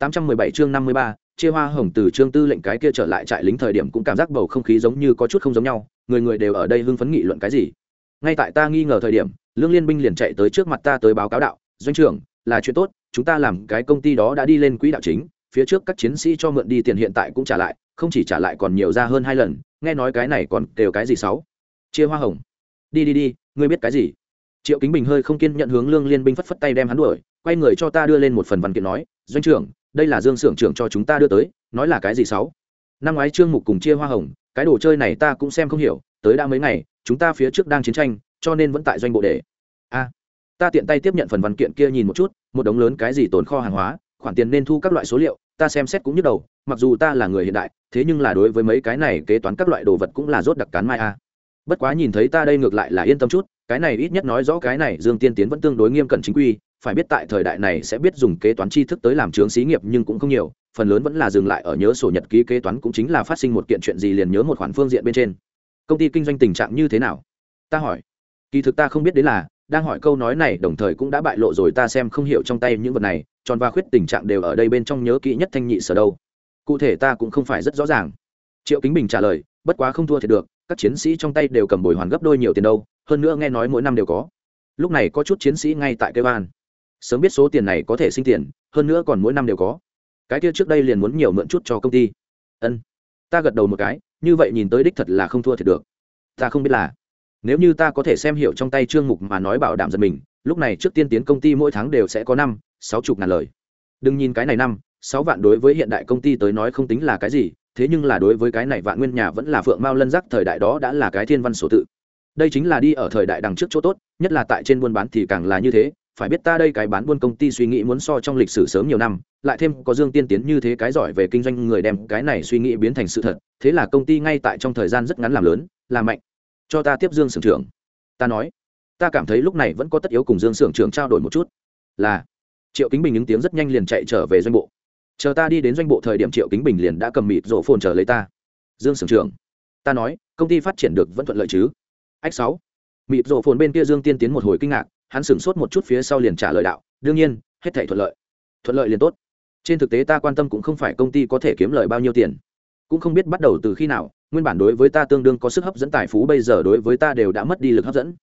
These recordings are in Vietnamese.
817 chương 53, chia hoa hồng từ trương tư lệnh cái kia trở lại trại lính thời điểm cũng cảm giác bầu không khí giống như có chút không giống nhau người người đều ở đây hưng phấn nghị luận cái gì. Ngay tại ta nghi ngờ thời điểm lương liên binh liền chạy tới trước mặt ta tới báo cáo đạo doanh trưởng là chuyện tốt chúng ta làm cái công ty đó đã đi lên quỹ đạo chính phía trước các chiến sĩ cho mượn đi tiền hiện tại cũng trả lại không chỉ trả lại còn nhiều ra hơn hai lần nghe nói cái này còn đều cái gì sáu? Chia hoa hồng. Đi đi đi ngươi biết cái gì? Triệu kính bình hơi không kiên nhận hướng lương liên binh phất phất tay đem hắn đuổi quay người cho ta đưa lên một phần văn kiện nói doanh trưởng đây là dương xưởng trưởng cho chúng ta đưa tới, nói là cái gì sáu? Năm ngoái trương mục cùng chia hoa hồng, cái đồ chơi này ta cũng xem không hiểu, tới đã mấy ngày, chúng ta phía trước đang chiến tranh, cho nên vẫn tại doanh bộ để. A, ta tiện tay tiếp nhận phần văn kiện kia nhìn một chút, một đống lớn cái gì tồn kho hàng hóa, khoản tiền nên thu các loại số liệu, ta xem xét cũng nhức đầu, mặc dù ta là người hiện đại, thế nhưng là đối với mấy cái này kế toán các loại đồ vật cũng là rốt đặc cán mai a. Bất quá nhìn thấy ta đây ngược lại là yên tâm chút, cái này ít nhất nói rõ cái này dương tiên tiến vẫn tương đối nghiêm cẩn chính quy phải biết tại thời đại này sẽ biết dùng kế toán tri thức tới làm trướng xí nghiệp nhưng cũng không nhiều, phần lớn vẫn là dừng lại ở nhớ sổ nhật ký kế toán cũng chính là phát sinh một kiện chuyện gì liền nhớ một khoản phương diện bên trên. Công ty kinh doanh tình trạng như thế nào? Ta hỏi. Kỳ thực ta không biết đến là, đang hỏi câu nói này đồng thời cũng đã bại lộ rồi ta xem không hiểu trong tay những vật này, tròn và khuyết tình trạng đều ở đây bên trong nhớ kỹ nhất thanh nhị sở đâu. Cụ thể ta cũng không phải rất rõ ràng. Triệu kính bình trả lời, bất quá không thua thì được, các chiến sĩ trong tay đều cầm bồi hoàn gấp đôi nhiều tiền đâu, hơn nữa nghe nói mỗi năm đều có. Lúc này có chút chiến sĩ ngay tại cây van sớm biết số tiền này có thể sinh tiền, hơn nữa còn mỗi năm đều có. Cái kia trước đây liền muốn nhiều mượn chút cho công ty. Ân. Ta gật đầu một cái, như vậy nhìn tới đích thật là không thua thiệt được. Ta không biết là, nếu như ta có thể xem hiểu trong tay trương mục mà nói bảo đảm giật mình, lúc này trước tiên tiến công ty mỗi tháng đều sẽ có năm, sáu chục ngàn lời. Đừng nhìn cái này năm, sáu vạn đối với hiện đại công ty tới nói không tính là cái gì, thế nhưng là đối với cái này vạn nguyên nhà vẫn là phượng mao lân giác thời đại đó đã là cái thiên văn sổ tự. Đây chính là đi ở thời đại đằng trước chỗ tốt, nhất là tại trên buôn bán thì càng là như thế phải biết ta đây cái bán buôn công ty suy nghĩ muốn so trong lịch sử sớm nhiều năm, lại thêm có dương tiên tiến như thế cái giỏi về kinh doanh người đem cái này suy nghĩ biến thành sự thật, thế là công ty ngay tại trong thời gian rất ngắn làm lớn, làm mạnh. Cho ta tiếp dương sưởng trưởng. Ta nói, ta cảm thấy lúc này vẫn có tất yếu cùng dương sưởng trưởng trao đổi một chút. Là, triệu kính bình những tiếng rất nhanh liền chạy trở về doanh bộ. Chờ ta đi đến doanh bộ thời điểm triệu kính bình liền đã cầm mịt rổ phồn chờ lấy ta. Dương sưởng trưởng, ta nói, công ty phát triển được vẫn thuận lợi chứ? Ách sáu. Mịt rổ phồn bên kia dương tiên tiến một hồi kinh ngạc hắn sửng sốt một chút phía sau liền trả lời đạo, đương nhiên, hết thể thuận lợi. Thuận lợi liền tốt. Trên thực tế ta quan tâm cũng không phải công ty có thể kiếm lời bao nhiêu tiền. Cũng không biết bắt đầu từ khi nào, nguyên bản đối với ta tương đương có sức hấp dẫn tài phú bây giờ đối với ta đều đã mất đi lực hấp dẫn.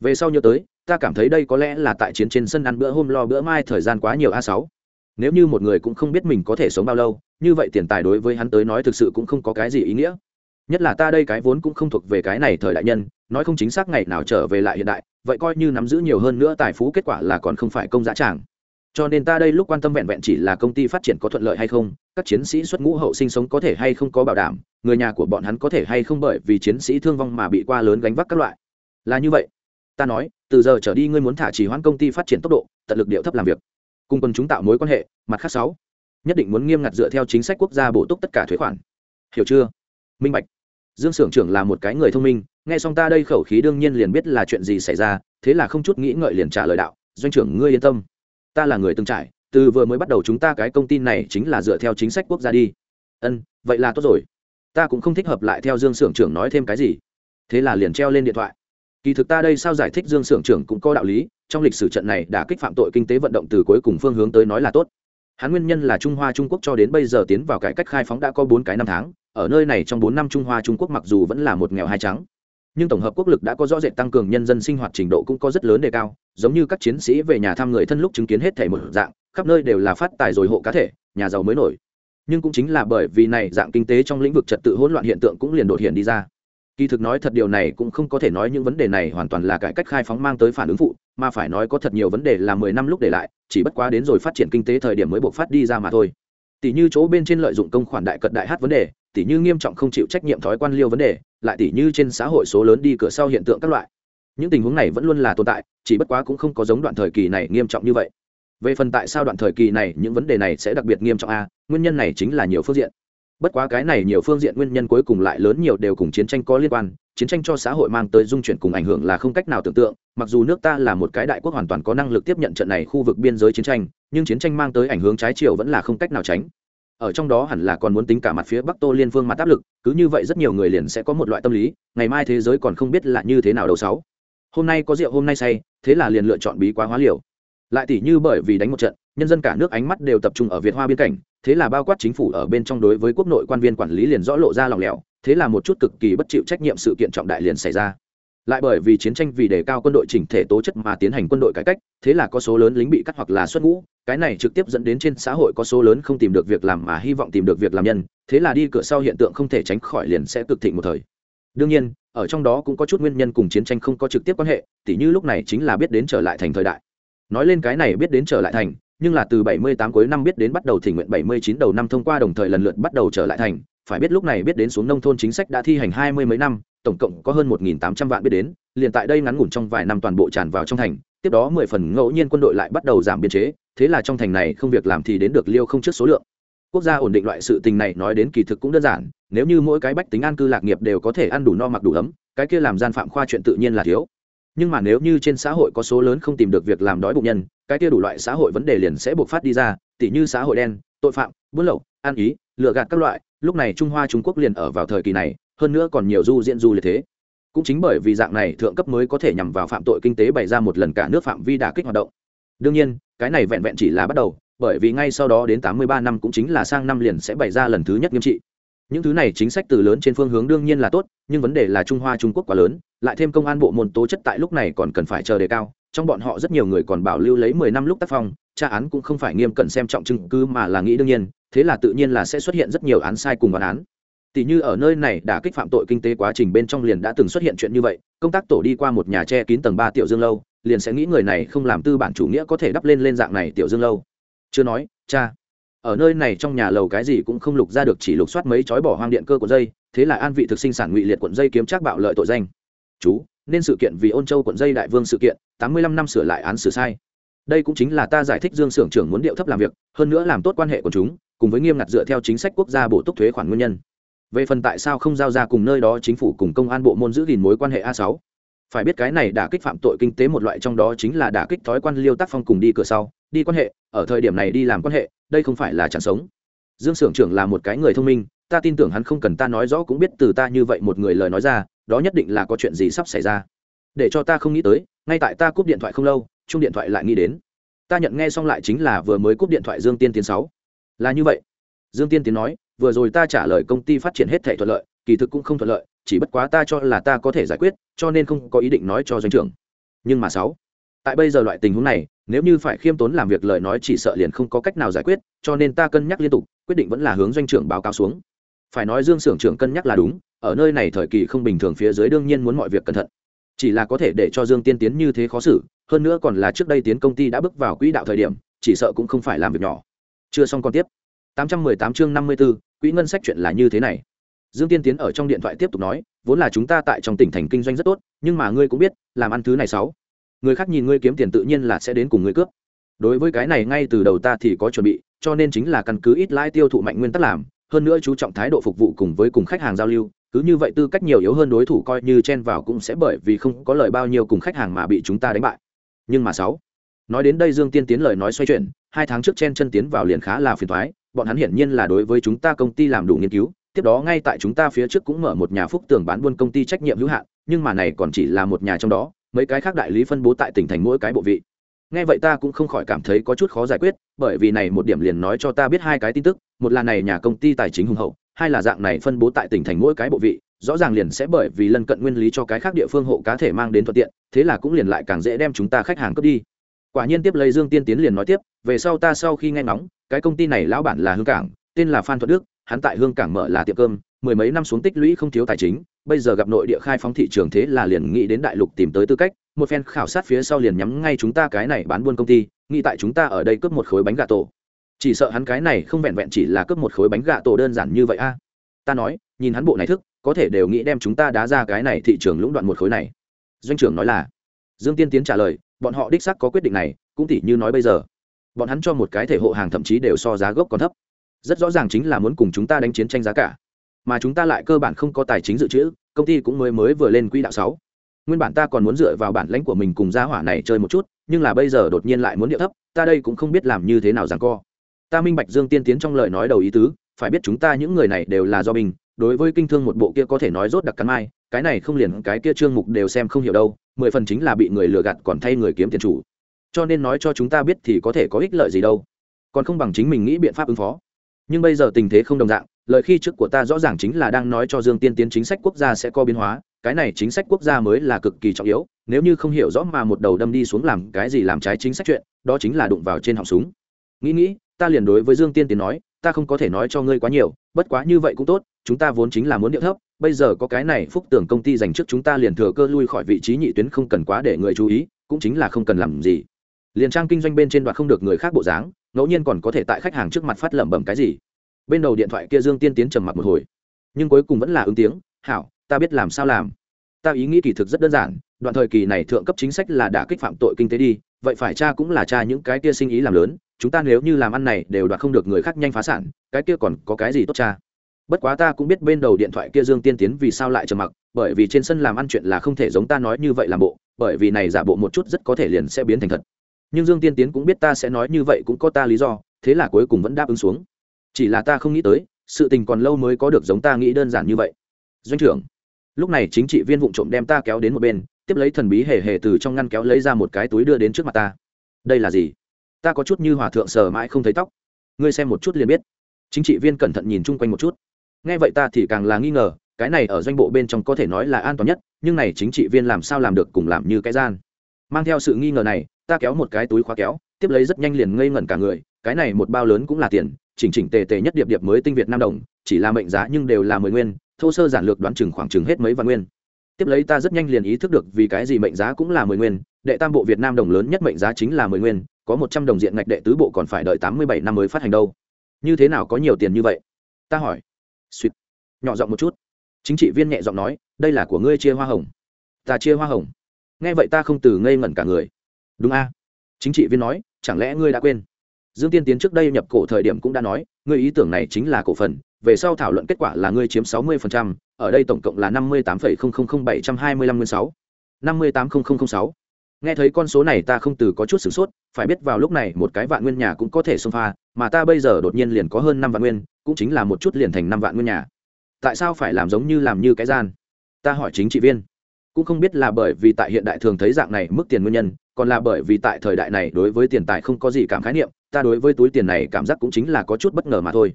Về sau nhớ tới, ta cảm thấy đây có lẽ là tại chiến trên sân ăn bữa hôm lo bữa mai thời gian quá nhiều a sáu. Nếu như một người cũng không biết mình có thể sống bao lâu, như vậy tiền tài đối với hắn tới nói thực sự cũng không có cái gì ý nghĩa. Nhất là ta đây cái vốn cũng không thuộc về cái này thời đại nhân, nói không chính xác ngày nào trở về lại hiện đại vậy coi như nắm giữ nhiều hơn nữa tài phú kết quả là còn không phải công giá tràng. Cho nên ta đây lúc quan tâm vẹn vẹn chỉ là công ty phát triển có thuận lợi hay không, các chiến sĩ xuất ngũ hậu sinh sống có thể hay không có bảo đảm, người nhà của bọn hắn có thể hay không bởi vì chiến sĩ thương vong mà bị qua lớn gánh vác các loại. Là như vậy. Ta nói, từ giờ trở đi ngươi muốn thả chỉ hoãn công ty phát triển tốc độ, tận lực điệu thấp làm việc. Cùng quân chúng tạo mối quan hệ, mặt khác sáu. Nhất định muốn nghiêm ngặt dựa theo chính sách quốc gia bổ túc tất cả thuế khoản. Hiểu chưa? Minh bạch. Dương s ư ở n g trưởng là một cái người thông minh nghe xong ta đây khẩu khí đương nhiên liền biết là chuyện gì xảy ra, thế là không chút nghĩ ngợi liền trả lời đạo, doanh trưởng, ngươi yên tâm. Ta là người từng trải, từ vừa mới bắt đầu chúng ta cái công ty này chính là dựa theo chính sách quốc gia đi. Ân, vậy là tốt rồi. Ta cũng không thích hợp lại theo dương s ư ở n g trưởng nói thêm cái gì. Thế là liền treo lên điện thoại. Kỳ thực ta đây sao giải thích dương s ư ở n g trưởng cũng có đạo lý, trong lịch sử trận này đã kích phạm tội kinh tế vận động từ cuối cùng phương hướng tới nói là tốt. Hắn nguyên nhân là trung hoa trung quốc cho đến bây giờ tiến vào cải cách khai phóng đã có bốn cái năm tháng, ở nơi này trong bốn năm trung hoa trung quốc mặc dù vẫn là một nghèo hai trắng nhưng tổng hợp quốc lực đã có rõ rệt tăng cường nhân dân sinh hoạt trình độ cũng có rất lớn đề cao, giống như các chiến sĩ về nhà thăm người thân lúc chứng kiến hết thể một dạng, khắp nơi đều là phát tài rồi hộ cá thể, nhà giàu mới nổi. Nhưng cũng chính là bởi vì này dạng kinh tế trong lĩnh vực trật tự hỗn loạn hiện tượng cũng liền đột hiện đi ra. Kỳ thực nói thật điều này cũng không có thể nói những vấn đề này hoàn toàn là cải cách khai phóng mang tới phản ứng phụ, mà phải nói có thật nhiều vấn đề là mười năm lúc để lại, chỉ bất quá đến rồi phát triển kinh tế thời điểm mới buộc phát đi ra mà thôi. Tỷ như chỗ bên trên lợi dụng công khoản đại cật đại hát vấn đề, tỷ như nghiêm trọng không chịu trách nhiệm thói quan liêu vấn đề lại tỷ như trên xã hội số lớn đi cửa sau hiện tượng các loại. Những tình huống này vẫn luôn là tồn tại, chỉ bất quá cũng không có giống đoạn thời kỳ này nghiêm trọng như vậy. Về phần tại sao đoạn thời kỳ này những vấn đề này sẽ đặc biệt nghiêm trọng a, nguyên nhân này chính là nhiều phương diện. Bất quá cái này nhiều phương diện nguyên nhân cuối cùng lại lớn nhiều đều cùng chiến tranh có liên quan, chiến tranh cho xã hội mang tới dung chuyển cùng ảnh hưởng là không cách nào tưởng tượng, mặc dù nước ta là một cái đại quốc hoàn toàn có năng lực tiếp nhận trận này khu vực biên giới chiến tranh, nhưng chiến tranh mang tới ảnh hưởng trái chiều vẫn là không cách nào tránh ở trong đó hẳn là còn muốn tính cả mặt phía bắc tô liên phương mặt áp lực, cứ như vậy rất nhiều người liền sẽ có một loại tâm lý, ngày mai thế giới còn không biết là như thế nào đầu sáu. Hôm nay có rượu, hôm nay say, thế là liền lựa chọn bí quá hóa liều. Lại tỷ như bởi vì đánh một trận, nhân dân cả nước ánh mắt đều tập trung ở việt hoa biên cảnh, thế là bao quát chính phủ ở bên trong đối với quốc nội quan viên quản lý liền rõ lộ ra lòng lẻo, thế là một chút cực kỳ bất chịu trách nhiệm sự kiện trọng đại liền xảy ra lại bởi vì chiến tranh vì đề cao quân đội chỉnh thể tố chất mà tiến hành quân đội cải cách, thế là có số lớn lính bị cắt hoặc là xuất ngũ, cái này trực tiếp dẫn đến trên xã hội có số lớn không tìm được việc làm mà hy vọng tìm được việc làm nhân, thế là đi cửa sau hiện tượng không thể tránh khỏi liền sẽ cực thịnh một thời. Đương nhiên, ở trong đó cũng có chút nguyên nhân cùng chiến tranh không có trực tiếp quan hệ, tỉ như lúc này chính là biết đến trở lại thành thời đại. Nói lên cái này biết đến trở lại thành, nhưng là từ 78 cuối năm biết đến bắt đầu thỉnh nguyện 79 đầu năm thông qua đồng thời lần lượt bắt đầu trở lại thành, phải biết lúc này biết đến xuống nông thôn chính sách đã thi hành hai mươi mấy năm tổng cộng có hơn 1.800 vạn biết đến, liền tại đây ngắn ngủn trong vài năm toàn bộ tràn vào trong thành, tiếp đó mười phần ngẫu nhiên quân đội lại bắt đầu giảm biên chế, thế là trong thành này không việc làm thì đến được liêu không trước số lượng. Quốc gia ổn định loại sự tình này nói đến kỳ thực cũng đơn giản, nếu như mỗi cái bách tính an cư lạc nghiệp đều có thể ăn đủ no mặc đủ ấm, cái kia làm gian phạm khoa chuyện tự nhiên là thiếu. Nhưng mà nếu như trên xã hội có số lớn không tìm được việc làm đói bụng nhân, cái kia đủ loại xã hội vấn đề liền sẽ buộc phát đi ra, tỉ như xã hội đen, tội phạm, buôn lậu, ăn ý, lừa gạt các loại, lúc này trung hoa trung quốc liền ở vào thời kỳ này hơn nữa còn nhiều du diễn du liệt thế. Cũng chính bởi vì dạng này thượng cấp mới có thể nhằm vào phạm tội kinh tế bày ra một lần cả nước phạm vi đả kích hoạt động. Đương nhiên, cái này vẹn vẹn chỉ là bắt đầu, bởi vì ngay sau đó đến tám mươi ba năm cũng chính là sang năm liền sẽ bày ra lần thứ nhất nghiêm trị. Những thứ này chính sách từ lớn trên phương hướng đương nhiên là tốt, nhưng vấn đề là trung hoa trung quốc quá lớn, lại thêm công an bộ môn tố chất tại lúc này còn cần phải chờ đề cao, trong bọn họ rất nhiều người còn bảo lưu lấy mười năm lúc tác phong, tra án cũng không phải nghiêm cẩn xem trọng chứng cứ mà là nghĩ đương nhiên, thế là tự nhiên là sẽ xuất hiện rất nhiều án sai cùng bản án tỷ như ở nơi này đã kích phạm tội kinh tế quá trình bên trong liền đã từng xuất hiện chuyện như vậy, công tác tổ đi qua một nhà che kín tầng ba tiểu dương lâu, liền sẽ nghĩ người này không làm tư bản chủ nghĩa có thể đắp lên lên dạng này tiểu dương lâu. Chưa nói, cha, ở nơi này trong nhà lầu cái gì cũng không lục ra được, chỉ lục soát mấy chói bỏ hoang điện cơ của dây, thế là an vị thực sinh sản ngụy liệt quận dây kiếm trác bạo lợi tội danh. Chú, nên sự kiện vì ôn châu quận dây đại vương sự kiện, tám mươi lăm năm sửa lại án xử sai. Đây cũng chính là ta giải thích dương xưởng trưởng muốn điệu thấp làm việc, hơn nữa làm tốt quan hệ của chúng, cùng với nghiêm ngặt dựa theo chính sách quốc gia bổ túc thuế khoản nguyên nhân về phần tại sao không giao ra cùng nơi đó chính phủ cùng công an bộ môn giữ gìn mối quan hệ a sáu? Phải biết cái này đã kích phạm tội kinh tế một loại trong đó chính là đả kích thói quan liêu tác phong cùng đi cửa sau, đi quan hệ, ở thời điểm này đi làm quan hệ, đây không phải là chẳng sống. Dương sưởng trưởng là một cái người thông minh, ta tin tưởng hắn không cần ta nói rõ cũng biết từ ta như vậy một người lời nói ra, đó nhất định là có chuyện gì sắp xảy ra. Để cho ta không nghĩ tới, ngay tại ta cúp điện thoại không lâu, chung điện thoại lại nghĩ đến. Ta nhận nghe xong lại chính là vừa mới cúp điện thoại dương tiên tiến sáu. Là như vậy. Dương tiên tiến nói vừa rồi ta trả lời công ty phát triển hết thể thuận lợi, kỳ thực cũng không thuận lợi, chỉ bất quá ta cho là ta có thể giải quyết, cho nên không có ý định nói cho doanh trưởng. Nhưng mà sáu, tại bây giờ loại tình huống này, nếu như phải khiêm tốn làm việc lời nói chỉ sợ liền không có cách nào giải quyết, cho nên ta cân nhắc liên tục, quyết định vẫn là hướng doanh trưởng báo cáo xuống. Phải nói dương xưởng trưởng cân nhắc là đúng, ở nơi này thời kỳ không bình thường phía dưới đương nhiên muốn mọi việc cẩn thận. Chỉ là có thể để cho dương tiên tiến như thế khó xử, hơn nữa còn là trước đây tiến công ty đã bước vào quỹ đạo thời điểm, chỉ sợ cũng không phải làm việc nhỏ. Chưa xong còn tiếp. 818 chương 54, quỹ ngân sách chuyện là như thế này. Dương tiên tiến ở trong điện thoại tiếp tục nói vốn là chúng ta tại trong tỉnh thành kinh doanh rất tốt nhưng mà ngươi cũng biết làm ăn thứ này sáu. Người khác nhìn ngươi kiếm tiền tự nhiên là sẽ đến cùng ngươi cướp. Đối với cái này ngay từ đầu ta thì có chuẩn bị cho nên chính là căn cứ ít lãi tiêu thụ mạnh nguyên tắc làm hơn nữa chú trọng thái độ phục vụ cùng với cùng khách hàng giao lưu cứ như vậy tư cách nhiều yếu hơn đối thủ coi như chen vào cũng sẽ bởi vì không có lợi bao nhiêu cùng khách hàng mà bị chúng ta đánh bại. Nhưng mà sáu. Nói đến đây dương tiên tiến lời nói xoay chuyển hai tháng trước chen chân tiến vào liền khá là phiền toái bọn hắn hiển nhiên là đối với chúng ta công ty làm đủ nghiên cứu, tiếp đó ngay tại chúng ta phía trước cũng mở một nhà phúc tường bán buôn công ty trách nhiệm hữu hạn, nhưng mà này còn chỉ là một nhà trong đó, mấy cái khác đại lý phân bố tại tỉnh thành mỗi cái bộ vị. Nghe vậy ta cũng không khỏi cảm thấy có chút khó giải quyết, bởi vì này một điểm liền nói cho ta biết hai cái tin tức, một là này nhà công ty tài chính hùng hậu, hai là dạng này phân bố tại tỉnh thành mỗi cái bộ vị, rõ ràng liền sẽ bởi vì lân cận nguyên lý cho cái khác địa phương hộ cá thể mang đến thuận tiện, thế là cũng liền lại càng dễ đem chúng ta khách hàng cướp đi. Quả nhiên tiếp lấy dương tiên tiến liền nói tiếp, về sau ta sau khi nghe ngóng cái công ty này lão bản là hương cảng, tên là phan thuận đức, hắn tại hương cảng mở là tiệm cơm, mười mấy năm xuống tích lũy không thiếu tài chính, bây giờ gặp nội địa khai phóng thị trường thế là liền nghĩ đến đại lục tìm tới tư cách, một phen khảo sát phía sau liền nhắm ngay chúng ta cái này bán buôn công ty, nghĩ tại chúng ta ở đây cướp một khối bánh gà tổ. Chỉ sợ hắn cái này không vẹn vẹn chỉ là cướp một khối bánh gà tổ đơn giản như vậy a. Ta nói, nhìn hắn bộ này thức, có thể đều nghĩ đem chúng ta đá ra cái này thị trường lũng đoạn một khối này. Doanh trưởng nói là. Dương tiên tiến trả lời, bọn họ đích xác có quyết định này, cũng tỉ như nói bây giờ bọn hắn cho một cái thể hộ hàng thậm chí đều so giá gốc còn thấp. Rất rõ ràng chính là muốn cùng chúng ta đánh chiến tranh giá cả. Mà chúng ta lại cơ bản không có tài chính dự trữ, công ty cũng mới mới vừa lên quỹ đạo sáu. Nguyên bản ta còn muốn dựa vào bản lãnh của mình cùng gia hỏa này chơi một chút, nhưng là bây giờ đột nhiên lại muốn điệu thấp, ta đây cũng không biết làm như thế nào rằng co. Ta minh bạch dương tiên tiến trong lời nói đầu ý tứ, phải biết chúng ta những người này đều là do mình đối với kinh thương một bộ kia có thể nói rốt đặc cắn mai, cái này không liền cái kia trương mục đều xem không hiểu đâu, mười phần chính là bị người lừa gạt còn thay người kiếm tiền chủ cho nên nói cho chúng ta biết thì có thể có ích lợi gì đâu. Còn không bằng chính mình nghĩ biện pháp ứng phó. Nhưng bây giờ tình thế không đồng dạng, lời khi trước của ta rõ ràng chính là đang nói cho dương tiên tiến chính sách quốc gia sẽ có biến hóa, cái này chính sách quốc gia mới là cực kỳ trọng yếu, nếu như không hiểu rõ mà một đầu đâm đi xuống làm cái gì làm trái chính sách chuyện, đó chính là đụng vào trên họng súng. Nghĩ nghĩ, ta liền đối với dương tiên tiến nói, ta không có thể nói cho ngươi quá nhiều, bất quá như vậy cũng tốt, chúng ta vốn chính là muốn điệu thấp, bây giờ có cái này phúc tưởng công ty dành trước chúng ta liền thừa cơ lui khỏi vị trí nhị tuyến không cần quá để người chú ý, cũng chính là không cần làm gì liền trang kinh doanh bên trên đoạn không được người khác bộ dáng, ngẫu nhiên còn có thể tại khách hàng trước mặt phát lẩm bẩm cái gì. Bên đầu điện thoại kia dương tiên tiến trầm mặc một hồi. Nhưng cuối cùng vẫn là ứng tiếng, hảo, ta biết làm sao làm. Ta ý nghĩ kỳ thực rất đơn giản, đoạn thời kỳ này thượng cấp chính sách là đã kích phạm tội kinh tế đi, vậy phải cha cũng là cha những cái kia sinh ý làm lớn, chúng ta nếu như làm ăn này đều đoạt không được người khác nhanh phá sản, cái kia còn có cái gì tốt cha? Bất quá ta cũng biết bên đầu điện thoại kia dương tiên tiến vì sao lại trầm mặc, bởi vì trên sân làm ăn chuyện là không thể giống ta nói như vậy làm bộ, bởi vì này giả bộ một chút rất có thể liền sẽ biến thành thật nhưng dương tiên tiến cũng biết ta sẽ nói như vậy cũng có ta lý do, thế là cuối cùng vẫn đáp ứng xuống. Chỉ là ta không nghĩ tới, sự tình còn lâu mới có được giống ta nghĩ đơn giản như vậy. Doanh trưởng, lúc này chính trị viên vụ trộm đem ta kéo đến một bên, tiếp lấy thần bí hề hề từ trong ngăn kéo lấy ra một cái túi đưa đến trước mặt ta. Đây là gì? Ta có chút như hòa thượng sờ mãi không thấy tóc. Ngươi xem một chút liền biết. Chính trị viên cẩn thận nhìn chung quanh một chút. Nghe vậy ta thì càng là nghi ngờ, cái này ở doanh bộ bên trong có thể nói là an toàn nhất, nhưng này chính trị viên làm sao làm được cùng làm như cái gian? Mang theo sự nghi ngờ này ta kéo một cái túi khóa kéo, tiếp lấy rất nhanh liền ngây ngẩn cả người, cái này một bao lớn cũng là tiền, chỉnh chỉnh tề tề nhất điệp điệp mới tinh việt nam đồng, chỉ là mệnh giá nhưng đều là mười nguyên, thô sơ giản lược đoán chừng khoảng chừng hết mấy vạn nguyên. Tiếp lấy ta rất nhanh liền ý thức được vì cái gì mệnh giá cũng là mười nguyên, đệ tam bộ việt nam đồng lớn nhất mệnh giá chính là mười nguyên, có một trăm đồng diện ngạch đệ tứ bộ còn phải đợi tám mươi bảy năm mới phát hành đâu. Như thế nào có nhiều tiền như vậy? Ta hỏi. Suýt. Nhỏ giọng một chút. Chính trị viên nhẹ giọng nói, đây là của ngươi chia hoa hồng. Ta chia hoa hồng. Nghe vậy ta không từ ngây ngẩn cả người đúng a. Chính trị viên nói, chẳng lẽ ngươi đã quên? Dương tiên tiến trước đây nhập cổ thời điểm cũng đã nói, ngươi ý tưởng này chính là cổ phần, về sau thảo luận kết quả là ngươi chiếm sáu mươi ở đây tổng cộng là năm mươi tám bảy trăm hai mươi lăm nguyên sáu. năm mươi tám sáu. Nghe thấy con số này ta không từ có chút sửng sốt, phải biết vào lúc này một cái vạn nguyên nhà cũng có thể xông pha, mà ta bây giờ đột nhiên liền có hơn năm vạn nguyên, cũng chính là một chút liền thành năm vạn nguyên nhà. Tại sao phải làm giống như làm như cái gian? Ta hỏi chính trị viên. Cũng không biết là bởi vì tại hiện đại thường thấy dạng này mức tiền nguyên nhân còn là bởi vì tại thời đại này đối với tiền tài không có gì cảm khái niệm, ta đối với túi tiền này cảm giác cũng chính là có chút bất ngờ mà thôi.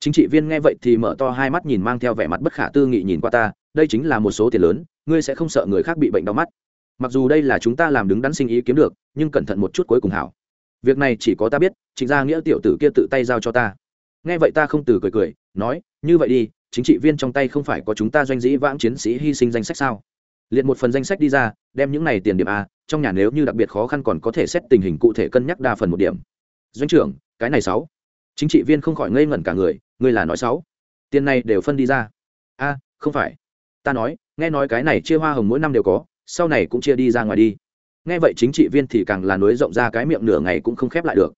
Chính trị viên nghe vậy thì mở to hai mắt nhìn mang theo vẻ mặt bất khả tư nghị nhìn qua ta, đây chính là một số tiền lớn, ngươi sẽ không sợ người khác bị bệnh đau mắt. Mặc dù đây là chúng ta làm đứng đắn sinh ý kiếm được, nhưng cẩn thận một chút cuối cùng hảo. Việc này chỉ có ta biết chính ra nghĩa tiểu tử kia tự tay giao cho ta. Nghe vậy ta không từ cười cười, nói, như vậy đi, chính trị viên trong tay không phải có chúng ta doanh dĩ vãng chiến sĩ hy sinh danh sách sao? Liệt một phần danh sách đi ra, đem những này tiền điểm a trong nhà nếu như đặc biệt khó khăn còn có thể xét tình hình cụ thể cân nhắc đa phần một điểm. Doanh trưởng, cái này sáu. Chính trị viên không khỏi ngây ngẩn cả người, ngươi là nói sáu. Tiền này đều phân đi ra. A, không phải. Ta nói, nghe nói cái này chia hoa hồng mỗi năm đều có, sau này cũng chia đi ra ngoài đi. Nghe vậy chính trị viên thì càng là nối rộng ra cái miệng nửa ngày cũng không khép lại được.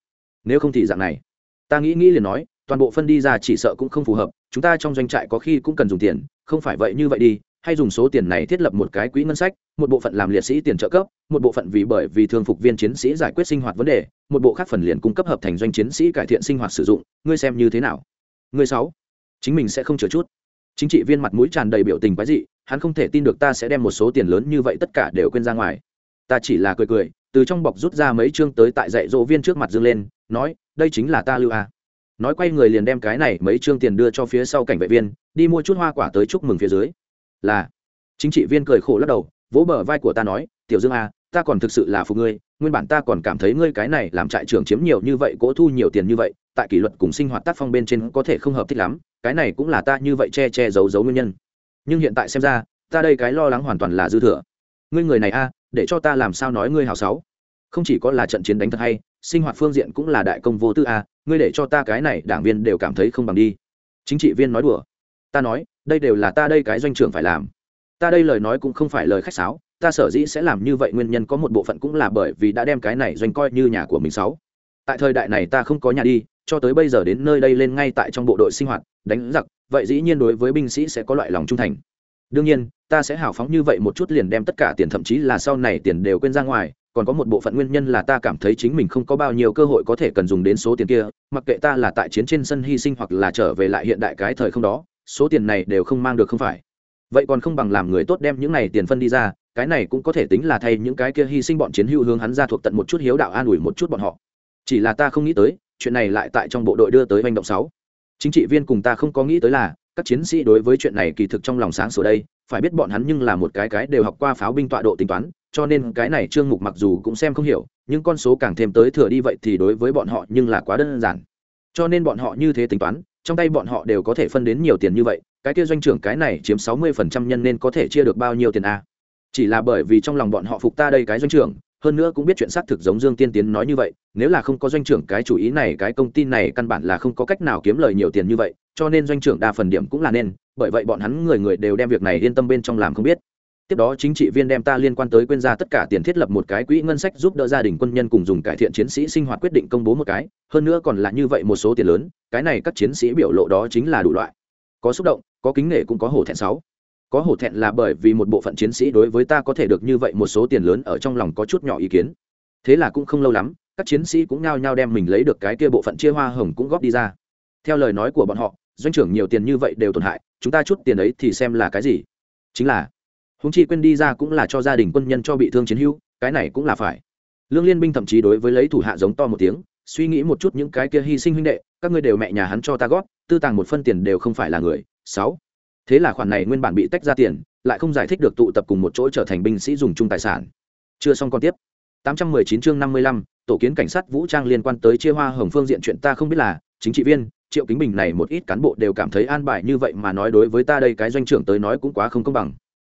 Nếu không thì dạng này. Ta nghĩ nghĩ liền nói, toàn bộ phân đi ra chỉ sợ cũng không phù hợp, chúng ta trong doanh trại có khi cũng cần dùng tiền, không phải vậy như vậy đi hay dùng số tiền này thiết lập một cái quỹ ngân sách, một bộ phận làm liệt sĩ tiền trợ cấp, một bộ phận vì bởi vì thương phục viên chiến sĩ giải quyết sinh hoạt vấn đề, một bộ khác phần liền cung cấp hợp thành doanh chiến sĩ cải thiện sinh hoạt sử dụng, ngươi xem như thế nào? Ngươi sáu, chính mình sẽ không chừa chút. Chính trị viên mặt mũi tràn đầy biểu tình quái dị, hắn không thể tin được ta sẽ đem một số tiền lớn như vậy tất cả đều quên ra ngoài. Ta chỉ là cười cười, từ trong bọc rút ra mấy chương tới tại dạy dỗ viên trước mặt dương lên, nói, đây chính là ta lưu a nói quay người liền đem cái này mấy chương tiền đưa cho phía sau cảnh vệ viên, đi mua chút hoa quả tới chúc mừng phía dưới là chính trị viên cười khổ lắc đầu, vỗ bờ vai của ta nói, tiểu dương a ta còn thực sự là phụ ngươi, nguyên bản ta còn cảm thấy ngươi cái này làm trại trưởng chiếm nhiều như vậy, cố thu nhiều tiền như vậy, tại kỷ luật cùng sinh hoạt tác phong bên trên có thể không hợp thích lắm, cái này cũng là ta như vậy che che giấu giấu nguyên nhân. Nhưng hiện tại xem ra, ta đây cái lo lắng hoàn toàn là dư thừa. Ngươi người này a để cho ta làm sao nói ngươi hào sáu? Không chỉ có là trận chiến đánh thật hay, sinh hoạt phương diện cũng là đại công vô tư a ngươi để cho ta cái này đảng viên đều cảm thấy không bằng đi. Chính trị viên nói đùa. Ta nói đây đều là ta đây cái doanh trưởng phải làm. Ta đây lời nói cũng không phải lời khách sáo, ta sở dĩ sẽ làm như vậy nguyên nhân có một bộ phận cũng là bởi vì đã đem cái này doanh coi như nhà của mình sáu tại thời đại này ta không có nhà đi, cho tới bây giờ đến nơi đây lên ngay tại trong bộ đội sinh hoạt, đánh giặc, vậy dĩ nhiên đối với binh sĩ sẽ có loại lòng trung thành. Đương nhiên, ta sẽ hào phóng như vậy một chút liền đem tất cả tiền, thậm chí là sau này tiền đều quên ra ngoài, còn có một bộ phận nguyên nhân là ta cảm thấy chính mình không có bao nhiêu cơ hội có thể cần dùng đến số tiền kia, mặc kệ ta là tại chiến trên sân hy sinh hoặc là trở về lại hiện đại cái thời không đó số tiền này đều không mang được không phải. Vậy còn không bằng làm người tốt đem những này tiền phân đi ra, cái này cũng có thể tính là thay những cái kia hy sinh bọn chiến hữu hướng hắn ra thuộc tận một chút hiếu đạo an ủi một chút bọn họ. Chỉ là ta không nghĩ tới, chuyện này lại tại trong bộ đội đưa tới manh động sáu. Chính trị viên cùng ta không có nghĩ tới là, các chiến sĩ đối với chuyện này kỳ thực trong lòng sáng sủa đây, phải biết bọn hắn nhưng là một cái cái đều học qua pháo binh tọa độ tính toán, cho nên cái này trương mục mặc dù cũng xem không hiểu, nhưng con số càng thêm tới thừa đi vậy thì đối với bọn họ nhưng là quá đơn giản. Cho nên bọn họ như thế tính toán trong tay bọn họ đều có thể phân đến nhiều tiền như vậy, cái kia doanh trưởng cái này chiếm sáu mươi phần trăm nhân nên có thể chia được bao nhiêu tiền a chỉ là bởi vì trong lòng bọn họ phục ta đây cái doanh trưởng, hơn nữa cũng biết chuyện xác thực giống dương tiên tiến nói như vậy, nếu là không có doanh trưởng cái chủ ý này, cái công ty này căn bản là không có cách nào kiếm lời nhiều tiền như vậy, cho nên doanh trưởng đa phần điểm cũng là nên, bởi vậy bọn hắn người người đều đem việc này yên tâm bên trong làm không biết. Tiếp đó chính trị viên đem ta liên quan tới quên ra tất cả tiền thiết lập một cái quỹ ngân sách giúp đỡ gia đình quân nhân cùng dùng cải thiện chiến sĩ sinh hoạt quyết định công bố một cái, hơn nữa còn là như vậy một số tiền lớn cái này các chiến sĩ biểu lộ đó chính là đủ loại. Có xúc động, có kính nể cũng có hổ thẹn sáu. Có hổ thẹn là bởi vì một bộ phận chiến sĩ đối với ta có thể được như vậy một số tiền lớn ở trong lòng có chút nhỏ ý kiến. Thế là cũng không lâu lắm, các chiến sĩ cũng nhao nhao đem mình lấy được cái kia bộ phận chia hoa hồng cũng góp đi ra. Theo lời nói của bọn họ, doanh trưởng nhiều tiền như vậy đều tổn hại, chúng ta chút tiền ấy thì xem là cái gì? Chính là húng chi quên đi ra cũng là cho gia đình quân nhân cho bị thương chiến hữu, cái này cũng là phải. Lương liên binh thậm chí đối với lấy thủ hạ giống to một tiếng, suy nghĩ một chút những cái kia hy sinh huynh đệ các ngươi đều mẹ nhà hắn cho ta gót tư tàng một phân tiền đều không phải là người. Sáu. Thế là khoản này nguyên bản bị tách ra tiền lại không giải thích được tụ tập cùng một chỗ trở thành binh sĩ dùng chung tài sản. Chưa xong còn tiếp. 819 chương 55, tổ kiến cảnh sát vũ trang liên quan tới chia hoa hồng phương diện chuyện ta không biết là chính trị viên triệu kính bình này một ít cán bộ đều cảm thấy an bài như vậy mà nói đối với ta đây cái doanh trưởng tới nói cũng quá không công bằng.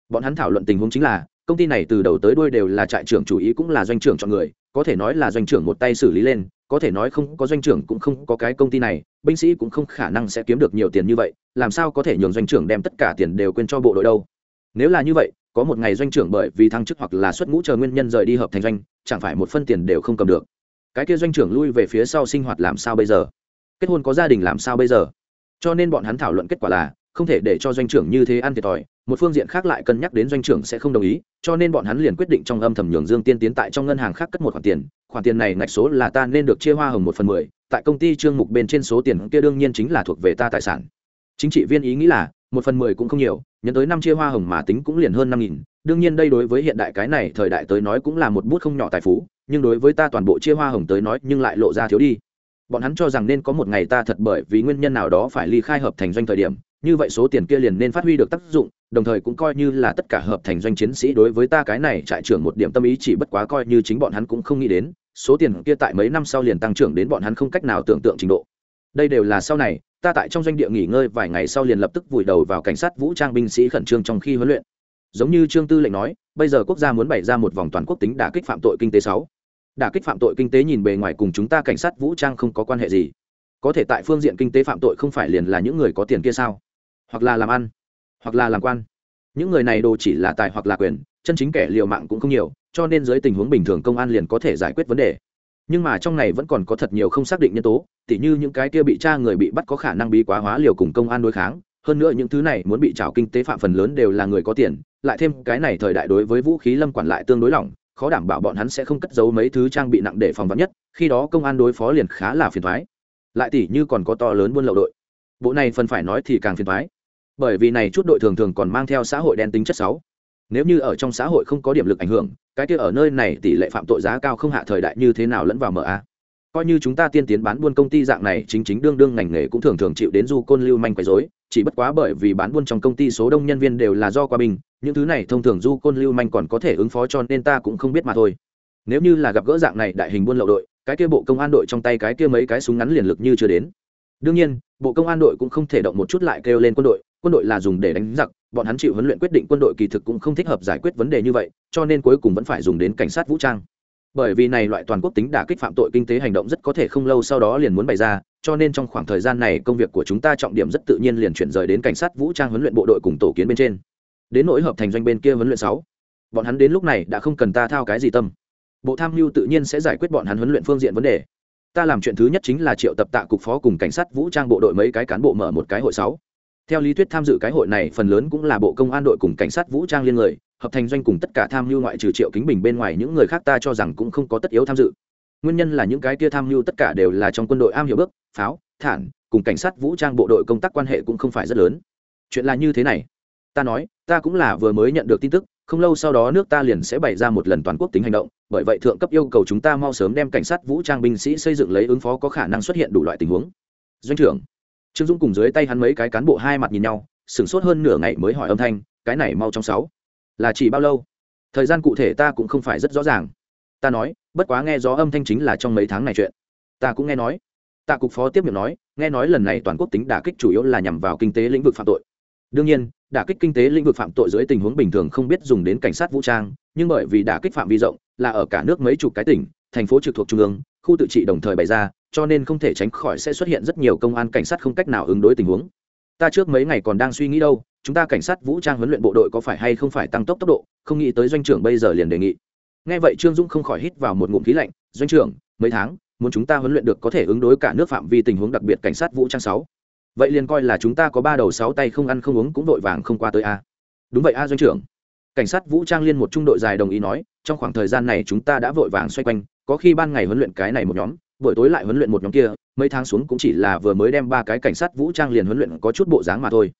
Bọn hắn thảo luận tình huống chính là công ty này từ đầu tới đuôi đều là trại trưởng chủ ý cũng là doanh trưởng chọn người có thể nói là doanh trưởng một tay xử lý lên có thể nói không có doanh trưởng cũng không có cái công ty này, binh sĩ cũng không khả năng sẽ kiếm được nhiều tiền như vậy, làm sao có thể nhường doanh trưởng đem tất cả tiền đều quên cho bộ đội đâu? Nếu là như vậy, có một ngày doanh trưởng bởi vì thăng chức hoặc là xuất ngũ chờ nguyên nhân rời đi hợp thành doanh, chẳng phải một phân tiền đều không cầm được. Cái kia doanh trưởng lui về phía sau sinh hoạt làm sao bây giờ? Kết hôn có gia đình làm sao bây giờ? Cho nên bọn hắn thảo luận kết quả là, không thể để cho doanh trưởng như thế ăn thiệt thòi một phương diện khác lại cân nhắc đến doanh trưởng sẽ không đồng ý, cho nên bọn hắn liền quyết định trong âm thầm nhường dương tiên tiến tại trong ngân hàng khác cất một khoản tiền. Khoản tiền này ngạch số là ta nên được chia hoa hồng một phần mười, tại công ty trương mục bên trên số tiền kia đương nhiên chính là thuộc về ta tài sản. Chính trị viên ý nghĩ là, một phần mười cũng không nhiều, nhấn tới năm chia hoa hồng mà tính cũng liền hơn năm nghìn. Đương nhiên đây đối với hiện đại cái này thời đại tới nói cũng là một bút không nhỏ tài phú, nhưng đối với ta toàn bộ chia hoa hồng tới nói nhưng lại lộ ra thiếu đi. Bọn hắn cho rằng nên có một ngày ta thật bởi vì nguyên nhân nào đó phải ly khai hợp thành doanh thời điểm như vậy số tiền kia liền nên phát huy được tác dụng, đồng thời cũng coi như là tất cả hợp thành doanh chiến sĩ đối với ta cái này trại trưởng một điểm tâm ý chỉ bất quá coi như chính bọn hắn cũng không nghĩ đến, số tiền kia tại mấy năm sau liền tăng trưởng đến bọn hắn không cách nào tưởng tượng trình độ. Đây đều là sau này, ta tại trong doanh địa nghỉ ngơi vài ngày sau liền lập tức vùi đầu vào cảnh sát vũ trang binh sĩ khẩn trương trong khi huấn luyện. Giống như trương tư lệnh nói, bây giờ quốc gia muốn bày ra một vòng toàn quốc tính đả kích phạm tội kinh tế sáu. Đả kích phạm tội kinh tế nhìn bề ngoài cùng chúng ta cảnh sát vũ trang không có quan hệ gì. Có thể tại phương diện kinh tế phạm tội không phải liền là những người có tiền kia sao? Hoặc là làm ăn, hoặc là làm quan. Những người này đồ chỉ là tài hoặc là quyền, chân chính kẻ liều mạng cũng không nhiều, cho nên dưới tình huống bình thường công an liền có thể giải quyết vấn đề. Nhưng mà trong này vẫn còn có thật nhiều không xác định nhân tố, tỉ như những cái kia bị tra người bị bắt có khả năng bí quá hóa liều cùng công an đối kháng, hơn nữa những thứ này muốn bị trào kinh tế phạm phần lớn đều là người có tiền, lại thêm cái này thời đại đối với vũ khí lâm quản lại tương đối lỏng, khó đảm bảo bọn hắn sẽ không cất giấu mấy thứ trang bị nặng để phòng vắn nhất, khi đó công an đối phó liền khá là phiền thoái lại tỉ như còn có to lớn buôn lậu đội. Bộ này phần phải nói thì càng phiền thoái bởi vì này chút đội thường thường còn mang theo xã hội đen tính chất xấu nếu như ở trong xã hội không có điểm lực ảnh hưởng cái kia ở nơi này tỷ lệ phạm tội giá cao không hạ thời đại như thế nào lẫn vào MA. Coi như chúng ta tiên tiến bán buôn công ty dạng này chính chính đương đương ngành nghề cũng thường thường chịu đến du côn lưu manh quấy rối, chỉ bất quá bởi vì bán buôn trong công ty số đông nhân viên đều là do qua bình, những thứ này thông thường du côn lưu manh còn có thể ứng phó cho nên ta cũng không biết mà thôi. Nếu như là gặp gỡ dạng này đại hình buôn lậu đội, cái kia bộ công an đội trong tay cái kia mấy cái súng ngắn liền lực như chưa đến. Đương nhiên, bộ công an đội cũng không thể động một chút lại kêu lên quân đội, quân đội là dùng để đánh giặc bọn hắn chịu huấn luyện quyết định quân đội kỳ thực cũng không thích hợp giải quyết vấn đề như vậy cho nên cuối cùng vẫn phải dùng đến cảnh sát vũ trang. Bởi vì này loại toàn quốc tính đả kích phạm tội kinh tế hành động rất có thể không lâu sau đó liền muốn bày ra cho nên trong khoảng thời gian này công việc của chúng ta trọng điểm rất tự nhiên liền chuyển rời đến cảnh sát vũ trang huấn luyện bộ đội cùng tổ kiến bên trên. Đến nỗi hợp thành doanh bên kia huấn luyện sáu bọn hắn đến lúc này đã không cần ta thao cái gì tâm. Bộ tham mưu tự nhiên sẽ giải quyết bọn hắn huấn luyện phương diện vấn đề ta làm chuyện thứ nhất chính là triệu tập tạ cục phó cùng cảnh sát vũ trang bộ đội mấy cái cán bộ mở một cái hội sáu. Theo lý thuyết tham dự cái hội này, phần lớn cũng là bộ công an đội cùng cảnh sát vũ trang liên người, hợp thành doanh cùng tất cả tham mưu ngoại trừ triệu kính bình bên ngoài những người khác ta cho rằng cũng không có tất yếu tham dự. Nguyên nhân là những cái kia tham mưu tất cả đều là trong quân đội am hiểu bước, pháo, thản, cùng cảnh sát vũ trang bộ đội công tác quan hệ cũng không phải rất lớn. Chuyện là như thế này ta nói, ta cũng là vừa mới nhận được tin tức, không lâu sau đó nước ta liền sẽ bày ra một lần toàn quốc tính hành động, bởi vậy thượng cấp yêu cầu chúng ta mau sớm đem cảnh sát vũ trang binh sĩ xây dựng lấy ứng phó có khả năng xuất hiện đủ loại tình huống. Doanh trưởng, trương dũng cùng dưới tay hắn mấy cái cán bộ hai mặt nhìn nhau, sửng sốt hơn nửa ngày mới hỏi âm thanh, cái này mau trong sáu, là chỉ bao lâu? Thời gian cụ thể ta cũng không phải rất rõ ràng. Ta nói, bất quá nghe gió âm thanh chính là trong mấy tháng này chuyện. Ta cũng nghe nói. Tạ cục phó tiếp miệng nói, nghe nói lần này toàn quốc tính đả kích chủ yếu là nhằm vào kinh tế lĩnh vực phạm tội. Đương nhiên đả kích kinh tế lĩnh vực phạm tội dưới tình huống bình thường không biết dùng đến cảnh sát vũ trang, nhưng bởi vì đả kích phạm vi rộng, là ở cả nước mấy chục cái tỉnh, thành phố trực thuộc trung ương, khu tự trị đồng thời bày ra, cho nên không thể tránh khỏi sẽ xuất hiện rất nhiều công an cảnh sát không cách nào ứng đối tình huống. Ta trước mấy ngày còn đang suy nghĩ đâu, chúng ta cảnh sát vũ trang huấn luyện bộ đội có phải hay không phải tăng tốc tốc độ, không nghĩ tới doanh trưởng bây giờ liền đề nghị. Nghe vậy trương dũng không khỏi hít vào một ngụm khí lạnh, doanh trưởng, mấy tháng, muốn chúng ta huấn luyện được có thể ứng đối cả nước phạm vi tình huống đặc biệt cảnh sát vũ trang sáu? Vậy liền coi là chúng ta có ba đầu sáu tay không ăn không uống cũng vội vàng không qua tới a. Đúng vậy a, doanh trưởng. Cảnh sát vũ trang liên một trung đội dài đồng ý nói, trong khoảng thời gian này chúng ta đã vội vàng xoay quanh, có khi ban ngày huấn luyện cái này một nhóm, buổi tối lại huấn luyện một nhóm kia, mấy tháng xuống cũng chỉ là vừa mới đem ba cái cảnh sát vũ trang liền huấn luyện có chút bộ dáng mà thôi.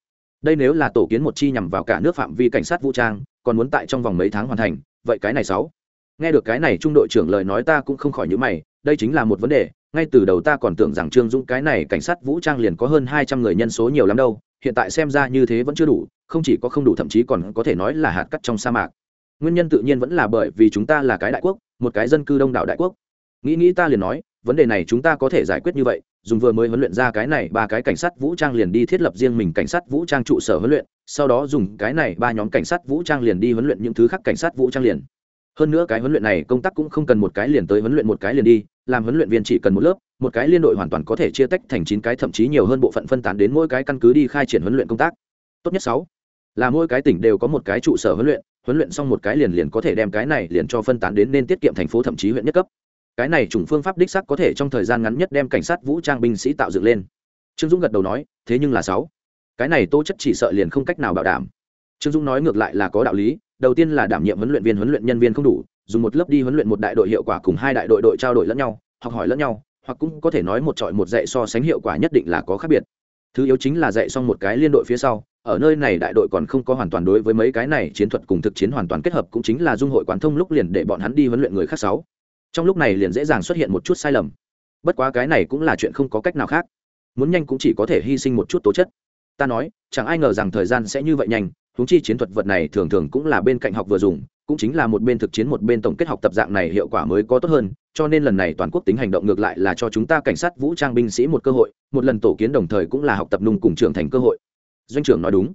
Đây nếu là tổ kiến một chi nhằm vào cả nước phạm vi cảnh sát vũ trang, còn muốn tại trong vòng mấy tháng hoàn thành, vậy cái này sáu. Nghe được cái này trung đội trưởng lời nói ta cũng không khỏi nhữ mày, đây chính là một vấn đề ngay từ đầu ta còn tưởng rằng trương dũng cái này cảnh sát vũ trang liền có hơn hai trăm người nhân số nhiều lắm đâu, hiện tại xem ra như thế vẫn chưa đủ, không chỉ có không đủ thậm chí còn có thể nói là hạt cắt trong sa mạc. Nguyên nhân tự nhiên vẫn là bởi vì chúng ta là cái đại quốc, một cái dân cư đông đảo đại quốc. Nghĩ nghĩ ta liền nói, vấn đề này chúng ta có thể giải quyết như vậy, dùng vừa mới huấn luyện ra cái này ba cái cảnh sát vũ trang liền đi thiết lập riêng mình cảnh sát vũ trang trụ sở huấn luyện, sau đó dùng cái này ba nhóm cảnh sát vũ trang liền đi huấn luyện những thứ khác cảnh sát vũ trang liền hơn nữa cái huấn luyện này công tác cũng không cần một cái liền tới huấn luyện một cái liền đi, làm huấn luyện viên chỉ cần một lớp, một cái liên đội hoàn toàn có thể chia tách thành chín cái thậm chí nhiều hơn bộ phận phân tán đến mỗi cái căn cứ đi khai triển huấn luyện công tác. Tốt nhất sáu, là mỗi cái tỉnh đều có một cái trụ sở huấn luyện huấn luyện xong một cái liền liền có thể đem cái này liền cho phân tán đến nên tiết kiệm thành phố thậm chí huyện nhất cấp. Cái này chủng phương pháp đích sắc có thể trong thời gian ngắn nhất đem cảnh sát vũ trang binh sĩ tạo dựng lên. Trương dũng gật đầu nói, thế nhưng là sáu, cái này tố chất chỉ sợ liền không cách nào bảo đảm trương dũng nói ngược lại là có đạo lý, đầu tiên là đảm nhiệm huấn luyện viên, huấn luyện nhân viên không đủ, dùng một lớp đi huấn luyện một đại đội hiệu quả cùng hai đại đội đội trao đổi lẫn nhau, học hỏi lẫn nhau, hoặc cũng có thể nói một trọi một dạy so sánh hiệu quả nhất định là có khác biệt. Thứ yếu chính là dạy xong một cái liên đội phía sau, ở nơi này đại đội còn không có hoàn toàn đối với mấy cái này chiến thuật cùng thực chiến hoàn toàn kết hợp, cũng chính là dung hội quán thông lúc liền để bọn hắn đi huấn luyện người khác sáu. Trong lúc này liền dễ dàng xuất hiện một chút sai lầm. Bất quá cái này cũng là chuyện không có cách nào khác. Muốn nhanh cũng chỉ có thể hy sinh một chút tố chất. Ta nói, chẳng ai ngờ rằng thời gian sẽ như vậy nhanh huống chi chiến thuật vật này thường thường cũng là bên cạnh học vừa dùng, cũng chính là một bên thực chiến một bên tổng kết học tập dạng này hiệu quả mới có tốt hơn, cho nên lần này toàn quốc tính hành động ngược lại là cho chúng ta cảnh sát vũ trang binh sĩ một cơ hội, một lần tổ kiến đồng thời cũng là học tập nung cùng trưởng thành cơ hội. Doanh trưởng nói đúng.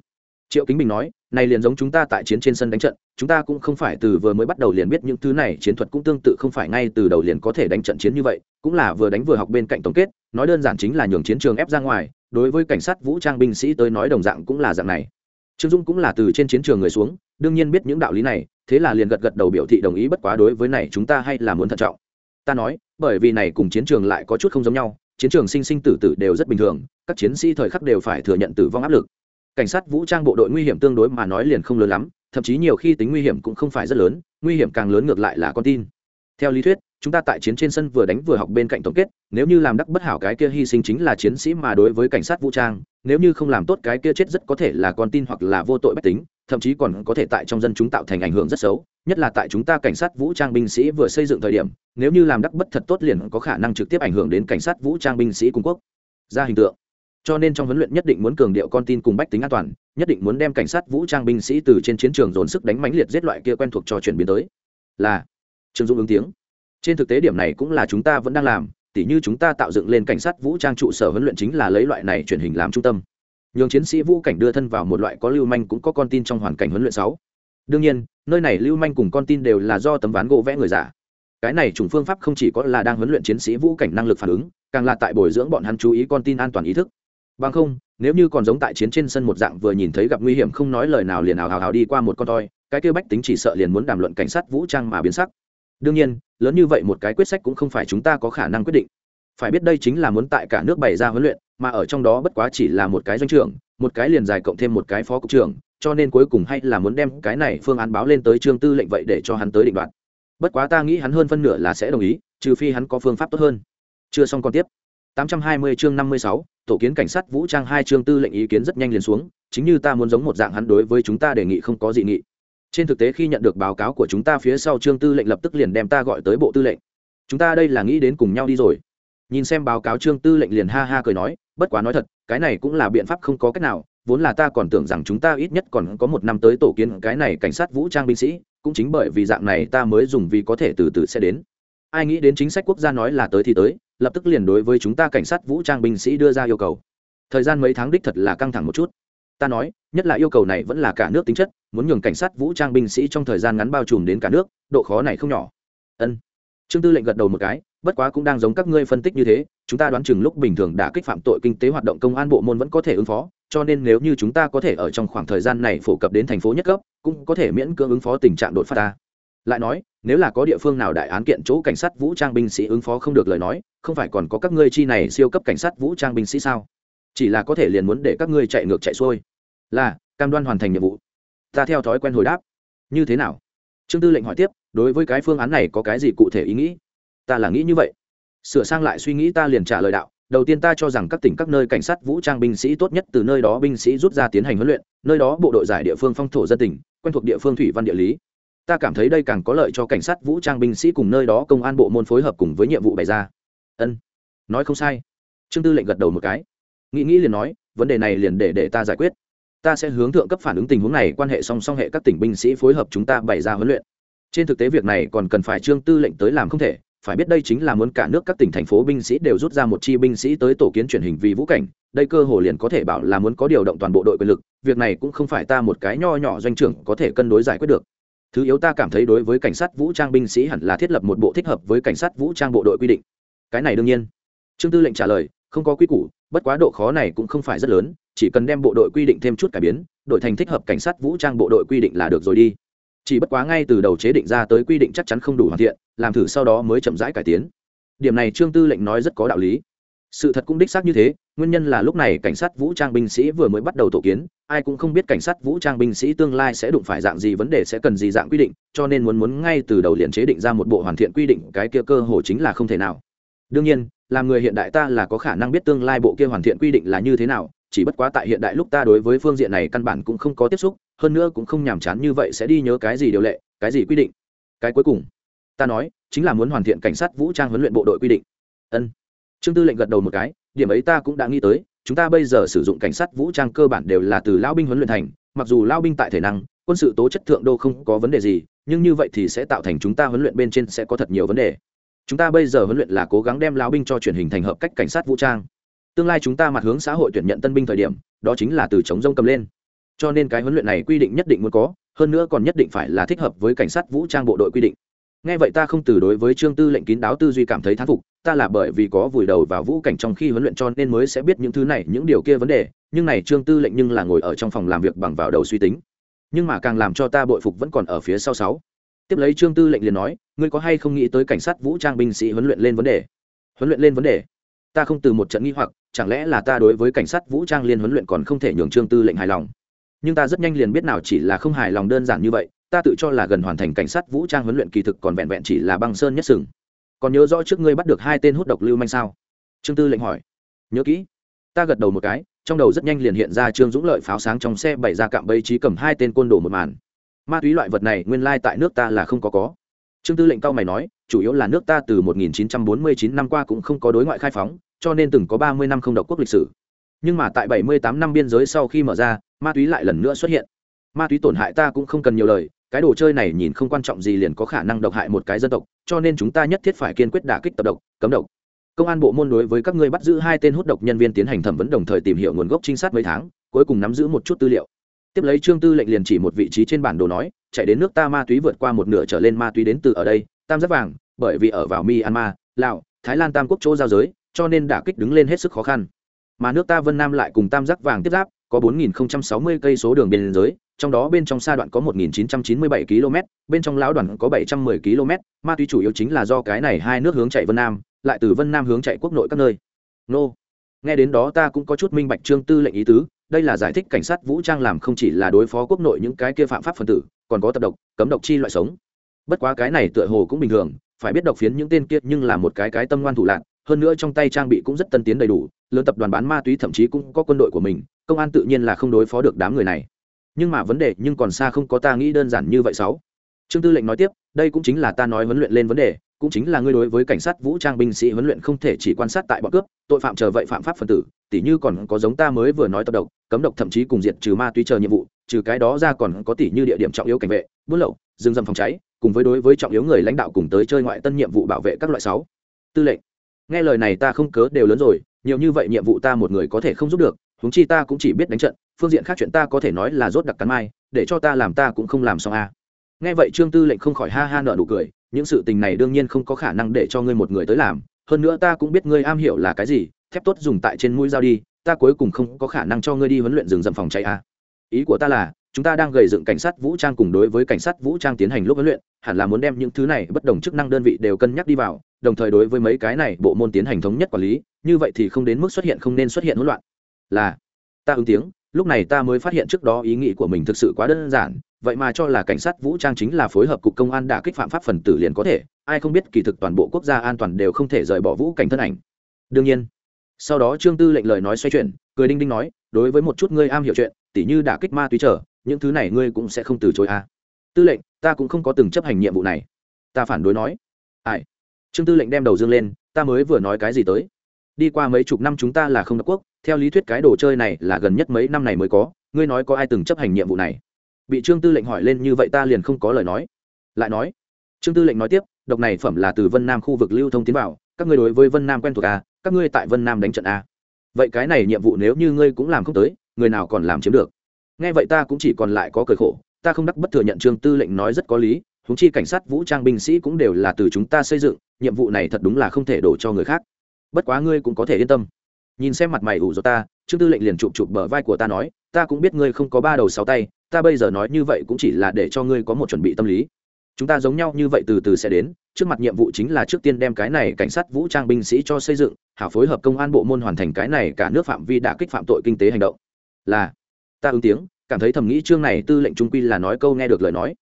Triệu kính bình nói, này liền giống chúng ta tại chiến trên sân đánh trận, chúng ta cũng không phải từ vừa mới bắt đầu liền biết những thứ này, chiến thuật cũng tương tự không phải ngay từ đầu liền có thể đánh trận chiến như vậy, cũng là vừa đánh vừa học bên cạnh tổng kết, nói đơn giản chính là nhường chiến trường ép ra ngoài, đối với cảnh sát vũ trang binh sĩ tới nói đồng dạng cũng là dạng này trương dung cũng là từ trên chiến trường người xuống, đương nhiên biết những đạo lý này, thế là liền gật gật đầu biểu thị đồng ý bất quá đối với này chúng ta hay là muốn thận trọng. Ta nói, bởi vì này cùng chiến trường lại có chút không giống nhau, chiến trường sinh sinh tử tử đều rất bình thường, các chiến sĩ thời khắc đều phải thừa nhận tử vong áp lực. Cảnh sát vũ trang bộ đội nguy hiểm tương đối mà nói liền không lớn lắm, thậm chí nhiều khi tính nguy hiểm cũng không phải rất lớn, nguy hiểm càng lớn ngược lại là con tin. Theo lý thuyết chúng ta tại chiến trên sân vừa đánh vừa học bên cạnh tổng kết, nếu như làm đắc bất hảo cái kia hy sinh chính là chiến sĩ mà đối với cảnh sát vũ trang, nếu như không làm tốt cái kia chết rất có thể là con tin hoặc là vô tội bách tính, thậm chí còn có thể tại trong dân chúng tạo thành ảnh hưởng rất xấu, nhất là tại chúng ta cảnh sát vũ trang binh sĩ vừa xây dựng thời điểm, nếu như làm đắc bất thật tốt liền có khả năng trực tiếp ảnh hưởng đến cảnh sát vũ trang binh sĩ cung quốc. Ra hình tượng. Cho nên trong huấn luyện nhất định muốn cường điệu con tin cùng bách tính an toàn, nhất định muốn đem cảnh sát vũ trang binh sĩ từ trên chiến trường dồn sức đánh mãnh liệt giết loại kia quen thuộc cho chuyển biến tới. Là. Trương dũng ứng tiếng trên thực tế điểm này cũng là chúng ta vẫn đang làm, tỉ như chúng ta tạo dựng lên cảnh sát vũ trang trụ sở huấn luyện chính là lấy loại này truyền hình làm trung tâm. Nhường chiến sĩ vũ cảnh đưa thân vào một loại có lưu manh cũng có con tin trong hoàn cảnh huấn luyện sáu. Đương nhiên, nơi này lưu manh cùng con tin đều là do tấm ván gỗ vẽ người giả. Cái này chủng phương pháp không chỉ có là đang huấn luyện chiến sĩ vũ cảnh năng lực phản ứng, càng là tại bồi dưỡng bọn hắn chú ý con tin an toàn ý thức. Bằng không, nếu như còn giống tại chiến trên sân một dạng vừa nhìn thấy gặp nguy hiểm không nói lời nào liền ảo hào hào đi qua một con toi, cái kêu bách tính chỉ sợ liền muốn đàm luận cảnh sát vũ trang mà biến sắc đương nhiên lớn như vậy một cái quyết sách cũng không phải chúng ta có khả năng quyết định. Phải biết đây chính là muốn tại cả nước bày ra huấn luyện mà ở trong đó bất quá chỉ là một cái doanh trưởng một cái liền dài cộng thêm một cái phó cục trưởng cho nên cuối cùng hay là muốn đem cái này phương án báo lên tới trương tư lệnh vậy để cho hắn tới định đoạt. Bất quá ta nghĩ hắn hơn phân nửa là sẽ đồng ý trừ phi hắn có phương pháp tốt hơn. Chưa xong còn tiếp. 820 chương 56, tổ kiến cảnh sát vũ trang hai chương tư lệnh ý kiến rất nhanh liền xuống chính như ta muốn giống một dạng hắn đối với chúng ta đề nghị không có dị nghị trên thực tế khi nhận được báo cáo của chúng ta phía sau, trương tư lệnh lập tức liền đem ta gọi tới bộ tư lệnh. Chúng ta đây là nghĩ đến cùng nhau đi rồi. Nhìn xem báo cáo, trương tư lệnh liền ha ha cười nói, bất quá nói thật, cái này cũng là biện pháp không có cách nào, vốn là ta còn tưởng rằng chúng ta ít nhất còn có một năm tới tổ kiến cái này cảnh sát vũ trang binh sĩ, cũng chính bởi vì dạng này ta mới dùng vì có thể từ từ sẽ đến. Ai nghĩ đến chính sách quốc gia nói là tới thì tới, lập tức liền đối với chúng ta cảnh sát vũ trang binh sĩ đưa ra yêu cầu. Thời gian mấy tháng đích thật là căng thẳng một chút. Ta nói, nhất là yêu cầu này vẫn là cả nước tính chất muốn nhường cảnh sát vũ trang binh sĩ trong thời gian ngắn bao trùm đến cả nước, độ khó này không nhỏ. Ân. Trương tư lệnh gật đầu một cái, bất quá cũng đang giống các ngươi phân tích như thế, chúng ta đoán chừng lúc bình thường đã kích phạm tội kinh tế hoạt động công an bộ môn vẫn có thể ứng phó, cho nên nếu như chúng ta có thể ở trong khoảng thời gian này phổ cập đến thành phố nhất cấp, cũng có thể miễn cưỡng ứng phó tình trạng đột phát ta. Lại nói, nếu là có địa phương nào đại án kiện chỗ cảnh sát vũ trang binh sĩ ứng phó không được lời nói, không phải còn có các ngươi chi này siêu cấp cảnh sát vũ trang binh sĩ sao? Chỉ là có thể liền muốn để các ngươi chạy ngược chạy xuôi. Là, cam đoan hoàn thành nhiệm vụ ta theo thói quen hồi đáp. Như thế nào? Trương tư lệnh hỏi tiếp, đối với cái phương án này có cái gì cụ thể ý nghĩ? Ta là nghĩ như vậy. Sửa sang lại suy nghĩ ta liền trả lời đạo, đầu tiên ta cho rằng các tỉnh các nơi cảnh sát vũ trang binh sĩ tốt nhất từ nơi đó binh sĩ rút ra tiến hành huấn luyện, nơi đó bộ đội giải địa phương phong thổ dân tỉnh quen thuộc địa phương thủy văn địa lý. Ta cảm thấy đây càng có lợi cho cảnh sát vũ trang binh sĩ cùng nơi đó công an bộ môn phối hợp cùng với nhiệm vụ bày ra. Ân. Nói không sai. Trương tư lệnh gật đầu một cái. Nghĩ nghĩ liền nói, vấn đề này liền để để ta giải quyết ta sẽ hướng thượng cấp phản ứng tình huống này, quan hệ song song hệ các tỉnh binh sĩ phối hợp chúng ta bày ra huấn luyện. Trên thực tế việc này còn cần phải trương tư lệnh tới làm không thể, phải biết đây chính là muốn cả nước các tỉnh thành phố binh sĩ đều rút ra một chi binh sĩ tới tổ kiến truyền hình vì vũ cảnh, đây cơ hồ liền có thể bảo là muốn có điều động toàn bộ đội quyền lực, việc này cũng không phải ta một cái nho nhỏ doanh trưởng có thể cân đối giải quyết được. Thứ yếu ta cảm thấy đối với cảnh sát vũ trang binh sĩ hẳn là thiết lập một bộ thích hợp với cảnh sát vũ trang bộ đội quy định. Cái này đương nhiên. Trương tư lệnh trả lời không có quy củ, bất quá độ khó này cũng không phải rất lớn, chỉ cần đem bộ đội quy định thêm chút cải biến, đội thành thích hợp cảnh sát vũ trang bộ đội quy định là được rồi đi. Chỉ bất quá ngay từ đầu chế định ra tới quy định chắc chắn không đủ hoàn thiện, làm thử sau đó mới chậm rãi cải tiến. Điểm này trương tư lệnh nói rất có đạo lý. Sự thật cũng đích xác như thế, nguyên nhân là lúc này cảnh sát vũ trang binh sĩ vừa mới bắt đầu tổ kiến, ai cũng không biết cảnh sát vũ trang binh sĩ tương lai sẽ đụng phải dạng gì, vấn đề sẽ cần gì dạng quy định, cho nên muốn muốn ngay từ đầu liền chế định ra một bộ hoàn thiện quy định, cái kia cơ hồ chính là không thể nào đương nhiên, làm người hiện đại ta là có khả năng biết tương lai bộ kia hoàn thiện quy định là như thế nào, chỉ bất quá tại hiện đại lúc ta đối với phương diện này căn bản cũng không có tiếp xúc, hơn nữa cũng không nhàm chán như vậy sẽ đi nhớ cái gì điều lệ, cái gì quy định. Cái cuối cùng, ta nói, chính là muốn hoàn thiện cảnh sát vũ trang huấn luyện bộ đội quy định. Ân. Trương tư lệnh gật đầu một cái, điểm ấy ta cũng đã nghĩ tới, chúng ta bây giờ sử dụng cảnh sát vũ trang cơ bản đều là từ lao binh huấn luyện thành, mặc dù lao binh tại thể năng, quân sự tố chất thượng đô không có vấn đề gì, nhưng như vậy thì sẽ tạo thành chúng ta huấn luyện bên trên sẽ có thật nhiều vấn đề chúng ta bây giờ huấn luyện là cố gắng đem lão binh cho chuyển hình thành hợp cách cảnh sát vũ trang. Tương lai chúng ta mặt hướng xã hội tuyển nhận tân binh thời điểm, đó chính là từ chống rông cầm lên. Cho nên cái huấn luyện này quy định nhất định muốn có, hơn nữa còn nhất định phải là thích hợp với cảnh sát vũ trang bộ đội quy định. Nghe vậy ta không từ đối với trương tư lệnh kín đáo tư duy cảm thấy thán phục, ta là bởi vì có vùi đầu vào vũ cảnh trong khi huấn luyện cho nên mới sẽ biết những thứ này, những điều kia vấn đề, nhưng này trương tư lệnh nhưng là ngồi ở trong phòng làm việc bằng vào đầu suy tính. Nhưng mà càng làm cho ta bội phục vẫn còn ở phía sau sáu tiếp lấy trương tư lệnh liền nói, ngươi có hay không nghĩ tới cảnh sát vũ trang binh sĩ huấn luyện lên vấn đề? Huấn luyện lên vấn đề? Ta không từ một trận nghi hoặc, chẳng lẽ là ta đối với cảnh sát vũ trang liên huấn luyện còn không thể nhường trương tư lệnh hài lòng? Nhưng ta rất nhanh liền biết nào chỉ là không hài lòng đơn giản như vậy, ta tự cho là gần hoàn thành cảnh sát vũ trang huấn luyện kỳ thực còn vẹn vẹn chỉ là băng sơn nhất sừng. Còn nhớ rõ trước ngươi bắt được hai tên hút độc lưu manh sao? Trương tư lệnh hỏi. Nhớ kỹ. Ta gật đầu một cái, trong đầu rất nhanh liền hiện ra trương dũng lợi pháo sáng trong xe bày ra cạm bẫy trí cầm hai tên côn đồ một màn ma túy loại vật này nguyên lai tại nước ta là không có có. Trương tư lệnh cao mày nói, chủ yếu là nước ta từ 1949 năm qua cũng không có đối ngoại khai phóng, cho nên từng có 30 năm không độc quốc lịch sử. Nhưng mà tại 78 năm biên giới sau khi mở ra, ma túy lại lần nữa xuất hiện. Ma túy tổn hại ta cũng không cần nhiều lời, cái đồ chơi này nhìn không quan trọng gì liền có khả năng độc hại một cái dân tộc, cho nên chúng ta nhất thiết phải kiên quyết đả kích tập độc, cấm độc. Công an bộ môn đối với các ngươi bắt giữ hai tên hút độc nhân viên tiến hành thẩm vấn đồng thời tìm hiểu nguồn gốc trinh sát mấy tháng, cuối cùng nắm giữ một chút tư liệu tiếp lấy trương tư lệnh liền chỉ một vị trí trên bản đồ nói, chạy đến nước ta ma túy vượt qua một nửa trở lên ma túy đến từ ở đây, tam giác vàng, bởi vì ở vào myanmar, lào, thái lan tam quốc chỗ giao giới, cho nên đả kích đứng lên hết sức khó khăn. Mà nước ta vân nam lại cùng tam giác vàng tiếp giáp, có 4.060 cây số đường biên giới, trong đó bên trong xa đoạn có 1.997 km, bên trong lão đoạn có 710 km, ma túy chủ yếu chính là do cái này hai nước hướng chạy vân nam, lại từ vân nam hướng chạy quốc nội các nơi. Nô. Nghe đến đó ta cũng có chút minh bạch trương tư lệnh ý tứ đây là giải thích cảnh sát vũ trang làm không chỉ là đối phó quốc nội những cái kia phạm pháp phần tử, còn có tập độc, cấm độc chi loại sống. Bất quá cái này tựa hồ cũng bình thường, phải biết độc phiến những tên kia nhưng là một cái cái tâm ngoan thủ lạc hơn nữa trong tay trang bị cũng rất tân tiến đầy đủ, lớn tập đoàn bán ma túy thậm chí cũng có quân đội của mình, công an tự nhiên là không đối phó được đám người này. Nhưng mà vấn đề nhưng còn xa không có ta nghĩ đơn giản như vậy sáu. Trương tư lệnh nói tiếp, đây cũng chính là ta nói huấn luyện lên vấn đề, cũng chính là ngươi đối với cảnh sát vũ trang binh sĩ huấn luyện không thể chỉ quan sát tại bọn cướp, tội phạm chờ vậy phạm pháp phần tử tỉ như còn có giống ta mới vừa nói tập độc, cấm độc thậm chí cùng diệt trừ ma túy chờ nhiệm vụ, trừ cái đó ra còn có tỉ như địa điểm trọng yếu cảnh vệ, buôn lậu, rừng rậm phòng cháy, cùng với đối với trọng yếu người lãnh đạo cùng tới chơi ngoại tân nhiệm vụ bảo vệ các loại sáu. Tư lệnh. Nghe lời này ta không cớ đều lớn rồi, nhiều như vậy nhiệm vụ ta một người có thể không giúp được, huống chi ta cũng chỉ biết đánh trận, phương diện khác chuyện ta có thể nói là rốt đặc cắn mai, để cho ta làm ta cũng không làm xong a nghe vậy trương tư lệnh không khỏi ha ha nợ nụ cười, những sự tình này đương nhiên không có khả năng để cho ngươi một người tới làm, hơn nữa ta cũng biết ngươi am hiểu là cái gì thép tốt dùng tại trên mũi dao đi, ta cuối cùng không có khả năng cho ngươi đi huấn luyện rừng rậm phòng cháy a ý của ta là, chúng ta đang gầy dựng cảnh sát vũ trang cùng đối với cảnh sát vũ trang tiến hành lúc huấn luyện, hẳn là muốn đem những thứ này bất đồng chức năng đơn vị đều cân nhắc đi vào, đồng thời đối với mấy cái này bộ môn tiến hành thống nhất quản lý, như vậy thì không đến mức xuất hiện không nên xuất hiện hỗn loạn. Là, ta ứng tiếng, lúc này ta mới phát hiện trước đó ý nghĩ của mình thực sự quá đơn giản, vậy mà cho là cảnh sát vũ trang chính là phối hợp cục công an đả kích phạm pháp phần tử liền có thể, ai không biết kỳ thực toàn bộ quốc gia an toàn đều không thể rời bỏ vũ cảnh thân ảnh. Đương nhiên sau đó trương tư lệnh lời nói xoay chuyển cười đinh đinh nói đối với một chút ngươi am hiểu chuyện tỉ như đả kích ma túy trở những thứ này ngươi cũng sẽ không từ chối à. tư lệnh ta cũng không có từng chấp hành nhiệm vụ này. Ta phản đối nói. Ai? Trương tư lệnh đem đầu dương lên ta mới vừa nói cái gì tới? Đi qua mấy chục năm chúng ta là không độc quốc theo lý thuyết cái đồ chơi này là gần nhất mấy năm này mới có ngươi nói có ai từng chấp hành nhiệm vụ này? Bị trương tư lệnh hỏi lên như vậy ta liền không có lời nói. Lại nói trương tư lệnh nói tiếp độc này phẩm là từ vân nam khu vực lưu thông tiến vào các ngươi đối với vân nam quen thuộc à, các ngươi tại vân nam đánh trận a. Vậy cái này nhiệm vụ nếu như ngươi cũng làm không tới, người nào còn làm chiếm được? Nghe vậy ta cũng chỉ còn lại có cười khổ, ta không đắc bất thừa nhận trương tư lệnh nói rất có lý húng chi cảnh sát vũ trang binh sĩ cũng đều là từ chúng ta xây dựng, nhiệm vụ này thật đúng là không thể đổ cho người khác. Bất quá ngươi cũng có thể yên tâm. Nhìn xem mặt mày ủ rột ta, trương tư lệnh liền chụp chụp bờ vai của ta nói, ta cũng biết ngươi không có ba đầu sáu tay, ta bây giờ nói như vậy cũng chỉ là để cho ngươi có một chuẩn bị tâm lý chúng ta giống nhau như vậy từ từ sẽ đến, trước mặt nhiệm vụ chính là trước tiên đem cái này cảnh sát vũ trang binh sĩ cho xây dựng, hảo phối hợp công an bộ môn hoàn thành cái này cả nước phạm vi đã kích phạm tội kinh tế hành động. Là, ta ứng tiếng, cảm thấy thầm nghĩ chương này tư lệnh trung quy là nói câu nghe được lời nói.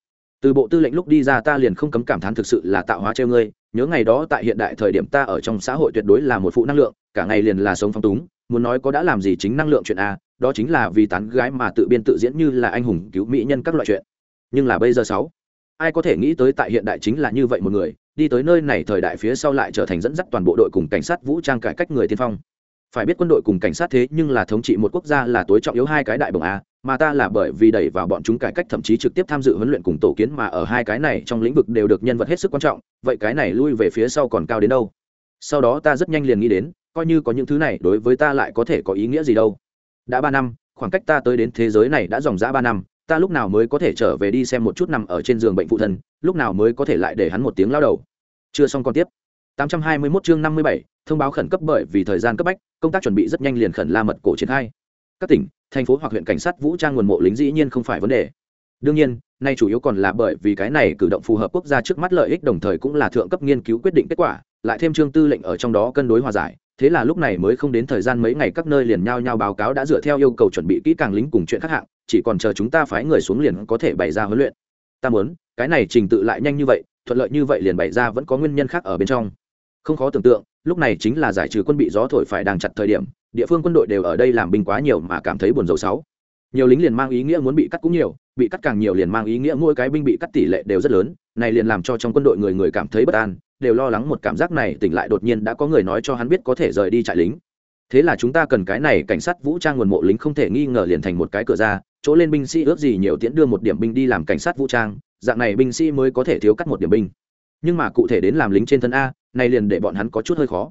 Từ bộ tư lệnh lúc đi ra ta liền không cấm cảm thán thực sự là tạo hóa treo ngươi, nhớ ngày đó tại hiện đại thời điểm ta ở trong xã hội tuyệt đối là một phụ năng lượng, cả ngày liền là sống phong túng, muốn nói có đã làm gì chính năng lượng chuyện a, đó chính là vì tán gái mà tự biên tự diễn như là anh hùng cứu mỹ nhân các loại chuyện. Nhưng là bây giờ sáu ai có thể nghĩ tới tại hiện đại chính là như vậy một người, đi tới nơi này thời đại phía sau lại trở thành dẫn dắt toàn bộ đội cùng cảnh sát vũ trang cải cách người tiên phong. Phải biết quân đội cùng cảnh sát thế nhưng là thống trị một quốc gia là tối trọng yếu hai cái đại bồng a, mà ta là bởi vì đẩy vào bọn chúng cải cách thậm chí trực tiếp tham dự huấn luyện cùng tổ kiến mà ở hai cái này trong lĩnh vực đều được nhân vật hết sức quan trọng, vậy cái này lui về phía sau còn cao đến đâu? Sau đó ta rất nhanh liền nghĩ đến, coi như có những thứ này đối với ta lại có thể có ý nghĩa gì đâu? Đã ba năm, khoảng cách ta tới đến thế giới này đã dòng dã ba năm ta lúc nào mới có thể trở về đi xem một chút nằm ở trên giường bệnh phụ thân lúc nào mới có thể lại để hắn một tiếng lao đầu. Chưa xong còn tiếp. 821 chương 57, thông báo khẩn cấp bởi vì thời gian cấp bách công tác chuẩn bị rất nhanh liền khẩn la mật cổ triển khai. Các tỉnh thành phố hoặc huyện cảnh sát vũ trang nguồn mộ lính dĩ nhiên không phải vấn đề. Đương nhiên nay chủ yếu còn là bởi vì cái này cử động phù hợp quốc gia trước mắt lợi ích đồng thời cũng là thượng cấp nghiên cứu quyết định kết quả lại thêm chương tư lệnh ở trong đó cân đối hòa giải thế là lúc này mới không đến thời gian mấy ngày các nơi liền nhao nhao báo cáo đã dựa theo yêu cầu chuẩn bị kỹ càng lính cùng chuyện khác hạng, chỉ còn chờ chúng ta phái người xuống liền có thể bày ra huấn luyện. Ta muốn, cái này trình tự lại nhanh như vậy, thuận lợi như vậy liền bày ra vẫn có nguyên nhân khác ở bên trong. Không khó tưởng tượng, lúc này chính là giải trừ quân bị gió thổi phải đang chặt thời điểm, địa phương quân đội đều ở đây làm binh quá nhiều mà cảm thấy buồn rầu sáu. Nhiều lính liền mang ý nghĩa muốn bị cắt cũng nhiều, bị cắt càng nhiều liền mang ý nghĩa mỗi cái binh bị cắt tỷ lệ đều rất lớn, này liền làm cho trong quân đội người người cảm thấy bất an đều lo lắng một cảm giác này tỉnh lại đột nhiên đã có người nói cho hắn biết có thể rời đi trại lính. Thế là chúng ta cần cái này cảnh sát vũ trang nguồn mộ lính không thể nghi ngờ liền thành một cái cửa ra, chỗ lên binh sĩ ước gì nhiều tiễn đưa một điểm binh đi làm cảnh sát vũ trang, dạng này binh sĩ mới có thể thiếu cắt một điểm binh. Nhưng mà cụ thể đến làm lính trên thân a, này liền để bọn hắn có chút hơi khó.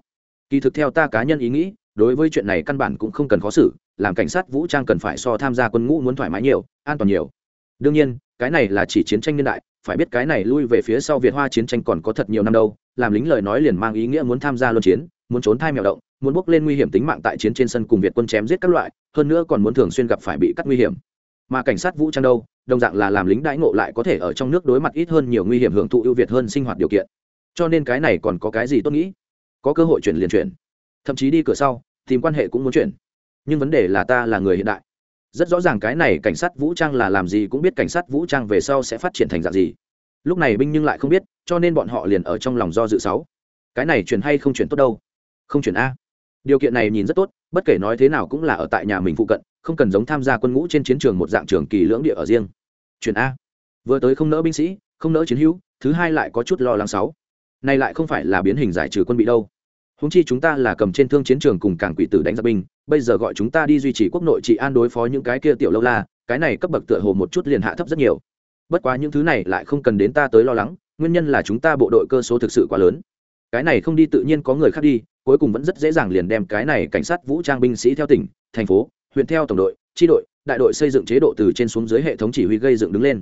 Kỳ thực theo ta cá nhân ý nghĩ, đối với chuyện này căn bản cũng không cần khó xử, làm cảnh sát vũ trang cần phải so tham gia quân ngũ muốn thoải mái nhiều, an toàn nhiều. Đương nhiên, cái này là chỉ chiến tranh niên đại phải biết cái này lui về phía sau việt hoa chiến tranh còn có thật nhiều năm đâu, làm lính lời nói liền mang ý nghĩa muốn tham gia luân chiến, muốn trốn thai mèo động, muốn bốc lên nguy hiểm tính mạng tại chiến trên sân cùng việt quân chém giết các loại, hơn nữa còn muốn thường xuyên gặp phải bị cắt nguy hiểm. Mà cảnh sát vũ trang đâu, đồng dạng là làm lính đãi ngộ lại có thể ở trong nước đối mặt ít hơn nhiều nguy hiểm hưởng thụ ưu việt hơn sinh hoạt điều kiện. Cho nên cái này còn có cái gì tốt nghĩ? Có cơ hội chuyển liền chuyển. Thậm chí đi cửa sau, tìm quan hệ cũng muốn chuyển. Nhưng vấn đề là ta là người hiện đại rất rõ ràng cái này cảnh sát vũ trang là làm gì cũng biết cảnh sát vũ trang về sau sẽ phát triển thành dạng gì. Lúc này binh nhưng lại không biết, cho nên bọn họ liền ở trong lòng do dự sáu. Cái này chuyển hay không chuyển tốt đâu? Không chuyển a. Điều kiện này nhìn rất tốt, bất kể nói thế nào cũng là ở tại nhà mình phụ cận, không cần giống tham gia quân ngũ trên chiến trường một dạng trường kỳ lưỡng địa ở riêng. Chuyển a. Vừa tới không nỡ binh sĩ, không nỡ chiến hữu, thứ hai lại có chút lo lắng sáu. Này lại không phải là biến hình giải trừ quân bị đâu húng chi chúng ta là cầm trên thương chiến trường cùng cảng quỷ tử đánh giặc binh, bây giờ gọi chúng ta đi duy trì quốc nội trị an đối phó những cái kia tiểu lâu la, cái này cấp bậc tựa hồ một chút liền hạ thấp rất nhiều. Bất quá những thứ này lại không cần đến ta tới lo lắng, nguyên nhân là chúng ta bộ đội cơ số thực sự quá lớn. Cái này không đi tự nhiên có người khác đi, cuối cùng vẫn rất dễ dàng liền đem cái này cảnh sát vũ trang binh sĩ theo tỉnh, thành phố, huyện theo tổng đội, tri đội, đại đội xây dựng chế độ từ trên xuống dưới hệ thống chỉ huy gây dựng đứng lên.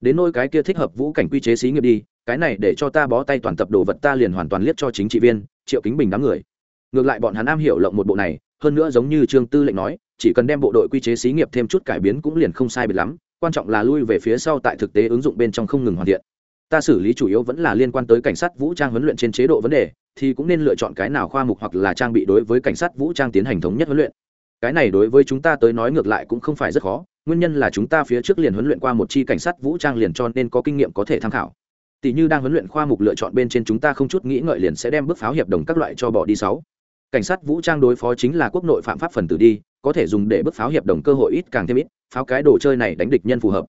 Đến nôi cái kia thích hợp vũ cảnh quy chế xí nghiệp đi, cái này để cho ta bó tay toàn tập đồ vật ta liền hoàn toàn liếc cho chính trị viên triệu kính bình đám người. Ngược lại bọn hắn am hiểu lộng một bộ này, hơn nữa giống như trương tư lệnh nói, chỉ cần đem bộ đội quy chế xí nghiệp thêm chút cải biến cũng liền không sai biệt lắm, quan trọng là lui về phía sau tại thực tế ứng dụng bên trong không ngừng hoàn thiện. Ta xử lý chủ yếu vẫn là liên quan tới cảnh sát vũ trang huấn luyện trên chế độ vấn đề, thì cũng nên lựa chọn cái nào khoa mục hoặc là trang bị đối với cảnh sát vũ trang tiến hành thống nhất huấn luyện. Cái này đối với chúng ta tới nói ngược lại cũng không phải rất khó, nguyên nhân là chúng ta phía trước liền huấn luyện qua một chi cảnh sát vũ trang liền cho nên có kinh nghiệm có thể tham khảo tỷ như đang huấn luyện khoa mục lựa chọn bên trên chúng ta không chút nghĩ ngợi liền sẽ đem bước pháo hiệp đồng các loại cho bỏ đi sáu. Cảnh sát vũ trang đối phó chính là quốc nội phạm pháp phần tử đi, có thể dùng để bước pháo hiệp đồng cơ hội ít càng thêm ít, pháo cái đồ chơi này đánh địch nhân phù hợp.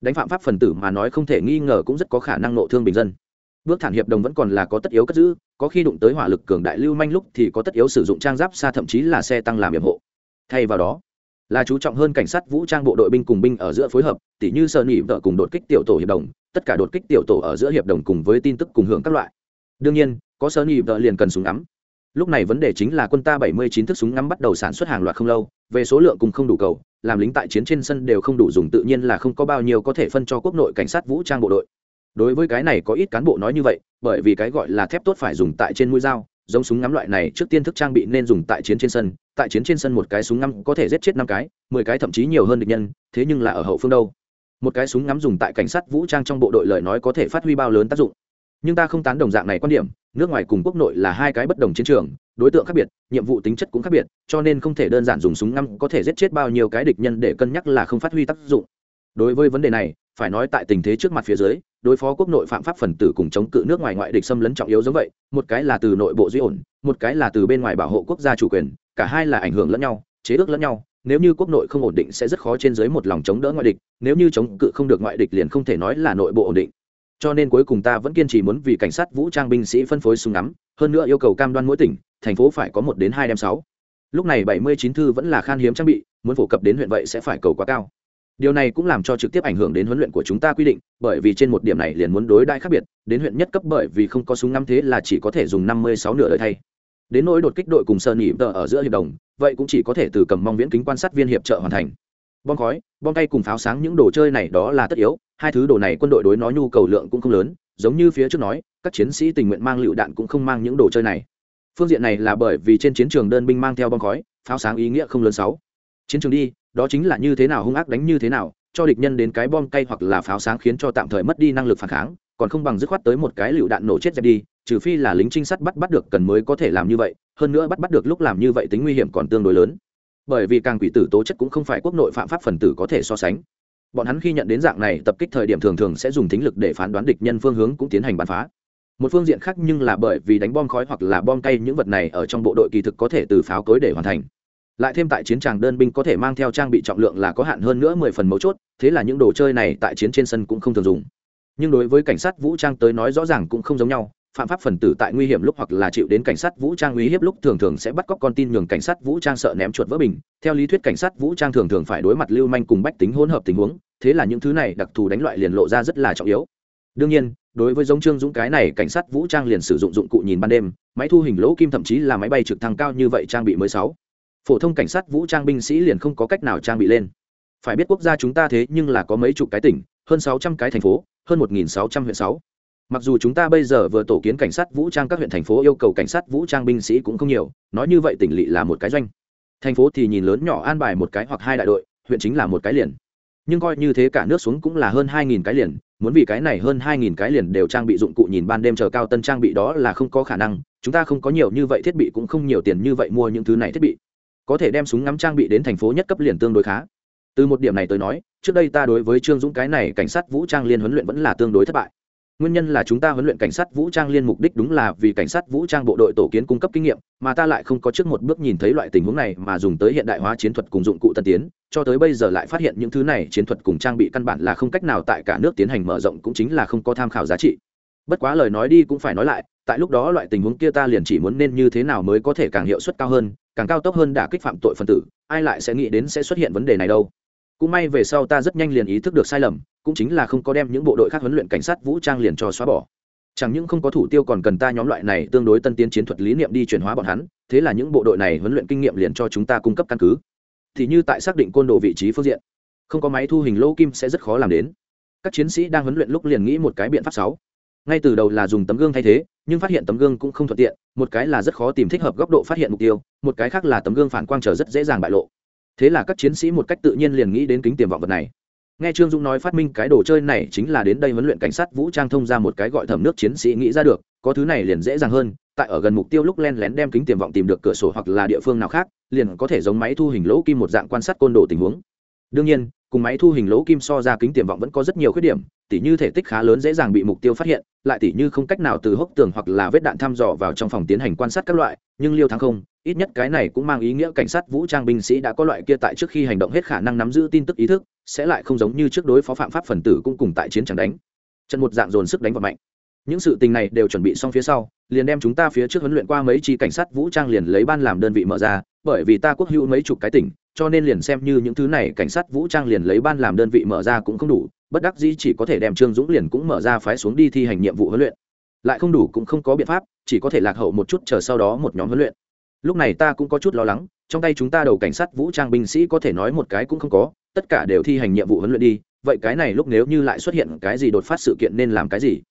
Đánh phạm pháp phần tử mà nói không thể nghi ngờ cũng rất có khả năng nộ thương bình dân. Bước thản hiệp đồng vẫn còn là có tất yếu cất giữ, có khi đụng tới hỏa lực cường đại lưu manh lúc thì có tất yếu sử dụng trang giáp xa thậm chí là xe tăng làm hiệp hộ. Thay vào đó là chú trọng hơn cảnh sát vũ trang bộ đội binh cùng binh ở giữa phối hợp, tỉ như sơ nỉ vợ cùng đột kích tiểu tổ hiệp đồng, tất cả đột kích tiểu tổ ở giữa hiệp đồng cùng với tin tức cùng hưởng các loại. Đương nhiên, có sơ nỉ vợ liền cần súng ngắm. Lúc này vấn đề chính là quân ta 79 thức súng ngắm bắt đầu sản xuất hàng loạt không lâu, về số lượng cùng không đủ cầu, làm lính tại chiến trên sân đều không đủ dùng tự nhiên là không có bao nhiêu có thể phân cho quốc nội cảnh sát vũ trang bộ đội. Đối với cái này có ít cán bộ nói như vậy, bởi vì cái gọi là thép tốt phải dùng tại trên mũi dao giống súng ngắm loại này, trước tiên thức trang bị nên dùng tại chiến trên sân, tại chiến trên sân một cái súng ngắm có thể giết chết năm cái, mười cái thậm chí nhiều hơn địch nhân, thế nhưng là ở hậu phương đâu? Một cái súng ngắm dùng tại cảnh sát vũ trang trong bộ đội lời nói có thể phát huy bao lớn tác dụng. Nhưng ta không tán đồng dạng này quan điểm, nước ngoài cùng quốc nội là hai cái bất đồng chiến trường, đối tượng khác biệt, nhiệm vụ tính chất cũng khác biệt, cho nên không thể đơn giản dùng súng ngắm có thể giết chết bao nhiêu cái địch nhân để cân nhắc là không phát huy tác dụng. Đối với vấn đề này phải nói tại tình thế trước mặt phía dưới, đối phó quốc nội phạm pháp phần tử cùng chống cự nước ngoài ngoại địch xâm lấn trọng yếu giống vậy, một cái là từ nội bộ duy ổn, một cái là từ bên ngoài bảo hộ quốc gia chủ quyền, cả hai là ảnh hưởng lẫn nhau, chế ước lẫn nhau, nếu như quốc nội không ổn định sẽ rất khó trên dưới một lòng chống đỡ ngoại địch, nếu như chống cự không được ngoại địch liền không thể nói là nội bộ ổn định. Cho nên cuối cùng ta vẫn kiên trì muốn vì cảnh sát vũ trang binh sĩ phân phối súng ngắm, hơn nữa yêu cầu cam đoan mỗi tỉnh, thành phố phải có một đến hai đem sáu. Lúc này bảy mươi chín thư vẫn là khan hiếm trang bị, muốn phổ cập đến huyện vậy sẽ phải cầu quá cao điều này cũng làm cho trực tiếp ảnh hưởng đến huấn luyện của chúng ta quy định, bởi vì trên một điểm này liền muốn đối đại khác biệt, đến huyện nhất cấp bởi vì không có súng năm thế là chỉ có thể dùng năm mươi sáu nửa đời thay. Đến nỗi đột kích đội cùng sơn nhị tờ ở giữa hiệp đồng, vậy cũng chỉ có thể từ cầm mong viễn kính quan sát viên hiệp trợ hoàn thành. Bom khói, bom tay cùng pháo sáng những đồ chơi này đó là tất yếu, hai thứ đồ này quân đội đối nó nhu cầu lượng cũng không lớn, giống như phía trước nói, các chiến sĩ tình nguyện mang lựu đạn cũng không mang những đồ chơi này. Phương diện này là bởi vì trên chiến trường đơn binh mang theo bom khói, pháo sáng ý nghĩa không lớn sáu. Chiến trường đi đó chính là như thế nào hung ác đánh như thế nào, cho địch nhân đến cái bom cay hoặc là pháo sáng khiến cho tạm thời mất đi năng lực phản kháng, còn không bằng dứt khoát tới một cái lựu đạn nổ chết dẹp đi, trừ phi là lính trinh sát bắt bắt được cần mới có thể làm như vậy, hơn nữa bắt bắt được lúc làm như vậy tính nguy hiểm còn tương đối lớn. Bởi vì càng quỷ tử tố chất cũng không phải quốc nội phạm pháp phần tử có thể so sánh. Bọn hắn khi nhận đến dạng này, tập kích thời điểm thường thường sẽ dùng thính lực để phán đoán địch nhân phương hướng cũng tiến hành bắn phá. Một phương diện khác nhưng là bởi vì đánh bom khói hoặc là bom cay những vật này ở trong bộ đội kỳ thực có thể từ pháo cối để hoàn thành lại thêm tại chiến tràng đơn binh có thể mang theo trang bị trọng lượng là có hạn hơn nữa mười phần mấu chốt, thế là những đồ chơi này tại chiến trên sân cũng không thường dùng. Nhưng đối với cảnh sát vũ trang tới nói rõ ràng cũng không giống nhau, phạm pháp phần tử tại nguy hiểm lúc hoặc là chịu đến cảnh sát vũ trang uy hiếp lúc thường thường sẽ bắt cóc con tin nhường cảnh sát vũ trang sợ ném chuột vỡ bình. Theo lý thuyết cảnh sát vũ trang thường thường phải đối mặt lưu manh cùng bách tính hỗn hợp tình huống, thế là những thứ này đặc thù đánh loại liền lộ ra rất là trọng yếu. Đương nhiên, đối với giống trương dũng cái này, cảnh sát vũ trang liền sử dụng dụng cụ nhìn ban đêm, máy thu hình lỗ kim thậm chí là máy bay trực thăng cao như vậy trang bị mới sáu phổ thông cảnh sát vũ trang binh sĩ liền không có cách nào trang bị lên. Phải biết quốc gia chúng ta thế nhưng là có mấy chục cái tỉnh, hơn sáu trăm cái thành phố, hơn một nghìn sáu trăm huyện sáu. Mặc dù chúng ta bây giờ vừa tổ kiến cảnh sát vũ trang các huyện thành phố yêu cầu cảnh sát vũ trang binh sĩ cũng không nhiều, nói như vậy tỉnh lỵ là một cái doanh. Thành phố thì nhìn lớn nhỏ an bài một cái hoặc hai đại đội, huyện chính là một cái liền. Nhưng coi như thế cả nước xuống cũng là hơn hai nghìn cái liền, muốn vì cái này hơn hai nghìn cái liền đều trang bị dụng cụ nhìn ban đêm chờ cao tân trang bị đó là không có khả năng, chúng ta không có nhiều như vậy thiết bị cũng không nhiều tiền như vậy mua những thứ này thiết bị có thể đem súng ngắm trang bị đến thành phố nhất cấp liền tương đối khá. Từ một điểm này tới nói, trước đây ta đối với trương dũng cái này cảnh sát vũ trang liên huấn luyện vẫn là tương đối thất bại. Nguyên nhân là chúng ta huấn luyện cảnh sát vũ trang liên mục đích đúng là vì cảnh sát vũ trang bộ đội tổ kiến cung cấp kinh nghiệm, mà ta lại không có trước một bước nhìn thấy loại tình huống này mà dùng tới hiện đại hóa chiến thuật cùng dụng cụ tân tiến, cho tới bây giờ lại phát hiện những thứ này chiến thuật cùng trang bị căn bản là không cách nào tại cả nước tiến hành mở rộng cũng chính là không có tham khảo giá trị. Bất quá lời nói đi cũng phải nói lại, tại lúc đó loại tình huống kia ta liền chỉ muốn nên như thế nào mới có thể càng hiệu suất cao hơn càng cao tốc hơn đả kích phạm tội phân tử, ai lại sẽ nghĩ đến sẽ xuất hiện vấn đề này đâu? Cũng may về sau ta rất nhanh liền ý thức được sai lầm, cũng chính là không có đem những bộ đội khác huấn luyện cảnh sát vũ trang liền cho xóa bỏ. Chẳng những không có thủ tiêu còn cần ta nhóm loại này tương đối tân tiến chiến thuật lý niệm đi chuyển hóa bọn hắn, thế là những bộ đội này huấn luyện kinh nghiệm liền cho chúng ta cung cấp căn cứ. Thì như tại xác định côn đồ vị trí phương diện, không có máy thu hình lỗ kim sẽ rất khó làm đến. Các chiến sĩ đang huấn luyện lúc liền nghĩ một cái biện pháp sáu ngay từ đầu là dùng tấm gương thay thế, nhưng phát hiện tấm gương cũng không thuận tiện, một cái là rất khó tìm thích hợp góc độ phát hiện mục tiêu, một cái khác là tấm gương phản quang trở rất dễ dàng bại lộ. Thế là các chiến sĩ một cách tự nhiên liền nghĩ đến kính tiềm vọng vật này. Nghe trương dũng nói phát minh cái đồ chơi này chính là đến đây huấn luyện cảnh sát vũ trang thông ra một cái gọi thẩm nước chiến sĩ nghĩ ra được, có thứ này liền dễ dàng hơn, tại ở gần mục tiêu lúc len lén đem kính tiềm vọng tìm được cửa sổ hoặc là địa phương nào khác, liền có thể giống máy thu hình lỗ kim một dạng quan sát côn đồ tình huống đương nhiên, cùng máy thu hình lỗ kim so ra kính tiềm vọng vẫn có rất nhiều khuyết điểm, tỉ như thể tích khá lớn dễ dàng bị mục tiêu phát hiện, lại tỉ như không cách nào từ hốc tường hoặc là vết đạn thăm dò vào trong phòng tiến hành quan sát các loại, nhưng liêu thắng không, ít nhất cái này cũng mang ý nghĩa cảnh sát vũ trang binh sĩ đã có loại kia tại trước khi hành động hết khả năng nắm giữ tin tức ý thức, sẽ lại không giống như trước đối phó phạm pháp phần tử cũng cùng tại chiến chẳng đánh. Trận một dạng dồn sức đánh vào mạnh. Những sự tình này đều chuẩn bị xong phía sau, liền đem chúng ta phía trước huấn luyện qua mấy chi cảnh sát vũ trang liền lấy ban làm đơn vị mở ra, bởi vì ta quốc hữu mấy chục cái tỉnh cho nên liền xem như những thứ này cảnh sát vũ trang liền lấy ban làm đơn vị mở ra cũng không đủ, bất đắc dĩ chỉ có thể đem trương dũng liền cũng mở ra phái xuống đi thi hành nhiệm vụ huấn luyện. Lại không đủ cũng không có biện pháp, chỉ có thể lạc hậu một chút chờ sau đó một nhóm huấn luyện. Lúc này ta cũng có chút lo lắng, trong tay chúng ta đầu cảnh sát vũ trang binh sĩ có thể nói một cái cũng không có, tất cả đều thi hành nhiệm vụ huấn luyện đi, vậy cái này lúc nếu như lại xuất hiện cái gì đột phát sự kiện nên làm cái gì?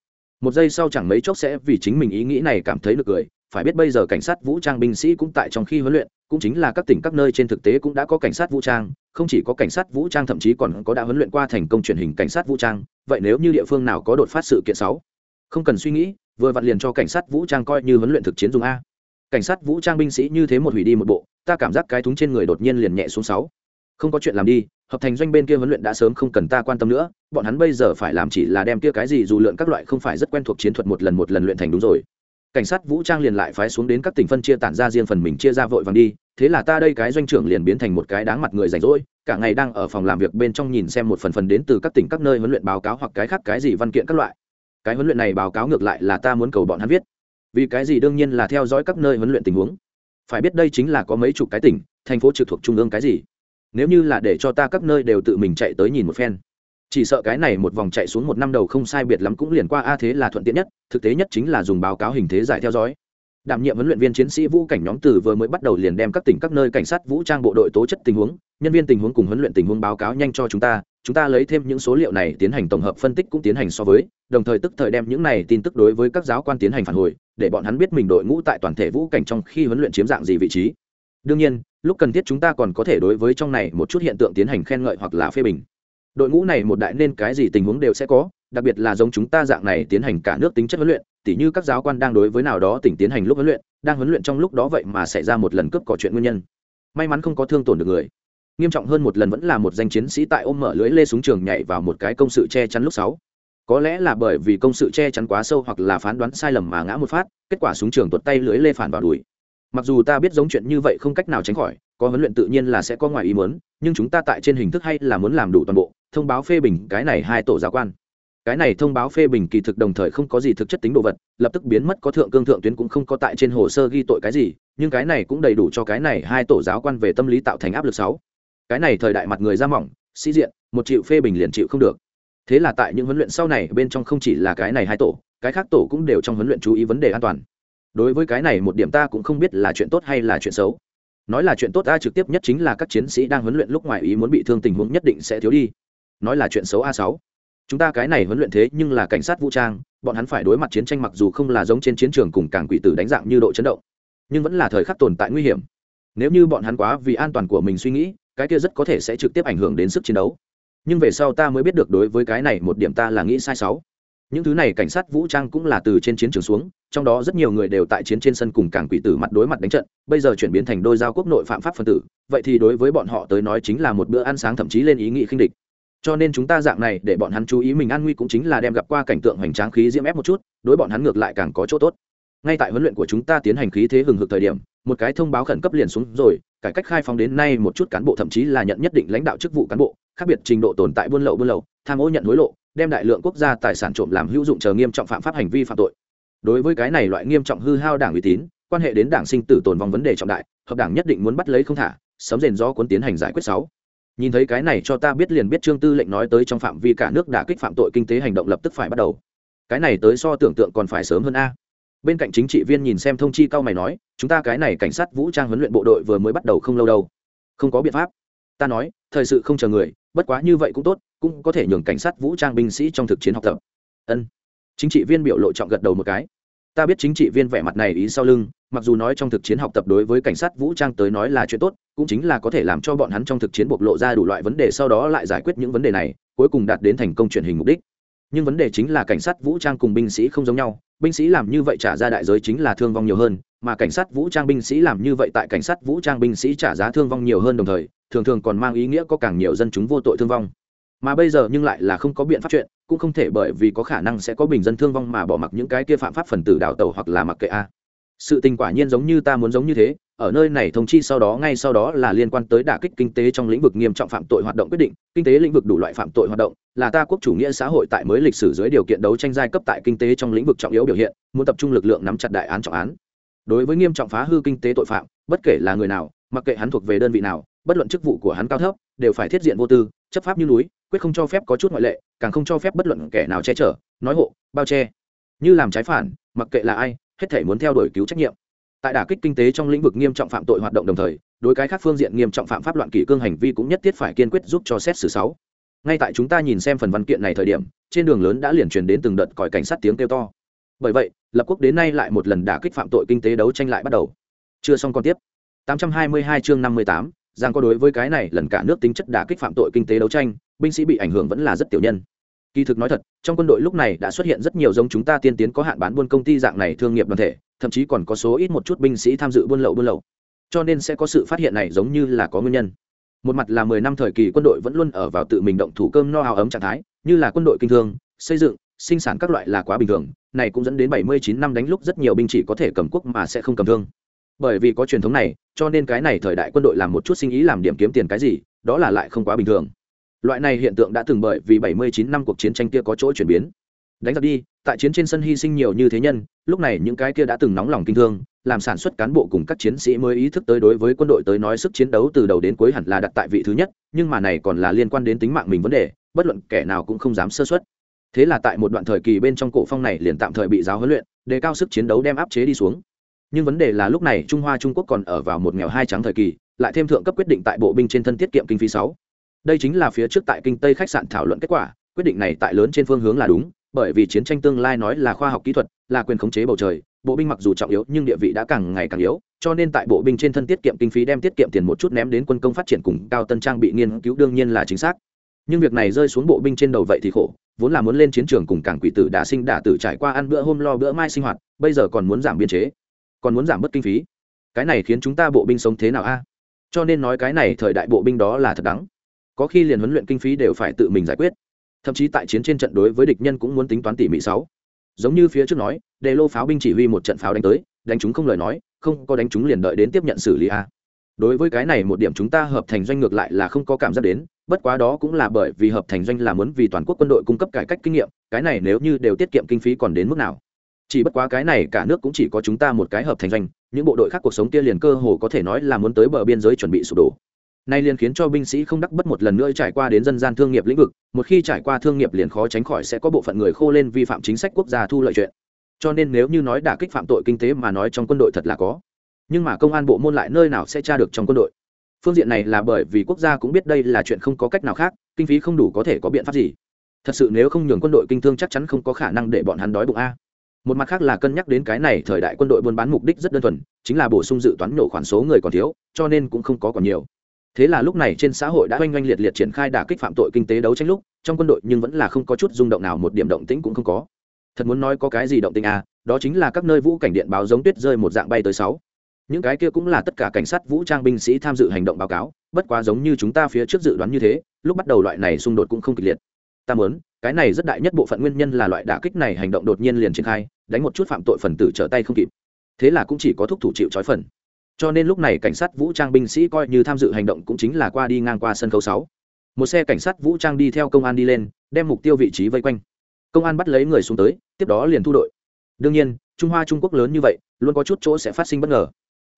Một giây sau chẳng mấy chốc sẽ vì chính mình ý nghĩ này cảm thấy được cười, phải biết bây giờ cảnh sát vũ trang binh sĩ cũng tại trong khi huấn luyện cũng chính là các tỉnh các nơi trên thực tế cũng đã có cảnh sát vũ trang, không chỉ có cảnh sát vũ trang thậm chí còn có đã huấn luyện qua thành công truyền hình cảnh sát vũ trang, vậy nếu như địa phương nào có đột phát sự kiện sáu không cần suy nghĩ, vừa vặn liền cho cảnh sát vũ trang coi như huấn luyện thực chiến dùng a. Cảnh sát vũ trang binh sĩ như thế một hủy đi một bộ, ta cảm giác cái thúng trên người đột nhiên liền nhẹ xuống sáu. Không có chuyện làm đi, hợp thành doanh bên kia huấn luyện đã sớm không cần ta quan tâm nữa, bọn hắn bây giờ phải làm chỉ là đem kia cái gì dù lượn các loại không phải rất quen thuộc chiến thuật một lần một lần luyện thành đúng rồi cảnh sát vũ trang liền lại phái xuống đến các tỉnh phân chia tản ra riêng phần mình chia ra vội vàng đi, thế là ta đây cái doanh trưởng liền biến thành một cái đáng mặt người rảnh rỗi, cả ngày đang ở phòng làm việc bên trong nhìn xem một phần phần đến từ các tỉnh các nơi huấn luyện báo cáo hoặc cái khác cái gì văn kiện các loại. Cái huấn luyện này báo cáo ngược lại là ta muốn cầu bọn hắn viết. Vì cái gì đương nhiên là theo dõi các nơi huấn luyện tình huống. Phải biết đây chính là có mấy chục cái tỉnh, thành phố trực thuộc trung ương cái gì. Nếu như là để cho ta các nơi đều tự mình chạy tới nhìn một phen chỉ sợ cái này một vòng chạy xuống một năm đầu không sai biệt lắm cũng liền qua, a, thế là thuận tiện nhất, thực tế nhất chính là dùng báo cáo hình thế giải theo dõi. Đảm nhiệm huấn luyện viên chiến sĩ vũ cảnh nhóm từ vừa mới bắt đầu liền đem các tỉnh các nơi cảnh sát vũ trang bộ đội tố chất tình huống, nhân viên tình huống cùng huấn luyện tình huống báo cáo nhanh cho chúng ta chúng ta lấy thêm những số liệu này tiến hành tổng hợp phân tích cũng tiến hành so với, đồng thời tức thời đem những này tin tức đối với các giáo quan tiến hành phản hồi, để bọn hắn biết mình đội ngũ tại toàn thể vũ cảnh trong khi huấn luyện chiếm dạng gì vị trí. Đương nhiên, lúc cần thiết chúng ta còn có thể đối với trong này một chút hiện tượng tiến hành khen ngợi hoặc là phê bình đội ngũ này một đại nên cái gì tình huống đều sẽ có, đặc biệt là giống chúng ta dạng này tiến hành cả nước tính chất huấn luyện, tỉ như các giáo quan đang đối với nào đó tỉnh tiến hành lúc huấn luyện, đang huấn luyện trong lúc đó vậy mà xảy ra một lần cướp cỏ chuyện nguyên nhân. May mắn không có thương tổn được người. Nghiêm trọng hơn một lần vẫn là một danh chiến sĩ tại ôm mở lưới lê súng trường nhảy vào một cái công sự che chắn lúc sáu. Có lẽ là bởi vì công sự che chắn quá sâu hoặc là phán đoán sai lầm mà ngã một phát, kết quả súng trường tuột tay lưới lê phản vào đùi. Mặc dù ta biết giống chuyện như vậy không cách nào tránh khỏi có huấn luyện tự nhiên là sẽ có ngoài ý muốn, nhưng chúng ta tại trên hình thức hay là muốn làm đủ toàn bộ, thông báo phê bình cái này hai tổ giáo quan. Cái này thông báo phê bình kỳ thực đồng thời không có gì thực chất tính đồ vật, lập tức biến mất có thượng cương thượng tuyến cũng không có tại trên hồ sơ ghi tội cái gì, nhưng cái này cũng đầy đủ cho cái này hai tổ giáo quan về tâm lý tạo thành áp lực sáu cái này thời đại mặt người ra mỏng, sĩ diện, một triệu phê bình liền chịu không được. Thế là tại những huấn luyện sau này, bên trong không chỉ là cái này hai tổ, cái khác tổ cũng đều trong huấn luyện chú ý vấn đề an toàn. Đối với cái này một điểm ta cũng không biết là chuyện tốt hay là chuyện xấu nói là chuyện tốt ta trực tiếp nhất chính là các chiến sĩ đang huấn luyện lúc ngoài ý muốn bị thương tình huống nhất định sẽ thiếu đi. Nói là chuyện xấu a sáu. Chúng ta cái này huấn luyện thế nhưng là cảnh sát vũ trang, bọn hắn phải đối mặt chiến tranh mặc dù không là giống trên chiến trường cùng cảng quỷ tử đánh dạng như độ chấn động, nhưng vẫn là thời khắc tồn tại nguy hiểm. Nếu như bọn hắn quá vì an toàn của mình suy nghĩ, cái kia rất có thể sẽ trực tiếp ảnh hưởng đến sức chiến đấu. Nhưng về sau ta mới biết được đối với cái này một điểm ta là nghĩ sai sáu. Những thứ này cảnh sát vũ trang cũng là từ trên chiến trường xuống trong đó rất nhiều người đều tại chiến trên sân cùng cảng quỷ tử mặt đối mặt đánh trận, bây giờ chuyển biến thành đôi giao quốc nội phạm pháp phân tử, vậy thì đối với bọn họ tới nói chính là một bữa ăn sáng thậm chí lên ý nghĩ khinh địch. Cho nên chúng ta dạng này, để bọn hắn chú ý mình an nguy cũng chính là đem gặp qua cảnh tượng hoành tráng khí diễm ép một chút, đối bọn hắn ngược lại càng có chỗ tốt. Ngay tại huấn luyện của chúng ta tiến hành khí thế hừng hực thời điểm, một cái thông báo khẩn cấp liền xuống rồi, cải cách khai phóng đến nay một chút cán bộ thậm chí là nhận nhất định lãnh đạo chức vụ cán bộ, khác biệt trình độ tồn tại buôn lậu buôn lậu, tham ô nhận hối lộ, đem đại lượng quốc gia tài sản trộm làm hữu dụng chờ nghiêm trọng phạm pháp hành vi phạm tội đối với cái này loại nghiêm trọng hư hao đảng uy tín, quan hệ đến đảng sinh tử tồn vong vấn đề trọng đại, hợp đảng nhất định muốn bắt lấy không thả sớm rền do cuốn tiến hành giải quyết sáu. Nhìn thấy cái này cho ta biết liền biết trương tư lệnh nói tới trong phạm vi cả nước đã kích phạm tội kinh tế hành động lập tức phải bắt đầu. Cái này tới so tưởng tượng còn phải sớm hơn a. Bên cạnh chính trị viên nhìn xem thông chi cao mày nói, chúng ta cái này cảnh sát vũ trang huấn luyện bộ đội vừa mới bắt đầu không lâu đâu. Không có biện pháp. Ta nói, thời sự không chờ người, bất quá như vậy cũng tốt, cũng có thể nhường cảnh sát vũ trang binh sĩ trong thực chiến học tập. Ân chính trị viên biểu lộ trọng gật đầu một cái. Ta biết chính trị viên vẻ mặt này ý sau lưng, mặc dù nói trong thực chiến học tập đối với cảnh sát vũ trang tới nói là chuyện tốt, cũng chính là có thể làm cho bọn hắn trong thực chiến bộc lộ ra đủ loại vấn đề sau đó lại giải quyết những vấn đề này, cuối cùng đạt đến thành công truyền hình mục đích. Nhưng vấn đề chính là cảnh sát vũ trang cùng binh sĩ không giống nhau, binh sĩ làm như vậy trả ra đại giới chính là thương vong nhiều hơn, mà cảnh sát vũ trang binh sĩ làm như vậy tại cảnh sát vũ trang binh sĩ trả giá thương vong nhiều hơn đồng thời, thường thường còn mang ý nghĩa có càng nhiều dân chúng vô tội thương vong mà bây giờ nhưng lại là không có biện pháp chuyện, cũng không thể bởi vì có khả năng sẽ có bình dân thương vong mà bỏ mặc những cái kia phạm pháp phần tử đào tẩu hoặc là mặc kệ a. Sự tình quả nhiên giống như ta muốn giống như thế, ở nơi này thông chi sau đó ngay sau đó là liên quan tới đả kích kinh tế trong lĩnh vực nghiêm trọng phạm tội hoạt động quyết định, kinh tế lĩnh vực đủ loại phạm tội hoạt động, là ta quốc chủ nghĩa xã hội tại mới lịch sử dưới điều kiện đấu tranh giai cấp tại kinh tế trong lĩnh vực trọng yếu biểu hiện, muốn tập trung lực lượng nắm chặt đại án trọng án. Đối với nghiêm trọng phá hư kinh tế tội phạm, bất kể là người nào, mặc kệ hắn thuộc về đơn vị nào, bất luận chức vụ của hắn cao thấp, đều phải thiết diện vô tư, chấp pháp như núi quyết không cho phép có chút ngoại lệ càng không cho phép bất luận kẻ nào che chở nói hộ bao che. Như làm trái phản mặc kệ là ai hết thể muốn theo đuổi cứu trách nhiệm. Tại đả kích kinh tế trong lĩnh vực nghiêm trọng phạm tội hoạt động đồng thời đối cái khác phương diện nghiêm trọng phạm pháp loạn kỷ cương hành vi cũng nhất thiết phải kiên quyết giúp cho xét xử sáu. Ngay tại chúng ta nhìn xem phần văn kiện này thời điểm trên đường lớn đã liền truyền đến từng đợt còi cảnh sát tiếng kêu to. Bởi vậy lập quốc đến nay lại một lần đả kích phạm tội kinh tế đấu tranh lại bắt đầu. Chưa xong còn tiếp. 822 chương 58, giang có đối với cái này lần cả nước tính chất đả kích phạm tội kinh tế đấu tranh binh sĩ bị ảnh hưởng vẫn là rất tiểu nhân. Kỳ thực nói thật, trong quân đội lúc này đã xuất hiện rất nhiều giống chúng ta tiên tiến có hạn bán buôn công ty dạng này thương nghiệp đoàn thể, thậm chí còn có số ít một chút binh sĩ tham dự buôn lậu buôn lậu. Cho nên sẽ có sự phát hiện này giống như là có nguyên nhân. Một mặt là mười năm thời kỳ quân đội vẫn luôn ở vào tự mình động thủ cơm no áo ấm trạng thái, như là quân đội kinh thương, xây dựng, sinh sản các loại là quá bình thường, này cũng dẫn đến bảy mươi chín năm đánh lúc rất nhiều binh chỉ có thể cầm quốc mà sẽ không cầm thương. Bởi vì có truyền thống này, cho nên cái này thời đại quân đội làm một chút sinh ý làm điểm kiếm tiền cái gì, đó là lại không quá bình thường loại này hiện tượng đã từng bởi vì 79 năm cuộc chiến tranh kia có chỗ chuyển biến. Đánh giặc đi, tại chiến trên sân hy sinh nhiều như thế nhân, lúc này những cái kia đã từng nóng lòng kinh thương, làm sản xuất cán bộ cùng các chiến sĩ mới ý thức tới đối với quân đội tới nói sức chiến đấu từ đầu đến cuối hẳn là đặt tại vị thứ nhất, nhưng mà này còn là liên quan đến tính mạng mình vấn đề, bất luận kẻ nào cũng không dám sơ xuất thế là tại một đoạn thời kỳ bên trong cổ phong này liền tạm thời bị giáo huấn luyện, đề cao sức chiến đấu đem áp chế đi xuống. Nhưng vấn đề là lúc này trung hoa trung quốc còn ở vào một nghèo hai trắng thời kỳ, lại thêm thượng cấp quyết định tại bộ binh trên thân tiết kiệm kinh phí sáu đây chính là phía trước tại kinh tây khách sạn thảo luận kết quả, quyết định này tại lớn trên phương hướng là đúng, bởi vì chiến tranh tương lai nói là khoa học kỹ thuật, là quyền khống chế bầu trời, bộ binh mặc dù trọng yếu nhưng địa vị đã càng ngày càng yếu, cho nên tại bộ binh trên thân tiết kiệm kinh phí đem tiết kiệm tiền một chút ném đến quân công phát triển cùng cao tân trang bị nghiên cứu đương nhiên là chính xác. Nhưng việc này rơi xuống bộ binh trên đầu vậy thì khổ, vốn là muốn lên chiến trường cùng cảng quỷ tử đã sinh đả tử trải qua ăn bữa hôm lo bữa mai sinh hoạt, bây giờ còn muốn giảm biên chế, còn muốn giảm bớt kinh phí. Cái này khiến chúng ta bộ binh sống thế nào a? Cho nên nói cái này thời đại bộ binh đó là thật đắng có khi liền huấn luyện kinh phí đều phải tự mình giải quyết. Thậm chí tại chiến trên trận đối với địch nhân cũng muốn tính toán tỉ mỉ sáu. Giống như phía trước nói đề lô pháo binh chỉ huy một trận pháo đánh tới, đánh chúng không lời nói, không có đánh chúng liền đợi đến tiếp nhận xử lý a. Đối với cái này một điểm chúng ta hợp thành doanh ngược lại là không có cảm giác đến, bất quá đó cũng là bởi vì hợp thành doanh là muốn vì toàn quốc quân đội cung cấp cải cách kinh nghiệm, cái này nếu như đều tiết kiệm kinh phí còn đến mức nào? Chỉ bất quá cái này cả nước cũng chỉ có chúng ta một cái hợp thành doanh, những bộ đội khác cuộc sống kia liền cơ hồ có thể nói là muốn tới bờ biên giới chuẩn bị sụp đổ nay liền khiến cho binh sĩ không đắc bất một lần nữa trải qua đến dân gian thương nghiệp lĩnh vực, một khi trải qua thương nghiệp liền khó tránh khỏi sẽ có bộ phận người khô lên vi phạm chính sách quốc gia thu lợi chuyện. Cho nên nếu như nói đả kích phạm tội kinh tế mà nói trong quân đội thật là có. Nhưng mà công an bộ môn lại nơi nào sẽ tra được trong quân đội? Phương diện này là bởi vì quốc gia cũng biết đây là chuyện không có cách nào khác, kinh phí không đủ có thể có biện pháp gì. Thật sự nếu không nhường quân đội kinh thương chắc chắn không có khả năng để bọn hắn đói bụng a. Một mặt khác là cân nhắc đến cái này thời đại quân đội buôn bán mục đích rất đơn thuần, chính là bổ sung dự toán nổ khoản số người còn thiếu, cho nên cũng không có còn nhiều thế là lúc này trên xã hội đã oanh oanh liệt liệt triển khai đả kích phạm tội kinh tế đấu tranh lúc, trong quân đội nhưng vẫn là không có chút rung động nào, một điểm động tĩnh cũng không có. Thật muốn nói có cái gì động tĩnh à đó chính là các nơi vũ cảnh điện báo giống tuyết rơi một dạng bay tới sáu. Những cái kia cũng là tất cả cảnh sát vũ trang binh sĩ tham dự hành động báo cáo, bất quá giống như chúng ta phía trước dự đoán như thế, lúc bắt đầu loại này xung đột cũng không kịch liệt. Ta muốn, cái này rất đại nhất bộ phận nguyên nhân là loại đả kích này hành động đột nhiên liền triển khai, đánh một chút phạm tội phần tử trở tay không kịp. Thế là cũng chỉ có thúc thủ chịu trói phần cho nên lúc này cảnh sát vũ trang binh sĩ coi như tham dự hành động cũng chính là qua đi ngang qua sân khấu sáu. Một xe cảnh sát vũ trang đi theo công an đi lên, đem mục tiêu vị trí vây quanh. Công an bắt lấy người xuống tới, tiếp đó liền thu đội. Đương nhiên, trung hoa trung quốc lớn như vậy, luôn có chút chỗ sẽ phát sinh bất ngờ.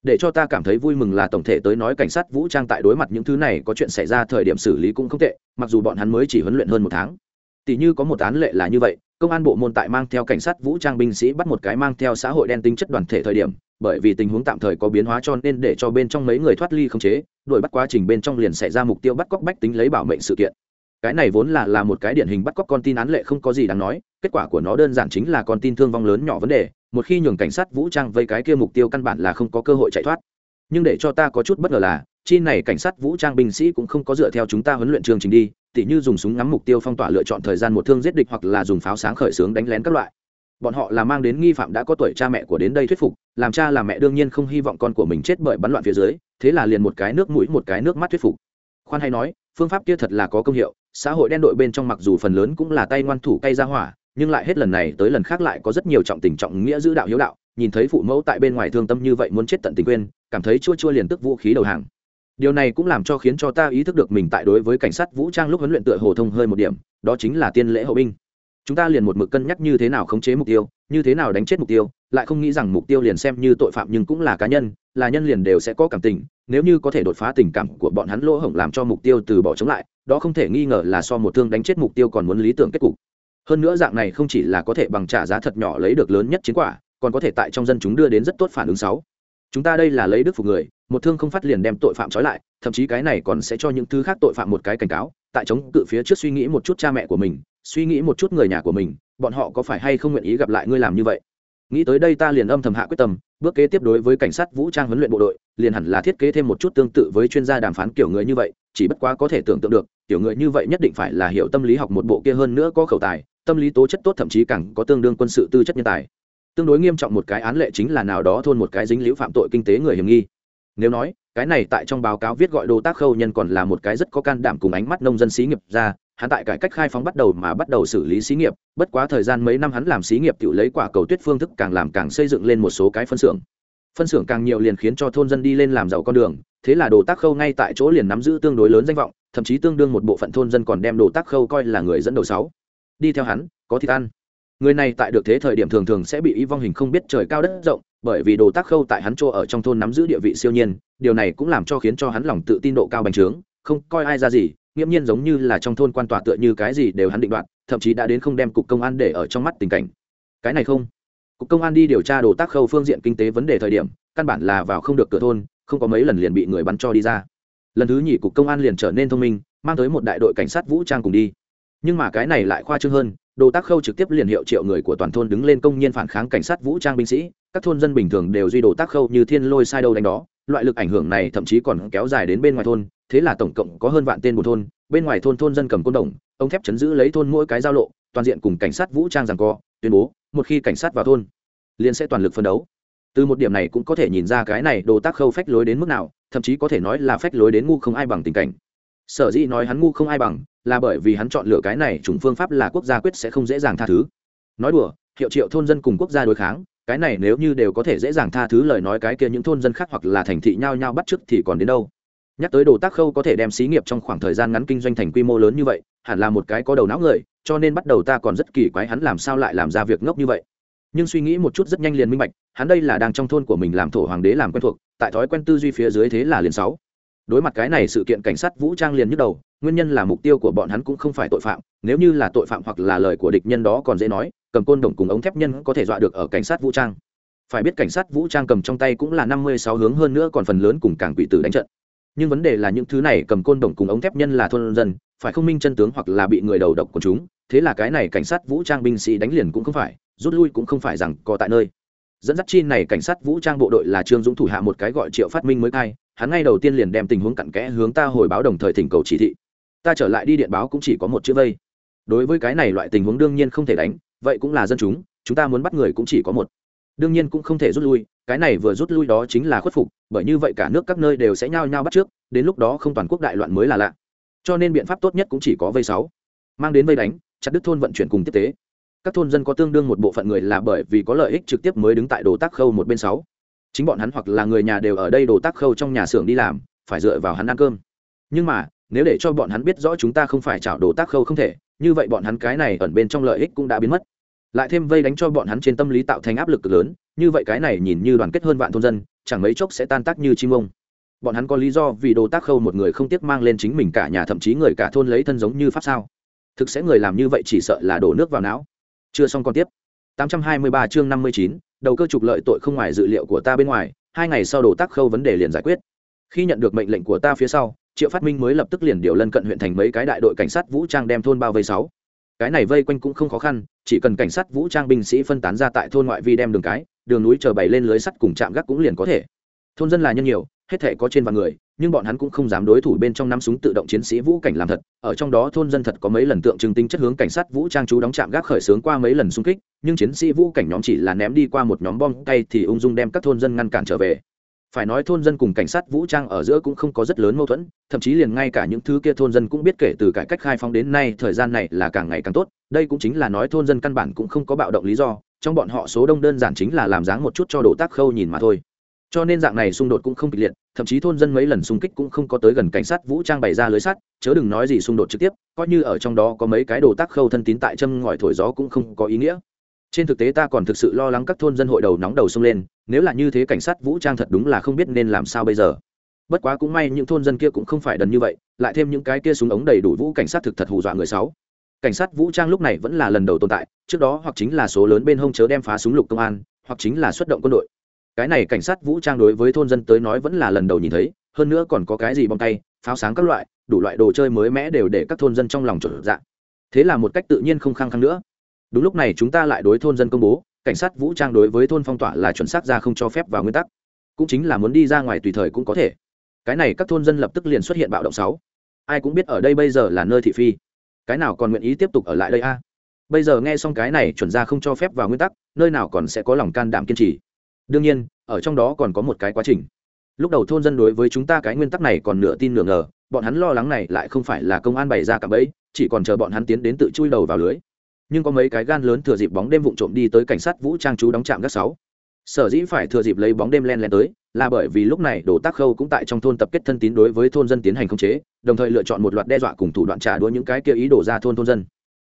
Để cho ta cảm thấy vui mừng là tổng thể tới nói cảnh sát vũ trang tại đối mặt những thứ này có chuyện xảy ra thời điểm xử lý cũng không tệ, mặc dù bọn hắn mới chỉ huấn luyện hơn một tháng. Tỷ như có một án lệ là như vậy, công an bộ môn tại mang theo cảnh sát vũ trang binh sĩ bắt một cái mang theo xã hội đen tính chất đoàn thể thời điểm bởi vì tình huống tạm thời có biến hóa cho nên để cho bên trong mấy người thoát ly không chế, đuổi bắt quá trình bên trong liền xảy ra mục tiêu bắt cóc bách tính lấy bảo mệnh sự kiện. Cái này vốn là là một cái điển hình bắt cóc con tin án lệ không có gì đáng nói, kết quả của nó đơn giản chính là con tin thương vong lớn nhỏ vấn đề, một khi nhường cảnh sát vũ trang vây cái kia mục tiêu căn bản là không có cơ hội chạy thoát. Nhưng để cho ta có chút bất ngờ là, chi này cảnh sát vũ trang binh sĩ cũng không có dựa theo chúng ta huấn luyện chương trình đi, tỉ như dùng súng ngắm mục tiêu phong tỏa lựa chọn thời gian một thương giết địch hoặc là dùng pháo sáng khởi xướng đánh lén các loại bọn họ là mang đến nghi phạm đã có tuổi cha mẹ của đến đây thuyết phục, làm cha làm mẹ đương nhiên không hy vọng con của mình chết bởi bắn loạn phía dưới, thế là liền một cái nước mũi một cái nước mắt thuyết phục. Khoan hay nói, phương pháp kia thật là có công hiệu, xã hội đen đội bên trong mặc dù phần lớn cũng là tay ngoan thủ cay ra hỏa, nhưng lại hết lần này tới lần khác lại có rất nhiều trọng tình trọng nghĩa giữ đạo hiếu đạo, nhìn thấy phụ mẫu tại bên ngoài thương tâm như vậy muốn chết tận tình quên, cảm thấy chua chua liền tức vũ khí đầu hàng. Điều này cũng làm cho khiến cho ta ý thức được mình tại đối với cảnh sát vũ trang lúc huấn luyện tựa hồ thông hơi một điểm, đó chính là tiên lễ hậu binh chúng ta liền một mực cân nhắc như thế nào khống chế mục tiêu, như thế nào đánh chết mục tiêu, lại không nghĩ rằng mục tiêu liền xem như tội phạm nhưng cũng là cá nhân, là nhân liền đều sẽ có cảm tình, nếu như có thể đột phá tình cảm của bọn hắn lỗ hổng làm cho mục tiêu từ bỏ chống lại, đó không thể nghi ngờ là so một thương đánh chết mục tiêu còn muốn lý tưởng kết cục. Hơn nữa dạng này không chỉ là có thể bằng trả giá thật nhỏ lấy được lớn nhất chiến quả, còn có thể tại trong dân chúng đưa đến rất tốt phản ứng xấu chúng ta đây là lấy đức phục người, một thương không phát liền đem tội phạm trói lại, thậm chí cái này còn sẽ cho những thứ khác tội phạm một cái cảnh cáo, tại chống cự phía trước suy nghĩ một chút cha mẹ của mình suy nghĩ một chút người nhà của mình, bọn họ có phải hay không nguyện ý gặp lại ngươi làm như vậy? Nghĩ tới đây ta liền âm thầm hạ quyết tâm, bước kế tiếp đối với cảnh sát vũ trang huấn luyện bộ đội, liền hẳn là thiết kế thêm một chút tương tự với chuyên gia đàm phán kiểu người như vậy, chỉ bất quá có thể tưởng tượng được, kiểu người như vậy nhất định phải là hiểu tâm lý học một bộ kia hơn nữa có khẩu tài, tâm lý tố chất tốt thậm chí càng có tương đương quân sự tư chất nhân tài. Tương đối nghiêm trọng một cái án lệ chính là nào đó thôn một cái dính liễu phạm tội kinh tế người hiểm nghi. Nếu nói, cái này tại trong báo cáo viết gọi đồ tác khâu nhân còn là một cái rất có can đảm cùng ánh mắt nông dân xí nghiệp ra hắn tại cải cách khai phóng bắt đầu mà bắt đầu xử lý xí nghiệp, bất quá thời gian mấy năm hắn làm xí nghiệp tự lấy quả cầu tuyết phương thức càng làm càng xây dựng lên một số cái phân xưởng. Phân xưởng càng nhiều liền khiến cho thôn dân đi lên làm giàu con đường, thế là đồ tác khâu ngay tại chỗ liền nắm giữ tương đối lớn danh vọng, thậm chí tương đương một bộ phận thôn dân còn đem đồ tác khâu coi là người dẫn đầu sáu. Đi theo hắn, có thịt ăn. Người này tại được thế thời điểm thường thường sẽ bị y vong hình không biết trời cao đất rộng, bởi vì đồ tác khâu tại hắn chỗ ở trong thôn nắm giữ địa vị siêu nhiên, điều này cũng làm cho khiến cho hắn lòng tự tin độ cao bành trướng, không coi ai ra gì nghiễm nhiên giống như là trong thôn quan tòa tựa như cái gì đều hắn định đoạt, thậm chí đã đến không đem cục công an để ở trong mắt tình cảnh. Cái này không. Cục công an đi điều tra đồ tác khâu phương diện kinh tế vấn đề thời điểm, căn bản là vào không được cửa thôn, không có mấy lần liền bị người bắn cho đi ra. Lần thứ nhì cục công an liền trở nên thông minh, mang tới một đại đội cảnh sát vũ trang cùng đi. Nhưng mà cái này lại khoa trương hơn, đồ tác khâu trực tiếp liền hiệu triệu người của toàn thôn đứng lên công nhiên phản kháng cảnh sát vũ trang binh sĩ, các thôn dân bình thường đều duy đồ tác khâu như thiên lôi sai đâu đánh đó, loại lực ảnh hưởng này thậm chí còn kéo dài đến bên ngoài thôn thế là tổng cộng có hơn vạn tên một thôn, bên ngoài thôn thôn dân cầm côn đồng, ông thép chấn giữ lấy thôn mỗi cái giao lộ, toàn diện cùng cảnh sát vũ trang rằng co, tuyên bố, một khi cảnh sát vào thôn, liền sẽ toàn lực phân đấu. Từ một điểm này cũng có thể nhìn ra cái này đồ tác khâu phách lối đến mức nào, thậm chí có thể nói là phách lối đến ngu không ai bằng tình cảnh. Sở dĩ nói hắn ngu không ai bằng, là bởi vì hắn chọn lựa cái này chủng phương pháp là quốc gia quyết sẽ không dễ dàng tha thứ. Nói đùa, hiệu triệu thôn dân cùng quốc gia đối kháng, cái này nếu như đều có thể dễ dàng tha thứ lời nói cái kia những thôn dân khác hoặc là thành thị nhao nhao bắt chước thì còn đến đâu? Nhắc tới đồ tác khâu có thể đem xí nghiệp trong khoảng thời gian ngắn kinh doanh thành quy mô lớn như vậy, hẳn là một cái có đầu não người, cho nên bắt đầu ta còn rất kỳ quái hắn làm sao lại làm ra việc ngốc như vậy. Nhưng suy nghĩ một chút rất nhanh liền minh bạch, hắn đây là đang trong thôn của mình làm thổ hoàng đế làm quen thuộc, tại thói quen tư duy phía dưới thế là liền sáu. Đối mặt cái này sự kiện cảnh sát vũ trang liền nhức đầu, nguyên nhân là mục tiêu của bọn hắn cũng không phải tội phạm, nếu như là tội phạm hoặc là lời của địch nhân đó còn dễ nói, cầm côn đồng cùng ống thép nhân có thể dọa được ở cảnh sát vũ trang. Phải biết cảnh sát vũ trang cầm trong tay cũng là năm mươi sáu hướng hơn nữa còn phần lớn cùng cảng quỷ tử đánh trận nhưng vấn đề là những thứ này cầm côn đồng cùng ống thép nhân là thôn dân, phải không minh chân tướng hoặc là bị người đầu độc của chúng, thế là cái này cảnh sát vũ trang binh sĩ đánh liền cũng không phải, rút lui cũng không phải rằng có tại nơi. Dẫn dắt chi này cảnh sát vũ trang bộ đội là trương dũng thủ hạ một cái gọi triệu phát minh mới cai, hắn ngay đầu tiên liền đem tình huống cặn kẽ hướng ta hồi báo đồng thời thỉnh cầu chỉ thị. Ta trở lại đi điện báo cũng chỉ có một chữ vây. Đối với cái này loại tình huống đương nhiên không thể đánh, vậy cũng là dân chúng chúng ta muốn bắt người cũng chỉ có một. Đương nhiên cũng không thể rút lui cái này vừa rút lui đó chính là khuất phục, bởi như vậy cả nước các nơi đều sẽ nhao nhao bắt trước, đến lúc đó không toàn quốc đại loạn mới là lạ. Cho nên biện pháp tốt nhất cũng chỉ có vây sáu. Mang đến vây đánh, chặt đứt thôn vận chuyển cùng tiếp tế. Các thôn dân có tương đương một bộ phận người là bởi vì có lợi ích trực tiếp mới đứng tại đồ tác khâu một bên sáu. Chính bọn hắn hoặc là người nhà đều ở đây đồ tác khâu trong nhà xưởng đi làm, phải dựa vào hắn ăn cơm. Nhưng mà, nếu để cho bọn hắn biết rõ chúng ta không phải chảo đồ tác khâu không thể, như vậy bọn hắn cái này ẩn bên trong lợi ích cũng đã biến mất. Lại thêm vây đánh cho bọn hắn trên tâm lý tạo thành áp lực cực lớn như vậy cái này nhìn như đoàn kết hơn vạn thôn dân chẳng mấy chốc sẽ tan tác như chim ông. Bọn hắn có lý do vì đồ tác khâu một người không tiếc mang lên chính mình cả nhà thậm chí người cả thôn lấy thân giống như pháp sao? Thực sẽ người làm như vậy chỉ sợ là đổ nước vào não. Chưa xong còn tiếp. 823 chương 59, đầu cơ trục lợi tội không ngoài dự liệu của ta bên ngoài hai ngày sau đồ tác khâu vấn đề liền giải quyết. Khi nhận được mệnh lệnh của ta phía sau triệu phát minh mới lập tức liền điều lân cận huyện thành mấy cái đại đội cảnh sát vũ trang đem thôn bao vây sáu. Cái này vây quanh cũng không khó khăn chỉ cần cảnh sát vũ trang binh sĩ phân tán ra tại thôn ngoại vi đem đường cái đường núi chờ bày lên lưới sắt cùng chạm gác cũng liền có thể. Thôn dân là nhân nhiều, hết thể có trên vài người, nhưng bọn hắn cũng không dám đối thủ bên trong năm súng tự động chiến sĩ vũ cảnh làm thật. Ở trong đó thôn dân thật có mấy lần tượng trưng tính chất hướng cảnh sát vũ trang chú đóng chạm gác khởi xướng qua mấy lần xung kích, nhưng chiến sĩ vũ cảnh nhóm chỉ là ném đi qua một nhóm bom cay thì ung dung đem các thôn dân ngăn cản trở về. Phải nói thôn dân cùng cảnh sát vũ trang ở giữa cũng không có rất lớn mâu thuẫn, thậm chí liền ngay cả những thứ kia thôn dân cũng biết kể từ cải cách khai phóng đến nay, thời gian này là càng ngày càng tốt. Đây cũng chính là nói thôn dân căn bản cũng không có bạo động lý do trong bọn họ số đông đơn giản chính là làm dáng một chút cho đồ tác khâu nhìn mà thôi. Cho nên dạng này xung đột cũng không kịch liệt, thậm chí thôn dân mấy lần xung kích cũng không có tới gần cảnh sát vũ trang bày ra lưới sắt, chớ đừng nói gì xung đột trực tiếp, coi như ở trong đó có mấy cái đồ tác khâu thân tín tại châm ngòi thổi gió cũng không có ý nghĩa. Trên thực tế ta còn thực sự lo lắng các thôn dân hội đầu nóng đầu xông lên, nếu là như thế cảnh sát vũ trang thật đúng là không biết nên làm sao bây giờ. Bất quá cũng may những thôn dân kia cũng không phải đần như vậy, lại thêm những cái kia súng ống đầy đủ vũ cảnh sát thực thật hù dọa người sáu. Cảnh sát vũ trang lúc này vẫn là lần đầu tồn tại trước đó hoặc chính là số lớn bên hông chớ đem phá súng lục công an, hoặc chính là xuất động quân đội. Cái này cảnh sát vũ trang đối với thôn dân tới nói vẫn là lần đầu nhìn thấy, hơn nữa còn có cái gì bong tay, pháo sáng các loại, đủ loại đồ chơi mới mẽ đều để các thôn dân trong lòng trở dạng thế là một cách tự nhiên không khăng khăng nữa. Đúng lúc này chúng ta lại đối thôn dân công bố, cảnh sát vũ trang đối với thôn phong tỏa là chuẩn xác ra không cho phép vào nguyên tắc. Cũng chính là muốn đi ra ngoài tùy thời cũng có thể. Cái này các thôn dân lập tức liền xuất hiện bạo động sáu. Ai cũng biết ở đây bây giờ là nơi thị phi. Cái nào còn nguyện ý tiếp tục ở lại đây a? Bây giờ nghe xong cái này chuẩn ra không cho phép vào nguyên tắc, nơi nào còn sẽ có lòng can đảm kiên trì. Đương nhiên, ở trong đó còn có một cái quá trình. Lúc đầu thôn dân đối với chúng ta cái nguyên tắc này còn nửa tin nửa ngờ, bọn hắn lo lắng này lại không phải là công an bày ra cả bẫy, chỉ còn chờ bọn hắn tiến đến tự chui đầu vào lưới. Nhưng có mấy cái gan lớn thừa dịp bóng đêm vụng trộm đi tới cảnh sát vũ trang chú đóng trạm gác sáu. Sở dĩ phải thừa dịp lấy bóng đêm len len tới, là bởi vì lúc này đồ tác khâu cũng tại trong thôn tập kết thân tín đối với thôn dân tiến hành khống chế, đồng thời lựa chọn một loạt đe dọa cùng thủ đoạn trả đũa những cái kia ý đổ ra thôn thôn dân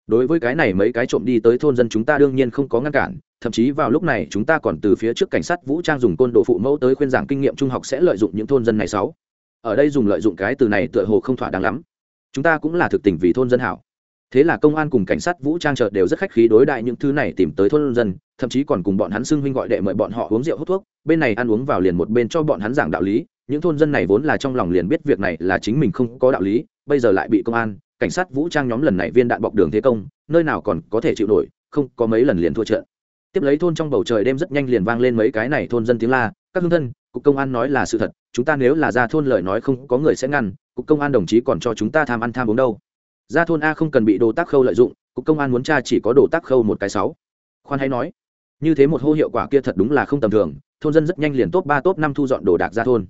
đối với cái này mấy cái trộm đi tới thôn dân chúng ta đương nhiên không có ngăn cản, thậm chí vào lúc này chúng ta còn từ phía trước cảnh sát vũ trang dùng côn đồ phụ mẫu tới khuyên giảng kinh nghiệm trung học sẽ lợi dụng những thôn dân này sáu. Ở đây dùng lợi dụng cái từ này tựa hồ không thỏa đáng lắm. Chúng ta cũng là thực tình vì thôn dân hảo. Thế là công an cùng cảnh sát vũ trang chợ đều rất khách khí đối đại những thứ này tìm tới thôn dân, thậm chí còn cùng bọn hắn xưng huynh gọi đệ mời bọn họ uống rượu hút thuốc, bên này ăn uống vào liền một bên cho bọn hắn giảng đạo lý, những thôn dân này vốn là trong lòng liền biết việc này là chính mình không có đạo lý, bây giờ lại bị công an cảnh sát vũ trang nhóm lần này viên đạn bọc đường thế công, nơi nào còn có thể chịu nổi, không có mấy lần liền thua trận. Tiếp lấy thôn trong bầu trời đêm rất nhanh liền vang lên mấy cái này thôn dân tiếng la, các hương thân, cục công an nói là sự thật, chúng ta nếu là ra thôn lời nói không có người sẽ ngăn, cục công an đồng chí còn cho chúng ta tham ăn tham uống đâu. Ra thôn a không cần bị đồ tác khâu lợi dụng, cục công an muốn tra chỉ có đồ tác khâu một cái sáu. Khoan hay nói, như thế một hô hiệu quả kia thật đúng là không tầm thường, thôn dân rất nhanh liền top ba, top năm thu dọn đồ đạc ra thôn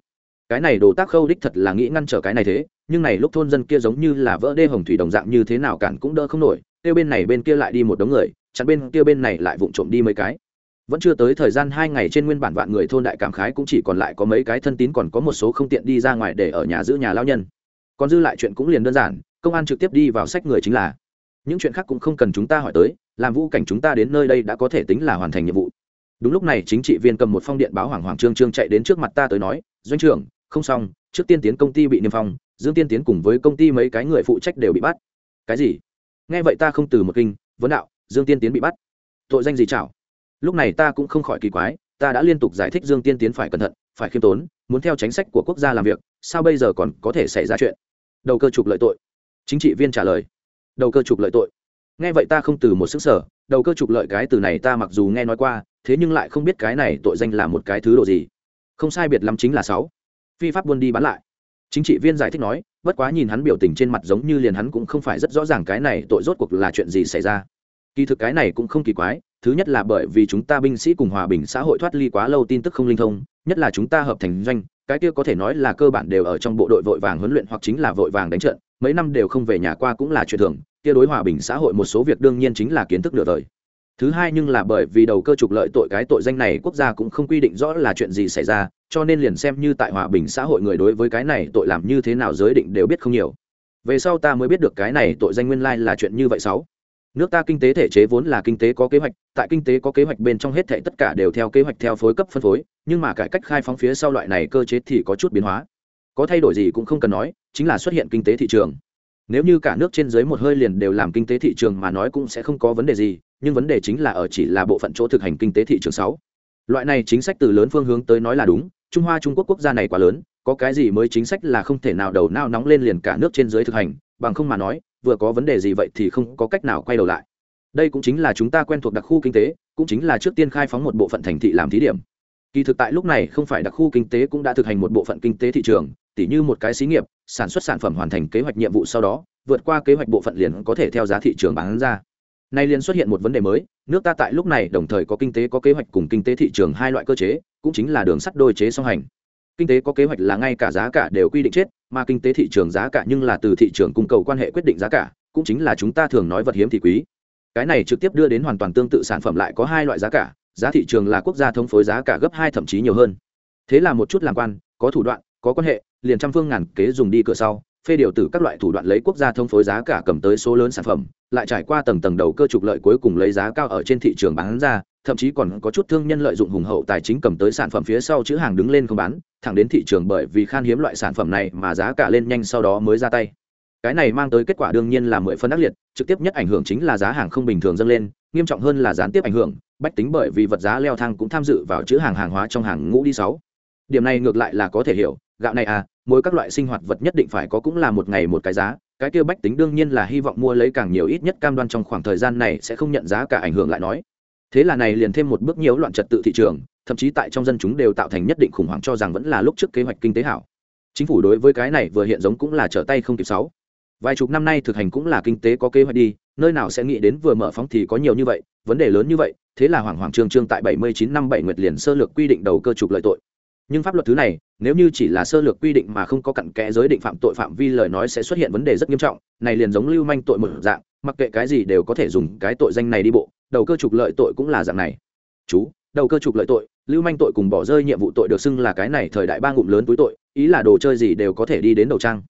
cái này đồ tác khâu đích thật là nghĩ ngăn trở cái này thế, nhưng này lúc thôn dân kia giống như là vỡ đê hồng thủy đồng dạng như thế nào cản cũng đỡ không nổi tiêu bên này bên kia lại đi một đống người, chặn bên kia bên này lại vụng trộm đi mấy cái. Vẫn chưa tới thời gian hai ngày trên nguyên bản vạn người thôn đại cảm khái cũng chỉ còn lại có mấy cái thân tín còn có một số không tiện đi ra ngoài để ở nhà giữ nhà lao nhân. Còn dư lại chuyện cũng liền đơn giản, công an trực tiếp đi vào sách người chính là. Những chuyện khác cũng không cần chúng ta hỏi tới, làm vũ cảnh chúng ta đến nơi đây đã có thể tính là hoàn thành nhiệm vụ. Đúng lúc này chính trị viên cầm một phong điện báo hoàng hoàng trương trương chạy đến trước mặt ta tới nói, doanh trưởng không xong, trước tiên tiến công ty bị niêm phong, dương tiên tiến cùng với công ty mấy cái người phụ trách đều bị bắt. Cái gì? Nghe vậy ta không từ một kinh, vấn đạo, dương tiên tiến bị bắt. Tội danh gì chảo? Lúc này ta cũng không khỏi kỳ quái, ta đã liên tục giải thích dương tiên tiến phải cẩn thận, phải khiêm tốn, muốn theo chính sách của quốc gia làm việc, sao bây giờ còn có thể xảy ra chuyện? Đầu cơ trục lợi tội. Chính trị viên trả lời. Đầu cơ trục lợi tội. Nghe vậy ta không từ một sức sở đầu cơ trục lợi cái từ này ta mặc dù nghe nói qua, thế nhưng lại không biết cái này tội danh là một cái thứ độ gì. Không sai biệt lắm chính là sáu phi pháp buôn đi bán lại. Chính trị viên giải thích nói, bất quá nhìn hắn biểu tình trên mặt giống như liền hắn cũng không phải rất rõ ràng cái này tội rốt cuộc là chuyện gì xảy ra. Kỳ thực cái này cũng không kỳ quái, thứ nhất là bởi vì chúng ta binh sĩ cùng hòa bình xã hội thoát ly quá lâu tin tức không linh thông, nhất là chúng ta hợp thành doanh, cái kia có thể nói là cơ bản đều ở trong bộ đội vội vàng huấn luyện hoặc chính là vội vàng đánh trận, mấy năm đều không về nhà qua cũng là chuyện thường, kia đối hòa bình xã hội một số việc đương nhiên chính là kiến thức nửa đời. Thứ hai nhưng là bởi vì đầu cơ trục lợi tội cái tội danh này quốc gia cũng không quy định rõ là chuyện gì xảy ra cho nên liền xem như tại hòa bình xã hội người đối với cái này tội làm như thế nào giới định đều biết không nhiều. Về sau ta mới biết được cái này tội danh nguyên lai là chuyện như vậy sáu. Nước ta kinh tế thể chế vốn là kinh tế có kế hoạch, tại kinh tế có kế hoạch bên trong hết thệ tất cả đều theo kế hoạch theo phối cấp phân phối, nhưng mà cải cách khai phóng phía sau loại này cơ chế thì có chút biến hóa. Có thay đổi gì cũng không cần nói, chính là xuất hiện kinh tế thị trường. Nếu như cả nước trên dưới một hơi liền đều làm kinh tế thị trường mà nói cũng sẽ không có vấn đề gì, nhưng vấn đề chính là ở chỉ là bộ phận chỗ thực hành kinh tế thị trường sáu. Loại này chính sách từ lớn phương hướng tới nói là đúng trung hoa trung quốc quốc gia này quá lớn, có cái gì mới chính sách là không thể nào đầu nao nóng lên liền cả nước trên dưới thực hành, bằng không mà nói, vừa có vấn đề gì vậy thì không có cách nào quay đầu lại. Đây cũng chính là chúng ta quen thuộc đặc khu kinh tế, cũng chính là trước tiên khai phóng một bộ phận thành thị làm thí điểm. Kỳ thực tại lúc này không phải đặc khu kinh tế cũng đã thực hành một bộ phận kinh tế thị trường, tỉ như một cái xí nghiệp, sản xuất sản phẩm hoàn thành kế hoạch nhiệm vụ sau đó, vượt qua kế hoạch bộ phận liền có thể theo giá thị trường bán ra. Nay liền xuất hiện một vấn đề mới, nước ta tại lúc này đồng thời có kinh tế có kế hoạch cùng kinh tế thị trường hai loại cơ chế cũng chính là đường sắt đôi chế song hành. Kinh tế có kế hoạch là ngay cả giá cả đều quy định chết, mà kinh tế thị trường giá cả nhưng là từ thị trường cung cầu quan hệ quyết định giá cả, cũng chính là chúng ta thường nói vật hiếm thì quý. Cái này trực tiếp đưa đến hoàn toàn tương tự sản phẩm lại có hai loại giá cả, giá thị trường là quốc gia thống phối giá cả gấp hai thậm chí nhiều hơn. Thế là một chút làm quan, có thủ đoạn, có quan hệ, liền trăm phương ngàn kế dùng đi cửa sau, phê điều tử các loại thủ đoạn lấy quốc gia thông phối giá cả cầm tới số lớn sản phẩm, lại trải qua tầng tầng đầu cơ trục lợi cuối cùng lấy giá cao ở trên thị trường bán ra thậm chí còn có chút thương nhân lợi dụng hùng hậu tài chính cầm tới sản phẩm phía sau chữ hàng đứng lên không bán, thẳng đến thị trường bởi vì khan hiếm loại sản phẩm này mà giá cả lên nhanh sau đó mới ra tay. Cái này mang tới kết quả đương nhiên là mười phân ác liệt, trực tiếp nhất ảnh hưởng chính là giá hàng không bình thường dâng lên, nghiêm trọng hơn là gián tiếp ảnh hưởng, bách tính bởi vì vật giá leo thang cũng tham dự vào chữ hàng hàng hóa trong hàng ngũ đi sáu. Điểm này ngược lại là có thể hiểu, gạo này à mỗi các loại sinh hoạt vật nhất định phải có cũng là một ngày một cái giá, cái kia bách tính đương nhiên là hy vọng mua lấy càng nhiều ít nhất cam đoan trong khoảng thời gian này sẽ không nhận giá cả ảnh hưởng lại nói thế là này liền thêm một bước nhiễu loạn trật tự thị trường, thậm chí tại trong dân chúng đều tạo thành nhất định khủng hoảng cho rằng vẫn là lúc trước kế hoạch kinh tế hảo. Chính phủ đối với cái này vừa hiện giống cũng là trở tay không kịp sáu. Vài chục năm nay thực hành cũng là kinh tế có kế hoạch đi, nơi nào sẽ nghĩ đến vừa mở phóng thì có nhiều như vậy, vấn đề lớn như vậy, thế là hoàng hoàng trương trương tại bảy mươi chín năm bảy nguyệt liền sơ lược quy định đầu cơ trục lợi tội. Nhưng pháp luật thứ này, nếu như chỉ là sơ lược quy định mà không có cặn kẽ giới định phạm tội phạm vi lời nói sẽ xuất hiện vấn đề rất nghiêm trọng, này liền giống lưu manh tội một dạng, mặc kệ cái gì đều có thể dùng cái tội danh này đi bộ đầu cơ trục lợi tội cũng là dạng này. Chú, đầu cơ trục lợi tội, lưu manh tội cùng bỏ rơi nhiệm vụ tội được xưng là cái này thời đại ba ngụm lớn túi tội, ý là đồ chơi gì đều có thể đi đến đầu trang.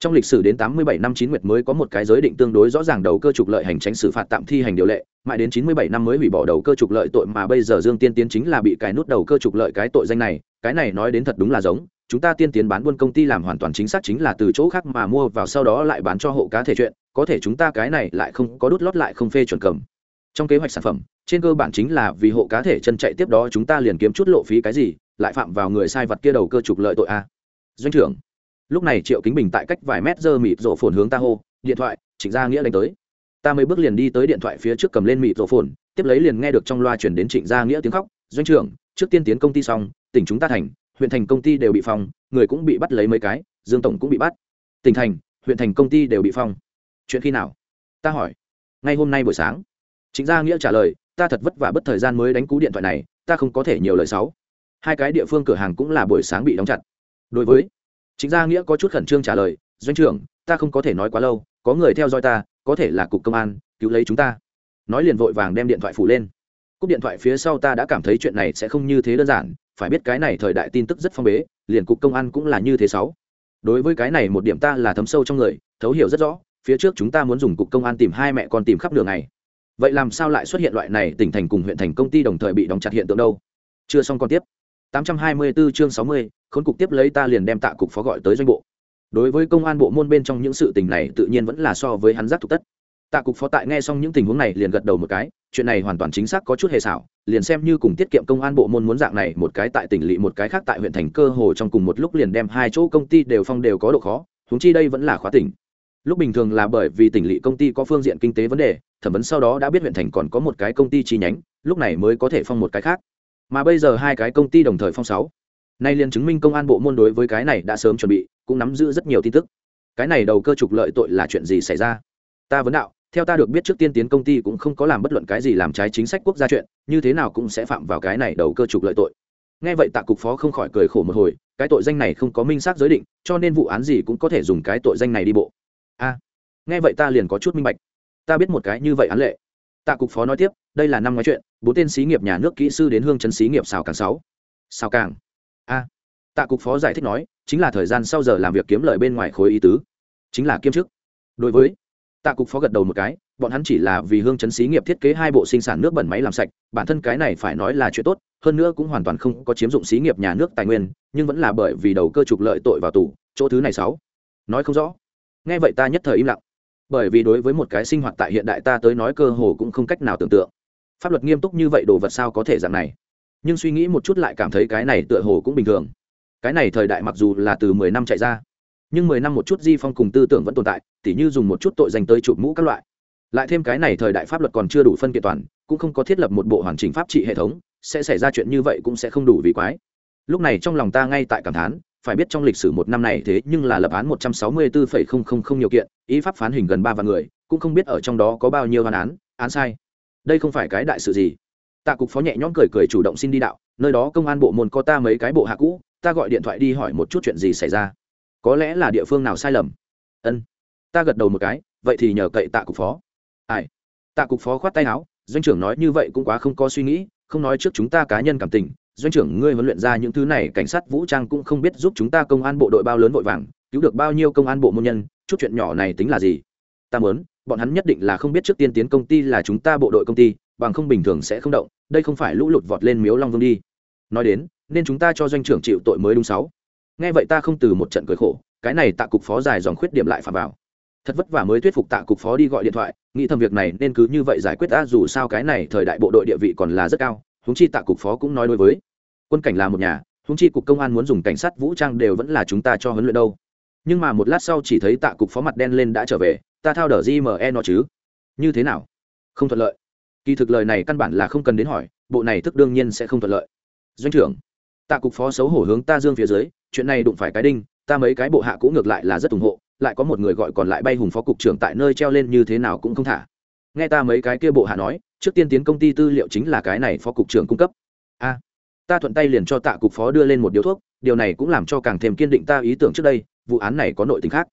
Trong lịch sử đến 87 năm chín nguyệt mới có một cái giới định tương đối rõ ràng đầu cơ trục lợi hành tránh xử phạt tạm thi hành điều lệ, mãi đến 97 năm mới hủy bỏ đầu cơ trục lợi tội mà bây giờ dương tiên tiến chính là bị cái nút đầu cơ trục lợi cái tội danh này, cái này nói đến thật đúng là giống, chúng ta tiên tiến bán buôn công ty làm hoàn toàn chính xác chính là từ chỗ khác mà mua vào sau đó lại bán cho hộ cá thể chuyện, có thể chúng ta cái này lại không có đút lót lại không phê chuẩn cầm trong kế hoạch sản phẩm, trên cơ bản chính là vì hộ cá thể chân chạy tiếp đó chúng ta liền kiếm chút lộ phí cái gì, lại phạm vào người sai vật kia đầu cơ trục lợi tội a. Doanh trưởng, lúc này triệu kính bình tại cách vài mét giờ mịt rổ phồn hướng ta hô, điện thoại, trịnh gia nghĩa đánh tới. Ta mới bước liền đi tới điện thoại phía trước cầm lên mịt rổ phồn, tiếp lấy liền nghe được trong loa chuyển đến trịnh gia nghĩa tiếng khóc, doanh trưởng, trước tiên tiến công ty xong, tỉnh chúng ta thành, huyện thành công ty đều bị phong, người cũng bị bắt lấy mấy cái, dương tổng cũng bị bắt. Tỉnh thành, huyện thành công ty đều bị phong. Chuyện khi nào? ta hỏi. Ngay hôm nay buổi sáng chính gia nghĩa trả lời, ta thật vất vả bất thời gian mới đánh cú điện thoại này, ta không có thể nhiều lời sáu hai cái địa phương cửa hàng cũng là buổi sáng bị đóng chặt. Đối với chính gia nghĩa có chút khẩn trương trả lời, doanh trưởng, ta không có thể nói quá lâu, có người theo dõi ta, có thể là cục công an, cứu lấy chúng ta. Nói liền vội vàng đem điện thoại phủ lên. Cúp điện thoại phía sau ta đã cảm thấy chuyện này sẽ không như thế đơn giản, phải biết cái này thời đại tin tức rất phong bế, liền cục công an cũng là như thế sáu đối với cái này một điểm ta là thấm sâu trong người, thấu hiểu rất rõ, phía trước chúng ta muốn dùng cục công an tìm hai mẹ con tìm khắp đường này vậy làm sao lại xuất hiện loại này tỉnh thành cùng huyện thành công ty đồng thời bị đóng chặt hiện tượng đâu? Chưa xong còn tiếp. 824 chương 60, khốn cục tiếp lấy ta liền đem tạ cục phó gọi tới doanh bộ. Đối với công an bộ môn bên trong những sự tình này tự nhiên vẫn là so với hắn giác thục tất. Tạ cục phó tại nghe xong những tình huống này liền gật đầu một cái chuyện này hoàn toàn chính xác có chút hề xảo liền xem như cùng tiết kiệm công an bộ môn muốn dạng này một cái tại tỉnh lỵ một cái khác tại huyện thành cơ hồ trong cùng một lúc liền đem hai chỗ công ty đều phong đều có độ khó húng chi đây vẫn là khóa tỉnh lúc bình thường là bởi vì tỉnh lỵ công ty có phương diện kinh tế vấn đề, thẩm vấn sau đó đã biết huyện thành còn có một cái công ty chi nhánh, lúc này mới có thể phong một cái khác. Mà bây giờ hai cái công ty đồng thời phong sáu. Nay liền chứng minh công an bộ môn đối với cái này đã sớm chuẩn bị, cũng nắm giữ rất nhiều tin tức. Cái này đầu cơ trục lợi tội là chuyện gì xảy ra? Ta vấn đạo, theo ta được biết trước tiên tiến công ty cũng không có làm bất luận cái gì làm trái chính sách quốc gia chuyện, như thế nào cũng sẽ phạm vào cái này đầu cơ trục lợi tội. Nghe vậy tạ cục phó không khỏi cười khổ một hồi, cái tội danh này không có minh xác giới định, cho nên vụ án gì cũng có thể dùng cái tội danh này đi bộ a nghe vậy ta liền có chút minh bạch. Ta biết một cái như vậy án lệ. Tạ cục phó nói tiếp, đây là năm ngoái chuyện, bốn tên xí nghiệp nhà nước kỹ sư đến hương chấn xí nghiệp xào càng sáu. Xào càng. A tạ cục phó giải thích nói, chính là thời gian sau giờ làm việc kiếm lợi bên ngoài khối ý tứ. Chính là kiêm chức. Đối với, tạ cục phó gật đầu một cái, bọn hắn chỉ là vì hương chấn xí nghiệp thiết kế hai bộ sinh sản nước bẩn máy làm sạch, bản thân cái này phải nói là chuyện tốt, hơn nữa cũng hoàn toàn không có chiếm dụng xí nghiệp nhà nước tài nguyên, nhưng vẫn là bởi vì đầu cơ trục lợi tội vào tù, chỗ thứ này sáu. Nói không rõ nghe vậy ta nhất thời im lặng. Bởi vì đối với một cái sinh hoạt tại hiện đại ta tới nói cơ hồ cũng không cách nào tưởng tượng. Pháp luật nghiêm túc như vậy đồ vật sao có thể dạng này? Nhưng suy nghĩ một chút lại cảm thấy cái này tựa hồ cũng bình thường. Cái này thời đại mặc dù là từ mười năm chạy ra, nhưng mười năm một chút di phong cùng tư tưởng vẫn tồn tại, tỉ như dùng một chút tội danh tới chụp mũ các loại. Lại thêm cái này thời đại pháp luật còn chưa đủ phân kiện toàn, cũng không có thiết lập một bộ hoàn chỉnh pháp trị hệ thống, sẽ xảy ra chuyện như vậy cũng sẽ không đủ vì quái. Lúc này trong lòng ta ngay tại cảm thán phải biết trong lịch sử một năm này thế nhưng là lập án một trăm sáu mươi bốn nhiều kiện, ý pháp phán hình gần ba vạn người, cũng không biết ở trong đó có bao nhiêu hoàn án án sai. Đây không phải cái đại sự gì. Tạ cục phó nhẹ nhõm cười cười chủ động xin đi đạo, nơi đó công an bộ môn có ta mấy cái bộ hạ cũ, ta gọi điện thoại đi hỏi một chút chuyện gì xảy ra. Có lẽ là địa phương nào sai lầm. Ân. Ta gật đầu một cái, vậy thì nhờ cậy tạ cục phó. Ai? Tạ cục phó khoát tay áo, doanh trưởng nói như vậy cũng quá không có suy nghĩ, không nói trước chúng ta cá nhân cảm tình doanh trưởng ngươi huấn luyện ra những thứ này, cảnh sát vũ trang cũng không biết giúp chúng ta công an bộ đội bao lớn vội vàng, cứu được bao nhiêu công an bộ môn nhân, chút chuyện nhỏ này tính là gì? Ta muốn, bọn hắn nhất định là không biết trước tiên tiến công ty là chúng ta bộ đội công ty, bằng không bình thường sẽ không động, đây không phải lũ lụt vọt lên miếu long vương đi. Nói đến, nên chúng ta cho doanh trưởng chịu tội mới đúng sáu. Nghe vậy ta không từ một trận cười khổ, cái này tạ cục phó dài dòng khuyết điểm lại phạm vào. Thật vất vả mới thuyết phục tạ cục phó đi gọi điện thoại, nghĩ thầm việc này nên cứ như vậy giải quyết ta dù sao cái này thời đại bộ đội địa vị còn là rất cao Huống chi tạ cục phó cũng nói đối với. Quân cảnh là một nhà Huống chi cục công an muốn dùng cảnh sát vũ trang đều vẫn là chúng ta cho huấn luyện đâu. Nhưng mà một lát sau chỉ thấy tạ cục phó mặt đen lên đã trở về, ta thao đờ gme nó chứ? Như thế nào? Không thuận lợi. Kỳ thực lời này căn bản là không cần đến hỏi, bộ này thức đương nhiên sẽ không thuận lợi. Doanh trưởng, tạ cục phó xấu hổ hướng ta dương phía dưới, chuyện này đụng phải cái đinh, ta mấy cái bộ hạ cũng ngược lại là rất ủng hộ, lại có một người gọi còn lại bay hùng phó cục trưởng tại nơi treo lên như thế nào cũng không thả. Nghe ta mấy cái kia bộ hạ nói trước tiên tiến công ty tư liệu chính là cái này phó cục trưởng cung cấp. A, ta thuận tay liền cho tạ cục phó đưa lên một điếu thuốc, điều này cũng làm cho càng thêm kiên định ta ý tưởng trước đây, vụ án này có nội tình khác.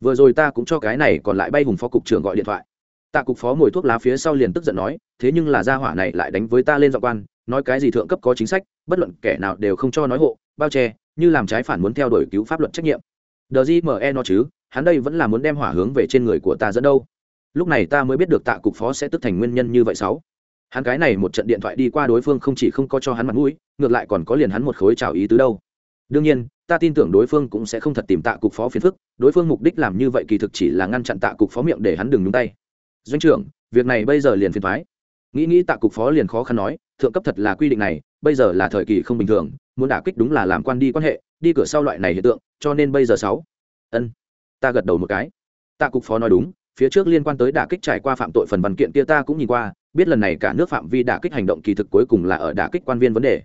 Vừa rồi ta cũng cho cái này còn lại bay hùng phó cục trưởng gọi điện thoại. Tạ cục phó ngồi thuốc lá phía sau liền tức giận nói, thế nhưng là gia hỏa này lại đánh với ta lên dọc quan, nói cái gì thượng cấp có chính sách, bất luận kẻ nào đều không cho nói hộ, bao che, như làm trái phản muốn theo đuổi cứu pháp luật trách nhiệm. Đờ gì me nó chứ, hắn đây vẫn là muốn đem hỏa hướng về trên người của ta dẫn đâu lúc này ta mới biết được tạ cục phó sẽ tức thành nguyên nhân như vậy sáu. Hắn cái này một trận điện thoại đi qua đối phương không chỉ không có cho hắn mặt mũi, ngược lại còn có liền hắn một khối chào ý tứ đâu. Đương nhiên, ta tin tưởng đối phương cũng sẽ không thật tìm tạ cục phó phiền phức, đối phương mục đích làm như vậy kỳ thực chỉ là ngăn chặn tạ cục phó miệng để hắn đừng nhúng tay. Doanh trưởng, việc này bây giờ liền phiền thoái nghĩ nghĩ tạ cục phó liền khó khăn nói, thượng cấp thật là quy định này, bây giờ là thời kỳ không bình thường, muốn đả kích đúng là làm quan đi quan hệ, đi cửa sau loại này hiện tượng, cho nên bây giờ sáu. Ân, ta gật đầu một cái. Tạ cục phó nói đúng phía trước liên quan tới đả kích trải qua phạm tội phần văn kiện kia ta cũng nhìn qua, biết lần này cả nước phạm vi đả kích hành động kỳ thực cuối cùng là ở đả kích quan viên vấn đề.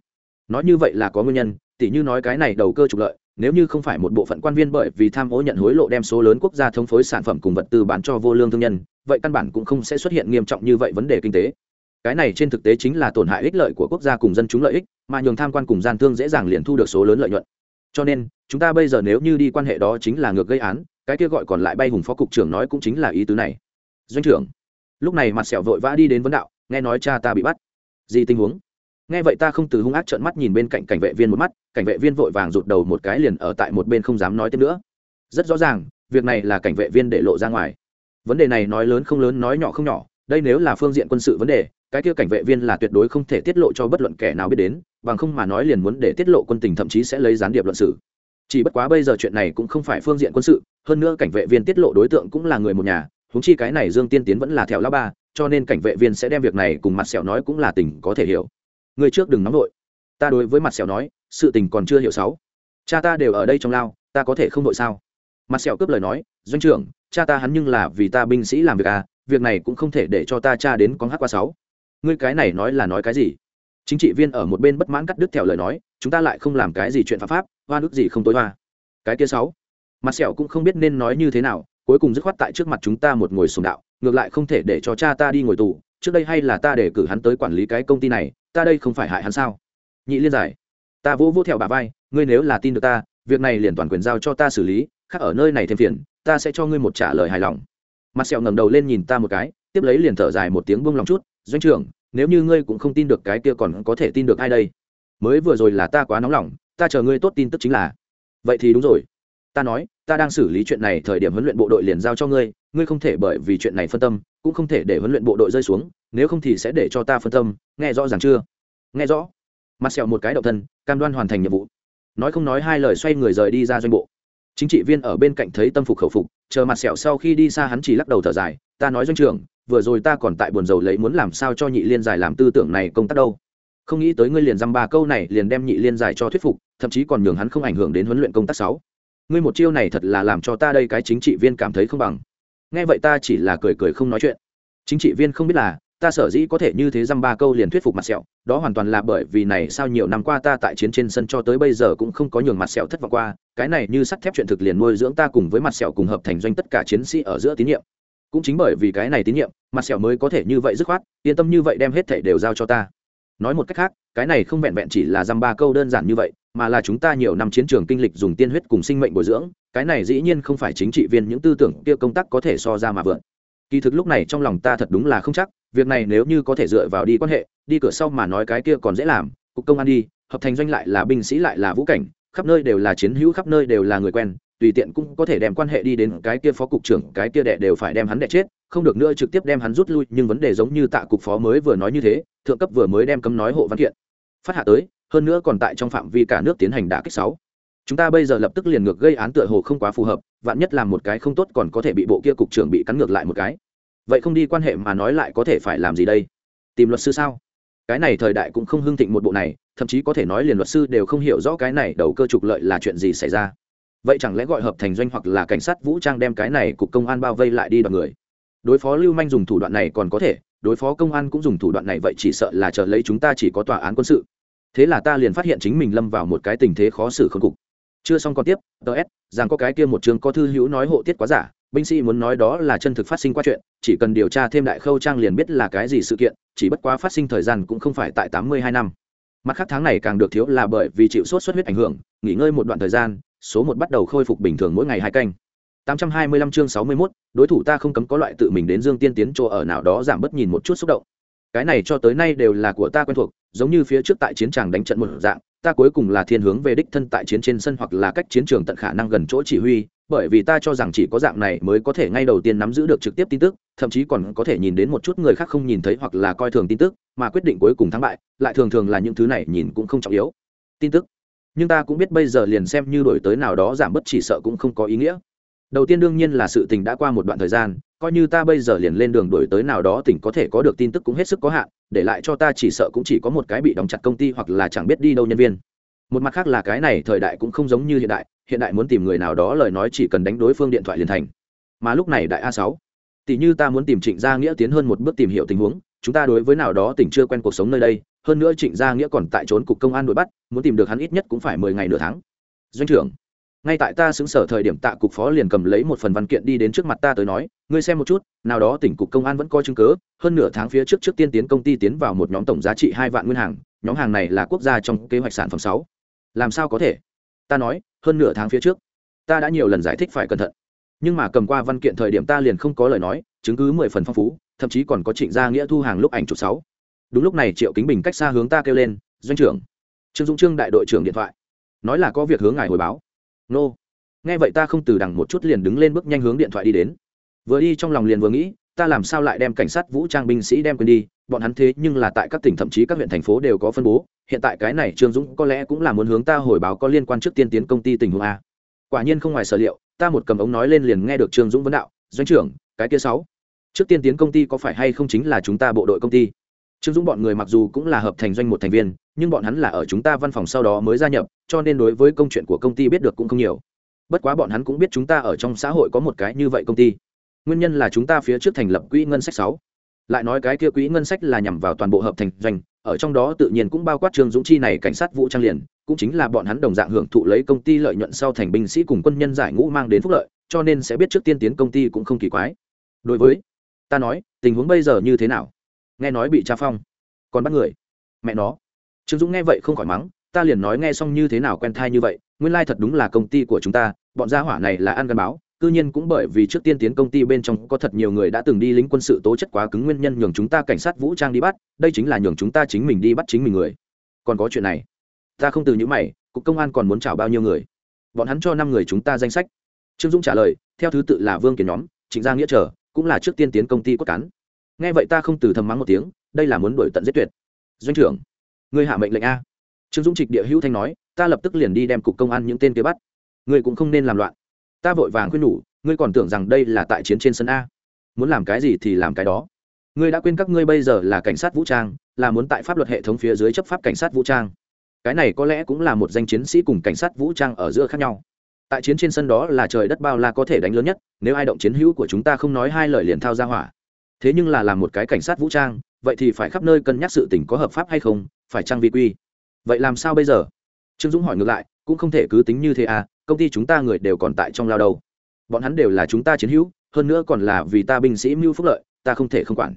Nói như vậy là có nguyên nhân, tỉ như nói cái này đầu cơ trục lợi, nếu như không phải một bộ phận quan viên bởi vì tham ô nhận hối lộ đem số lớn quốc gia thống phối sản phẩm cùng vật tư bán cho vô lương thương nhân, vậy căn bản cũng không sẽ xuất hiện nghiêm trọng như vậy vấn đề kinh tế. Cái này trên thực tế chính là tổn hại ích lợi của quốc gia cùng dân chúng lợi ích, mà nhường tham quan cùng gian thương dễ dàng liền thu được số lớn lợi nhuận. Cho nên, chúng ta bây giờ nếu như đi quan hệ đó chính là ngược gây án cái kia gọi còn lại bay hùng phó cục trưởng nói cũng chính là ý tứ này. Doanh trưởng, lúc này mặt sẹo vội vã đi đến vấn đạo, nghe nói cha ta bị bắt. Gì tình huống? Nghe vậy ta không từ hung ác trợn mắt nhìn bên cạnh cảnh vệ viên một mắt, cảnh vệ viên vội vàng rụt đầu một cái liền ở tại một bên không dám nói tiếp nữa. Rất rõ ràng, việc này là cảnh vệ viên để lộ ra ngoài. Vấn đề này nói lớn không lớn, nói nhỏ không nhỏ, đây nếu là phương diện quân sự vấn đề, cái kia cảnh vệ viên là tuyệt đối không thể tiết lộ cho bất luận kẻ nào biết đến, bằng không mà nói liền muốn để tiết lộ quân tình thậm chí sẽ lấy gián điệp luận sự chỉ bất quá bây giờ chuyện này cũng không phải phương diện quân sự, hơn nữa cảnh vệ viên tiết lộ đối tượng cũng là người một nhà húng chi cái này dương tiên tiến vẫn là theo lá ba, cho nên cảnh vệ viên sẽ đem việc này cùng mặt sẹo nói cũng là tình có thể hiểu. Người trước đừng nóng vội. Ta đối với mặt sẹo nói, sự tình còn chưa hiểu sáu. Cha ta đều ở đây trong lao, ta có thể không vội sao? Mặt sẹo cướp lời nói, doanh trưởng, cha ta hắn nhưng là vì ta binh sĩ làm việc à việc này cũng không thể để cho ta cha đến con hát qua sáu. Ngươi cái này nói là nói cái gì? Chính trị viên ở một bên bất mãn cắt đứt theo lời nói, chúng ta lại không làm cái gì chuyện phạm pháp hoa nước gì không tối hoa. Cái kia sáu. Mặt sẹo cũng không biết nên nói như thế nào, cuối cùng dứt khoát tại trước mặt chúng ta một ngồi sùng đạo, ngược lại không thể để cho cha ta đi ngồi tù, trước đây hay là ta để cử hắn tới quản lý cái công ty này, ta đây không phải hại hắn sao? Nhị liên giải, ta vỗ vỗ theo bà vai, ngươi nếu là tin được ta, việc này liền toàn quyền giao cho ta xử lý, khác ở nơi này thêm phiền, ta sẽ cho ngươi một trả lời hài lòng. Mặt sẹo ngẩng đầu lên nhìn ta một cái, tiếp lấy liền thở dài một tiếng buông lòng chút, doanh trưởng, nếu như ngươi cũng không tin được cái kia còn có thể tin được ai đây? Mới vừa rồi là ta quá nóng lòng ta chờ ngươi tốt tin tức chính là. Vậy thì đúng rồi. Ta nói, ta đang xử lý chuyện này thời điểm huấn luyện bộ đội liền giao cho ngươi ngươi không thể bởi vì chuyện này phân tâm, cũng không thể để huấn luyện bộ đội rơi xuống, nếu không thì sẽ để cho ta phân tâm, nghe rõ ràng chưa? Nghe rõ. Mặt sẹo một cái động thân, cam đoan hoàn thành nhiệm vụ. Nói không nói hai lời xoay người rời đi ra doanh bộ. Chính trị viên ở bên cạnh thấy tâm phục khẩu phục, chờ mặt sẹo sau khi đi xa hắn chỉ lắc đầu thở dài, ta nói doanh trưởng, vừa rồi ta còn tại buồn rầu lấy muốn làm sao cho nhị liên giải làm tư tưởng này công tác đâu? Không nghĩ tới ngươi liền dăm ba câu này liền đem nhị liên giải cho thuyết phục, thậm chí còn nhường hắn không ảnh hưởng đến huấn luyện công tác sáu. Ngươi một chiêu này thật là làm cho ta đây cái chính trị viên cảm thấy không bằng. Nghe vậy ta chỉ là cười cười không nói chuyện. Chính trị viên không biết là, ta sở dĩ có thể như thế dăm ba câu liền thuyết phục mặt sẹo, đó hoàn toàn là bởi vì này sao nhiều năm qua ta tại chiến trên sân cho tới bây giờ cũng không có nhường mặt sẹo thất vọng qua, cái này như sắt thép chuyện thực liền nuôi dưỡng ta cùng với mặt sẹo cùng hợp thành doanh tất cả chiến sĩ ở giữa tín nhiệm. Cũng chính bởi vì cái này tín nhiệm, mặt sẹo mới có thể như vậy dứt khoát, yên tâm như vậy đem hết thảy đều giao cho ta nói một cách khác, cái này không vẹn vẹn chỉ là dăm ba câu đơn giản như vậy, mà là chúng ta nhiều năm chiến trường kinh lịch dùng tiên huyết cùng sinh mệnh bồi dưỡng, cái này dĩ nhiên không phải chính trị viên những tư tưởng kia công tác có thể so ra mà vượn. Kỳ thực lúc này trong lòng ta thật đúng là không chắc, việc này nếu như có thể dựa vào đi quan hệ, đi cửa sau mà nói cái kia còn dễ làm, cục công an đi, hợp thành doanh lại là binh sĩ lại là vũ cảnh, khắp nơi đều là chiến hữu, khắp nơi đều là người quen tùy tiện cũng có thể đem quan hệ đi đến cái kia phó cục trưởng, cái kia đệ đều phải đem hắn đệ chết, không được nữa trực tiếp đem hắn rút lui, nhưng vấn đề giống như tạ cục phó mới vừa nói như thế, thượng cấp vừa mới đem cấm nói hộ văn kiện. Phát hạ tới, hơn nữa còn tại trong phạm vi cả nước tiến hành đả kích sáu. Chúng ta bây giờ lập tức liền ngược gây án tựa hồ không quá phù hợp, vạn nhất làm một cái không tốt còn có thể bị bộ kia cục trưởng bị cắn ngược lại một cái. Vậy không đi quan hệ mà nói lại có thể phải làm gì đây? Tìm luật sư sao? Cái này thời đại cũng không hưng thịnh một bộ này, thậm chí có thể nói liền luật sư đều không hiểu rõ cái này đầu cơ trục lợi là chuyện gì xảy ra vậy chẳng lẽ gọi hợp thành doanh hoặc là cảnh sát vũ trang đem cái này cục công an bao vây lại đi đoàn người? Đối phó lưu manh dùng thủ đoạn này còn có thể, đối phó công an cũng dùng thủ đoạn này, vậy chỉ sợ là chờ lấy chúng ta chỉ có tòa án quân sự. Thế là ta liền phát hiện chính mình lâm vào một cái tình thế khó xử khôn cục. Chưa xong còn tiếp ts rằng có cái kia một chương có thư hữu nói hộ tiết quá giả, binh sĩ muốn nói đó là chân thực phát sinh qua chuyện, chỉ cần điều tra thêm đại khâu trang liền biết là cái gì sự kiện, chỉ bất quá phát sinh thời gian cũng không phải tại tám mươi hai năm. Mặt khác tháng này càng được thiếu là bởi vì chịu sốt xuất huyết ảnh hưởng, nghỉ ngơi một đoạn thời gian số một bắt đầu khôi phục bình thường mỗi ngày hai canh 825 chương 61, đối thủ ta không cấm có loại tự mình đến Dương Tiên tiến chỗ ở nào đó giảm bất nhìn một chút xúc động. Cái này cho tới nay đều là của ta quen thuộc, giống như phía trước tại chiến trường đánh trận một dạng, ta cuối cùng là thiên hướng về đích thân tại chiến trên sân hoặc là cách chiến trường tận khả năng gần chỗ chỉ huy, bởi vì ta cho rằng chỉ có dạng này mới có thể ngay đầu tiên nắm giữ được trực tiếp tin tức, thậm chí còn có thể nhìn đến một chút người khác không nhìn thấy hoặc là coi thường tin tức, mà quyết định cuối cùng thắng bại, lại thường thường là những thứ này nhìn cũng không trọng yếu. Tin tức. Nhưng ta cũng biết bây giờ liền xem như đổi tới nào đó giảm bất chỉ sợ cũng không có ý nghĩa. Đầu tiên đương nhiên là sự tình đã qua một đoạn thời gian, coi như ta bây giờ liền lên đường đổi tới nào đó tỉnh có thể có được tin tức cũng hết sức có hạn, để lại cho ta chỉ sợ cũng chỉ có một cái bị đóng chặt công ty hoặc là chẳng biết đi đâu nhân viên. Một mặt khác là cái này thời đại cũng không giống như hiện đại hiện đại muốn tìm người nào đó lời nói chỉ cần đánh đối phương điện thoại liền thành. Mà lúc này đại a sáu, tỷ như ta muốn tìm trịnh gia nghĩa tiến hơn một bước tìm hiểu tình huống chúng ta đối với nào đó tỉnh chưa quen cuộc sống nơi đây, hơn nữa trịnh gia nghĩa còn tại trốn cục công an đuổi bắt, muốn tìm được hắn ít nhất cũng phải mười ngày nửa tháng. Doanh trưởng, ngay tại ta xứng sở thời điểm tạ cục phó liền cầm lấy một phần văn kiện đi đến trước mặt ta tới nói, ngươi xem một chút, nào đó tỉnh cục công an vẫn coi chứng cớ hơn nửa tháng phía trước trước tiên tiến công ty tiến vào một nhóm tổng giá trị hai vạn nguyên hàng, nhóm hàng này là quốc gia trong kế hoạch sản phẩm sáu. Làm sao có thể? Ta nói, hơn nửa tháng phía trước, ta đã nhiều lần giải thích phải cẩn thận. Nhưng mà cầm qua văn kiện thời điểm ta liền không có lời nói, chứng cứ mười phần phong phú thậm chí còn có trịnh gia nghĩa thu hàng lúc ảnh chụp sáu. Đúng lúc này triệu kính bình cách xa hướng ta kêu lên, doanh trưởng. Trương dũng trương đại đội trưởng điện thoại. Nói là có việc hướng ngài hồi báo. Nô. Nghe vậy ta không từ đằng một chút liền đứng lên bước nhanh hướng điện thoại đi đến. Vừa đi trong lòng liền vừa nghĩ, ta làm sao lại đem cảnh sát vũ trang binh sĩ đem quên đi, bọn hắn thế nhưng là tại các tỉnh thậm chí các huyện thành phố đều có phân bố, hiện tại cái này trương dũng có lẽ cũng là muốn hướng ta hồi báo có liên quan trước tiên tiến công ty tình huống a. Quả nhiên không ngoài sở liệu, ta một cầm ống nói lên liền nghe được trương dũng vấn đạo, doanh trưởng, cái kia sáu trước tiên tiến công ty có phải hay không chính là chúng ta bộ đội công ty? Trương dũng bọn người mặc dù cũng là hợp thành doanh một thành viên, nhưng bọn hắn là ở chúng ta văn phòng sau đó mới gia nhập, cho nên đối với công chuyện của công ty biết được cũng không nhiều. Bất quá bọn hắn cũng biết chúng ta ở trong xã hội có một cái như vậy công ty. Nguyên nhân là chúng ta phía trước thành lập quỹ ngân sách sáu. Lại nói cái kia quỹ ngân sách là nhằm vào toàn bộ hợp thành doanh, ở trong đó tự nhiên cũng bao quát trương dũng chi này cảnh sát vũ trang liền, cũng chính là bọn hắn đồng dạng hưởng thụ lấy công ty lợi nhuận sau thành binh sĩ cùng quân nhân giải ngũ mang đến phúc lợi, cho nên sẽ biết trước tiên tiến công ty cũng không kỳ quái. Đối với ta nói, tình huống bây giờ như thế nào? Nghe nói bị tra phong còn bắt người. Mẹ nó. Trương dũng nghe vậy không khỏi mắng, ta liền nói nghe xong như thế nào quen thai như vậy, nguyên lai thật đúng là công ty của chúng ta, bọn gia hỏa này là ăn gắn báo, cư nhiên cũng bởi vì trước tiên tiến công ty bên trong có thật nhiều người đã từng đi lính quân sự tố chất quá cứng nguyên nhân nhường chúng ta cảnh sát vũ trang đi bắt, đây chính là nhường chúng ta chính mình đi bắt chính mình người. Còn có chuyện này. Ta không từ những mày, cục công an còn muốn chào bao nhiêu người? Bọn hắn cho năm người chúng ta danh sách. Trương dũng trả lời, theo thứ tự là vương kiến nhóm, trịnh gia nghĩa trở cũng là trước tiên tiến công ty cốt cán. Nghe vậy ta không từ thầm mắng một tiếng, đây là muốn đổi tận giết tuyệt. Doanh trưởng, ngươi hạ mệnh lệnh a. Trương dũng trịch địa hữu thanh nói, ta lập tức liền đi đem cục công an những tên kia bắt. Ngươi cũng không nên làm loạn. Ta vội vàng khuyên nhủ, ngươi còn tưởng rằng đây là tại chiến trên sân a. Muốn làm cái gì thì làm cái đó. Ngươi đã quên các ngươi bây giờ là cảnh sát vũ trang, là muốn tại pháp luật hệ thống phía dưới chấp pháp cảnh sát vũ trang. Cái này có lẽ cũng là một danh chiến sĩ cùng cảnh sát vũ trang ở giữa khác nhau tại chiến trên sân đó là trời đất bao la có thể đánh lớn nhất nếu ai động chiến hữu của chúng ta không nói hai lời liền thao ra hỏa. Thế nhưng là làm một cái cảnh sát vũ trang vậy thì phải khắp nơi cân nhắc sự tình có hợp pháp hay không phải trang vi quy? Vậy làm sao bây giờ? Trương dũng hỏi ngược lại cũng không thể cứ tính như thế à công ty chúng ta người đều còn tại trong lao đầu, bọn hắn đều là chúng ta chiến hữu hơn nữa còn là vì ta binh sĩ mưu phúc lợi ta không thể không quản.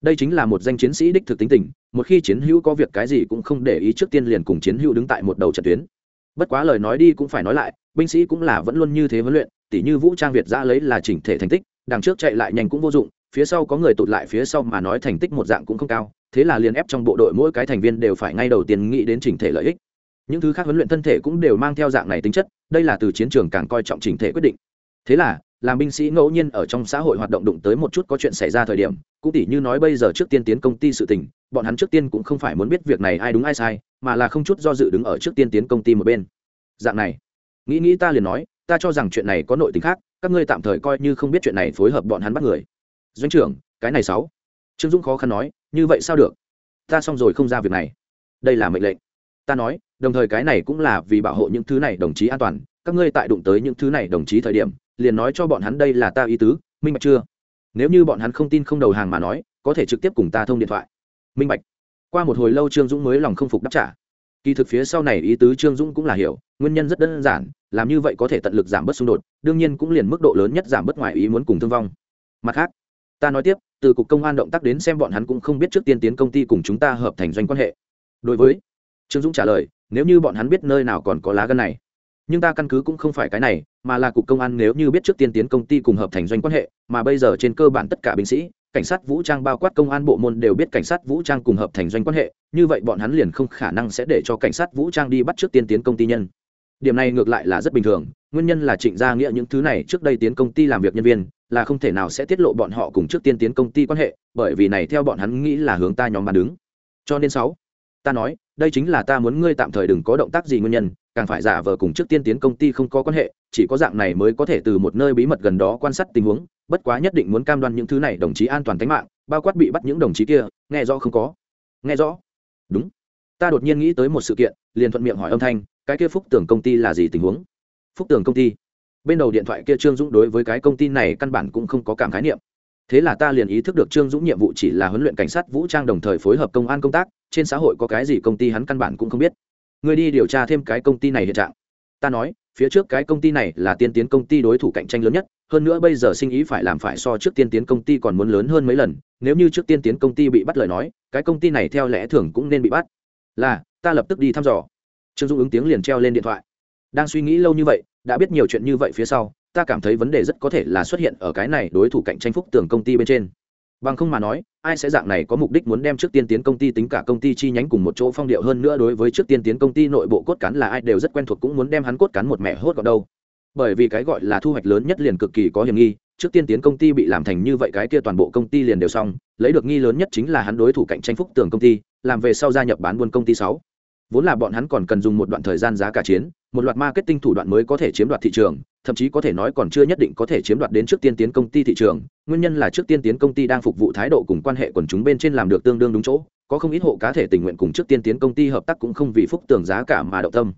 Đây chính là một danh chiến sĩ đích thực tính tình một khi chiến hữu có việc cái gì cũng không để ý trước tiên liền cùng chiến hữu đứng tại một đầu trận tuyến bất quá lời nói đi cũng phải nói lại, binh sĩ cũng là vẫn luôn như thế huấn luyện, tỉ như vũ trang việt giã lấy là chỉnh thể thành tích, đằng trước chạy lại nhanh cũng vô dụng, phía sau có người tụt lại phía sau mà nói thành tích một dạng cũng không cao, thế là liền ép trong bộ đội mỗi cái thành viên đều phải ngay đầu tiên nghĩ đến chỉnh thể lợi ích. Những thứ khác huấn luyện thân thể cũng đều mang theo dạng này tính chất, đây là từ chiến trường càng coi trọng chỉnh thể quyết định. Thế là, làm binh sĩ ngẫu nhiên ở trong xã hội hoạt động đụng tới một chút có chuyện xảy ra thời điểm, cũng tỉ như nói bây giờ trước tiên tiến công ty sự tình, bọn hắn trước tiên cũng không phải muốn biết việc này ai đúng ai sai mà là không chút do dự đứng ở trước tiên tiến công ty một bên. Dạng này, nghĩ nghĩ ta liền nói, ta cho rằng chuyện này có nội tình khác, các ngươi tạm thời coi như không biết chuyện này phối hợp bọn hắn bắt người. Doanh trưởng, cái này sáu. Trương dũng khó khăn nói, như vậy sao được? Ta xong rồi không ra việc này. Đây là mệnh lệnh. Ta nói, đồng thời cái này cũng là vì bảo hộ những thứ này đồng chí an toàn, các ngươi tại đụng tới những thứ này đồng chí thời điểm, liền nói cho bọn hắn đây là ta ý tứ, minh bạch chưa? Nếu như bọn hắn không tin không đầu hàng mà nói, có thể trực tiếp cùng ta thông điện thoại. Minh bạch qua một hồi lâu trương dũng mới lòng không phục đáp trả kỳ thực phía sau này ý tứ trương dũng cũng là hiểu nguyên nhân rất đơn giản làm như vậy có thể tận lực giảm bớt xung đột đương nhiên cũng liền mức độ lớn nhất giảm bớt ngoài ý muốn cùng thương vong mặt khác ta nói tiếp từ cục công an động tác đến xem bọn hắn cũng không biết trước tiên tiến công ty cùng chúng ta hợp thành doanh quan hệ đối với trương dũng trả lời nếu như bọn hắn biết nơi nào còn có lá gân này nhưng ta căn cứ cũng không phải cái này mà là cục công an nếu như biết trước tiên tiến công ty cùng hợp thành doanh quan hệ mà bây giờ trên cơ bản tất cả binh sĩ cảnh sát vũ trang bao quát công an bộ môn đều biết cảnh sát vũ trang cùng hợp thành doanh quan hệ, như vậy bọn hắn liền không khả năng sẽ để cho cảnh sát vũ trang đi bắt trước tiên tiến công ty nhân. Điểm này ngược lại là rất bình thường, nguyên nhân là trịnh gia nghĩa những thứ này trước đây tiến công ty làm việc nhân viên, là không thể nào sẽ tiết lộ bọn họ cùng trước tiên tiến công ty quan hệ, bởi vì này theo bọn hắn nghĩ là hướng ta nhóm bàn đứng. Cho nên sáu, ta nói, đây chính là ta muốn ngươi tạm thời đừng có động tác gì nguyên nhân, càng phải giả vờ cùng trước tiên tiến công ty không có quan hệ, chỉ có dạng này mới có thể từ một nơi bí mật gần đó quan sát tình huống bất quá nhất định muốn cam đoan những thứ này đồng chí an toàn tính mạng, bao quát bị bắt những đồng chí kia, nghe rõ không có? Nghe rõ. Đúng. Ta đột nhiên nghĩ tới một sự kiện, liền thuận miệng hỏi âm thanh, cái kia phúc tưởng công ty là gì tình huống? Phúc tưởng công ty. Bên đầu điện thoại kia trương dũng đối với cái công ty này căn bản cũng không có cảm khái niệm. Thế là ta liền ý thức được trương dũng nhiệm vụ chỉ là huấn luyện cảnh sát vũ trang đồng thời phối hợp công an công tác, trên xã hội có cái gì công ty hắn căn bản cũng không biết. Người đi điều tra thêm cái công ty này hiện trạng. Ta nói phía trước cái công ty này là tiên tiến công ty đối thủ cạnh tranh lớn nhất, hơn nữa bây giờ sinh ý phải làm phải so trước tiên tiến công ty còn muốn lớn hơn mấy lần, nếu như trước tiên tiến công ty bị bắt lời nói, cái công ty này theo lẽ thường cũng nên bị bắt. Là, ta lập tức đi thăm dò. Trương dung ứng tiếng liền treo lên điện thoại. Đang suy nghĩ lâu như vậy, đã biết nhiều chuyện như vậy phía sau, ta cảm thấy vấn đề rất có thể là xuất hiện ở cái này đối thủ cạnh tranh phúc tường công ty bên trên bằng không mà nói, ai sẽ dạng này có mục đích muốn đem trước tiên tiến công ty tính cả công ty chi nhánh cùng một chỗ phong điệu hơn nữa đối với trước tiên tiến công ty nội bộ cốt cán là ai đều rất quen thuộc cũng muốn đem hắn cốt cán một mẹ hốt gọn đâu. Bởi vì cái gọi là thu hoạch lớn nhất liền cực kỳ có hiểm nghi, trước tiên tiến công ty bị làm thành như vậy cái kia toàn bộ công ty liền đều xong, lấy được nghi lớn nhất chính là hắn đối thủ cạnh tranh phúc tường công ty, làm về sau gia nhập bán buôn công ty sáu. Vốn là bọn hắn còn cần dùng một đoạn thời gian giá cả chiến một loạt marketing thủ đoạn mới có thể chiếm đoạt thị trường, thậm chí có thể nói còn chưa nhất định có thể chiếm đoạt đến trước tiên tiến công ty thị trường. Nguyên nhân là trước tiên tiến công ty đang phục vụ thái độ cùng quan hệ quần chúng bên trên làm được tương đương đúng chỗ, có không ít hộ cá thể tình nguyện cùng trước tiên tiến công ty hợp tác cũng không vì phúc tường giá cả mà động tâm.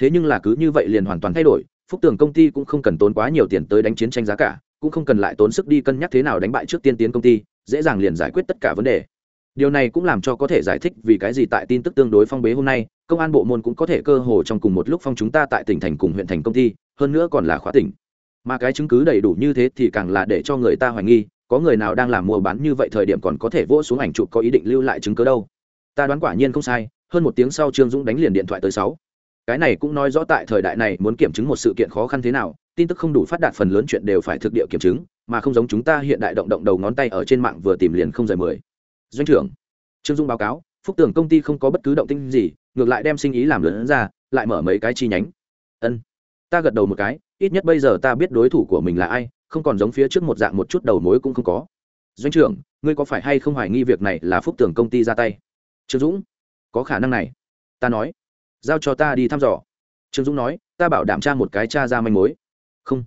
Thế nhưng là cứ như vậy liền hoàn toàn thay đổi, phúc tường công ty cũng không cần tốn quá nhiều tiền tới đánh chiến tranh giá cả, cũng không cần lại tốn sức đi cân nhắc thế nào đánh bại trước tiên tiến công ty, dễ dàng liền giải quyết tất cả vấn đề điều này cũng làm cho có thể giải thích vì cái gì tại tin tức tương đối phong bế hôm nay, công an bộ môn cũng có thể cơ hồ trong cùng một lúc phong chúng ta tại tỉnh thành cùng huyện thành công ty, hơn nữa còn là khóa tỉnh. Mà cái chứng cứ đầy đủ như thế thì càng là để cho người ta hoài nghi, có người nào đang làm mua bán như vậy thời điểm còn có thể vỗ xuống ảnh chụp có ý định lưu lại chứng cứ đâu. Ta đoán quả nhiên không sai, hơn một tiếng sau trương dũng đánh liền điện thoại tới sáu. Cái này cũng nói rõ tại thời đại này muốn kiểm chứng một sự kiện khó khăn thế nào, tin tức không đủ phát đạt phần lớn chuyện đều phải thực địa kiểm chứng, mà không giống chúng ta hiện đại động động đầu ngón tay ở trên mạng vừa tìm liền không rời mười doanh trưởng. Trương dung báo cáo, phúc Tưởng công ty không có bất cứ động tinh gì, ngược lại đem sinh ý làm lớn ra, lại mở mấy cái chi nhánh. Ân, ta gật đầu một cái, ít nhất bây giờ ta biết đối thủ của mình là ai, không còn giống phía trước một dạng một chút đầu mối cũng không có. Doanh trưởng, ngươi có phải hay không hoài nghi việc này là phúc Tưởng công ty ra tay? Trương dũng, có khả năng này. Ta nói, giao cho ta đi thăm dò. Trương dũng nói, ta bảo đảm tra một cái cha ra manh mối. Không,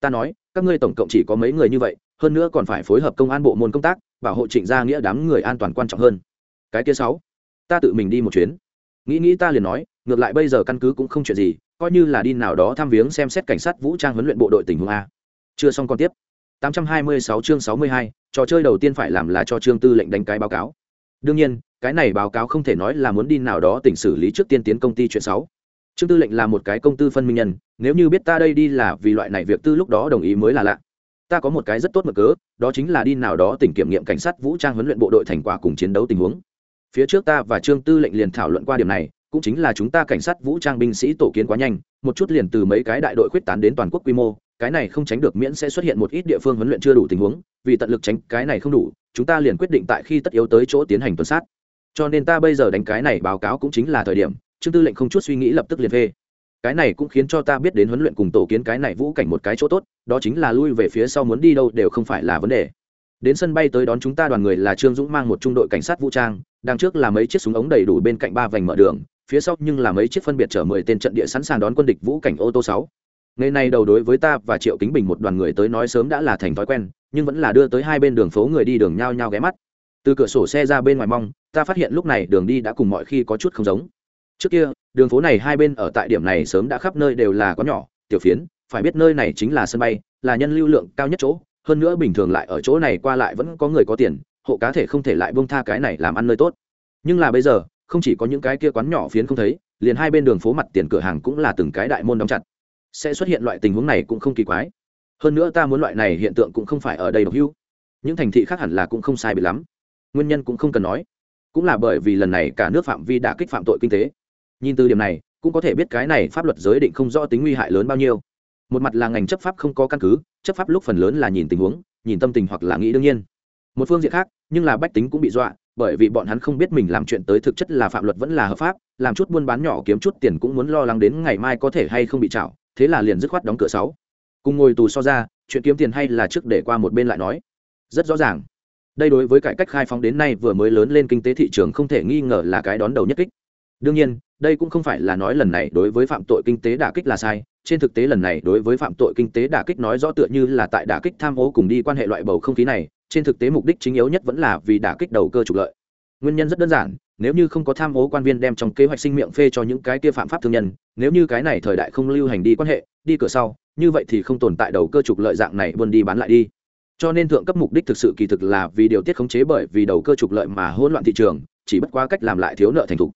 ta nói, các ngươi tổng cộng chỉ có mấy người như vậy, hơn nữa còn phải phối hợp công an bộ môn công tác bảo hộ trịnh gia nghĩa đám người an toàn quan trọng hơn. Cái kia sáu ta tự mình đi một chuyến. Nghĩ nghĩ ta liền nói ngược lại bây giờ căn cứ cũng không chuyện gì coi như là đi nào đó thăm viếng xem xét cảnh sát vũ trang huấn luyện bộ đội tình huống a. Chưa xong còn tiếp. 826 chương 62, trò chơi đầu tiên phải làm là cho trương tư lệnh đánh cái báo cáo. Đương nhiên cái này báo cáo không thể nói là muốn đi nào đó tỉnh xử lý trước tiên tiến công ty chuyện sáu. Trương tư lệnh là một cái công tư phân minh nhân nếu như biết ta đây đi là vì loại này việc tư lúc đó đồng ý mới là lạ ta có một cái rất tốt mực cớ, đó chính là đi nào đó tỉnh kiểm nghiệm cảnh sát vũ trang huấn luyện bộ đội thành quả cùng chiến đấu tình huống. Phía trước ta và trương tư lệnh liền thảo luận qua điểm này, cũng chính là chúng ta cảnh sát vũ trang binh sĩ tổ kiến quá nhanh, một chút liền từ mấy cái đại đội khuyết tán đến toàn quốc quy mô, cái này không tránh được miễn sẽ xuất hiện một ít địa phương huấn luyện chưa đủ tình huống, vì tận lực tránh cái này không đủ, chúng ta liền quyết định tại khi tất yếu tới chỗ tiến hành tuần sát. Cho nên ta bây giờ đánh cái này báo cáo cũng chính là thời điểm, trương tư lệnh không chút suy nghĩ lập tức liền phê cái này cũng khiến cho ta biết đến huấn luyện cùng tổ kiến cái này vũ cảnh một cái chỗ tốt, đó chính là lui về phía sau muốn đi đâu đều không phải là vấn đề. Đến sân bay tới đón chúng ta đoàn người là trương dũng mang một trung đội cảnh sát vũ trang, đằng trước là mấy chiếc súng ống đầy đủ bên cạnh ba vành mở đường, phía sau nhưng là mấy chiếc phân biệt chở mười tên trận địa sẵn sàng đón quân địch vũ cảnh ô tô sáu. Ngày này đầu đối với ta và triệu kính bình một đoàn người tới nói sớm đã là thành thói quen, nhưng vẫn là đưa tới hai bên đường phố người đi đường nhao nhao ghé mắt. Từ cửa sổ xe ra bên ngoài mong, ta phát hiện lúc này đường đi đã cùng mọi khi có chút không giống. Trước kia đường phố này hai bên ở tại điểm này sớm đã khắp nơi đều là có nhỏ, tiểu phiến, phải biết nơi này chính là sân bay, là nhân lưu lượng cao nhất chỗ. Hơn nữa bình thường lại ở chỗ này qua lại vẫn có người có tiền, hộ cá thể không thể lại bông tha cái này làm ăn nơi tốt. Nhưng là bây giờ, không chỉ có những cái kia quán nhỏ phiến không thấy, liền hai bên đường phố mặt tiền cửa hàng cũng là từng cái đại môn đóng chặt. Sẽ xuất hiện loại tình huống này cũng không kỳ quái. Hơn nữa ta muốn loại này hiện tượng cũng không phải ở đây độc hưu những thành thị khác hẳn là cũng không sai bị lắm. Nguyên nhân cũng không cần nói. Cũng là bởi vì lần này cả nước phạm vi đã kích phạm tội kinh tế nhìn từ điểm này, cũng có thể biết cái này pháp luật giới định không rõ tính nguy hại lớn bao nhiêu. Một mặt là ngành chấp pháp không có căn cứ, chấp pháp lúc phần lớn là nhìn tình huống, nhìn tâm tình hoặc là nghĩ đương nhiên. Một phương diện khác, nhưng là bách tính cũng bị dọa, bởi vì bọn hắn không biết mình làm chuyện tới thực chất là phạm luật vẫn là hợp pháp, làm chút buôn bán nhỏ kiếm chút tiền cũng muốn lo lắng đến ngày mai có thể hay không bị trảo, thế là liền dứt khoát đóng cửa sáu. Cùng ngồi tù so ra, chuyện kiếm tiền hay là trước để qua một bên lại nói. Rất rõ ràng. Đây đối với cải cách khai phóng đến nay vừa mới lớn lên kinh tế thị trường không thể nghi ngờ là cái đón đầu nhất kích. Đương nhiên đây cũng không phải là nói lần này đối với phạm tội kinh tế đả kích là sai, trên thực tế lần này đối với phạm tội kinh tế đả kích nói rõ tựa như là tại đả kích tham ô cùng đi quan hệ loại bầu không khí này, trên thực tế mục đích chính yếu nhất vẫn là vì đả kích đầu cơ trục lợi. Nguyên nhân rất đơn giản, nếu như không có tham ô quan viên đem trong kế hoạch sinh miệng phê cho những cái kia phạm pháp thương nhân, nếu như cái này thời đại không lưu hành đi quan hệ, đi cửa sau, như vậy thì không tồn tại đầu cơ trục lợi dạng này buôn đi bán lại đi. Cho nên thượng cấp mục đích thực sự kỳ thực là vì điều tiết khống chế bởi vì đầu cơ trục lợi mà hỗn loạn thị trường, chỉ bất quá cách làm lại thiếu nợ thành thục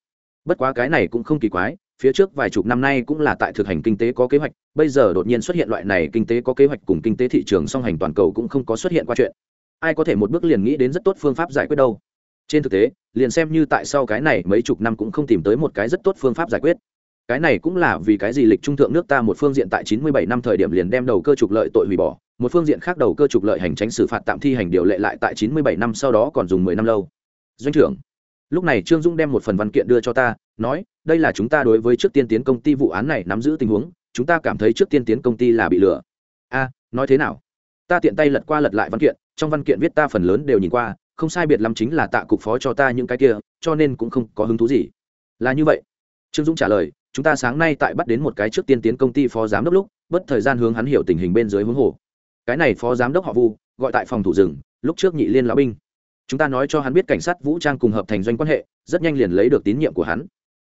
bất quá cái này cũng không kỳ quái, phía trước vài chục năm nay cũng là tại thực hành kinh tế có kế hoạch, bây giờ đột nhiên xuất hiện loại này kinh tế có kế hoạch cùng kinh tế thị trường song hành toàn cầu cũng không có xuất hiện qua chuyện. Ai có thể một bước liền nghĩ đến rất tốt phương pháp giải quyết đâu. Trên thực tế, liền xem như tại sau cái này mấy chục năm cũng không tìm tới một cái rất tốt phương pháp giải quyết. Cái này cũng là vì cái gì lịch trung thượng nước ta một phương diện tại 97 năm thời điểm liền đem đầu cơ trục lợi tội hủy bỏ, một phương diện khác đầu cơ trục lợi hành tránh xử phạt tạm thi hành điều lệ lại tại 97 năm sau đó còn dùng 10 năm lâu. Doanh trưởng lúc này trương dung đem một phần văn kiện đưa cho ta, nói, đây là chúng ta đối với trước tiên tiến công ty vụ án này nắm giữ tình huống, chúng ta cảm thấy trước tiên tiến công ty là bị lừa. A, nói thế nào? Ta tiện tay lật qua lật lại văn kiện, trong văn kiện viết ta phần lớn đều nhìn qua, không sai biệt lắm chính là tạ cục phó cho ta những cái kia, cho nên cũng không có hứng thú gì. Là như vậy. Trương dũng trả lời, chúng ta sáng nay tại bắt đến một cái trước tiên tiến công ty phó giám đốc lúc, bất thời gian hướng hắn hiểu tình hình bên dưới hướng hồ. Cái này phó giám đốc họ vu, gọi tại phòng thủ rừng, lúc trước nhị liên lão binh chúng ta nói cho hắn biết cảnh sát vũ trang cùng hợp thành doanh quan hệ, rất nhanh liền lấy được tín nhiệm của hắn.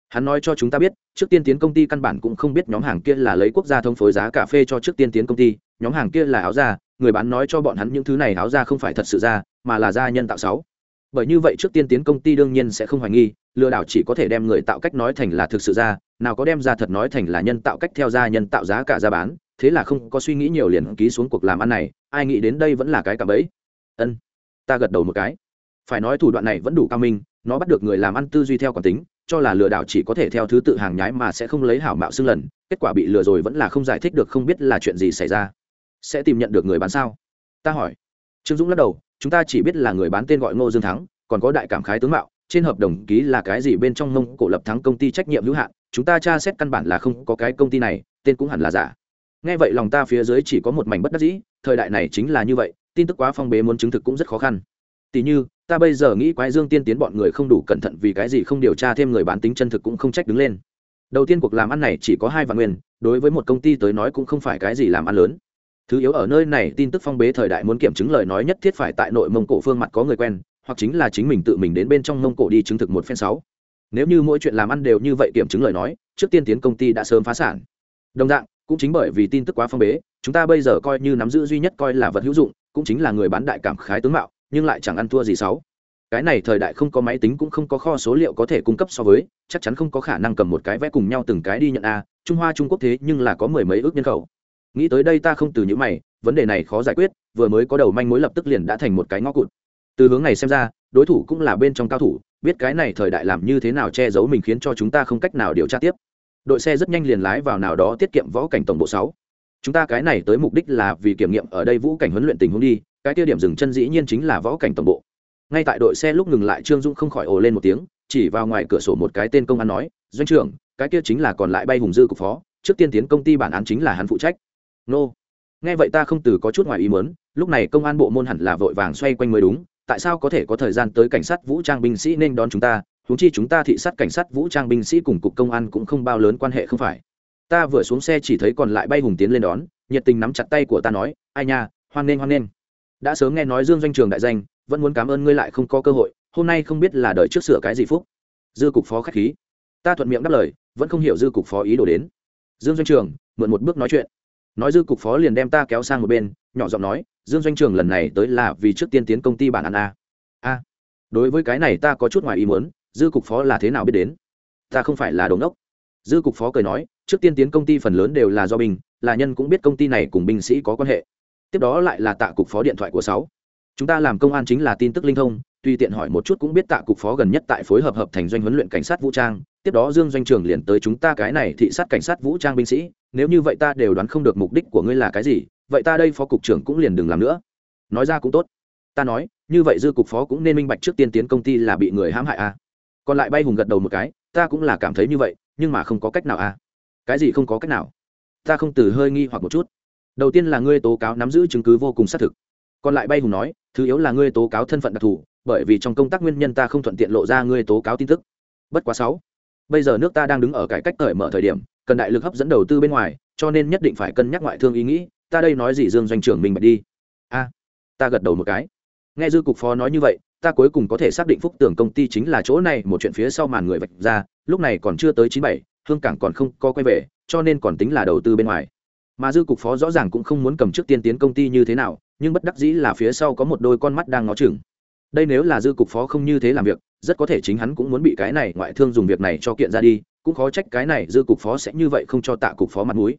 Hắn nói cho chúng ta biết, trước tiên tiến công ty căn bản cũng không biết nhóm hàng kia là lấy quốc gia thông phối giá cà phê cho trước tiên tiến công ty, nhóm hàng kia là áo da, người bán nói cho bọn hắn những thứ này áo da không phải thật sự da, mà là da nhân tạo sáu. Bởi như vậy trước tiên tiến công ty đương nhiên sẽ không hoài nghi, lừa đảo chỉ có thể đem người tạo cách nói thành là thực sự da, nào có đem ra thật nói thành là nhân tạo cách theo da nhân tạo giá cả ra bán, thế là không có suy nghĩ nhiều liền ký xuống cuộc làm ăn này, ai nghĩ đến đây vẫn là cái cả bẫy. Ân, ta gật đầu một cái phải nói thủ đoạn này vẫn đủ cao minh, nó bắt được người làm ăn tư duy theo quản tính, cho là lừa đảo chỉ có thể theo thứ tự hàng nhái mà sẽ không lấy hảo mạo xưng lần, kết quả bị lừa rồi vẫn là không giải thích được không biết là chuyện gì xảy ra. Sẽ tìm nhận được người bán sao? Ta hỏi. Trương dũng lắc đầu, chúng ta chỉ biết là người bán tên gọi ngô dương thắng, còn có đại cảm khái tướng mạo, trên hợp đồng ký là cái gì bên trong mông cổ lập thắng công ty trách nhiệm hữu hạn, chúng ta tra xét căn bản là không có cái công ty này, tên cũng hẳn là giả. Nghe vậy lòng ta phía dưới chỉ có một mảnh bất đắc dĩ, thời đại này chính là như vậy, tin tức quá phong bế muốn chứng thực cũng rất khó khăn tỷ như, ta bây giờ nghĩ quái dương tiên tiến bọn người không đủ cẩn thận vì cái gì không điều tra thêm người bán tính chân thực cũng không trách đứng lên. Đầu tiên cuộc làm ăn này chỉ có hai vạn nguyên, đối với một công ty tới nói cũng không phải cái gì làm ăn lớn. Thứ yếu ở nơi này, tin tức phong bế thời đại muốn kiểm chứng lời nói nhất thiết phải tại nội mông cổ phương mặt có người quen, hoặc chính là chính mình tự mình đến bên trong mông cổ đi chứng thực một phen sáu. Nếu như mỗi chuyện làm ăn đều như vậy kiểm chứng lời nói, trước tiên tiến công ty đã sớm phá sản. Đồng dạng, cũng chính bởi vì tin tức quá phong bế, chúng ta bây giờ coi như nắm giữ duy nhất coi là vật hữu dụng, cũng chính là người bán đại cảm khái tướng mạo nhưng lại chẳng ăn thua gì sáu. Cái này thời đại không có máy tính cũng không có kho số liệu có thể cung cấp so với, chắc chắn không có khả năng cầm một cái vẽ cùng nhau từng cái đi nhận a, trung hoa trung quốc thế nhưng là có mười mấy ước nhân khẩu. Nghĩ tới đây ta không từ những mày, vấn đề này khó giải quyết, vừa mới có đầu manh mối lập tức liền đã thành một cái ngõ cụt. Từ hướng này xem ra, đối thủ cũng là bên trong cao thủ, biết cái này thời đại làm như thế nào che giấu mình khiến cho chúng ta không cách nào điều tra tiếp. Đội xe rất nhanh liền lái vào nào đó tiết kiệm võ cảnh tổng bộ sáu. Chúng ta cái này tới mục đích là vì kiểm nghiệm ở đây vũ cảnh huấn luyện tình huống đi cái tiêu điểm dừng chân dĩ nhiên chính là võ cảnh tổng bộ. Ngay tại đội xe lúc ngừng lại, trương dung không khỏi ồ lên một tiếng, chỉ vào ngoài cửa sổ một cái tên công an nói, doanh trưởng, cái kia chính là còn lại bay hùng dư cục phó, trước tiên tiến công ty bản án chính là hắn phụ trách. Nô. Nghe vậy ta không từ có chút ngoài ý mớn lúc này công an bộ môn hẳn là vội vàng xoay quanh mới đúng, tại sao có thể có thời gian tới cảnh sát vũ trang binh sĩ nên đón chúng ta? Húng chi chúng ta thị sát cảnh sát vũ trang binh sĩ cùng cục công an cũng không bao lớn quan hệ không phải. Ta vừa xuống xe chỉ thấy còn lại bay hùng tiến lên đón, nhiệt tình nắm chặt tay của ta nói, ai nha, hoan nghênh hoan nghênh đã sớm nghe nói dương doanh trường đại danh, vẫn muốn cảm ơn ngươi lại không có cơ hội, hôm nay không biết là đợi trước sửa cái gì phúc. Dư cục phó k h á c h khí. Ta thuận miệng đáp lời, vẫn không hiểu dư cục phó ý đồ đến. Dương doanh trường, mượn một bước nói chuyện. Nói dư cục phó liền đem ta kéo sang một bên, nhỏ giọng nói, dương doanh trường lần này tới là vì trước tiên tiến công ty bản án a. A. Đối với cái này ta có chút ngoài ý muốn, dư cục phó là thế nào biết đến? Ta không phải là đồn đốc dư cục phó cười nói, trước tiên tiến công ty phần lớn đều là do binh, là nhân cũng biết công ty này cùng binh sĩ có quan hệ tiếp đó lại là tạ cục phó điện thoại của sáu. Chúng ta làm công an chính là tin tức linh thông tuy tiện hỏi một chút cũng biết tạ cục phó gần nhất tại phối hợp hợp thành doanh huấn luyện cảnh sát vũ trang, tiếp đó dương doanh trường liền tới chúng ta cái này thị sát cảnh sát vũ trang binh sĩ, nếu như vậy ta đều đoán không được mục đích của ngươi là cái gì, vậy ta đây phó cục trưởng cũng liền đừng làm nữa. Nói ra cũng tốt. Ta nói, như vậy dư cục phó cũng nên minh bạch trước tiên tiến công ty là bị người hãm hại à. còn lại bay hùng gật đầu một cái, ta cũng là cảm thấy như vậy, nhưng mà không có cách nào à. cái gì không có cách nào? Ta không từ hơi nghi hoặc một chút đầu tiên là ngươi tố cáo nắm giữ chứng cứ vô cùng xác thực. Còn lại bay hùng nói, thứ yếu là ngươi tố cáo thân phận đặc thù, bởi vì trong công tác nguyên nhân ta không thuận tiện lộ ra ngươi tố cáo tin tức. Bất quá sáu, bây giờ nước ta đang đứng ở cải cách cởi mở thời điểm, cần đại lực hấp dẫn đầu tư bên ngoài, cho nên nhất định phải cân nhắc ngoại thương ý nghĩ, ta đây nói gì dương doanh trưởng mình bạch đi. A, ta gật đầu một cái. Nghe dư cục phó nói như vậy, ta cuối cùng có thể xác định phúc tưởng công ty chính là chỗ này, một chuyện phía sau màn người vạch ra, lúc này còn chưa tới chín bảy, hương cảng còn không có quay về, cho nên còn tính là đầu tư bên ngoài mà dư cục phó rõ ràng cũng không muốn cầm trước tiên tiến công ty như thế nào, nhưng bất đắc dĩ là phía sau có một đôi con mắt đang ngó chừng. Đây nếu là dư cục phó không như thế làm việc, rất có thể chính hắn cũng muốn bị cái này ngoại thương dùng việc này cho kiện ra đi, cũng khó trách cái này dư cục phó sẽ như vậy không cho tạ cục phó mặt mũi.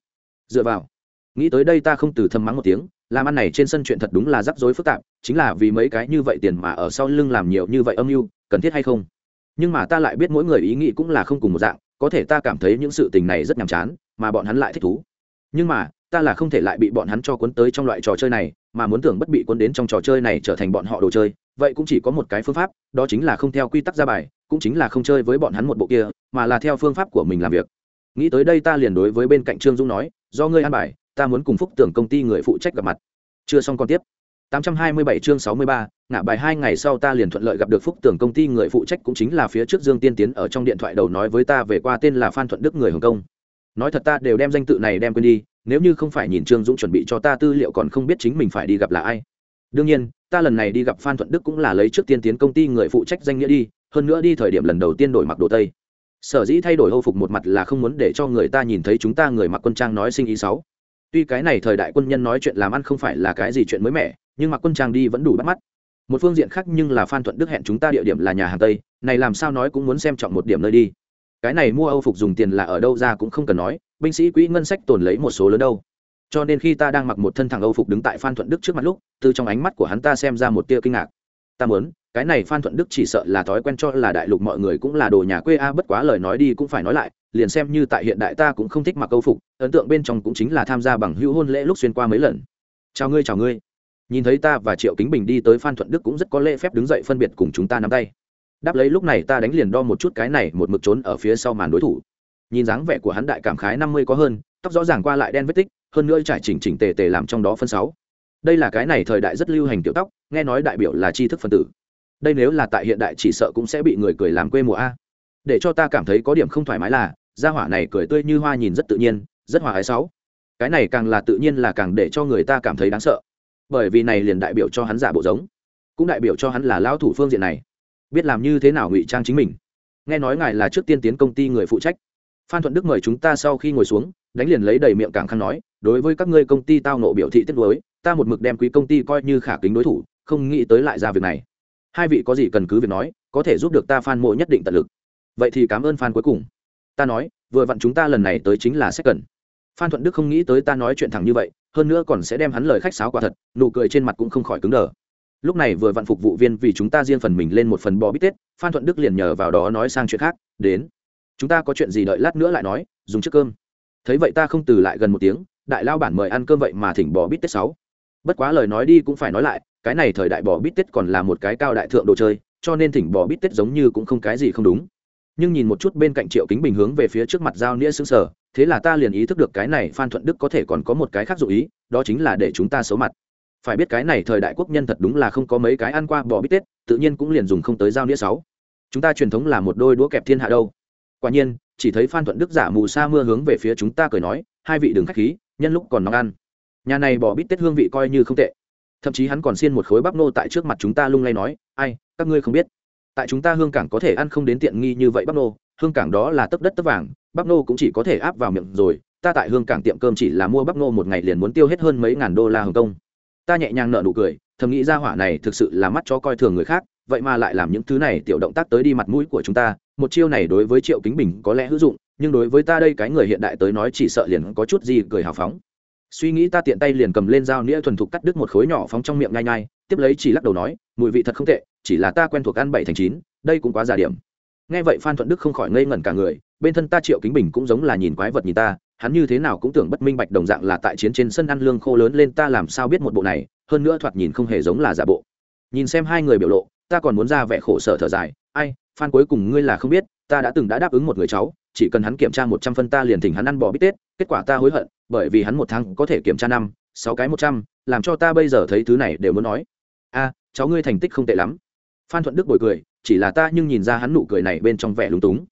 Dựa vào, nghĩ tới đây ta không từ thầm mắng một tiếng, làm ăn này trên sân chuyện thật đúng là rắc rối phức tạp, chính là vì mấy cái như vậy tiền mà ở sau lưng làm nhiều như vậy âm mưu, cần thiết hay không? Nhưng mà ta lại biết mỗi người ý nghĩ cũng là không cùng một dạng, có thể ta cảm thấy những sự tình này rất nhàm chán, mà bọn hắn lại thích thú nhưng mà ta là không thể lại bị bọn hắn cho cuốn tới trong loại trò chơi này mà muốn tưởng bất bị cuốn đến trong trò chơi này trở thành bọn họ đồ chơi vậy cũng chỉ có một cái phương pháp đó chính là không theo quy tắc ra bài cũng chính là không chơi với bọn hắn một bộ kia mà là theo phương pháp của mình làm việc. Nghĩ tới đây ta liền đối với bên cạnh trương dũng nói do ngươi an bài ta muốn cùng phúc tưởng công ty người phụ trách gặp mặt. Chưa xong còn tiếp. 827 chương 63, ngã bài hai ngày sau ta liền thuận lợi gặp được phúc tưởng công ty người phụ trách cũng chính là phía trước dương tiên tiến ở trong điện thoại đầu nói với ta về qua tên là phan thuận đức người hồng công nói thật ta đều đem danh tự này đem quên đi, nếu như không phải nhìn trương dũng chuẩn bị cho ta tư liệu còn không biết chính mình phải đi gặp là ai. Đương nhiên, ta lần này đi gặp phan thuận đức cũng là lấy trước tiên tiến công ty người phụ trách danh nghĩa đi, hơn nữa đi thời điểm lần đầu tiên đổi mặc đồ tây. Sở dĩ thay đổi hâu phục một mặt là không muốn để cho người ta nhìn thấy chúng ta người mặc quân trang nói sinh ý sáu tuy cái này thời đại quân nhân nói chuyện làm ăn không phải là cái gì chuyện mới mẻ, nhưng mặc quân trang đi vẫn đủ bắt mắt. Một phương diện khác nhưng là phan thuận đức hẹn chúng ta địa điểm là nhà hàng tây, này làm sao nói cũng muốn xem trọng một điểm nơi đi cái này mua âu phục dùng tiền là ở đâu ra cũng không cần nói, binh sĩ quỹ ngân sách tồn lấy một số lớn đâu. Cho nên khi ta đang mặc một thân thằng âu phục đứng tại phan thuận đức trước mặt lúc, từ trong ánh mắt của hắn ta xem ra một tia kinh ngạc. Ta muốn, cái này phan thuận đức chỉ sợ là thói quen cho là đại lục mọi người cũng là đồ nhà quê a, bất quá lời nói đi cũng phải nói lại, liền xem như tại hiện đại ta cũng không thích mặc câu phục, ấn tượng bên trong cũng chính là tham gia bằng hữu hôn lễ lúc xuyên qua mấy lần. Chào ngươi chào ngươi. Nhìn thấy ta và triệu kính bình đi tới phan thuận đức cũng rất có lễ phép đứng dậy phân biệt cùng chúng ta nắm tay đáp lấy lúc này ta đánh liền đo một chút cái này, một mực trốn ở phía sau màn đối thủ. Nhìn dáng vẻ của hắn đại cảm khái năm mươi có hơn, tóc rõ ràng qua lại đen vết tích, hơn nữa trải chỉnh chỉnh tề tề làm trong đó phân sáu. Đây là cái này thời đại rất lưu hành tiểu tóc, nghe nói đại biểu là tri thức phân tử. Đây nếu là tại hiện đại chỉ sợ cũng sẽ bị người cười làm quê mùa a. Để cho ta cảm thấy có điểm không thoải mái là, gia hỏa này cười tươi như hoa nhìn rất tự nhiên, rất hòa ái sáu. Cái này càng là tự nhiên là càng để cho người ta cảm thấy đáng sợ. Bởi vì này liền đại biểu cho hắn giả bộ giống, cũng đại biểu cho hắn là lao thủ phương diện này biết làm như thế nào ngụy trang chính mình. Nghe nói ngài là trước tiên tiến công ty người phụ trách. Phan thuận đức mời chúng ta sau khi ngồi xuống, đánh liền lấy đầy miệng càng khăn nói, đối với các ngươi công ty tao nộ biểu thị tiết đối ta một mực đem quý công ty coi như khả kính đối thủ, không nghĩ tới lại ra việc này. Hai vị có gì cần cứ việc nói, có thể giúp được ta phan mộ nhất định tận lực. Vậy thì cảm ơn phan cuối cùng. Ta nói, vừa vặn chúng ta lần này tới chính là sẽ cần. Phan thuận đức không nghĩ tới ta nói chuyện thẳng như vậy, hơn nữa còn sẽ đem hắn lời khách sáo quả thật, nụ cười trên mặt cũng không khỏi cứng đờ lúc này vừa vặn phục vụ viên vì chúng ta riêng phần mình lên một phần bò bít tết, phan thuận đức liền nhờ vào đó nói sang chuyện khác, đến. Chúng ta có chuyện gì đợi lát nữa lại nói, dùng trước cơm. Thấy vậy ta không từ lại gần một tiếng, đại lao bản mời ăn cơm vậy mà thỉnh bò bít tết sáu. Bất quá lời nói đi cũng phải nói lại, cái này thời đại bò bít tết còn là một cái cao đại thượng đồ chơi, cho nên thỉnh bò bít tết giống như cũng không cái gì không đúng. Nhưng nhìn một chút bên cạnh triệu kính bình hướng về phía trước mặt giao nghĩa xứng sở thế là ta liền ý thức được cái này phan thuận đức có thể còn có một cái khác dụ ý, đó chính là để chúng ta xấu mặt phải biết cái này thời đại quốc nhân thật đúng là không có mấy cái ăn qua bò bít tết, tự nhiên cũng liền dùng không tới giao nghĩa sáu. Chúng ta truyền thống là một đôi đũa kẹp thiên hạ đâu. Quả nhiên, chỉ thấy phan thuận đức giả mù sa mưa hướng về phía chúng ta cười nói, hai vị đừng khách khí, nhân lúc còn nóng ăn. Nhà này bò bít tết hương vị coi như không tệ. Thậm chí hắn còn xiên một khối bắp nô tại trước mặt chúng ta lung lay nói, ai, các ngươi không biết. Tại chúng ta hương cảng có thể ăn không đến tiện nghi như vậy bắp nô, hương cảng đó là tấp đất tấp vàng, bắp nô cũng chỉ có thể áp vào miệng rồi, ta tại hương cảng tiệm cơm chỉ là mua bắp nô một ngày liền muốn tiêu hết hơn mấy ngàn đô la hồng kông ta nhẹ nhàng nợ nụ cười, thầm nghĩ ra hỏa này thực sự là mắt cho coi thường người khác, vậy mà lại làm những thứ này tiểu động tác tới đi mặt mũi của chúng ta, một chiêu này đối với triệu kính bình có lẽ hữu dụng, nhưng đối với ta đây cái người hiện đại tới nói chỉ sợ liền có chút gì cười hào phóng. Suy nghĩ ta tiện tay liền cầm lên dao nĩa thuần thục cắt đứt một khối nhỏ phóng trong miệng nhai nhai, tiếp lấy chỉ lắc đầu nói, mùi vị thật không tệ, chỉ là ta quen thuộc ăn bảy thành chín, đây cũng quá già điểm. Nghe vậy phan thuận đức không khỏi ngây ngẩn cả người, bên thân ta triệu kính bình cũng giống là nhìn quái vật nhìn ta hắn như thế nào cũng tưởng bất minh bạch đồng dạng là tại chiến trên sân ăn lương khô lớn lên, ta làm sao biết một bộ này, hơn nữa thoạt nhìn không hề giống là giả bộ. Nhìn xem hai người biểu lộ, ta còn muốn ra vẻ khổ sở thở dài, ai phan cuối cùng ngươi là không biết, ta đã từng đã đáp ứng một người cháu, chỉ cần hắn kiểm tra một trăm phân ta liền thỉnh hắn ăn bỏ bít tết, kết quả ta hối hận, bởi vì hắn một tháng có thể kiểm tra năm, sáu cái một trăm, làm cho ta bây giờ thấy thứ này đều muốn nói. A, cháu ngươi thành tích không tệ lắm. Phan thuận đức bồi cười, chỉ là ta nhưng nhìn ra hắn nụ cười này bên trong vẻ lúng túng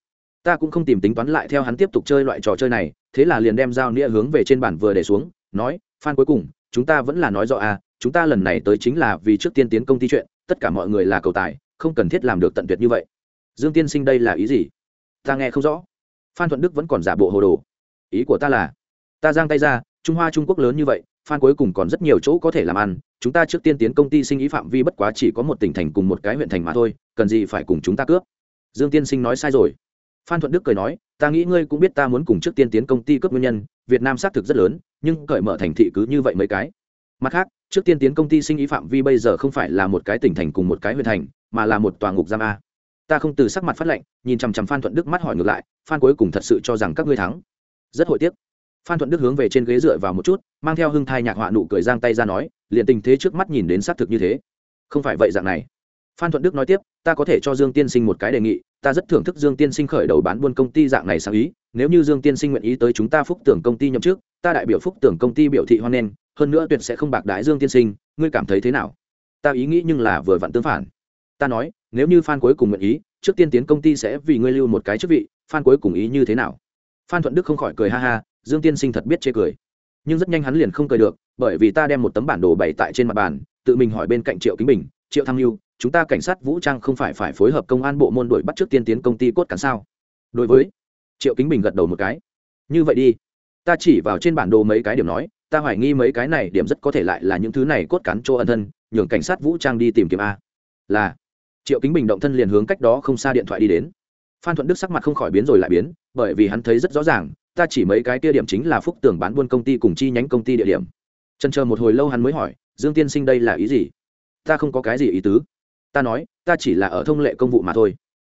ta cũng không tìm tính toán lại theo hắn tiếp tục chơi loại trò chơi này, thế là liền đem dao nĩa hướng về trên bàn vừa để xuống, nói, phan cuối cùng, chúng ta vẫn là nói rõ à? chúng ta lần này tới chính là vì trước tiên tiến công ty chuyện tất cả mọi người là cầu tài, không cần thiết làm được tận tuyệt như vậy. Dương tiên sinh đây là ý gì? Ta nghe không rõ. Phan thuận đức vẫn còn giả bộ hồ đồ. Ý của ta là, ta giang tay ra, trung hoa trung quốc lớn như vậy, phan cuối cùng còn rất nhiều chỗ có thể làm ăn, chúng ta trước tiên tiến công ty sinh ý phạm vi bất quá chỉ có một tỉnh thành cùng một cái huyện thành mà thôi, cần gì phải cùng chúng ta cướp? Dương tiên sinh nói sai rồi phan thuận đức cười nói, ta nghĩ ngươi cũng biết ta muốn cùng trước tiên tiến công ty cướp nguyên nhân, việt nam xác thực rất lớn, nhưng cởi mở thành thị cứ như vậy mấy cái. Mặt khác, trước tiên tiến công ty sinh ý phạm vi bây giờ không phải là một cái tỉnh thành cùng một cái huyện thành, mà là một tòa ngục giam a. Ta không từ sắc mặt phát lệnh nhìn chằm chằm phan thuận đức mắt hỏi ngược lại, phan cuối cùng thật sự cho rằng các ngươi thắng? Rất hội tiếc. Phan thuận đức hướng về trên ghế dựa vào một chút, mang theo hưng thai nhạc họa nụ cười giang tay ra nói, liền tình thế trước mắt nhìn đến xác thực như thế. Không phải vậy dạng này. Phan thuận đức nói tiếp, ta có thể cho dương tiên sinh một cái đề nghị ta rất thưởng thức dương tiên sinh khởi đầu bán buôn công ty dạng này sáng ý, nếu như dương tiên sinh nguyện ý tới chúng ta phúc tưởng công ty nhậm trước ta đại biểu phúc tưởng công ty biểu thị hoan nghênh, hơn nữa tuyệt sẽ không bạc đái dương tiên sinh, ngươi cảm thấy thế nào? Ta ý nghĩ nhưng là vừa vặn tương phản. Ta nói, nếu như phan cuối cùng nguyện ý, trước tiên tiến công ty sẽ vì ngươi lưu một cái chức vị phan cuối cùng ý như thế nào? Phan thuận đức không khỏi cười ha ha, dương tiên sinh thật biết chê cười. Nhưng rất nhanh hắn liền không cười được, bởi vì ta đem một tấm bản đồ bày tại trên mặt bàn, tự mình hỏi bên cạnh triệu kính bình, triệu tham mưu chúng ta cảnh sát vũ trang không phải phải phối hợp công an bộ môn đuổi bắt trước tiên tiến công ty cốt cán sao? Đối với triệu kính bình gật đầu một cái. Như vậy đi. Ta chỉ vào trên bản đồ mấy cái điểm nói, ta hoài nghi mấy cái này điểm rất có thể lại là những thứ này cốt cán chỗ ân thân, nhường cảnh sát vũ trang đi tìm kiếm a. Là. Triệu kính bình động thân liền hướng cách đó không xa điện thoại đi đến. Phan thuận đức sắc mặt không khỏi biến rồi lại biến, bởi vì hắn thấy rất rõ ràng, ta chỉ mấy cái kia điểm chính là phúc tưởng bán buôn công ty cùng chi nhánh công ty địa điểm. Trần chờ một hồi lâu hắn mới hỏi, dương tiên sinh đây là ý gì? Ta không có cái gì ý tứ ta nói, ta chỉ là ở thông lệ công vụ mà thôi.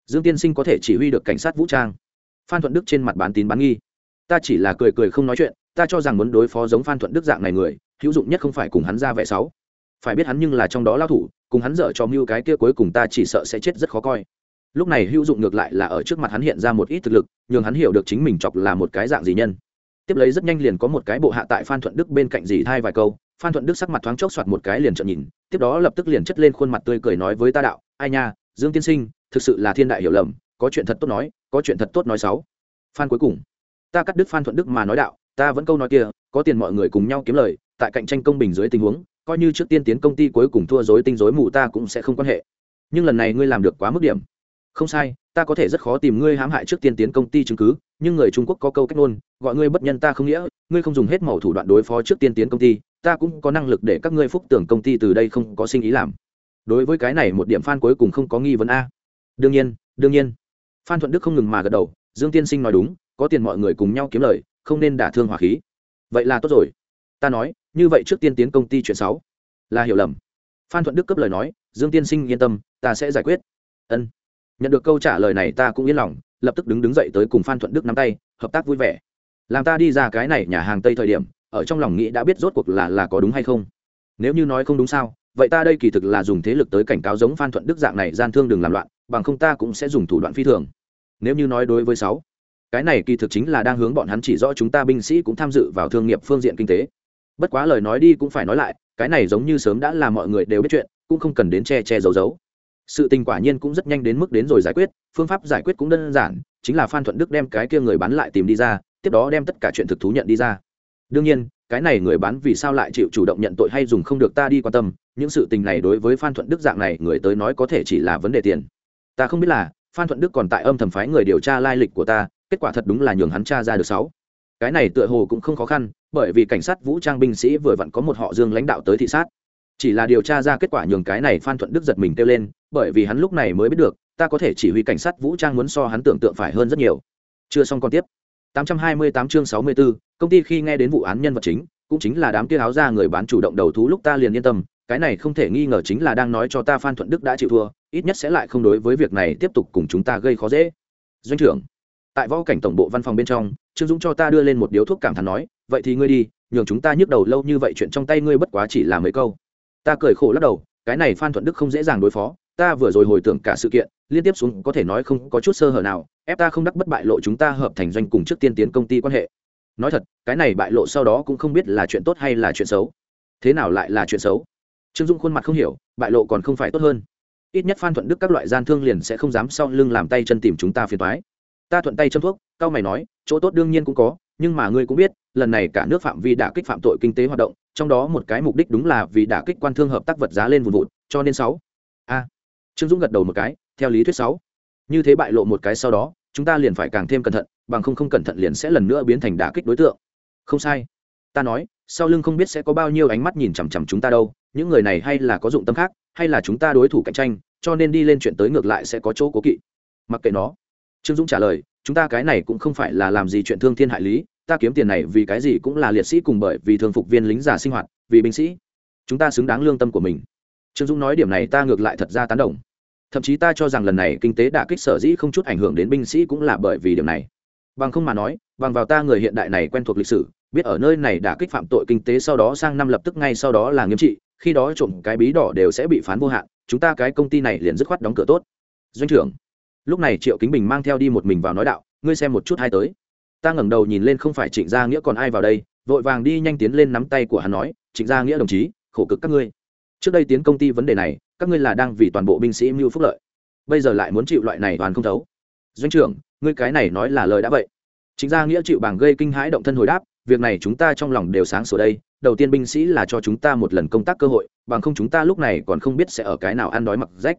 Dương tiên sinh có thể chỉ huy được cảnh sát vũ trang. Phan thuận đức trên mặt bán tín bán nghi. Ta chỉ là cười cười không nói chuyện, ta cho rằng muốn đối phó giống phan thuận đức dạng này người, hữu dụng nhất không phải cùng hắn ra vẻ sáu phải biết hắn nhưng là trong đó lao thủ, cùng hắn dở cho mưu cái kia cuối cùng ta chỉ sợ sẽ chết rất khó coi. Lúc này hữu dụng ngược lại là ở trước mặt hắn hiện ra một ít thực lực, nhường hắn hiểu được chính mình chọc là một cái dạng gì nhân. Tiếp lấy rất nhanh liền có một cái bộ hạ tại phan thuận đức bên cạnh dì thai vài câu phan thuận đức sắc mặt thoáng chốc soạt một cái liền trợn nhìn, tiếp đó lập tức liền chất lên khuôn mặt tươi cười nói với ta đạo, ai nha, dương tiên sinh, thực sự là thiên đại hiểu lầm, có chuyện thật tốt nói, có chuyện thật tốt nói sáu phan cuối cùng, ta cắt đức phan thuận đức mà nói đạo, ta vẫn câu nói kia, có tiền mọi người cùng nhau kiếm lời, tại cạnh tranh công bình dưới tình huống, coi như trước tiên tiến công ty cuối cùng thua dối tinh dối mù ta cũng sẽ không quan hệ. Nhưng lần này ngươi làm được quá mức điểm. Không sai, ta có thể rất khó tìm ngươi hãm hại trước tiên tiến công ty chứng cứ, nhưng người trung quốc có câu cách ngôn, gọi ngươi bất nhân ta không nghĩa, ngươi không dùng hết màu thủ đoạn đối phó trước tiên tiến công ty ta cũng có năng lực để các ngươi phúc tưởng công ty từ đây không có sinh ý làm. Đối với cái này một điểm phan cuối cùng không có nghi vấn a. Đương nhiên đương nhiên. Phan thuận đức không ngừng mà gật đầu, dương tiên sinh nói đúng, có tiền mọi người cùng nhau kiếm lời, không nên đả thương hỏa khí. Vậy là tốt rồi. Ta nói, như vậy trước tiên tiến công ty chuyện sáu là hiểu lầm. Phan thuận đức cấp lời nói, dương tiên sinh yên tâm, ta sẽ giải quyết. Ân. Nhận được câu trả lời này ta cũng yên lòng, lập tức đứng đứng dậy tới cùng phan thuận đức nắm tay, hợp tác vui vẻ. Làm ta đi ra cái này nhà hàng tây thời điểm ở trong lòng nghĩ đã biết rốt cuộc là là có đúng hay không. Nếu như nói không đúng sao, vậy ta đây kỳ thực là dùng thế lực tới cảnh cáo giống phan thuận đức dạng này gian thương đừng làm loạn, bằng không ta cũng sẽ dùng thủ đoạn phi thường. Nếu như nói đối với sáu, cái này kỳ thực chính là đang hướng bọn hắn chỉ rõ chúng ta binh sĩ cũng tham dự vào thương nghiệp phương diện kinh tế. Bất quá lời nói đi cũng phải nói lại, cái này giống như sớm đã là mọi người đều biết chuyện, cũng không cần đến che che giấu giấu. Sự tình quả nhiên cũng rất nhanh đến mức đến rồi giải quyết, phương pháp giải quyết cũng đơn giản, chính là phan thuận đức đem cái kia người bán lại tìm đi ra, tiếp đó đem tất cả chuyện thực thú nhận đi ra đương nhiên, cái này người bán vì sao lại chịu chủ động nhận tội hay dùng không được ta đi quan tâm, những sự tình này đối với phan thuận đức dạng này, người tới nói có thể chỉ là vấn đề tiền. Ta không biết là, phan thuận đức còn tại âm thầm phái người điều tra lai lịch của ta, kết quả thật đúng là nhường hắn tra ra được sáu. Cái này tựa hồ cũng không khó khăn, bởi vì cảnh sát vũ trang binh sĩ vừa vặn có một họ dương lãnh đạo tới thị sát. Chỉ là điều tra ra kết quả nhường cái này phan thuận đức giật mình kêu lên, bởi vì hắn lúc này mới biết được, ta có thể chỉ huy cảnh sát vũ trang muốn so hắn tưởng tượng phải hơn rất nhiều. Chưa xong còn tiếp. 828 chương 64, công ty khi nghe đến vụ án nhân vật chính cũng chính là đám kia áo ra người bán chủ động đầu thú lúc ta liền yên tâm cái này không thể nghi ngờ chính là đang nói cho ta phan thuận đức đã chịu thua ít nhất sẽ lại không đối với việc này tiếp tục cùng chúng ta gây khó dễ. Doanh trưởng tại võ cảnh tổng bộ văn phòng bên trong trương dũng cho ta đưa lên một điếu thuốc cảm thán nói vậy thì ngươi đi nhường chúng ta nhức đầu lâu như vậy chuyện trong tay ngươi bất quá chỉ là mấy câu. Ta cười khổ lắc đầu cái này phan thuận đức không dễ dàng đối phó ta vừa rồi hồi tưởng cả sự kiện, liên tiếp xuống có thể nói không có chút sơ hở nào, ép ta không đắc bất bại lộ chúng ta hợp thành doanh cùng trước tiên tiến công ty quan hệ. Nói thật, cái này bại lộ sau đó cũng không biết là chuyện tốt hay là chuyện xấu. Thế nào lại là chuyện xấu? Trương dung khuôn mặt không hiểu, bại lộ còn không phải tốt hơn. Ít nhất phan thuận đức các loại gian thương liền sẽ không dám sau lưng làm tay chân tìm chúng ta phiền thoái ta thuận tay châm thuốc cao mày nói, chỗ tốt đương nhiên cũng có, nhưng mà ngươi cũng biết, lần này cả nước phạm vi đả kích phạm tội kinh tế hoạt động, trong đó một cái mục đích đúng là vì đả kích quan thương hợp tác vật giá lên vùn vụt, cho nên sáu trương dũng gật đầu một cái, theo lý thuyết sáu. Như thế bại lộ một cái sau đó, chúng ta liền phải càng thêm cẩn thận, bằng không không cẩn thận liền sẽ lần nữa biến thành đả kích đối tượng. Không sai. Ta nói, sau lưng không biết sẽ có bao nhiêu ánh mắt nhìn chằm chằm chúng ta đâu, những người này hay là có dụng tâm khác, hay là chúng ta đối thủ cạnh tranh, cho nên đi lên chuyện tới ngược lại sẽ có chỗ cố kỵ. Mặc kệ nó. Trương dũng trả lời, chúng ta cái này cũng không phải là làm gì chuyện thương thiên hại lý, ta kiếm tiền này vì cái gì cũng là liệt sĩ cùng bởi vì thường phục viên lính già sinh hoạt, vì binh sĩ. Chúng ta xứng đáng lương tâm của mình. Trương dũng nói điểm này ta ngược lại thật ra tán đồng thậm chí ta cho rằng lần này kinh tế đả kích sở dĩ không chút ảnh hưởng đến binh sĩ cũng là bởi vì điều này. Bằng không mà nói, bằng vào ta người hiện đại này quen thuộc lịch sử, biết ở nơi này đả kích phạm tội kinh tế sau đó sang năm lập tức ngay sau đó là nghiêm trị, khi đó trộm cái bí đỏ đều sẽ bị phán vô hạn, chúng ta cái công ty này liền dứt khoát đóng cửa tốt. Doanh trưởng, lúc này triệu kính bình mang theo đi một mình vào nói đạo, ngươi xem một chút hai tới. Ta ngẩng đầu nhìn lên không phải trịnh gia nghĩa còn ai vào đây, vội vàng đi nhanh tiến lên nắm tay của hắn nói, trịnh gia nghĩa đồng chí, khổ cực các ngươi. Trước đây tiến công ty vấn đề này các ngươi là đang vì toàn bộ binh sĩ mưu phúc lợi. Bây giờ lại muốn chịu loại này toàn không thấu. Doanh trưởng, ngươi cái này nói là lời đã vậy. Chính ra nghĩa chịu bảng gây kinh hãi động thân hồi đáp, việc này chúng ta trong lòng đều sáng sủa đây, đầu tiên binh sĩ là cho chúng ta một lần công tác cơ hội, bằng không chúng ta lúc này còn không biết sẽ ở cái nào ăn đói mặc rách.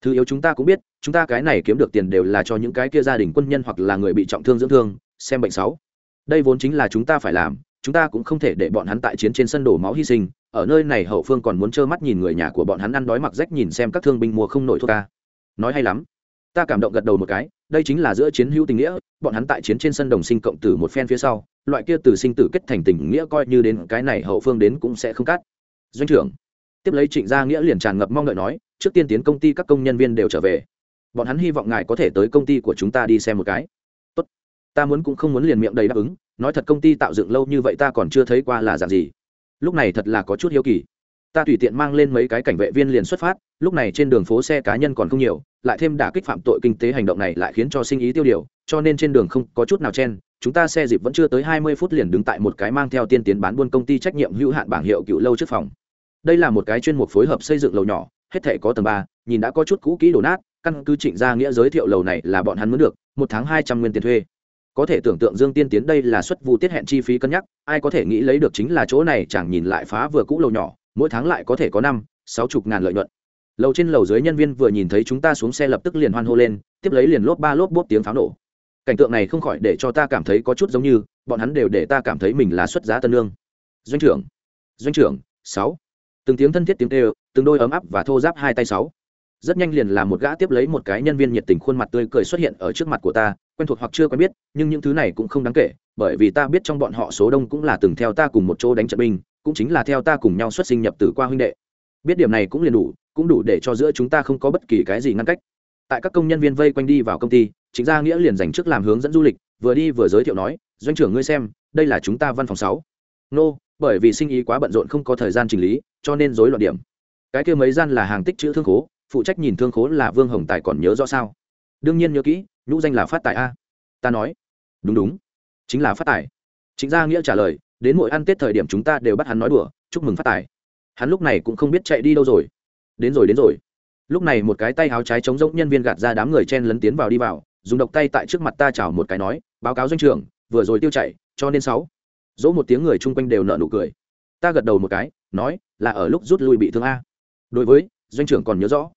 Thứ yếu chúng ta cũng biết, chúng ta cái này kiếm được tiền đều là cho những cái kia gia đình quân nhân hoặc là người bị trọng thương dưỡng thương, xem bệnh sáu. Đây vốn chính là chúng ta phải làm, chúng ta cũng không thể để bọn hắn tại chiến trên sân đổ máu hy sinh ở nơi này hậu phương còn muốn trơ mắt nhìn người nhà của bọn hắn ăn đói mặc rách nhìn xem các thương binh mua không nổi thuốc ca nói hay lắm. Ta cảm động gật đầu một cái, đây chính là giữa chiến hữu tình nghĩa, bọn hắn tại chiến trên sân đồng sinh cộng tử một phen phía sau, loại kia từ sinh tử kết thành tình nghĩa coi như đến cái này hậu phương đến cũng sẽ không cắt. Doanh trưởng, tiếp lấy trịnh gia nghĩa liền tràn ngập mong đợi nói, trước tiên tiến công ty các công nhân viên đều trở về. Bọn hắn hy vọng ngài có thể tới công ty của chúng ta đi xem một cái. Tốt. Ta muốn cũng không muốn liền miệng đầy đáp ứng, nói thật công ty tạo dựng lâu như vậy ta còn chưa thấy qua là dạng gì lúc này thật là có chút hiếu kỳ. Ta tùy tiện mang lên mấy cái cảnh vệ viên liền xuất phát, lúc này trên đường phố xe cá nhân còn không nhiều, lại thêm đả kích phạm tội kinh tế hành động này lại khiến cho sinh ý tiêu điều, cho nên trên đường không có chút nào chen, chúng ta xe dịp vẫn chưa tới hai mươi phút liền đứng tại một cái mang theo tiên tiến bán buôn công ty trách nhiệm hữu hạn bảng hiệu cựu lâu trước phòng. Đây là một cái chuyên mục phối hợp xây dựng lầu nhỏ, hết thể có tầng ba, nhìn đã có chút cũ kỹ đổ nát, căn cứ trịnh gia nghĩa giới thiệu lầu này là bọn hắn muốn được, một tháng hai trăm nguyên tiền thuê có thể tưởng tượng dương tiên tiến đây là xuất vụ tiết hẹn chi phí cân nhắc, ai có thể nghĩ lấy được chính là chỗ này, chẳng nhìn lại phá vừa cũ lầu nhỏ, mỗi tháng lại có thể có năm, sáu chục ngàn lợi nhuận. Lầu trên lầu dưới nhân viên vừa nhìn thấy chúng ta xuống xe lập tức liền hoan hô lên, tiếp lấy liền lốp ba lốp bốp tiếng pháo nổ. Cảnh tượng này không khỏi để cho ta cảm thấy có chút giống như, bọn hắn đều để ta cảm thấy mình là xuất giá tân lương. Doanh trưởng doanh trưởng, sáu. Từng tiếng thân thiết tiếng kêu, từng đôi ấm áp và thô giáp hai tay sáu rất nhanh liền là một gã tiếp lấy một cái nhân viên nhiệt tình khuôn mặt tươi cười xuất hiện ở trước mặt của ta, quen thuộc hoặc chưa quen biết, nhưng những thứ này cũng không đáng kể, bởi vì ta biết trong bọn họ số đông cũng là từng theo ta cùng một chỗ đánh trận binh, cũng chính là theo ta cùng nhau xuất sinh nhập tử qua huynh đệ. Biết điểm này cũng liền đủ, cũng đủ để cho giữa chúng ta không có bất kỳ cái gì ngăn cách. Tại các công nhân viên vây quanh đi vào công ty, chính gia nghĩa liền dành trước làm hướng dẫn du lịch, vừa đi vừa giới thiệu nói, doanh trưởng ngươi xem, đây là chúng ta văn phòng sáu. Nô, bởi vì sinh ý quá bận rộn không có thời gian chỉnh lý, cho nên rối loạn điểm. Cái kia mấy gian là hàng tích chữ thương khố phụ trách nhìn thương khố là vương hồng tài còn nhớ rõ sao? Đương nhiên nhớ kỹ, nhũ danh là phát tài a. Ta nói. Đúng đúng. Chính là phát tài. Chính gia nghĩa trả lời, đến mỗi ăn tết thời điểm chúng ta đều bắt hắn nói đùa, chúc mừng phát tài. Hắn lúc này cũng không biết chạy đi đâu rồi. Đến rồi đến rồi. Lúc này một cái tay háo trái chống rỗng nhân viên gạt ra đám người chen lấn tiến vào đi vào, dùng độc tay tại trước mặt ta chào một cái nói, báo cáo doanh trưởng, vừa rồi tiêu chạy, cho nên sáu. Dỗ một tiếng người chung quanh đều nợ nụ cười. Ta gật đầu một cái, nói, là ở lúc rút lui bị thương a. Đối với, doanh trưởng còn nhớ rõ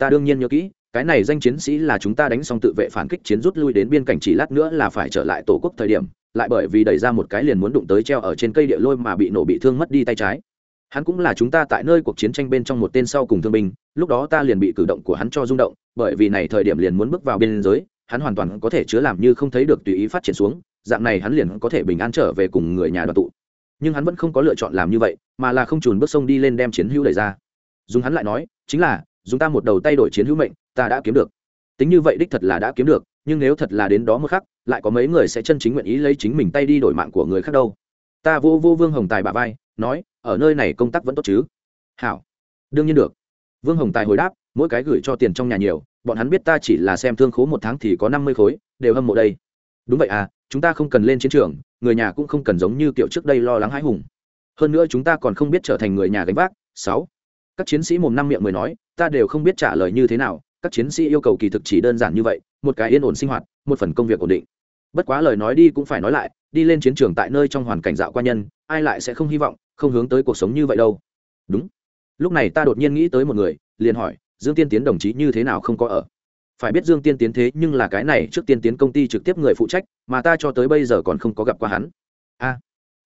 ta đương nhiên nhớ kỹ, cái này danh chiến sĩ là chúng ta đánh xong tự vệ phản kích chiến rút lui đến biên cảnh chỉ lát nữa là phải trở lại tổ quốc thời điểm, lại bởi vì đẩy ra một cái liền muốn đụng tới treo ở trên cây địa lôi mà bị nổ bị thương mất đi tay trái. Hắn cũng là chúng ta tại nơi cuộc chiến tranh bên trong một tên sau cùng thương binh, lúc đó ta liền bị cử động của hắn cho rung động, bởi vì này thời điểm liền muốn bước vào biên giới, hắn hoàn toàn có thể chứa làm như không thấy được tùy ý phát triển xuống, dạng này hắn liền có thể bình an trở về cùng người nhà đoàn tụ. Nhưng hắn vẫn không có lựa chọn làm như vậy, mà là không trùn bước sông đi lên đem chiến hữu đẩy ra. Dùng hắn lại nói, chính là dùng ta một đầu tay đổi chiến hữu mệnh, ta đã kiếm được. Tính như vậy đích thật là đã kiếm được, nhưng nếu thật là đến đó một khắc, lại có mấy người sẽ chân chính nguyện ý lấy chính mình tay đi đổi mạng của người khác đâu. Ta vô vô vương hồng tài bà vai, nói, ở nơi này công tác vẫn tốt chứ? Hảo. Đương nhiên được. Vương hồng tài hồi đáp, mỗi cái gửi cho tiền trong nhà nhiều, bọn hắn biết ta chỉ là xem thương khố một tháng thì có năm mươi khối, đều hâm mộ đây. Đúng vậy à chúng ta không cần lên chiến trường, người nhà cũng không cần giống như kiểu trước đây lo lắng hãi hùng. Hơn nữa chúng ta còn không biết trở thành người nhà gánh vác. Sáu các chiến sĩ mồm năm miệng mười nói, ta đều không biết trả lời như thế nào, các chiến sĩ yêu cầu kỳ thực chỉ đơn giản như vậy, một cái yên ổn sinh hoạt, một phần công việc ổn định. Bất quá lời nói đi cũng phải nói lại, đi lên chiến trường tại nơi trong hoàn cảnh dạo qua nhân, ai lại sẽ không hy vọng, không hướng tới cuộc sống như vậy đâu. Đúng. Lúc này ta đột nhiên nghĩ tới một người, liền hỏi, dương tiên tiến đồng chí như thế nào không có ở? Phải biết dương tiên tiến thế nhưng là cái này trước tiên tiến công ty trực tiếp người phụ trách, mà ta cho tới bây giờ còn không có gặp qua hắn. A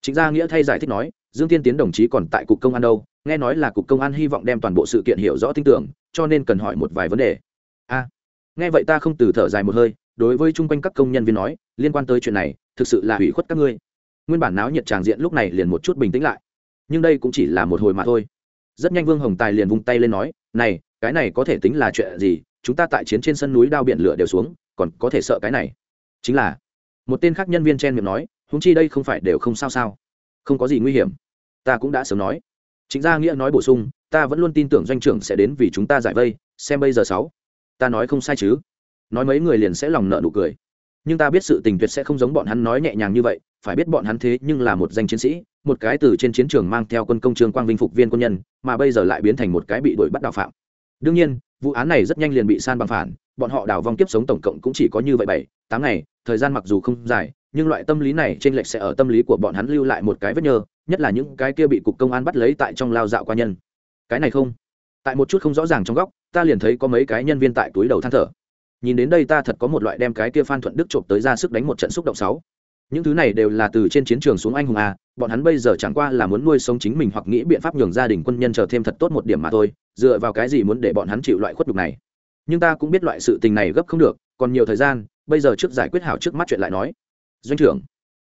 chính gia nghĩa thay giải thích nói, dương tiên tiến đồng chí còn tại cục công an đâu nghe nói là cục công an hy vọng đem toàn bộ sự kiện hiểu rõ tin tưởng, cho nên cần hỏi một vài vấn đề. A nghe vậy ta không từ thở dài một hơi, đối với chung quanh các công nhân viên nói, liên quan tới chuyện này, thực sự là hủy khuất các ngươi. Nguyên bản náo nhiệt tràng diện lúc này liền một chút bình tĩnh lại. Nhưng đây cũng chỉ là một hồi mà thôi. Rất nhanh vương hồng tài liền vung tay lên nói, này, cái này có thể tính là chuyện gì? Chúng ta tại chiến trên sân núi đao biển lửa đều xuống, còn có thể sợ cái này? Chính là, một tên khác nhân viên chen miệng nói húng chi đây không phải đều không sao sao? Không có gì nguy hiểm. Ta cũng đã sớm nói chính gia nghĩa nói bổ sung, ta vẫn luôn tin tưởng doanh trưởng sẽ đến vì chúng ta giải vây, xem bây giờ sáu. Ta nói không sai chứ? Nói mấy người liền sẽ lòng nợ nụ cười. Nhưng ta biết sự tình tuyệt sẽ không giống bọn hắn nói nhẹ nhàng như vậy, phải biết bọn hắn thế nhưng là một danh chiến sĩ, một cái từ trên chiến trường mang theo quân công trường quang vinh phục viên quân nhân, mà bây giờ lại biến thành một cái bị đuổi bắt đào phạm. Đương nhiên, vụ án này rất nhanh liền bị san bằng phản, bọn họ đào vong kiếp sống tổng cộng cũng chỉ có như vậy bảy, tám ngày, thời gian mặc dù không dài nhưng loại tâm lý này trên lệch sẽ ở tâm lý của bọn hắn lưu lại một cái vết nhơ, nhất là những cái kia bị cục công an bắt lấy tại trong lao dạo qua nhân. Cái này không? Tại một chút không rõ ràng trong góc, ta liền thấy có mấy cái nhân viên tại túi đầu than thở. Nhìn đến đây ta thật có một loại đem cái kia phan thuận đức trộm tới ra sức đánh một trận xúc động sáu. Những thứ này đều là từ trên chiến trường xuống anh hùng a bọn hắn bây giờ chẳng qua là muốn nuôi sống chính mình hoặc nghĩ biện pháp nhường gia đình quân nhân chờ thêm thật tốt một điểm mà thôi, dựa vào cái gì muốn để bọn hắn chịu loại khuất đục này. Nhưng ta cũng biết loại sự tình này gấp không được, còn nhiều thời gian, bây giờ trước giải quyết hảo trước mắt chuyện lại nói doanh trưởng.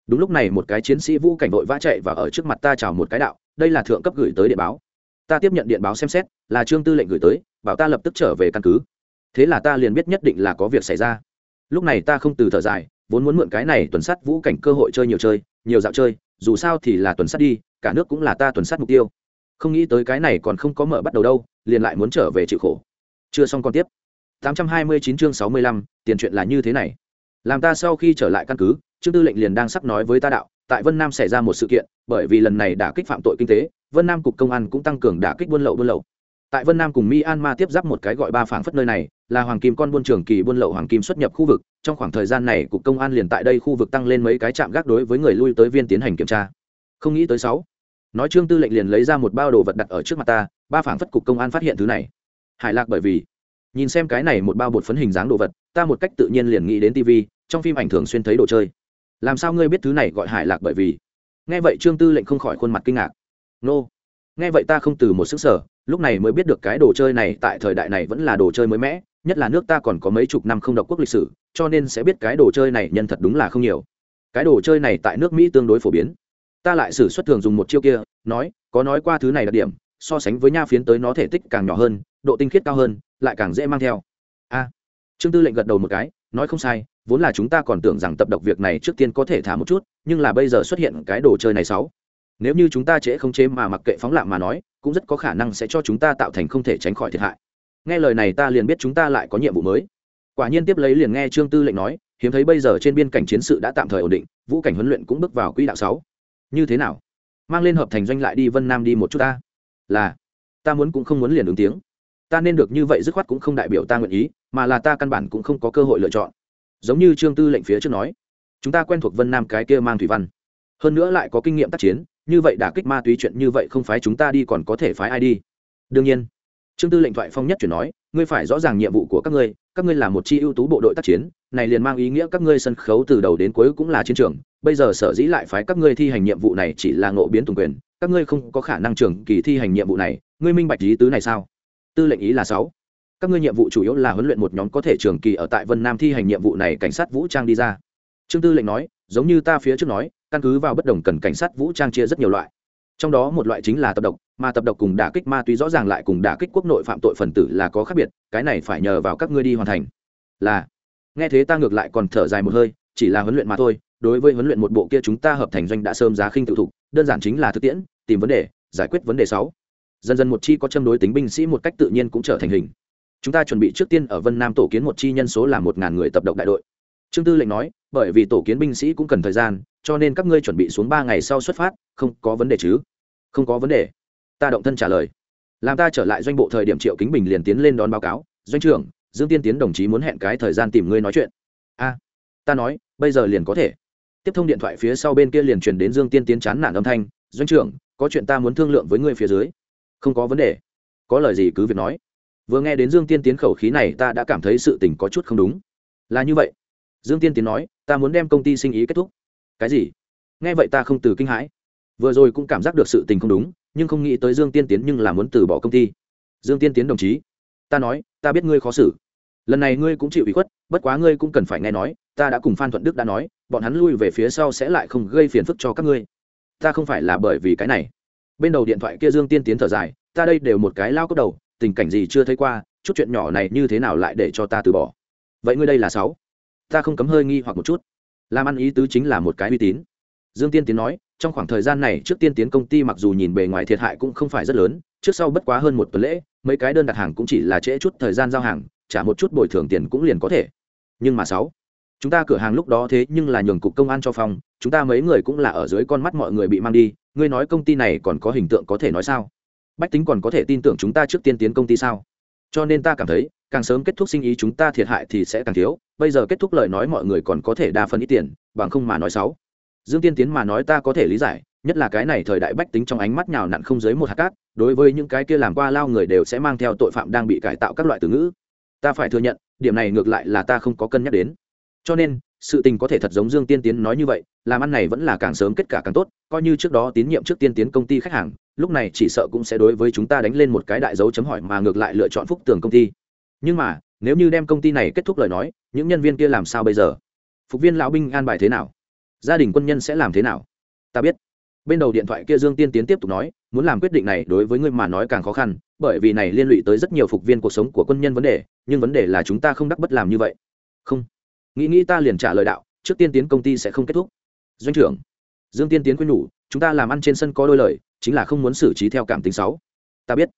Đúng lúc này một cái chiến sĩ vũ cảnh đội vã chạy và ở trước mặt ta chào một cái đạo đây là thượng cấp gửi tới điện báo. Ta tiếp nhận điện báo xem xét là trương tư lệnh gửi tới bảo ta lập tức trở về căn cứ. Thế là ta liền biết nhất định là có việc xảy ra. Lúc này ta không từ thở dài vốn muốn mượn cái này tuần sát vũ cảnh cơ hội chơi nhiều chơi nhiều dạo chơi dù sao thì là tuần sát đi cả nước cũng là ta tuần sát mục tiêu. Không nghĩ tới cái này còn không có mở bắt đầu đâu liền lại muốn trở về chịu khổ. Chưa xong còn tiếp. 829 chương 65, tiền chuyện là như thế này. Làm ta sau khi trở lại căn cứ trương tư lệnh liền đang sắp nói với ta đạo, tại vân nam xảy ra một sự kiện, bởi vì lần này đả kích phạm tội kinh tế, vân nam cục công an cũng tăng cường đả kích buôn lậu buôn lậu. Tại vân nam cùng myanmar tiếp giáp một cái gọi ba phảng phất nơi này, là hoàng kim con buôn trường kỳ buôn lậu hoàng kim xuất nhập khu vực, trong khoảng thời gian này cục công an liền tại đây khu vực tăng lên mấy cái trạm gác đối với người lui tới viên tiến hành kiểm tra. Không nghĩ tới sáu. Nói trương tư lệnh liền lấy ra một bao đồ vật đặt ở trước mặt ta, ba phảng phất cục công an phát hiện thứ này. Hải lạc bởi vì, nhìn xem cái này một bao bột phấn hình dáng đồ vật, ta một cách tự nhiên liền nghĩ đến tv trong phim ảnh thường xuyên thấy đồ chơi làm sao ngươi biết thứ này gọi hải lạc bởi vì? Nghe vậy trương tư lệnh không khỏi khuôn mặt kinh ngạc. Nô. Nghe vậy ta không từ một sức sở, lúc này mới biết được cái đồ chơi này tại thời đại này vẫn là đồ chơi mới mẻ, nhất là nước ta còn có mấy chục năm không độc quốc lịch sử, cho nên sẽ biết cái đồ chơi này nhân thật đúng là không nhiều. Cái đồ chơi này tại nước mỹ tương đối phổ biến. Ta lại xử xuất thường dùng một chiêu kia, nói, có nói qua thứ này đặc điểm, so sánh với nha phiến tới nó thể tích càng nhỏ hơn, độ tinh khiết cao hơn, lại càng dễ mang theo. A. Trương tư lệnh gật đầu một cái, nói không sai vốn là chúng ta còn tưởng rằng tập độc việc này trước tiên có thể thả một chút, nhưng là bây giờ xuất hiện cái đồ chơi này sáu. Nếu như chúng ta trễ không chế mà mặc kệ phóng lạ mà nói, cũng rất có khả năng sẽ cho chúng ta tạo thành không thể tránh khỏi thiệt hại. Nghe lời này ta liền biết chúng ta lại có nhiệm vụ mới. Quả nhiên tiếp lấy liền nghe trương tư lệnh nói, hiếm thấy bây giờ trên biên cảnh chiến sự đã tạm thời ổn định, vũ cảnh huấn luyện cũng bước vào quỹ đạo sáu. Như thế nào? Mang lên hợp thành doanh lại đi vân nam đi một chút ta. Là, ta muốn cũng không muốn liền ứng tiếng. Ta nên được như vậy dứt khoát cũng không đại biểu ta nguyện ý, mà là ta căn bản cũng không có cơ hội lựa chọn giống như trương tư lệnh phía trước nói, chúng ta quen thuộc vân nam cái kia mang thủy văn. Hơn nữa lại có kinh nghiệm tác chiến, như vậy đả kích ma túy chuyện như vậy không phái chúng ta đi còn có thể phái ai đi? Đương nhiên. Trương tư lệnh thoại phong nhất chuyển nói, ngươi phải rõ ràng nhiệm vụ của các ngươi các ngươi là một chi ưu tú bộ đội tác chiến, này liền mang ý nghĩa các ngươi sân khấu từ đầu đến cuối cũng là chiến trường, bây giờ sở dĩ lại phái các ngươi thi hành nhiệm vụ này chỉ là ngộ biến tùng quyền, các ngươi không có khả năng trường kỳ thi hành nhiệm vụ này, ngươi minh bạch lý tứ này sao? Tư lệnh ý là sáu các ngươi nhiệm vụ chủ yếu là huấn luyện một nhóm có thể trường kỳ ở tại vân nam thi hành nhiệm vụ này cảnh sát vũ trang đi ra. Trương tư lệnh nói, giống như ta phía trước nói, căn cứ vào bất đồng cần cảnh sát vũ trang chia rất nhiều loại. Trong đó một loại chính là tập độc, mà tập độc cùng đả kích ma túy rõ ràng lại cùng đả kích quốc nội phạm tội phần tử là có khác biệt, cái này phải nhờ vào các ngươi đi hoàn thành. Là, nghe thế ta ngược lại còn thở dài một hơi, chỉ là huấn luyện mà thôi, đối với huấn luyện một bộ kia chúng ta hợp thành doanh đã sớm giá khinh tự thục, đơn giản chính là thực tiễn, tìm vấn đề, giải quyết vấn đề sáu. Dần dần một chi có châm đối tính binh sĩ một cách tự nhiên cũng trở thành hình chúng ta chuẩn bị trước tiên ở vân nam tổ kiến một chi nhân số là một ngàn người tập độc đại đội. Trương tư lệnh nói, bởi vì tổ kiến binh sĩ cũng cần thời gian, cho nên các ngươi chuẩn bị xuống ba ngày sau xuất phát, không có vấn đề chứ? Không có vấn đề. Ta động thân trả lời. Làm ta trở lại doanh bộ thời điểm triệu kính bình liền tiến lên đón báo cáo, doanh trưởng, dương tiên tiến đồng chí muốn hẹn cái thời gian tìm ngươi nói chuyện. A, ta nói, bây giờ liền có thể. Tiếp thông điện thoại phía sau bên kia liền truyền đến dương tiên tiến chán nản âm thanh, doanh trưởng, có chuyện ta muốn thương lượng với ngươi phía dưới. Không có vấn đề. Có lời gì cứ việc nói vừa nghe đến dương tiên tiến khẩu khí này, ta đã cảm thấy sự tình có chút không đúng. Là như vậy. Dương tiên tiến nói, ta muốn đem công ty sinh ý kết thúc. Cái gì? Nghe vậy ta không từ kinh hãi. Vừa rồi cũng cảm giác được sự tình không đúng, nhưng không nghĩ tới dương tiên tiến nhưng là muốn từ bỏ công ty. Dương tiên tiến đồng chí, ta nói, ta biết ngươi khó xử. Lần này ngươi cũng chịu ủy khuất, bất quá ngươi cũng cần phải nghe nói, ta đã cùng phan thuận đức đã nói, bọn hắn lui về phía sau sẽ lại không gây phiền phức cho các ngươi. Ta không phải là bởi vì cái này. Bên đầu điện thoại kia dương tiên tiến thở dài, ta đây đều một cái lao cốc đầu tình cảnh gì chưa thấy qua, chút chuyện nhỏ này như thế nào lại để cho ta từ bỏ? Vậy ngươi đây là sáu. Ta không cấm hơi nghi hoặc một chút. Làm ăn ý tứ chính là một cái uy tín. Dương tiên tiến nói, trong khoảng thời gian này, trước tiên tiến công ty mặc dù nhìn bề ngoài thiệt hại cũng không phải rất lớn, trước sau bất quá hơn một tuần lễ, mấy cái đơn đặt hàng cũng chỉ là trễ chút thời gian giao hàng, trả một chút bồi thường tiền cũng liền có thể. Nhưng mà sáu, chúng ta cửa hàng lúc đó thế nhưng là nhường cục công an cho phòng chúng ta mấy người cũng là ở dưới con mắt mọi người bị mang đi, ngươi nói công ty này còn có hình tượng có thể nói sao? Bách tính còn có thể tin tưởng chúng ta trước tiên tiến công ty sao? Cho nên ta cảm thấy, càng sớm kết thúc sinh ý chúng ta thiệt hại thì sẽ càng thiếu, bây giờ kết thúc lời nói mọi người còn có thể đa phần ít tiền, bằng không mà nói sáu dương tiên tiến mà nói ta có thể lý giải, nhất là cái này thời đại bách tính trong ánh mắt nhào nặn không dưới một hạt cát, đối với những cái kia làm qua lao người đều sẽ mang theo tội phạm đang bị cải tạo các loại từ ngữ. Ta phải thừa nhận, điểm này ngược lại là ta không có cân nhắc đến. Cho nên, sự tình có thể thật giống dương tiên tiến nói như vậy, làm ăn này vẫn là càng sớm kết cả càng tốt, coi như trước đó tín nhiệm trước tiên tiến công ty khách hàng lúc này chỉ sợ cũng sẽ đối với chúng ta đánh lên một cái đại dấu chấm hỏi mà ngược lại lựa chọn phúc tường công ty. Nhưng mà, nếu như đem công ty này kết thúc lời nói, những nhân viên kia làm sao bây giờ? Phục viên lão binh an bài thế nào? Gia đình quân nhân sẽ làm thế nào? Ta biết. Bên đầu điện thoại kia dương tiên tiến tiếp tục nói, muốn làm quyết định này đối với ngươi mà nói càng khó khăn, bởi vì này liên lụy tới rất nhiều phục viên cuộc sống của quân nhân vấn đề, nhưng vấn đề là chúng ta không đắc bất làm như vậy. Không. Nghĩ nghĩ ta liền trả lời đạo, trước tiên tiến công ty sẽ không kết thúc. Doanh trưởng. Dương tiên tiến khuyên nhủ, chúng ta làm ăn trên sân có đôi lời chính là không muốn xử trí theo cảm tính sáu. Ta biết.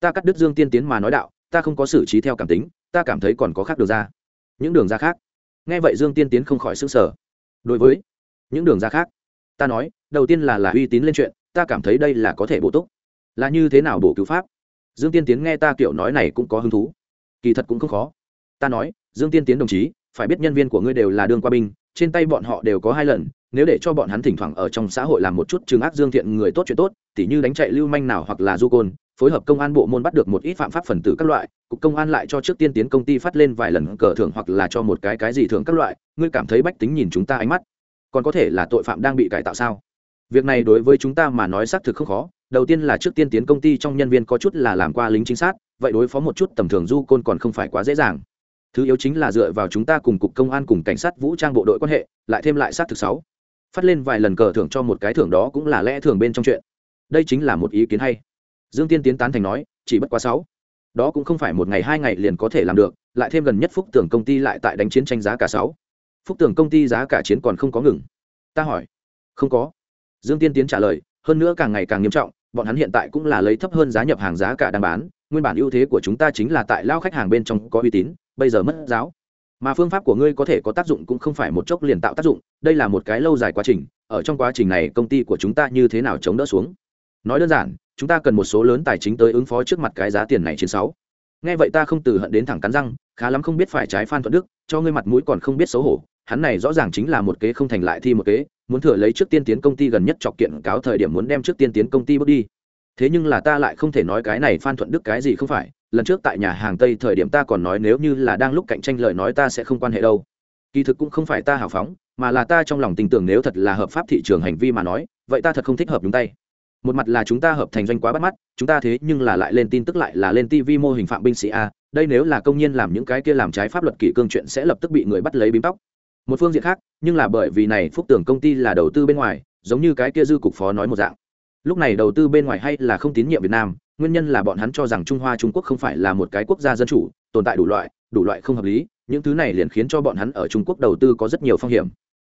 Ta cắt đứt dương tiên tiến mà nói đạo, ta không có xử trí theo cảm tính, ta cảm thấy còn có khác đường ra. Những đường ra khác. Nghe vậy dương tiên tiến không khỏi xứng sở đối với những đường ra khác, ta nói, đầu tiên là là uy tín lên chuyện, ta cảm thấy đây là có thể bổ túc. Là như thế nào bổ cứu pháp? Dương tiên tiến nghe ta kiểu nói này cũng có hứng thú. Kỳ thật cũng không khó. Ta nói, dương tiên tiến đồng chí, phải biết nhân viên của ngươi đều là đương qua binh, trên tay bọn họ đều có hai lần, nếu để cho bọn hắn thỉnh thoảng ở trong xã hội làm một chút trừng ác dương thiện người tốt chuyện tốt tỉ như đánh chạy lưu manh nào hoặc là du côn, phối hợp công an bộ môn bắt được một ít phạm pháp phần tử các loại, cục công an lại cho trước tiên tiến công ty phát lên vài lần cờ thưởng hoặc là cho một cái cái gì thưởng các loại, ngươi cảm thấy bách tính nhìn chúng ta ánh mắt. Còn có thể là tội phạm đang bị cải tạo sao? Việc này đối với chúng ta mà nói xác thực không khó, đầu tiên là trước tiên tiến công ty trong nhân viên có chút là làm qua lính chính xác, vậy đối phó một chút tầm thường du côn còn không phải quá dễ dàng. Thứ yếu chính là dựa vào chúng ta cùng cục công an cùng cảnh sát vũ trang bộ đội quan hệ, lại thêm lại sát thực sáu. Phát lên vài lần cờ thưởng cho một cái thưởng đó cũng là lẽ thường bên trong chuyện đây chính là một ý kiến hay. Dương tiên tiến tán thành nói, chỉ bất quá sáu. Đó cũng không phải một ngày hai ngày liền có thể làm được, lại thêm gần nhất phúc tưởng công ty lại tại đánh chiến tranh giá cả sáu. Phúc tưởng công ty giá cả chiến còn không có ngừng. Ta hỏi. Không có. Dương tiên tiến trả lời, hơn nữa càng ngày càng nghiêm trọng, bọn hắn hiện tại cũng là lấy thấp hơn giá nhập hàng giá cả đang bán, nguyên bản ưu thế của chúng ta chính là tại lao khách hàng bên trong có uy tín, bây giờ mất giáo. Mà phương pháp của ngươi có thể có tác dụng cũng không phải một chốc liền tạo tác dụng, đây là một cái lâu dài quá trình, ở trong quá trình này công ty của chúng ta như thế nào chống đỡ xuống? Nói đơn giản, chúng ta cần một số lớn tài chính tới ứng phó trước mặt cái giá tiền này trên sáu. Nghe vậy ta không từ hận đến thẳng cắn răng, khá lắm không biết phải trái phan thuận đức, cho ngươi mặt mũi còn không biết xấu hổ. Hắn này rõ ràng chính là một kế không thành lại thi một kế, muốn thừa lấy trước tiên tiến công ty gần nhất chọc kiện cáo thời điểm muốn đem trước tiên tiến công ty bước đi. Thế nhưng là ta lại không thể nói cái này phan thuận đức cái gì không phải, lần trước tại nhà hàng tây thời điểm ta còn nói nếu như là đang lúc cạnh tranh lời nói ta sẽ không quan hệ đâu. Kỳ thực cũng không phải ta hào phóng, mà là ta trong lòng tin tưởng nếu thật là hợp pháp thị trường hành vi mà nói, vậy ta thật không thích hợp đúng tay một mặt là chúng ta hợp thành doanh quá bắt mắt, chúng ta thế nhưng là lại lên tin tức lại là lên tv mô hình phạm binh sĩ a, đây nếu là công nhân làm những cái kia làm trái pháp luật kỷ cương chuyện sẽ lập tức bị người bắt lấy bím tóc. Một phương diện khác, nhưng là bởi vì này phúc tưởng công ty là đầu tư bên ngoài, giống như cái kia dư cục phó nói một dạng. Lúc này đầu tư bên ngoài hay là không tín nhiệm việt nam, nguyên nhân là bọn hắn cho rằng trung hoa trung quốc không phải là một cái quốc gia dân chủ, tồn tại đủ loại đủ loại không hợp lý, những thứ này liền khiến cho bọn hắn ở trung quốc đầu tư có rất nhiều phong hiểm.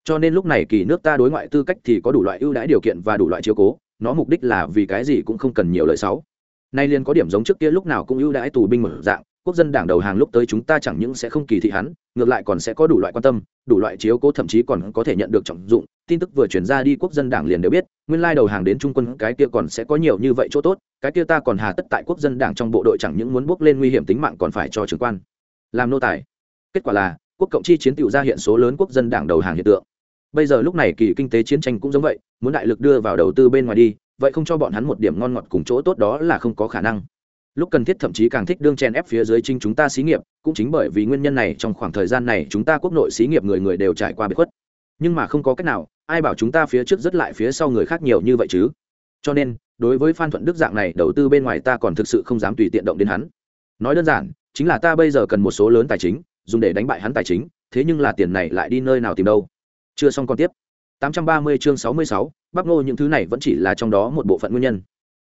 Cho nên lúc này kỳ nước ta đối ngoại tư cách thì có đủ loại ưu đãi điều kiện và đủ loại chiếu cố nó mục đích là vì cái gì cũng không cần nhiều lời xấu. Nay liền có điểm giống trước kia lúc nào cũng ưu đãi tù binh mở dạng, quốc dân đảng đầu hàng lúc tới chúng ta chẳng những sẽ không kỳ thị hắn, ngược lại còn sẽ có đủ loại quan tâm, đủ loại chiếu cố thậm chí còn có thể nhận được trọng dụng. Tin tức vừa chuyển ra đi, quốc dân đảng liền đều biết, nguyên lai đầu hàng đến trung quân, cái kia còn sẽ có nhiều như vậy chỗ tốt, cái kia ta còn hà tất tại quốc dân đảng trong bộ đội chẳng những muốn bước lên nguy hiểm tính mạng còn phải cho trưởng quan. Làm nô tài. Kết quả là, quốc cộng chi chiến tiểu ra hiện số lớn quốc dân đảng đầu hàng hiện tượng bây giờ lúc này kỳ kinh tế chiến tranh cũng giống vậy, muốn đại lực đưa vào đầu tư bên ngoài đi, vậy không cho bọn hắn một điểm ngon ngọt cùng chỗ tốt đó là không có khả năng. Lúc cần thiết thậm chí càng thích đương chen ép phía dưới chính chúng ta xí nghiệp, cũng chính bởi vì nguyên nhân này trong khoảng thời gian này chúng ta quốc nội xí nghiệp người người đều trải qua bị khuất. Nhưng mà không có cách nào, ai bảo chúng ta phía trước rất lại phía sau người khác nhiều như vậy chứ? Cho nên, đối với phan thuận đức dạng này, đầu tư bên ngoài ta còn thực sự không dám tùy tiện động đến hắn. Nói đơn giản, chính là ta bây giờ cần một số lớn tài chính, dùng để đánh bại hắn tài chính, thế nhưng là tiền này lại đi nơi nào tìm đâu? Chưa xong còn tiếp. 830 chương 66, bắp ngô những thứ này vẫn chỉ là trong đó một bộ phận nguyên nhân.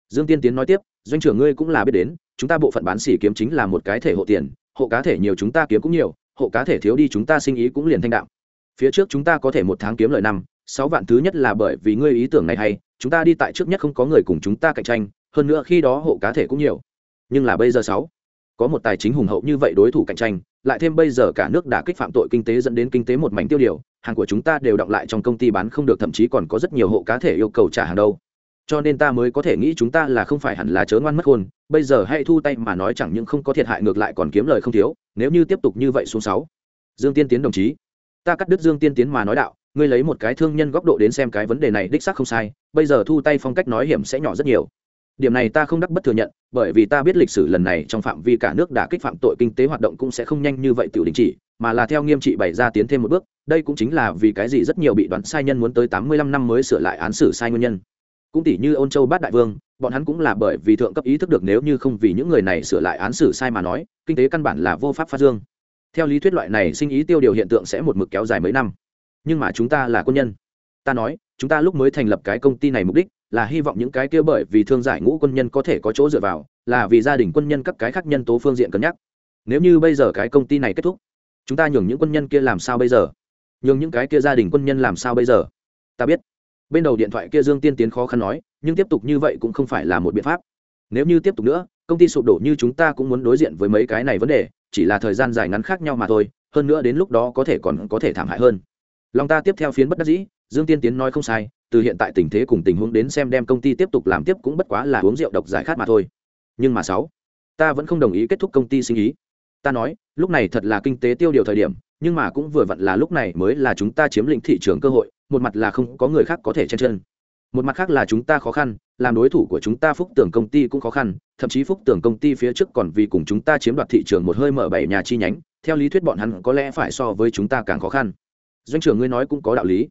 Dương tiên tiến nói tiếp doanh trưởng ngươi cũng là biết đến chúng ta bộ phận bán xỉ kiếm chính là một cái thể hộ tiền hộ cá thể nhiều chúng ta kiếm cũng nhiều hộ cá thể thiếu đi chúng ta sinh ý cũng liền thanh đạo. Phía trước chúng ta có thể một tháng kiếm lợi năm sáu vạn thứ nhất là bởi vì ngươi ý tưởng này hay chúng ta đi tại trước nhất không có người cùng chúng ta cạnh tranh hơn nữa khi đó hộ cá thể cũng nhiều. Nhưng là bây giờ sáu có một tài chính hùng hậu như vậy đối thủ cạnh tranh lại thêm bây giờ cả nước đã kích phạm tội kinh tế dẫn đến kinh tế một mảnh tiêu điều hàng của chúng ta đều đọng lại trong công ty bán không được, thậm chí còn có rất nhiều hộ cá thể yêu cầu trả hàng đâu cho nên ta mới có thể nghĩ chúng ta là không phải hẳn là chớ ngoan mất hôn. bây giờ hãy thu tay mà nói chẳng những không có thiệt hại, ngược lại còn kiếm lời không thiếu, nếu như tiếp tục như vậy xuống sáu dương tiên tiến đồng chí, ta cắt đứt dương tiên tiến mà nói đạo, ngươi lấy một cái thương nhân góc độ đến xem cái vấn đề này đích xác không sai, bây giờ thu tay phong cách nói hiểm sẽ nhỏ rất nhiều điểm này ta không đắc bất thừa nhận, bởi vì ta biết lịch sử lần này trong phạm vi cả nước đã kích phạm tội kinh tế hoạt động cũng sẽ không nhanh như vậy tự đình chỉ, mà là theo nghiêm trị bày ra tiến thêm một bước, đây cũng chính là vì cái gì rất nhiều bị đoán sai nhân muốn tới tám mươi lăm năm mới sửa lại án xử sai nguyên nhân. Cũng tỷ như ôn châu bát đại vương, bọn hắn cũng là bởi vì thượng cấp ý thức được nếu như không vì những người này sửa lại án xử sai mà nói, kinh tế căn bản là vô pháp phát dương. Theo lý thuyết loại này sinh ý tiêu điều hiện tượng sẽ một mực kéo dài mấy năm. Nhưng mà chúng ta là quân nhân. Ta nói, chúng ta lúc mới thành lập cái công ty này mục đích là hy vọng những cái kia bởi vì thương giải ngũ quân nhân có thể có chỗ dựa vào, là vì gia đình quân nhân các cái khác nhân tố phương diện cân nhắc. Nếu như bây giờ cái công ty này kết thúc, chúng ta nhường những quân nhân kia làm sao bây giờ? Nhường những cái kia gia đình quân nhân làm sao bây giờ? Ta biết. Bên đầu điện thoại kia dương tiên tiến khó khăn nói, nhưng tiếp tục như vậy cũng không phải là một biện pháp. Nếu như tiếp tục nữa, công ty sụp đổ như chúng ta cũng muốn đối diện với mấy cái này vấn đề, chỉ là thời gian dài ngắn khác nhau mà thôi, hơn nữa đến lúc đó có thể còn có thể thảm hại hơn. Lòng ta tiếp theo phiến bất đắc dĩ dương tiên tiến nói không sai, từ hiện tại tình thế cùng tình huống đến xem đem công ty tiếp tục làm tiếp cũng bất quá là uống rượu độc giải khát mà thôi. Nhưng mà sáu, ta vẫn không đồng ý kết thúc công ty sinh ý. Ta nói, lúc này thật là kinh tế tiêu điều thời điểm, nhưng mà cũng vừa vặn là lúc này mới là chúng ta chiếm lĩnh thị trường cơ hội, một mặt là không có người khác có thể chen chân. Một mặt khác là chúng ta khó khăn, làm đối thủ của chúng ta phúc tưởng công ty cũng khó khăn, thậm chí phúc tưởng công ty phía trước còn vì cùng chúng ta chiếm đoạt thị trường một hơi mở bảy nhà chi nhánh, theo lý thuyết bọn hắn có lẽ phải so với chúng ta càng khó khăn. Doanh trưởng ngươi nói cũng có đạo lý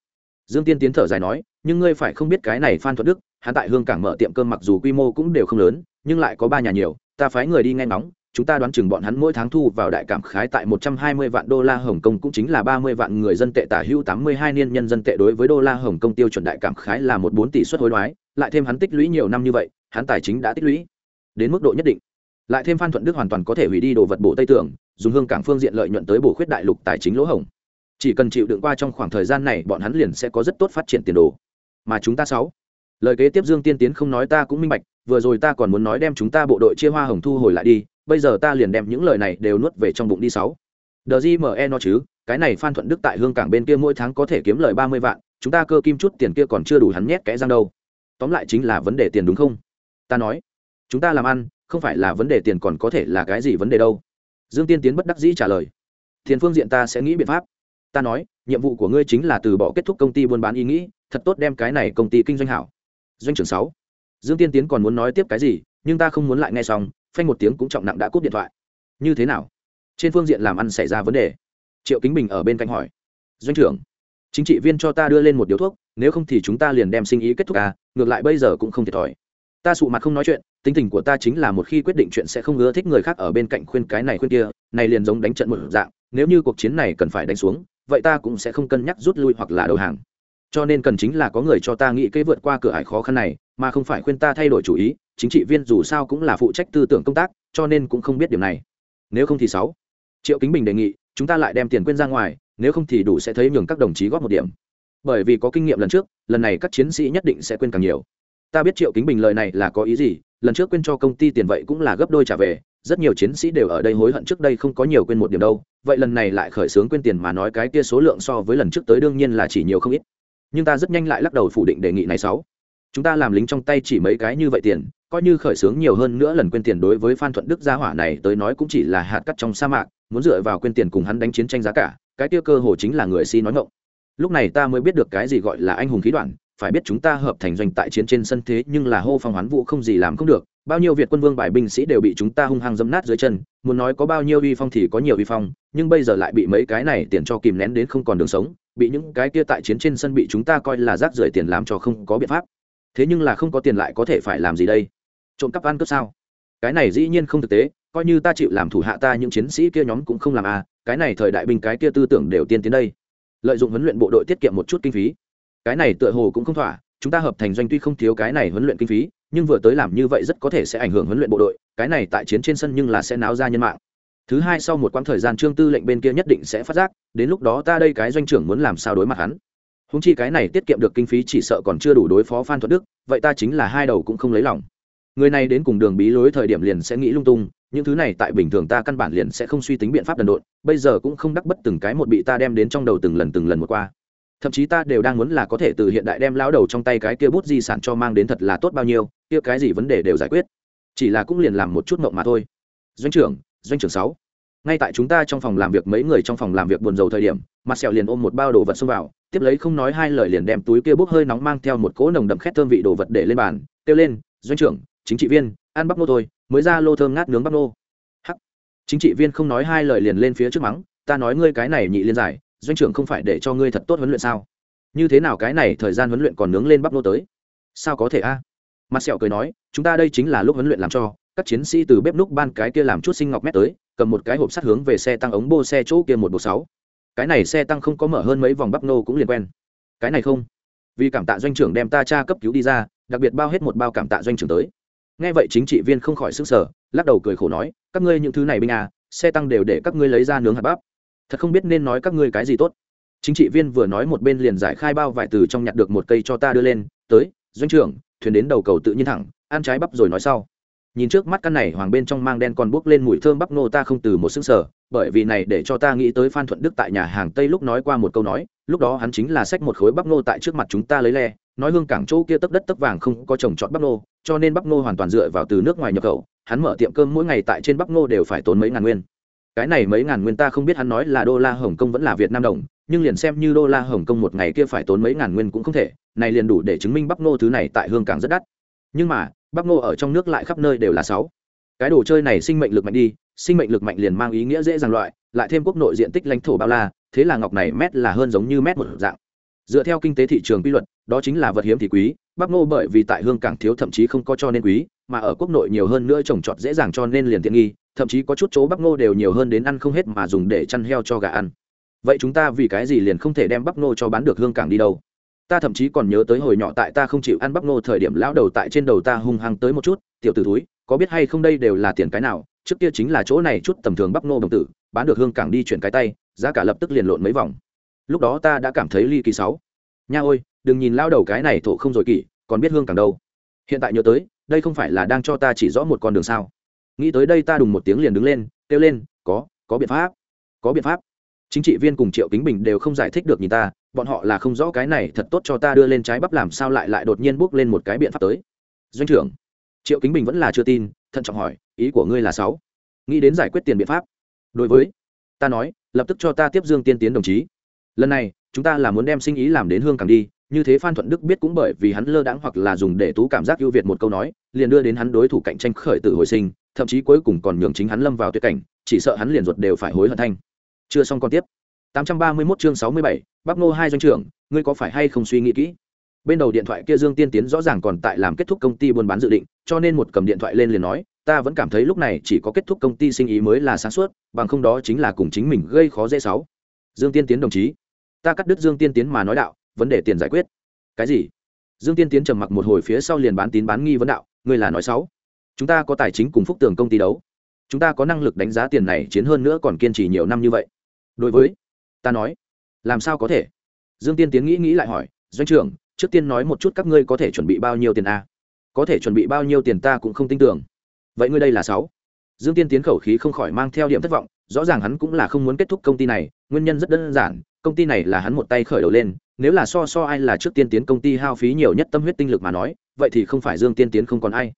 dương tiên tiến thở dài nói nhưng ngươi phải không biết cái này phan thuận đức hắn tại hương cảng mở tiệm cơm mặc dù quy mô cũng đều không lớn nhưng lại có ba nhà nhiều ta phái người đi nghe ngóng chúng ta đoán chừng bọn hắn mỗi tháng thu vào đại cảm khái tại một trăm hai mươi vạn đô la Hồng Kông cũng chính là ba mươi vạn người dân tệ tả hữu tám mươi hai niên nhân dân tệ đối với đô la Hồng Kông tiêu chuẩn đại cảm khái là một bốn tỷ suất hối đoái, lại thêm hắn tích lũy nhiều năm như vậy, hắn tài chính đã tích lũy đến mức độ nhất định. Lại thêm Phan Thuận Đức hoàn toàn có thể hủy đi đồ vật bổ Tây tưởng, dùng hương cảng phương diện lợi nhuận tới bổ khuyết đại lục tài chính lỗ hổng. Chỉ cần chịu đựng qua trong khoảng thời gian này, bọn hắn liền sẽ có rất tốt phát triển tiền đồ. Mà chúng ta sáu. Lời kế tiếp Dương Tiên Tiến không nói ta cũng minh bạch, vừa rồi ta còn muốn nói đem chúng ta bộ đội chia hoa hồng thu hồi lại đi, bây giờ ta liền đem những lời này đều nuốt về trong bụng đi sáu đờ gì e nó chứ cái này phan thuận đức tại hương cảng bên kia mỗi tháng có thể kiếm lời ba mươi vạn chúng ta cơ kim chút tiền kia còn chưa đủ hắn nhét kẽ răng đâu tóm lại chính là vấn đề tiền đúng không ta nói chúng ta làm ăn không phải là vấn đề tiền còn có thể là cái gì vấn đề đâu dương tiên tiến bất đắc dĩ trả lời thiền phương diện ta sẽ nghĩ biện pháp ta nói, nhiệm vụ của ngươi chính là từ bỏ kết thúc công ty buôn bán ý nghĩ, thật tốt đem cái này công ty kinh doanh hảo. Doanh trưởng sáu, dương tiên tiến còn muốn nói tiếp cái gì, nhưng ta không muốn lại nghe xong, phanh một tiếng cũng trọng nặng đã cúp điện thoại. Như thế nào? Trên phương diện làm ăn xảy ra vấn đề. Triệu kính bình ở bên cạnh hỏi. Doanh trưởng, chính trị viên cho ta đưa lên một điếu thuốc, nếu không thì chúng ta liền đem sinh ý kết thúc à ngược lại bây giờ cũng không thiệt thòi. Ta sụ mặt không nói chuyện, tính tình của ta chính là một khi quyết định chuyện sẽ không ưa thích người khác ở bên cạnh khuyên cái này khuyên kia, này liền giống đánh trận một dạng, nếu như cuộc chiến này cần phải đánh xuống vậy ta cũng sẽ không cân nhắc rút lui hoặc là đầu hàng. Cho nên cần chính là có người cho ta nghĩ kế vượt qua cửa ải khó khăn này, mà không phải khuyên ta thay đổi chủ ý, chính trị viên dù sao cũng là phụ trách tư tưởng công tác, cho nên cũng không biết điểm này. Nếu không thì sáu. Triệu kính bình đề nghị, chúng ta lại đem tiền quên ra ngoài, nếu không thì đủ sẽ thấy nhường các đồng chí góp một điểm. Bởi vì có kinh nghiệm lần trước, lần này các chiến sĩ nhất định sẽ quên càng nhiều. Ta biết triệu kính bình lời này là có ý gì, lần trước quên cho công ty tiền vậy cũng là gấp đôi trả về rất nhiều chiến sĩ đều ở đây hối hận trước đây không có nhiều quên một điểm đâu, vậy lần này lại khởi xướng quên tiền mà nói cái kia số lượng so với lần trước tới đương nhiên là chỉ nhiều không ít. Nhưng ta rất nhanh lại lắc đầu phủ định đề nghị này sáu. Chúng ta làm lính trong tay chỉ mấy cái như vậy tiền, coi như khởi xướng nhiều hơn nữa lần quên tiền đối với phan thuận đức gia hỏa này tới nói cũng chỉ là hạt cắt trong sa mạc, muốn dựa vào quên tiền cùng hắn đánh chiến tranh giá cả, cái kia cơ hồ chính là người si nói ngộng lúc này ta mới biết được cái gì gọi là anh hùng khí đoạn phải biết chúng ta hợp thành doanh tại chiến trên sân thế nhưng là hô phong hoán vũ không gì làm không được. Bao nhiêu việt quân vương bài binh sĩ đều bị chúng ta hung hăng dẫm nát dưới chân, muốn nói có bao nhiêu uy phong thì có nhiều uy phong, nhưng bây giờ lại bị mấy cái này tiền cho kìm nén đến không còn đường sống, bị những cái kia tại chiến trên sân bị chúng ta coi là rác rưởi tiền làm cho không có biện pháp. Thế nhưng là không có tiền lại có thể phải làm gì đây? Trộm cắp ăn cướp sao? Cái này dĩ nhiên không thực tế, coi như ta chịu làm thủ hạ ta những chiến sĩ kia nhóm cũng không làm à cái này thời đại binh cái kia tư tưởng đều tiên tiến đây. Lợi dụng huấn luyện bộ đội tiết kiệm một chút kinh phí cái này tựa hồ cũng không thỏa, chúng ta hợp thành doanh tuy không thiếu cái này huấn luyện kinh phí, nhưng vừa tới làm như vậy rất có thể sẽ ảnh hưởng huấn luyện bộ đội, cái này tại chiến trên sân nhưng là sẽ náo ra nhân mạng. Thứ hai sau một quãng thời gian trương tư lệnh bên kia nhất định sẽ phát giác, đến lúc đó ta đây cái doanh trưởng muốn làm sao đối mặt hắn. Húng chi cái này tiết kiệm được kinh phí chỉ sợ còn chưa đủ đối phó phan thuật đức, vậy ta chính là hai đầu cũng không lấy lòng. Người này đến cùng đường bí lối thời điểm liền sẽ nghĩ lung tung, những thứ này tại bình thường ta căn bản liền sẽ không suy tính biện pháp đần độn, bây giờ cũng không đắc bất từng cái một bị ta đem đến trong đầu từng lần từng lần một qua thậm chí ta đều đang muốn là có thể từ hiện đại đem lao đầu trong tay cái kia bút di sản cho mang đến thật là tốt bao nhiêu, kia cái gì vấn đề đều giải quyết. Chỉ là cũng liền làm một chút mộng mà thôi. Doanh trưởng doanh trưởng sáu. Ngay tại chúng ta trong phòng làm việc, mấy người trong phòng làm việc buồn rầu thời điểm, mặt sẹo liền ôm một bao đồ vật xông vào, tiếp lấy không nói hai lời liền đem túi kia bốc hơi nóng mang theo một cỗ nồng đậm khét thơm vị đồ vật để lên bàn, kêu lên, doanh trưởng, chính trị viên, ăn bắp nô thôi, mới ra lô thơm ngát nướng bắp nô. Hắc. Chính trị viên không nói hai lời liền lên phía trước mắng, ta nói ngươi cái này nhị liên giải doanh trưởng không phải để cho ngươi thật tốt huấn luyện sao? Như thế nào cái này thời gian huấn luyện còn nướng lên bắp nô tới? Sao có thể a? Mặt sẹo cười nói, chúng ta đây chính là lúc huấn luyện làm cho, các chiến sĩ từ bếp núc ban cái kia làm chút sinh ngọc mét tới, cầm một cái hộp sắt hướng về xe tăng ống bô xe chỗ kia một bộ sáu. Cái này xe tăng không có mở hơn mấy vòng bắp nô cũng liền quen. Cái này không. Vì cảm tạ doanh trưởng đem ta cha cấp cứu đi ra, đặc biệt bao hết một bao cảm tạ doanh trưởng tới. Nghe vậy chính trị viên không khỏi sức sở lắc đầu cười khổ nói, các ngươi những thứ này binh à xe tăng đều để các ngươi lấy ra nướng hạt bắp thật không biết nên nói các ngươi cái gì tốt. Chính trị viên vừa nói một bên liền giải khai bao vải từ trong nhặt được một cây cho ta đưa lên, tới, doanh trưởng, thuyền đến đầu cầu tự nhiên thẳng, ăn trái bắp rồi nói sau. Nhìn trước mắt căn này hoàng bên trong mang đen còn bốc lên mùi thơm bắp nô ta không từ một xương sở bởi vì này để cho ta nghĩ tới phan thuận đức tại nhà hàng tây lúc nói qua một câu nói, lúc đó hắn chính là xách một khối bắp nô tại trước mặt chúng ta lấy le, nói hương cảng chỗ kia tấp đất tấp vàng không có trồng trọt bắp nô, cho nên bắp nô hoàn toàn dựa vào từ nước ngoài nhập khẩu, hắn mở tiệm cơm mỗi ngày tại trên bắp nô đều phải tốn mấy ngàn nguyên cái này mấy ngàn nguyên ta không biết hắn nói là đô la hồng kông vẫn là việt nam đồng, nhưng liền xem như đô la hồng kông một ngày kia phải tốn mấy ngàn nguyên cũng không thể, này liền đủ để chứng minh bắp nô thứ này tại hương cảng rất đắt. Nhưng mà bắp nô ở trong nước lại khắp nơi đều là sáu. Cái đồ chơi này sinh mệnh lực mạnh đi, sinh mệnh lực mạnh liền mang ý nghĩa dễ dàng loại, lại thêm quốc nội diện tích lãnh thổ bao la, thế là ngọc này mét là hơn giống như mét một dạng. Dựa theo kinh tế thị trường quy luật, đó chính là vật hiếm thì quý bắp ngô bởi vì tại hương cảng thiếu thậm chí không có cho nên quý, mà ở quốc nội nhiều hơn nữa trồng trọt dễ dàng cho nên liền tiện nghi, thậm chí có chút chỗ bắp ngô đều nhiều hơn đến ăn không hết mà dùng để chăn heo cho gà ăn. Vậy chúng ta vì cái gì liền không thể đem bắp ngô cho bán được hương cảng đi đâu? Ta thậm chí còn nhớ tới hồi nhỏ tại ta không chịu ăn bắp ngô thời điểm lão đầu tại trên đầu ta hung hăng tới một chút, tiểu t ử túi có biết hay không đây đều là tiền cái nào? Trước kia chính là chỗ này chút tầm thường bắp ngô đồng tử, bán được hương cảng đi chuyển cái tay, giá cả lập tức liền lộn mấy vòng. Lúc đó ta đã cảm thấy ly kỳ sáu. Nha ôi đừng nhìn lao đầu cái này thổ không rồi kỳ còn biết hương càng đâu. Hiện tại nhớ tới, đây không phải là đang cho ta chỉ rõ một con đường sao? Nghĩ tới đây ta đùng một tiếng liền đứng lên, kêu lên, có có biện pháp, có biện pháp. Chính trị viên cùng triệu kính bình đều không giải thích được nhìn ta, bọn họ là không rõ cái này thật tốt cho ta đưa lên trái bắp làm sao lại lại đột nhiên bước lên một cái biện pháp tới. Doanh trưởng, triệu kính bình vẫn là chưa tin, thận trọng hỏi, ý của ngươi là sáu? Nghĩ đến giải quyết tiền biện pháp? Đối với, ta nói, lập tức cho ta tiếp dương tiên tiến đồng chí. Lần này, chúng ta là muốn đem sinh ý làm đến hương càng đi như thế phan thuận đức biết cũng bởi vì hắn lơ đãng hoặc là dùng để tú cảm giác ưu việt một câu nói liền đưa đến hắn đối thủ cạnh tranh khởi tử hồi sinh thậm chí cuối cùng còn nhường chính hắn lâm vào tuyệt cảnh chỉ sợ hắn liền ruột đều phải hối hận thanh chưa xong còn tiếp 831 chương 67, Bắc Nô hai doanh trưởng, ngươi có phải hay không suy nghĩ kỹ? Bên đầu điện thoại kia Dương Tiên Tiến rõ ràng còn tại làm kết thúc công ty buôn bán dự định, cho nên một cầm điện thoại lên liền nói, ta vẫn cảm thấy lúc này chỉ có kết thúc công ty sinh ý mới là sáng suốt, bằng không đó chính là cùng chính mình gây khó dễ sáu. Dương Tiên Tiến đồng chí, ta cắt đứt Dương Tiên Tiến mà nói đạo, vấn đề tiền giải quyết. Cái gì? Dương Tiên Tiến trầm mặc một hồi phía sau liền bán tín bán nghi vấn đạo, ngươi là nói xấu. Chúng ta có tài chính cùng phúc tường công ty đấu, chúng ta có năng lực đánh giá tiền này chiến hơn nữa còn kiên trì nhiều năm như vậy. Đối với ta nói làm sao có thể dương tiên tiến nghĩ nghĩ lại hỏi doanh trưởng trước tiên nói một chút các ngươi có thể chuẩn bị bao nhiêu tiền a có thể chuẩn bị bao nhiêu tiền ta cũng không tin tưởng vậy ngươi đây là sáu dương tiên tiến khẩu khí không khỏi mang theo điểm thất vọng rõ ràng hắn cũng là không muốn kết thúc công ty này nguyên nhân rất đơn giản công ty này là hắn một tay khởi đầu lên, nếu là so so ai là trước tiên tiến công ty hao phí nhiều nhất tâm huyết tinh lực mà nói, vậy thì không phải dương tiên tiến không còn ai.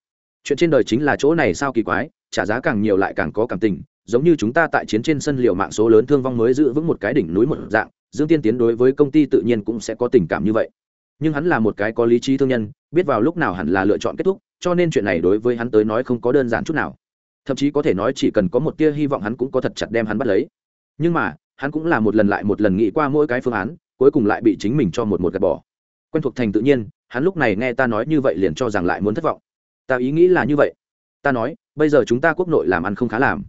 Chuyện trên đời chính là chỗ này sao kỳ quái, trả giá càng nhiều lại càng có cảm tình, giống như chúng ta tại chiến trên sân liệu mạng số lớn thương vong mới giữ vững một cái đỉnh núi một dạng, dương tiên tiến đối với công ty tự nhiên cũng sẽ có tình cảm như vậy. Nhưng hắn là một cái có lý trí thương nhân, biết vào lúc nào hẳn là lựa chọn kết thúc, cho nên chuyện này đối với hắn tới nói không có đơn giản chút nào. Thậm chí có thể nói chỉ cần có một tia hy vọng hắn cũng có thật chặt đem hắn bắt lấy. Nhưng mà hắn cũng là một lần lại một lần nghĩ qua mỗi cái phương án, cuối cùng lại bị chính mình cho một một gạt bỏ. Quen thuộc thành tự nhiên, hắn lúc này nghe ta nói như vậy liền cho rằng lại muốn thất vọng. Ta ý nghĩ là như vậy. Ta nói, bây giờ chúng ta quốc nội làm ăn không khá làm.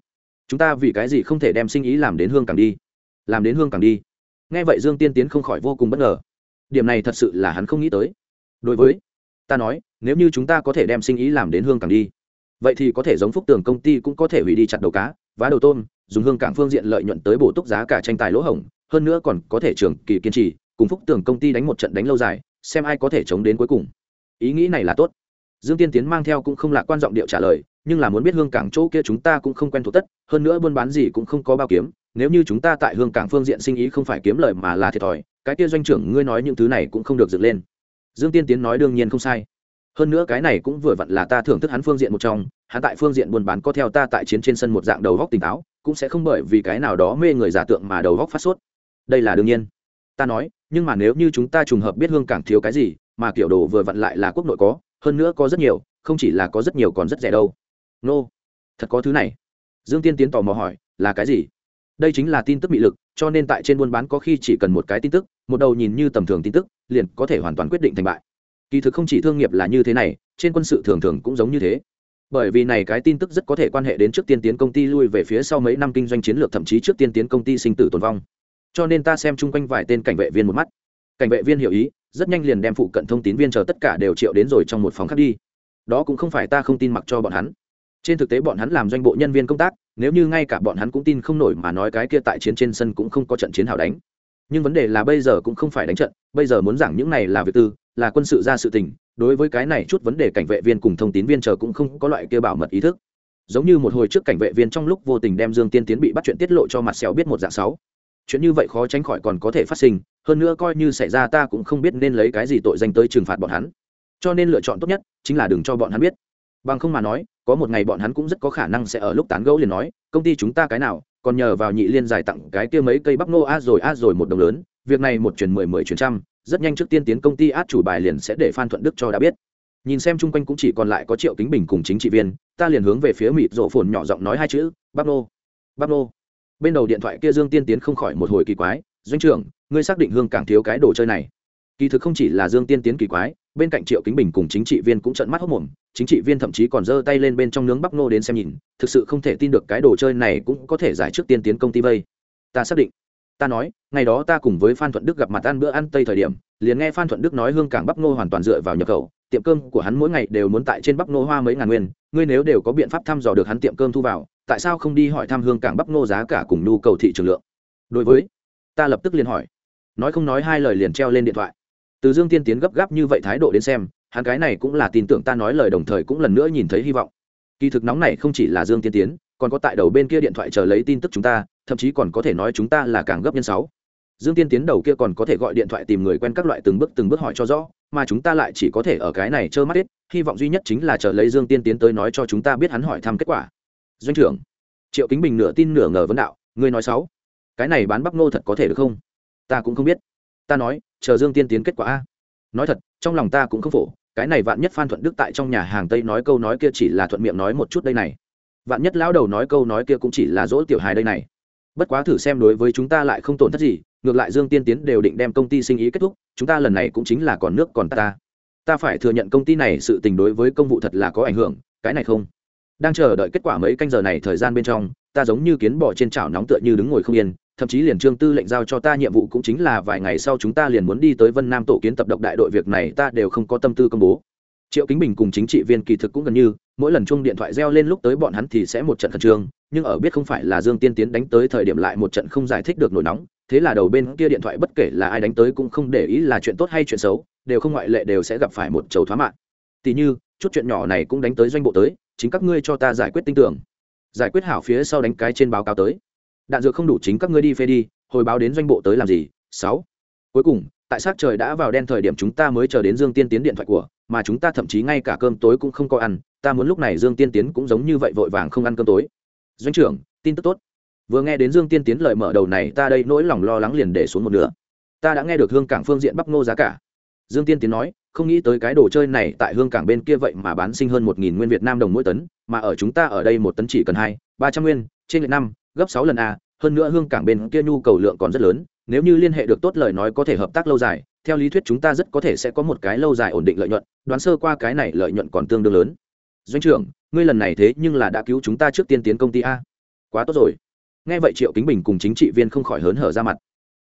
Chúng ta vì cái gì không thể đem sinh ý làm đến hương càng đi? Làm đến hương càng đi. Nghe vậy dương tiên tiến không khỏi vô cùng bất ngờ. Điểm này thật sự là hắn không nghĩ tới. Đối với, ta nói, nếu như chúng ta có thể đem sinh ý làm đến hương càng đi, vậy thì có thể giống phúc tường công ty cũng có thể hủy đi chặt đầu cá, vá đầu tôm dùng hương cảng phương diện lợi nhuận tới bổ túc giá cả tranh tài lỗ hổng, hơn nữa còn có thể trường kỳ kiên trì, cùng phúc tường công ty đánh một trận đánh lâu dài, xem ai có thể chống đến cuối cùng. Ý nghĩ này là tốt. Dương tiên tiến mang theo cũng không là quan giọng điệu trả lời, nhưng là muốn biết hương cảng chỗ kia chúng ta cũng không quen thuộc tất, hơn nữa buôn bán gì cũng không có bao kiếm, nếu như chúng ta tại hương cảng phương diện sinh ý không phải kiếm lời mà là thiệt thòi, cái kia doanh trưởng ngươi nói những thứ này cũng không được dựng lên. Dương tiên tiến nói đương nhiên không sai. Hơn nữa cái này cũng vừa vặn là ta thưởng thức hắn phương diện một trong hắn tại phương diện buôn bán có theo ta tại chiến trên sân một dạng đầu góc tỉnh táo, cũng sẽ không bởi vì cái nào đó mê người giả tượng mà đầu góc phát sốt. Đây là đương nhiên. Ta nói, nhưng mà nếu như chúng ta trùng hợp biết hương cảng thiếu cái gì, mà kiểu đồ vừa vặn lại là quốc nội có, hơn nữa có rất nhiều, không chỉ là có rất nhiều còn rất rẻ đâu. Nô、no. thật có thứ này. Dương tiên tiến tò mò hỏi, là cái gì? Đây chính là tin tức bị lực, cho nên tại trên buôn bán có khi chỉ cần một cái tin tức, một đầu nhìn như tầm thường tin tức, liền có thể hoàn toàn quyết định thành bại. Kỳ thực không chỉ thương nghiệp là như thế này, trên quân sự thường thường cũng giống như thế bởi vì này cái tin tức rất có thể quan hệ đến trước tiên tiến công ty lui về phía sau mấy năm kinh doanh chiến lược, thậm chí trước tiên tiến công ty sinh tử tồn vong. Cho nên ta xem chung quanh vài tên cảnh vệ viên một mắt. Cảnh vệ viên hiểu ý, rất nhanh liền đem phụ cận thông tín viên chờ tất cả đều triệu đến rồi trong một phòng khác đi. Đó cũng không phải ta không tin mặc cho bọn hắn. Trên thực tế bọn hắn làm doanh bộ nhân viên công tác, nếu như ngay cả bọn hắn cũng tin không nổi mà nói cái kia tại chiến trên sân cũng không có trận chiến hào đánh. Nhưng vấn đề là bây giờ cũng không phải đánh trận, bây giờ muốn giảng những này là việc tư là quân sự ra sự tình, đối với cái này chút vấn đề cảnh vệ viên cùng thông tín viên chờ cũng không có loại kia bảo mật ý thức. Giống như một hồi trước cảnh vệ viên trong lúc vô tình đem dương tiên tiến bị bắt chuyện tiết lộ cho mặt sẹo biết một dạng sáu. Chuyện như vậy khó tránh khỏi còn có thể phát sinh, hơn nữa coi như xảy ra ta cũng không biết nên lấy cái gì tội danh tới trừng phạt bọn hắn. Cho nên lựa chọn tốt nhất chính là đừng cho bọn hắn biết. Bằng không mà nói, có một ngày bọn hắn cũng rất có khả năng sẽ ở lúc tán gẫu liền nói, công ty chúng ta cái nào, còn nhờ vào nhị liên giải tặng cái kia mấy cây bắp nô a, rồi a, rồi một đồng lớn, việc này một chuyển mười mười chuyển trăm rất nhanh trước tiên tiến công ty át chủ bài liền sẽ để phan thuận đức cho đã biết nhìn xem chung quanh cũng chỉ còn lại có triệu kính bình cùng chính trị viên ta liền hướng về phía mịt rộ phồn nhỏ giọng nói hai chữ bắp nô bắp nô. bên đầu điện thoại kia dương tiên tiến không khỏi một hồi kỳ quái doanh trưởng ngươi xác định hương càng thiếu cái đồ chơi này kỳ thực không chỉ là dương tiên tiến kỳ quái bên cạnh triệu kính bình cùng chính trị viên cũng trận mắt hốc mồm chính trị viên thậm chí còn giơ tay lên bên trong nướng bắp nô đến xem nhìn thực sự không thể tin được cái đồ chơi này cũng có thể giải trước tiên tiến công ty vây ta xác định ta nói, ngày đó ta cùng với phan thuận đức gặp mặt ăn bữa ăn tây thời điểm, liền nghe phan thuận đức nói hương cảng bắp nô hoàn toàn dựa vào nhập khẩu, tiệm cơm của hắn mỗi ngày đều muốn tại trên bắp nô hoa mấy ngàn nguyên, ngươi nếu đều có biện pháp thăm dò được hắn tiệm cơm thu vào, tại sao không đi hỏi thăm hương cảng bắp nô giá cả cùng nhu cầu thị trường lượng? Đối với, ta lập tức liền hỏi. Nói không nói hai lời liền treo lên điện thoại. Từ dương tiên tiến gấp gáp như vậy thái độ đến xem, hắn cái này cũng là tin tưởng ta nói lời đồng thời cũng lần nữa nhìn thấy hy vọng. Kỳ thực nóng này không chỉ là dương tiên tiến còn có tại đầu bên kia điện thoại chờ lấy tin tức chúng ta, thậm chí còn có thể nói chúng ta là càng gấp nhân sáu. Dương tiên tiến đầu kia còn có thể gọi điện thoại tìm người quen các loại từng bước từng bước hỏi cho rõ, mà chúng ta lại chỉ có thể ở cái này trơ mắt hết, hy vọng duy nhất chính là chờ lấy dương tiên tiến tới nói cho chúng ta biết hắn hỏi thăm kết quả. Doanh trưởng, triệu kính bình nửa tin nửa ngờ vấn đạo, ngươi nói sáu, cái này bán bắp nô thật có thể được không? Ta cũng không biết. Ta nói, chờ dương tiên tiến kết quả a. Nói thật, trong lòng ta cũng không phổ, cái này vạn nhất phan thuận đức tại trong nhà hàng tây nói câu nói kia chỉ là thuận miệng nói một chút đây này vạn nhất lão đầu nói câu nói kia cũng chỉ là dỗ tiểu hài đây này. Bất quá thử xem đối với chúng ta lại không tổn thất gì, ngược lại dương tiên tiến đều định đem công ty sinh ý kết thúc, chúng ta lần này cũng chính là còn nước còn ta. Ta phải thừa nhận công ty này sự tình đối với công vụ thật là có ảnh hưởng, cái này không. Đang chờ đợi kết quả mấy canh giờ này thời gian bên trong, ta giống như kiến bỏ trên chảo nóng tựa như đứng ngồi không yên, thậm chí liền trương tư lệnh giao cho ta nhiệm vụ cũng chính là vài ngày sau chúng ta liền muốn đi tới vân nam tổ kiến tập độc đại đội, việc này ta đều không có tâm tư công bố triệu kính bình cùng chính trị viên kỳ thực cũng gần như, mỗi lần chung điện thoại reo lên lúc tới bọn hắn thì sẽ một trận khẩn trương, nhưng ở biết không phải là dương tiên tiến đánh tới thời điểm lại một trận không giải thích được nổi nóng, thế là đầu bên kia điện thoại bất kể là ai đánh tới cũng không để ý là chuyện tốt hay chuyện xấu, đều không ngoại lệ đều sẽ gặp phải một chầu thoá mạng tỉ như, chút chuyện nhỏ này cũng đánh tới doanh bộ tới, chính các ngươi cho ta giải quyết tin tưởng. Giải quyết hảo phía sau đánh cái trên báo cáo tới. Đạn dược không đủ chính các ngươi đi phê đi, hồi báo đến doanh bộ tới làm gì? Sáu. Cuối cùng, tại sát trời đã vào đen thời điểm chúng ta mới chờ đến dương tiên tiến điện thoại của mà chúng ta thậm chí ngay cả cơm tối cũng không có ăn, ta muốn lúc này dương tiên tiến cũng giống như vậy vội vàng không ăn cơm tối. Doanh trưởng, tin tức tốt. Vừa nghe đến dương tiên tiến lời mở đầu này, ta đây nỗi lòng lo lắng liền để xuống một nửa. Ta đã nghe được hương cảng phương diện bắp ngô giá cả. Dương tiên tiến nói, không nghĩ tới cái đồ chơi này tại hương cảng bên kia vậy mà bán sinh hơn một nghìn nguyên việt nam đồng mỗi tấn, mà ở chúng ta ở đây một tấn chỉ cần hai, ba trăm nguyên, trên lệch năm, gấp sáu lần a, hơn nữa hương cảng bên kia nhu cầu lượng còn rất lớn, nếu như liên hệ được tốt lời nói có thể hợp tác lâu dài theo lý thuyết chúng ta rất có thể sẽ có một cái lâu dài ổn định lợi nhuận, đoán sơ qua cái này lợi nhuận còn tương đương lớn. Doanh trưởng, ngươi lần này thế nhưng là đã cứu chúng ta trước tiên tiến công ty a. Quá tốt rồi. Nghe vậy triệu kính bình cùng chính trị viên không khỏi hớn hở ra mặt.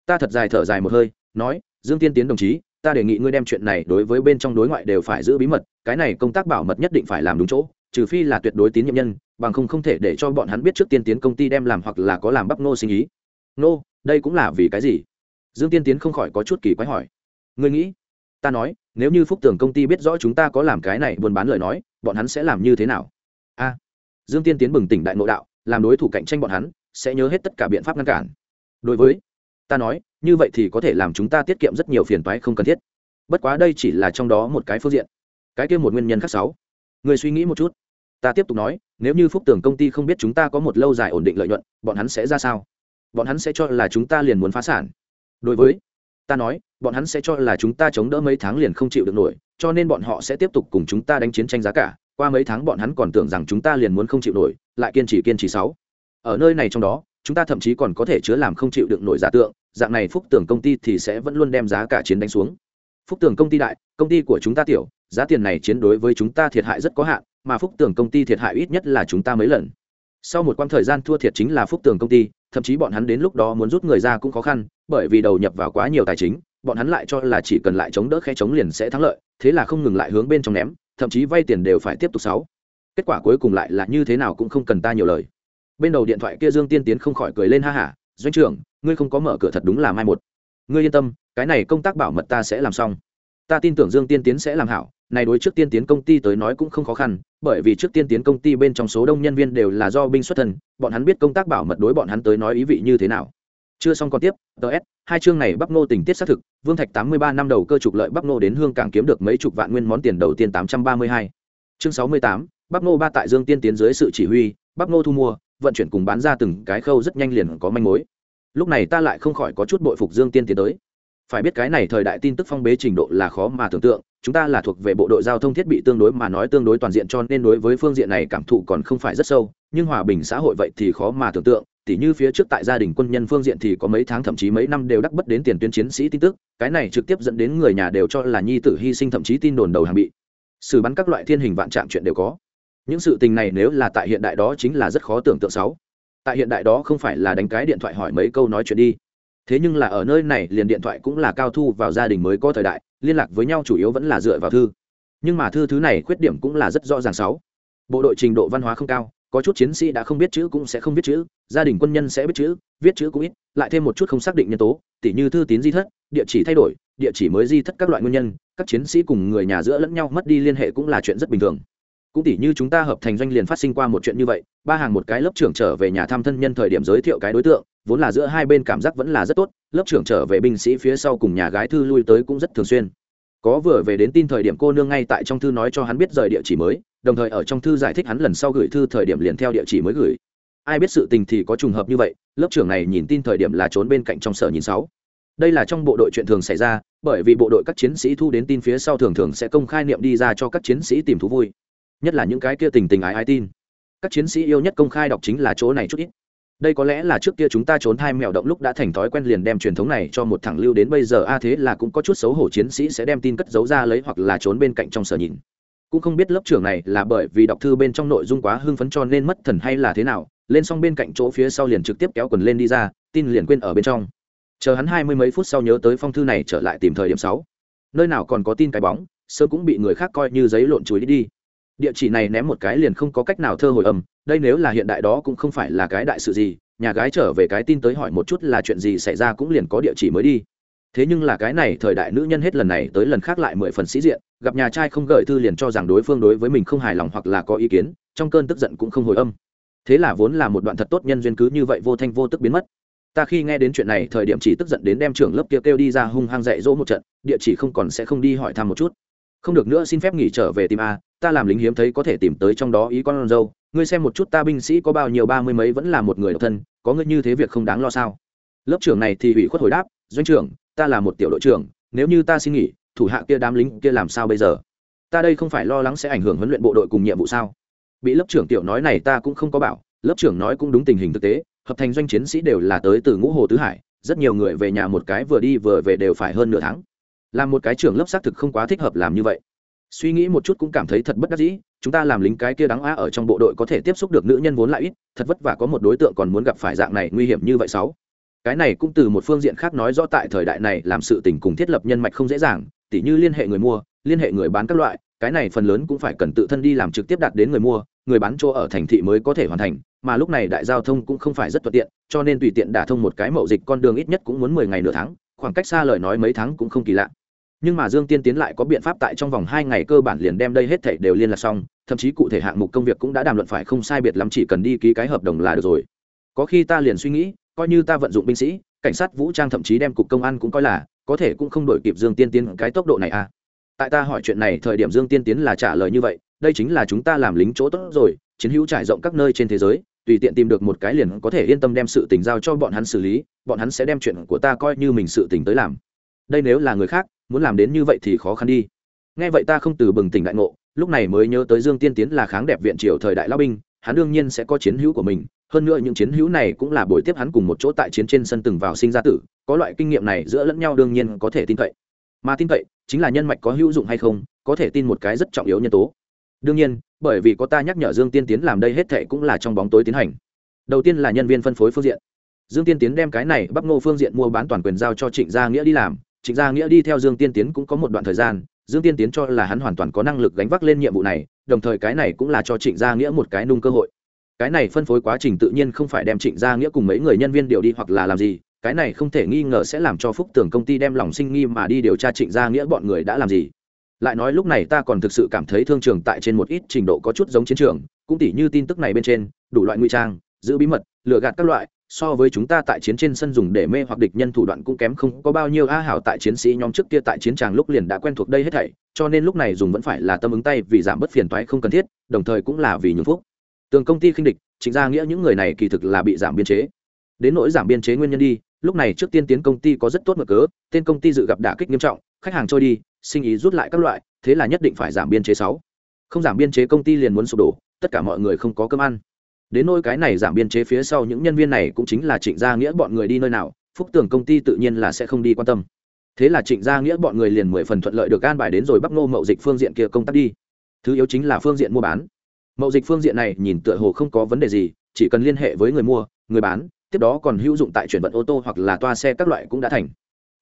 Ta thật dài thở dài một hơi, nói, dương tiên tiến đồng chí, ta đề nghị ngươi đem chuyện này đối với bên trong đối ngoại đều phải giữ bí mật, cái này công tác bảo mật nhất định phải làm đúng chỗ, trừ phi là tuyệt đối tín nhiệm nhân, bằng không không thể để cho bọn hắn biết trước tiên tiến công ty đem làm hoặc là có làm bắp nô sinh ý. Nô, đây cũng là vì cái gì? Dương tiên tiến không khỏi có chút kỳ quái hỏi ngươi nghĩ, ta nói, nếu như phúc tường công ty biết rõ chúng ta có làm cái này buôn bán lời nói, bọn hắn sẽ làm như thế nào? A. Dương tiên tiến bừng tỉnh đại ngộ đạo, làm đối thủ cạnh tranh bọn hắn, sẽ nhớ hết tất cả biện pháp ngăn cản. Đối với, ta nói, như vậy thì có thể làm chúng ta tiết kiệm rất nhiều phiền toái không cần thiết. Bất quá đây chỉ là trong đó một cái phương diện. Cái kia một nguyên nhân khác sáu. Người suy nghĩ một chút. Ta tiếp tục nói, nếu như phúc tường công ty không biết chúng ta có một lâu dài ổn định lợi nhuận, bọn hắn sẽ ra sao? Bọn hắn sẽ cho là chúng ta liền muốn phá sản. Đối với ta nói, bọn hắn sẽ cho là chúng ta chống đỡ mấy tháng liền không chịu được nổi, cho nên bọn họ sẽ tiếp tục cùng chúng ta đánh chiến tranh giá cả. Qua mấy tháng bọn hắn còn tưởng rằng chúng ta liền muốn không chịu nổi, lại kiên trì kiên trì sáu. Ở nơi này trong đó, chúng ta thậm chí còn có thể chứa làm không chịu được nổi giả tượng, dạng này phúc tưởng công ty thì sẽ vẫn luôn đem giá cả chiến đánh xuống. Phúc tưởng công ty đại, công ty của chúng ta tiểu, giá tiền này chiến đối với chúng ta thiệt hại rất có hạn, mà phúc tưởng công ty thiệt hại ít nhất là chúng ta mấy lần sau một quãng thời gian thua thiệt chính là phúc tường công ty, thậm chí bọn hắn đến lúc đó muốn rút người ra cũng khó khăn, bởi vì đầu nhập vào quá nhiều tài chính, bọn hắn lại cho là chỉ cần lại chống đỡ khe chống liền sẽ thắng lợi, thế là không ngừng lại hướng bên trong ném, thậm chí vay tiền đều phải tiếp tục sáu. Kết quả cuối cùng lại là như thế nào cũng không cần ta nhiều lời. Bên đầu điện thoại kia dương tiên tiến không khỏi cười lên ha hả doanh trưởng, ngươi không có mở cửa thật đúng là mai một. Ngươi yên tâm, cái này công tác bảo mật ta sẽ làm xong ta tin tưởng dương tiên tiến sẽ làm hảo, này đối trước tiên tiến công ty tới nói cũng không khó khăn, bởi vì trước tiên tiến công ty bên trong số đông nhân viên đều là do binh xuất thân, bọn hắn biết công tác bảo mật đối bọn hắn tới nói ý vị như thế nào. Chưa xong còn tiếp ts hai chương này bắc nô tình tiết xác thực, vương thạch tám mươi ba năm đầu cơ trục lợi bắc nô đến hương cảng kiếm được mấy chục vạn nguyên món tiền đầu tiên tám trăm ba mươi hai. Chương sáu mươi tám, bắc nô ba tại dương tiên tiến dưới sự chỉ huy, bắc nô thu mua, vận chuyển cùng bán ra từng cái khâu rất nhanh liền có manh mối. Lúc này ta lại không khỏi có chút bội phục dương tiên tiến tới phải biết cái này thời đại tin tức phong bế trình độ là khó mà tưởng tượng, chúng ta là thuộc về bộ đội giao thông thiết bị tương đối mà nói tương đối toàn diện cho nên đối với phương diện này cảm thụ còn không phải rất sâu, nhưng hòa bình xã hội vậy thì khó mà tưởng tượng, tỉ như phía trước tại gia đình quân nhân phương diện thì có mấy tháng thậm chí mấy năm đều đắc bất đến tiền tuyến chiến sĩ tin tức, cái này trực tiếp dẫn đến người nhà đều cho là nhi tử hy sinh thậm chí tin đồn đầu hàng bị. Xử bắn các loại thiên hình vạn trạng chuyện đều có. Những sự tình này nếu là tại hiện đại đó chính là rất khó tưởng tượng sáu. Tại hiện đại đó không phải là đánh cái điện thoại hỏi mấy câu nói chuyện đi thế nhưng là ở nơi này, liền điện thoại cũng là cao thu vào gia đình mới có thời đại, liên lạc với nhau chủ yếu vẫn là dựa vào thư. Nhưng mà thư thứ này khuyết điểm cũng là rất rõ ràng sáu. Bộ đội trình độ văn hóa không cao, có chút chiến sĩ đã không biết chữ cũng sẽ không biết chữ, gia đình quân nhân sẽ biết chữ, viết chữ cũng ít, lại thêm một chút không xác định nhân tố, tỉ như thư tín di thất, địa chỉ thay đổi, địa chỉ mới di thất các loại nguyên nhân, các chiến sĩ cùng người nhà giữa lẫn nhau mất đi liên hệ cũng là chuyện rất bình thường. Cũng tỉ như chúng ta hợp thành doanh liền phát sinh qua một chuyện như vậy, ba hàng một cái lớp trưởng trở về nhà thăm thân nhân thời điểm giới thiệu cái đối tượng vốn là giữa hai bên cảm giác vẫn là rất tốt, lớp trưởng trở về binh sĩ phía sau cùng nhà gái thư lui tới cũng rất thường xuyên. Có vừa về đến tin thời điểm cô nương ngay tại trong thư nói cho hắn biết rời địa chỉ mới, đồng thời ở trong thư giải thích hắn lần sau gửi thư thời điểm liền theo địa chỉ mới gửi. Ai biết sự tình thì có trùng hợp như vậy, lớp trưởng này nhìn tin thời điểm là trốn bên cạnh trong sở nhìn sáu. Đây là trong bộ đội chuyện thường xảy ra, bởi vì bộ đội các chiến sĩ thu đến tin phía sau thường thường sẽ công khai niệm đi ra cho các chiến sĩ tìm thú vui. Nhất là những cái kia tình tình ái ái tin. Các chiến sĩ yêu nhất công khai đọc chính là chỗ này chút ít đây có lẽ là trước kia chúng ta trốn hai mèo động lúc đã thành thói quen liền đem truyền thống này cho một thằng lưu đến bây giờ a thế là cũng có chút xấu hổ chiến sĩ sẽ đem tin cất giấu ra lấy hoặc là trốn bên cạnh trong sở nhìn. Cũng không biết lớp trưởng này là bởi vì đọc thư bên trong nội dung quá hưng phấn cho nên mất thần hay là thế nào lên xong bên cạnh chỗ phía sau liền trực tiếp kéo quần lên đi ra tin liền quên ở bên trong. Chờ hắn hai mươi mấy phút sau nhớ tới phong thư này trở lại tìm thời điểm sáu. Nơi nào còn có tin cái bóng sơ cũng bị người khác coi như giấy lộn chuối đi, đi. Địa chỉ này ném một cái liền không có cách nào thơ hồi âm đây nếu là hiện đại đó cũng không phải là cái đại sự gì nhà gái trở về cái tin tới hỏi một chút là chuyện gì xảy ra cũng liền có địa chỉ mới đi. Thế nhưng là cái này thời đại nữ nhân hết lần này tới lần khác lại mười phần sĩ diện gặp nhà trai không gửi thư liền cho rằng đối phương đối với mình không hài lòng hoặc là có ý kiến trong cơn tức giận cũng không hồi âm. Thế là vốn là một đoạn thật tốt nhân duyên cứ như vậy vô thanh vô tức biến mất. Ta khi nghe đến chuyện này thời điểm chỉ tức giận đến đem trưởng lớp kia kêu, kêu đi ra hung hăng dạy dỗ một trận địa chỉ không còn sẽ không đi hỏi thăm một chút. Không được nữa xin phép nghỉ trở về tìm a ta làm lính hiếm thấy có thể tìm tới trong đó ý con dâu ngươi xem một chút ta binh sĩ có bao nhiêu ba mươi mấy vẫn là một người độc thân, có ngươi như thế việc không đáng lo sao? Lớp trưởng này thì ủy khuất hồi đáp, doanh trưởng, ta là một tiểu đội trưởng, nếu như ta xin nghỉ, thủ hạ kia đám lính kia làm sao bây giờ? Ta đây không phải lo lắng sẽ ảnh hưởng huấn luyện bộ đội cùng nhiệm vụ sao? Bị lớp trưởng tiểu nói này ta cũng không có bảo, lớp trưởng nói cũng đúng tình hình thực tế, hợp thành doanh chiến sĩ đều là tới từ ngũ hồ tứ hải, rất nhiều người về nhà một cái vừa đi vừa về đều phải hơn nửa tháng. Làm một cái trưởng lớp xác thực không quá thích hợp làm như vậy suy nghĩ một chút cũng cảm thấy thật bất đắc dĩ, chúng ta làm lính cái kia đáng á ở trong bộ đội có thể tiếp xúc được nữ nhân vốn lại ít, thật vất vả có một đối tượng còn muốn gặp phải dạng này nguy hiểm như vậy sáu. Cái này cũng từ một phương diện khác nói rõ tại thời đại này làm sự tình cùng thiết lập nhân mạch không dễ dàng, tỉ như liên hệ người mua, liên hệ người bán các loại, cái này phần lớn cũng phải cần tự thân đi làm trực tiếp đạt đến người mua, người bán chỗ ở thành thị mới có thể hoàn thành, mà lúc này đại giao thông cũng không phải rất thuận tiện, cho nên tùy tiện đả thông một cái mậu dịch con đường ít nhất cũng muốn mười ngày nửa tháng, khoảng cách xa lời nói mấy tháng cũng không kỳ lạ nhưng mà dương tiên tiến lại có biện pháp tại trong vòng hai ngày cơ bản liền đem đây hết thảy đều liên lạc xong, thậm chí cụ thể hạng mục công việc cũng đã đàm luận phải không sai biệt lắm chỉ cần đi ký cái hợp đồng là được rồi. Có khi ta liền suy nghĩ, coi như ta vận dụng binh sĩ, cảnh sát vũ trang thậm chí đem cục công an cũng coi là, có thể cũng không đổi kịp dương tiên tiến cái tốc độ này à. Tại ta hỏi chuyện này thời điểm dương tiên tiến là trả lời như vậy, đây chính là chúng ta làm lính chỗ tốt rồi, chiến hữu trải rộng các nơi trên thế giới, tùy tiện tìm được một cái liền có thể yên tâm đem sự tình giao cho bọn hắn xử lý, bọn hắn sẽ đem chuyện của ta coi như mình sự tình tới làm. Đây nếu là người khác muốn làm đến như vậy thì khó khăn đi. Nghe vậy ta không từ bừng tỉnh đại ngộ, lúc này mới nhớ tới dương tiên tiến là kháng đẹp viện triều thời đại lao binh, hắn đương nhiên sẽ có chiến hữu của mình, hơn nữa những chiến hữu này cũng là buổi tiếp hắn cùng một chỗ tại chiến trên sân từng vào sinh ra tử, có loại kinh nghiệm này giữa lẫn nhau đương nhiên có thể tin cậy. Mà tin cậy, chính là nhân mạch có hữu dụng hay không, có thể tin một cái rất trọng yếu nhân tố. Đương nhiên, bởi vì có ta nhắc nhở dương tiên tiến làm đây hết thệ cũng là trong bóng tối tiến hành. Đầu tiên là nhân viên phân phối phương diện. Dương tiên tiến đem cái này bắc ngô phương diện mua bán toàn quyền giao cho trịnh gia nghĩa đi làm trịnh gia nghĩa đi theo dương tiên tiến cũng có một đoạn thời gian, dương tiên tiến cho là hắn hoàn toàn có năng lực gánh vác lên nhiệm vụ này, đồng thời cái này cũng là cho trịnh gia nghĩa một cái nung cơ hội. Cái này phân phối quá trình tự nhiên không phải đem trịnh gia nghĩa cùng mấy người nhân viên điều đi hoặc là làm gì, cái này không thể nghi ngờ sẽ làm cho phúc tưởng công ty đem lòng sinh nghi mà đi điều tra trịnh gia nghĩa bọn người đã làm gì. Lại nói lúc này ta còn thực sự cảm thấy thương trường tại trên một ít trình độ có chút giống chiến trường, cũng tỉ như tin tức này bên trên, đủ loại nguy trang, giữ bí mật, lừa gạt các loại so với chúng ta tại chiến trên sân dùng để mê hoặc địch nhân thủ đoạn cũng kém không có bao nhiêu a hảo tại chiến sĩ nhóm trước kia tại chiến tràng lúc liền đã quen thuộc đây hết thảy, cho nên lúc này dùng vẫn phải là tâm ứng tay vì giảm bớt phiền toái không cần thiết, đồng thời cũng là vì nhường phúc. Tường công ty khinh địch chính ra nghĩa những người này kỳ thực là bị giảm biên chế. Đến nỗi giảm biên chế nguyên nhân đi, lúc này trước tiên tiến công ty có rất tốt mở cớ, tên công ty dự gặp đả kích nghiêm trọng, khách hàng trôi đi, sinh ý rút lại các loại, thế là nhất định phải giảm biên chế sáu. Không giảm biên chế công ty liền muốn sụp đổ, tất cả mọi người không có cơm ăn đến nỗi cái này giảm biên chế phía sau những nhân viên này cũng chính là trịnh gia nghĩa bọn người đi nơi nào, phúc tưởng công ty tự nhiên là sẽ không đi quan tâm. Thế là trịnh gia nghĩa bọn người liền mười phần thuận lợi được an bài đến rồi bắc nô mậu dịch phương diện kia công tác đi. Thứ yếu chính là phương diện mua bán. Mậu dịch phương diện này nhìn tựa hồ không có vấn đề gì, chỉ cần liên hệ với người mua, người bán, tiếp đó còn hữu dụng tại chuyển vận ô tô hoặc là toa xe các loại cũng đã thành.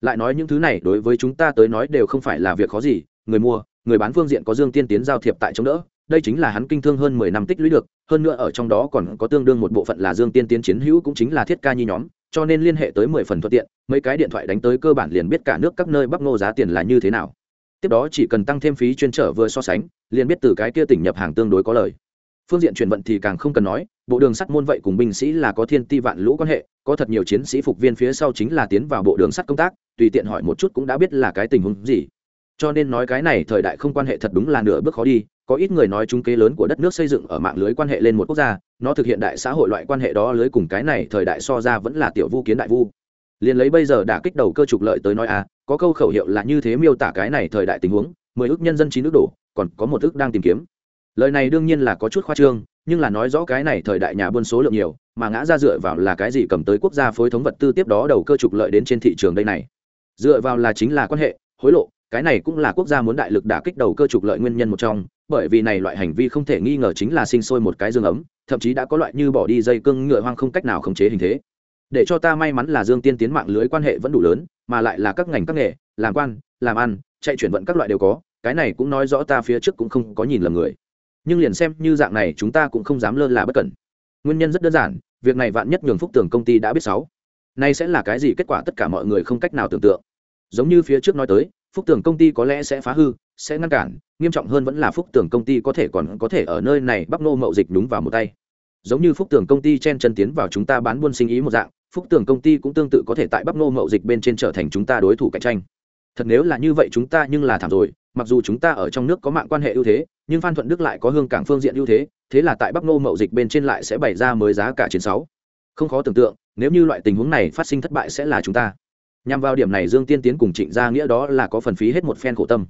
Lại nói những thứ này đối với chúng ta tới nói đều không phải là việc khó gì, người mua, người bán phương diện có dương tiên tiến giao thiệp tại chống đỡ đây chính là hắn kinh thương hơn mười năm tích lũy được, hơn nữa ở trong đó còn có tương đương một bộ phận là dương tiên tiến chiến hữu cũng chính là thiết ca nhi nhóm, cho nên liên hệ tới mười phần thuận tiện, mấy cái điện thoại đánh tới cơ bản liền biết cả nước các nơi bắp nô giá tiền là như thế nào. Tiếp đó chỉ cần tăng thêm phí chuyên trở vừa so sánh, liền biết từ cái kia tỉnh nhập hàng tương đối có lời. Phương diện chuyển vận thì càng không cần nói, bộ đường sắt môn vậy cùng binh sĩ là có thiên ti vạn lũ quan hệ, có thật nhiều chiến sĩ phục viên phía sau chính là tiến vào bộ đường sắt công tác, tùy tiện hỏi một chút cũng đã biết là cái tình huống gì cho nên nói cái này thời đại không quan hệ thật đúng là nửa bước khó đi, có ít người nói chúng kế lớn của đất nước xây dựng ở mạng lưới quan hệ lên một quốc gia, nó thực hiện đại xã hội loại quan hệ đó lưới cùng cái này thời đại so ra vẫn là tiểu vu kiến đại vu. Liền lấy bây giờ đã kích đầu cơ trục lợi tới nói à có câu khẩu hiệu là như thế miêu tả cái này thời đại tình huống, mười ước nhân dân chín nước đổ, còn có một ước đang tìm kiếm. Lời này đương nhiên là có chút khoa trương, nhưng là nói rõ cái này thời đại nhà buôn số lượng nhiều, mà ngã ra dựa vào là cái gì cầm tới quốc gia phối thống vật tư tiếp đó đầu cơ trục lợi đến trên thị trường đây này. Dựa vào là chính là quan hệ, hối lộ cái này cũng là quốc gia muốn đại lực đả kích đầu cơ trục lợi nguyên nhân một trong, bởi vì này loại hành vi không thể nghi ngờ chính là sinh sôi một cái dương ấm, thậm chí đã có loại như bỏ đi dây cương ngựa hoang không cách nào khống chế hình thế. Để cho ta may mắn là dương tiên tiến mạng lưới quan hệ vẫn đủ lớn, mà lại là các ngành các nghề, làm quan, làm ăn, chạy chuyển vận các loại đều có, cái này cũng nói rõ ta phía trước cũng không có nhìn lầm người. Nhưng liền xem như dạng này chúng ta cũng không dám lơ là bất cẩn. Nguyên nhân rất đơn giản, việc này vạn nhất nhường phúc tưởng công ty đã biết sáu. Nay sẽ là cái gì kết quả tất cả mọi người không cách nào tưởng tượng. Giống như phía trước nói tới phúc tưởng công ty có lẽ sẽ phá hư, sẽ ngăn cản, nghiêm trọng hơn vẫn là phúc tưởng công ty có thể còn có thể ở nơi này bắc nô mậu dịch đúng vào một tay. Giống như phúc tưởng công ty chen chân tiến vào chúng ta bán buôn sinh ý một dạng, phúc tưởng công ty cũng tương tự có thể tại bắc nô mậu dịch bên trên trở thành chúng ta đối thủ cạnh tranh. Thật nếu là như vậy chúng ta nhưng là thảm rồi, mặc dù chúng ta ở trong nước có mạng quan hệ ưu thế, nhưng phan thuận đức lại có hương cảng phương diện ưu thế thế là tại bắc nô mậu dịch bên trên lại sẽ bày ra mới giá cả chiến sáu. Không khó tưởng tượng, nếu như loại tình huống này phát sinh thất bại sẽ là chúng ta nhằm vào điểm này dương tiên tiến cùng trịnh gia nghĩa đó là có phần phí hết một phen khổ tâm.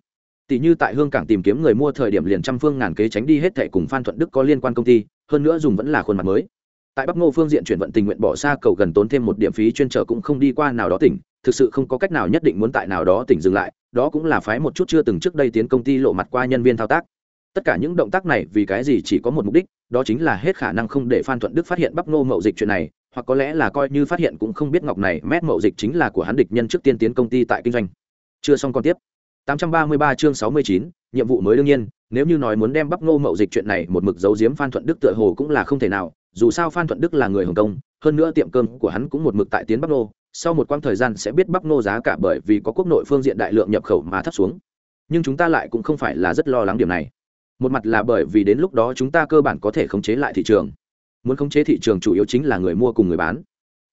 Tỷ như tại hương cảng tìm kiếm người mua thời điểm liền trăm phương ngàn kế tránh đi hết thệ cùng phan thuận đức có liên quan công ty, hơn nữa dùng vẫn là khuôn mặt mới. Tại bắc ngô phương diện chuyển vận tình nguyện bỏ xa cầu gần tốn thêm một điểm phí chuyên trở cũng không đi qua nào đó tỉnh, thực sự không có cách nào nhất định muốn tại nào đó tỉnh dừng lại, đó cũng là phái một chút chưa từng trước đây tiến công ty lộ mặt qua nhân viên thao tác. Tất cả những động tác này vì cái gì chỉ có một mục đích, đó chính là hết khả năng không để phan thuận đức phát hiện bắc ngô mậu dịch chuyện này hoặc có lẽ là coi như phát hiện cũng không biết ngọc này mét mậu dịch chính là của hắn địch nhân trước tiên tiến công ty tại kinh doanh. Chưa xong còn tiếp. 833 chương 69, nhiệm vụ mới đương nhiên nếu như nói muốn đem Bắp ngô mậu dịch chuyện này một mực giấu giếm phan thuận đức tựa hồ cũng là không thể nào dù sao phan thuận đức là người hồng kông hơn nữa tiệm cơm của hắn cũng một mực tại tiến Bắp ngô sau một quãng thời gian sẽ biết Bắp ngô giá cả bởi vì có quốc nội phương diện đại lượng nhập khẩu mà thấp xuống. Nhưng chúng ta lại cũng không phải là rất lo lắng điểm này. Một mặt là bởi vì đến lúc đó chúng ta cơ bản có thể khống chế lại thị trường muốn khống chế thị trường chủ yếu chính là người mua cùng người bán.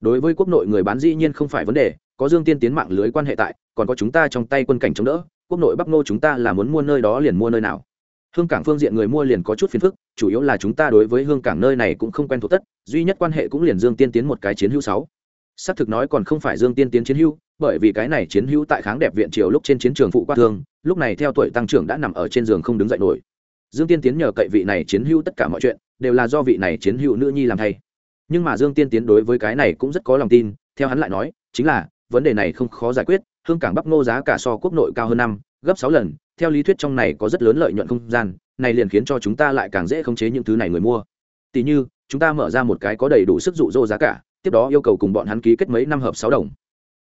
Đối với quốc nội người bán dĩ nhiên không phải vấn đề, có dương tiên tiến mạng lưới quan hệ tại, còn có chúng ta trong tay quân cảnh chống đỡ, quốc nội bắc nô chúng ta là muốn mua nơi đó liền mua nơi nào. Hương cảng phương diện người mua liền có chút phiền phức, chủ yếu là chúng ta đối với hương cảng nơi này cũng không quen thuộc tất, duy nhất quan hệ cũng liền dương tiên tiến một cái chiến hữu sáu. Xác thực nói còn không phải dương tiên tiến chiến hữu, bởi vì cái này chiến hữu tại kháng đẹp viện triều lúc trên chiến trường phụ quát thương, lúc này theo tuổi tăng trưởng đã nằm ở trên giường không đứng dậy nổi dương tiên tiến nhờ cậy vị này chiến hữu tất cả mọi chuyện, đều là do vị này chiến hữu nữ nhi làm thay. Nhưng mà dương tiên tiến đối với cái này cũng rất có lòng tin, theo hắn lại nói, chính là, vấn đề này không khó giải quyết, hương cảng bắp ngô giá cả so quốc nội cao hơn năm, gấp sáu lần, theo lý thuyết trong này có rất lớn lợi nhuận không gian, này liền khiến cho chúng ta lại càng dễ khống chế những thứ này người mua. Tỷ như, chúng ta mở ra một cái có đầy đủ sức dụ dỗ giá cả, tiếp đó yêu cầu cùng bọn hắn ký kết mấy năm hợp sáu đồng.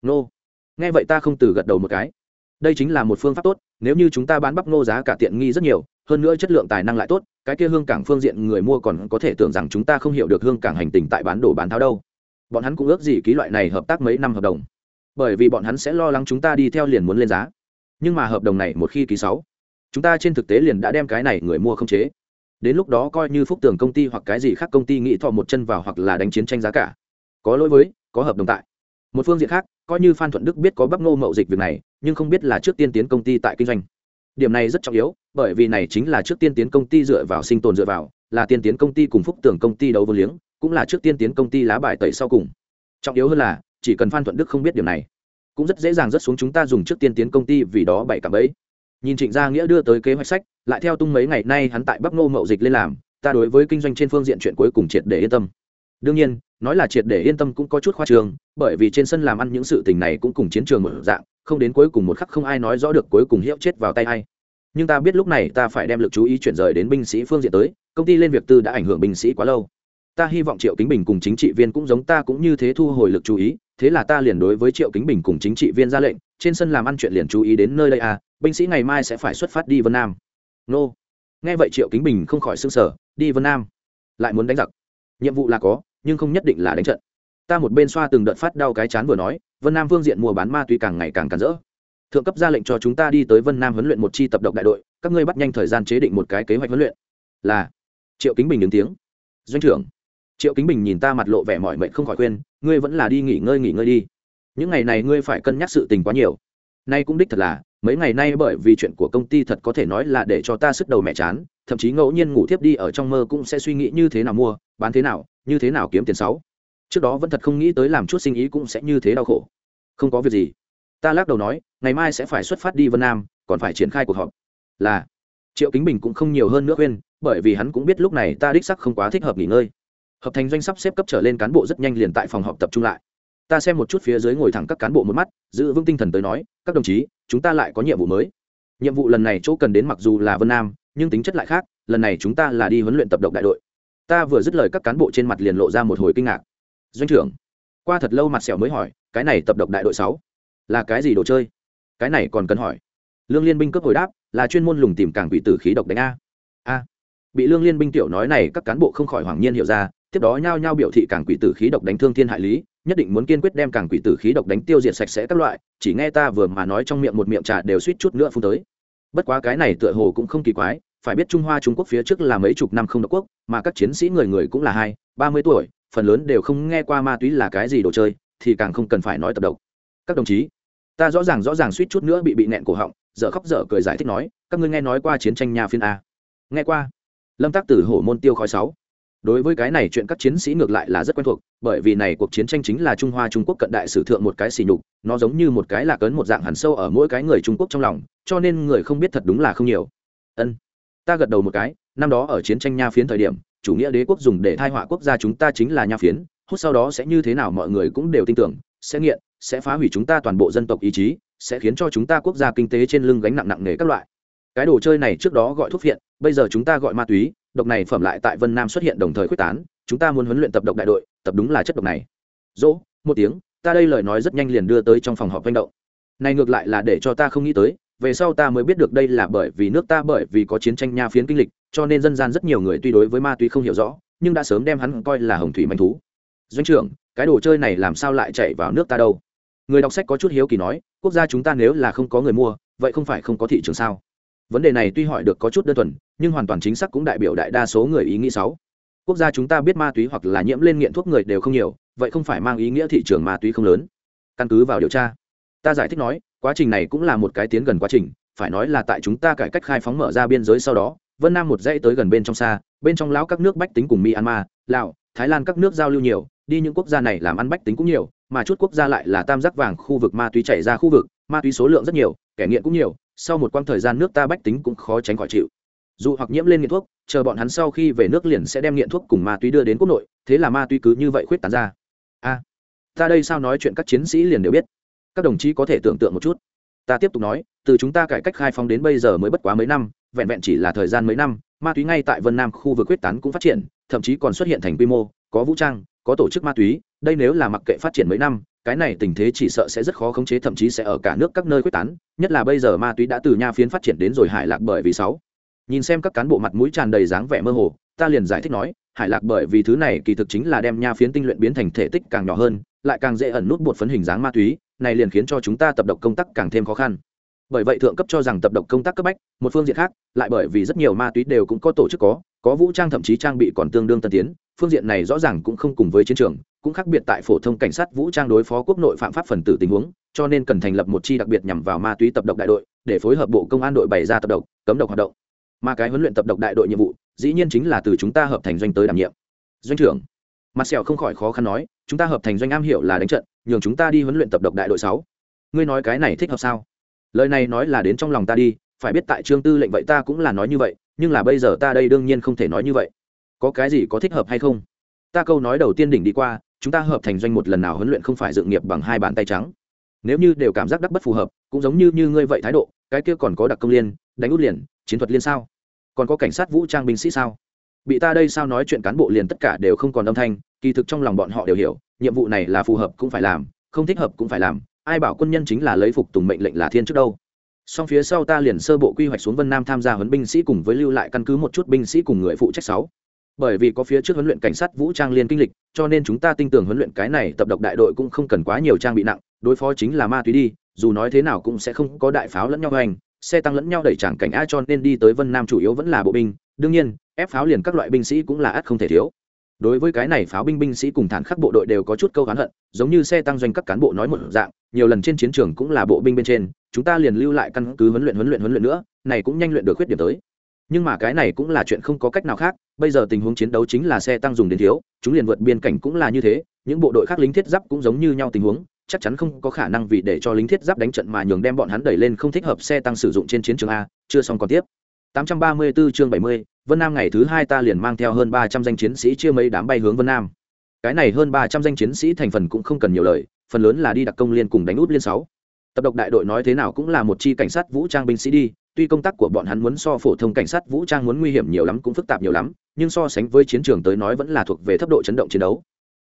Nô nghe vậy ta không từ gật đầu một cái. Đây chính là một phương pháp tốt, nếu như chúng ta bán bắp ngô giá cả tiện nghi rất nhiều hơn nữa chất lượng tài năng lại tốt, cái kia hương cảng phương diện người mua còn có thể tưởng rằng chúng ta không hiểu được hương cảng hành tình tại bán đồ bán tháo đâu. Bọn hắn cũng ước gì ký loại này hợp tác mấy năm hợp đồng. Bởi vì bọn hắn sẽ lo lắng chúng ta đi theo liền muốn lên giá. Nhưng mà hợp đồng này một khi ký sáu, chúng ta trên thực tế liền đã đem cái này người mua không chế. Đến lúc đó coi như phúc tường công ty hoặc cái gì khác công ty nghĩ thọ một chân vào hoặc là đánh chiến tranh giá cả. Có lỗi với, có hợp đồng tại. Một phương diện khác, coi như phan thuận đức biết có bắp ngô mậu dịch việc này, nhưng không biết là trước tiên tiến công ty tại kinh doanh. Điểm này rất trọng yếu bởi vì này chính là trước tiên tiến công ty dựa vào sinh tồn dựa vào, là tiên tiến công ty cùng phúc tưởng công ty đấu vô liếng, cũng là trước tiên tiến công ty lá bài tẩy sau cùng. Trọng yếu hơn là, chỉ cần phan thuận đức không biết điều này, cũng rất dễ dàng rất xuống chúng ta dùng trước tiên tiến công ty vì đó bảy cặp ấy nhìn trịnh gia nghĩa đưa tới kế hoạch sách, lại theo tung mấy ngày nay hắn tại bắc ngô mậu dịch lên làm, ta đối với kinh doanh trên phương diện chuyện cuối cùng triệt để yên tâm. Đương nhiên, nói là triệt để yên tâm cũng có chút khoa trường bởi vì trên sân làm ăn những sự tình này cũng cùng chiến trường một dạng, không đến cuối cùng một khắc không ai nói rõ được cuối cùng hiệu chết vào tay hay nhưng ta biết lúc này ta phải đem lực chú ý chuyển rời đến binh sĩ phương diện tới, công ty lên việc tư đã ảnh hưởng binh sĩ quá lâu. Ta hy vọng triệu kính bình cùng chính trị viên cũng giống ta cũng như thế thu hồi lực chú ý, thế là ta liền đối với triệu kính bình cùng chính trị viên ra lệnh, trên sân làm ăn chuyện liền chú ý đến nơi đây à binh sĩ ngày mai sẽ phải xuất phát đi vân nam. Nô. Nghe vậy triệu kính bình không khỏi s ư n g sở đi vân nam. Lại muốn đánh giặc. Nhiệm vụ là có, nhưng không nhất định là đánh trận. Ta một bên xoa từng đợt phát đau cái chán vừa nói, vân nam phương diện mua bán ma túy càng ngày càng càn rỡ thượng cấp ra lệnh cho chúng ta đi tới vân nam huấn luyện một chi tập độc đại đội, các ngươi bắt nhanh thời gian chế định một cái kế hoạch huấn luyện. Là, triệu kính bình đứng tiếng. Doanh trưởng, triệu kính bình nhìn ta mặt lộ vẻ mỏi mệnh không khỏi khuyên, ngươi vẫn là đi nghỉ ngơi nghỉ ngơi đi. Những ngày này ngươi phải cân nhắc sự tình quá nhiều. Nay cũng đích thật là, mấy ngày nay bởi vì chuyện của công ty thật có thể nói là để cho ta sức đầu mẹ chán, thậm chí ngẫu nhiên ngủ thiếp đi ở trong mơ cũng sẽ suy nghĩ như thế nào mua, bán thế nào, như thế nào kiếm tiền sáu trước đó vẫn thật không nghĩ tới làm chút sinh ý cũng sẽ như thế đau khổ. Không có việc gì ta lắc đầu nói, ngày mai sẽ phải xuất phát đi vân nam, còn phải triển khai cuộc họp. Là. Triệu kính bình cũng không nhiều hơn nữa khuyên, bởi vì hắn cũng biết lúc này ta đích sắc không quá thích hợp nghỉ ngơi. Hợp thành doanh sắp xếp cấp trở lên cán bộ rất nhanh liền tại phòng họp tập trung lại. Ta xem một chút phía dưới ngồi thẳng các cán bộ một mắt, giữ vững tinh thần tới nói, các đồng chí, chúng ta lại có nhiệm vụ mới. Nhiệm vụ lần này chỗ cần đến mặc dù là vân nam, nhưng tính chất lại khác, lần này chúng ta là đi huấn luyện tập độc đại đội. Ta vừa dứt lời các cán bộ trên mặt liền lộ ra một hồi kinh ngạc. Doanh trưởng, qua thật lâu mặt sẹo mới hỏi, cái này tập độc đại đội sáu? Là cái gì đồ chơi? Cái này còn cần hỏi. Lương liên binh cấp hồi đáp, là chuyên môn lùng tìm cảng quỷ tử khí độc đánh a. A. Bị lương liên binh tiểu nói này, các cán bộ không khỏi hoàng nhiên hiểu ra, tiếp đó nhao nhao biểu thị cảng quỷ tử khí độc đánh thương thiên hại lý, nhất định muốn kiên quyết đem cảng quỷ tử khí độc đánh tiêu diệt sạch sẽ các loại, chỉ nghe ta vừa mà nói trong miệng một miệng trà đều suýt chút nữa phun tới. Bất quá cái này tựa hồ cũng không kỳ quái, phải biết trung hoa trung quốc phía trước là mấy chục năm không độc quốc, mà các chiến sĩ người người cũng là hai, ba mươi tuổi, phần lớn đều không nghe qua ma túy là cái gì đồ chơi, thì càng không cần phải nói tập độc. Các đồng chí ta rõ ràng rõ ràng suýt chút nữa bị bị nẹn cổ họng, dở khóc dở cười giải thích nói, các ngươi nghe nói qua chiến tranh nhà phiên a. Nghe qua. Lâm tác tử hổ môn tiêu khói sáu. Đối với cái này chuyện các chiến sĩ ngược lại là rất quen thuộc, bởi vì này cuộc chiến tranh chính là trung hoa trung quốc cận đại sử thượng một cái xỉ nhục, nó giống như một cái lạc ấn một dạng hẳn sâu ở mỗi cái người trung quốc trong lòng, cho nên người không biết thật đúng là không nhiều. Ân. Ta gật đầu một cái, năm đó ở chiến tranh nha phiến thời điểm, chủ nghĩa đế quốc dùng để thai họa quốc gia chúng ta chính là nha phiến, hút sau đó sẽ như thế nào mọi người cũng đều tin tưởng sẽ nghiện, sẽ phá hủy chúng ta toàn bộ dân tộc ý chí, sẽ khiến cho chúng ta quốc gia kinh tế trên lưng gánh nặng nặng nề các loại. Cái đồ chơi này trước đó gọi thuốc viện bây giờ chúng ta gọi ma túy, độc này phẩm lại tại vân nam xuất hiện đồng thời quyết tán, chúng ta muốn huấn luyện tập độc đại đội, tập đúng là chất độc này. Dỗ, một tiếng, ta đây lời nói rất nhanh liền đưa tới trong phòng họp manh động. Này ngược lại là để cho ta không nghĩ tới, về sau ta mới biết được đây là bởi vì nước ta bởi vì có chiến tranh nha phiến kinh lịch, cho nên dân gian rất nhiều người tuy đối với ma túy không hiểu rõ, nhưng đã sớm đem hắn coi là hồng thủy manh thú doanh trưởng, cái đồ chơi này làm sao lại chạy vào nước ta đâu? Người đọc sách có chút hiếu kỳ nói, quốc gia chúng ta nếu là không có người mua, vậy không phải không có thị trường sao? Vấn đề này tuy hỏi được có chút đơn thuần, nhưng hoàn toàn chính xác cũng đại biểu đại đa số người ý nghĩ sáu quốc gia chúng ta biết ma túy hoặc là nhiễm lên nghiện thuốc người đều không nhiều, vậy không phải mang ý nghĩa thị trường ma túy không lớn. Căn cứ vào điều tra, ta giải thích nói, quá trình này cũng là một cái tiến gần quá trình, phải nói là tại chúng ta cải cách khai phóng mở ra biên giới sau đó, vân nam một dãy tới gần bên trong xa, bên trong lão các nước bách tính cùng myanmar, lào, thái lan các nước giao lưu nhiều đi những quốc gia này làm ăn bách tính cũng nhiều, mà chút quốc gia lại là tam giác vàng khu vực ma túy chảy ra khu vực, ma túy số lượng rất nhiều, kẻ nghiện cũng nhiều, sau một quãng thời gian nước ta bách tính cũng khó tránh khỏi chịu. Dù hoặc nhiễm lên nghiện thuốc, chờ bọn hắn sau khi về nước liền sẽ đem nghiện thuốc cùng ma túy đưa đến quốc nội, thế là ma túy cứ như vậy khuyết tán ra. A ta đây sao nói chuyện các chiến sĩ liền đều biết? Các đồng chí có thể tưởng tượng một chút. Ta tiếp tục nói, từ chúng ta cải cách khai phóng đến bây giờ mới bất quá mấy năm, vẹn vẹn chỉ là thời gian mấy năm, ma túy ngay tại vân nam khu vực quyết tán cũng phát triển, thậm chí còn xuất hiện thành quy mô, có vũ trang có tổ chức ma túy, đây nếu là mặc kệ phát triển mấy năm, cái này tình thế chỉ sợ sẽ rất khó khống chế, thậm chí sẽ ở cả nước các nơi quyết tán, nhất là bây giờ ma túy đã từ nha phiến phát triển đến rồi hải lạc bởi vì sáu. Nhìn xem các cán bộ mặt mũi tràn đầy dáng vẻ mơ hồ, ta liền giải thích nói, hải lạc bởi vì thứ này kỳ thực chính là đem nha phiến tinh luyện biến thành thể tích càng nhỏ hơn, lại càng dễ ẩn nút bột phấn hình dáng ma túy, này liền khiến cho chúng ta tập độc công tác càng thêm khó khăn. Bởi vậy thượng cấp cho rằng tập độc công tác cấp bách, một phương diện khác, lại bởi vì rất nhiều ma túy đều cũng có tổ chức có có vũ trang thậm chí trang bị còn tương đương tân tiến phương diện này rõ ràng cũng không cùng với chiến trường, cũng khác biệt tại phổ thông cảnh sát vũ trang đối phó quốc nội phạm pháp phần tử tình huống, cho nên cần thành lập một chi đặc biệt nhằm vào ma túy tập độc đại đội, để phối hợp bộ công an đội bày ra tập độc, cấm độc hoạt động. Mà cái huấn luyện tập độc đại đội nhiệm vụ, dĩ nhiên chính là từ chúng ta hợp thành doanh tới đảm nhiệm. Doanh trưởng, mặt sẹo không khỏi khó khăn nói, chúng ta hợp thành doanh am hiểu là đánh trận, nhường chúng ta đi huấn luyện tập độc đại đội sáu. Ngươi nói cái này thích hợp sao? Lời này nói là đến trong lòng ta đi, phải biết tại trương tư lệnh vậy ta cũng là nói như vậy, nhưng là bây giờ ta đây đương nhiên không thể nói như vậy có cái gì có thích hợp hay không? Ta câu nói đầu tiên đỉnh đi qua, chúng ta hợp thành doanh một lần nào huấn luyện không phải dựng nghiệp bằng hai bàn tay trắng. Nếu như đều cảm giác đắc bất phù hợp, cũng giống như như ngươi vậy thái độ, cái kia còn có đặc công liên, đánh út liền, chiến thuật liên sao? Còn có cảnh sát vũ trang binh sĩ sao? Bị ta đây sao nói chuyện cán bộ liền tất cả đều không còn âm thanh, kỳ thực trong lòng bọn họ đều hiểu, nhiệm vụ này là phù hợp cũng phải làm, không thích hợp cũng phải làm, ai bảo quân nhân chính là lấy phục tùng mệnh lệnh là thiên trước đâu. Song phía sau ta liền sơ bộ quy hoạch xuống vân nam tham gia huấn binh sĩ cùng với lưu lại căn cứ một chút binh sĩ cùng người phụ trách sáu bởi vì có phía trước huấn luyện cảnh sát vũ trang liên kinh lịch, cho nên chúng ta tin tưởng huấn luyện cái này tập độc đại đội cũng không cần quá nhiều trang bị nặng, đối phó chính là ma túy đi, dù nói thế nào cũng sẽ không có đại pháo lẫn nhau hành xe tăng lẫn nhau đẩy chẳng cảnh a cho nên đi tới vân nam chủ yếu vẫn là bộ binh, đương nhiên, ép pháo liền các loại binh sĩ cũng là ắt không thể thiếu. Đối với cái này pháo binh binh sĩ cùng thản khắc bộ đội đều có chút câu hán hận, giống như xe tăng doanh các cán bộ nói một dạng, nhiều lần trên chiến trường cũng là bộ binh bên trên, chúng ta liền lưu lại căn cứ huấn luyện huấn luyện huấn luyện nữa, này cũng nhanh luyện được khuyết điểm tới nhưng mà cái này cũng là chuyện không có cách nào khác bây giờ tình huống chiến đấu chính là xe tăng dùng đến thiếu chúng liền vượt biên cảnh cũng là như thế những bộ đội khác lính thiết giáp cũng giống như nhau tình huống chắc chắn không có khả năng vì để cho lính thiết giáp đánh trận mà nhường đem bọn hắn đẩy lên không thích hợp xe tăng sử dụng trên chiến trường a chưa xong còn tiếp 834 chương 70, Vân Nam ngày thứ hai ta liền mang theo hơn 300 danh chiến sĩ chia mấy đám bay hướng Vân Nam. Cái này hơn 300 danh chiến sĩ thành phần cũng không cần nhiều lời, phần lớn là đi đặc công liên cùng đánh út liên 6. Tập độc đại đội nói thế nào cũng là một chi cảnh sát vũ trang binh sĩ đi, tuy công tác của bọn hắn muốn so phổ thông cảnh sát vũ trang muốn nguy hiểm nhiều lắm cũng phức tạp nhiều lắm, nhưng so sánh với chiến trường tới nói vẫn là thuộc về thấp độ chấn động chiến đấu.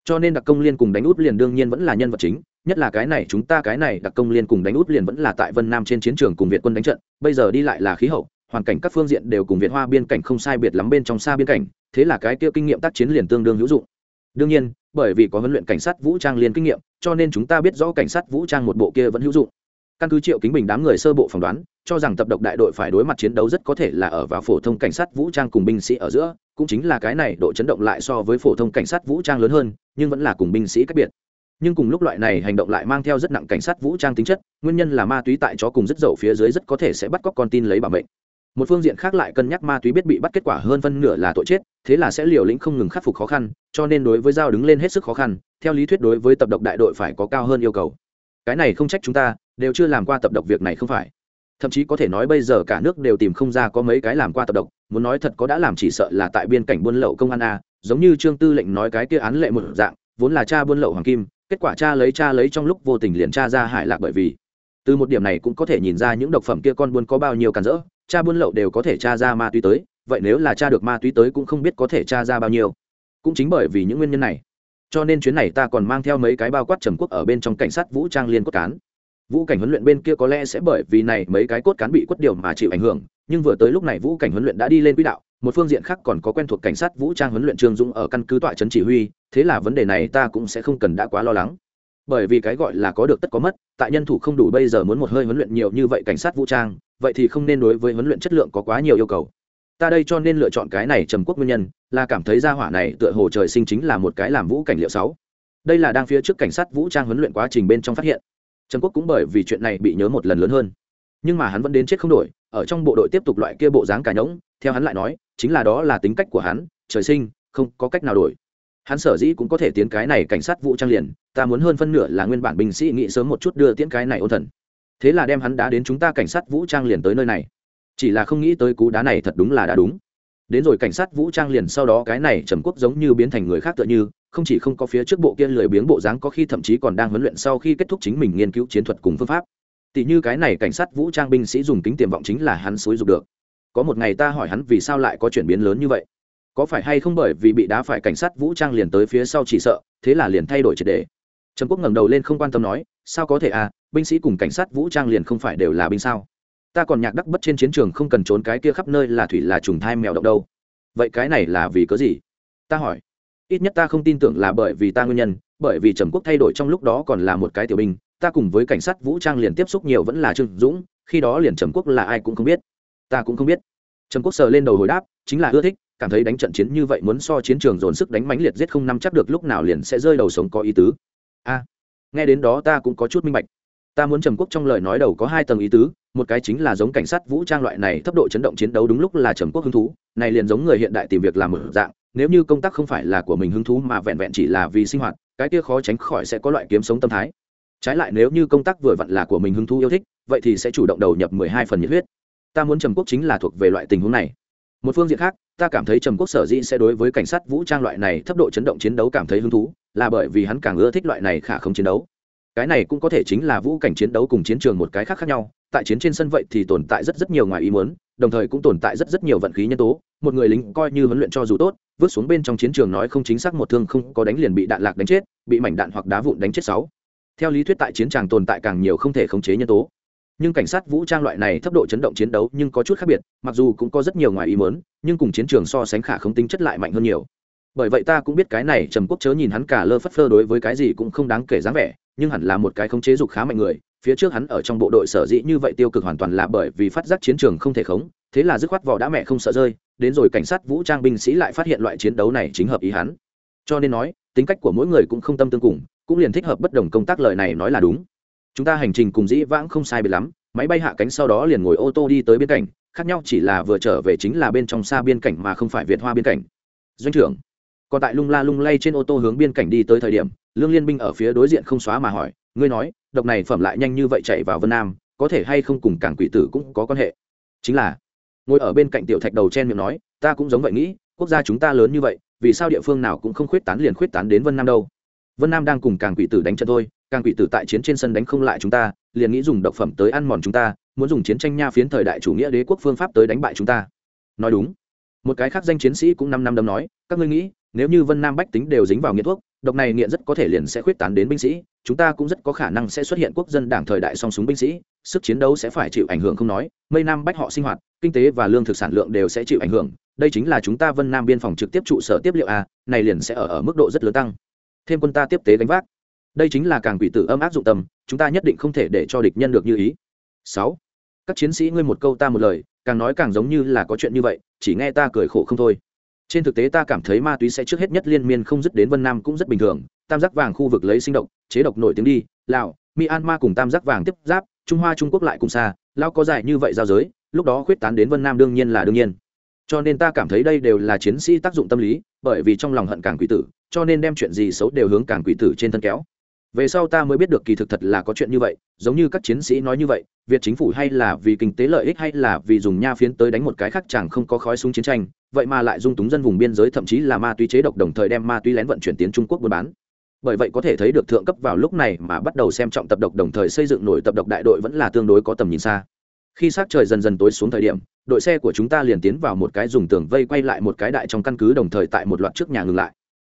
Cho nên đặc công liên cùng đánh út liền đương nhiên vẫn là nhân vật chính, nhất là cái này chúng ta cái này đặc công liên cùng đánh út liền vẫn là tại Vân Nam trên chiến trường cùng Việt quân đánh trận, bây giờ đi lại là khí hậu, hoàn cảnh các phương diện đều cùng Việt Hoa biên cảnh không sai biệt lắm bên trong xa biên cảnh, thế là cái kia kinh nghiệm tác chiến liền tương đương hữu dụng. Đương nhiên, bởi vì có huấn luyện cảnh sát vũ trang liên kinh nghiệm, cho nên chúng ta biết rõ cảnh sát vũ trang một bộ kia vẫn hữu dụng. Căn cứ Triệu Kính Bình đám người sơ bộ phỏng đoán, cho rằng tập độc đại đội phải đối mặt chiến đấu rất có thể là ở vào phổ thông cảnh sát vũ trang cùng binh sĩ ở giữa, cũng chính là cái này độ chấn động lại so với phổ thông cảnh sát vũ trang lớn hơn, nhưng vẫn là cùng binh sĩ cách biệt. Nhưng cùng lúc loại này hành động lại mang theo rất nặng cảnh sát vũ trang tính chất, nguyên nhân là ma túy tại chó cùng rất dậu phía dưới rất có thể sẽ bắt cóc con tin lấy bảo mệnh một phương diện khác lại cân nhắc ma túy biết bị bắt kết quả hơn phân nửa là tội chết thế là sẽ liều lĩnh không ngừng khắc phục khó khăn cho nên đối với giao đứng lên hết sức khó khăn theo lý thuyết đối với tập độc đại đội phải có cao hơn yêu cầu cái này không trách chúng ta đều chưa làm qua tập độc việc này không phải. Thậm chí có thể nói bây giờ cả nước đều tìm không ra có mấy cái làm qua tập độc, muốn nói thật có đã làm chỉ sợ là tại biên cảnh buôn lậu công an a, giống như trương tư lệnh nói cái kia án lệ một dạng, vốn là cha buôn lậu hoàng kim, kết quả cha lấy cha lấy trong lúc vô tình liền cha ra hải lạc bởi vì, từ một điểm này cũng có thể nhìn ra những độc phẩm kia con buôn có bao nhiêu càn rỡ, cha buôn lậu đều có thể tra ra ma túy tới, vậy nếu là cha được ma túy tới cũng không biết có thể tra ra bao nhiêu. Cũng chính bởi vì những nguyên nhân này, cho nên chuyến này ta còn mang theo mấy cái bao quát trầm quốc ở bên trong cảnh sát vũ trang liên quốc cán vũ cảnh huấn luyện bên kia có lẽ sẽ bởi vì này mấy cái cốt cán bị quất điều mà chịu ảnh hưởng, nhưng vừa tới lúc này vũ cảnh huấn luyện đã đi lên quỹ đạo, một phương diện khác còn có quen thuộc cảnh sát vũ trang huấn luyện trương dũng ở căn cứ tọa trấn chỉ huy, thế là vấn đề này ta cũng sẽ không cần đã quá lo lắng. Bởi vì cái gọi là có được tất có mất, tại nhân thủ không đủ bây giờ muốn một hơi huấn luyện nhiều như vậy cảnh sát vũ trang, vậy thì không nên đối với huấn luyện chất lượng có quá nhiều yêu cầu. Ta đây cho nên lựa chọn cái này trầm quốc nguyên nhân, là cảm thấy gia hỏa này tựa hồ trời sinh chính là một cái làm vũ cảnh liệu sáu. Đây là đang phía trước cảnh sát vũ trang huấn luyện quá trình bên trong phát hiện. Trần quốc cũng bởi vì chuyện này bị nhớ một lần lớn hơn. Nhưng mà hắn vẫn đến chết không đổi, ở trong bộ đội tiếp tục loại kia bộ dáng cả nhỗng theo hắn lại nói, chính là đó là tính cách của hắn, trời sinh, không có cách nào đổi. Hắn sở dĩ cũng có thể tiến cái này cảnh sát vũ trang liền, ta muốn hơn phân nửa là nguyên bản binh sĩ nghĩ sớm một chút đưa tiến cái này ôn thần. Thế là đem hắn đá đến chúng ta cảnh sát vũ trang liền tới nơi này. Chỉ là không nghĩ tới cú đá này thật đúng là đã đúng đến rồi cảnh sát vũ trang liền sau đó cái này trầm quốc giống như biến thành người khác tựa như, không chỉ không có phía trước bộ kia lười biếng bộ dáng, có khi thậm chí còn đang huấn luyện sau khi kết thúc chính mình nghiên cứu chiến thuật cùng phương pháp. Tỷ như cái này cảnh sát vũ trang binh sĩ dùng kính tiềm vọng chính là hắn xúi dục được. Có một ngày ta hỏi hắn vì sao lại có chuyển biến lớn như vậy? Có phải hay không bởi vì bị đá phải cảnh sát vũ trang liền tới phía sau chỉ sợ, thế là liền thay đổi triệt đề? Trầm quốc ngẩng đầu lên không quan tâm nói, sao có thể à binh sĩ cùng cảnh sát vũ trang liền không phải đều là binh sao? Ta còn nhạc đắc bất trên chiến trường không cần trốn cái kia khắp nơi là thủy là trùng thai mèo động đâu. Vậy cái này là vì cớ gì? Ta hỏi. Ít nhất ta không tin tưởng là bởi vì ta nguyên nhân, bởi vì trầm quốc thay đổi trong lúc đó còn là một cái tiểu binh, ta cùng với cảnh sát vũ trang liền tiếp xúc nhiều vẫn là trương dũng, khi đó liền trầm quốc là ai cũng không biết. Ta cũng không biết. Trầm quốc sờ lên đầu hồi đáp, chính là ưa thích, cảm thấy đánh trận chiến như vậy muốn so chiến trường dồn sức đánh mãnh liệt giết không nắm chắc được lúc nào liền sẽ rơi đầu sống có ý tứ. A, nghe đến đó ta cũng có chút minh bạch ta muốn trầm quốc trong lời nói đầu có hai tầng ý tứ, một cái chính là giống cảnh sát vũ trang loại này thấp độ chấn động chiến đấu đúng lúc là trầm quốc hứng thú, này liền giống người hiện đại tìm việc làm mở dạng, nếu như công tác không phải là của mình hứng thú mà vẹn vẹn chỉ là vì sinh hoạt, cái kia khó tránh khỏi sẽ có loại kiếm sống tâm thái. Trái lại nếu như công tác vừa vặn là của mình hứng thú yêu thích, vậy thì sẽ chủ động đầu nhập mười hai phần nhiệt huyết. Ta muốn trầm quốc chính là thuộc về loại tình huống này. Một phương diện khác, ta cảm thấy trầm quốc sở dĩ sẽ đối với cảnh sát vũ trang loại này thấp độ chấn động chiến đấu cảm thấy hứng thú, là bởi vì hắn càng ưa thích loại này khả không chiến đấu cái này cũng có thể chính là vũ cảnh chiến đấu cùng chiến trường một cái khác khác nhau, tại chiến trên sân vậy thì tồn tại rất rất nhiều ngoài ý muốn, đồng thời cũng tồn tại rất rất nhiều vận khí nhân tố, một người lính coi như huấn luyện cho dù tốt, vứt xuống bên trong chiến trường nói không chính xác một thương không có đánh liền bị đạn lạc đánh chết, bị mảnh đạn hoặc đá vụn đánh chết sáu. Theo lý thuyết tại chiến tràng tồn tại càng nhiều không thể khống chế nhân tố. Nhưng cảnh sát vũ trang loại này thấp độ chấn động chiến đấu nhưng có chút khác biệt, mặc dù cũng có rất nhiều ngoài ý muốn, nhưng cùng chiến trường so sánh khả không tính chất lại mạnh hơn nhiều bởi vậy ta cũng biết cái này trầm quốc chớ nhìn hắn cả lơ phất phơ đối với cái gì cũng không đáng kể dáng vẻ, nhưng hẳn là một cái khống chế dục khá mạnh người, phía trước hắn ở trong bộ đội sở dĩ như vậy tiêu cực hoàn toàn là bởi vì phát giác chiến trường không thể khống, thế là dứt khoát vỏ đã mẹ không sợ rơi, đến rồi cảnh sát vũ trang binh sĩ lại phát hiện loại chiến đấu này chính hợp ý hắn. Cho nên nói, tính cách của mỗi người cũng không tâm tương cùng, cũng liền thích hợp bất đồng công tác lời này nói là đúng. Chúng ta hành trình cùng dĩ vãng không sai biệt lắm, máy bay hạ cánh sau đó liền ngồi ô tô đi tới biên cảnh khác nhau chỉ là vừa trở về chính là bên trong xa biên cảnh mà không phải việt hoa biên cảnh. Doanh trưởng còn tại lung la lung lay trên ô tô hướng biên cảnh đi tới thời điểm, lương liên binh ở phía đối diện không xóa mà hỏi, ngươi nói, độc này phẩm lại nhanh như vậy chạy vào vân nam, có thể hay không cùng cảng quỷ tử cũng có quan hệ? Chính là. Ngồi ở bên cạnh tiểu thạch đầu chen miệng nói, ta cũng giống vậy nghĩ, quốc gia chúng ta lớn như vậy, vì sao địa phương nào cũng không khuyết tán liền khuyết tán đến vân nam đâu? Vân nam đang cùng càng quỷ tử đánh trận thôi càng quỷ tử tại chiến trên sân đánh không lại chúng ta, liền nghĩ dùng độc phẩm tới ăn mòn chúng ta, muốn dùng chiến tranh nha phiến thời đại chủ nghĩa đế quốc phương pháp tới đánh bại chúng ta. Nói đúng. Một cái khác danh chiến sĩ cũng năm năm đâm nói, các ngươi nghĩ nếu như vân nam bách tính đều dính vào nghiện thuốc, độc này nghiện rất có thể liền sẽ khuyết tán đến binh sĩ, chúng ta cũng rất có khả năng sẽ xuất hiện quốc dân đảng thời đại song súng binh sĩ, sức chiến đấu sẽ phải chịu ảnh hưởng không nói, mây nam bách họ sinh hoạt, kinh tế và lương thực sản lượng đều sẽ chịu ảnh hưởng, đây chính là chúng ta vân nam biên phòng trực tiếp trụ sở tiếp liệu a, này liền sẽ ở ở mức độ rất lớn tăng. Thêm quân ta tiếp tế gánh vác. Đây chính là càng quỷ tử âm áp dụng tâm, chúng ta nhất định không thể để cho địch nhân được như ý. Sáu. Các chiến sĩ ngươi một câu ta một lời, càng nói càng giống như là có chuyện như vậy, chỉ nghe ta cười khổ không thôi trên thực tế ta cảm thấy ma túy sẽ trước hết nhất liên miên không dứt đến vân nam cũng rất bình thường. Tam giác vàng khu vực lấy sinh động chế độc nổi tiếng đi. Lào, myanmar cùng tam giác vàng tiếp giáp, trung hoa trung quốc lại cùng xa. Lao có dài như vậy giao giới, lúc đó khuyết tán đến vân nam đương nhiên là đương nhiên. Cho nên ta cảm thấy đây đều là chiến sĩ tác dụng tâm lý, bởi vì trong lòng hận càng quỷ tử, cho nên đem chuyện gì xấu đều hướng càng quỷ tử trên thân kéo về sau ta mới biết được kỳ thực thật là có chuyện như vậy, giống như các chiến sĩ nói như vậy việc chính phủ hay là vì kinh tế lợi ích hay là vì dùng nha phiến tới đánh một cái khác chẳng không có khói súng chiến tranh, vậy mà lại dung túng dân vùng biên giới thậm chí là ma túy chế độc đồng thời đem ma túy lén vận chuyển tiến trung quốc buôn bán. Bởi vậy có thể thấy được thượng cấp vào lúc này mà bắt đầu xem trọng tập độc đồng thời xây dựng nổi tập độc đại đội vẫn là tương đối có tầm nhìn xa. Khi sát trời dần dần tối xuống thời điểm, đội xe của chúng ta liền tiến vào một cái dùng tường vây quay lại một cái đại trong căn cứ đồng thời tại một loạt trước nhà ngừng lại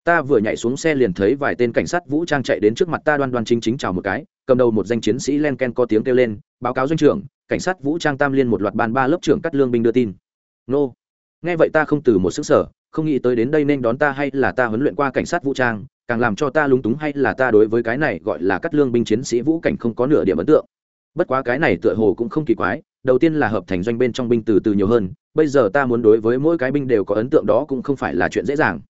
ta vừa nhảy xuống xe liền thấy vài tên cảnh sát vũ trang chạy đến trước mặt ta đoan đoan chính chính chào một cái, cầm đầu một danh chiến sĩ len ken có tiếng kêu lên, báo cáo doanh trưởng, cảnh sát vũ trang tam liên một loạt ban ba lớp trưởng cắt lương binh đưa tin. Nô. Nghe vậy ta không từ một sức sở, không nghĩ tới đến đây nên đón ta hay là ta huấn luyện qua cảnh sát vũ trang, càng làm cho ta lúng túng hay là ta đối với cái này gọi là cắt lương binh chiến sĩ vũ cảnh không có nửa điểm ấn tượng. Bất quá cái này tựa hồ cũng không kỳ quái, đầu tiên là hợp thành doanh bên trong binh từ từ nhiều hơn, bây giờ ta muốn đối với mỗi cái binh đều có ấn tượng đó cũng không phải là chuyện dễ dàng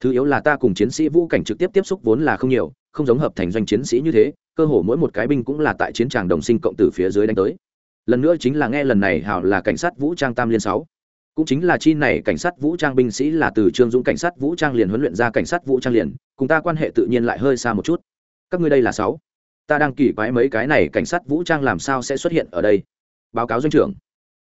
thứ yếu là ta cùng chiến sĩ vũ cảnh trực tiếp tiếp xúc vốn là không nhiều, không giống hợp thành doanh chiến sĩ như thế, cơ hồ mỗi một cái binh cũng là tại chiến tràng đồng sinh cộng tử phía dưới đánh tới. Lần nữa chính là nghe lần này hảo là cảnh sát vũ trang tam liên sáu. Cũng chính là chi này cảnh sát vũ trang binh sĩ là từ trương dũng cảnh sát vũ trang liền huấn luyện ra cảnh sát vũ trang liền, cùng ta quan hệ tự nhiên lại hơi xa một chút. Các ngươi đây là sáu. Ta đang kỳ quái mấy cái này cảnh sát vũ trang làm sao sẽ xuất hiện ở đây? Báo cáo doanh trưởng.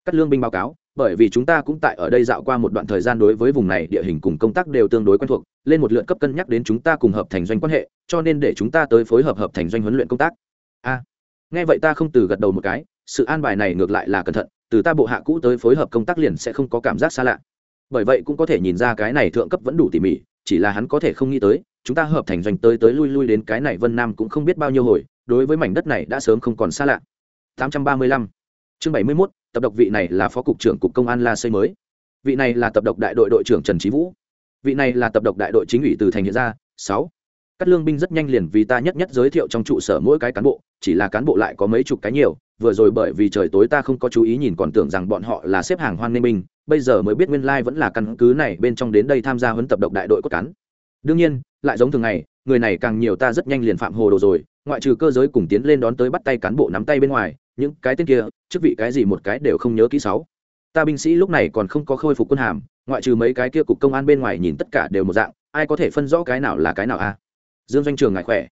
Cắt lương binh báo cáo bởi vì chúng ta cũng tại ở đây dạo qua một đoạn thời gian đối với vùng này địa hình cùng công tác đều tương đối quen thuộc, lên một lượt cấp cân nhắc đến chúng ta cùng hợp thành doanh quan hệ, cho nên để chúng ta tới phối hợp hợp thành doanh huấn luyện công tác. A, nghe vậy ta không từ gật đầu một cái, sự an bài này ngược lại là cẩn thận, từ ta bộ hạ cũ tới phối hợp công tác liền sẽ không có cảm giác xa lạ. Bởi vậy cũng có thể nhìn ra cái này thượng cấp vẫn đủ tỉ mỉ, chỉ là hắn có thể không nghĩ tới, chúng ta hợp thành doanh tới tới lui lui đến cái này vân nam cũng không biết bao nhiêu hồi, đối với mảnh đất này đã sớm không còn xa lạ. 835 chương 71 tập độc vị này là phó cục trưởng cục công an la xây mới. Vị này là tập độc đại đội đội trưởng trần trí vũ. Vị này là tập độc đại đội chính ủy từ thành hiện ra. Sáu. Các lương binh rất nhanh liền vì ta nhất nhất giới thiệu trong trụ sở mỗi cái cán bộ, chỉ là cán bộ lại có mấy chục cái nhiều, vừa rồi bởi vì trời tối ta không có chú ý nhìn còn tưởng rằng bọn họ là xếp hàng hoan nghênh binh, bây giờ mới biết nguyên lai vẫn là căn cứ này bên trong đến đây tham gia huấn tập độc đại đội cốt cán. Đương nhiên, lại giống thường ngày, người này càng nhiều ta rất nhanh liền phạm hồ đồ rồi, ngoại trừ cơ giới cùng tiến lên đón tới bắt tay cán bộ nắm tay bên ngoài những cái tên kia, chức vị cái gì một cái đều không nhớ kỹ sáu. Ta binh sĩ lúc này còn không có khôi phục quân hàm, ngoại trừ mấy cái kia cục công an bên ngoài nhìn tất cả đều một dạng, ai có thể phân rõ cái nào là cái nào a? Dương doanh trường ngại khỏe.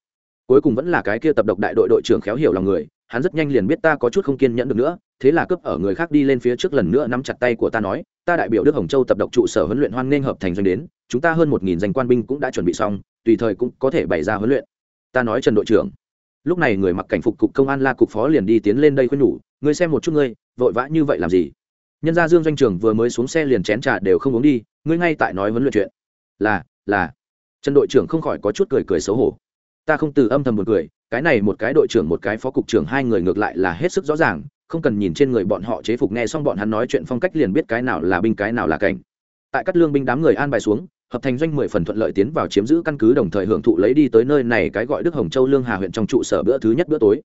Cuối cùng vẫn là cái kia tập độc đại đội đội trưởng khéo hiểu lòng người, hắn rất nhanh liền biết ta có chút không kiên nhẫn được nữa, thế là cướp ở người khác đi lên phía trước lần nữa nắm chặt tay của ta nói, ta đại biểu đức hồng châu tập độc trụ sở huấn luyện hoan nghênh hợp thành doanh đến, chúng ta hơn một nghìn danh quan binh cũng đã chuẩn bị xong, tùy thời cũng có thể bày ra huấn luyện. Ta nói trần đội trưởng lúc này người mặc cảnh phục cục công an la cục phó liền đi tiến lên đây khuyên nhủ, ngươi xem một chút ngươi, vội vã như vậy làm gì? Nhân gia dương doanh trường vừa mới xuống xe liền chén trà đều không uống đi, ngươi ngay tại nói huấn luyện chuyện. Là là. Trần đội trưởng không khỏi có chút cười cười xấu hổ. Ta không từ âm thầm một cười, cái này một cái đội trưởng một cái phó cục trưởng hai người ngược lại là hết sức rõ ràng, không cần nhìn trên người bọn họ chế phục nghe xong bọn hắn nói chuyện phong cách liền biết cái nào là binh cái nào là cảnh. Tại các lương binh đám người an bài xuống hợp thành doanh mười phần thuận lợi tiến vào chiếm giữ căn cứ đồng thời hưởng thụ lấy đi tới nơi này cái gọi đức hồng châu lương hà huyện trong trụ sở bữa thứ nhất bữa tối.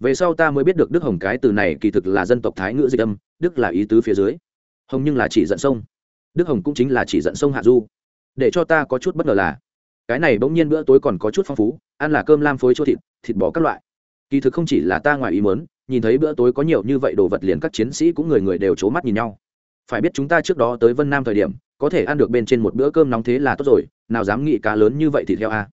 Về sau ta mới biết được đức hồng cái từ này kỳ thực là dân tộc thái ngữ dịch âm, đức là ý tứ phía dưới. Hồng nhưng là chỉ dẫn sông. Đức hồng cũng chính là chỉ dẫn sông hạ du. Để cho ta có chút bất ngờ là, cái này bỗng nhiên bữa tối còn có chút phong phú, ăn là cơm lam phối chua thịt thịt bò các loại. Kỳ thực không chỉ là ta ngoài ý mớn nhìn thấy bữa tối có nhiều như vậy đồ vật liền các chiến sĩ cũng người người đều c h ố mắt nhìn nhau. Phải biết chúng ta trước đó tới vân nam thời điểm có thể ăn được bên trên một bữa cơm nóng thế là tốt rồi, nào dám nghĩ cá lớn như vậy thì theo a.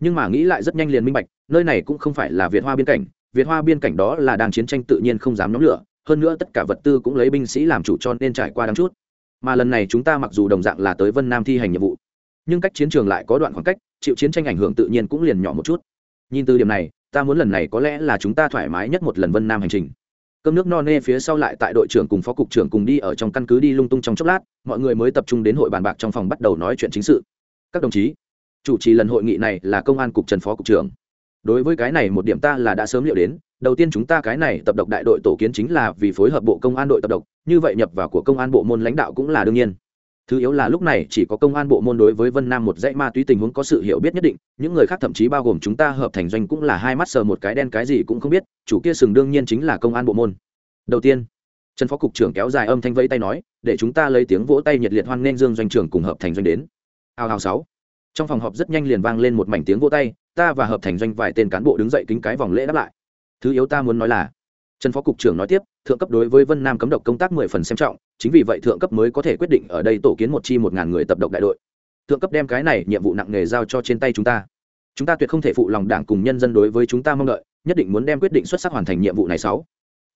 Nhưng mà nghĩ lại rất nhanh liền minh bạch, nơi này cũng không phải là việt hoa biên cảnh, việt hoa biên cảnh đó là đang chiến tranh tự nhiên không dám nhóm lửa, hơn nữa tất cả vật tư cũng lấy binh sĩ làm chủ cho nên trải qua đáng chút. Mà lần này chúng ta mặc dù đồng dạng là tới vân nam thi hành nhiệm vụ, nhưng cách chiến trường lại có đoạn khoảng cách, chịu chiến tranh ảnh hưởng tự nhiên cũng liền nhỏ một chút. Nhìn từ điểm này, ta muốn lần này có lẽ là chúng ta thoải mái nhất một lần vân nam hành trình cơm nước no nê phía sau lại tại đội trưởng cùng phó cục trưởng cùng đi ở trong căn cứ đi lung tung trong chốc lát, mọi người mới tập trung đến hội bàn bạc trong phòng bắt đầu nói chuyện chính sự. Các đồng chí, chủ trì lần hội nghị này là công an cục trần phó cục trưởng. Đối với cái này một điểm ta là đã sớm liệu đến, đầu tiên chúng ta cái này tập độc đại đội tổ kiến chính là vì phối hợp bộ công an đội tập độc, như vậy nhập vào của công an bộ môn lãnh đạo cũng là đương nhiên thứ yếu là lúc này chỉ có công an bộ môn đối với vân nam một dãy ma túy tình huống có sự hiểu biết nhất định, những người khác thậm chí bao gồm chúng ta hợp thành doanh cũng là hai mắt sờ một cái đen cái gì cũng không biết, chủ kia sừng đương nhiên chính là công an bộ môn. Đầu tiên, trần phó cục trưởng kéo dài âm thanh vẫy tay nói, để chúng ta lấy tiếng vỗ tay nhiệt liệt hoan nghênh dương doanh trưởng cùng hợp thành doanh đến. Hào hào sáu. Trong phòng họp rất nhanh liền vang lên một mảnh tiếng vỗ tay, ta và hợp thành doanh vài tên cán bộ đứng dậy kính cái vòng lễ đáp lại. Thứ yếu ta muốn nói là, trần phó cục trưởng nói tiếp, thượng cấp đối với vân nam cấm độc công tác mười phần xem trọng chính vì vậy thượng cấp mới có thể quyết định ở đây tổ kiến một chi một ngàn người tập độc đại đội. Thượng cấp đem cái này nhiệm vụ nặng nề giao cho trên tay chúng ta. Chúng ta tuyệt không thể phụ lòng đảng cùng nhân dân đối với chúng ta mong đợi, nhất định muốn đem quyết định xuất sắc hoàn thành nhiệm vụ này sáu.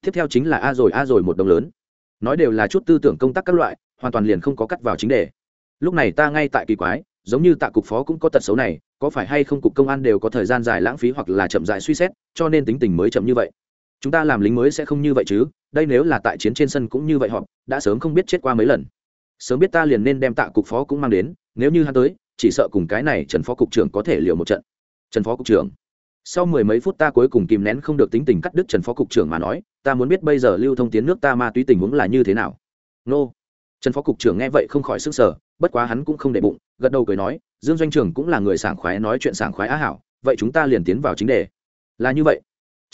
Tiếp theo chính là a rồi a rồi một đồng lớn. Nói đều là chút tư tưởng công tác các loại, hoàn toàn liền không có cắt vào chính đề. Lúc này ta ngay tại kỳ quái, giống như tạ cục phó cũng có tật xấu này, có phải hay không cục công an đều có thời gian dài lãng phí hoặc là chậm dài suy xét, cho nên tính tình mới chậm như vậy chúng ta làm lính mới sẽ không như vậy chứ, đây nếu là tại chiến trên sân cũng như vậy họ, đã sớm không biết chết qua mấy lần. Sớm biết ta liền nên đem tạ cục phó cũng mang đến, nếu như hắn tới, chỉ sợ cùng cái này trần phó cục trưởng có thể liều một trận. Trần phó cục trưởng. Sau mười mấy phút ta cuối cùng kìm nén không được tính tình cắt đứt trần phó cục trưởng mà nói, ta muốn biết bây giờ lưu thông tiến nước ta ma túy tình huống là như thế nào. Nô. Trần phó cục trưởng nghe vậy không khỏi sức sở bất quá hắn cũng không để bụng, gật đầu cười nói, dương doanh trường cũng là người sảng khoái nói chuyện sảng khoái á hảo, vậy chúng ta liền tiến vào chính đề. Là như vậy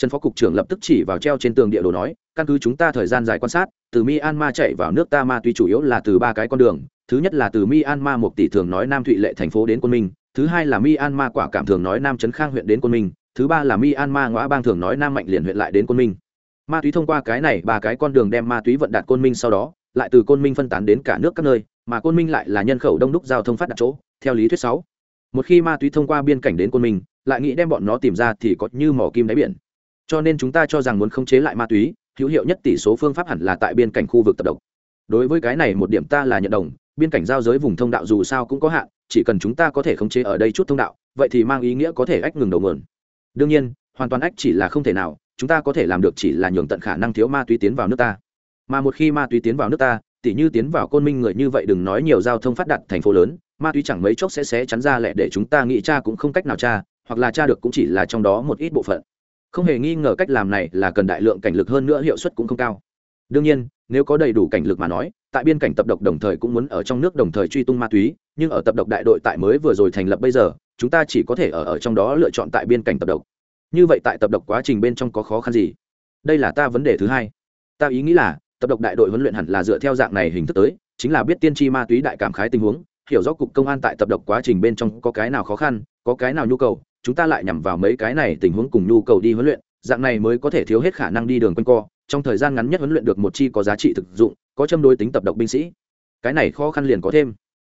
trần phó cục trưởng lập tức chỉ vào treo trên tường địa đồ nói, căn cứ chúng ta thời gian dài quan sát, từ myanmar chạy vào nước ta ma túy chủ yếu là từ ba cái con đường, thứ nhất là từ myanmar một tỷ thường nói nam thụy lệ thành phố đến quân minh, thứ hai là myanmar quả cảm thường nói nam trấn khang huyện đến quân minh, thứ ba là myanmar ngõ bang thường nói nam mạnh liền huyện lại đến quân minh. Ma túy thông qua cái này, ba cái con đường đem ma túy vận đạt côn minh sau đó, lại từ côn minh phân tán đến cả nước các nơi, mà côn minh lại là nhân khẩu đông đúc giao thông phát đạt chỗ, theo lý thuyết sáu. Một khi ma túy thông qua biên cảnh đến côn minh, lại nghĩ đem bọn nó tìm ra thì có như mỏ kim đáy biển cho nên chúng ta cho rằng muốn khống chế lại ma túy, hữu hiệu nhất tỷ số phương pháp hẳn là tại biên cảnh khu vực tập độc. Đối với cái này một điểm ta là nhận đồng, biên cảnh giao giới vùng thông đạo dù sao cũng có hạn, chỉ cần chúng ta có thể khống chế ở đây chút thông đạo, vậy thì mang ý nghĩa có thể ách ngừng đầu nguồn. Đương nhiên, hoàn toàn ách chỉ là không thể nào, chúng ta có thể làm được chỉ là nhường tận khả năng thiếu ma túy tiến vào nước ta. Mà một khi ma túy tiến vào nước ta, tỉ như tiến vào côn minh người như vậy đừng nói nhiều giao thông phát đạt thành phố lớn, ma túy chẳng mấy chốc sẽ xé chắn ra lẹ để chúng ta nghĩ cha cũng không cách nào cha, hoặc là cha được cũng chỉ là trong đó một ít bộ phận không hề nghi ngờ cách làm này là cần đại lượng cảnh lực hơn nữa hiệu suất cũng không cao. Đương nhiên, nếu có đầy đủ cảnh lực mà nói, tại biên cảnh tập độc đồng thời cũng muốn ở trong nước đồng thời truy tung ma túy, nhưng ở tập độc đại đội tại mới vừa rồi thành lập bây giờ, chúng ta chỉ có thể ở ở trong đó lựa chọn tại biên cảnh tập độc. Như vậy tại tập độc quá trình bên trong có khó khăn gì? Đây là ta vấn đề thứ hai. Ta ý nghĩ là, tập độc đại đội huấn luyện hẳn là dựa theo dạng này hình thức tới, chính là biết tiên tri ma túy đại cảm khái tình huống, hiểu rõ cục công an tại tập độc quá trình bên trong có cái nào khó khăn, có cái nào nhu cầu chúng ta lại nhằm vào mấy cái này tình huống cùng nhu cầu đi huấn luyện, dạng này mới có thể thiếu hết khả năng đi đường quanh co, trong thời gian ngắn nhất huấn luyện được một chi có giá trị thực dụng, có châm đối tính tập độc binh sĩ. Cái này khó khăn liền có thêm.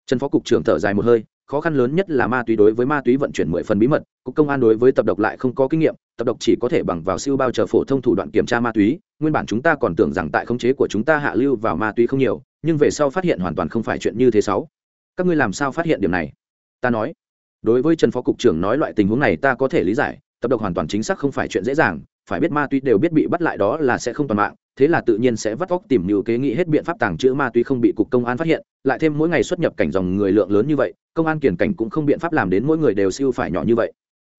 Trần phó cục trưởng thở dài một hơi, khó khăn lớn nhất là ma túy đối với ma túy vận chuyển mười phần bí mật, cục công an đối với tập độc lại không có kinh nghiệm, tập độc chỉ có thể bằng vào siêu bao chờ phổ thông thủ đoạn kiểm tra ma túy, nguyên bản chúng ta còn tưởng rằng tại khống chế của chúng ta hạ lưu vào ma túy không nhiều, nhưng về sau phát hiện hoàn toàn không phải chuyện như thế sáu. Các ngươi làm sao phát hiện điểm này? Ta nói đối với trần phó cục trưởng nói loại tình huống này ta có thể lý giải, tập độc hoàn toàn chính xác không phải chuyện dễ dàng, phải biết ma túy đều biết bị bắt lại đó là sẽ không toàn mạng, thế là tự nhiên sẽ vắt vóc tìm nhiều kế nghĩ hết biện pháp tàng trữ ma túy không bị cục công an phát hiện, lại thêm mỗi ngày xuất nhập cảnh dòng người lượng lớn như vậy, công an kiển cảnh cũng không biện pháp làm đến mỗi người đều siêu phải nhỏ như vậy.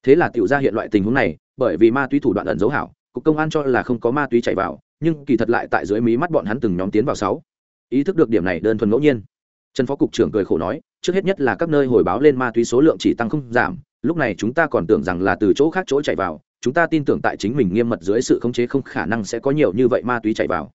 Thế là tiểu ra hiện loại tình huống này, bởi vì ma túy thủ đoạn ẩn dấu hảo, cục công an cho là không có ma túy chạy vào, nhưng kỳ thật lại tại dưới mí mắt bọn hắn từng nhóm tiến vào sáu. Ý thức được điểm này đơn thuần ngẫu nhiên. Trần phó cục trưởng cười khổ nói trước hết nhất là các nơi hồi báo lên ma túy số lượng chỉ tăng không giảm, lúc này chúng ta còn tưởng rằng là từ chỗ khác chỗ chạy vào, chúng ta tin tưởng tại chính mình nghiêm mật dưới sự khống chế không khả năng sẽ có nhiều như vậy ma túy chạy vào.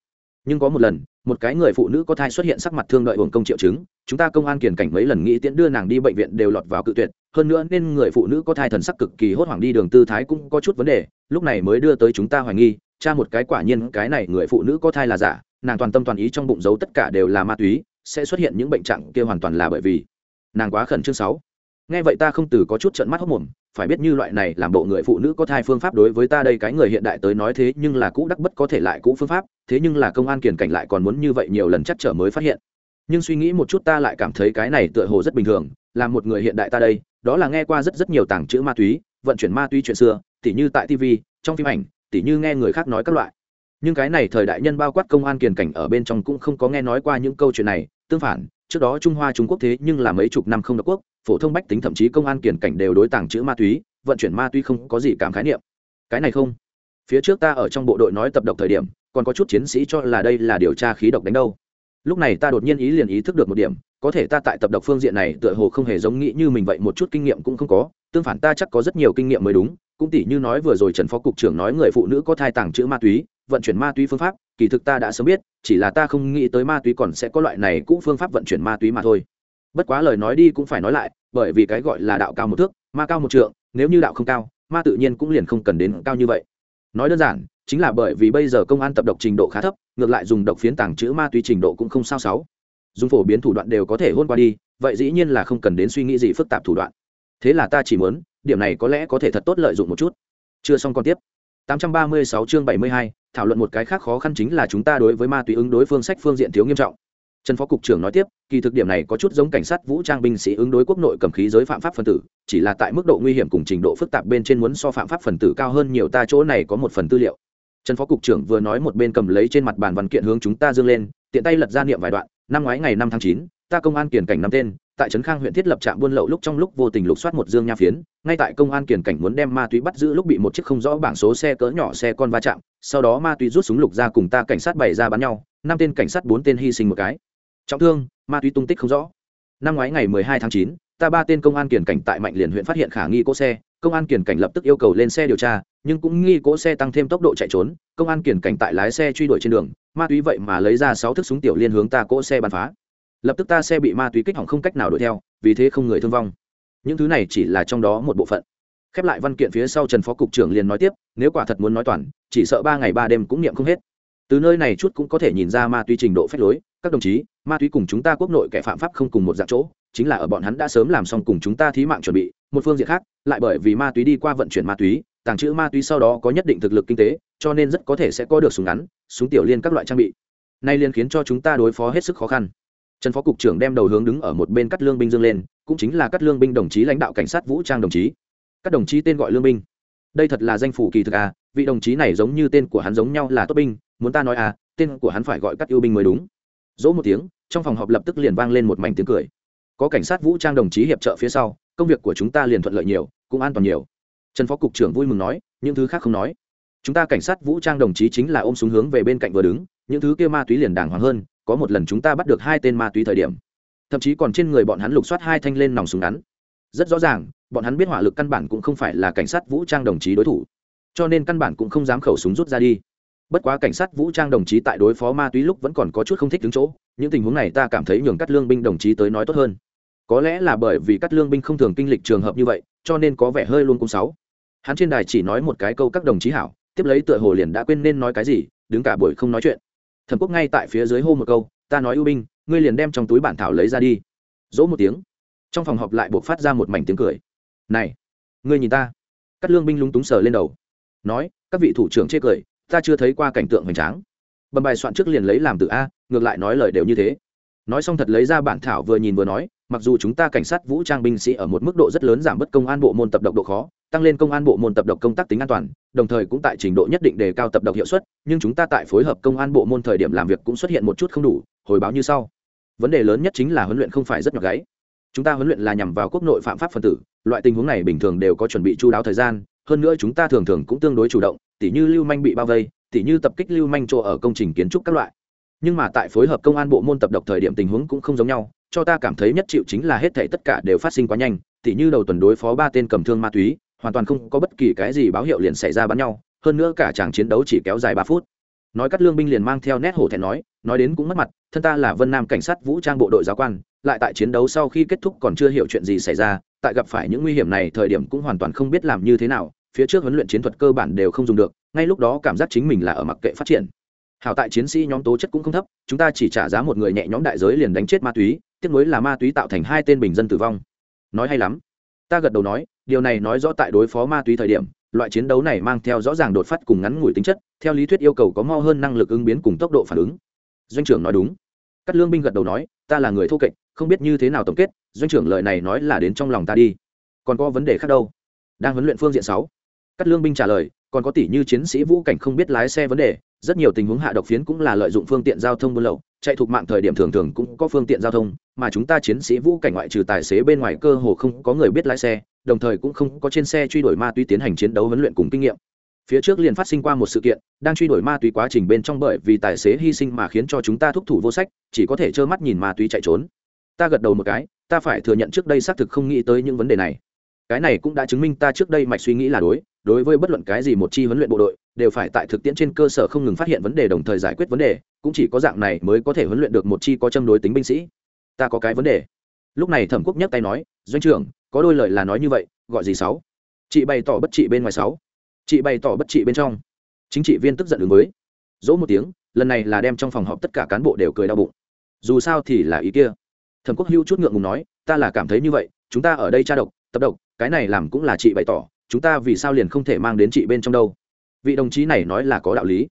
Nhưng có một lần, một cái người phụ nữ có thai xuất hiện sắc mặt thương đợi hưởng công triệu chứng, chúng ta công an kiền cảnh mấy lần nghĩ tiễn đưa nàng đi bệnh viện đều lọt vào cự tuyệt, hơn nữa nên người phụ nữ có thai thần sắc cực kỳ hốt hoảng đi đường tư thái cũng có chút vấn đề, lúc này mới đưa tới chúng ta hoài nghi, cha một cái quả nhiên cái này người phụ nữ có thai là giả, nàng toàn tâm toàn ý trong bụng giấu tất cả đều là ma túy, sẽ xuất hiện những bệnh trạng kia hoàn toàn là bởi vì nàng quá khẩn trương sáu. Nghe vậy ta không từ có chút trận mắt hốc mồm, phải biết như loại này làm bộ người phụ nữ có thai phương pháp đối với ta đây cái người hiện đại tới nói thế nhưng là cũ đắc bất có thể lại cũ phương pháp, thế nhưng là công an kiền cảnh lại còn muốn như vậy nhiều lần chắc trở mới phát hiện. Nhưng suy nghĩ một chút ta lại cảm thấy cái này tựa hồ rất bình thường, là một người hiện đại ta đây, đó là nghe qua rất rất nhiều tàng chữ ma túy, vận chuyển ma túy chuyện xưa, tỉ như tại tv trong phim ảnh, tỉ như nghe người khác nói các loại. Nhưng cái này thời đại nhân bao quát công an kiền cảnh ở bên trong cũng không có nghe nói qua những câu chuyện này, tương phản trước đó trung hoa trung quốc thế nhưng là mấy chục năm không độc quốc, phổ thông bách tính thậm chí công an kiển cảnh đều đối tàng chữ ma túy, vận chuyển ma túy không có gì cảm khái niệm. Cái này không. Phía trước ta ở trong bộ đội nói tập độc thời điểm, còn có chút chiến sĩ cho là đây là điều tra khí độc đánh đâu. Lúc này ta đột nhiên ý liền ý thức được một điểm, có thể ta tại tập độc phương diện này tựa hồ không hề giống nghĩ như mình vậy, một chút kinh nghiệm cũng không có, tương phản ta chắc có rất nhiều kinh nghiệm mới đúng, cũng tỷ như nói vừa rồi trần phó cục trưởng nói người phụ nữ có thai tàng chữ ma túy vận chuyển ma túy phương pháp kỳ thực ta đã sớm biết chỉ là ta không nghĩ tới ma túy còn sẽ có loại này cũng phương pháp vận chuyển ma túy mà thôi. Bất quá lời nói đi cũng phải nói lại bởi vì cái gọi là đạo cao một thước ma cao một trượng nếu như đạo không cao ma tự nhiên cũng liền không cần đến cao như vậy. Nói đơn giản chính là bởi vì bây giờ công an tập độc trình độ khá thấp ngược lại dùng độc phiến tàng chữ ma túy trình độ cũng không sao sáu. Dùng phổ biến thủ đoạn đều có thể hôn qua đi vậy dĩ nhiên là không cần đến suy nghĩ gì phức tạp thủ đoạn. Thế là ta chỉ muốn điểm này có lẽ có thể thật tốt lợi dụng một chút. Chưa xong còn tiếp. 836 chương 72, thảo luận một cái khác khó khăn chính là chúng ta đối với ma túy ứng đối phương sách phương diện thiếu nghiêm trọng. Trần phó cục trưởng nói tiếp, kỳ thực điểm này có chút giống cảnh sát vũ trang binh sĩ ứng đối quốc nội cầm khí giới phạm pháp phần tử, chỉ là tại mức độ nguy hiểm cùng trình độ phức tạp bên trên muốn so phạm pháp phần tử cao hơn nhiều, ta chỗ này có một phần tư liệu. Trần phó cục trưởng vừa nói một bên cầm lấy trên mặt bàn văn kiện hướng chúng ta dương lên, tiện tay lật ra niệm vài đoạn, năm ngoái ngày năm tháng chín, ta công an kiển cảnh năm tên tại trấn khang huyện thiết lập trạm buôn lậu lúc trong lúc vô tình lục soát một dương nha phiến, ngay tại công an kiền cảnh muốn đem ma túy bắt giữ lúc bị một chiếc không rõ bảng số xe cỡ nhỏ xe con va chạm, sau đó ma túy rút súng lục ra cùng ta cảnh sát bày ra bắn nhau, năm tên cảnh sát bốn tên hy sinh một cái. Trọng thương, ma túy tung tích không rõ. Năm ngoái ngày mười hai tháng chín, ta ba tên công an kiền cảnh tại mạnh liền huyện phát hiện khả nghi cỗ xe, công an kiền cảnh lập tức yêu cầu lên xe điều tra, nhưng cũng nghi cỗ xe tăng thêm tốc độ chạy trốn, công an kiền cảnh tại lái xe truy đuổi trên đường, ma túy vậy mà lấy ra sáu thước súng tiểu liên hướng ta cỗ xe bắn phá lập tức ta xe bị ma túy kích hỏng không cách nào đuổi theo, vì thế không người thương vong. Những thứ này chỉ là trong đó một bộ phận. Khép lại văn kiện phía sau trần phó cục trưởng liền nói tiếp, nếu quả thật muốn nói toàn, chỉ sợ ba ngày ba đêm cũng niệm không hết. Từ nơi này chút cũng có thể nhìn ra ma túy trình độ phép lối, các đồng chí, ma túy cùng chúng ta quốc nội kẻ phạm pháp không cùng một dạng chỗ, chính là ở bọn hắn đã sớm làm xong cùng chúng ta thí mạng chuẩn bị, một phương diện khác, lại bởi vì ma túy đi qua vận chuyển ma túy, tàng trữ ma túy sau đó có nhất định thực lực kinh tế, cho nên rất có thể sẽ có được súng ngắn, súng tiểu liên các loại trang bị. Nay liên khiến cho chúng ta đối phó hết sức khó khăn trần phó cục trưởng đem đầu hướng đứng ở một bên cắt lương binh dương lên, cũng chính là cắt lương binh đồng chí lãnh đạo cảnh sát vũ trang đồng chí. Các đồng chí tên gọi lương binh. Đây thật là danh phủ kỳ thực à vị đồng chí này giống như tên của hắn giống nhau là tốt binh, muốn ta nói à tên của hắn phải gọi cắt yêu binh mới đúng. Dỗ một tiếng, trong phòng họp lập tức liền vang lên một mảnh tiếng cười. Có cảnh sát vũ trang đồng chí hiệp trợ phía sau, công việc của chúng ta liền thuận lợi nhiều, cũng an toàn nhiều. Trần phó cục trưởng vui mừng nói, những thứ khác không nói. Chúng ta cảnh sát vũ trang đồng chí chính là ôm súng hướng về bên cạnh vừa đứng, những thứ kia ma túy liền đàng hoàng hơn có một lần chúng ta bắt được hai tên ma túy thời điểm. Thậm chí còn trên người bọn hắn lục soát hai thanh lên nòng súng ngắn. Rất rõ ràng, bọn hắn biết hỏa lực căn bản cũng không phải là cảnh sát vũ trang đồng chí đối thủ. Cho nên căn bản cũng không dám khẩu súng rút ra đi. Bất quá cảnh sát vũ trang đồng chí tại đối phó ma túy lúc vẫn còn có chút không thích đứng chỗ, những tình huống này ta cảm thấy nhường cắt lương binh đồng chí tới nói tốt hơn. Có lẽ là bởi vì cắt lương binh không thường kinh lịch trường hợp như vậy, cho nên có vẻ hơi luôn cung sáu hắn trên đài chỉ nói một cái câu các đồng chí hảo, tiếp lấy tựa hồ liền đã quên nên nói cái gì, đứng cả buổi không nói chuyện thẩm quốc ngay tại phía dưới hô một câu, ta nói ưu binh, ngươi liền đem trong túi bản thảo lấy ra đi. Dỗ một tiếng, trong phòng họp lại buộc phát ra một mảnh tiếng cười. Này, ngươi nhìn ta. Cắt lương binh lúng túng sờ lên đầu, nói, các vị thủ trưởng chê cười, ta chưa thấy qua cảnh tượng hoành tráng. Bầm bài soạn trước liền lấy làm từ a, ngược lại nói lời đều như thế. Nói xong thật lấy ra bản thảo vừa nhìn vừa nói mặc dù chúng ta cảnh sát vũ trang binh sĩ ở một mức độ rất lớn giảm bớt công an bộ môn tập độc độ khó, tăng lên công an bộ môn tập độc công tác tính an toàn, đồng thời cũng tại trình độ nhất định đề cao tập độc hiệu suất, nhưng chúng ta tại phối hợp công an bộ môn thời điểm làm việc cũng xuất hiện một chút không đủ, hồi báo như sau. Vấn đề lớn nhất chính là huấn luyện không phải rất nhỏ gáy chúng ta huấn luyện là nhằm vào quốc nội phạm pháp phân tử, loại tình huống này bình thường đều có chuẩn bị chú đáo thời gian, hơn nữa chúng ta thường thường cũng tương đối chủ động, tỉ như lưu manh bị bao vây, tỉ như tập kích lưu manh chỗ ở công trình kiến trúc các loại. Nhưng mà tại phối hợp công an bộ môn tập độc thời điểm tình huống cũng không giống nhau cho ta cảm thấy nhất chịu chính là hết thảy tất cả đều phát sinh quá nhanh, tỉ như đầu tuần đối phó ba tên cầm thương ma túy, hoàn toàn không có bất kỳ cái gì báo hiệu liền xảy ra bắn nhau, hơn nữa cả chàng chiến đấu chỉ kéo dài ba phút. Nói cắt lương binh liền mang theo nét hổ thẹn nói nói đến cũng mất mặt, thân ta là vân nam cảnh sát vũ trang bộ đội giáo quan, lại tại chiến đấu sau khi kết thúc còn chưa hiểu chuyện gì xảy ra, tại gặp phải những nguy hiểm này thời điểm cũng hoàn toàn không biết làm như thế nào, phía trước huấn luyện chiến thuật cơ bản đều không dùng được, ngay lúc đó cảm giác chính mình là ở mặc kệ phát triển hảo tại chiến sĩ nhóm tố chất cũng không thấp, chúng ta chỉ trả giá một người nhẹ nhóm đại giới liền đánh chết ma túy, tiếc nối là ma túy tạo thành hai tên bình dân tử vong. Nói hay lắm. Ta gật đầu nói, điều này nói rõ tại đối phó ma túy thời điểm, loại chiến đấu này mang theo rõ ràng đột phát cùng ngắn ngủi tính chất, theo lý thuyết yêu cầu có mo hơn năng lực ứng biến cùng tốc độ phản ứng. Doanh trưởng nói đúng. Cắt lương binh gật đầu nói, ta là người thô kệch, không biết như thế nào tổng kết, doanh trưởng lời này nói là đến trong lòng ta đi. Còn có vấn đề khác đâu? Đang huấn luyện phương diện sáu. Cắt lương binh trả lời còn có tỷ như chiến sĩ vũ cảnh không biết lái xe vấn đề, rất nhiều tình huống hạ độc phiến cũng là lợi dụng phương tiện giao thông buôn lậu, chạy thuộc mạng thời điểm thường thường cũng có phương tiện giao thông, mà chúng ta chiến sĩ vũ cảnh ngoại trừ tài xế bên ngoài cơ hồ không có người biết lái xe, đồng thời cũng không có trên xe truy đuổi ma túy tiến hành chiến đấu huấn luyện cùng kinh nghiệm. Phía trước liền phát sinh qua một sự kiện, đang truy đuổi ma túy quá trình bên trong bởi vì tài xế hy sinh mà khiến cho chúng ta thúc thủ vô sách, chỉ có thể trơ mắt nhìn ma túy chạy trốn. Ta gật đầu một cái, ta phải thừa nhận trước đây xác thực không nghĩ tới những vấn đề này cái này cũng đã chứng minh ta trước đây mạch suy nghĩ là đối đối với bất luận cái gì một chi huấn luyện bộ đội, đều phải tại thực tiễn trên cơ sở không ngừng phát hiện vấn đề đồng thời giải quyết vấn đề, cũng chỉ có dạng này mới có thể huấn luyện được một chi có châm đối tính binh sĩ. Ta có cái vấn đề. Lúc này thẩm quốc nhắc tay nói, doanh trưởng, có đôi lời là nói như vậy, gọi gì sáu? Chị bày tỏ bất trị bên ngoài sáu. Chị bày tỏ bất trị bên trong. Chính trị viên tức giận ứng với. Dỗ một tiếng, lần này là đem trong phòng họp tất cả cán bộ đều cười đau bụng. Dù sao thì là ý kia. Thẩm quốc hưu chút ngượng ngùng nói, ta là cảm thấy như vậy, chúng ta ở đây tra độc, tập độc cái này làm cũng là chị bày tỏ, chúng ta vì sao liền không thể mang đến chị bên trong đâu? Vị đồng chí này nói là có đạo lý.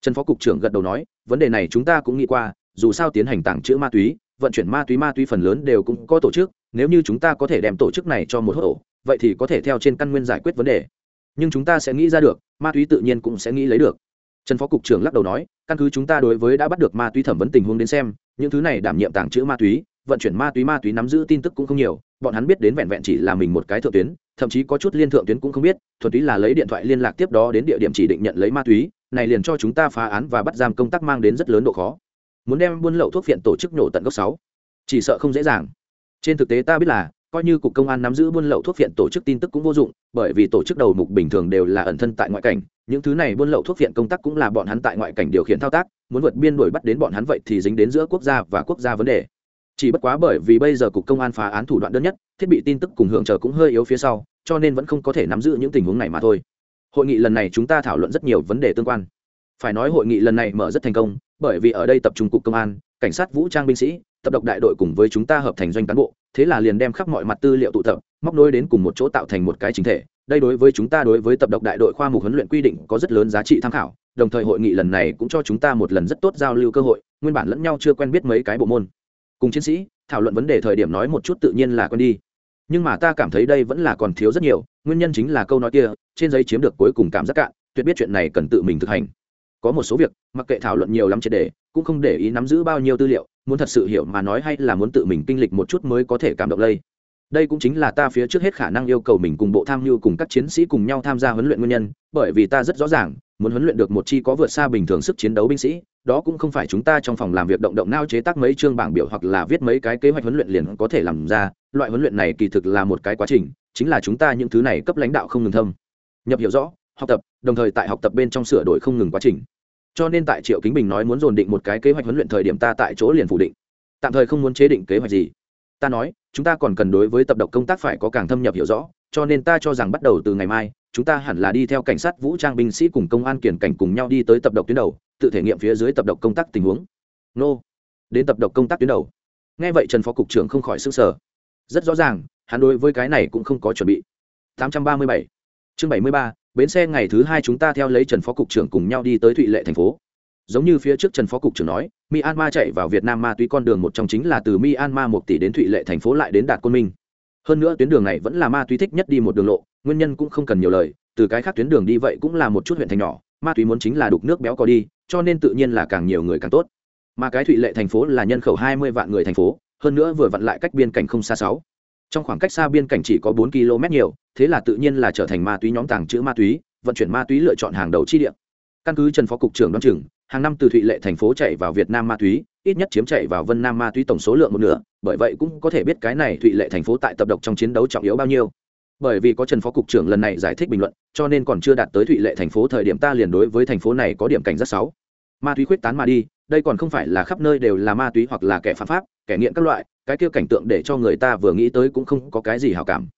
Trần phó cục trưởng gật đầu nói, vấn đề này chúng ta cũng nghĩ qua, dù sao tiến hành tàng trữ ma túy, vận chuyển ma túy ma túy phần lớn đều cũng có tổ chức, nếu như chúng ta có thể đem tổ chức này cho một hốt vậy thì có thể theo trên căn nguyên giải quyết vấn đề. Nhưng chúng ta sẽ nghĩ ra được, ma túy tự nhiên cũng sẽ nghĩ lấy được. Trần phó cục trưởng lắc đầu nói, căn cứ chúng ta đối với đã bắt được ma túy thẩm vấn tình huống đến xem, những thứ này đảm nhiệm tàng trữ ma túy, vận chuyển ma túy ma túy nắm giữ tin tức cũng không nhiều bọn hắn biết đến vẹn vẹn chỉ là mình một cái thượng tuyến, thậm chí có chút liên thượng tuyến cũng không biết, thuần túy là lấy điện thoại liên lạc tiếp đó đến địa điểm chỉ định nhận lấy ma túy, này liền cho chúng ta phá án và bắt giam công tác mang đến rất lớn độ khó. Muốn đem buôn lậu thuốc phiện tổ chức nổ tận gốc sáu. Chỉ sợ không dễ dàng. Trên thực tế ta biết là, coi như cục công an nắm giữ buôn lậu thuốc phiện tổ chức tin tức cũng vô dụng, bởi vì tổ chức đầu mục bình thường đều là ẩn thân tại ngoại cảnh, những thứ này buôn lậu thuốc phiện công tác cũng là bọn hắn tại ngoại cảnh điều khiển thao tác, muốn vượt biên đuổi bắt đến bọn hắn vậy thì dính đến giữa quốc gia và quốc gia vấn đề chỉ bất quá bởi vì bây giờ cục công an phá án thủ đoạn đơn nhất, thiết bị tin tức cùng hưởng chờ cũng hơi yếu phía sau, cho nên vẫn không có thể nắm giữ những tình huống này mà thôi. Hội nghị lần này chúng ta thảo luận rất nhiều vấn đề tương quan. Phải nói hội nghị lần này mở rất thành công, bởi vì ở đây tập trung cục công an, cảnh sát vũ trang binh sĩ, tập độc đại đội cùng với chúng ta hợp thành doanh cán bộ, thế là liền đem khắp mọi mặt tư liệu tụ tập, móc nối đến cùng một chỗ tạo thành một cái chính thể. Đây đối với chúng ta đối với tập độc đại đội khoa mục huấn luyện quy định có rất lớn giá trị tham khảo, đồng thời hội nghị lần này cũng cho chúng ta một lần rất tốt giao lưu cơ hội, nguyên bản lẫn nhau chưa quen biết mấy cái bộ môn cùng chiến sĩ, thảo luận vấn đề thời điểm nói một chút tự nhiên là quen đi. Nhưng mà ta cảm thấy đây vẫn là còn thiếu rất nhiều, nguyên nhân chính là câu nói kia, trên giấy chiếm được cuối cùng cảm giác cạn, tuyệt biết chuyện này cần tự mình thực hành. Có một số việc, mặc kệ thảo luận nhiều lắm triệt đề cũng không để ý nắm giữ bao nhiêu tư liệu, muốn thật sự hiểu mà nói hay là muốn tự mình kinh lịch một chút mới có thể cảm động lây. Đây cũng chính là ta phía trước hết khả năng yêu cầu mình cùng bộ tham mưu cùng các chiến sĩ cùng nhau tham gia huấn luyện nguyên nhân, bởi vì ta rất rõ ràng muốn huấn luyện được một chi có vượt xa bình thường sức chiến đấu binh sĩ, đó cũng không phải chúng ta trong phòng làm việc động động nao chế tác mấy chương bảng biểu hoặc là viết mấy cái kế hoạch huấn luyện liền có thể làm ra, loại huấn luyện này kỳ thực là một cái quá trình, chính là chúng ta những thứ này cấp lãnh đạo không ngừng thâm. Nhập hiểu rõ, học tập, đồng thời tại học tập bên trong sửa đổi không ngừng quá trình. Cho nên tại triệu kính bình nói muốn dồn định một cái kế hoạch huấn luyện thời điểm ta tại chỗ liền phủ định. Tạm thời không muốn chế định kế hoạch gì. Ta nói, chúng ta còn cần đối với tập độc công tác phải có càng thâm nhập hiểu rõ, cho nên ta cho rằng bắt đầu từ ngày mai chúng ta hẳn là đi theo cảnh sát vũ trang binh sĩ cùng công an kiển cảnh cùng nhau đi tới tập độc tuyến đầu, tự thể nghiệm phía dưới tập độc công tác tình huống. Nô, đến tập độc công tác tuyến đầu. Nghe vậy trần phó cục trưởng không khỏi s ư n g sở rất rõ ràng, hắn đối với cái này cũng không có chuẩn bị. 837 chương 73 bến xe ngày thứ hai chúng ta theo lấy trần phó cục trưởng cùng nhau đi tới thụy lệ thành phố. Giống như phía trước trần phó cục trưởng nói, myanmar chạy vào việt nam ma túy con đường một trong chính là từ myanmar một tỷ đến thụy lệ thành phố lại đến đạt côn minh. Hơn nữa tuyến đường này vẫn là ma túy thích nhất đi một đường lộ nguyên nhân cũng không cần nhiều lời, từ cái khác tuyến đường đi vậy cũng là một chút huyện thành nhỏ, ma túy muốn chính là đục nước béo có đi, cho nên tự nhiên là càng nhiều người càng tốt. Mà cái thụy lệ thành phố là nhân khẩu hai mươi vạn người thành phố, hơn nữa vừa vặn lại cách biên cảnh không xa sáu. Trong khoảng cách xa biên cảnh chỉ có bốn km nhiều, thế là tự nhiên là trở thành ma túy nhóm tàng trữ ma túy, vận chuyển ma túy lựa chọn hàng đầu chi địa. Căn cứ trần phó cục trưởng đoán chừng, hàng năm từ thụy lệ thành phố chạy vào việt nam ma túy, ít nhất chiếm chạy vào vân nam ma túy tổng số lượng một nửa, bởi vậy cũng có thể biết cái này thụy lệ thành phố tại tập độc trong chiến đấu trọng yếu bao nhiêu bởi vì có trần phó cục trưởng lần này giải thích bình luận, cho nên còn chưa đạt tới thụy lệ thành phố thời điểm ta liền đối với thành phố này có điểm cảnh rất xấu ma túy khuyết tán mà đi, đây còn không phải là khắp nơi đều là ma túy hoặc là kẻ phạm pháp, kẻ nghiện các loại, cái kia cảnh tượng để cho người ta vừa nghĩ tới cũng không có cái gì hào cảm.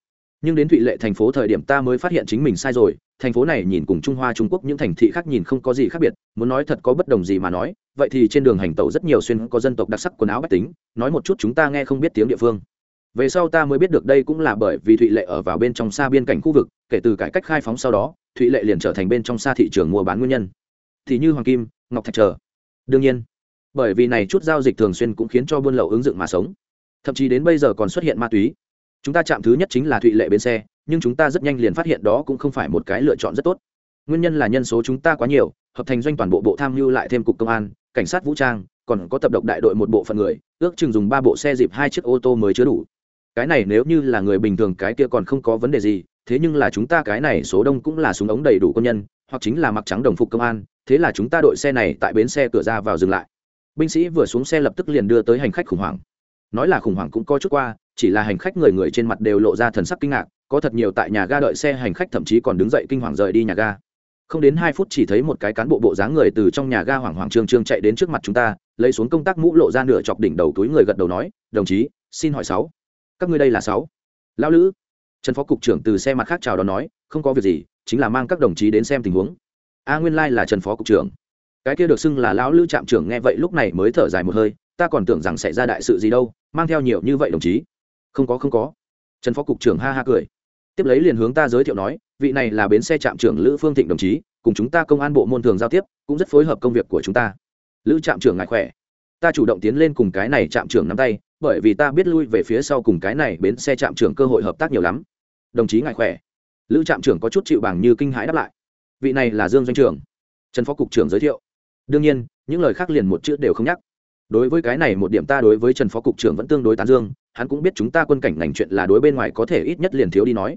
Nhưng đến thụy lệ thành phố thời điểm ta mới phát hiện chính mình sai rồi, thành phố này nhìn cùng trung hoa, trung quốc những thành thị khác nhìn không có gì khác biệt, muốn nói thật có bất đồng gì mà nói, vậy thì trên đường hành tàu rất nhiều xuyên có dân tộc đặc sắc quần áo bách tính, nói một chút chúng ta nghe không biết tiếng địa phương về sau ta mới biết được đây cũng là bởi vì thụy lệ ở vào bên trong xa biên cảnh khu vực, kể từ cải cách khai phóng sau đó, thụy lệ liền trở thành bên trong xa thị trường mua bán nguyên nhân. Thì như hoàng kim, ngọc thạch trở đương nhiên, bởi vì này chút giao dịch thường xuyên cũng khiến cho buôn lậu ứng dụng mà sống. Thậm chí đến bây giờ còn xuất hiện ma túy. Chúng ta chạm thứ nhất chính là thụy lệ bến xe, nhưng chúng ta rất nhanh liền phát hiện đó cũng không phải một cái lựa chọn rất tốt. Nguyên nhân là nhân số chúng ta quá nhiều, hợp thành doanh toàn bộ bộ tham mưu lại thêm cục công an, cảnh sát vũ trang, còn có tập độc đại đội một bộ phận người, ước chừng dùng ba bộ xe dịp hai chiếc ô tô mới chứa đủ cái này nếu như là người bình thường cái kia còn không có vấn đề gì, thế nhưng là chúng ta cái này số đông cũng là súng ống đầy đủ quân nhân, hoặc chính là mặc trắng đồng phục công an, thế là chúng ta đội xe này tại bến xe cửa ra vào dừng lại. Binh sĩ vừa xuống xe lập tức liền đưa tới hành khách khủng hoảng. Nói là khủng hoảng cũng coi chút qua, chỉ là hành khách người người trên mặt đều lộ ra thần sắc kinh ngạc, có thật nhiều tại nhà ga đợi xe hành khách thậm chí còn đứng dậy kinh hoàng rời đi nhà ga. Không đến hai phút chỉ thấy một cái cán bộ bộ dáng người từ trong nhà ga hoảng hoảng trương trương chạy đến trước mặt chúng ta, lấy xuống công tác mũ lộ ra nửa chọc đỉnh đầu túi người gật đầu nói, đồng chí, xin hỏi sáu các ngươi đây là sáu. Lão lữ. Trần phó cục trưởng từ xe mặt khác chào đón nói, không có việc gì, chính là mang các đồng chí đến xem tình huống. A nguyên lai là trần phó cục trưởng. Cái kia được xưng là lão lữ trạm trưởng nghe vậy lúc này mới thở dài một hơi, ta còn tưởng rằng sẽ ra đại sự gì đâu, mang theo nhiều như vậy đồng chí. Không có không có. Trần phó cục trưởng ha ha cười. Tiếp lấy liền hướng ta giới thiệu nói, vị này là bến xe trạm trưởng lữ phương thịnh đồng chí, cùng chúng ta công an bộ môn thường giao tiếp, cũng rất phối hợp công việc của chúng ta. Lữ trạm trưởng ngại khỏe. Ta chủ động tiến lên cùng cái này trạm trưởng nắm tay bởi vì ta biết lui về phía sau cùng cái này bến xe trạm trưởng cơ hội hợp tác nhiều lắm. Đồng chí ngại khỏe. Lữ trạm trưởng có chút chịu bằng như kinh hãi đáp lại. Vị này là dương doanh trưởng. Trần phó cục trưởng giới thiệu. Đương nhiên, những lời khác liền một chữ đều không nhắc. Đối với cái này một điểm ta đối với trần phó cục trưởng vẫn tương đối tán dương, hắn cũng biết chúng ta quân cảnh ngành chuyện là đối bên ngoài có thể ít nhất liền thiếu đi nói.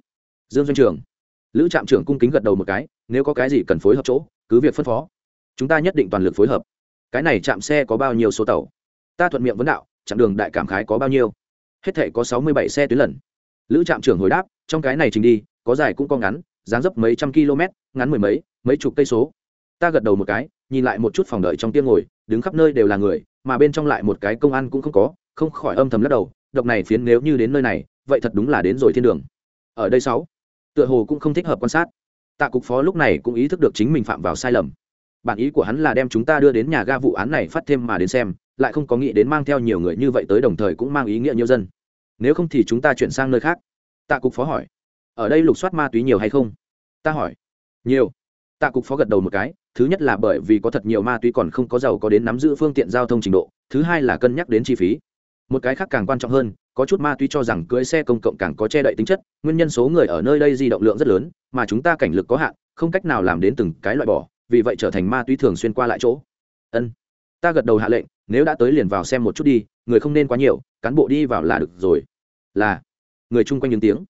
Dương doanh trưởng. Lữ trạm trưởng cung kính gật đầu một cái, nếu có cái gì cần phối hợp chỗ, cứ việc phân phó. Chúng ta nhất định toàn lực phối hợp. Cái này chạm xe có bao nhiêu số tàu? Ta thuận miệng vấn đạo chặng đường đại cảm khái có bao nhiêu? Hết thể có sáu mươi bảy xe tuyến lần. Lữ trạm trưởng hồi đáp, trong cái này trình đi, có dài cũng có ngắn, dáng dấp mấy trăm km, ngắn mười mấy mấy chục cây số. Ta gật đầu một cái, nhìn lại một chút phòng đợi trong tiêm ngồi, đứng khắp nơi đều là người, mà bên trong lại một cái công an cũng không có, không khỏi âm thầm lắc đầu, độc này phiến nếu như đến nơi này, vậy thật đúng là đến rồi thiên đường. Ở đây sáu, tựa hồ cũng không thích hợp quan sát. Tạ cục phó lúc này cũng ý thức được chính mình phạm vào sai lầm. Bản ý của hắn là đem chúng ta đưa đến nhà ga vụ án này phát thêm mà đến xem lại không có nghĩ đến mang theo nhiều người như vậy tới đồng thời cũng mang ý nghĩa nhiều dân. Nếu không thì chúng ta chuyển sang nơi khác. Tạ cục phó hỏi. Ở đây lục soát ma túy nhiều hay không? Ta hỏi. Nhiều. Tạ cục phó gật đầu một cái, thứ nhất là bởi vì có thật nhiều ma túy còn không có giàu có đến nắm giữ phương tiện giao thông trình độ, thứ hai là cân nhắc đến chi phí. Một cái khác càng quan trọng hơn, có chút ma túy cho rằng cưới xe công cộng càng có che đậy tính chất, nguyên nhân số người ở nơi đây di động lượng rất lớn, mà chúng ta cảnh lực có hạn, không cách nào làm đến từng cái loại bỏ, vì vậy trở thành ma túy thường xuyên qua lại chỗ. Ân. Ta gật đầu hạ lệnh nếu đã tới liền vào xem một chút đi, người không nên quá nhiều, cán bộ đi vào là được rồi. Là, người chung quanh những tiếng.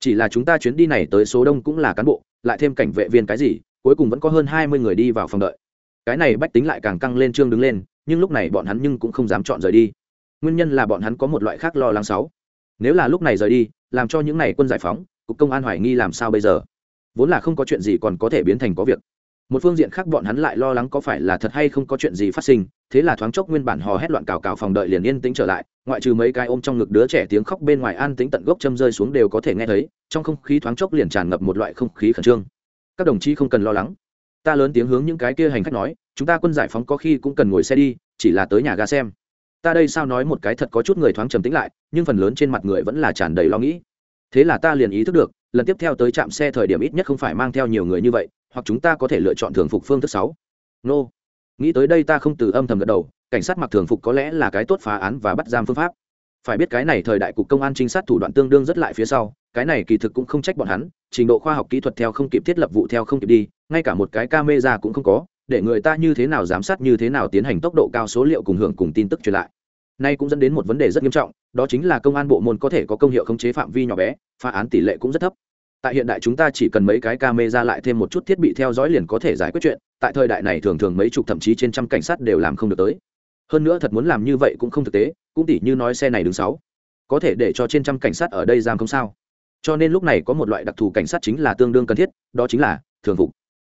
Chỉ là chúng ta chuyến đi này tới số đông cũng là cán bộ, lại thêm cảnh vệ viên cái gì, cuối cùng vẫn có hơn hai mươi người đi vào phòng đợi. Cái này bách tính lại càng căng lên trương đứng lên, nhưng lúc này bọn hắn nhưng cũng không dám chọn rời đi. Nguyên nhân là bọn hắn có một loại khác lo lắng sáu. Nếu là lúc này rời đi, làm cho những này quân giải phóng, cục công an hoài nghi làm sao bây giờ? Vốn là không có chuyện gì còn có thể biến thành có việc một phương diện khác bọn hắn lại lo lắng có phải là thật hay không có chuyện gì phát sinh, thế là thoáng chốc nguyên bản hò hét loạn cào cào phòng đợi liền yên tĩnh trở lại, ngoại trừ mấy cái ôm trong ngực đứa trẻ tiếng khóc bên ngoài an tĩnh tận gốc châm rơi xuống đều có thể nghe thấy, trong không khí thoáng chốc liền tràn ngập một loại không khí khẩn trương. Các đồng chí không cần lo lắng. Ta lớn tiếng hướng những cái kia hành khách nói, chúng ta quân giải phóng có khi cũng cần ngồi xe đi, chỉ là tới nhà ga xem. Ta đây sao nói một cái thật có chút người thoáng trầm tĩnh lại, nhưng phần lớn trên mặt người vẫn là tràn đầy lo nghĩ. Thế là ta liền ý thức được, lần tiếp theo tới trạm xe thời điểm ít nhất không phải mang theo nhiều người như vậy hoặc chúng ta có thể lựa chọn thường phục phương thức sáu. Nô. Nghĩ tới đây ta không từ âm thầm gật đầu, cảnh sát mặc thường phục có lẽ là cái tốt phá án và bắt giam phương pháp. Phải biết cái này thời đại cục công an trinh sát thủ đoạn tương đương rất lại phía sau, cái này kỳ thực cũng không trách bọn hắn, trình độ khoa học kỹ thuật theo không kịp thiết lập vụ theo không kịp đi, ngay cả một cái camera cũng không có, để người ta như thế nào giám sát như thế nào tiến hành tốc độ cao số liệu cùng hưởng cùng tin tức truyền lại. Nay cũng dẫn đến một vấn đề rất nghiêm trọng, đó chính là công an bộ môn có thể có công hiệu khống chế phạm vi nhỏ bé, phá án tỷ lệ cũng rất thấp tại hiện đại chúng ta chỉ cần mấy cái camera lại thêm một chút thiết bị theo dõi liền có thể giải quyết chuyện, tại thời đại này thường thường mấy chục thậm chí trên trăm cảnh sát đều làm không được tới. Hơn nữa thật muốn làm như vậy cũng không thực tế, cũng tỉ như nói xe này đứng sáu. Có thể để cho trên trăm cảnh sát ở đây giam không sao. Cho nên lúc này có một loại đặc thù cảnh sát chính là tương đương cần thiết, đó chính là thường phục.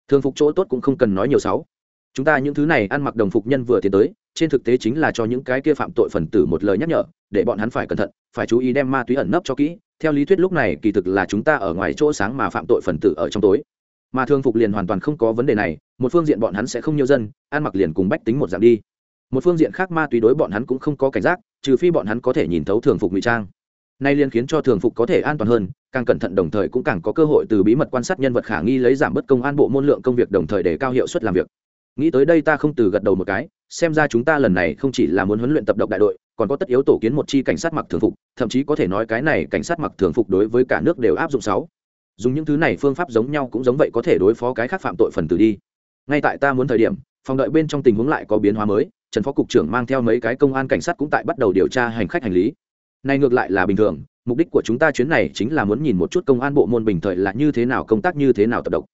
Thường phục chỗ tốt cũng không cần nói nhiều sáu. Chúng ta những thứ này ăn mặc đồng phục nhân vừa tiến tới, trên thực tế chính là cho những cái kia phạm tội phần tử một lời nhắc nhở, để bọn hắn phải cẩn thận, phải chú ý đem ma túy ẩn nấp cho kỹ theo lý thuyết lúc này kỳ thực là chúng ta ở ngoài chỗ sáng mà phạm tội phần tử ở trong tối. Mà thường phục liền hoàn toàn không có vấn đề này, một phương diện bọn hắn sẽ không nhiều dân, ăn mặc liền cùng bách tính một dạng đi. Một phương diện khác ma túy đối bọn hắn cũng không có cảnh giác, trừ phi bọn hắn có thể nhìn thấu thường phục ngụy trang. Nay liên khiến cho thường phục có thể an toàn hơn, càng cẩn thận đồng thời cũng càng có cơ hội từ bí mật quan sát nhân vật khả nghi lấy giảm bất công an bộ môn lượng công việc đồng thời để cao hiệu suất làm việc. Nghĩ tới đây ta không từ gật đầu một cái xem ra chúng ta lần này không chỉ là muốn huấn luyện tập độc đại đội, còn có tất yếu tổ kiến một chi cảnh sát mặc thường phục, thậm chí có thể nói cái này cảnh sát mặc thường phục đối với cả nước đều áp dụng sáu. Dùng những thứ này phương pháp giống nhau cũng giống vậy có thể đối phó cái khác phạm tội phần tử đi. Ngay tại ta muốn thời điểm, phòng đợi bên trong tình huống lại có biến hóa mới, trần phó cục trưởng mang theo mấy cái công an cảnh sát cũng tại bắt đầu điều tra hành khách hành lý. Này ngược lại là bình thường, mục đích của chúng ta chuyến này chính là muốn nhìn một chút công an bộ môn bình thời là như thế nào, công tác như thế nào tập độc.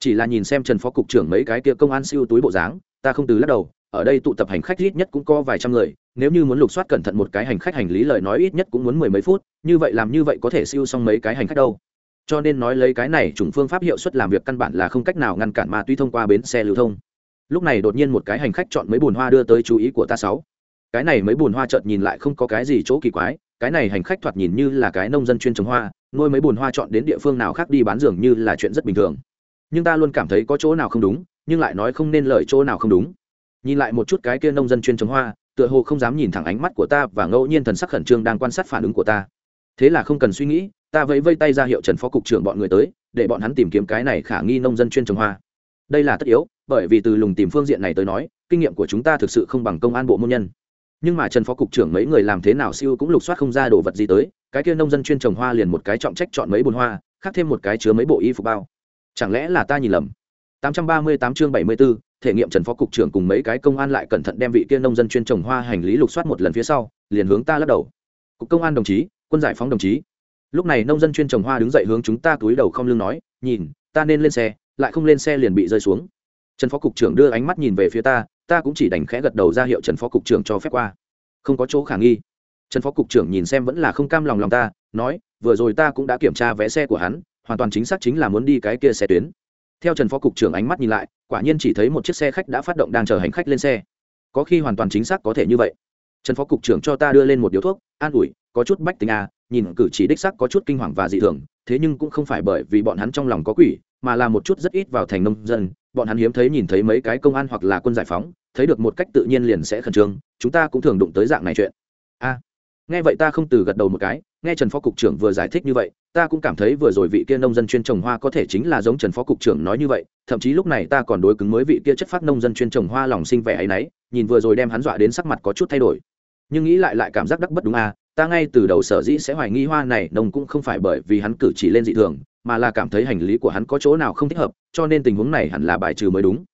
Chỉ là nhìn xem trần phó cục trưởng mấy cái kia công an siêu túi bộ dáng, ta không từ lắc đầu ở đây tụ tập hành khách ít nhất cũng có vài trăm người, nếu như muốn lục soát cẩn thận một cái hành khách hành lý lời nói ít nhất cũng muốn mười mấy phút, như vậy làm như vậy có thể siêu xong mấy cái hành khách đâu. Cho nên nói lấy cái này chủng phương pháp hiệu suất làm việc căn bản là không cách nào ngăn cản ma túy thông qua bến xe lưu thông. Lúc này đột nhiên một cái hành khách chọn mấy bùn hoa đưa tới chú ý của ta sáu. Cái này mấy bùn hoa chợt nhìn lại không có cái gì chỗ kỳ quái, cái này hành khách thoạt nhìn như là cái nông dân chuyên trồng hoa, nuôi mấy bùn hoa chọn đến địa phương nào khác đi bán dường như là chuyện rất bình thường. Nhưng ta luôn cảm thấy có chỗ nào không đúng, nhưng lại nói không nên lời chỗ nào không đúng nhìn lại một chút cái kia nông dân chuyên trồng hoa, tựa hồ không dám nhìn thẳng ánh mắt của ta và ngẫu nhiên thần sắc khẩn trương đang quan sát phản ứng của ta. Thế là không cần suy nghĩ, ta vẫy vây tay ra hiệu trần phó cục trưởng bọn người tới, để bọn hắn tìm kiếm cái này khả nghi nông dân chuyên trồng hoa. Đây là tất yếu, bởi vì từ lùng tìm phương diện này tới nói, kinh nghiệm của chúng ta thực sự không bằng công an bộ môn nhân. Nhưng mà trần phó cục trưởng mấy người làm thế nào siêu cũng lục soát không ra đồ vật gì tới, cái kia nông dân chuyên trồng hoa liền một cái trọng trách chọn mấy bồn hoa, khác thêm một cái chứa mấy bộ y phục bao. Chẳng lẽ là ta nhìn lầm? 838 chương 74, thể nghiệm trần phó cục trưởng cùng mấy cái công an lại cẩn thận đem vị kia nông dân chuyên trồng hoa hành lý lục soát một lần phía sau liền hướng ta lắc đầu. Cục công an đồng chí quân giải phóng đồng chí. Lúc này nông dân chuyên trồng hoa đứng dậy hướng chúng ta túi đầu không lưng nói nhìn ta nên lên xe lại không lên xe liền bị rơi xuống. Trần phó cục trưởng đưa ánh mắt nhìn về phía ta ta cũng chỉ đành khẽ gật đầu ra hiệu trần phó cục trưởng cho phép qua. Không có chỗ khả nghi. Trần phó cục trưởng nhìn xem vẫn là không cam lòng lòng ta nói vừa rồi ta cũng đã kiểm tra vé xe của hắn hoàn toàn chính xác chính là muốn đi cái kia xe tuyến theo trần phó cục trưởng ánh mắt nhìn lại, quả nhiên chỉ thấy một chiếc xe khách đã phát động đang chờ hành khách lên xe. Có khi hoàn toàn chính xác có thể như vậy. Trần phó cục trưởng cho ta đưa lên một điếu thuốc, an ủi, có chút bách tính à nhìn cử chỉ đích sắc có chút kinh hoàng và dị thường, thế nhưng cũng không phải bởi vì bọn hắn trong lòng có quỷ, mà là một chút rất ít vào thành nông dân. Bọn hắn hiếm thấy nhìn thấy mấy cái công an hoặc là quân giải phóng, thấy được một cách tự nhiên liền sẽ khẩn trương, chúng ta cũng thường đụng tới dạng này chuyện. A nghe vậy ta không từ gật đầu một cái, nghe trần phó cục trưởng vừa giải thích như vậy, ta cũng cảm thấy vừa rồi vị kia nông dân chuyên trồng hoa có thể chính là giống trần phó cục trưởng nói như vậy, thậm chí lúc này ta còn đối cứng mới vị kia chất phát nông dân chuyên trồng hoa lòng sinh vẻ ấy nấy, nhìn vừa rồi đem hắn dọa đến sắc mặt có chút thay đổi. Nhưng nghĩ lại lại cảm giác đắc bất đúng à ta ngay từ đầu sở dĩ sẽ hoài nghi hoa này, nông cũng không phải bởi vì hắn cử chỉ lên dị thường, mà là cảm thấy hành lý của hắn có chỗ nào không thích hợp, cho nên tình huống này hẳn là bài trừ mới đúng.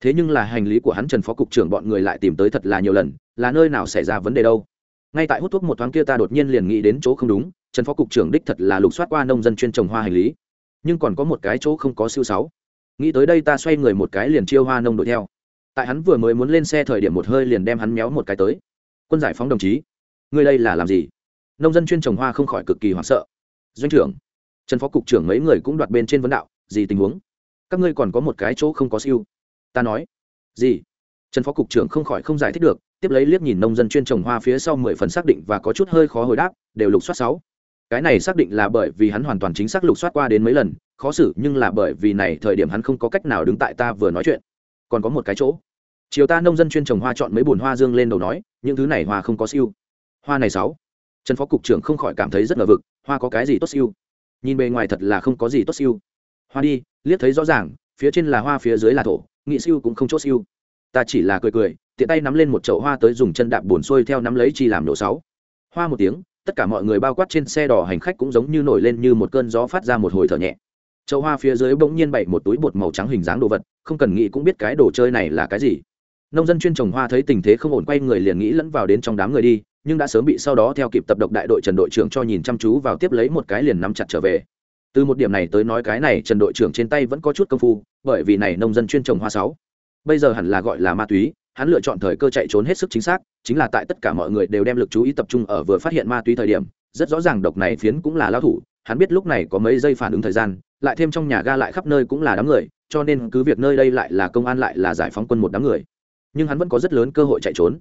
Thế nhưng là hành lý của hắn trần phó cục trưởng bọn người lại tìm tới thật là nhiều lần, là nơi nào xảy ra vấn đề đâu? Ngay tại hút thuốc một thoáng kia ta đột nhiên liền nghĩ đến chỗ không đúng, trần phó cục trưởng đích thật là lục soát qua nông dân chuyên trồng hoa hành lý. Nhưng còn có một cái chỗ không có siêu sáu. Nghĩ tới đây ta xoay người một cái liền chiêu hoa nông đuổi theo. Tại hắn vừa mới muốn lên xe thời điểm một hơi liền đem hắn méo một cái tới. Quân giải phóng đồng chí. Ngươi đây là làm gì? Nông dân chuyên trồng hoa không khỏi cực kỳ hoảng sợ. Doanh trưởng. Trần phó cục trưởng mấy người cũng đoạt bên trên vấn đạo, gì tình huống? Các ngươi còn có một cái chỗ không có siêu. Ta nói. Gì? Trần phó cục trưởng không khỏi không giải thích được tiếp lấy liếc nhìn nông dân chuyên trồng hoa phía sau mười phần xác định và có chút hơi khó hồi đáp, đều lục soát sáu. Cái này xác định là bởi vì hắn hoàn toàn chính xác lục soát qua đến mấy lần, khó xử nhưng là bởi vì này thời điểm hắn không có cách nào đứng tại ta vừa nói chuyện. Còn có một cái chỗ. Chiều ta nông dân chuyên trồng hoa chọn mấy bùn hoa dương lên đầu nói, những thứ này hoa không có siêu. Hoa này sáu. Trần phó cục trưởng không khỏi cảm thấy rất ngờ vực, hoa có cái gì tốt siêu? Nhìn bề ngoài thật là không có gì tốt siêu. Hoa đi, liếc thấy rõ ràng, phía trên là hoa phía dưới là thổ, nghị siêu cũng không chốt siêu ta chỉ là cười cười, tiện tay nắm lên một chậu hoa tới dùng chân đạp bùn xuôi theo nắm lấy chi làm nổ sáu. Hoa một tiếng, tất cả mọi người bao quát trên xe đỏ hành khách cũng giống như nổi lên như một cơn gió phát ra một hồi thở nhẹ. Chậu hoa phía dưới bỗng nhiên bậy một túi bột màu trắng hình dáng đồ vật, không cần nghĩ cũng biết cái đồ chơi này là cái gì. Nông dân chuyên trồng hoa thấy tình thế không ổn quay người liền nghĩ lẫn vào đến trong đám người đi, nhưng đã sớm bị sau đó theo kịp tập độc đại đội trần đội trưởng cho nhìn chăm chú vào tiếp lấy một cái liền nắm chặt trở về. Từ một điểm này tới nói cái này trần đội trưởng trên tay vẫn có chút công phu, bởi vì này nông dân chuyên trồng hoa sáu bây giờ hẳn là gọi là ma túy, hắn lựa chọn thời cơ chạy trốn hết sức chính xác, chính là tại tất cả mọi người đều đem lực chú ý tập trung ở vừa phát hiện ma túy thời điểm, rất rõ ràng độc này phiến cũng là lao thủ, hắn biết lúc này có mấy giây phản ứng thời gian, lại thêm trong nhà ga lại khắp nơi cũng là đám người, cho nên cứ việc nơi đây lại là công an lại là giải phóng quân một đám người. Nhưng hắn vẫn có rất lớn cơ hội chạy trốn.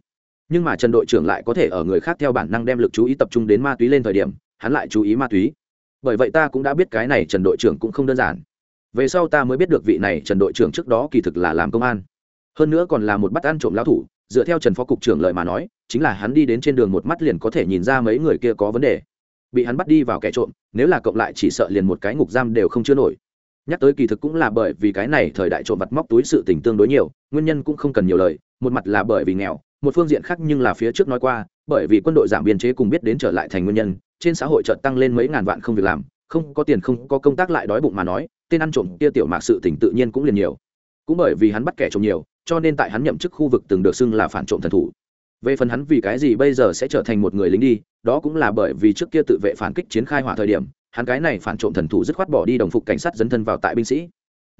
Nhưng mà trần đội trưởng lại có thể ở người khác theo bản năng đem lực chú ý tập trung đến ma túy lên thời điểm, hắn lại chú ý ma túy. Bởi vậy ta cũng đã biết cái này trần đội trưởng cũng không đơn giản về sau ta mới biết được vị này trần đội trưởng trước đó kỳ thực là làm công an. Hơn nữa còn là một bắt ăn trộm lão thủ, dựa theo trần phó cục trưởng lời mà nói, chính là hắn đi đến trên đường một mắt liền có thể nhìn ra mấy người kia có vấn đề. Bị hắn bắt đi vào kẻ trộm, nếu là cộng lại chỉ sợ liền một cái ngục giam đều không chứa nổi. Nhắc tới kỳ thực cũng là bởi vì cái này thời đại trộm vặt móc túi sự tình tương đối nhiều, nguyên nhân cũng không cần nhiều lời, một mặt là bởi vì nghèo, một phương diện khác nhưng là phía trước nói qua, bởi vì quân đội giảm biên chế cùng biết đến trở lại thành nguyên nhân, trên xã hội chợt tăng lên mấy ngàn vạn không việc làm, không có tiền không có công tác lại đói bụng mà nói tên ăn trộm kia tiểu mạc sự tỉnh tự nhiên cũng liền nhiều. Cũng bởi vì hắn bắt kẻ trộm nhiều, cho nên tại hắn nhậm chức khu vực từng được xưng là phản trộm thần thủ. Về phần hắn vì cái gì bây giờ sẽ trở thành một người lính đi, đó cũng là bởi vì trước kia tự vệ phản kích chiến khai hỏa thời điểm, hắn cái này phản trộm thần thủ dứt khoát bỏ đi đồng phục cảnh sát dấn thân vào tại binh sĩ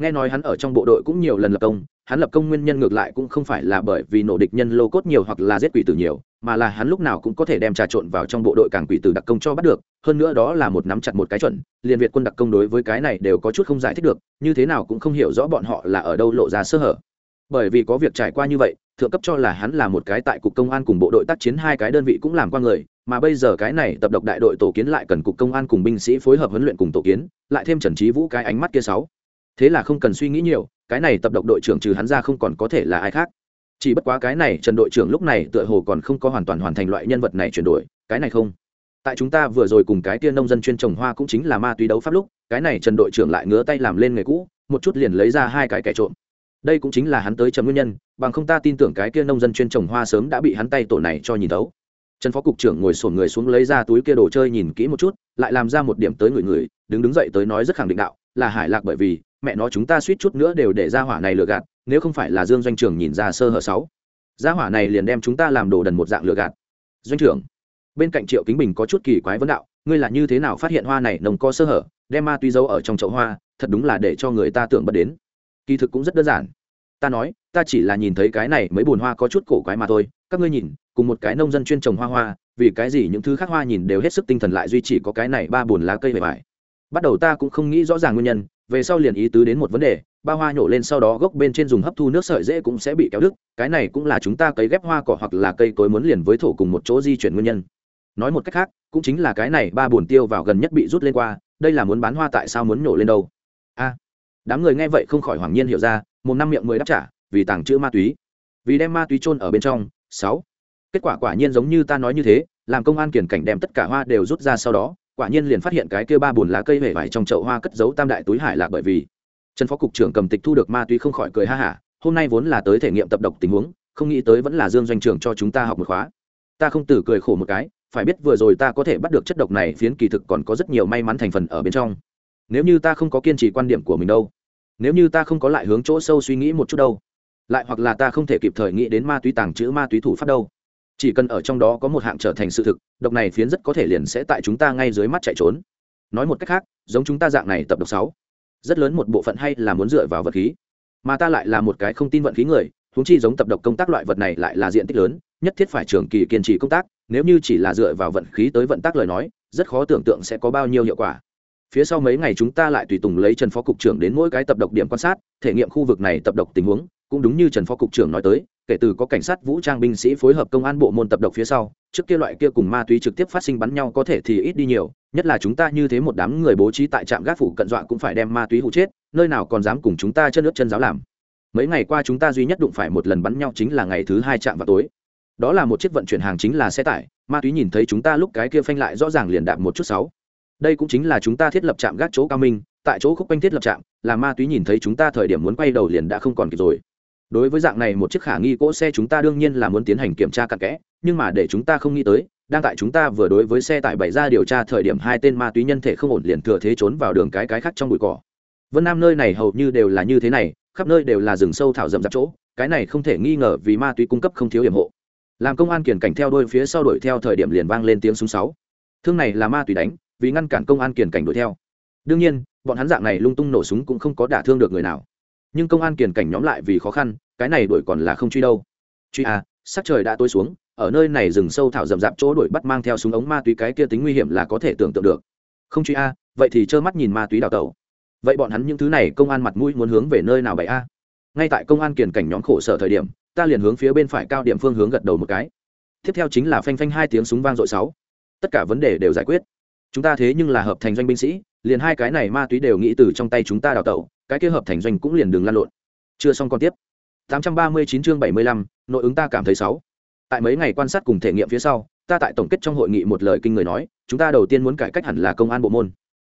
nghe nói hắn ở trong bộ đội cũng nhiều lần lập công, hắn lập công nguyên nhân ngược lại cũng không phải là bởi vì nổ địch nhân lô cốt nhiều hoặc là giết quỷ tử nhiều, mà là hắn lúc nào cũng có thể đem trà trộn vào trong bộ đội càng quỷ tử đặc công cho bắt được, hơn nữa đó là một nắm chặt một cái chuẩn, liền việt quân đặc công đối với cái này đều có chút không giải thích được, như thế nào cũng không hiểu rõ bọn họ là ở đâu lộ ra sơ hở. Bởi vì có việc trải qua như vậy, thượng cấp cho là hắn là một cái tại cục công an cùng bộ đội tác chiến hai cái đơn vị cũng làm qua người, mà bây giờ cái này tập độc đại đội tổ kiến lại cần cục công an cùng binh sĩ phối hợp huấn luyện cùng tổ kiến, lại thêm trần trí vũ cái ánh mắt kia sáu thế là không cần suy nghĩ nhiều, cái này tập độc đội trưởng trừ hắn ra không còn có thể là ai khác. Chỉ bất quá cái này trần đội trưởng lúc này tựa hồ còn không có hoàn toàn hoàn thành loại nhân vật này chuyển đổi, cái này không. Tại chúng ta vừa rồi cùng cái tia nông dân chuyên trồng hoa cũng chính là ma túy đấu pháp lúc, cái này trần đội trưởng lại ngứa tay làm lên nghề cũ, một chút liền lấy ra hai cái kẻ trộm. Đây cũng chính là hắn tới chấm nguyên nhân, bằng không ta tin tưởng cái kia nông dân chuyên trồng hoa sớm đã bị hắn tay tổ này cho nhìn thấu. Trần phó cục trưởng ngồi sổn người xuống lấy ra túi kia đồ chơi nhìn kỹ một chút, lại làm ra một điểm tới người người, đứng đứng dậy tới nói rất khẳng định đạo, là hải lạc bởi vì mẹ nó chúng ta suýt chút nữa đều để ra hỏa này lừa gạt, nếu không phải là dương doanh trưởng nhìn ra sơ hở sáu. Gia hỏa này liền đem chúng ta làm đồ đần một dạng lừa gạt. Doanh trưởng bên cạnh triệu kính bình có chút kỳ quái vấn đạo, ngươi là như thế nào phát hiện hoa này nồng có sơ hở, đem ma túy dấu ở trong chậu hoa, thật đúng là để cho người ta tưởng bất đến. Kỳ thực cũng rất đơn giản. Ta nói, ta chỉ là nhìn thấy cái này mấy bồn hoa có chút cổ quái mà thôi. Các ngươi nhìn, cùng một cái nông dân chuyên trồng hoa hoa, vì cái gì những thứ khác hoa nhìn đều hết sức tinh thần lại duy chỉ có cái này ba bồn lá cây bề bài bắt đầu ta cũng không nghĩ rõ ràng nguyên nhân về sau liền ý tứ đến một vấn đề, ba hoa nhổ lên sau đó gốc bên trên dùng hấp thu nước sợi dễ cũng sẽ bị kéo đứt, cái này cũng là chúng ta cấy ghép hoa cỏ hoặc là cây cối muốn liền với thổ cùng một chỗ di chuyển nguyên nhân. Nói một cách khác, cũng chính là cái này ba buồn tiêu vào gần nhất bị rút lên qua, đây là muốn bán hoa tại sao muốn nhổ lên đâu? A, đám người nghe vậy không khỏi hoàng nhiên hiểu ra, một năm miệng mười đáp trả, vì tàng trữ ma túy. Vì đem ma túy trôn ở bên trong. Sáu, kết quả quả nhiên giống như ta nói như thế, làm công an kiển cảnh đem tất cả hoa đều rút ra sau đó quả nhiên liền phát hiện cái kia ba bùn lá cây hể vải trong chậu hoa cất giấu tam đại túi hải lạc bởi vì trần phó cục trưởng cầm tịch thu được ma túy không khỏi cười ha hả, hôm nay vốn là tới thể nghiệm tập độc tình huống, không nghĩ tới vẫn là dương doanh trưởng cho chúng ta học một khóa. Ta không tử cười khổ một cái, phải biết vừa rồi ta có thể bắt được chất độc này phiến kỳ thực còn có rất nhiều may mắn thành phần ở bên trong. Nếu như ta không có kiên trì quan điểm của mình đâu, nếu như ta không có lại hướng chỗ sâu suy nghĩ một chút đâu, lại hoặc là ta không thể kịp thời nghĩ đến ma túy tàng trữ ma túy thủ pháp đâu chỉ cần ở trong đó có một hạng trở thành sự thực, độc này phiến rất có thể liền sẽ tại chúng ta ngay dưới mắt chạy trốn. Nói một cách khác, giống chúng ta dạng này tập độc sáu, rất lớn một bộ phận hay là muốn dựa vào vật khí. Mà ta lại là một cái không tin vận khí người, huống chi giống tập độc công tác loại vật này lại là diện tích lớn, nhất thiết phải trường kỳ kiên trì công tác, nếu như chỉ là dựa vào vận khí tới vận tác lời nói, rất khó tưởng tượng sẽ có bao nhiêu hiệu quả. Phía sau mấy ngày chúng ta lại tùy tùng lấy trần phó cục trưởng đến mỗi cái tập độc điểm quan sát, thể nghiệm khu vực này tập độc tình huống, cũng đúng như trần phó cục trưởng nói tới kể từ có cảnh sát vũ trang binh sĩ phối hợp công an bộ môn tập độc phía sau, trước kia loại kia cùng ma túy trực tiếp phát sinh bắn nhau có thể thì ít đi nhiều, nhất là chúng ta như thế một đám người bố trí tại trạm gác phủ cận dọa cũng phải đem ma túy hụ chết, nơi nào còn dám cùng chúng ta chân nước chân giáo làm. Mấy ngày qua chúng ta duy nhất đụng phải một lần bắn nhau chính là ngày thứ hai chạm vào tối. Đó là một chiếc vận chuyển hàng chính là xe tải, ma túy nhìn thấy chúng ta lúc cái kia phanh lại rõ ràng liền đạp một chút sáu. Đây cũng chính là chúng ta thiết lập trạm gác chỗ cao minh, tại chỗ khúc quanh thiết lập trạm, là ma túy nhìn thấy chúng ta thời điểm muốn quay đầu liền đã không còn kịp rồi đối với dạng này một chiếc khả nghi cỗ xe chúng ta đương nhiên là muốn tiến hành kiểm tra cặn kẽ, nhưng mà để chúng ta không nghĩ tới, đang tại chúng ta vừa đối với xe tải bày ra điều tra thời điểm hai tên ma túy nhân thể không ổn liền thừa thế trốn vào đường cái cái khác trong bụi cỏ. Vân nam nơi này hầu như đều là như thế này, khắp nơi đều là rừng sâu thảo rậm rạp chỗ, cái này không thể nghi ngờ vì ma túy cung cấp không thiếu hiểm hộ. Làm công an kiển cảnh theo đôi phía sau đuổi theo thời điểm liền vang lên tiếng súng sáu. Thương này là ma túy đánh, vì ngăn cản công an kiển cảnh đuổi theo. Đương nhiên, bọn hắn dạng này lung tung nổ súng cũng không có đả thương được người nào nhưng công an kiển cảnh nhóm lại vì khó khăn, cái này đuổi còn là không truy đâu. Truy à sắc trời đã tối xuống, ở nơi này rừng sâu thảo rậm rạp chỗ đuổi bắt mang theo súng ống ma túy cái kia tính nguy hiểm là có thể tưởng tượng được. Không truy a vậy thì trơ mắt nhìn ma túy đào tẩu. Vậy bọn hắn những thứ này công an mặt mũi muốn hướng về nơi nào vậy a à? ngay tại công an kiền cảnh nhóm khổ sở thời điểm, ta liền hướng phía bên phải cao điểm phương hướng gật đầu một cái. Tiếp theo chính là phanh phanh hai tiếng súng vang dội sáu. Tất cả vấn đề đều giải quyết chúng ta thế nhưng là hợp thành doanh binh sĩ liền hai cái này ma túy đều nghĩ từ trong tay chúng ta đào tẩu cái kia hợp thành doanh cũng liền đường lan lộn. Chưa xong còn tiếp. 839 chương 75, nội ứng ta cảm thấy sáu. Tại mấy ngày quan sát cùng thể nghiệm phía sau ta tại tổng kết trong hội nghị một lời kinh người nói chúng ta đầu tiên muốn cải cách hẳn là công an bộ môn.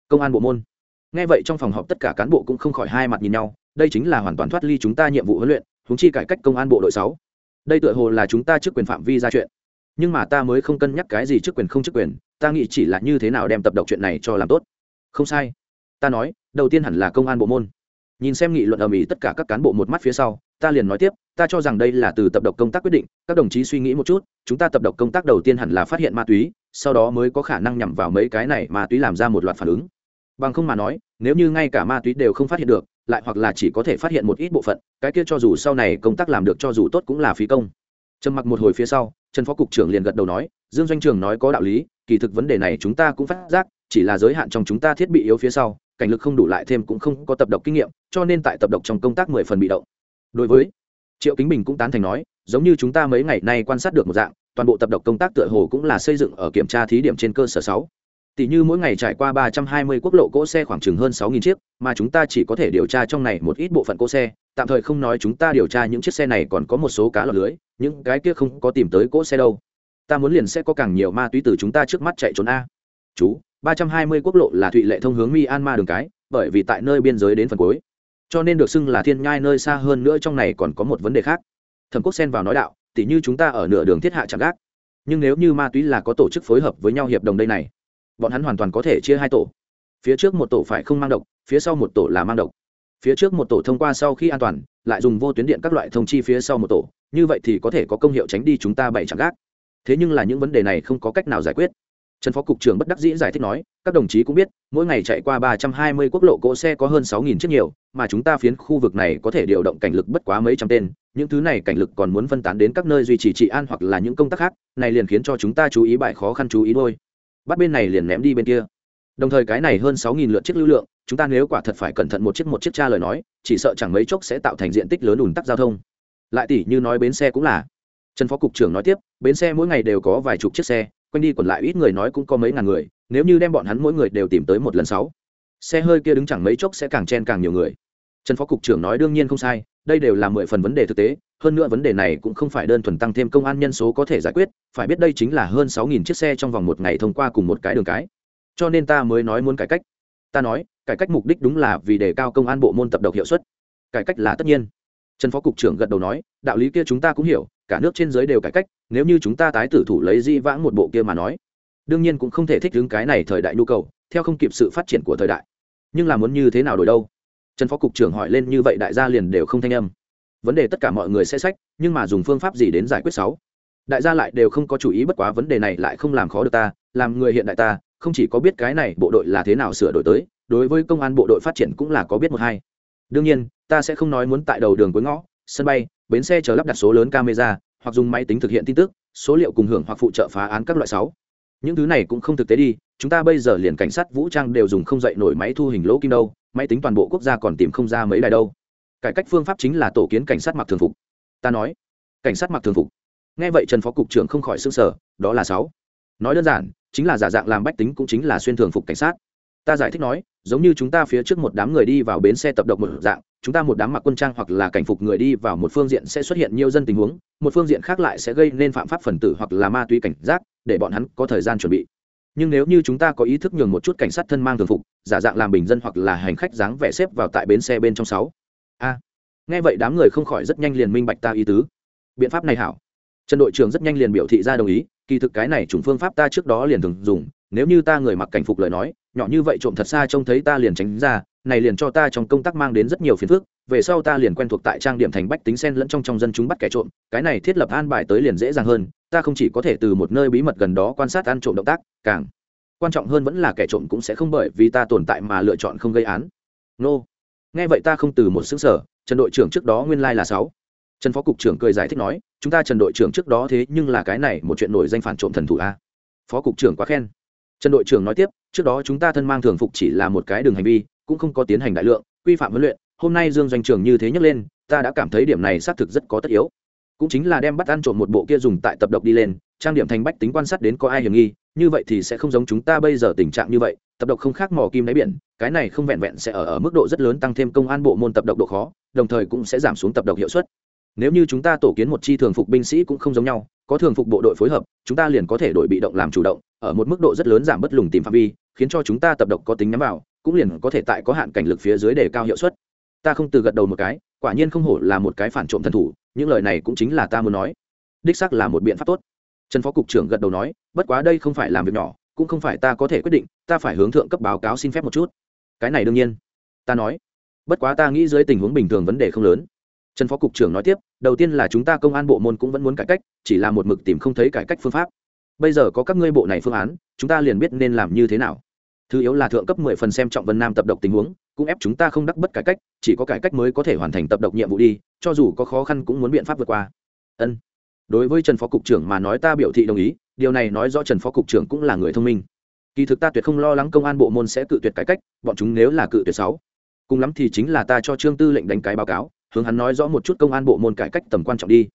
Công an bộ môn. Nghe vậy trong phòng họp tất cả cán bộ cũng không khỏi hai mặt nhìn nhau đây chính là hoàn toàn thoát ly chúng ta nhiệm vụ huấn luyện húng chi cải cách công an bộ đội sáu. Đây tựa hồ là chúng ta chức quyền phạm vi ra chuyện. Nhưng mà ta mới không cân nhắc cái gì chức quyền không chức quyền ta nghĩ chỉ là như thế nào đem tập độc chuyện này cho làm tốt. Không sai. Ta nói, đầu tiên hẳn là công an bộ môn. Nhìn xem nghị luận ầm ĩ tất cả các cán bộ một mắt phía sau, ta liền nói tiếp, ta cho rằng đây là từ tập độc công tác quyết định, các đồng chí suy nghĩ một chút, chúng ta tập độc công tác đầu tiên hẳn là phát hiện ma túy, sau đó mới có khả năng nhằm vào mấy cái này ma túy làm ra một loạt phản ứng. Bằng không mà nói, nếu như ngay cả ma túy đều không phát hiện được, lại hoặc là chỉ có thể phát hiện một ít bộ phận, cái kia cho dù sau này công tác làm được cho dù tốt cũng là phí công. Trầm mặc một hồi phía sau, trần phó cục trưởng liền gật đầu nói, dương doanh trường nói có đạo lý kỳ thực vấn đề này chúng ta cũng phát giác, chỉ là giới hạn trong chúng ta thiết bị yếu phía sau, cảnh lực không đủ lại thêm cũng không có tập độc kinh nghiệm, cho nên tại tập độc trong công tác mười phần bị động. Đối với triệu kính bình cũng tán thành nói, giống như chúng ta mấy ngày nay quan sát được một dạng, toàn bộ tập độc công tác tựa hồ cũng là xây dựng ở kiểm tra thí điểm trên cơ sở sáu. Tỷ như mỗi ngày trải qua ba trăm hai mươi quốc lộ cỗ xe khoảng chừng hơn sáu nghìn chiếc, mà chúng ta chỉ có thể điều tra trong này một ít bộ phận cỗ xe, tạm thời không nói chúng ta điều tra những chiếc xe này còn có một số cá lọt lưới, những cái kia không có tìm tới cỗ xe đâu ta muốn liền sẽ có càng nhiều ma túy từ chúng ta trước mắt chạy trốn a. Chú, ba trăm hai mươi quốc lộ là thụy lệ thông hướng myanmar đường cái, bởi vì tại nơi biên giới đến phần cuối. Cho nên được xưng là thiên nhai nơi xa hơn nữa trong này còn có một vấn đề khác. Thẩm quốc xen vào nói đạo, tỉ như chúng ta ở nửa đường thiết hạ chạm gác. Nhưng nếu như ma túy là có tổ chức phối hợp với nhau hiệp đồng đây này, bọn hắn hoàn toàn có thể chia hai tổ. Phía trước một tổ phải không mang độc, phía sau một tổ là mang độc. Phía trước một tổ thông qua sau khi an toàn, lại dùng vô tuyến điện các loại thông chi phía sau một tổ, như vậy thì có thể có công hiệu tránh đi chúng ta bảy chạm gác thế nhưng là những vấn đề này không có cách nào giải quyết. Trần phó cục trưởng bất đắc dĩ giải thích nói, các đồng chí cũng biết, mỗi ngày chạy qua ba trăm hai mươi quốc lộ cỗ xe có hơn sáu nghìn chiếc nhiều, mà chúng ta phiến khu vực này có thể điều động cảnh lực bất quá mấy trăm tên, những thứ này cảnh lực còn muốn phân tán đến các nơi duy trì trị an hoặc là những công tác khác, này liền khiến cho chúng ta chú ý bài khó khăn chú ý đôi bắt bên này liền ném đi bên kia. Đồng thời cái này hơn sáu nghìn lượt chiếc lưu lượng, chúng ta nếu quả thật phải cẩn thận một chiếc một chiếc tra lời nói, chỉ sợ chẳng mấy chốc sẽ tạo thành diện tích lớn ủn tắc giao thông. Lại tỷ như nói bến xe cũng là trần phó cục trưởng nói tiếp, bến xe mỗi ngày đều có vài chục chiếc xe, quanh đi còn lại ít người nói cũng có mấy ngàn người, nếu như đem bọn hắn mỗi người đều tìm tới một lần sáu. Xe hơi kia đứng chẳng mấy chốc sẽ càng chen càng nhiều người. Trần phó cục trưởng nói đương nhiên không sai, đây đều là mười phần vấn đề thực tế, hơn nữa vấn đề này cũng không phải đơn thuần tăng thêm công an nhân số có thể giải quyết, phải biết đây chính là hơn sáu nghìn chiếc xe trong vòng một ngày thông qua cùng một cái đường cái. Cho nên ta mới nói muốn cải cách. Ta nói, cải cách mục đích đúng là vì đề cao công an bộ môn tập độc hiệu suất. Cải cách là tất nhiên. Trần phó cục trưởng gật đầu nói, đạo lý kia chúng ta cũng hiểu cả nước trên giới đều cải cách, nếu như chúng ta tái tử thủ lấy di vãng một bộ kia mà nói, đương nhiên cũng không thể thích ứng cái này thời đại nhu cầu, theo không kịp sự phát triển của thời đại. Nhưng là muốn như thế nào đổi đâu? Trần phó cục trưởng hỏi lên như vậy đại gia liền đều không thanh âm. Vấn đề tất cả mọi người sẽ sách, nhưng mà dùng phương pháp gì đến giải quyết sáu? Đại gia lại đều không có chủ ý bất quá vấn đề này lại không làm khó được ta, làm người hiện đại ta, không chỉ có biết cái này bộ đội là thế nào sửa đổi tới, đối với công an bộ đội phát triển cũng là có biết một hai. Đương nhiên, ta sẽ không nói muốn tại đầu đường cuối ngõ sân bay, bến xe chờ lắp đặt số lớn camera, hoặc dùng máy tính thực hiện tin tức, số liệu cùng hưởng hoặc phụ trợ phá án các loại sáu. Những thứ này cũng không thực tế đi, chúng ta bây giờ liền cảnh sát vũ trang đều dùng không dậy nổi máy thu hình lỗ kim đâu, máy tính toàn bộ quốc gia còn tìm không ra mấy đài đâu. Cải cách phương pháp chính là tổ kiến cảnh sát mặc thường phục. Ta nói, cảnh sát mặc thường phục. Nghe vậy trần phó cục trưởng không khỏi s ư n g sở đó là sáu. Nói đơn giản, chính là giả dạng làm bách tính cũng chính là xuyên thường phục cảnh sát ta giải thích nói, giống như chúng ta phía trước một đám người đi vào bến xe tập độc một dạng, chúng ta một đám mặc quân trang hoặc là cảnh phục người đi vào một phương diện sẽ xuất hiện nhiều dân tình huống, một phương diện khác lại sẽ gây nên phạm pháp phần tử hoặc là ma túy cảnh giác, để bọn hắn có thời gian chuẩn bị. Nhưng nếu như chúng ta có ý thức nhường một chút cảnh sát thân mang thường phục, giả dạng làm bình dân hoặc là hành khách dáng vẻ xếp vào tại bến xe bên trong sáu. A. Nghe vậy đám người không khỏi rất nhanh liền minh bạch ta ý tứ. Biện pháp này hảo. Trần đội trưởng rất nhanh liền biểu thị ra đồng ý, kỳ thực cái này chủng phương pháp ta trước đó liền thường dùng nếu như ta người mặc cảnh phục lời nói, nhỏ như vậy trộm thật xa trông thấy ta liền tránh ra, này liền cho ta trong công tác mang đến rất nhiều phiền phức, về sau ta liền quen thuộc tại trang điểm thành bách tính sen lẫn trong trong dân chúng bắt kẻ trộm, cái này thiết lập an bài tới liền dễ dàng hơn, ta không chỉ có thể từ một nơi bí mật gần đó quan sát ăn trộm động tác, càng quan trọng hơn vẫn là kẻ trộm cũng sẽ không bởi vì ta tồn tại mà lựa chọn không gây án. Nô. Nghe vậy ta không từ một xứng sở trần đội trưởng trước đó nguyên lai là sáu. Trần phó cục trưởng cười giải thích nói, chúng ta trần đội trưởng trước đó thế nhưng là cái này một chuyện nổi danh phản trộm thần thủ a. Phó cục trưởng quá khen trần đội trưởng nói tiếp, trước đó chúng ta thân mang thường phục chỉ là một cái đường hành vi, cũng không có tiến hành đại lượng, quy phạm huấn luyện. Hôm nay dương doanh trường như thế nhấc lên, ta đã cảm thấy điểm này xác thực rất có tất yếu. Cũng chính là đem bắt ăn trộm một bộ kia dùng tại tập độc đi lên, trang điểm thành bách tính quan sát đến có ai hiểm nghi, như vậy thì sẽ không giống chúng ta bây giờ tình trạng như vậy, tập độc không khác mò kim đáy biển, cái này không vẹn vẹn sẽ ở ở mức độ rất lớn tăng thêm công an bộ môn tập độc độ khó, đồng thời cũng sẽ giảm xuống tập độc hiệu suất. Nếu như chúng ta tổ kiến một chi thường phục binh sĩ cũng không giống nhau có thường phục bộ đội phối hợp, chúng ta liền có thể đổi bị động làm chủ động, ở một mức độ rất lớn giảm bất lùng tìm phạm vi, khiến cho chúng ta tập độc có tính nhắm vào, cũng liền có thể tại có hạn cảnh lực phía dưới để cao hiệu suất. Ta không từ gật đầu một cái, quả nhiên không hổ là một cái phản trộm thần thủ, những lời này cũng chính là ta muốn nói. Đích xác là một biện pháp tốt. Trần phó cục trưởng gật đầu nói, bất quá đây không phải làm việc nhỏ, cũng không phải ta có thể quyết định, ta phải hướng thượng cấp báo cáo xin phép một chút. Cái này đương nhiên. Ta nói, bất quá ta nghĩ dưới tình huống bình thường vấn đề không lớn. Trần phó cục trưởng nói tiếp đầu tiên là chúng ta công an bộ môn cũng vẫn muốn cải cách, chỉ là một mực tìm không thấy cải cách phương pháp. Bây giờ có các ngươi bộ này phương án, chúng ta liền biết nên làm như thế nào. Thứ yếu là thượng cấp mười phần xem trọng vân nam tập độc tình huống, cũng ép chúng ta không đắc bất cải cách, chỉ có cải cách mới có thể hoàn thành tập độc nhiệm vụ đi, cho dù có khó khăn cũng muốn biện pháp vượt qua. Ân. Đối với trần phó cục trưởng mà nói ta biểu thị đồng ý, điều này nói rõ trần phó cục trưởng cũng là người thông minh. Kỳ thực ta tuyệt không lo lắng công an bộ môn sẽ cự tuyệt cải cách, bọn chúng nếu là cự tuyệt sáu. Cùng lắm thì chính là ta cho trương tư lệnh đánh cái báo cáo hướng hắn nói rõ một chút công an bộ môn cải cách tầm quan trọng đi.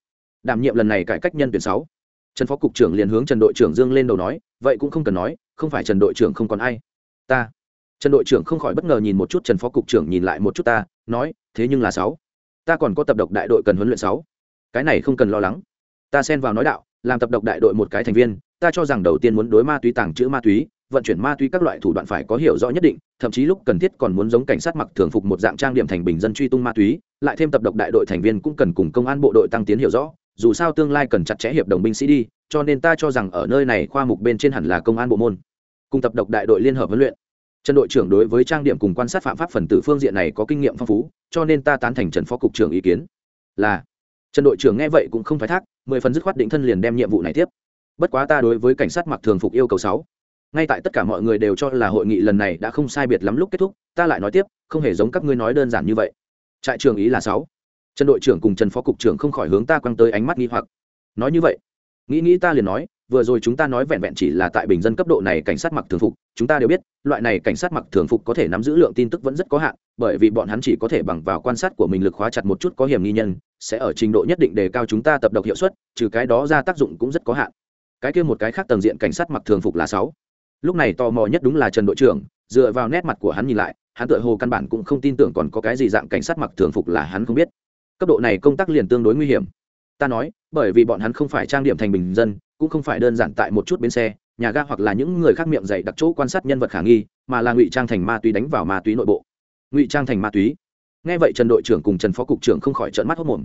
Đảm nhiệm lần này cải cách nhân tuyển sáu. Trần phó cục trưởng liền hướng trần đội trưởng dương lên đầu nói, vậy cũng không cần nói, không phải trần đội trưởng không còn ai. Ta. Trần đội trưởng không khỏi bất ngờ nhìn một chút trần phó cục trưởng nhìn lại một chút ta, nói, thế nhưng là sáu. Ta còn có tập độc đại đội cần huấn luyện sáu. Cái này không cần lo lắng. Ta xen vào nói đạo, làm tập độc đại đội một cái thành viên, ta cho rằng đầu tiên muốn đối ma túy tàng trữ ma túy vận chuyển ma túy các loại thủ đoạn phải có hiểu rõ nhất định, thậm chí lúc cần thiết còn muốn giống cảnh sát mặc thường phục một dạng trang điểm thành bình dân truy tung ma túy, lại thêm tập độc đại đội thành viên cũng cần cùng công an bộ đội tăng tiến hiểu rõ, dù sao tương lai cần chặt chẽ hiệp đồng binh sĩ đi, cho nên ta cho rằng ở nơi này khoa mục bên trên hẳn là công an bộ môn. Cùng tập độc đại đội liên hợp huấn luyện. Trần đội trưởng đối với trang điểm cùng quan sát phạm pháp phần tử phương diện này có kinh nghiệm phong phú, cho nên ta tán thành trần phó cục trưởng ý kiến. Là. Trần đội trưởng nghe vậy cũng không phải thác, mười phần dứt khoát định thân liền đem nhiệm vụ này tiếp. Bất quá ta đối với cảnh sát mặc thường phục yêu cầu sáu ngay tại tất cả mọi người đều cho là hội nghị lần này đã không sai biệt lắm lúc kết thúc, ta lại nói tiếp, không hề giống các ngươi nói đơn giản như vậy. Trại trường ý là sáu. Trần đội trưởng cùng trần phó cục trưởng không khỏi hướng ta quăng tới ánh mắt nghi hoặc. Nói như vậy, nghĩ nghĩ ta liền nói, vừa rồi chúng ta nói vẹn vẹn chỉ là tại bình dân cấp độ này cảnh sát mặc thường phục, chúng ta đều biết, loại này cảnh sát mặc thường phục có thể nắm giữ lượng tin tức vẫn rất có hạn, bởi vì bọn hắn chỉ có thể bằng vào quan sát của mình lực khóa chặt một chút có hiểm nghi nhân, sẽ ở trình độ nhất định đề cao chúng ta tập độc hiệu suất, trừ cái đó ra tác dụng cũng rất có hạn. Cái kia một cái khác tầng diện cảnh sát mặc thường phục là sáu lúc này tò mò nhất đúng là trần đội trưởng, dựa vào nét mặt của hắn nhìn lại, hắn tự hồ căn bản cũng không tin tưởng còn có cái gì dạng cảnh sát mặc thường phục là hắn không biết. Cấp độ này công tác liền tương đối nguy hiểm. Ta nói, bởi vì bọn hắn không phải trang điểm thành bình dân, cũng không phải đơn giản tại một chút bến xe, nhà ga hoặc là những người khác miệng dạy đặc chỗ quan sát nhân vật khả nghi, mà là ngụy trang thành ma túy đánh vào ma túy nội bộ. Ngụy trang thành ma túy. Nghe vậy trần đội trưởng cùng trần phó cục trưởng không khỏi trợn mắt hốc mồm.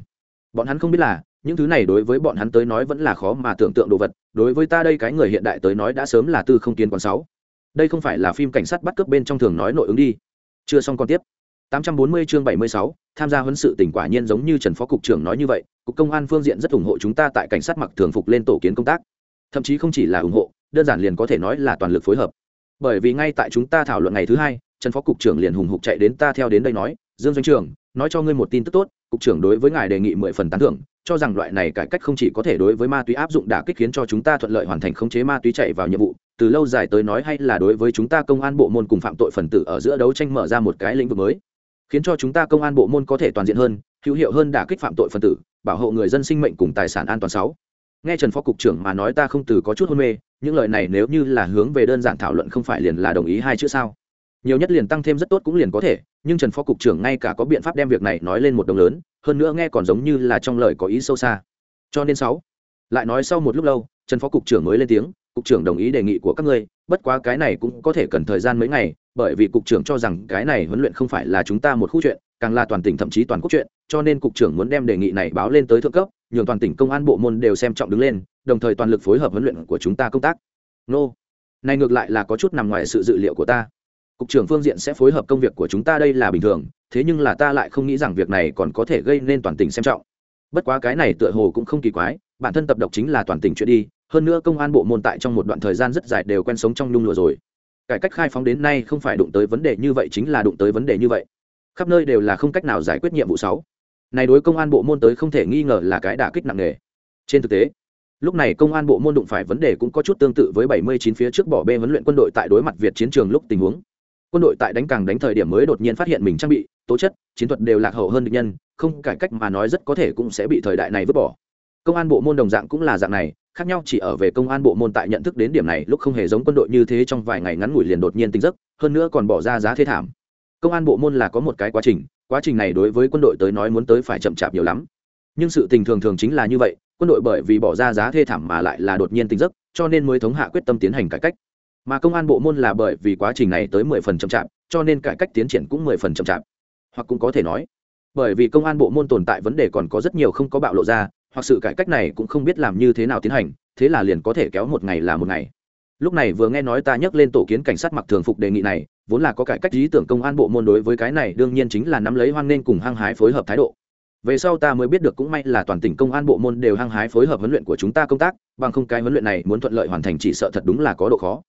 Bọn hắn không biết là những thứ này đối với bọn hắn tới nói vẫn là khó mà tưởng tượng đồ vật đối với ta đây cái người hiện đại tới nói đã sớm là tư không kiến còn sáu đây không phải là phim cảnh sát bắt cướp bên trong thường nói nội ứng đi chưa xong còn tiếp 840 chương 76, tham gia huấn sự tỉnh quả nhiên giống như Trần Phó cục trưởng nói như vậy, cục công an phương diện rất ủng hộ chúng ta tại cảnh sát mặc thường phục lên tổ kiến công tác. Thậm chí không chỉ là ủng hộ, đơn giản liền có thể nói là toàn lực phối hợp. Bởi vì ngay tại chúng ta thảo luận ngày thứ hai, Trần Phó cục trưởng liền hùng hục chạy đến ta theo đến đây nói, "Dương doanh trưởng, nói cho ngươi một tin tức tốt, cục trưởng đối với ngài đề nghị mười phần tán thưởng, cho rằng loại này cải cách không chỉ có thể đối với ma túy áp dụng đả kích khiến cho chúng ta thuận lợi hoàn thành khống chế ma túy chạy vào nhiệm vụ, từ lâu dài tới nói hay là đối với chúng ta công an bộ môn cùng phạm tội phần tử ở giữa đấu tranh mở ra một cái lĩnh vực mới khiến cho chúng ta công an bộ môn có thể toàn diện hơn hữu hiệu hơn đả kích phạm tội phần tử bảo hộ người dân sinh mệnh cùng tài sản an toàn sáu. Nghe trần phó cục trưởng mà nói ta không từ có chút hôn mê những lời này nếu như là hướng về đơn giản thảo luận không phải liền là đồng ý hai chữ sao? Nhiều nhất liền tăng thêm rất tốt cũng liền có thể, nhưng trần phó cục trưởng ngay cả có biện pháp đem việc này nói lên một đồng lớn, hơn nữa nghe còn giống như là trong lời có ý sâu xa. Cho nên sáu, lại nói sau một lúc lâu, trần phó cục trưởng mới lên tiếng, cục trưởng đồng ý đề nghị của các ngươi, bất quá cái này cũng có thể cần thời gian mấy ngày, bởi vì cục trưởng cho rằng cái này huấn luyện không phải là chúng ta một khu chuyện, càng là toàn tỉnh thậm chí toàn quốc chuyện, cho nên cục trưởng muốn đem đề nghị này báo lên tới thượng cấp, nhường toàn tỉnh công an bộ môn đều xem trọng đứng lên, đồng thời toàn lực phối hợp huấn luyện của chúng ta công tác. Nô, này ngược lại là có chút nằm ngoài sự dự liệu của ta cục trưởng phương diện sẽ phối hợp công việc của chúng ta đây là bình thường, thế nhưng là ta lại không nghĩ rằng việc này còn có thể gây nên toàn tỉnh xem trọng. Bất quá cái này tựa hồ cũng không kỳ quái, bản thân tập độc chính là toàn tỉnh chuyện đi, hơn nữa công an bộ môn tại trong một đoạn thời gian rất dài đều quen sống trong nhung lụa rồi. Cải cách khai phóng đến nay không phải đụng tới vấn đề như vậy chính là đụng tới vấn đề như vậy. Khắp nơi đều là không cách nào giải quyết nhiệm vụ sáu. Này đối công an bộ môn tới không thể nghi ngờ là cái đả kích nặng nề. Trên thực tế, lúc này công an bộ môn đụng phải vấn đề cũng có chút tương tự với 79 phía trước bỏ bê huấn luyện quân đội tại đối mặt việt chiến trường lúc tình huống quân đội tại đánh càng đánh thời điểm mới đột nhiên phát hiện mình trang bị, tố chất, chiến thuật đều lạc hậu hơn địch nhân, không cải cách mà nói rất có thể cũng sẽ bị thời đại này vứt bỏ. Công an bộ môn đồng dạng cũng là dạng này, khác nhau chỉ ở về công an bộ môn tại nhận thức đến điểm này, lúc không hề giống quân đội như thế trong vài ngày ngắn ngủi liền đột nhiên tinh giấc, hơn nữa còn bỏ ra giá thế thảm. Công an bộ môn là có một cái quá trình quá trình này đối với quân đội tới nói muốn tới phải chậm chạp nhiều lắm. Nhưng sự tình thường thường chính là như vậy, quân đội bởi vì bỏ ra giá thê thảm mà lại là đột nhiên tinh giấc, cho nên mới thống hạ quyết tâm tiến hành cải cách mà công an bộ môn là bởi vì quá trình này tới mười phần chậm chạp, cho nên cải cách tiến triển cũng mười phần chậm chạp. Hoặc cũng có thể nói, bởi vì công an bộ môn tồn tại vấn đề còn có rất nhiều không có bạo lộ ra, hoặc sự cải cách này cũng không biết làm như thế nào tiến hành, thế là liền có thể kéo một ngày là một ngày. Lúc này vừa nghe nói ta nhắc lên tổ kiến cảnh sát mặc thường phục đề nghị này, vốn là có cải cách ý tưởng công an bộ môn đối với cái này đương nhiên chính là nắm lấy hoan nên cùng hăng hái phối hợp thái độ. Về sau ta mới biết được cũng may là toàn tỉnh công an bộ môn đều hăng hái phối hợp huấn luyện của chúng ta công tác, bằng không cái huấn luyện này muốn thuận lợi hoàn thành chỉ sợ thật đúng là có độ khó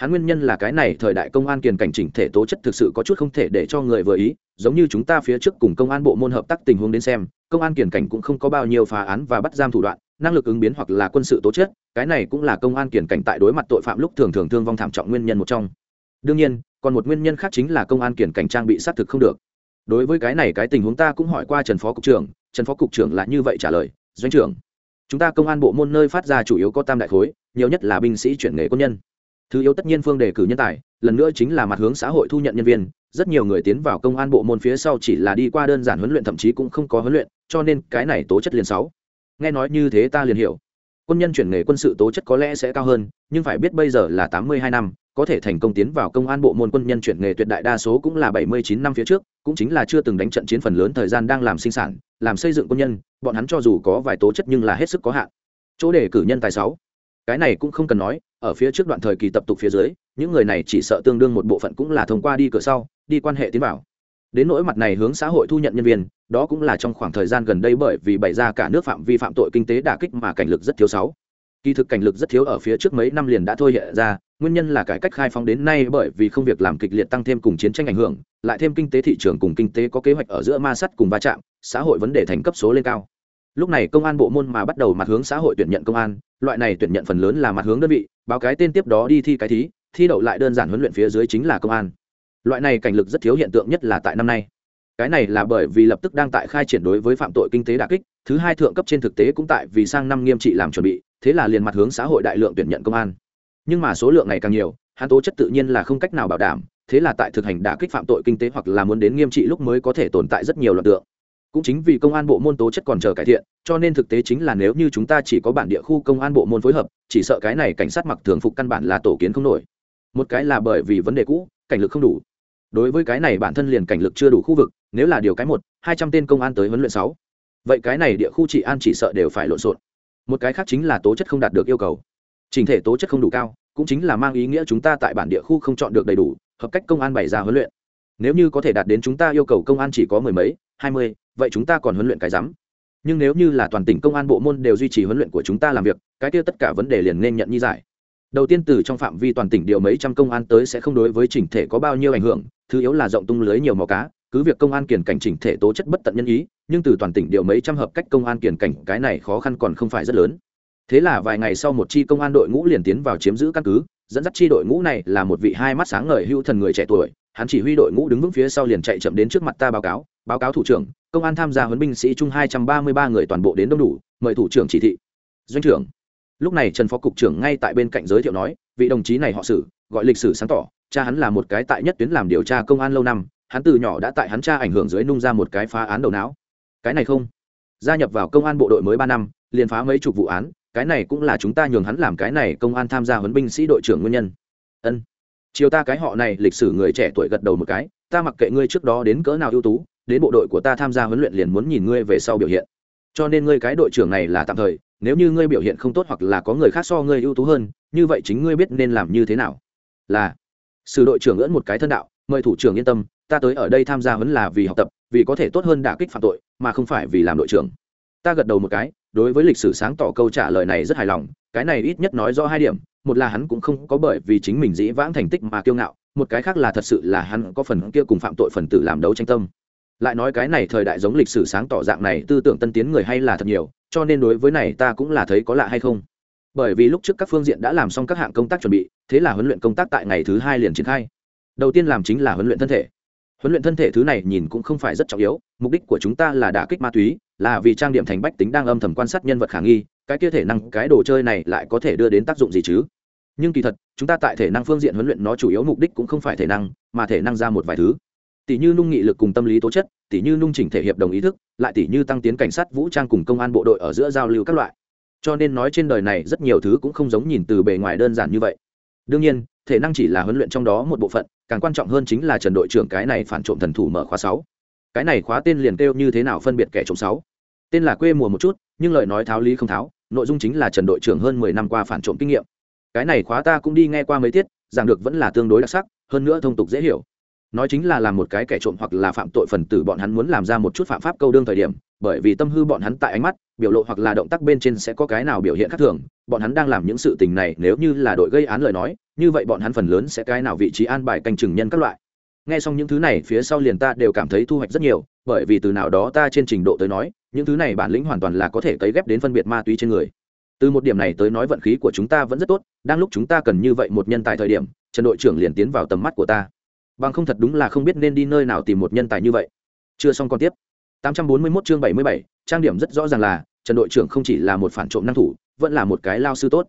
hắn nguyên nhân là cái này thời đại công an kiền cảnh chỉnh thể tố chất thực sự có chút không thể để cho người vừa ý, giống như chúng ta phía trước cùng công an bộ môn hợp tác tình huống đến xem, công an kiền cảnh cũng không có bao nhiêu phá án và bắt giam thủ đoạn, năng lực ứng biến hoặc là quân sự tố chất, cái này cũng là công an kiền cảnh tại đối mặt tội phạm lúc thường thường thương vong thảm trọng nguyên nhân một trong. Đương nhiên, còn một nguyên nhân khác chính là công an kiền cảnh trang bị xác thực không được. Đối với cái này cái tình huống ta cũng hỏi qua trần phó cục trưởng, trần phó cục trưởng là như vậy trả lời, doanh trưởng, chúng ta công an bộ môn nơi phát ra chủ yếu có tam đại khối, nhiều nhất là binh sĩ chuyển nghề quân nhân thứ yếu tất nhiên phương đề cử nhân tài, lần nữa chính là mặt hướng xã hội thu nhận nhân viên, rất nhiều người tiến vào công an bộ môn phía sau chỉ là đi qua đơn giản huấn luyện thậm chí cũng không có huấn luyện, cho nên cái này tố chất liền sáu. Nghe nói như thế ta liền hiểu. Quân nhân chuyển nghề quân sự tố chất có lẽ sẽ cao hơn, nhưng phải biết bây giờ là tám mươi hai năm, có thể thành công tiến vào công an bộ môn quân nhân chuyển nghề tuyệt đại đa số cũng là bảy mươi chín năm phía trước, cũng chính là chưa từng đánh trận chiến phần lớn thời gian đang làm sinh sản, làm xây dựng quân nhân, bọn hắn cho dù có vài tố chất nhưng là hết sức có hạn. Chỗ để cử nhân tài sáu. Cái này cũng không cần nói ở phía trước đoạn thời kỳ tập tục phía dưới, những người này chỉ sợ tương đương một bộ phận cũng là thông qua đi cửa sau, đi quan hệ tiến vào. Đến nỗi mặt này hướng xã hội thu nhận nhân viên, đó cũng là trong khoảng thời gian gần đây bởi vì bày ra cả nước phạm vi phạm tội kinh tế đả kích mà cảnh lực rất thiếu sáu. Kỳ thực cảnh lực rất thiếu ở phía trước mấy năm liền đã thôi hiện ra, nguyên nhân là cải cách khai phóng đến nay bởi vì không việc làm kịch liệt tăng thêm cùng chiến tranh ảnh hưởng, lại thêm kinh tế thị trường cùng kinh tế có kế hoạch ở giữa ma sắt cùng va chạm, xã hội vấn đề thành cấp số lên cao. Lúc này công an bộ môn mà bắt đầu mặt hướng xã hội tuyển nhận công an loại này tuyển nhận phần lớn là mặt hướng đơn vị, báo cái tên tiếp đó đi thi cái thí, thi đậu lại đơn giản huấn luyện phía dưới chính là công an. Loại này cảnh lực rất thiếu hiện tượng nhất là tại năm nay. Cái này là bởi vì lập tức đang tại khai triển đối với phạm tội kinh tế đà kích, thứ hai thượng cấp trên thực tế cũng tại vì sang năm nghiêm trị làm chuẩn bị, thế là liền mặt hướng xã hội đại lượng tuyển nhận công an. Nhưng mà số lượng này càng nhiều, hắn tố chất tự nhiên là không cách nào bảo đảm, thế là tại thực hành đà kích phạm tội kinh tế hoặc là muốn đến nghiêm trị lúc mới có thể tồn tại rất nhiều loạt tượng cũng chính vì công an bộ môn tố chất còn chờ cải thiện, cho nên thực tế chính là nếu như chúng ta chỉ có bản địa khu công an bộ môn phối hợp, chỉ sợ cái này cảnh sát mặc thường phục căn bản là tổ kiến không nổi. Một cái là bởi vì vấn đề cũ, cảnh lực không đủ. Đối với cái này bản thân liền cảnh lực chưa đủ khu vực, nếu là điều cái một, hai trăm tên công an tới huấn luyện sáu. Vậy cái này địa khu trị an chỉ sợ đều phải lộn xộn. Một cái khác chính là tố chất không đạt được yêu cầu. Trình thể tố chất không đủ cao, cũng chính là mang ý nghĩa chúng ta tại bản địa khu không chọn được đầy đủ, hợp cách công an bày ra huấn luyện. Nếu như có thể đạt đến chúng ta yêu cầu công an chỉ có mười mấy, hai mươi vậy chúng ta còn huấn luyện cái rắm. Nhưng nếu như là toàn tỉnh công an bộ môn đều duy trì huấn luyện của chúng ta làm việc, cái kia tất cả vấn đề liền nên nhận như giải. Đầu tiên từ trong phạm vi toàn tỉnh điều mấy trăm công an tới sẽ không đối với chỉnh thể có bao nhiêu ảnh hưởng, thứ yếu là rộng tung lưới nhiều màu cá, cứ việc công an kiển cảnh chỉnh thể tố chất bất tận nhân ý, nhưng từ toàn tỉnh điều mấy trăm hợp cách công an kiển cảnh, cái này khó khăn còn không phải rất lớn. Thế là vài ngày sau một chi công an đội ngũ liền tiến vào chiếm giữ căn cứ, dẫn dắt chi đội ngũ này là một vị hai mắt sáng ngời hữu thần người trẻ tuổi hắn chỉ huy đội ngũ đứng vững phía sau liền chạy chậm đến trước mặt ta báo cáo báo cáo thủ trưởng, công an tham gia huấn binh sĩ chung hai trăm ba mươi ba người toàn bộ đến đông đủ, mời thủ trưởng chỉ thị. Doanh trưởng. Lúc này trần phó cục trưởng ngay tại bên cạnh giới thiệu nói, vị đồng chí này họ sử, gọi lịch sử sáng tỏ, cha hắn là một cái tại nhất tuyến làm điều tra công an lâu năm, hắn từ nhỏ đã tại hắn cha ảnh hưởng dưới nung ra một cái phá án đầu não. Cái này không. Gia nhập vào công an bộ đội mới ba năm, liền phá mấy chục vụ án, cái này cũng là chúng ta nhường hắn làm cái này công an tham gia huấn binh sĩ đội trưởng nguyên nhân. Ân chiều ta cái họ này, lịch sử người trẻ tuổi gật đầu một cái, ta mặc kệ ngươi trước đó đến cỡ nào ưu tú, đến bộ đội của ta tham gia huấn luyện liền muốn nhìn ngươi về sau biểu hiện. Cho nên ngươi cái đội trưởng này là tạm thời, nếu như ngươi biểu hiện không tốt hoặc là có người khác so ngươi ưu tú hơn, như vậy chính ngươi biết nên làm như thế nào. Là, sử đội trưởng ưỡn một cái thân đạo, mời thủ trưởng yên tâm, ta tới ở đây tham gia huấn là vì học tập, vì có thể tốt hơn đả kích phạm tội, mà không phải vì làm đội trưởng. Ta gật đầu một cái, đối với lịch sử sáng tỏ câu trả lời này rất hài lòng, cái này ít nhất nói rõ hai điểm một là hắn cũng không có bởi vì chính mình dĩ vãng thành tích mà kiêu ngạo, một cái khác là thật sự là hắn có phần kia cùng phạm tội phần tử làm đấu tranh tâm. Lại nói cái này thời đại giống lịch sử sáng tỏ dạng này, tư tưởng tân tiến người hay là thật nhiều, cho nên đối với này ta cũng là thấy có lạ hay không. Bởi vì lúc trước các phương diện đã làm xong các hạng công tác chuẩn bị, thế là huấn luyện công tác tại ngày thứ hai liền triển khai. Đầu tiên làm chính là huấn luyện thân thể. Huấn luyện thân thể thứ này nhìn cũng không phải rất trọng yếu, mục đích của chúng ta là đả kích ma túy, là vì trang điểm thành bách tính đang âm thầm quan sát nhân vật khả nghi cái kia thể năng, cái đồ chơi này lại có thể đưa đến tác dụng gì chứ? Nhưng kỳ thật, chúng ta tại thể năng phương diện huấn luyện nó chủ yếu mục đích cũng không phải thể năng, mà thể năng ra một vài thứ. Tỷ như nung nghị lực cùng tâm lý tố chất, tỷ như nung chỉnh thể hiệp đồng ý thức, lại tỷ như tăng tiến cảnh sát vũ trang cùng công an bộ đội ở giữa giao lưu các loại. Cho nên nói trên đời này rất nhiều thứ cũng không giống nhìn từ bề ngoài đơn giản như vậy. Đương nhiên, thể năng chỉ là huấn luyện trong đó một bộ phận, càng quan trọng hơn chính là trần đội trưởng cái này phản trộm thần thủ mở khóa sáu. Cái này khóa tên liền kêu như thế nào phân biệt kẻ trộm sáu. Tên là quê mùa một chút, nhưng lời nói tháo lý không tháo nội dung chính là trần đội trưởng hơn mười năm qua phản trộm kinh nghiệm. Cái này khóa ta cũng đi nghe qua mấy tiết, giảng được vẫn là tương đối đặc sắc, hơn nữa thông tục dễ hiểu. Nói chính là làm một cái kẻ trộm hoặc là phạm tội phần tử bọn hắn muốn làm ra một chút phạm pháp câu đương thời điểm, bởi vì tâm hư bọn hắn tại ánh mắt, biểu lộ hoặc là động tác bên trên sẽ có cái nào biểu hiện khác thường, bọn hắn đang làm những sự tình này nếu như là đội gây án lời nói, như vậy bọn hắn phần lớn sẽ cái nào vị trí an bài canh chừng nhân các loại nghe xong những thứ này phía sau liền ta đều cảm thấy thu hoạch rất nhiều bởi vì từ nào đó ta trên trình độ tới nói những thứ này bản lĩnh hoàn toàn là có thể cấy ghép đến phân biệt ma túy trên người. Từ một điểm này tới nói vận khí của chúng ta vẫn rất tốt đang lúc chúng ta cần như vậy một nhân tài thời điểm trần đội trưởng liền tiến vào tầm mắt của ta. Bằng không thật đúng là không biết nên đi nơi nào tìm một nhân tài như vậy. Chưa xong còn tiếp. 841 chương 77, trang điểm rất rõ ràng là trần đội trưởng không chỉ là một phản trộm năng thủ vẫn là một cái lao sư tốt.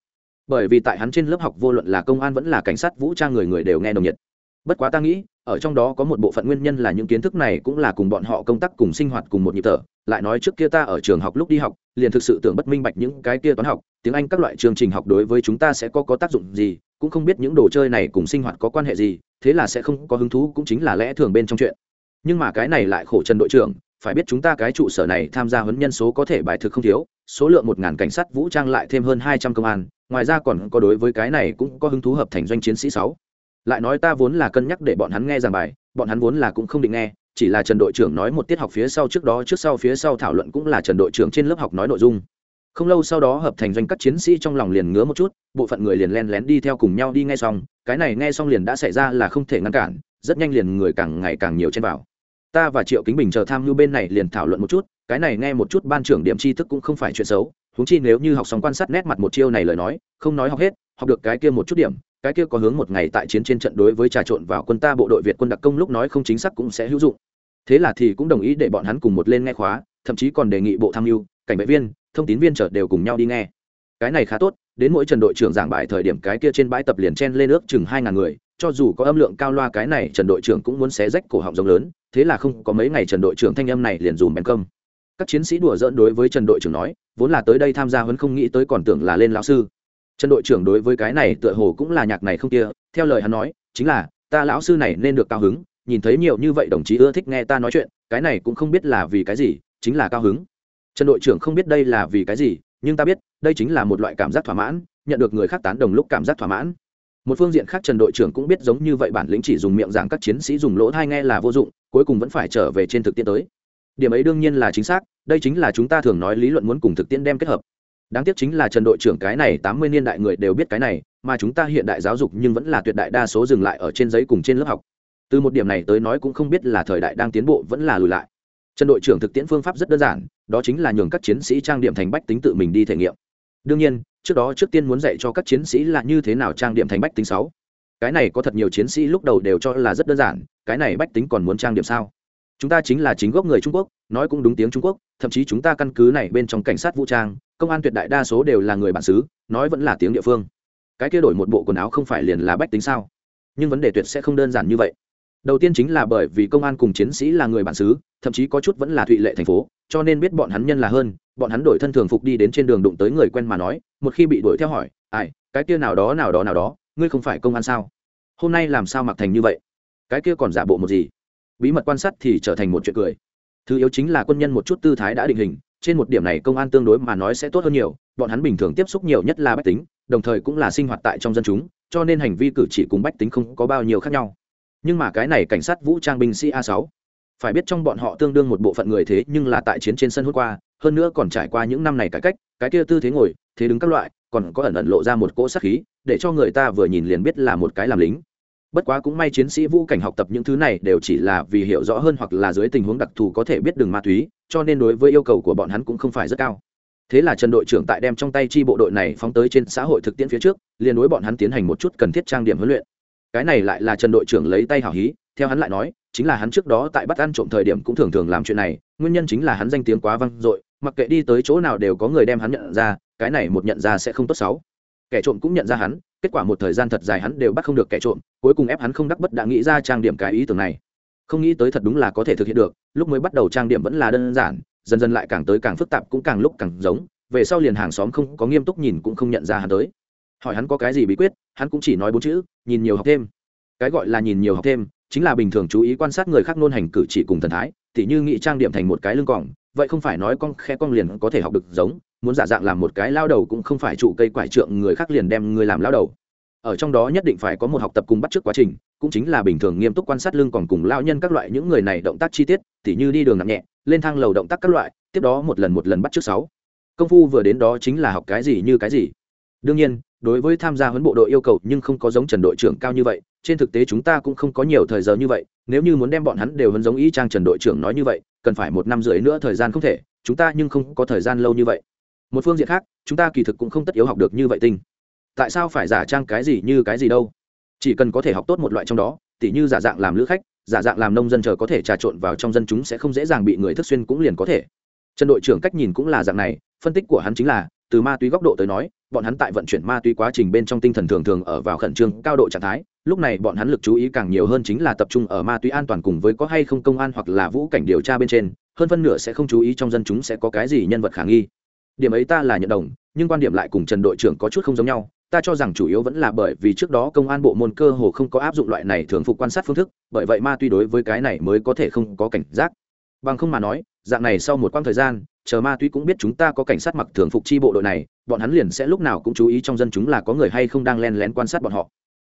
Bởi vì tại hắn trên lớp học vô luận là công an vẫn là cảnh sát vũ trang người người đều nghe đồng nhiệt bất quá ta nghĩ, ở trong đó có một bộ phận nguyên nhân là những kiến thức này cũng là cùng bọn họ công tác cùng sinh hoạt cùng một nhịp thở. Lại nói trước kia ta ở trường học lúc đi học, liền thực sự tưởng bất minh bạch những cái kia toán học, tiếng anh các loại chương trình học đối với chúng ta sẽ có có tác dụng gì, cũng không biết những đồ chơi này cùng sinh hoạt có quan hệ gì, thế là sẽ không có hứng thú cũng chính là lẽ thường bên trong chuyện. Nhưng mà cái này lại khổ trần đội trưởng, phải biết chúng ta cái trụ sở này tham gia huấn nhân số có thể bài thực không thiếu, số lượng một ngàn cảnh sát vũ trang lại thêm hơn hai trăm công an, ngoài ra còn có đối với cái này cũng có hứng thú hợp thành doanh chiến sĩ sáu lại nói ta vốn là cân nhắc để bọn hắn nghe giảng bài, bọn hắn vốn là cũng không định nghe, chỉ là trần đội trưởng nói một tiết học phía sau trước đó, trước sau phía sau thảo luận cũng là trần đội trưởng trên lớp học nói nội dung. Không lâu sau đó hợp thành doanh các chiến sĩ trong lòng liền ngứa một chút, bộ phận người liền len lén đi theo cùng nhau đi nghe xong, cái này nghe xong liền đã xảy ra là không thể ngăn cản, rất nhanh liền người càng ngày càng nhiều trên vào ta và triệu kính bình chờ tham mưu bên này liền thảo luận một chút, cái này nghe một chút ban trưởng điểm tri thức cũng không phải chuyện xấu húng chi nếu như học xong quan sát nét mặt một chiêu này lời nói, không nói học hết, học được cái kia một chút điểm cái kia có hướng một ngày tại chiến trên trận đối với trà trộn vào quân ta bộ đội việt quân đặc công lúc nói không chính xác cũng sẽ hữu dụng. Thế là thì cũng đồng ý để bọn hắn cùng một lên nghe khóa, thậm chí còn đề nghị bộ tham mưu, cảnh vệ viên, thông tín viên chợt đều cùng nhau đi nghe. Cái này khá tốt, đến mỗi trần đội trưởng giảng bài thời điểm cái kia trên bãi tập liền chen lên ước chừng hai ngàn người, cho dù có âm lượng cao loa cái này trần đội trưởng cũng muốn xé rách cổ họng rộng lớn, thế là không có mấy ngày trần đội trưởng thanh âm này liền dùm bèn công các chiến sĩ đùa giỡn đối với trần đội trưởng nói, vốn là tới đây tham gia vẫn không nghĩ tới còn tưởng là lên lão sư trần đội trưởng đối với cái này tựa hồ cũng là nhạc này không kia, theo lời hắn nói, chính là, ta lão sư này nên được cao hứng, nhìn thấy nhiều như vậy đồng chí ưa thích nghe ta nói chuyện, cái này cũng không biết là vì cái gì, chính là cao hứng. Trần đội trưởng không biết đây là vì cái gì, nhưng ta biết, đây chính là một loại cảm giác thỏa mãn, nhận được người khác tán đồng lúc cảm giác thỏa mãn. Một phương diện khác trần đội trưởng cũng biết giống như vậy bản lĩnh chỉ dùng miệng giảng các chiến sĩ dùng lỗ thai nghe là vô dụng, cuối cùng vẫn phải trở về trên thực tiễn tới. Điểm ấy đương nhiên là chính xác, đây chính là chúng ta thường nói lý luận muốn cùng thực tiễn đem kết hợp đáng tiếc chính là trần đội trưởng cái này tám mươi niên đại người đều biết cái này, mà chúng ta hiện đại giáo dục nhưng vẫn là tuyệt đại đa số dừng lại ở trên giấy cùng trên lớp học. Từ một điểm này tới nói cũng không biết là thời đại đang tiến bộ vẫn là lùi lại. Trần đội trưởng thực tiễn phương pháp rất đơn giản, đó chính là nhường các chiến sĩ trang điểm thành bách tính tự mình đi thể nghiệm. Đương nhiên, trước đó trước tiên muốn dạy cho các chiến sĩ là như thế nào trang điểm thành bách tính sáu. Cái này có thật nhiều chiến sĩ lúc đầu đều cho là rất đơn giản, cái này bách tính còn muốn trang điểm sao? Chúng ta chính là chính gốc người trung quốc, nói cũng đúng tiếng trung quốc, thậm chí chúng ta căn cứ này bên trong cảnh sát vũ trang công an tuyệt đại đa số đều là người bản xứ, nói vẫn là tiếng địa phương. Cái kia đổi một bộ quần áo không phải liền là bách tính sao? Nhưng vấn đề tuyệt sẽ không đơn giản như vậy. Đầu tiên chính là bởi vì công an cùng chiến sĩ là người bản xứ, thậm chí có chút vẫn là thụy lệ thành phố, cho nên biết bọn hắn nhân là hơn, bọn hắn đổi thân thường phục đi đến trên đường đụng tới người quen mà nói, một khi bị đuổi theo hỏi, ai, cái kia nào đó nào đó nào đó, ngươi không phải công an sao? Hôm nay làm sao mặc thành như vậy? Cái kia còn giả bộ một gì? Bí mật quan sát thì trở thành một chuyện cười. Thứ yếu chính là quân nhân một chút tư thái đã định hình trên một điểm này công an tương đối mà nói sẽ tốt hơn nhiều, bọn hắn bình thường tiếp xúc nhiều nhất là bách tính, đồng thời cũng là sinh hoạt tại trong dân chúng, cho nên hành vi cử chỉ cùng bách tính không có bao nhiêu khác nhau. Nhưng mà cái này cảnh sát vũ trang binh sĩ a sáu, phải biết trong bọn họ tương đương một bộ phận người thế nhưng là tại chiến trên sân hốt qua, hơn nữa còn trải qua những năm này cải cách, cái kia tư thế ngồi, thế đứng các loại, còn có ẩn ẩn lộ ra một cỗ sát khí, để cho người ta vừa nhìn liền biết là một cái làm lính bất quá cũng may chiến sĩ vũ cảnh học tập những thứ này đều chỉ là vì hiểu rõ hơn hoặc là dưới tình huống đặc thù có thể biết đường ma túy, cho nên đối với yêu cầu của bọn hắn cũng không phải rất cao. Thế là trần đội trưởng tại đem trong tay chi bộ đội này phóng tới trên xã hội thực tiễn phía trước, liền đối bọn hắn tiến hành một chút cần thiết trang điểm huấn luyện. Cái này lại là trần đội trưởng lấy tay hảo hí, theo hắn lại nói, chính là hắn trước đó tại bắt ăn trộm thời điểm cũng thường thường làm chuyện này, nguyên nhân chính là hắn danh tiếng quá vang dội, mặc kệ đi tới chỗ nào đều có người đem hắn nhận ra, cái này một nhận ra sẽ không tốt xấu kẻ trộm cũng nhận ra hắn, kết quả một thời gian thật dài hắn đều bắt không được kẻ trộm, cuối cùng ép hắn không đắc bất đã nghĩ ra trang điểm cái ý tưởng này. Không nghĩ tới thật đúng là có thể thực hiện được, lúc mới bắt đầu trang điểm vẫn là đơn giản, dần dần lại càng tới càng phức tạp cũng càng lúc càng giống, về sau liền hàng xóm không có nghiêm túc nhìn cũng không nhận ra hắn tới. Hỏi hắn có cái gì bí quyết, hắn cũng chỉ nói bốn chữ, nhìn nhiều học thêm. Cái gọi là nhìn nhiều học thêm, chính là bình thường chú ý quan sát người khác nôn hành cử chỉ cùng thần thái, tỉ như nghĩ trang điểm thành một cái lưng cỏng vậy không phải nói con khe con liền có thể học được giống, muốn giả dạng làm một cái lao đầu cũng không phải trụ cây quải trượng người khác liền đem người làm lao đầu. Ở trong đó nhất định phải có một học tập cùng bắt chước quá trình, cũng chính là bình thường nghiêm túc quan sát lưng còn cùng lao nhân các loại những người này động tác chi tiết, tỉ như đi đường nặng nhẹ, lên thang lầu động tác các loại, tiếp đó một lần một lần bắt chước sáu. Công phu vừa đến đó chính là học cái gì như cái gì. Đương nhiên, đối với tham gia huấn bộ đội yêu cầu nhưng không có giống trần đội trưởng cao như vậy, trên thực tế chúng ta cũng không có nhiều thời giờ như vậy, nếu như muốn đem bọn hắn đều huấn giống y trang trần đội trưởng nói như vậy cần phải một năm rưỡi nữa thời gian không thể, chúng ta nhưng không có thời gian lâu như vậy. Một phương diện khác, chúng ta kỳ thực cũng không tất yếu học được như vậy tinh. Tại sao phải giả trang cái gì như cái gì đâu? Chỉ cần có thể học tốt một loại trong đó, tỉ như giả dạng làm lữ khách, giả dạng làm nông dân chờ có thể trà trộn vào trong dân chúng sẽ không dễ dàng bị người thức xuyên cũng liền có thể. Trần đội trưởng cách nhìn cũng là dạng này, phân tích của hắn chính là, từ ma túy góc độ tới nói, bọn hắn tại vận chuyển ma túy quá trình bên trong tinh thần thường thường ở vào khẩn trương cao độ trạng thái lúc này bọn hắn lực chú ý càng nhiều hơn chính là tập trung ở ma túy an toàn cùng với có hay không công an hoặc là vũ cảnh điều tra bên trên, hơn phân nửa sẽ không chú ý trong dân chúng sẽ có cái gì nhân vật khả nghi. Điểm ấy ta là nhận đồng, nhưng quan điểm lại cùng trần đội trưởng có chút không giống nhau, ta cho rằng chủ yếu vẫn là bởi vì trước đó công an bộ môn cơ hồ không có áp dụng loại này thường phục quan sát phương thức, bởi vậy ma túy đối với cái này mới có thể không có cảnh giác. Bằng không mà nói, dạng này sau một quãng thời gian, chờ ma túy cũng biết chúng ta có cảnh sát mặc thường phục chi bộ đội này, bọn hắn liền sẽ lúc nào cũng chú ý trong dân chúng là có người hay không đang len lén quan sát bọn họ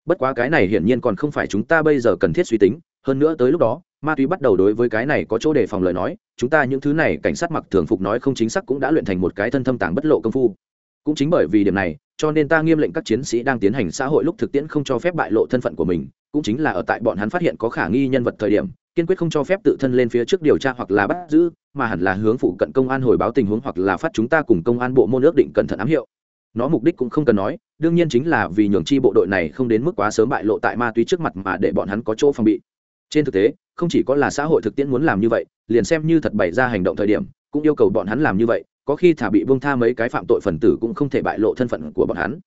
bất quá cái này hiển nhiên còn không phải chúng ta bây giờ cần thiết suy tính, hơn nữa tới lúc đó, ma túy bắt đầu đối với cái này có chỗ đề phòng lời nói, chúng ta những thứ này cảnh sát mặc thường phục nói không chính xác cũng đã luyện thành một cái thân thâm tàng bất lộ công phu. Cũng chính bởi vì điểm này, cho nên ta nghiêm lệnh các chiến sĩ đang tiến hành xã hội lúc thực tiễn không cho phép bại lộ thân phận của mình, cũng chính là ở tại bọn hắn phát hiện có khả nghi nhân vật thời điểm, kiên quyết không cho phép tự thân lên phía trước điều tra hoặc là bắt giữ, mà hẳn là hướng phụ cận công an hồi báo tình huống hoặc là phát chúng ta cùng công an bộ môn ước định cẩn thận ám hiệu nó mục đích cũng không cần nói, đương nhiên chính là vì nhường chi bộ đội này không đến mức quá sớm bại lộ tại ma túy trước mặt mà để bọn hắn có chỗ phòng bị. Trên thực tế, không chỉ có là xã hội thực tiễn muốn làm như vậy, liền xem như thật bày ra hành động thời điểm, cũng yêu cầu bọn hắn làm như vậy, có khi thả bị bông tha mấy cái phạm tội phần tử cũng không thể bại lộ thân phận của bọn hắn.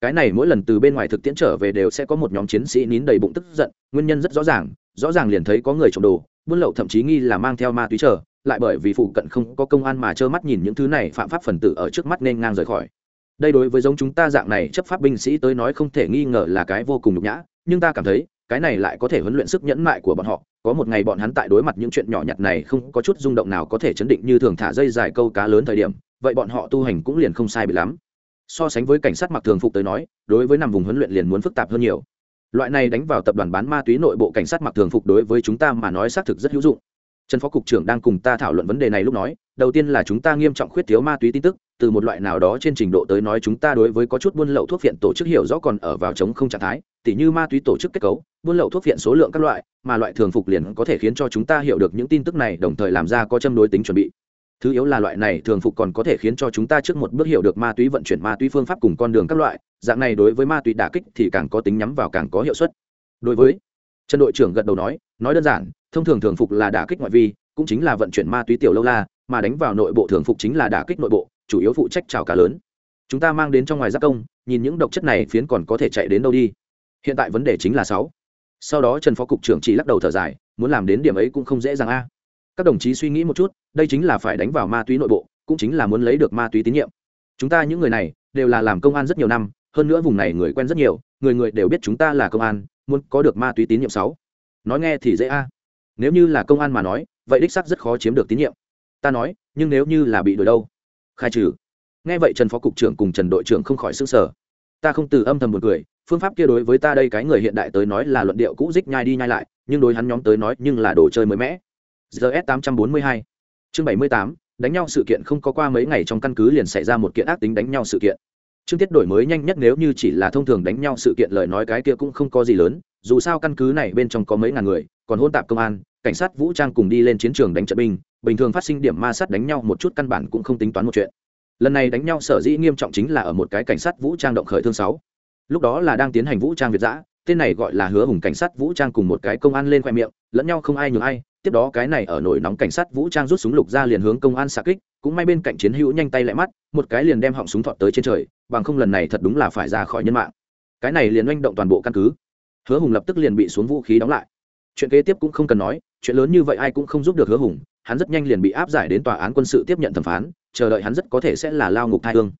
Cái này mỗi lần từ bên ngoài thực tiễn trở về đều sẽ có một nhóm chiến sĩ nín đầy bụng tức giận, nguyên nhân rất rõ ràng rõ ràng liền thấy có người trộm đồ, buôn lậu thậm chí nghi là mang theo ma túy chờ, lại bởi vì phụ cận không có công an mà trơ mắt nhìn những thứ này phạm pháp phần tử ở trước mắt nên ngang rời khỏi đây đối với giống chúng ta dạng này chấp pháp binh sĩ tới nói không thể nghi ngờ là cái vô cùng nhục nhã, nhưng ta cảm thấy, cái này lại có thể huấn luyện sức nhẫn mại của bọn họ. Có một ngày bọn hắn tại đối mặt những chuyện nhỏ nhặt này không có chút rung động nào có thể chấn định như thường thả dây dài câu cá lớn thời điểm, vậy bọn họ tu hành cũng liền không sai bị lắm. So sánh với cảnh sát mặc thường phục tới nói, đối với nằm vùng huấn luyện liền muốn phức tạp hơn nhiều. Loại này đánh vào tập đoàn bán ma túy nội bộ cảnh sát mặc thường phục đối với chúng ta mà nói xác thực rất hữu dụng. Trần phó cục trưởng đang cùng ta thảo luận vấn đề này lúc nói, đầu tiên là chúng ta nghiêm trọng khuyết thiếu ma túy tin tức từ một loại nào đó trên trình độ tới nói chúng ta đối với có chút buôn lậu thuốc viện tổ chức hiểu rõ còn ở vào chống không trạng thái, tỉ như ma túy tổ chức kết cấu, buôn lậu thuốc viện số lượng các loại, mà loại thường phục liền có thể khiến cho chúng ta hiểu được những tin tức này đồng thời làm ra có châm đối tính chuẩn bị. Thứ yếu là loại này thường phục còn có thể khiến cho chúng ta trước một bước hiểu được ma túy vận chuyển, ma túy phương pháp cùng con đường các loại, dạng này đối với ma túy đả kích thì càng có tính nhắm vào càng có hiệu suất. Đối với trần đội trưởng gật đầu nói nói đơn giản, thông thường thường phục là đả kích ngoại vi, cũng chính là vận chuyển ma túy tiểu lâu la, mà đánh vào nội bộ thường phục chính là đả kích nội bộ chủ yếu phụ trách trào cá lớn. Chúng ta mang đến trong ngoài giác công, nhìn những độc chất này phiến còn có thể chạy đến đâu đi. Hiện tại vấn đề chính là sáu. Sau đó trần phó cục trưởng chỉ lắc đầu thở dài, muốn làm đến điểm ấy cũng không dễ dàng a. Các đồng chí suy nghĩ một chút, đây chính là phải đánh vào ma túy nội bộ, cũng chính là muốn lấy được ma túy tín nhiệm. Chúng ta những người này, đều là làm công an rất nhiều năm, hơn nữa vùng này người quen rất nhiều, người người đều biết chúng ta là công an, muốn có được ma túy tín nhiệm sáu. Nói nghe thì dễ a. Nếu như là công an mà nói, vậy đích sắc rất khó chiếm được tín nhiệm. Ta nói, nhưng nếu như là bị đổi đâu? Khai trừ. Nghe vậy trần phó cục trưởng cùng trần đội trưởng không khỏi s ư n g sở ta không từ âm thầm một người phương pháp kia đối với ta đây cái người hiện đại tới nói là luận điệu cũ dích nhai đi nhai lại, nhưng đối hắn nhóm tới nói nhưng là đồ chơi mới mẻ. Gs tám trăm bốn mươi hai. Chương bảy mươi tám, đánh nhau sự kiện không có qua mấy ngày trong căn cứ liền xảy ra một kiện ác tính đánh nhau sự kiện. Chương tiết đổi mới nhanh nhất nếu như chỉ là thông thường đánh nhau sự kiện lời nói cái kia cũng không có gì lớn, dù sao căn cứ này bên trong có mấy ngàn người, còn hôn tạp công an, cảnh sát vũ trang cùng đi lên chiến trường đánh trận binh bình thường phát sinh điểm ma sát đánh nhau một chút căn bản cũng không tính toán một chuyện. Lần này đánh nhau sở dĩ nghiêm trọng chính là ở một cái cảnh sát vũ trang động khởi thương sáu. Lúc đó là đang tiến hành vũ trang việt giã tên này gọi là hứa hùng cảnh sát vũ trang cùng một cái công an lên khoe miệng, lẫn nhau không ai nhường ai, tiếp đó cái này ở nổi nóng cảnh sát vũ trang rút súng lục ra liền hướng công an xạ kích, cũng may bên cạnh chiến hữu nhanh tay lại mắt, một cái liền đem họng súng thọt tới trên trời, bằng không lần này thật đúng là phải ra khỏi nhân mạng. Cái này liền oanh động toàn bộ căn cứ. Hứa hùng lập tức liền bị xuống vũ khí đóng lại. Chuyện kế tiếp cũng không cần nói, chuyện lớn như vậy ai cũng không giúp được hứa hùng hắn rất nhanh liền bị áp giải đến tòa án quân sự tiếp nhận thẩm phán, chờ đợi hắn rất có thể sẽ là lao ngục thai hương.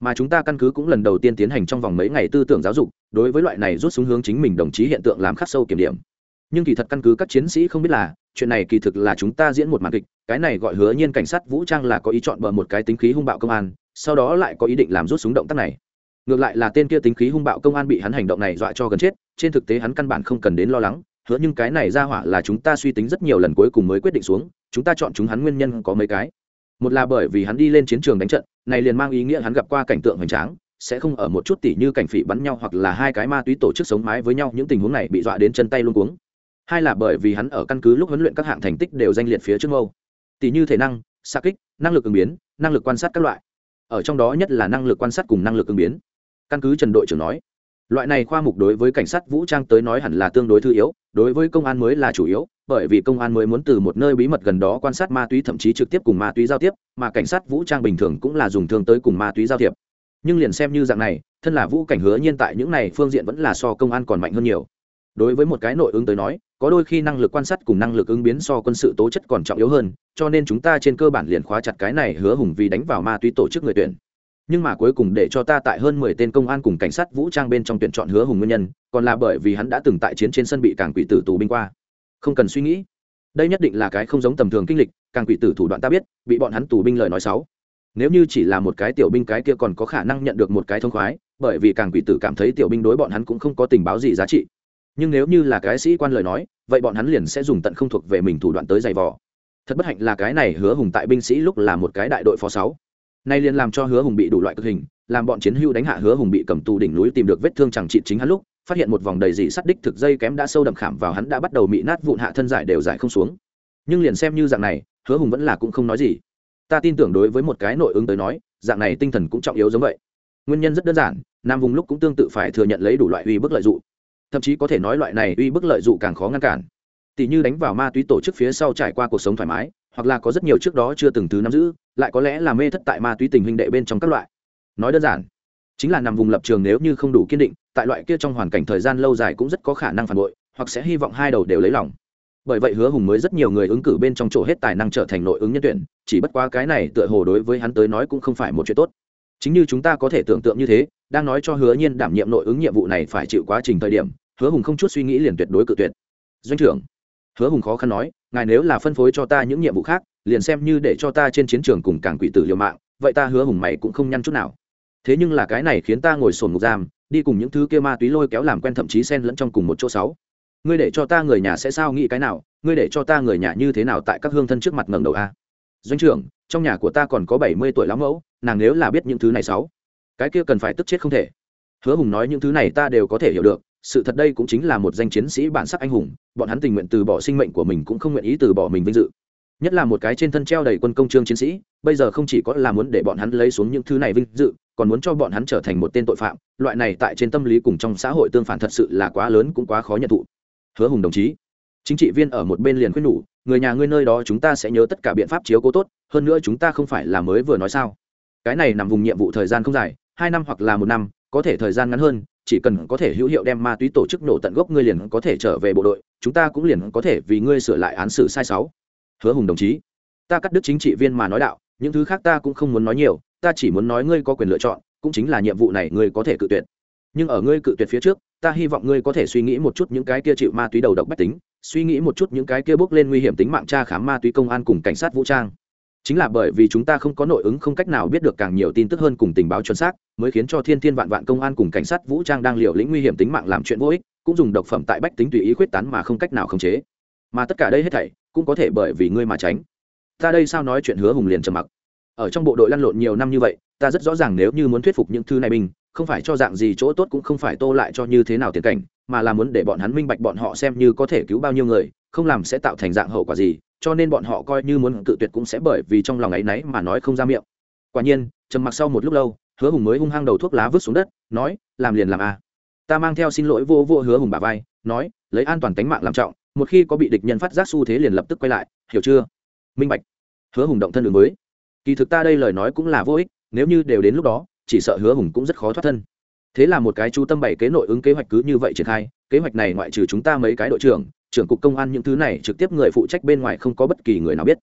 Mà chúng ta căn cứ cũng lần đầu tiên tiến hành trong vòng mấy ngày tư tưởng giáo dục, đối với loại này rút xuống hướng chính mình đồng chí hiện tượng làm khắc sâu kiểm điểm. Nhưng kỳ thật căn cứ các chiến sĩ không biết là, chuyện này kỳ thực là chúng ta diễn một màn kịch, cái này gọi hứa nhiên cảnh sát vũ trang là có ý chọn bờ một cái tính khí hung bạo công an, sau đó lại có ý định làm rút súng động tác này. Ngược lại là tên kia tính khí hung bạo công an bị hắn hành động này dọa cho gần chết, trên thực tế hắn căn bản không cần đến lo lắng hứa nhưng cái này ra hỏa là chúng ta suy tính rất nhiều lần cuối cùng mới quyết định xuống, chúng ta chọn chúng hắn nguyên nhân có mấy cái. Một là bởi vì hắn đi lên chiến trường đánh trận, này liền mang ý nghĩa hắn gặp qua cảnh tượng hoành tráng, sẽ không ở một chút tỉ như cảnh phỉ bắn nhau hoặc là hai cái ma túy tổ chức sống mái với nhau, những tình huống này bị dọa đến chân tay luôn cuống. Hai là bởi vì hắn ở căn cứ lúc huấn luyện các hạng thành tích đều danh liệt phía trước mâu. Tỷ như thể năng xa kích, năng lực ứng biến, năng lực quan sát các loại. Ở trong đó nhất là năng lực quan sát cùng năng lực ứng biến. Căn cứ trần đội trưởng nói, loại này khoa mục đối với cảnh sát vũ trang tới nói hẳn là tương đối thư yếu đối với công an mới là chủ yếu, bởi vì công an mới muốn từ một nơi bí mật gần đó quan sát ma túy thậm chí trực tiếp cùng ma túy giao tiếp, mà cảnh sát vũ trang bình thường cũng là dùng thương tới cùng ma túy giao thiệp nhưng liền xem như dạng này, thân là vũ cảnh hứa nhiên tại những này phương diện vẫn là so công an còn mạnh hơn nhiều. Đối với một cái nội ứng tới nói, có đôi khi năng lực quan sát cùng năng lực ứng biến so quân sự tố chất còn trọng yếu hơn, cho nên chúng ta trên cơ bản liền khóa chặt cái này hứa hùng vì đánh vào ma túy tổ chức người tuyển nhưng mà cuối cùng để cho ta tại hơn mười tên công an cùng cảnh sát vũ trang bên trong tuyển chọn hứa hùng nguyên nhân, còn là bởi vì hắn đã từng tại chiến trên sân bị càng quỷ tử tù binh qua. Không cần suy nghĩ. Đây nhất định là cái không giống tầm thường kinh lịch càng quỷ tử thủ đoạn ta biết, bị bọn hắn tù binh lời nói xấu. Nếu như chỉ là một cái tiểu binh cái kia còn có khả năng nhận được một cái thông khoái, bởi vì càng quỷ tử cảm thấy tiểu binh đối bọn hắn cũng không có tình báo gì giá trị. Nhưng nếu như là cái sĩ quan lời nói, vậy bọn hắn liền sẽ dùng tận không thuộc về mình thủ đoạn tới giày vò. Thật bất hạnh là cái này hứa hùng tại binh sĩ lúc là một cái đại đội phó sáu nay liền làm cho hứa hùng bị đủ loại cực hình, làm bọn chiến hưu đánh hạ hứa hùng bị cầm tù đỉnh núi tìm được vết thương chẳng trị chính hắn lúc, phát hiện một vòng đầy dị sắt đích thực dây kém đã sâu đậm khảm vào hắn đã bắt đầu bị nát vụn hạ thân giải đều giải không xuống. Nhưng liền xem như dạng này, hứa hùng vẫn là cũng không nói gì. Ta tin tưởng đối với một cái nội ứng tới nói, dạng này tinh thần cũng trọng yếu giống vậy. Nguyên nhân rất đơn giản, nam vùng lúc cũng tương tự phải thừa nhận lấy đủ loại uy bức lợi dụng. Thậm chí có thể nói loại này uy bức lợi dụng càng khó ngăn cản. Tỷ như đánh vào ma túy tổ chức phía sau trải qua cuộc sống thoải mái hoặc là có rất nhiều trước đó chưa từng thứ nắm giữ, lại có lẽ là mê thất tại ma túy tình huynh đệ bên trong các loại. Nói đơn giản, chính là nằm vùng lập trường nếu như không đủ kiên định, tại loại kia trong hoàn cảnh thời gian lâu dài cũng rất có khả năng phản bội, hoặc sẽ hy vọng hai đầu đều lấy lòng. Bởi vậy hứa hùng mới rất nhiều người ứng cử bên trong chỗ hết tài năng trở thành nội ứng nhân tuyển, chỉ bất quá cái này tựa hồ đối với hắn tới nói cũng không phải một chuyện tốt. Chính như chúng ta có thể tưởng tượng như thế, đang nói cho hứa nhiên đảm nhiệm nội ứng nhiệm vụ này phải chịu quá trình thời điểm, hứa hùng không chút suy nghĩ liền tuyệt đối cự tuyệt. Doanh trưởng hứa hùng khó khăn nói, ngài nếu là phân phối cho ta những nhiệm vụ khác, liền xem như để cho ta trên chiến trường cùng càng quỷ tử liều mạng, vậy ta hứa hùng mày cũng không nhăn chút nào. Thế nhưng là cái này khiến ta ngồi sồn ngục giam, đi cùng những thứ kia ma túy lôi kéo làm quen thậm chí xen lẫn trong cùng một chỗ sáu. Ngươi để cho ta người nhà sẽ sao nghĩ cái nào, ngươi để cho ta người nhà như thế nào tại các hương thân trước mặt ngẩng đầu a? Doanh trưởng, trong nhà của ta còn có bảy mươi tuổi lắm mẫu, nàng nếu là biết những thứ này sáu, cái kia cần phải tức chết không thể. Hứa hùng nói, những thứ này ta đều có thể hiểu được sự thật đây cũng chính là một danh chiến sĩ bản sắc anh hùng, bọn hắn tình nguyện từ bỏ sinh mệnh của mình cũng không nguyện ý từ bỏ mình vinh dự. Nhất là một cái trên thân treo đầy quân công trương chiến sĩ, bây giờ không chỉ có là muốn để bọn hắn lấy xuống những thứ này vinh dự, còn muốn cho bọn hắn trở thành một tên tội phạm, loại này tại trên tâm lý cùng trong xã hội tương phản thật sự là quá lớn cũng quá khó nhận thụ. Hứa hùng đồng chí, chính trị viên ở một bên liền khuyên nhủ, người nhà ngươi nơi đó chúng ta sẽ nhớ tất cả biện pháp chiếu cố tốt, hơn nữa chúng ta không phải là mới vừa nói sao. Cái này nằm vùng nhiệm vụ thời gian không dài, hai năm hoặc là một năm, có thể thời gian ngắn hơn chỉ cần có thể hữu hiệu đem ma túy tổ chức nổ tận gốc, ngươi liền có thể trở về bộ đội, chúng ta cũng liền có thể vì ngươi sửa lại án xử sai sáu. Hứa hùng đồng chí, ta cắt đứt chính trị viên mà nói đạo, những thứ khác ta cũng không muốn nói nhiều, ta chỉ muốn nói ngươi có quyền lựa chọn, cũng chính là nhiệm vụ này ngươi có thể cự tuyệt. Nhưng ở ngươi cự tuyệt phía trước, ta hy vọng ngươi có thể suy nghĩ một chút những cái kia chịu ma túy đầu độc bách tính, suy nghĩ một chút những cái kia bước lên nguy hiểm tính mạng tra khám ma túy công an cùng cảnh sát vũ trang chính là bởi vì chúng ta không có nội ứng không cách nào biết được càng nhiều tin tức hơn cùng tình báo chuẩn xác, mới khiến cho thiên thiên vạn vạn công an cùng cảnh sát vũ trang đang liều lĩnh nguy hiểm tính mạng làm chuyện vô ích, cũng dùng độc phẩm tại bách tính tùy ý khuyết tán mà không cách nào khống chế. Mà tất cả đây hết thảy, cũng có thể bởi vì ngươi mà tránh. Ta đây sao nói chuyện hứa hùng liền trầm mặc. Ở trong bộ đội lăn lộn nhiều năm như vậy, ta rất rõ ràng nếu như muốn thuyết phục những thứ này mình không phải cho dạng gì chỗ tốt cũng không phải tô lại cho như thế nào tiền cảnh, mà là muốn để bọn hắn minh bạch bọn họ xem như có thể cứu bao nhiêu người, không làm sẽ tạo thành dạng hậu quả gì cho nên bọn họ coi như muốn cự tuyệt cũng sẽ bởi vì trong lòng ấy nấy mà nói không ra miệng. Quả nhiên, trầm mặc sau một lúc lâu, hứa hùng mới hung hăng đầu thuốc lá vứt xuống đất, nói, làm liền làm a à. ta mang theo xin lỗi vô vô hứa hùng bà vai, nói, lấy an toàn tính mạng làm trọng, một khi có bị địch nhân phát giác xu thế liền lập tức quay lại, hiểu chưa? Minh bạch. Hứa hùng động thân đường mới kỳ thực ta đây lời nói cũng là vô ích, nếu như đều đến lúc đó, chỉ sợ hứa hùng cũng rất khó thoát thân. Thế là một cái chú tâm bảy kế nội ứng kế hoạch cứ như vậy triển khai, kế hoạch này ngoại trừ chúng ta mấy cái đội trưởng trưởng cục công an những thứ này trực tiếp người phụ trách bên ngoài không có bất kỳ người nào biết.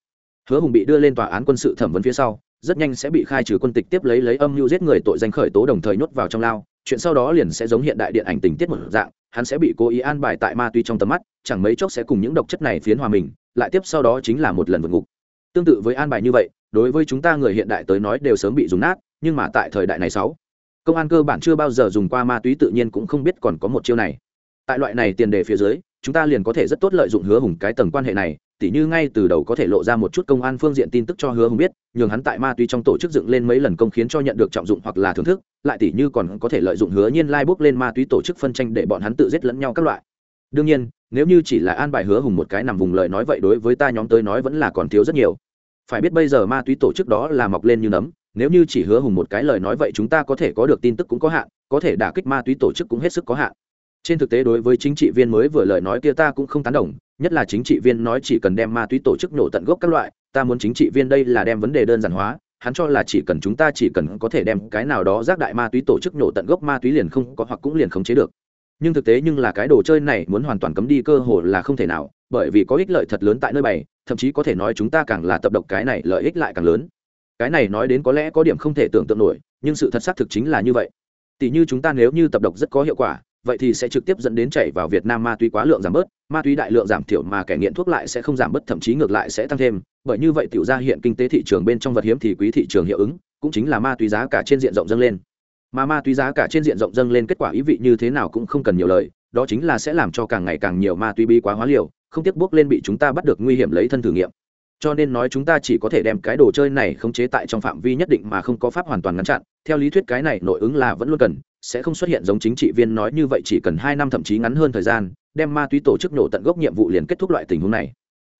Hứa hùng bị đưa lên tòa án quân sự thẩm vấn phía sau, rất nhanh sẽ bị khai trừ quân tịch tiếp lấy lấy âm mưu giết người tội danh khởi tố đồng thời nhốt vào trong lao. Chuyện sau đó liền sẽ giống hiện đại điện ảnh tình tiết một dạng, hắn sẽ bị cố ý an bài tại ma túy trong tầm mắt, chẳng mấy chốc sẽ cùng những độc chất này phiến hòa mình, lại tiếp sau đó chính là một lần vượt ngục. Tương tự với an bài như vậy, đối với chúng ta người hiện đại tới nói đều sớm bị dùng nát, nhưng mà tại thời đại này sáu, công an cơ bản chưa bao giờ dùng qua ma túy tự nhiên cũng không biết còn có một chiêu này. Tại loại này tiền đề phía dưới chúng ta liền có thể rất tốt lợi dụng hứa hùng cái tầng quan hệ này, tỉ như ngay từ đầu có thể lộ ra một chút công an phương diện tin tức cho hứa hùng biết, nhường hắn tại ma túy trong tổ chức dựng lên mấy lần công khiến cho nhận được trọng dụng hoặc là thưởng thức, lại tỉ như còn có thể lợi dụng hứa nhiên lai lên ma túy tổ chức phân tranh để bọn hắn tự giết lẫn nhau các loại. Đương nhiên, nếu như chỉ là an bài hứa hùng một cái nằm vùng lời nói vậy đối với ta nhóm tới nói vẫn là còn thiếu rất nhiều. Phải biết bây giờ ma túy tổ chức đó là mọc lên như nấm, nếu như chỉ hứa hùng một cái lời nói vậy chúng ta có thể có được tin tức cũng có hạn, có thể đả kích ma túy tổ chức cũng hết sức có hạn trên thực tế đối với chính trị viên mới vừa lời nói kia ta cũng không tán đồng, nhất là chính trị viên nói chỉ cần đem ma túy tổ chức nổ tận gốc các loại, ta muốn chính trị viên đây là đem vấn đề đơn giản hóa, hắn cho là chỉ cần chúng ta chỉ cần có thể đem cái nào đó giác đại ma túy tổ chức nổ tận gốc ma túy liền không có hoặc cũng liền khống chế được. Nhưng thực tế nhưng là cái đồ chơi này muốn hoàn toàn cấm đi cơ hội là không thể nào, bởi vì có ích lợi thật lớn tại nơi bày, thậm chí có thể nói chúng ta càng là tập độc cái này lợi ích lại càng lớn. Cái này nói đến có lẽ có điểm không thể tưởng tượng nổi, nhưng sự thật xác thực chính là như vậy. Tỷ như chúng ta nếu như tập độc rất có hiệu quả vậy thì sẽ trực tiếp dẫn đến chảy vào Việt Nam ma túy quá lượng giảm bớt, ma túy đại lượng giảm thiểu mà kẻ nghiện thuốc lại sẽ không giảm bớt thậm chí ngược lại sẽ tăng thêm, bởi như vậy tiểu ra hiện kinh tế thị trường bên trong vật hiếm thì quý thị trường hiệu ứng, cũng chính là ma túy giá cả trên diện rộng dâng lên. Mà ma túy giá cả trên diện rộng dâng lên kết quả ý vị như thế nào cũng không cần nhiều lời, đó chính là sẽ làm cho càng ngày càng nhiều ma túy bi quá hóa liều, không tiếc bước lên bị chúng ta bắt được nguy hiểm lấy thân thử nghiệm cho nên nói chúng ta chỉ có thể đem cái đồ chơi này khống chế tại trong phạm vi nhất định mà không có pháp hoàn toàn ngăn chặn. Theo lý thuyết cái này nội ứng là vẫn luôn cần, sẽ không xuất hiện giống chính trị viên nói như vậy chỉ cần hai năm thậm chí ngắn hơn thời gian, đem ma túy tổ chức nổ tận gốc nhiệm vụ liền kết thúc loại tình huống này.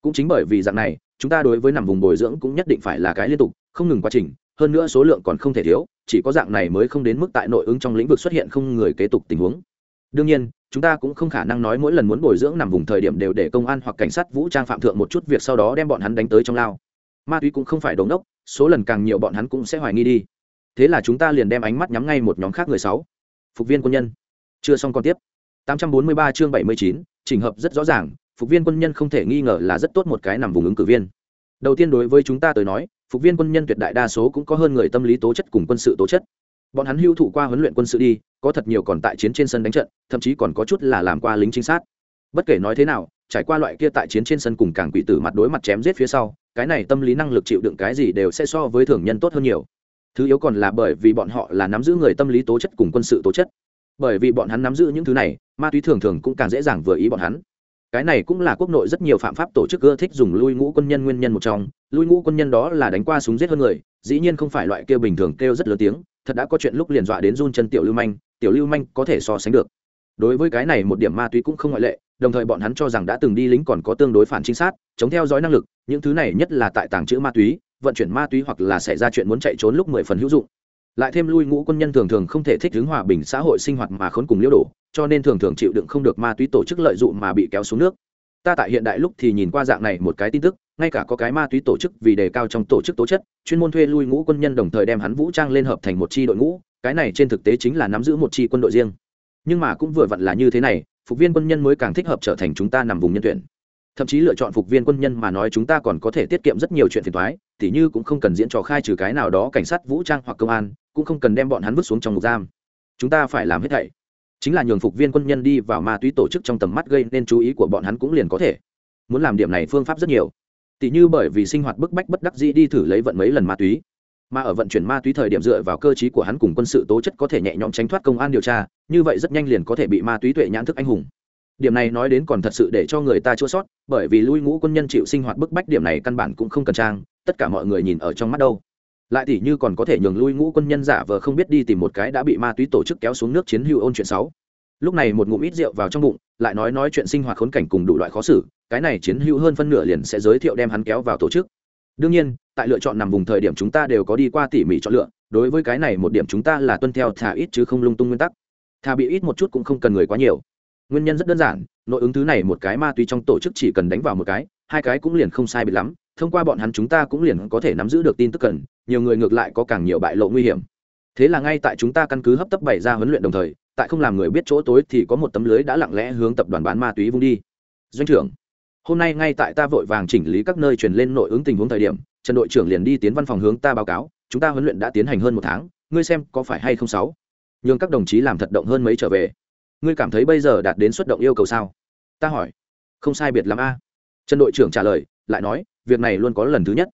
Cũng chính bởi vì dạng này, chúng ta đối với nằm vùng bồi dưỡng cũng nhất định phải là cái liên tục, không ngừng quá trình, hơn nữa số lượng còn không thể thiếu, chỉ có dạng này mới không đến mức tại nội ứng trong lĩnh vực xuất hiện không người kế tục tình huống. Đương nhiên chúng ta cũng không khả năng nói mỗi lần muốn bồi dưỡng nằm vùng thời điểm đều để công an hoặc cảnh sát vũ trang phạm thượng một chút việc sau đó đem bọn hắn đánh tới trong lao. Ma túy cũng không phải đống đốc số lần càng nhiều bọn hắn cũng sẽ hoài nghi đi. Thế là chúng ta liền đem ánh mắt nhắm ngay một nhóm khác người sáu. Phục viên quân nhân. Chưa xong còn tiếp. 843 chương 79, trình hợp rất rõ ràng phục viên quân nhân không thể nghi ngờ là rất tốt một cái nằm vùng ứng cử viên. Đầu tiên đối với chúng ta tới nói phục viên quân nhân tuyệt đại đa số cũng có hơn người tâm lý tố chất cùng quân sự tố chất bọn hắn hưu thụ qua huấn luyện quân sự đi, có thật nhiều còn tại chiến trên sân đánh trận, thậm chí còn có chút là làm qua lính trinh sát. Bất kể nói thế nào, trải qua loại kia tại chiến trên sân cùng càng quỷ tử mặt đối mặt chém giết phía sau, cái này tâm lý năng lực chịu đựng cái gì đều sẽ so với thường nhân tốt hơn nhiều. Thứ yếu còn là bởi vì bọn họ là nắm giữ người tâm lý tố chất cùng quân sự tố chất. Bởi vì bọn hắn nắm giữ những thứ này, ma túy thường thường cũng càng dễ dàng vừa ý bọn hắn. Cái này cũng là quốc nội rất nhiều phạm pháp tổ chức ưa thích dùng lui ngũ quân nhân nguyên nhân một trong. Lui ngũ quân nhân đó là đánh qua súng giết hơn người dĩ nhiên không phải loại kêu bình thường kêu rất lớn tiếng, thật đã có chuyện lúc liền dọa đến run chân tiểu lưu manh, tiểu lưu manh có thể so sánh được. Đối với cái này một điểm ma túy cũng không ngoại lệ, đồng thời bọn hắn cho rằng đã từng đi lính còn có tương đối phản trinh sát, chống theo dõi năng lực, những thứ này nhất là tại tàng trữ ma túy, vận chuyển ma túy hoặc là xảy ra chuyện muốn chạy trốn lúc mười phần hữu dụng. Lại thêm lui ngũ quân nhân thường thường không thể thích ứng hòa bình xã hội sinh hoạt mà khốn cùng liễu đổ, cho nên thường thường chịu đựng không được ma túy tổ chức lợi dụng mà bị kéo xuống nước. Ta tại hiện đại lúc thì nhìn qua dạng này một cái tin tức ngay cả có cái ma túy tổ chức vì đề cao trong tổ chức tố chất, chuyên môn thuê lui ngũ quân nhân đồng thời đem hắn vũ trang lên hợp thành một chi đội ngũ, cái này trên thực tế chính là nắm giữ một chi quân đội riêng. Nhưng mà cũng vừa vặn là như thế này, phục viên quân nhân mới càng thích hợp trở thành chúng ta nằm vùng nhân tuyển. Thậm chí lựa chọn phục viên quân nhân mà nói chúng ta còn có thể tiết kiệm rất nhiều chuyện phiền thoái tỉ như cũng không cần diễn trò khai trừ cái nào đó cảnh sát vũ trang hoặc công an, cũng không cần đem bọn hắn vứt xuống trong ngục giam. Chúng ta phải làm hết thảy. Chính là nhường phục viên quân nhân đi vào ma túy tổ chức trong tầm mắt gây nên chú ý của bọn hắn cũng liền có thể. Muốn làm điểm này phương pháp rất nhiều tỉ như bởi vì sinh hoạt bức bách bất đắc dĩ đi thử lấy vận mấy lần ma túy, mà ở vận chuyển ma túy thời điểm dựa vào cơ chí của hắn cùng quân sự tố chất có thể nhẹ nhõm tránh thoát công an điều tra, như vậy rất nhanh liền có thể bị ma túy tuệ nhãn thức anh hùng. Điểm này nói đến còn thật sự để cho người ta chua sót, bởi vì lui ngũ quân nhân chịu sinh hoạt bức bách điểm này căn bản cũng không cần trang, tất cả mọi người nhìn ở trong mắt đâu. Lại tỉ như còn có thể nhường lui ngũ quân nhân giả vờ không biết đi tìm một cái đã bị ma túy tổ chức kéo xuống nước chiến hữu ôn chuyện sáu lúc này một ngụm ít rượu vào trong bụng, lại nói nói chuyện sinh hoạt khốn cảnh cùng đủ loại khó xử cái này chiến hữu hơn phân nửa liền sẽ giới thiệu đem hắn kéo vào tổ chức. Đương nhiên, tại lựa chọn nằm vùng thời điểm chúng ta đều có đi qua tỉ mỉ chọn lựa, đối với cái này một điểm chúng ta là tuân theo thả ít chứ không lung tung nguyên tắc. Thà bị ít một chút cũng không cần người quá nhiều. Nguyên nhân rất đơn giản, nội ứng thứ này một cái ma túy trong tổ chức chỉ cần đánh vào một cái, hai cái cũng liền không sai bị lắm, thông qua bọn hắn chúng ta cũng liền có thể nắm giữ được tin tức cần, nhiều người ngược lại có càng nhiều bại lộ nguy hiểm. Thế là ngay tại chúng ta căn cứ hấp tấp bày ra huấn luyện đồng thời, tại không làm người biết chỗ tối thì có một tấm lưới đã lặng lẽ hướng tập đoàn bán ma túy vung đi. Doanh trưởng hôm nay ngay tại ta vội vàng chỉnh lý các nơi truyền lên nội ứng tình huống thời điểm, trần đội trưởng liền đi tiến văn phòng hướng ta báo cáo, chúng ta huấn luyện đã tiến hành hơn một tháng, ngươi xem có phải hay không sáu? Nhưng các đồng chí làm thật động hơn mấy trở về. Ngươi cảm thấy bây giờ đạt đến xuất động yêu cầu sao? Ta hỏi. Không sai biệt lắm a. Trần đội trưởng trả lời, lại nói, việc này luôn có lần thứ nhất.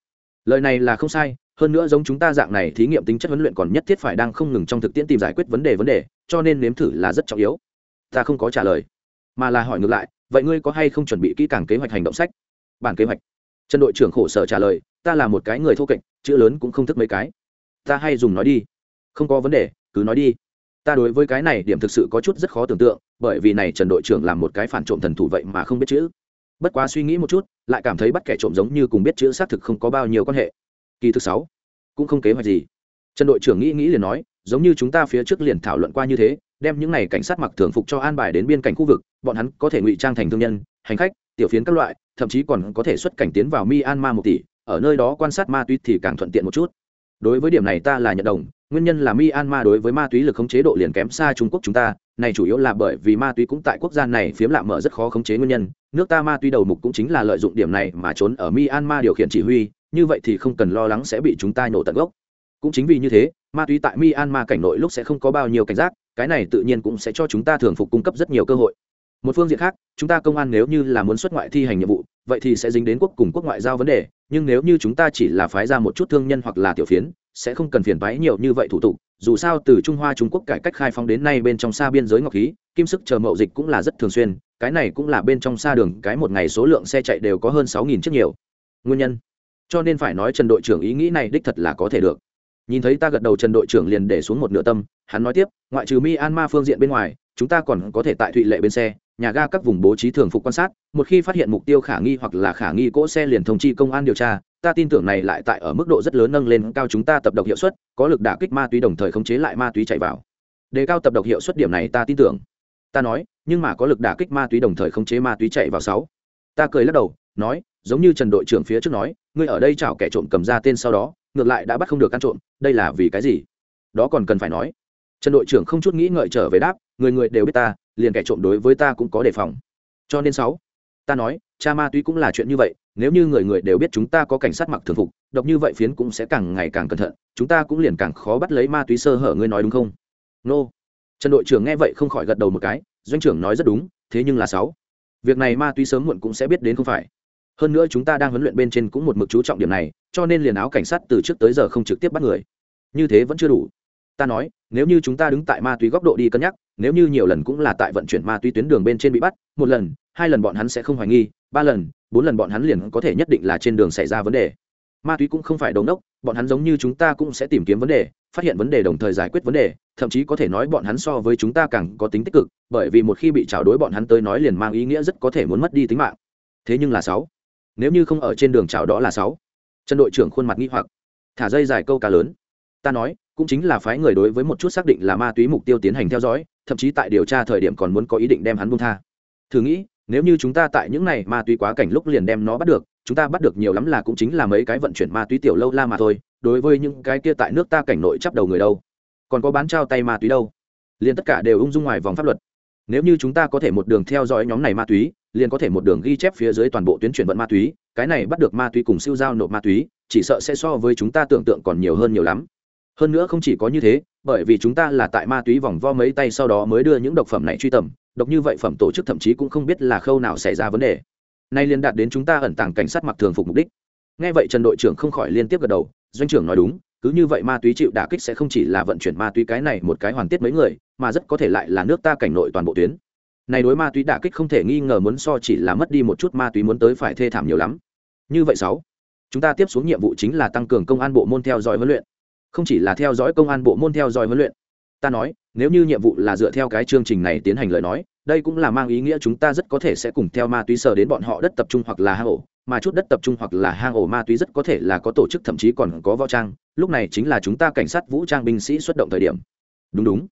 Lời này là không sai, hơn nữa giống chúng ta dạng này thí nghiệm tính chất huấn luyện còn nhất thiết phải đang không ngừng trong thực tiễn tìm giải quyết vấn đề vấn đề, cho nên nếm thử là rất trọng yếu. Ta không có trả lời, mà là hỏi ngược lại vậy ngươi có hay không chuẩn bị kỹ càng kế hoạch hành động sách? Bản kế hoạch. Trần đội trưởng khổ sở trả lời, ta là một cái người thô kệch, chữ lớn cũng không thức mấy cái. Ta hay dùng nói đi. Không có vấn đề, cứ nói đi. Ta đối với cái này điểm thực sự có chút rất khó tưởng tượng, bởi vì này trần đội trưởng làm một cái phản trộm thần thủ vậy mà không biết chữ. Bất quá suy nghĩ một chút, lại cảm thấy bắt kẻ trộm giống như cùng biết chữ xác thực không có bao nhiêu quan hệ. Kỳ thứ sáu, cũng không kế hoạch gì. Trần đội trưởng nghĩ nghĩ liền nói, giống như chúng ta phía trước liền thảo luận qua như thế đem những này cảnh sát mặc thường phục cho an bài đến biên cảnh khu vực, bọn hắn có thể ngụy trang thành thương nhân, hành khách, tiểu phiến các loại, thậm chí còn có thể xuất cảnh tiến vào myanmar một tỷ, ở nơi đó quan sát ma túy thì càng thuận tiện một chút. Đối với điểm này ta là nhận đồng, nguyên nhân là myanmar đối với ma túy lực khống chế độ liền kém xa trung quốc chúng ta, này chủ yếu là bởi vì ma túy cũng tại quốc gia này phiếm lạm mở rất khó khống chế nguyên nhân, nước ta ma túy đầu mục cũng chính là lợi dụng điểm này mà trốn ở myanmar điều khiển chỉ huy, như vậy thì không cần lo lắng sẽ bị chúng ta nổ tận gốc. Cũng chính vì như thế, ma túy tại myanmar cảnh nội lúc sẽ không có bao nhiêu cảnh giác cái này tự nhiên cũng sẽ cho chúng ta thường phục cung cấp rất nhiều cơ hội. Một phương diện khác, chúng ta công an nếu như là muốn xuất ngoại thi hành nhiệm vụ, vậy thì sẽ dính đến quốc cùng quốc ngoại giao vấn đề, nhưng nếu như chúng ta chỉ là phái ra một chút thương nhân hoặc là tiểu phiến, sẽ không cần phiền phái nhiều như vậy thủ tục, dù sao từ trung hoa trung quốc cải cách khai phóng đến nay bên trong xa biên giới ngọc khí, kim sức chờ mậu dịch cũng là rất thường xuyên, cái này cũng là bên trong xa đường, cái một ngày số lượng xe chạy đều có hơn sáu nghìn chiếc nhiều. Nguyên nhân. Cho nên phải nói trần đội trưởng ý nghĩ này đích thật là có thể được nhìn thấy ta gật đầu trần đội trưởng liền để xuống một nửa tâm, hắn nói tiếp, ngoại trừ myanmar phương diện bên ngoài, chúng ta còn có thể tại thụy lệ bên xe, nhà ga các vùng bố trí thường phục quan sát, một khi phát hiện mục tiêu khả nghi hoặc là khả nghi cỗ xe liền thông chi công an điều tra, ta tin tưởng này lại tại ở mức độ rất lớn nâng lên cao chúng ta tập độc hiệu suất, có lực đả kích ma túy đồng thời khống chế lại ma túy chạy vào. Đề cao tập độc hiệu suất điểm này ta tin tưởng. Ta nói, nhưng mà có lực đả kích ma túy đồng thời khống chế ma túy chạy vào sáu. Ta cười lắc đầu, nói, giống như trần đội trưởng phía trước nói, ngươi ở đây chào kẻ trộm cầm ra tên sau đó ngược lại đã bắt không được ăn trộm, đây là vì cái gì? Đó còn cần phải nói. Trần đội trưởng không chút nghĩ ngợi trở về đáp, người người đều biết ta, liền kẻ trộm đối với ta cũng có đề phòng. Cho nên sáu, ta nói, cha ma túy cũng là chuyện như vậy, nếu như người người đều biết chúng ta có cảnh sát mặc thường phục, độc như vậy phiến cũng sẽ càng ngày càng cẩn thận, chúng ta cũng liền càng khó bắt lấy ma túy sơ hở, ngươi nói đúng không? Nô. Trần đội trưởng nghe vậy không khỏi gật đầu một cái, doanh trưởng nói rất đúng, thế nhưng là sáu, việc này ma túy sớm muộn cũng sẽ biết đến không phải hơn nữa chúng ta đang huấn luyện bên trên cũng một mực chú trọng điểm này, cho nên liền áo cảnh sát từ trước tới giờ không trực tiếp bắt người. Như thế vẫn chưa đủ. Ta nói, nếu như chúng ta đứng tại ma túy góc độ đi cân nhắc, nếu như nhiều lần cũng là tại vận chuyển ma túy tuyến đường bên trên bị bắt, một lần, hai lần bọn hắn sẽ không hoài nghi, ba lần, bốn lần bọn hắn liền có thể nhất định là trên đường xảy ra vấn đề. Ma túy cũng không phải đống đốc, bọn hắn giống như chúng ta cũng sẽ tìm kiếm vấn đề, phát hiện vấn đề đồng thời giải quyết vấn đề, thậm chí có thể nói bọn hắn so với chúng ta càng có tính tích cực, bởi vì một khi bị trào đối bọn hắn tới nói liền mang ý nghĩa rất có thể muốn mất đi tính mạng. Thế nhưng là sáu nếu như không ở trên đường chào đó là sáu. Trần đội trưởng khuôn mặt nghi hoặc. Thả dây dài câu cá lớn. Ta nói, cũng chính là phái người đối với một chút xác định là ma túy mục tiêu tiến hành theo dõi, thậm chí tại điều tra thời điểm còn muốn có ý định đem hắn buông tha. Thử nghĩ, nếu như chúng ta tại những này ma túy quá cảnh lúc liền đem nó bắt được, chúng ta bắt được nhiều lắm là cũng chính là mấy cái vận chuyển ma túy tiểu lâu la mà thôi, đối với những cái kia tại nước ta cảnh nội chắp đầu người đâu. Còn có bán trao tay ma túy đâu? Liền tất cả đều ung dung ngoài vòng pháp luật. Nếu như chúng ta có thể một đường theo dõi nhóm này ma túy liền có thể một đường ghi chép phía dưới toàn bộ tuyến chuyển vận ma túy, cái này bắt được ma túy cùng siêu giao nộp ma túy, chỉ sợ sẽ so với chúng ta tưởng tượng còn nhiều hơn nhiều lắm. Hơn nữa không chỉ có như thế, bởi vì chúng ta là tại ma túy vòng vo mấy tay sau đó mới đưa những độc phẩm này truy tầm, độc như vậy phẩm tổ chức thậm chí cũng không biết là khâu nào xảy ra vấn đề. Nay liên đạt đến chúng ta ẩn tàng cảnh sát mặc thường phục mục đích. Nghe vậy trần đội trưởng không khỏi liên tiếp gật đầu, doanh trưởng nói đúng, cứ như vậy ma túy chịu đả kích sẽ không chỉ là vận chuyển ma túy cái này một cái hoàn tiết mấy người, mà rất có thể lại là nước ta cảnh nội toàn bộ tuyến này đối ma túy đả kích không thể nghi ngờ muốn so chỉ là mất đi một chút ma túy muốn tới phải thê thảm nhiều lắm. Như vậy sáu, chúng ta tiếp xuống nhiệm vụ chính là tăng cường công an bộ môn theo dõi huấn luyện. Không chỉ là theo dõi công an bộ môn theo dõi huấn luyện. Ta nói, nếu như nhiệm vụ là dựa theo cái chương trình này tiến hành lời nói, đây cũng là mang ý nghĩa chúng ta rất có thể sẽ cùng theo ma túy sở đến bọn họ đất tập trung hoặc là hang ổ. Mà chút đất tập trung hoặc là hang ổ ma túy rất có thể là có tổ chức, thậm chí còn có võ trang. Lúc này chính là chúng ta cảnh sát vũ trang binh sĩ xuất động thời điểm. Đúng đúng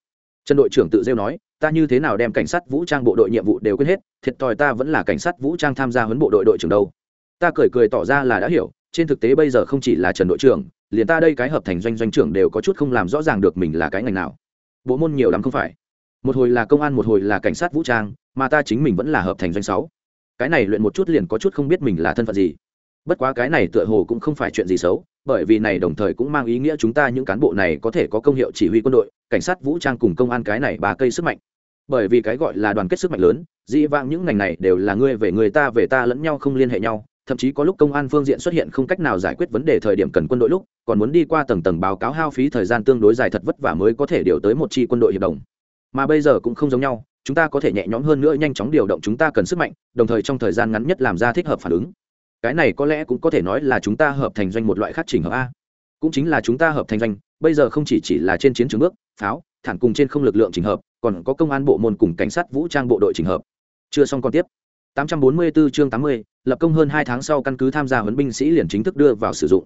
trần đội trưởng tự rêu nói, ta như thế nào đem cảnh sát vũ trang bộ đội nhiệm vụ đều quên hết, thiệt thòi ta vẫn là cảnh sát vũ trang tham gia huấn bộ đội đội trưởng đâu. Ta cười cười tỏ ra là đã hiểu, trên thực tế bây giờ không chỉ là trần đội trưởng, liền ta đây cái hợp thành doanh doanh trưởng đều có chút không làm rõ ràng được mình là cái ngành nào. Bộ môn nhiều lắm không phải. Một hồi là công an, một hồi là cảnh sát vũ trang, mà ta chính mình vẫn là hợp thành doanh sáu. Cái này luyện một chút liền có chút không biết mình là thân phận gì bất quá cái này tựa hồ cũng không phải chuyện gì xấu, bởi vì này đồng thời cũng mang ý nghĩa chúng ta những cán bộ này có thể có công hiệu chỉ huy quân đội, cảnh sát vũ trang cùng công an cái này ba cây sức mạnh. Bởi vì cái gọi là đoàn kết sức mạnh lớn, dĩ vãng những ngành này đều là ngươi về người ta về ta lẫn nhau không liên hệ nhau, thậm chí có lúc công an phương diện xuất hiện không cách nào giải quyết vấn đề thời điểm cần quân đội lúc, còn muốn đi qua tầng tầng báo cáo hao phí thời gian tương đối dài thật vất vả mới có thể điều tới một chi quân đội hiệp đồng. Mà bây giờ cũng không giống nhau, chúng ta có thể nhẹ nhõm hơn nữa nhanh chóng điều động chúng ta cần sức mạnh, đồng thời trong thời gian ngắn nhất làm ra thích hợp phản ứng cái này có lẽ cũng có thể nói là chúng ta hợp thành doanh một loại khác trình hợp a cũng chính là chúng ta hợp thành doanh bây giờ không chỉ chỉ là trên chiến trường bước pháo thản cùng trên không lực lượng trình hợp còn có công an bộ môn cùng cảnh sát vũ trang bộ đội trình hợp chưa xong còn tiếp 844 chương 80, lập công hơn 2 tháng sau căn cứ tham gia huấn binh sĩ liền chính thức đưa vào sử dụng.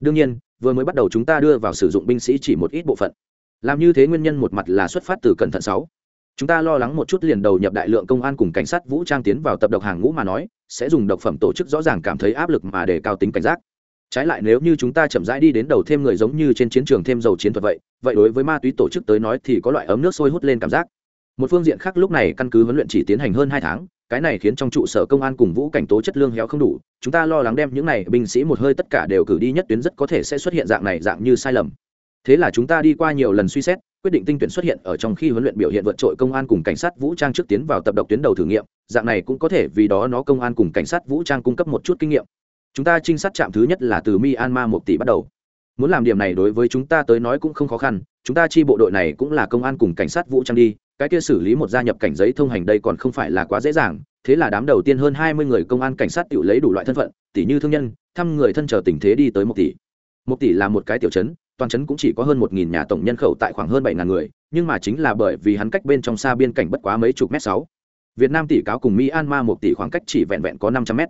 Đương nhiên, vừa mới bắt đầu chúng ta đưa vào sử dụng binh sĩ chỉ một ít bộ phận. Làm như thế nguyên nhân một mặt là xuất phát từ cẩn thận sáu Chúng ta lo lắng một chút liền đầu nhập đại lượng công an cùng cảnh sát vũ trang tiến vào tập độc hàng ngũ mà nói, sẽ dùng độc phẩm tổ chức rõ ràng cảm thấy áp lực mà để cao tính cảnh giác. Trái lại nếu như chúng ta chậm rãi đi đến đầu thêm người giống như trên chiến trường thêm dầu chiến thuật vậy, vậy đối với ma túy tổ chức tới nói thì có loại ấm nước sôi hút lên cảm giác. Một phương diện khác lúc này căn cứ huấn luyện chỉ tiến hành hơn hai tháng, cái này khiến trong trụ sở công an cùng vũ cảnh tố chất lương héo không đủ chúng ta lo lắng đem những này binh sĩ một hơi tất cả đều cử đi nhất tuyến rất có thể sẽ xuất hiện dạng này dạng như sai lầm thế là chúng ta đi qua nhiều lần suy xét quyết định tinh tuyển xuất hiện ở trong khi huấn luyện biểu hiện vượt trội công an cùng cảnh sát vũ trang trước tiến vào tập độc tuyến đầu thử nghiệm, dạng này cũng có thể vì đó nó công an cùng cảnh sát vũ trang cung cấp một chút kinh nghiệm. Chúng ta trinh sát trạm thứ nhất là từ myanmar một tỷ bắt đầu. Muốn làm điểm này đối với chúng ta tới nói cũng không khó khăn, chúng ta chi bộ đội này cũng là công an cùng cảnh sát vũ trang đi, cái kia xử lý một gia nhập cảnh giấy thông hành đây còn không phải là quá dễ dàng, thế là đám đầu tiên hơn hai mươi người công an cảnh sát tự lấy đủ loại thân phận tỷ như thương nhân, thăm người thân chờ tình thế đi tới một tỷ. Một tỷ là một cái tiểu trấn toàn trấn cũng chỉ có hơn một nghìn nhà tổng nhân khẩu tại khoảng hơn bảy ngàn người, nhưng mà chính là bởi vì hắn cách bên trong xa biên cảnh bất quá mấy chục mét sáu. Việt nam tỷ cáo cùng myanmar một tỷ khoảng cách chỉ vẹn vẹn có năm trăm mét.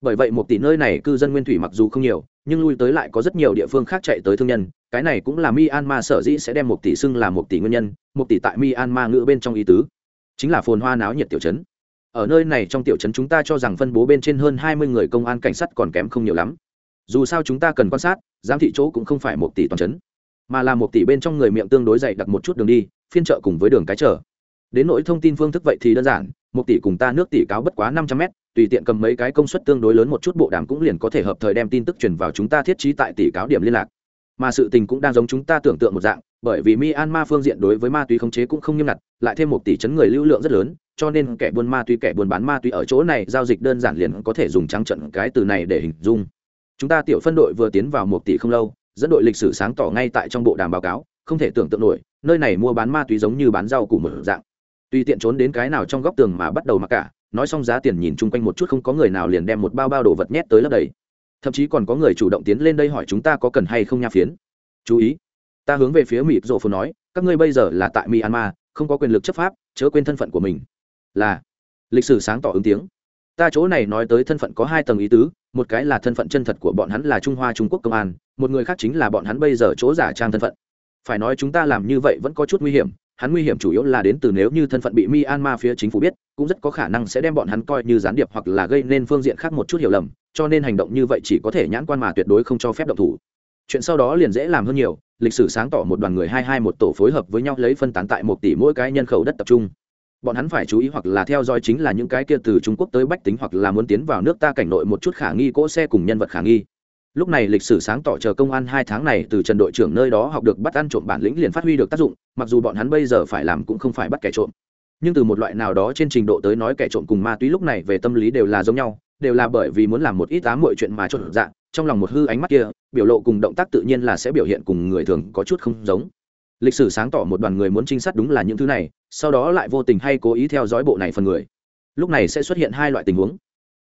Bởi vậy một tỷ nơi này cư dân nguyên thủy mặc dù không nhiều, nhưng lui tới lại có rất nhiều địa phương khác chạy tới thương nhân. Cái này cũng là myanmar sở dĩ sẽ đem một tỷ xưng là một tỷ nguyên nhân, một tỷ tại myanmar ngữ bên trong ý tứ. Chính là phồn hoa náo nhiệt tiểu Trấn. ở nơi này trong tiểu Trấn chúng ta cho rằng phân bố bên trên hơn hai mươi người công an cảnh sát còn kém không nhiều lắm dù sao chúng ta cần quan sát, giám thị chỗ cũng không phải một tỷ toàn chấn mà là một tỷ bên trong người miệng tương đối dày đặc một chút đường đi, phiên trợ cùng với đường cái chở đến nỗi thông tin phương thức vậy thì đơn giản, một tỷ cùng ta nước tỷ cáo bất quá năm trăm mét, tùy tiện cầm mấy cái công suất tương đối lớn một chút bộ đàm cũng liền có thể hợp thời đem tin tức truyền vào chúng ta thiết trí tại tỷ cáo điểm liên lạc. Mà sự tình cũng đang giống chúng ta tưởng tượng một dạng, bởi vì myanmar phương diện đối với ma túy khống chế cũng không nghiêm ngặt, lại thêm một tỷ chấn người lưu lượng rất lớn, cho nên kẻ buôn ma túy kẻ buôn bán ma túy ở chỗ này giao dịch đơn giản liền có thể dùng trắng trận cái từ này để hình dung chúng ta tiểu phân đội vừa tiến vào một tỷ không lâu, dẫn đội lịch sử sáng tỏ ngay tại trong bộ đàm báo cáo, không thể tưởng tượng nổi, nơi này mua bán ma túy giống như bán rau củ mở dạng. Tùy tiện trốn đến cái nào trong góc tường mà bắt đầu mặc cả, nói xong giá tiền nhìn chung quanh một chút không có người nào liền đem một bao bao đồ vật nhét tới lớp đầy. Thậm chí còn có người chủ động tiến lên đây hỏi chúng ta có cần hay không nha phiến. Chú ý, ta hướng về phía mịp rộ phù nói, các ngươi bây giờ là tại myanmar, không có quyền lực chấp pháp, chớ quên thân phận của mình. Là, lịch sử sáng tỏ ứng tiếng. Ta chỗ này nói tới thân phận có hai tầng ý tứ một cái là thân phận chân thật của bọn hắn là trung hoa trung quốc công an, một người khác chính là bọn hắn bây giờ chỗ giả trang thân phận. Phải nói chúng ta làm như vậy vẫn có chút nguy hiểm, hắn nguy hiểm chủ yếu là đến từ nếu như thân phận bị myanmar phía chính phủ biết, cũng rất có khả năng sẽ đem bọn hắn coi như gián điệp hoặc là gây nên phương diện khác một chút hiểu lầm, cho nên hành động như vậy chỉ có thể nhãn quan mà tuyệt đối không cho phép động thủ. Chuyện sau đó liền dễ làm hơn nhiều, lịch sử sáng tỏ một đoàn người hai hai một tổ phối hợp với nhau lấy phân tán tại một tỷ mỗi cái nhân khẩu đất tập trung bọn hắn phải chú ý hoặc là theo dõi chính là những cái kia từ trung quốc tới bách tính hoặc là muốn tiến vào nước ta cảnh nội một chút khả nghi, cỗ xe cùng nhân vật khả nghi. Lúc này lịch sử sáng tỏ chờ công an hai tháng này từ trần đội trưởng nơi đó học được bắt ăn trộm bản lĩnh liền phát huy được tác dụng, mặc dù bọn hắn bây giờ phải làm cũng không phải bắt kẻ trộm. Nhưng từ một loại nào đó trên trình độ tới nói kẻ trộm cùng ma túy lúc này về tâm lý đều là giống nhau, đều là bởi vì muốn làm một ít ám mọi chuyện mà trộn dạng trong lòng một hư ánh mắt kia, biểu lộ cùng động tác tự nhiên là sẽ biểu hiện cùng người thường có chút không giống lịch sử sáng tỏ một đoàn người muốn trinh sát đúng là những thứ này, sau đó lại vô tình hay cố ý theo dõi bộ này phần người. Lúc này sẽ xuất hiện hai loại tình huống.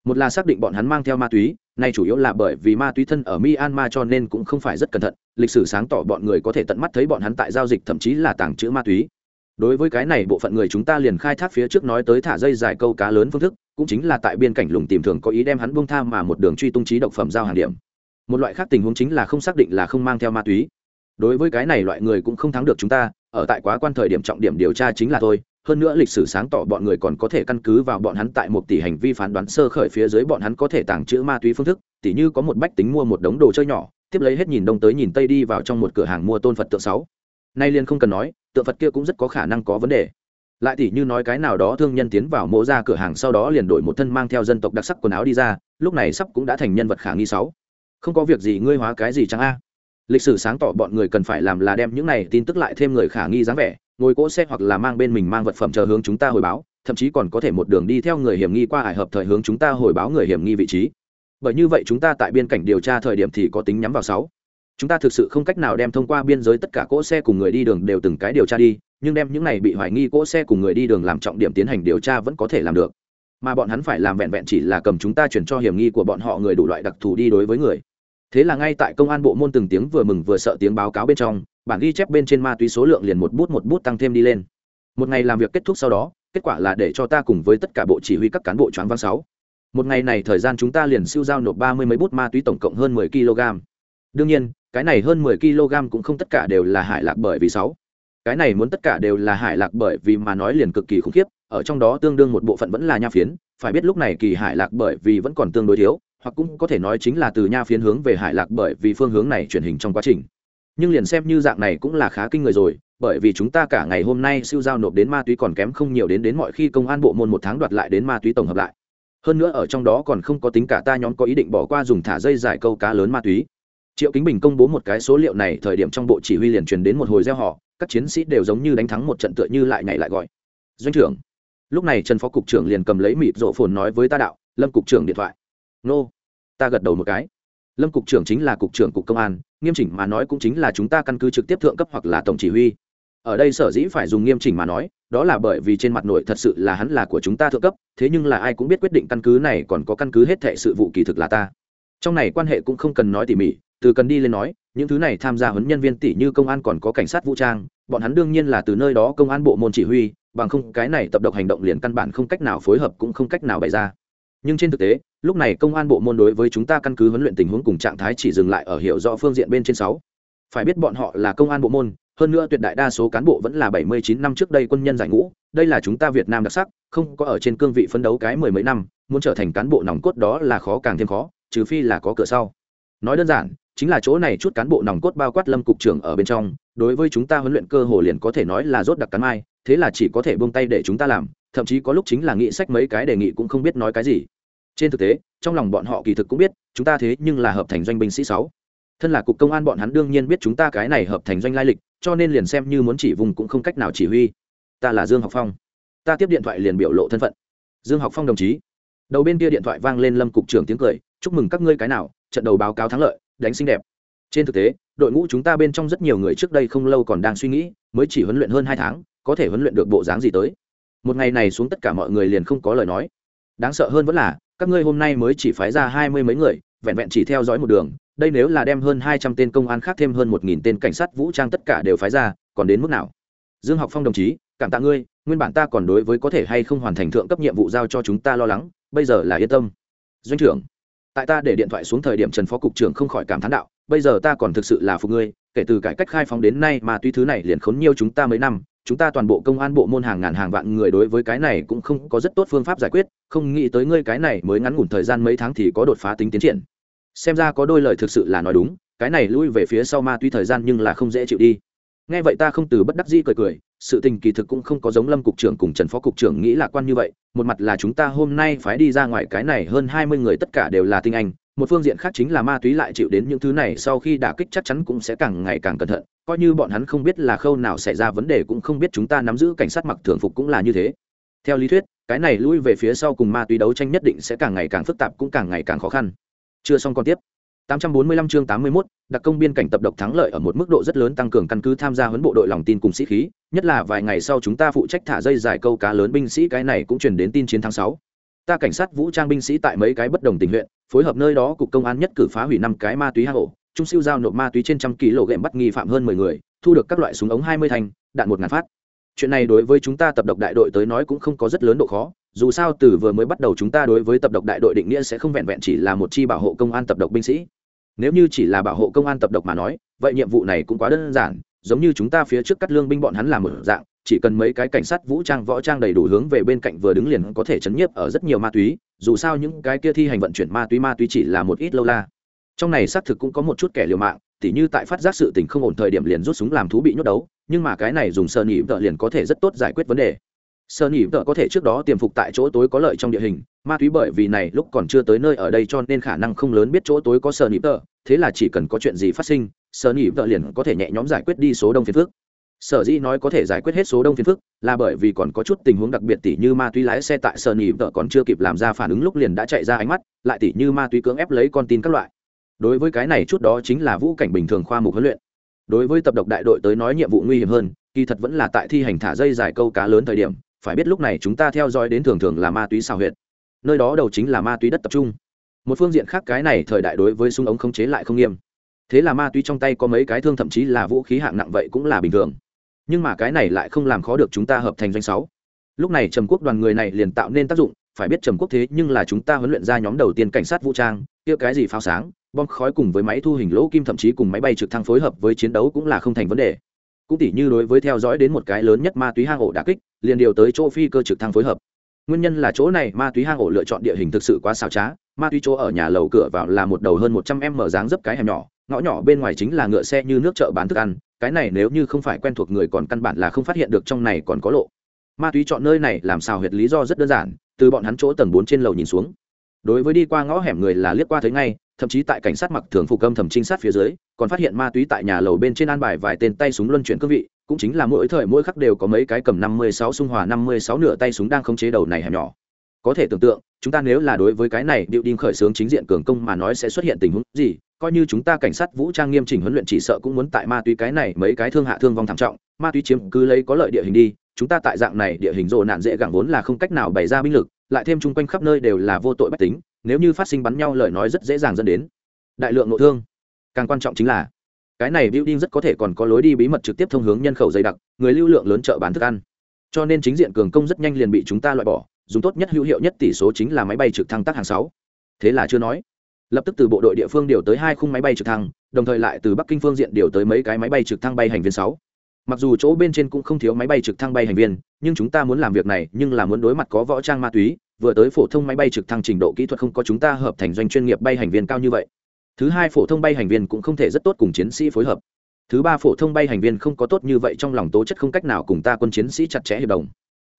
Một là xác định bọn hắn mang theo ma túy, nay chủ yếu là bởi vì ma túy thân ở myanmar cho nên cũng không phải rất cẩn thận, lịch sử sáng tỏ bọn người có thể tận mắt thấy bọn hắn tại giao dịch thậm chí là tàng trữ ma túy. Đối với cái này bộ phận người chúng ta liền khai thác phía trước nói tới thả dây dài câu cá lớn phương thức, cũng chính là tại biên cảnh lùng tìm thường có ý đem hắn bông tham mà một đường truy tung trí độc phẩm giao hàng điểm. Một loại khác tình huống chính là không xác định là không mang theo ma túy đối với cái này loại người cũng không thắng được chúng ta, ở tại quá quan thời điểm trọng điểm điều tra chính là thôi, hơn nữa lịch sử sáng tỏ bọn người còn có thể căn cứ vào bọn hắn tại một tỷ hành vi phán đoán sơ khởi phía dưới bọn hắn có thể tàng trữ ma túy phương thức tỷ như có một bách tính mua một đống đồ chơi nhỏ, tiếp lấy hết nhìn đông tới nhìn tây đi vào trong một cửa hàng mua tôn phật tượng sáu. Nay liền không cần nói, tượng phật kia cũng rất có khả năng có vấn đề. Lại tỷ như nói cái nào đó thương nhân tiến vào mộ ra cửa hàng sau đó liền đổi một thân mang theo dân tộc đặc sắc quần áo đi ra, lúc này sắp cũng đã thành nhân vật khả nghi sáu. Không có việc gì, ngươi hóa cái gì chẳng a? Lịch sử sáng tỏ bọn người cần phải làm là đem những này tin tức lại thêm người khả nghi dáng vẻ, ngồi cỗ xe hoặc là mang bên mình mang vật phẩm chờ hướng chúng ta hồi báo, thậm chí còn có thể một đường đi theo người hiểm nghi qua ải hợp thời hướng chúng ta hồi báo người hiểm nghi vị trí. Bởi như vậy chúng ta tại biên cảnh điều tra thời điểm thì có tính nhắm vào sáu. Chúng ta thực sự không cách nào đem thông qua biên giới tất cả cỗ xe cùng người đi đường đều từng cái điều tra đi, nhưng đem những này bị hoài nghi cỗ xe cùng người đi đường làm trọng điểm tiến hành điều tra vẫn có thể làm được. Mà bọn hắn phải làm vẹn vẹn chỉ là cầm chúng ta chuyển cho hiểm nghi của bọn họ người đủ loại đặc thù đi đối với người thế là ngay tại công an bộ môn từng tiếng vừa mừng vừa sợ tiếng báo cáo bên trong, bản ghi chép bên trên ma túy số lượng liền một bút một bút tăng thêm đi lên. Một ngày làm việc kết thúc sau đó, kết quả là để cho ta cùng với tất cả bộ chỉ huy các cán bộ choáng văn sáu. Một ngày này thời gian chúng ta liền siêu giao nộp ba mươi mấy bút ma túy tổng cộng hơn mười kg. Đương nhiên, cái này hơn mười kg cũng không tất cả đều là hải lạc bởi vì sáu. Cái này muốn tất cả đều là hải lạc bởi vì mà nói liền cực kỳ khủng khiếp, ở trong đó tương đương một bộ phận vẫn là nha phiến, phải biết lúc này kỳ hải lạc bởi vì vẫn còn tương đối thiếu hoặc cũng có thể nói chính là từ nha phiến hướng về hải lạc bởi vì phương hướng này truyền hình trong quá trình. Nhưng liền xem như dạng này cũng là khá kinh người rồi, bởi vì chúng ta cả ngày hôm nay siêu giao nộp đến ma túy còn kém không nhiều đến đến mọi khi công an bộ môn một tháng đoạt lại đến ma túy tổng hợp lại. Hơn nữa ở trong đó còn không có tính cả ta nhóm có ý định bỏ qua dùng thả dây giải câu cá lớn ma túy. Triệu kính bình công bố một cái số liệu này, thời điểm trong bộ chỉ huy liền truyền đến một hồi gieo họ các chiến sĩ đều giống như đánh thắng một trận tựa như lại nhảy lại gọi. Doanh trưởng. Lúc này trần phó cục trưởng liền cầm lấy mịp rộ phồn nói với ta đạo, lâm cục trưởng điện thoại nô. Ta gật đầu một cái. Lâm cục trưởng chính là cục trưởng cục công an, nghiêm chỉnh mà nói cũng chính là chúng ta căn cứ trực tiếp thượng cấp hoặc là tổng chỉ huy. Ở đây sở dĩ phải dùng nghiêm chỉnh mà nói, đó là bởi vì trên mặt nội thật sự là hắn là của chúng ta thượng cấp, thế nhưng là ai cũng biết quyết định căn cứ này còn có căn cứ hết thệ sự vụ kỳ thực là ta. Trong này quan hệ cũng không cần nói tỉ mỉ, từ cần đi lên nói, những thứ này tham gia huấn nhân viên tỷ như công an còn có cảnh sát vũ trang, bọn hắn đương nhiên là từ nơi đó công an bộ môn chỉ huy, bằng không cái này tập độc hành động liền căn bản không cách nào phối hợp cũng không cách nào bày ra. Nhưng trên thực tế lúc này công an bộ môn đối với chúng ta căn cứ huấn luyện tình huống cùng trạng thái chỉ dừng lại ở hiểu rõ phương diện bên trên sáu. Phải biết bọn họ là công an bộ môn, hơn nữa tuyệt đại đa số cán bộ vẫn là bảy mươi chín năm trước đây quân nhân giải ngũ. Đây là chúng ta việt nam đặc sắc, không có ở trên cương vị phấn đấu cái mười mấy năm, muốn trở thành cán bộ nòng cốt đó là khó càng thêm khó, trừ phi là có cửa sau. Nói đơn giản, chính là chỗ này chút cán bộ nòng cốt bao quát lâm cục trưởng ở bên trong, đối với chúng ta huấn luyện cơ hồ liền có thể nói là rốt đặc cắn mai, thế là chỉ có thể buông tay để chúng ta làm, thậm chí có lúc chính là nghị sách mấy cái đề nghị cũng không biết nói cái gì trên thực tế, trong lòng bọn họ kỳ thực cũng biết, chúng ta thế nhưng là hợp thành doanh binh sĩ sáu. Thân là cục công an bọn hắn đương nhiên biết chúng ta cái này hợp thành doanh lai lịch, cho nên liền xem như muốn chỉ vùng cũng không cách nào chỉ huy. Ta là dương học phong. Ta tiếp điện thoại liền biểu lộ thân phận. Dương học phong đồng chí. Đầu bên kia điện thoại vang lên lâm cục trưởng tiếng cười, chúc mừng các ngươi cái nào, trận đầu báo cáo thắng lợi, đánh xinh đẹp. Trên thực tế, đội ngũ chúng ta bên trong rất nhiều người trước đây không lâu còn đang suy nghĩ, mới chỉ huấn luyện hơn hai tháng, có thể huấn luyện được bộ dáng gì tới. Một ngày này xuống tất cả mọi người liền không có lời nói. Đáng sợ hơn vẫn là các ngươi hôm nay mới chỉ phái ra hai mươi mấy người, vẹn vẹn chỉ theo dõi một đường, đây nếu là đem hơn hai trăm tên công an khác thêm hơn một nghìn tên cảnh sát vũ trang tất cả đều phái ra, còn đến mức nào? Dương học phong đồng chí, cảm tạ ngươi, nguyên bản ta còn đối với có thể hay không hoàn thành thượng cấp nhiệm vụ giao cho chúng ta lo lắng, bây giờ là yên tâm. Doanh trưởng, tại ta để điện thoại xuống thời điểm trần phó cục trưởng không khỏi cảm thán đạo, bây giờ ta còn thực sự là phục ngươi, kể từ cải cách khai phóng đến nay mà tuy thứ này liền khốn nhiều chúng ta mấy năm chúng ta toàn bộ công an bộ môn hàng ngàn hàng vạn người đối với cái này cũng không có rất tốt phương pháp giải quyết, không nghĩ tới ngươi cái này mới ngắn ngủn thời gian mấy tháng thì có đột phá tính tiến triển. Xem ra có đôi lời thực sự là nói đúng, cái này lui về phía sau ma túy thời gian nhưng là không dễ chịu đi. Nghe vậy ta không từ bất đắc dĩ cười cười, sự tình kỳ thực cũng không có giống lâm cục trưởng cùng trần phó cục trưởng nghĩ lạc quan như vậy, một mặt là chúng ta hôm nay phái đi ra ngoài cái này hơn hai mươi người tất cả đều là tinh anh một phương diện khác chính là ma túy lại chịu đến những thứ này sau khi đả kích chắc chắn cũng sẽ càng ngày càng cẩn thận. Coi như bọn hắn không biết là khâu nào xảy ra vấn đề cũng không biết chúng ta nắm giữ cảnh sát mặc thường phục cũng là như thế. Theo lý thuyết cái này lui về phía sau cùng ma túy đấu tranh nhất định sẽ càng ngày càng phức tạp cũng càng ngày càng khó khăn. Chưa xong còn tiếp. 845 chương 81, đặc công biên cảnh tập độc thắng lợi ở một mức độ rất lớn tăng cường căn cứ tham gia huấn bộ đội lòng tin cùng sĩ khí, nhất là vài ngày sau chúng ta phụ trách thả dây dài câu cá lớn binh sĩ cái này cũng truyền đến tin chiến thắng 6. Ta cảnh sát vũ trang binh sĩ tại mấy cái bất đồng tình huyện, phối hợp nơi đó cục công an nhất cử phá hủy năm cái ma túy hang ổ, trung siêu giao nộp ma túy trên trăm kg gệm bắt nghi phạm hơn 10 người, thu được các loại súng ống 20 thanh, đạn một ngàn phát. Chuyện này đối với chúng ta tập độc đại đội tới nói cũng không có rất lớn độ khó, dù sao từ vừa mới bắt đầu chúng ta đối với tập độc đại đội định nghĩa sẽ không vẹn vẹn chỉ là một chi bảo hộ công an tập độc binh sĩ nếu như chỉ là bảo hộ công an tập độc mà nói vậy nhiệm vụ này cũng quá đơn giản giống như chúng ta phía trước cắt lương binh bọn hắn làm một dạng chỉ cần mấy cái cảnh sát vũ trang võ trang đầy đủ hướng về bên cạnh vừa đứng liền có thể chấn nhiếp ở rất nhiều ma túy, dù sao những cái kia thi hành vận chuyển ma túy ma túy chỉ là một ít lâu la. Trong này xác thực cũng có một chút kẻ liều mạng, tỉ như tại phát giác sự tình không ổn thời điểm liền rút súng làm thú bị nhốt đấu, nhưng mà cái này dùng sơ nhị vợ liền có thể rất tốt giải quyết vấn đề. Sơ nhị vợ có thể trước đó tiềm phục tại chỗ tối có lợi trong địa hình, ma túy bởi vì này lúc còn chưa tới nơi ở đây cho nên khả năng không lớn biết chỗ tối có sơ nhị vợ, thế là chỉ cần có chuyện gì phát sinh sơ nhị vợ liền có thể nhẹ nhõm giải quyết đi số đông phiền phức sở dĩ nói có thể giải quyết hết số đông phiền phức, là bởi vì còn có chút tình huống đặc biệt tỷ như ma túy lái xe tại sở nỉ vợ còn chưa kịp làm ra phản ứng lúc liền đã chạy ra ánh mắt, lại tỷ như ma túy cưỡng ép lấy con tin các loại. Đối với cái này chút đó chính là vũ cảnh bình thường khoa mục huấn luyện. Đối với tập độc đại đội tới nói nhiệm vụ nguy hiểm hơn, kỳ thật vẫn là tại thi hành thả dây dài câu cá lớn thời điểm, phải biết lúc này chúng ta theo dõi đến thường thường là ma túy xào huyệt. Nơi đó đầu chính là ma túy đất tập trung. Một phương diện khác cái này thời đại đối với súng ống khống chế lại không nghiêm. Thế là ma túy trong tay có mấy cái thương thậm chí là vũ khí hạng nặng vậy cũng là bình thường nhưng mà cái này lại không làm khó được chúng ta hợp thành doanh sáu. Lúc này trầm quốc đoàn người này liền tạo nên tác dụng, phải biết trầm quốc thế nhưng là chúng ta huấn luyện ra nhóm đầu tiên cảnh sát vũ trang, kia cái gì pháo sáng, bom khói cùng với máy thu hình lỗ kim thậm chí cùng máy bay trực thăng phối hợp với chiến đấu cũng là không thành vấn đề. Cũng tỉ như đối với theo dõi đến một cái lớn nhất ma túy hang ổ đà kích, liền điều tới chỗ phi cơ trực thăng phối hợp. Nguyên nhân là chỗ này ma túy hang ổ lựa chọn địa hình thực sự quá xảo trá, ma túy chỗ ở nhà lầu cửa vào là một đầu hơn một trăm em mở dáng dấp cái hẻm nhỏ, ngõ nhỏ bên ngoài chính là ngựa xe như nước chợ bán thức ăn cái này nếu như không phải quen thuộc người còn căn bản là không phát hiện được trong này còn có lộ. Ma túy chọn nơi này làm sao huyệt lý do rất đơn giản, từ bọn hắn chỗ tầng bốn trên lầu nhìn xuống. Đối với đi qua ngõ hẻm người là liếc qua thấy ngay, thậm chí tại cảnh sát mặc thường phục âm thầm trinh sát phía dưới, còn phát hiện ma túy tại nhà lầu bên trên an bài vài tên tay súng luân chuyển cương vị, cũng chính là mỗi thời mỗi khắc đều có mấy cái cầm năm mươi sáu xung hòa năm mươi sáu nửa tay súng đang khống chế đầu này hẻm nhỏ. Có thể tưởng tượng, chúng ta nếu là đối với cái này điệu đinh khởi xướng chính diện cường công mà nói sẽ xuất hiện tình huống gì coi như chúng ta cảnh sát vũ trang nghiêm chỉnh huấn luyện chỉ sợ cũng muốn tại ma túy cái này mấy cái thương hạ thương vong thảm trọng, ma túy chiếm cứ lấy có lợi địa hình đi, chúng ta tại dạng này địa hình rồ nạn dễ gẳng vốn là không cách nào bày ra binh lực, lại thêm chung quanh khắp nơi đều là vô tội bách tính, nếu như phát sinh bắn nhau lời nói rất dễ dàng dẫn đến đại lượng nội thương. Càng quan trọng chính là, cái này building rất có thể còn có lối đi bí mật trực tiếp thông hướng nhân khẩu dày đặc, người lưu lượng lớn chợ bán thức ăn. Cho nên chính diện cường công rất nhanh liền bị chúng ta loại bỏ, dùng tốt nhất hữu hiệu nhất tỷ số chính là máy bay trực thăng tác hàng sáu. Thế là chưa nói lập tức từ bộ đội địa phương điều tới hai khung máy bay trực thăng, đồng thời lại từ bắc kinh phương diện điều tới mấy cái máy bay trực thăng bay hành viên sáu. Mặc dù chỗ bên trên cũng không thiếu máy bay trực thăng bay hành viên, nhưng chúng ta muốn làm việc này, nhưng là muốn đối mặt có võ trang ma túy, vừa tới phổ thông máy bay trực thăng trình độ kỹ thuật không có chúng ta hợp thành doanh chuyên nghiệp bay hành viên cao như vậy. Thứ hai phổ thông bay hành viên cũng không thể rất tốt cùng chiến sĩ phối hợp. Thứ ba phổ thông bay hành viên không có tốt như vậy trong lòng tố chất không cách nào cùng ta quân chiến sĩ chặt chẽ hiệp đồng.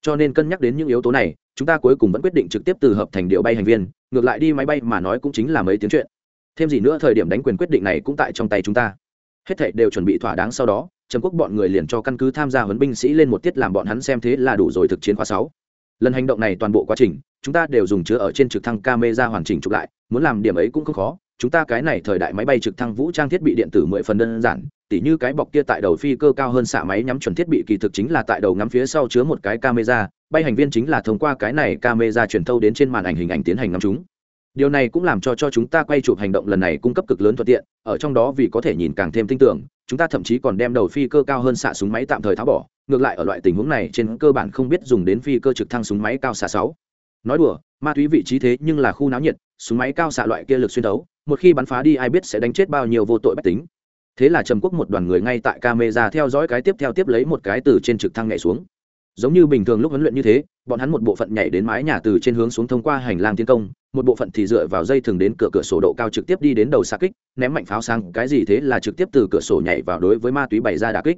Cho nên cân nhắc đến những yếu tố này, chúng ta cuối cùng vẫn quyết định trực tiếp từ hợp thành điệu bay hành viên ngược lại đi máy bay mà nói cũng chính là mấy tiếng chuyện. Thêm gì nữa, thời điểm đánh quyền quyết định này cũng tại trong tay chúng ta. Hết thảy đều chuẩn bị thỏa đáng sau đó trầm quốc bọn người liền cho căn cứ tham gia huấn binh sĩ lên một tiết làm bọn hắn xem thế là đủ rồi thực chiến khóa sáu. Lần hành động này toàn bộ quá trình, chúng ta đều dùng chứa ở trên trực thăng camera hoàn chỉnh chụp lại, muốn làm điểm ấy cũng không khó chúng ta cái này thời đại máy bay trực thăng vũ trang thiết bị điện tử mười phần đơn giản, tỉ như cái bọc kia tại đầu phi cơ cao hơn xạ máy nhắm chuẩn thiết bị kỳ thực chính là tại đầu ngắm phía sau chứa một cái camera, bay hành viên chính là thông qua cái này camera truyền thâu đến trên màn ảnh hình ảnh tiến hành ngắm chúng. Điều này cũng làm cho cho chúng ta quay chụp hành động lần này cung cấp cực lớn thuận tiện, ở trong đó vì có thể nhìn càng thêm tin tưởng, chúng ta thậm chí còn đem đầu phi cơ cao hơn xạ súng máy tạm thời tháo bỏ, ngược lại ở loại tình huống này trên cơ bản không biết dùng đến phi cơ trực thăng súng máy cao xạ sáu. Nói đùa, ma túy vị trí thế nhưng là khu náo nhiệt, súng máy cao xạ loại kia lực xuyên đấu một khi bắn phá đi ai biết sẽ đánh chết bao nhiêu vô tội bách tính. Thế là trầm quốc một đoàn người ngay tại camera theo dõi cái tiếp theo tiếp lấy một cái từ trên trực thăng nhảy xuống. Giống như bình thường lúc huấn luyện như thế, bọn hắn một bộ phận nhảy đến mái nhà từ trên hướng xuống thông qua hành lang tiến công, một bộ phận thì dựa vào dây thường đến cửa cửa sổ độ cao trực tiếp đi đến đầu xa kích, ném mạnh pháo sang, cái gì thế là trực tiếp từ cửa sổ nhảy vào đối với ma túy bày ra đà kích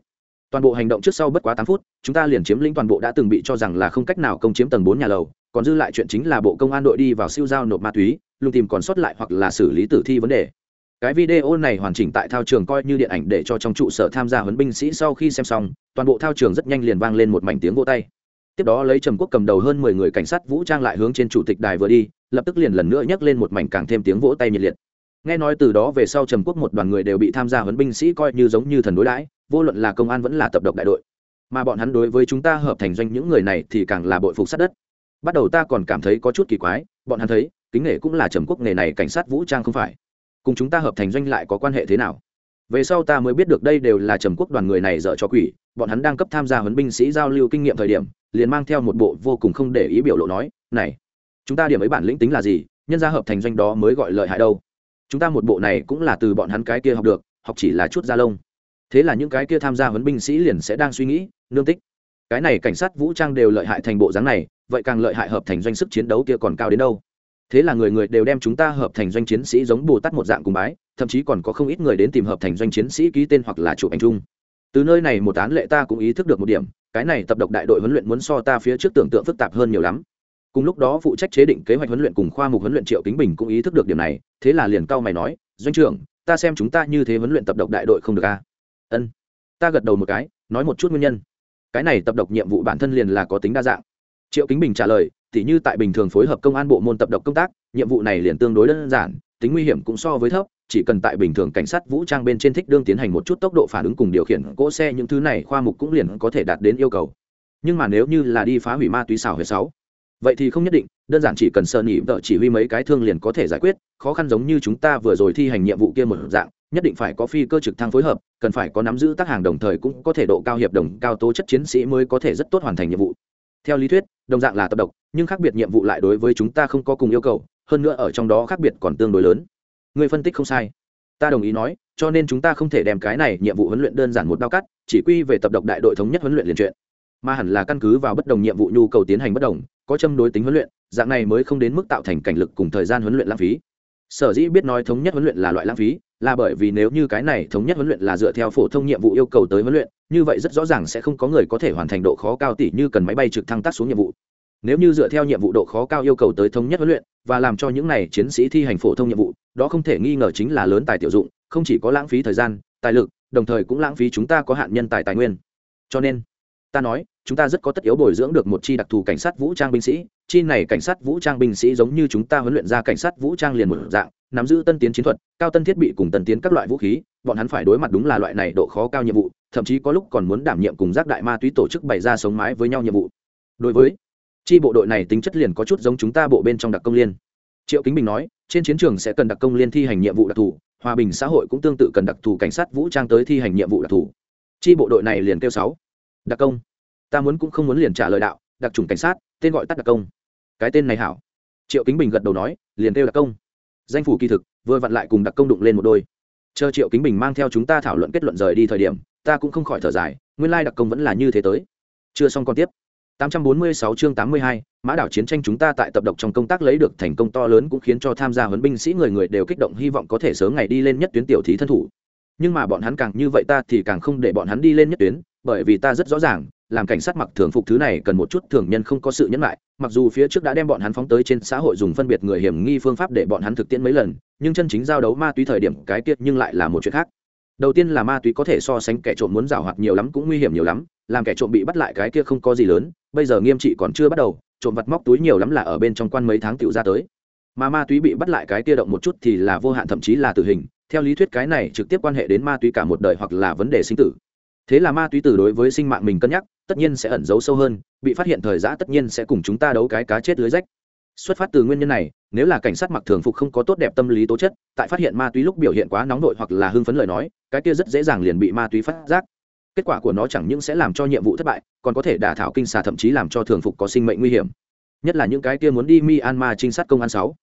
toàn bộ hành động trước sau bất quá tám phút, chúng ta liền chiếm lĩnh toàn bộ đã từng bị cho rằng là không cách nào công chiếm tầng bốn nhà lầu, còn dư lại chuyện chính là bộ công an đội đi vào siêu giao nộp ma túy, lùng tìm còn sót lại hoặc là xử lý tử thi vấn đề. Cái video này hoàn chỉnh tại thao trường coi như điện ảnh để cho trong trụ sở tham gia huấn binh sĩ sau khi xem xong, toàn bộ thao trường rất nhanh liền vang lên một mảnh tiếng vô tay. Tiếp đó lấy trầm quốc cầm đầu hơn mười người cảnh sát vũ trang lại hướng trên chủ tịch đài vừa đi, lập tức liền lần nữa nhấc lên một mảnh càng thêm tiếng vỗ tay nhiệt liệt. Nghe nói từ đó về sau trầm quốc một đoàn người đều bị tham gia huấn binh sĩ coi như giống như thần đối đãi vô luận là công an vẫn là tập độc đại đội. Mà bọn hắn đối với chúng ta hợp thành doanh những người này thì càng là bội phục sát đất. Bắt đầu ta còn cảm thấy có chút kỳ quái, bọn hắn thấy, kính nghệ cũng là trầm quốc nghề này cảnh sát vũ trang không phải. Cùng chúng ta hợp thành doanh lại có quan hệ thế nào? Về sau ta mới biết được đây đều là trầm quốc đoàn người này dở cho quỷ, bọn hắn đang cấp tham gia huấn binh sĩ giao lưu kinh nghiệm thời điểm, liền mang theo một bộ vô cùng không để ý biểu lộ nói, này, chúng ta điểm ấy bản lĩnh tính là gì? Nhân gia hợp thành doanh đó mới gọi lợi hại đâu. Chúng ta một bộ này cũng là từ bọn hắn cái kia học được, học chỉ là chút da lông thế là những cái kia tham gia huấn binh sĩ liền sẽ đang suy nghĩ, nương tích. Cái này cảnh sát vũ trang đều lợi hại thành bộ dáng này, vậy càng lợi hại hợp thành doanh sức chiến đấu kia còn cao đến đâu? Thế là người người đều đem chúng ta hợp thành doanh chiến sĩ giống bồ tát một dạng cùng bái, thậm chí còn có không ít người đến tìm hợp thành doanh chiến sĩ ký tên hoặc là chụp ảnh chung. Từ nơi này một án lệ ta cũng ý thức được một điểm, cái này tập độc đại đội huấn luyện muốn so ta phía trước tưởng tượng phức tạp hơn nhiều lắm. Cùng lúc đó phụ trách chế định kế hoạch huấn luyện cùng khoa mục huấn luyện triệu kính bình cũng ý thức được điểm này, thế là liền cao mày nói, doanh trưởng, ta xem chúng ta như thế huấn luyện tập độc đại đội không được a à? Ân. Ta gật đầu một cái, nói một chút nguyên nhân. Cái này tập độc nhiệm vụ bản thân liền là có tính đa dạng. Triệu kính bình trả lời, tỉ như tại bình thường phối hợp công an bộ môn tập độc công tác, nhiệm vụ này liền tương đối đơn giản, tính nguy hiểm cũng so với thấp, chỉ cần tại bình thường cảnh sát vũ trang bên trên thích đương tiến hành một chút tốc độ phản ứng cùng điều khiển cỗ xe những thứ này khoa mục cũng liền có thể đạt đến yêu cầu. Nhưng mà nếu như là đi phá hủy ma túy xảo hệ sáu, vậy thì không nhất định, đơn giản chỉ cần sợ nỉ vợ chỉ huy mấy cái thương liền có thể giải quyết, khó khăn giống như chúng ta vừa rồi thi hành nhiệm vụ kia một dạng nhất định phải có phi cơ trực thăng phối hợp, cần phải có nắm giữ tác hàng đồng thời cũng có thể độ cao hiệp đồng, cao tố chất chiến sĩ mới có thể rất tốt hoàn thành nhiệm vụ. Theo lý thuyết, đồng dạng là tập độc, nhưng khác biệt nhiệm vụ lại đối với chúng ta không có cùng yêu cầu, hơn nữa ở trong đó khác biệt còn tương đối lớn. Người phân tích không sai. Ta đồng ý nói, cho nên chúng ta không thể đem cái này nhiệm vụ huấn luyện đơn giản một đao cắt, chỉ quy về tập độc đại đội thống nhất huấn luyện liền chuyện. Mà hẳn là căn cứ vào bất đồng nhiệm vụ nhu cầu tiến hành bất đồng, có châm đối tính huấn luyện, dạng này mới không đến mức tạo thành cảnh lực cùng thời gian huấn luyện lãng phí sở dĩ biết nói thống nhất huấn luyện là loại lãng phí, là bởi vì nếu như cái này thống nhất huấn luyện là dựa theo phổ thông nhiệm vụ yêu cầu tới huấn luyện, như vậy rất rõ ràng sẽ không có người có thể hoàn thành độ khó cao tỷ như cần máy bay trực thăng tác xuống nhiệm vụ. Nếu như dựa theo nhiệm vụ độ khó cao yêu cầu tới thống nhất huấn luyện và làm cho những này chiến sĩ thi hành phổ thông nhiệm vụ, đó không thể nghi ngờ chính là lớn tài tiểu dụng, không chỉ có lãng phí thời gian, tài lực, đồng thời cũng lãng phí chúng ta có hạn nhân tài tài nguyên. Cho nên, ta nói, chúng ta rất có tất yếu bồi dưỡng được một chi đặc thù cảnh sát vũ trang binh sĩ chi này cảnh sát vũ trang binh sĩ giống như chúng ta huấn luyện ra cảnh sát vũ trang liền một dạng, nắm giữ tân tiến chiến thuật, cao tân thiết bị cùng tân tiến các loại vũ khí, bọn hắn phải đối mặt đúng là loại này độ khó cao nhiệm vụ, thậm chí có lúc còn muốn đảm nhiệm cùng giác đại ma túy tổ chức bày ra sống mái với nhau nhiệm vụ. Đối với chi bộ đội này tính chất liền có chút giống chúng ta bộ bên trong đặc công liên. Triệu kính bình nói, trên chiến trường sẽ cần đặc công liên thi hành nhiệm vụ đặc thù, hòa bình xã hội cũng tương tự cần đặc thù cảnh sát vũ trang tới thi hành nhiệm vụ đặc thù. Chi bộ đội này liền kêu sáu, đặc công. Ta muốn cũng không muốn liền trả lời đạo, đặc trùng cảnh sát, tên gọi tắt đặc công cái tên này hảo. Triệu kính bình gật đầu nói liền kêu đặc công. Danh phủ kỳ thực vừa vặn lại cùng đặc công đụng lên một đôi. Chờ triệu kính bình mang theo chúng ta thảo luận kết luận rời đi thời điểm ta cũng không khỏi thở dài nguyên lai đặc công vẫn là như thế tới. Chưa xong còn tiếp. 846 chương 82, mã đảo chiến tranh chúng ta tại tập độc trong công tác lấy được thành công to lớn cũng khiến cho tham gia huấn binh sĩ người người đều kích động hy vọng có thể sớm ngày đi lên nhất tuyến tiểu thí thân thủ. Nhưng mà bọn hắn càng như vậy ta thì càng không để bọn hắn đi lên nhất tuyến bởi vì ta rất rõ ràng làm cảnh sát mặc thường phục thứ này cần một chút thường nhân không có sự nhẫn lại mặc dù phía trước đã đem bọn hắn phóng tới trên xã hội dùng phân biệt người hiểm nghi phương pháp để bọn hắn thực tiễn mấy lần, nhưng chân chính giao đấu ma túy thời điểm cái tiết nhưng lại là một chuyện khác. Đầu tiên là ma túy có thể so sánh kẻ trộm muốn rào hoạt nhiều lắm cũng nguy hiểm nhiều lắm, làm kẻ trộm bị bắt lại cái kia không có gì lớn, bây giờ nghiêm trị còn chưa bắt đầu, trộm vặt móc túi nhiều lắm là ở bên trong quan mấy tháng tựu ra tới. Mà ma túy bị bắt lại cái kia động một chút thì là vô hạn thậm chí là tử hình, theo lý thuyết cái này trực tiếp quan hệ đến ma túy cả một đời hoặc là vấn đề sinh tử. Thế là ma túy từ đối với sinh mạng mình cân nhắc tất nhiên sẽ ẩn giấu sâu hơn, bị phát hiện thời giã tất nhiên sẽ cùng chúng ta đấu cái cá chết lưới rách. Xuất phát từ nguyên nhân này, nếu là cảnh sát mặc thường phục không có tốt đẹp tâm lý tố chất, tại phát hiện ma túy lúc biểu hiện quá nóng nội hoặc là hưng phấn lời nói, cái kia rất dễ dàng liền bị ma túy phát giác. Kết quả của nó chẳng những sẽ làm cho nhiệm vụ thất bại, còn có thể đả thảo kinh xà thậm chí làm cho thường phục có sinh mệnh nguy hiểm. Nhất là những cái kia muốn đi myanmar trinh sát công an sáu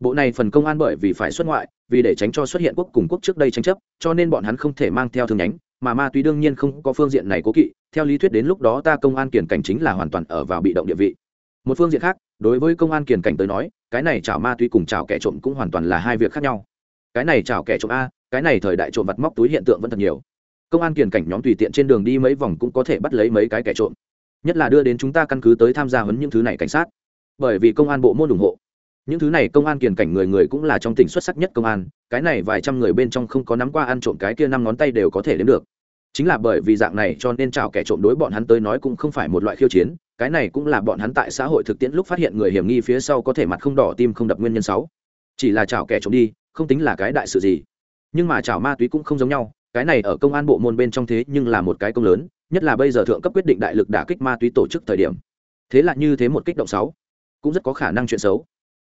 bộ này phần công an bởi vì phải xuất ngoại, vì để tránh cho xuất hiện quốc cùng quốc trước đây tranh chấp, cho nên bọn hắn không thể mang theo thương nhánh, mà ma túy đương nhiên không có phương diện này cố kỵ. Theo lý thuyết đến lúc đó ta công an kiển cảnh chính là hoàn toàn ở vào bị động địa vị. Một phương diện khác, đối với công an kiển cảnh tới nói, cái này chảo ma túy cùng chảo kẻ trộm cũng hoàn toàn là hai việc khác nhau. Cái này chảo kẻ trộm a, cái này thời đại trộm vặt móc túi hiện tượng vẫn thật nhiều. Công an kiển cảnh nhóm tùy tiện trên đường đi mấy vòng cũng có thể bắt lấy mấy cái kẻ trộm. Nhất là đưa đến chúng ta căn cứ tới tham gia huấn những thứ này cảnh sát. Bởi vì công an bộ môn ủng hộ những thứ này công an kiền cảnh người người cũng là trong tỉnh xuất sắc nhất công an, cái này vài trăm người bên trong không có nắm qua ăn trộm cái kia năm ngón tay đều có thể đến được. Chính là bởi vì dạng này cho nên chào kẻ trộm đối bọn hắn tới nói cũng không phải một loại khiêu chiến, cái này cũng là bọn hắn tại xã hội thực tiễn lúc phát hiện người hiểm nghi phía sau có thể mặt không đỏ tim không đập nguyên nhân sáu. Chỉ là chào kẻ trộm đi, không tính là cái đại sự gì. Nhưng mà chào ma túy cũng không giống nhau, cái này ở công an bộ môn bên trong thế nhưng là một cái công lớn, nhất là bây giờ thượng cấp quyết định đại lực đả kích ma túy tổ chức thời điểm. Thế là như thế một kích động sáu, cũng rất có khả năng chuyện xấu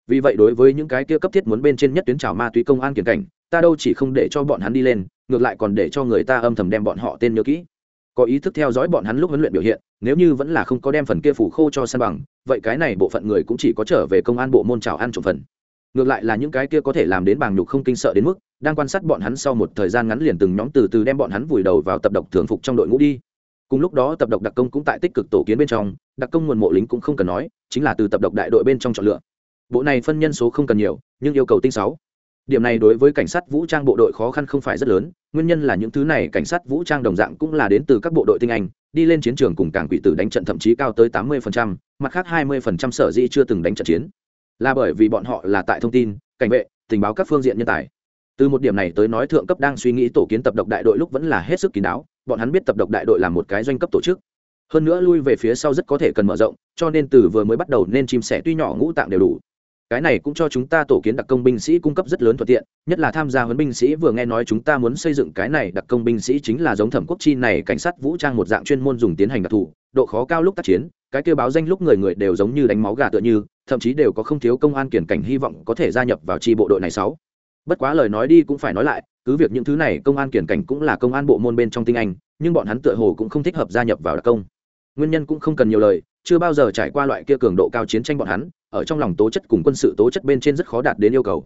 vì vậy đối với những cái kia cấp thiết muốn bên trên nhất tuyến trào ma túy công an kiển cảnh, ta đâu chỉ không để cho bọn hắn đi lên, ngược lại còn để cho người ta âm thầm đem bọn họ tên nhớ kỹ. Có ý thức theo dõi bọn hắn lúc huấn luyện biểu hiện, nếu như vẫn là không có đem phần kia phủ khô cho san bằng, vậy cái này bộ phận người cũng chỉ có trở về công an bộ môn trào ăn trộm phần. Ngược lại là những cái kia có thể làm đến bàng nhục không kinh sợ đến mức, đang quan sát bọn hắn sau một thời gian ngắn liền từng nhóm từ từ đem bọn hắn vùi đầu vào tập độc thường phục trong đội ngũ đi. Cùng lúc đó tập độc đặc công cũng tại tích cực tổ kiến bên trong, đặc công nguồn mộ lính cũng không cần nói, chính là từ tập độc đại đội bên trong chọn lựa bộ này phân nhân số không cần nhiều nhưng yêu cầu tinh sáu. Điểm này đối với cảnh sát vũ trang bộ đội khó khăn không phải rất lớn nguyên nhân là những thứ này cảnh sát vũ trang đồng dạng cũng là đến từ các bộ đội tinh anh đi lên chiến trường cùng cảng quỷ tử đánh trận thậm chí cao tới tám 80%, mặt khác hai 20% sở dĩ chưa từng đánh trận chiến. Là bởi vì bọn họ là tại thông tin cảnh vệ tình báo các phương diện nhân tài. Từ một điểm này tới nói thượng cấp đang suy nghĩ tổ kiến tập độc đại đội lúc vẫn là hết sức kín đáo bọn hắn biết tập độc đại đội là một cái doanh cấp tổ chức. Hơn nữa lui về phía sau rất có thể cần mở rộng cho nên từ vừa mới bắt đầu nên chim sẻ tuy nhỏ ngũ tạng đều đủ cái này cũng cho chúng ta tổ kiến đặc công binh sĩ cung cấp rất lớn thuận tiện, nhất là tham gia huấn binh sĩ vừa nghe nói chúng ta muốn xây dựng cái này đặc công binh sĩ chính là giống thẩm quốc chi này cảnh sát vũ trang một dạng chuyên môn dùng tiến hành đặc thù, độ khó cao lúc tác chiến, cái kêu báo danh lúc người người đều giống như đánh máu gà tựa như, thậm chí đều có không thiếu công an kiển cảnh hy vọng có thể gia nhập vào tri bộ đội này sáu. Bất quá lời nói đi cũng phải nói lại, cứ việc những thứ này công an kiển cảnh cũng là công an bộ môn bên trong tinh anh, nhưng bọn hắn tựa hồ cũng không thích hợp gia nhập vào đặc công. Nguyên nhân cũng không cần nhiều lời chưa bao giờ trải qua loại kia cường độ cao chiến tranh bọn hắn, ở trong lòng tố chất cùng quân sự tố chất bên trên rất khó đạt đến yêu cầu.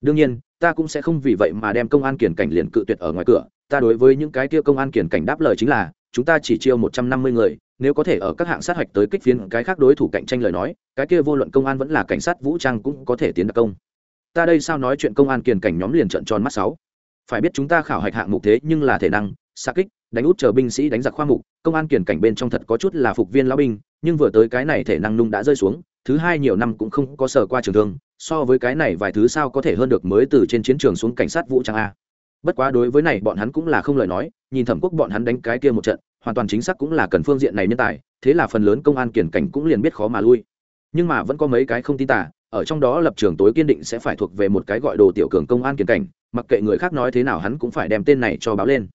Đương nhiên, ta cũng sẽ không vì vậy mà đem công an kiển cảnh liền cự tuyệt ở ngoài cửa. Ta đối với những cái kia công an kiển cảnh đáp lời chính là, chúng ta chỉ chiêu một trăm năm mươi người, nếu có thể ở các hạng sát hạch tới kích phiến cái khác đối thủ cạnh tranh lời nói, cái kia vô luận công an vẫn là cảnh sát vũ trang cũng có thể tiến đặc công. Ta đây sao nói chuyện công an kiền cảnh nhóm liền trận tròn mắt sáu. Phải biết chúng ta khảo hạch hạng mục thế nhưng là thể năng xa kích, đánh út chờ binh sĩ đánh giặc khoa mục, công an kiền cảnh bên trong thật có chút là phục viên lão binh nhưng vừa tới cái này thể năng nung đã rơi xuống, thứ hai nhiều năm cũng không có sở qua trường thương, so với cái này vài thứ sao có thể hơn được mới từ trên chiến trường xuống cảnh sát vũ trang a. Bất quá đối với này bọn hắn cũng là không lời nói, nhìn thẩm quốc bọn hắn đánh cái kia một trận, hoàn toàn chính xác cũng là cần phương diện này nhân tài, thế là phần lớn công an kiển cảnh cũng liền biết khó mà lui. Nhưng mà vẫn có mấy cái không tin tả ở trong đó lập trường tối kiên định sẽ phải thuộc về một cái gọi đồ tiểu cường công an kiển cảnh, mặc kệ người khác nói thế nào hắn cũng phải đem tên này cho báo lên.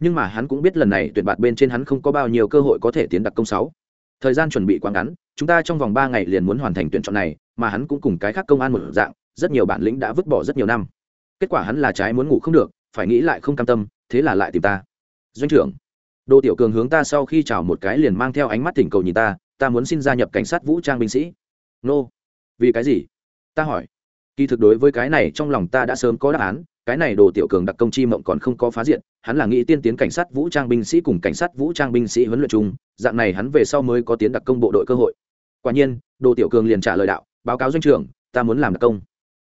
Nhưng mà hắn cũng biết lần này tuyển bạt bên trên hắn không có bao nhiêu cơ hội có thể tiến đặc công sáu thời gian chuẩn bị quá ngắn chúng ta trong vòng ba ngày liền muốn hoàn thành tuyển chọn này mà hắn cũng cùng cái khác công an một dạng rất nhiều bản lĩnh đã vứt bỏ rất nhiều năm kết quả hắn là trái muốn ngủ không được phải nghĩ lại không cam tâm thế là lại tìm ta doanh trưởng Đô Tiểu Cường hướng ta sau khi chào một cái liền mang theo ánh mắt thỉnh cầu nhìn ta, ta muốn xin gia nhập cảnh sát vũ trang binh sĩ. Nô, vì cái gì? Ta hỏi. Kỳ thực đối với cái này trong lòng ta đã sớm có đáp án, cái này Đồ Tiểu Cường đặc công chi mộng còn không có phá diện, hắn là nghĩ tiên tiến cảnh sát vũ trang binh sĩ cùng cảnh sát vũ trang binh sĩ huấn luyện chung, dạng này hắn về sau mới có tiến đặc công bộ đội cơ hội. Quả nhiên, Đồ Tiểu Cường liền trả lời đạo, báo cáo doanh trưởng, ta muốn làm đặc công.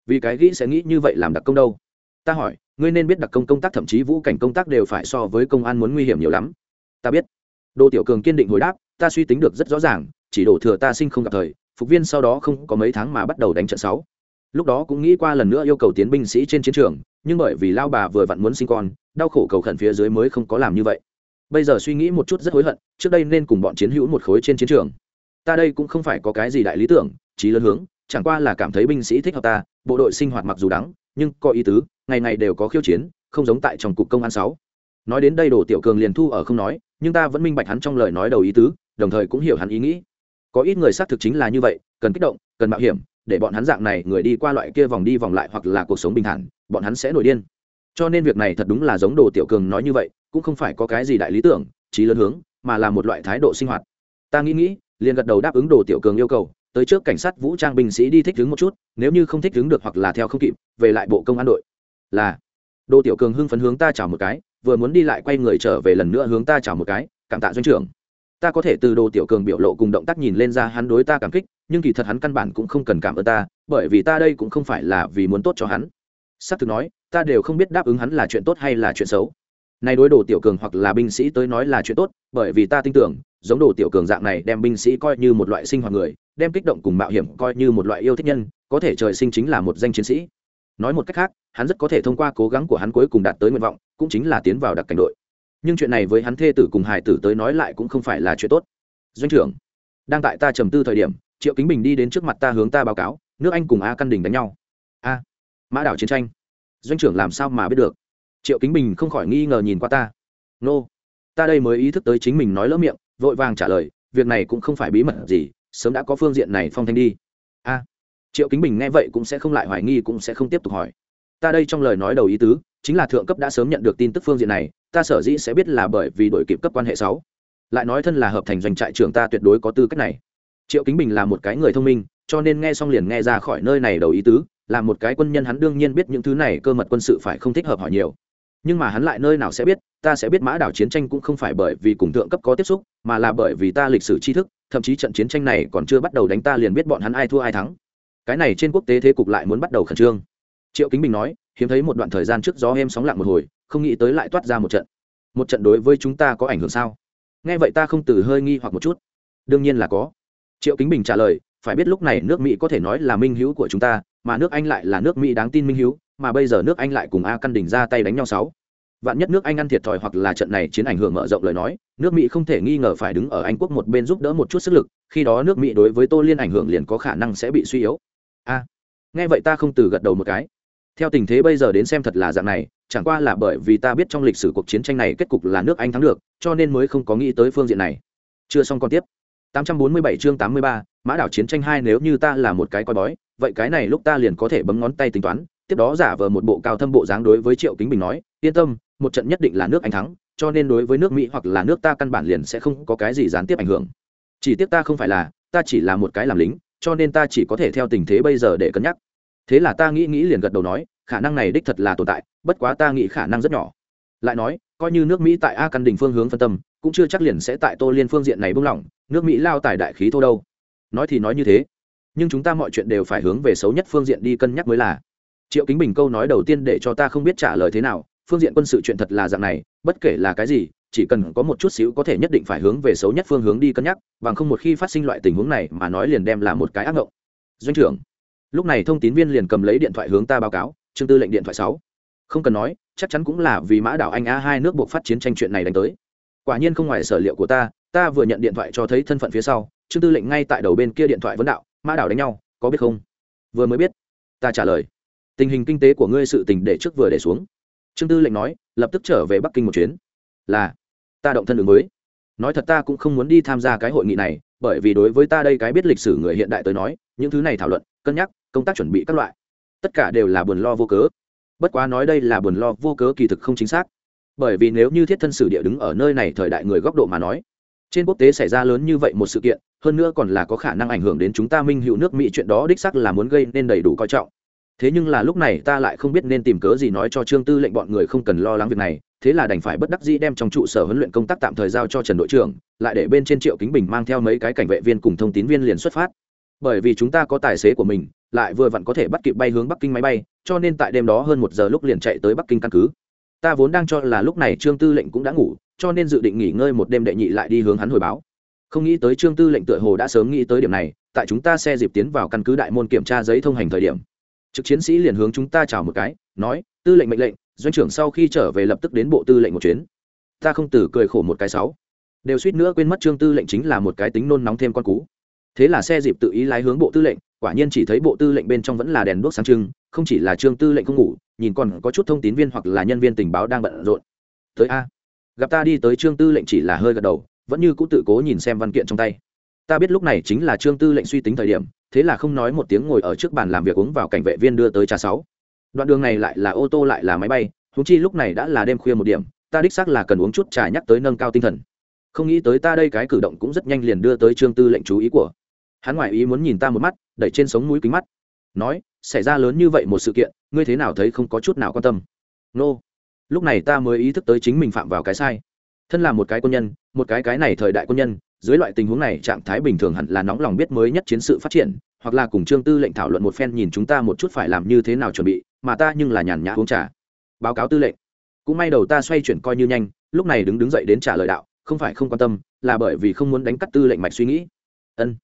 Vì cái nghĩ sẽ nghĩ như vậy làm đặc công đâu? Ta hỏi, ngươi nên biết đặc công công tác thậm chí vũ cảnh công tác đều phải so với công an muốn nguy hiểm nhiều lắm ta biết đồ tiểu cường kiên định hồi đáp ta suy tính được rất rõ ràng chỉ đổ thừa ta sinh không gặp thời phục viên sau đó không có mấy tháng mà bắt đầu đánh trận sáu lúc đó cũng nghĩ qua lần nữa yêu cầu tiến binh sĩ trên chiến trường nhưng bởi vì lao bà vừa vặn muốn sinh con, đau khổ cầu khẩn phía dưới mới không có làm như vậy. Bây giờ suy nghĩ một chút rất hối hận, trước đây nên cùng bọn chiến hữu một khối trên chiến trường. Ta đây cũng không phải có cái gì đại lý tưởng trí lớn hướng, chẳng qua là cảm thấy binh sĩ thích hợp ta, bộ đội sinh hoạt mặc dù đắng, nhưng có ý tứ, ngày ngày đều có khiêu chiến, không giống tại trong cục công an sáu. Nói đến đây đồ tiểu cường liền thu ở không nói, nhưng ta vẫn minh bạch hắn trong lời nói đầu ý tứ, đồng thời cũng hiểu hắn ý nghĩ. Có ít người xác thực chính là như vậy, cần kích động, cần mạo hiểm để bọn hắn dạng này người đi qua loại kia vòng đi vòng lại hoặc là cuộc sống bình thản, bọn hắn sẽ nổi điên. Cho nên việc này thật đúng là giống đồ tiểu cường nói như vậy, cũng không phải có cái gì đại lý tưởng trí lớn hướng, mà là một loại thái độ sinh hoạt. Ta nghĩ nghĩ, liền gật đầu đáp ứng đồ tiểu cường yêu cầu, tới trước cảnh sát vũ trang binh sĩ đi thích đứng một chút, nếu như không thích đứng được hoặc là theo không kịp, về lại bộ công an đội. Là. Đồ tiểu cường hưng phấn hướng ta chào một cái, vừa muốn đi lại quay người trở về lần nữa hướng ta chào một cái, cảm tạ doanh trưởng. Ta có thể từ đồ tiểu cường biểu lộ cùng động tác nhìn lên ra hắn đối ta cảm kích nhưng kỳ thật hắn căn bản cũng không cần cảm ơn ta, bởi vì ta đây cũng không phải là vì muốn tốt cho hắn. S ắ c thực nói, ta đều không biết đáp ứng hắn là chuyện tốt hay là chuyện xấu. Nay đối đồ tiểu cường hoặc là binh sĩ tới nói là chuyện tốt, bởi vì ta tin tưởng, giống đồ tiểu cường dạng này đem binh sĩ coi như một loại sinh hoạt người, đem kích động cùng mạo hiểm coi như một loại yêu thích nhân, có thể trời sinh chính là một danh chiến sĩ. Nói một cách khác, hắn rất có thể thông qua cố gắng của hắn cuối cùng đạt tới nguyện vọng, cũng chính là tiến vào đặc cảnh đội. Nhưng chuyện này với hắn thê tử cùng hải tử tới nói lại cũng không phải là chuyện tốt. Doanh trưởng, đang tại ta trầm tư thời điểm triệu kính bình đi đến trước mặt ta hướng ta báo cáo, nước anh cùng a căn đình đánh nhau. A, mã đảo chiến tranh. Doanh trưởng làm sao mà biết được? Triệu kính bình không khỏi nghi ngờ nhìn qua ta. Nô、no. ta đây mới ý thức tới chính mình nói lỡ miệng, vội vàng trả lời, việc này cũng không phải bí mật gì, sớm đã có phương diện này phong thanh đi. A, triệu kính bình nghe vậy cũng sẽ không lại hoài nghi cũng sẽ không tiếp tục hỏi. Ta đây trong lời nói đầu ý tứ, chính là thượng cấp đã sớm nhận được tin tức phương diện này, ta sở dĩ sẽ biết là bởi vì đội kịp cấp quan hệ sáu. Lại nói thân là hợp thành doanh trại trưởng ta tuyệt đối có tư cách này triệu kính bình là một cái người thông minh, cho nên nghe xong liền nghe ra khỏi nơi này đầu ý tứ, là một cái quân nhân hắn đương nhiên biết những thứ này cơ mật quân sự phải không thích hợp hỏi nhiều. Nhưng mà hắn lại nơi nào sẽ biết, ta sẽ biết mã đảo chiến tranh cũng không phải bởi vì cùng thượng cấp có tiếp xúc, mà là bởi vì ta lịch sử tri thức, thậm chí trận chiến tranh này còn chưa bắt đầu đánh ta liền biết bọn hắn ai thua ai thắng. Cái này trên quốc tế thế cục lại muốn bắt đầu khẩn trương. Triệu kính bình nói, hiếm thấy một đoạn thời gian trước gió em sóng lặng một hồi, không nghĩ tới lại toát ra một trận. Một trận đối với chúng ta có ảnh hưởng sao? Nghe vậy ta không từ hơi nghi hoặc một chút. Đương nhiên là có triệu kính bình trả lời, phải biết lúc này nước mỹ có thể nói là minh hữu của chúng ta, mà nước anh lại là nước mỹ đáng tin minh hữu, mà bây giờ nước anh lại cùng a căn đỉnh ra tay đánh nhau sáu. Vạn nhất nước anh ăn thiệt thòi hoặc là trận này chiến ảnh hưởng mở rộng lời nói, nước mỹ không thể nghi ngờ phải đứng ở anh quốc một bên giúp đỡ một chút sức lực, khi đó nước mỹ đối với tô liên ảnh hưởng liền có khả năng sẽ bị suy yếu. A, nghe vậy ta không từ gật đầu một cái. Theo tình thế bây giờ đến xem thật là dạng này, chẳng qua là bởi vì ta biết trong lịch sử cuộc chiến tranh này kết cục là nước anh thắng được, cho nên mới không có nghĩ tới phương diện này. Chưa xong còn tiếp. 847 chương 83, mã đảo chiến tranh hai nếu như ta là một cái coi bói vậy cái này lúc ta liền có thể bấm ngón tay tính toán tiếp đó giả vờ một bộ cao thâm bộ dáng đối với triệu kính bình nói yên tâm một trận nhất định là nước anh thắng cho nên đối với nước mỹ hoặc là nước ta căn bản liền sẽ không có cái gì gián tiếp ảnh hưởng. Chỉ tiếc ta không phải là ta chỉ là một cái làm lính cho nên ta chỉ có thể theo tình thế bây giờ để cân nhắc. Thế là ta nghĩ nghĩ liền gật đầu nói khả năng này đích thật là tồn tại bất quá ta nghĩ khả năng rất nhỏ. Lại nói coi như nước mỹ tại a căn đình phương hướng phân tâm cũng chưa chắc liền sẽ tại tô liên phương diện này buông lỏng nước mỹ lao tải đại khí thô đâu? Nói thì nói như thế, nhưng chúng ta mọi chuyện đều phải hướng về xấu nhất phương diện đi cân nhắc mới là. Triệu kính bình câu nói đầu tiên để cho ta không biết trả lời thế nào, phương diện quân sự chuyện thật là dạng này, bất kể là cái gì, chỉ cần có một chút xíu có thể nhất định phải hướng về xấu nhất phương hướng đi cân nhắc, bằng không một khi phát sinh loại tình huống này mà nói liền đem là một cái ác mộng doanh trưởng, lúc này thông tín viên liền cầm lấy điện thoại hướng ta báo cáo chương tư lệnh điện thoại sáu. Không cần nói, chắc chắn cũng là vì mã đảo anh a hai nước buộc phát chiến tranh chuyện này đánh tới. Quả nhiên không ngoài sở liệu của ta ta vừa nhận điện thoại cho thấy thân phận phía sau, trương tư lệnh ngay tại đầu bên kia điện thoại vấn đạo, mã đảo đánh nhau, có biết không? Vừa mới biết. Ta trả lời. Tình hình kinh tế của ngươi sự tình để trước vừa để xuống. Trương tư lệnh nói, lập tức trở về bắc kinh một chuyến. Là, ta động thân đường mới nói thật ta cũng không muốn đi tham gia cái hội nghị này, bởi vì đối với ta đây cái biết lịch sử người hiện đại tới nói, những thứ này thảo luận, cân nhắc, công tác chuẩn bị các loại, tất cả đều là buồn lo vô cớ. Bất quá nói đây là buồn lo vô cớ kỳ thực không chính xác. Bởi vì nếu như thiết thân sử địa đứng ở nơi này thời đại người góc độ mà nói trên quốc tế xảy ra lớn như vậy một sự kiện, hơn nữa còn là có khả năng ảnh hưởng đến chúng ta minh hữu nước mỹ chuyện đó đích sắc là muốn gây nên đầy đủ coi trọng. Thế nhưng là lúc này ta lại không biết nên tìm cớ gì nói cho trương tư lệnh bọn người không cần lo lắng việc này, thế là đành phải bất đắc dĩ đem trong trụ sở huấn luyện công tác tạm thời giao cho trần đội trưởng, lại để bên trên triệu kính bình mang theo mấy cái cảnh vệ viên cùng thông tín viên liền xuất phát. Bởi vì chúng ta có tài xế của mình, lại vừa vặn có thể bắt kịp bay hướng bắc kinh máy bay, cho nên tại đêm đó hơn một giờ lúc liền chạy tới bắc kinh căn cứ. Ta vốn đang cho là lúc này trương tư lệnh cũng đã ngủ cho nên dự định nghỉ ngơi một đêm đệ nhị lại đi hướng hắn hồi báo. Không nghĩ tới trương tư lệnh tựa hồ đã sớm nghĩ tới điểm này, tại chúng ta xe dịp tiến vào căn cứ đại môn kiểm tra giấy thông hành thời điểm. Trực chiến sĩ liền hướng chúng ta chào một cái, nói, tư lệnh mệnh lệnh, doanh trưởng sau khi trở về lập tức đến bộ tư lệnh một chuyến. Ta không tử cười khổ một cái sáu. Đều suýt nữa quên mất trương tư lệnh chính là một cái tính nôn nóng thêm con cú. Thế là xe dịp tự ý lái hướng bộ tư lệnh, quả nhiên chỉ thấy bộ tư lệnh bên trong vẫn là đèn đuốc sáng trưng, không chỉ là trương tư lệnh không ngủ, nhìn còn có chút thông tín viên hoặc là nhân viên tình báo đang bận rộn. Tới a gặp ta đi tới trương tư lệnh chỉ là hơi gật đầu, vẫn như cũ tự cố nhìn xem văn kiện trong tay. Ta biết lúc này chính là trương tư lệnh suy tính thời điểm, thế là không nói một tiếng ngồi ở trước bàn làm việc uống vào cảnh vệ viên đưa tới trà sáu. Đoạn đường này lại là ô tô lại là máy bay húng chi lúc này đã là đêm khuya một điểm, ta đích xác là cần uống chút trà nhắc tới nâng cao tinh thần. Không nghĩ tới ta đây cái cử động cũng rất nhanh liền đưa tới trương tư lệnh chú ý của hắn. Ngoại ý muốn nhìn ta một mắt, đẩy trên sống mũi kính mắt, nói, xảy ra lớn như vậy một sự kiện, ngươi thế nào thấy không có chút nào quan tâm? Nô、no lúc này ta mới ý thức tới chính mình phạm vào cái sai. Thân là một cái quân nhân, một cái cái này thời đại quân nhân, dưới loại tình huống này trạng thái bình thường hẳn là nóng lòng biết mới nhất chiến sự phát triển, hoặc là cùng trương tư lệnh thảo luận một phen nhìn chúng ta một chút phải làm như thế nào chuẩn bị, mà ta nhưng là nhàn nhã uống trà. Báo cáo tư lệnh. Cũng may đầu ta xoay chuyển coi như nhanh, lúc này đứng đứng dậy đến trả lời đạo, không phải không quan tâm, là bởi vì không muốn đánh cắt tư lệnh mạch suy nghĩ. Ân.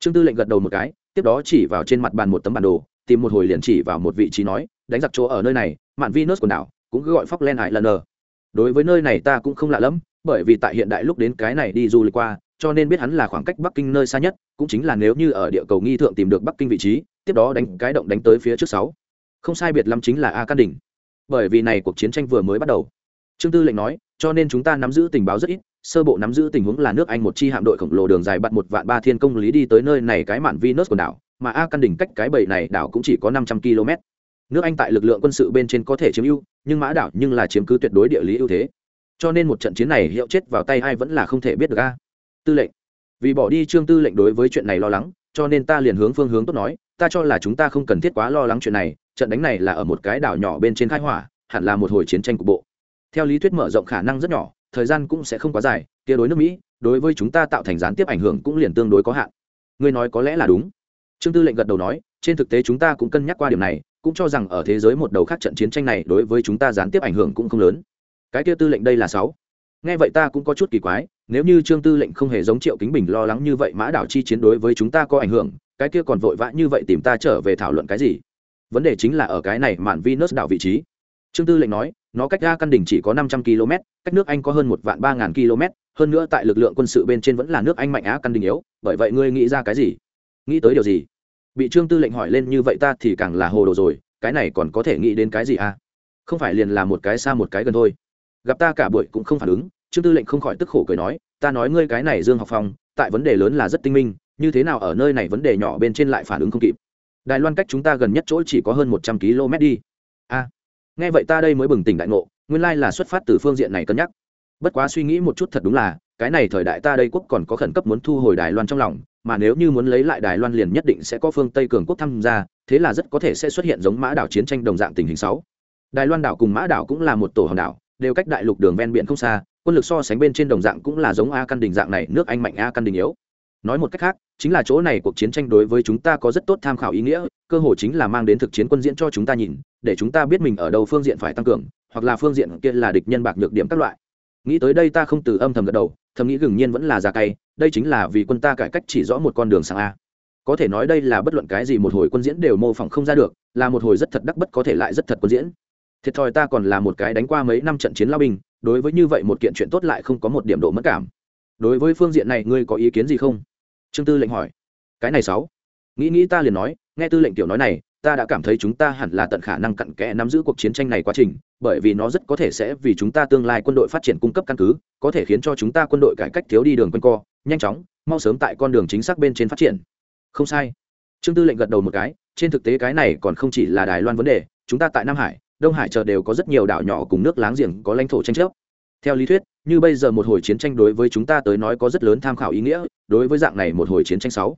Trương tư lệnh gật đầu một cái, tiếp đó chỉ vào trên mặt bàn một tấm bản đồ, tìm một hồi liền chỉ vào một vị trí nói, đánh giặc chỗ ở nơi này, mạn venus quần đảo cũng cứ gọi phóc len hải lần đối với nơi này ta cũng không lạ lẫm bởi vì tại hiện đại lúc đến cái này đi du lịch qua, cho nên biết hắn là khoảng cách bắc kinh nơi xa nhất, cũng chính là nếu như ở địa cầu nghi thượng tìm được bắc kinh vị trí, tiếp đó đánh cái động đánh tới phía trước sáu. Không sai biệt lắm chính là a căn đỉnh bởi vì này cuộc chiến tranh vừa mới bắt đầu. Trương tư lệnh nói, cho nên chúng ta nắm giữ tình báo rất ít, sơ bộ nắm giữ tình huống là nước anh một chi hạm đội khổng lồ đường dài bắt một vạn ba thiên công lý đi tới nơi này cái mạn venus quần đảo, mà a căn đỉnh cách cái bầy này đảo cũng chỉ có năm trăm km nước anh tại lực lượng quân sự bên trên có thể chiếm ưu nhưng mã đảo nhưng là chiếm cứ tuyệt đối địa lý ưu thế. Cho nên một trận chiến này hiệu chết vào tay ai vẫn là không thể biết được a. Tư lệnh. Vì bỏ đi trương tư lệnh đối với chuyện này lo lắng, cho nên ta liền hướng phương hướng tốt nói, ta cho là chúng ta không cần thiết quá lo lắng chuyện này, trận đánh này là ở một cái đảo nhỏ bên trên khai hỏa, hẳn là một hồi chiến tranh cục bộ. Theo lý thuyết mở rộng khả năng rất nhỏ, thời gian cũng sẽ không quá dài tia đối nước mỹ, đối với chúng ta tạo thành gián tiếp ảnh hưởng cũng liền tương đối có hạn. Ngươi nói có lẽ là đúng. Trương tư lệnh gật đầu nói, trên thực tế chúng ta cũng cân nhắc qua điểm này cũng cho rằng ở thế giới một đầu khác trận chiến tranh này đối với chúng ta gián tiếp ảnh hưởng cũng không lớn. Cái kia tư lệnh đây là sáu. Nghe vậy ta cũng có chút kỳ quái, nếu như trương tư lệnh không hề giống triệu kính bình lo lắng như vậy mã đảo chi chiến đối với chúng ta có ảnh hưởng, cái kia còn vội vã như vậy tìm ta trở về thảo luận cái gì? Vấn đề chính là ở cái này mạn venus đảo vị trí. Trương tư lệnh nói, nó cách ga căn đỉnh chỉ có năm trăm km cách nước anh có hơn một vạn ba ngàn km hơn nữa tại lực lượng quân sự bên trên vẫn là nước anh mạnh á căn đỉnh yếu, bởi vậy ngươi nghĩ ra cái gì? Nghĩ tới điều gì? Bị trương tư lệnh hỏi lên như vậy ta thì càng là hồ đồ rồi, cái này còn có thể nghĩ đến cái gì à? Không phải liền là một cái xa một cái gần thôi. Gặp ta cả buổi cũng không phản ứng, trương tư lệnh không khỏi tức khổ cười nói, ta nói ngươi cái này dương học phong, tại vấn đề lớn là rất tinh minh, như thế nào ở nơi này vấn đề nhỏ bên trên lại phản ứng không kịp. Đài loan cách chúng ta gần nhất chỗ chỉ có hơn một trăm km đi. A nghe vậy ta đây mới bừng tỉnh đại ngộ, nguyên lai là xuất phát từ phương diện này cân nhắc. Bất quá suy nghĩ một chút thật đúng là, cái này thời đại ta đây quốc còn có khẩn cấp muốn thu hồi đài loan trong lòng mà nếu như muốn lấy lại đài loan liền nhất định sẽ có phương tây cường quốc tham gia, thế là rất có thể sẽ xuất hiện giống mã đảo chiến tranh đồng dạng tình hình sáu. Đài loan đảo cùng mã đảo cũng là một tổ hòn đảo, đều cách đại lục đường ven biển không xa, quân lực so sánh bên trên đồng dạng cũng là giống a căn đình dạng này, nước anh mạnh a căn đình yếu. Nói một cách khác, chính là chỗ này cuộc chiến tranh đối với chúng ta có rất tốt tham khảo ý nghĩa, cơ hội chính là mang đến thực chiến quân diễn cho chúng ta nhìn, để chúng ta biết mình ở đâu phương diện phải tăng cường, hoặc là phương diện kia là địch nhân bạc nhược điểm các loại. Nghĩ tới đây ta không từ âm thầm gật đầu thầm nghĩ gừng nhiên vẫn là già cay, đây chính là vì quân ta cải cách chỉ rõ một con đường sang a. Có thể nói đây là bất luận cái gì một hồi quân diễn đều mô phỏng không ra được, là một hồi rất thật đắc bất có thể lại rất thật quân diễn. Thiệt thòi ta còn là một cái đánh qua mấy năm trận chiến lao binh, đối với như vậy một kiện chuyện tốt lại không có một điểm độ mất cảm. Đối với phương diện này ngươi có ý kiến gì không? Trương tư lệnh hỏi. Cái này sáu. Nghĩ nghĩ ta liền nói, nghe tư lệnh tiểu nói này ta đã cảm thấy chúng ta hẳn là tận khả năng cặn kẽ nắm giữ cuộc chiến tranh này quá trình, bởi vì nó rất có thể sẽ vì chúng ta tương lai quân đội phát triển cung cấp căn cứ, có thể khiến cho chúng ta quân đội cải cách thiếu đi đường quân co, nhanh chóng, mau sớm tại con đường chính xác bên trên phát triển. Không sai. Trương tư lệnh gật đầu một cái, trên thực tế cái này còn không chỉ là đài loan vấn đề, chúng ta tại nam hải, đông hải chờ đều có rất nhiều đảo nhỏ cùng nước láng giềng có lãnh thổ tranh chấp. Theo lý thuyết, như bây giờ một hồi chiến tranh đối với chúng ta tới nói có rất lớn tham khảo ý nghĩa, đối với dạng này một hồi chiến tranh sáu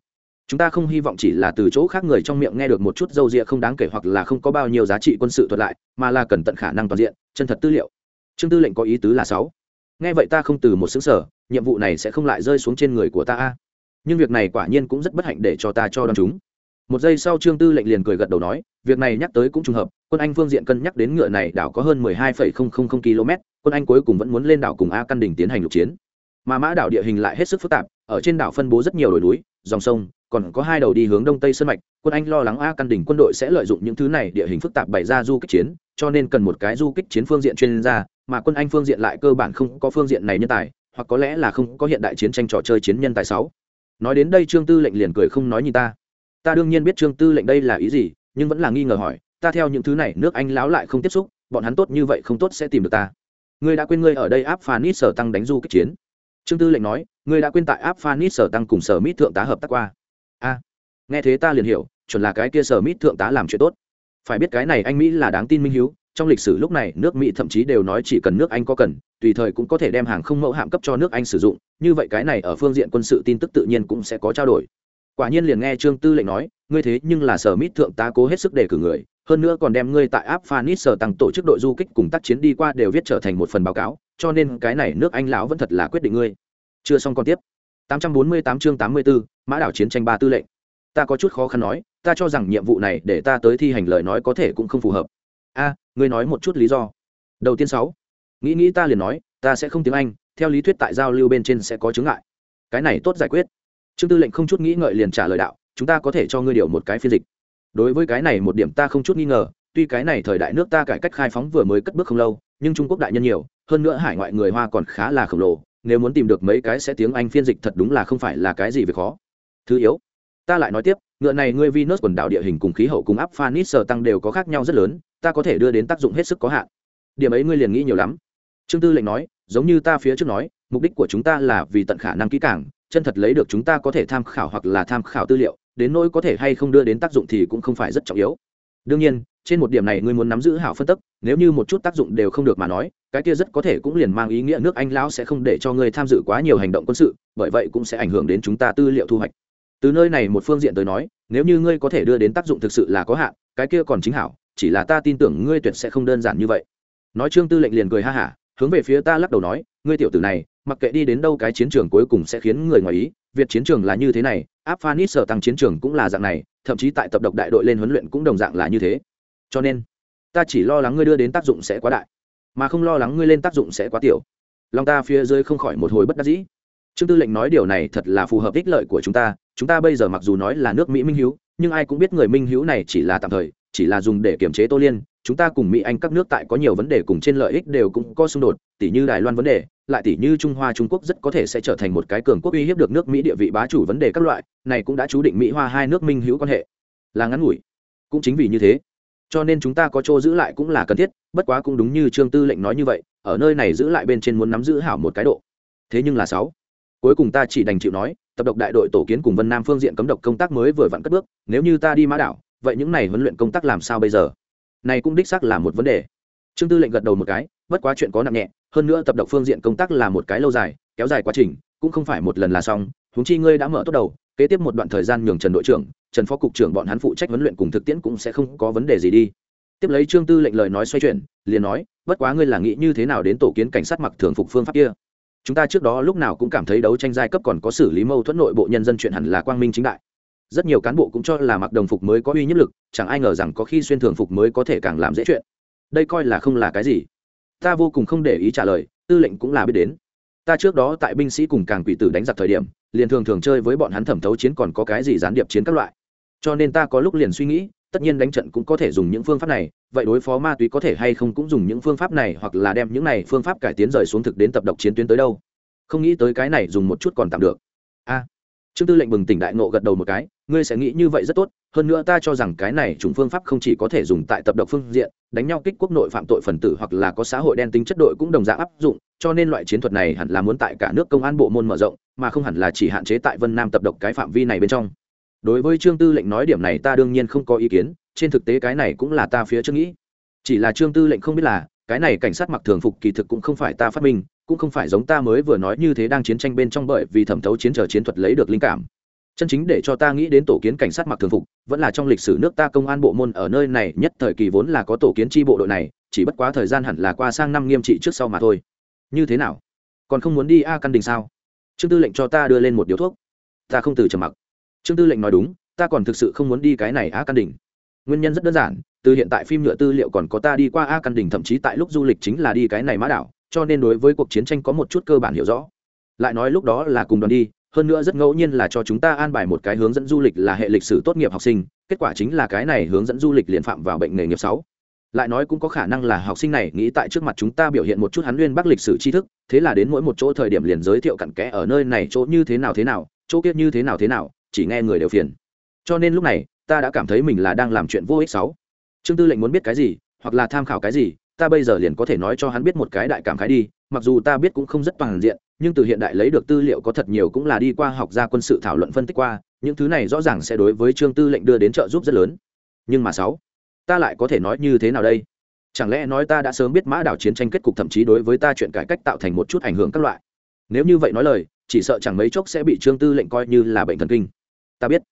chúng ta không hy vọng chỉ là từ chỗ khác người trong miệng nghe được một chút dâu rịa không đáng kể hoặc là không có bao nhiêu giá trị quân sự thuật lại, mà là cần tận khả năng toàn diện, chân thật tư liệu. Trương tư lệnh có ý tứ là sáu. Nghe vậy ta không từ một xứng sở nhiệm vụ này sẽ không lại rơi xuống trên người của ta nhưng việc này quả nhiên cũng rất bất hạnh để cho ta cho đón chúng. Một giây sau trương tư lệnh liền cười gật đầu nói, việc này nhắc tới cũng trùng hợp, quân anh phương diện cân nhắc đến ngựa này đảo có hơn mười hai phẩy không không không km quân anh cuối cùng vẫn muốn lên đảo cùng a căn đỉnh tiến hành lục chiến. Mà mã đảo địa hình lại hết sức phức tạp ở trên đảo phân bố rất nhiều đồi núi, dòng sông, còn có hai đầu đi hướng đông tây sơn mạch. Quân anh lo lắng a căn đỉnh quân đội sẽ lợi dụng những thứ này địa hình phức tạp bày ra du kích chiến, cho nên cần một cái du kích chiến phương diện chuyên gia, mà quân anh phương diện lại cơ bản không có phương diện này nhân tài, hoặc có lẽ là không có hiện đại chiến tranh trò chơi chiến nhân tài sáu. Nói đến đây trương tư lệnh liền cười không nói nhìn ta. Ta đương nhiên biết trương tư lệnh đây là ý gì, nhưng vẫn là nghi ngờ hỏi, ta theo những thứ này nước anh láo lại không tiếp xúc, bọn hắn tốt như vậy không tốt sẽ tìm được ta. Ngươi đã quên ngươi ở đây áp phanit sở tăng đánh du kích chiến. Trương tư lệnh nói ngươi đã quên tại áp phanit sở tăng cùng sở mít thượng tá hợp tác qua. A, nghe thế ta liền hiểu, chuẩn là cái kia sở mít thượng tá làm chuyện tốt. Phải biết cái này anh mỹ là đáng tin minh hiếu, trong lịch sử lúc này nước mỹ thậm chí đều nói chỉ cần nước anh có cần, tùy thời cũng có thể đem hàng không mẫu hạm cấp cho nước anh sử dụng, như vậy cái này ở phương diện quân sự tin tức tự nhiên cũng sẽ có trao đổi. Quả nhiên liền nghe trương tư lệnh nói, ngươi thế nhưng là sở mít thượng tá cố hết sức để cử người, hơn nữa còn đem ngươi tại áp phanit sở tăng tổ chức đội du kích cùng tác chiến đi qua đều viết trở thành một phần báo cáo, cho nên cái này nước anh lão vẫn thật là quyết định ngươi chưa xong còn tiếp. 848 chương 84, mã đảo chiến tranh ba tư lệnh. Ta có chút khó khăn nói ta cho rằng nhiệm vụ này để ta tới thi hành lời nói có thể cũng không phù hợp. A ngươi nói một chút lý do. Đầu tiên sáu. Nghĩ nghĩ ta liền nói ta sẽ không tiếng anh theo lý thuyết tại giao lưu bên trên sẽ có chứng ngại. Cái này tốt giải quyết. Trương tư lệnh không chút nghĩ ngợi liền trả lời đạo chúng ta có thể cho ngươi điều một cái phiên dịch. Đối với cái này một điểm ta không chút nghi ngờ tuy cái này thời đại nước ta cải cách khai phóng vừa mới cất bước không lâu nhưng trung quốc đại nhân nhiều hơn nữa hải ngoại người hoa còn khá là khổng lồ nếu muốn tìm được mấy cái sẽ tiếng anh phiên dịch thật đúng là không phải là cái gì việc khó thứ yếu ta lại nói tiếp ngựa này ngươi Venus quần đảo địa hình cùng khí hậu cùng áp Phanis sở tăng đều có khác nhau rất lớn, ta có thể đưa đến tác dụng hết sức có hạn. Điểm ấy ngươi liền nghĩ nhiều lắm. Trương Tư lệnh nói, giống như ta phía trước nói, mục đích của chúng ta là vì tận khả năng kỹ càng, chân thật lấy được chúng ta có thể tham khảo hoặc là tham khảo tư liệu, đến nỗi có thể hay không đưa đến tác dụng thì cũng không phải rất trọng yếu. Đương nhiên, trên một điểm này ngươi muốn nắm giữ hảo phân tích, nếu như một chút tác dụng đều không được mà nói, cái kia rất có thể cũng liền mang ý nghĩa nước Anh lão sẽ không để cho ngươi tham dự quá nhiều hành động quân sự, bởi vậy cũng sẽ ảnh hưởng đến chúng ta tư liệu thu hoạch. Từ nơi này một phương diện tới nói nếu như ngươi có thể đưa đến tác dụng thực sự là có hạn cái kia còn chính hảo chỉ là ta tin tưởng ngươi tuyệt sẽ không đơn giản như vậy. Nói trương tư lệnh liền cười ha hả hướng về phía ta lắc đầu nói ngươi tiểu tử này mặc kệ đi đến đâu cái chiến trường cuối cùng sẽ khiến người ngoài ý việc chiến trường là như thế này áp phanis sở tăng chiến trường cũng là dạng này thậm chí tại tập độc đại đội lên huấn luyện cũng đồng dạng là như thế cho nên, ta chỉ lo lắng ngươi đưa đến tác dụng sẽ quá đại, mà không lo lắng ngươi lên tác dụng sẽ quá tiểu. Lòng ta phía dưới không khỏi một hồi bất đắc dĩ. Trương tư lệnh nói điều này thật là phù hợp ích lợi của chúng ta chúng ta bây giờ mặc dù nói là nước mỹ minh hữu nhưng ai cũng biết người minh hữu này chỉ là tạm thời, chỉ là dùng để kiềm chế tô liên, chúng ta cùng mỹ, anh các nước tại có nhiều vấn đề cùng trên lợi ích đều cũng có xung đột tỷ như đài loan vấn đề, lại tỷ như trung hoa, trung quốc rất có thể sẽ trở thành một cái cường quốc uy hiếp được nước mỹ địa vị bá chủ vấn đề các loại, này cũng đã chú định mỹ hoa hai nước minh hữu quan hệ là ngắn ngủi. Cũng chính vì như thế cho nên chúng ta có chỗ giữ lại cũng là cần thiết, bất quá cũng đúng như trương tư lệnh nói như vậy, ở nơi này giữ lại bên trên muốn nắm giữ hảo một cái độ. Thế nhưng là sáu. Cuối cùng ta chỉ đành chịu nói, tập độc đại đội tổ kiến cùng vân nam phương diện cấm độc công tác mới vừa vặn cất bước, nếu như ta đi mã đảo, vậy những này huấn luyện công tác làm sao bây giờ? Này cũng đích xác là một vấn đề. Trương tư lệnh gật đầu một cái, bất quá chuyện có nặng nhẹ, hơn nữa tập độc phương diện công tác là một cái lâu dài, kéo dài quá trình, cũng không phải một lần là xong, huống chi ngươi đã mở tốt đầu, kế tiếp một đoạn thời gian nhường trần đội trưởng trần phó cục trưởng bọn hắn phụ trách huấn luyện cùng thực tiễn cũng sẽ không có vấn đề gì đi. Tiếp lấy trương tư lệnh lời nói xoay chuyển, liền nói, bất quá ngươi là nghĩ như thế nào đến tổ kiến cảnh sát mặc thường phục phương pháp kia? Chúng ta trước đó lúc nào cũng cảm thấy đấu tranh giai cấp còn có xử lý mâu thuẫn nội bộ nhân dân chuyện hẳn là quang minh chính đại. Rất nhiều cán bộ cũng cho là mặc đồng phục mới có uy nhất lực, chẳng ai ngờ rằng có khi xuyên thường phục mới có thể càng làm dễ chuyện. Đây coi là không là cái gì? Ta vô cùng không để ý trả lời, tư lệnh cũng là biết đến. Ta trước đó tại binh sĩ cùng càng quỷ tử đánh giặc thời điểm, liền thường thường chơi với bọn hắn thẩm thấu chiến còn có cái gì gián điệp chiến các loại cho nên ta có lúc liền suy nghĩ, tất nhiên đánh trận cũng có thể dùng những phương pháp này, vậy đối phó ma túy có thể hay không cũng dùng những phương pháp này hoặc là đem những này phương pháp cải tiến rời xuống thực đến tập độc chiến tuyến tới đâu. Không nghĩ tới cái này dùng một chút còn tạm được. A. Trương tư lệnh bừng tỉnh đại ngộ gật đầu một cái, ngươi sẽ nghĩ như vậy rất tốt, hơn nữa ta cho rằng cái này chủng phương pháp không chỉ có thể dùng tại tập độc phương diện, đánh nhau kích quốc nội phạm tội phần tử hoặc là có xã hội đen tính chất đội cũng đồng dạng áp dụng, cho nên loại chiến thuật này hẳn là muốn tại cả nước công an bộ môn mở rộng, mà không hẳn là chỉ hạn chế tại vân nam tập độc cái phạm vi này bên trong đối với trương tư lệnh nói điểm này ta đương nhiên không có ý kiến, trên thực tế cái này cũng là ta phía trước nghĩ. Chỉ là trương tư lệnh không biết là, cái này cảnh sát mặc thường phục kỳ thực cũng không phải ta phát minh, cũng không phải giống ta mới vừa nói như thế đang chiến tranh bên trong bởi vì thẩm thấu chiến trở chiến thuật lấy được linh cảm. Chân chính để cho ta nghĩ đến tổ kiến cảnh sát mặc thường phục, vẫn là trong lịch sử nước ta công an bộ môn ở nơi này, nhất thời kỳ vốn là có tổ kiến tri bộ đội này, chỉ bất quá thời gian hẳn là qua sang năm nghiêm trị trước sau mà thôi. Như thế nào? Còn không muốn đi a căn đình sao? Trương tư lệnh cho ta đưa lên một điếu thuốc. Ta không từ trầm mặc trương tư lệnh nói đúng, ta còn thực sự không muốn đi cái này a căn đình. Nguyên nhân rất đơn giản, từ hiện tại phim nhựa tư liệu còn có ta đi qua a căn đình, thậm chí tại lúc du lịch chính là đi cái này mã đảo, cho nên đối với cuộc chiến tranh có một chút cơ bản hiểu rõ. Lại nói lúc đó là cùng đoàn đi, hơn nữa rất ngẫu nhiên là cho chúng ta an bài một cái hướng dẫn du lịch là hệ lịch sử tốt nghiệp học sinh, kết quả chính là cái này hướng dẫn du lịch liền phạm vào bệnh nghề nghiệp sáu. Lại nói cũng có khả năng là học sinh này nghĩ tại trước mặt chúng ta biểu hiện một chút hắn nguyên bắc lịch sử tri thức, thế là đến mỗi một chỗ thời điểm liền giới thiệu cặn kẽ ở nơi này chỗ như thế nào thế nào, chỗ kia như thế nào thế nào chỉ nghe người đều phiền. Cho nên lúc này, ta đã cảm thấy mình là đang làm chuyện vô ích sáu trương tư lệnh muốn biết cái gì, hoặc là tham khảo cái gì, ta bây giờ liền có thể nói cho hắn biết một cái đại cảm khái đi, mặc dù ta biết cũng không rất toàn diện, nhưng từ hiện đại lấy được tư liệu có thật nhiều cũng là đi qua học gia quân sự thảo luận phân tích qua, những thứ này rõ ràng sẽ đối với trương tư lệnh đưa đến trợ giúp rất lớn. Nhưng mà sáu, ta lại có thể nói như thế nào đây? Chẳng lẽ nói ta đã sớm biết mã đảo chiến tranh kết cục thậm chí đối với ta chuyện cải cách tạo thành một chút ảnh hưởng các loại? Nếu như vậy nói lời, chỉ sợ chẳng mấy chốc sẽ bị trương tư lệnh coi như là bệnh thần kinh ta biết.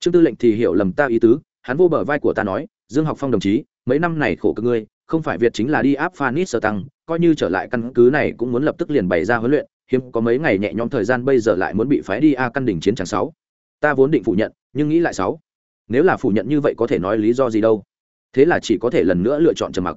Trương tư lệnh thì hiểu lầm ta ý tứ, hắn vô bờ vai của ta nói, dương học phong đồng chí, mấy năm này khổ cực ngươi, không phải việt chính là đi áp phanit sơ tăng, coi như trở lại căn cứ này cũng muốn lập tức liền bày ra huấn luyện, hiếm có mấy ngày nhẹ nhõm thời gian bây giờ lại muốn bị phái đi a căn đỉnh chiến tràng sáu. Ta vốn định phủ nhận, nhưng nghĩ lại sáu. Nếu là phủ nhận như vậy có thể nói lý do gì đâu? Thế là chỉ có thể lần nữa lựa chọn trầm mặc.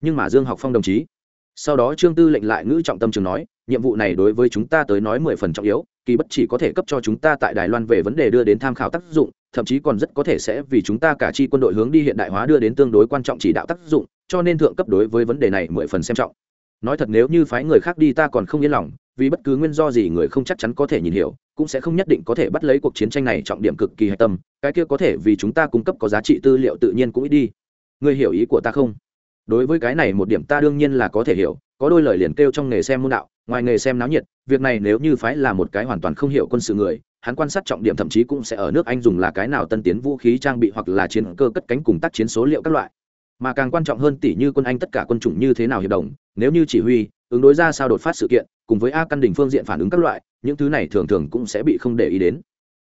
Nhưng mà dương học phong đồng chí. Sau đó trương tư lệnh lại ngữ trọng tâm trường nói, nhiệm vụ này đối với chúng ta tới nói mười phần trọng yếu kỳ bất chỉ có thể cấp cho chúng ta tại đài loan về vấn đề đưa đến tham khảo tác dụng, thậm chí còn rất có thể sẽ vì chúng ta cả chi quân đội hướng đi hiện đại hóa đưa đến tương đối quan trọng chỉ đạo tác dụng, cho nên thượng cấp đối với vấn đề này mười phần xem trọng. Nói thật nếu như phái người khác đi ta còn không yên lòng, vì bất cứ nguyên do gì người không chắc chắn có thể nhìn hiểu, cũng sẽ không nhất định có thể bắt lấy cuộc chiến tranh này trọng điểm cực kỳ hạch tâm, cái kia có thể vì chúng ta cung cấp có giá trị tư liệu tự nhiên cũng ít đi. Người hiểu ý của ta không? Đối với cái này một điểm ta đương nhiên là có thể hiểu, có đôi lời liền kêu trong nghề xem môn đạo, ngoài nghề xem náo nhiệt việc này nếu như phái là một cái hoàn toàn không hiểu quân sự người, hắn quan sát trọng điểm thậm chí cũng sẽ ở nước anh dùng là cái nào tân tiến vũ khí trang bị hoặc là chiến cơ cất cánh cùng tác chiến số liệu các loại. Mà càng quan trọng hơn tỷ như quân anh tất cả quân chủng như thế nào hiệp đồng, nếu như chỉ huy, ứng đối ra sao đột phát sự kiện, cùng với a căn đỉnh phương diện phản ứng các loại, những thứ này thường thường cũng sẽ bị không để ý đến.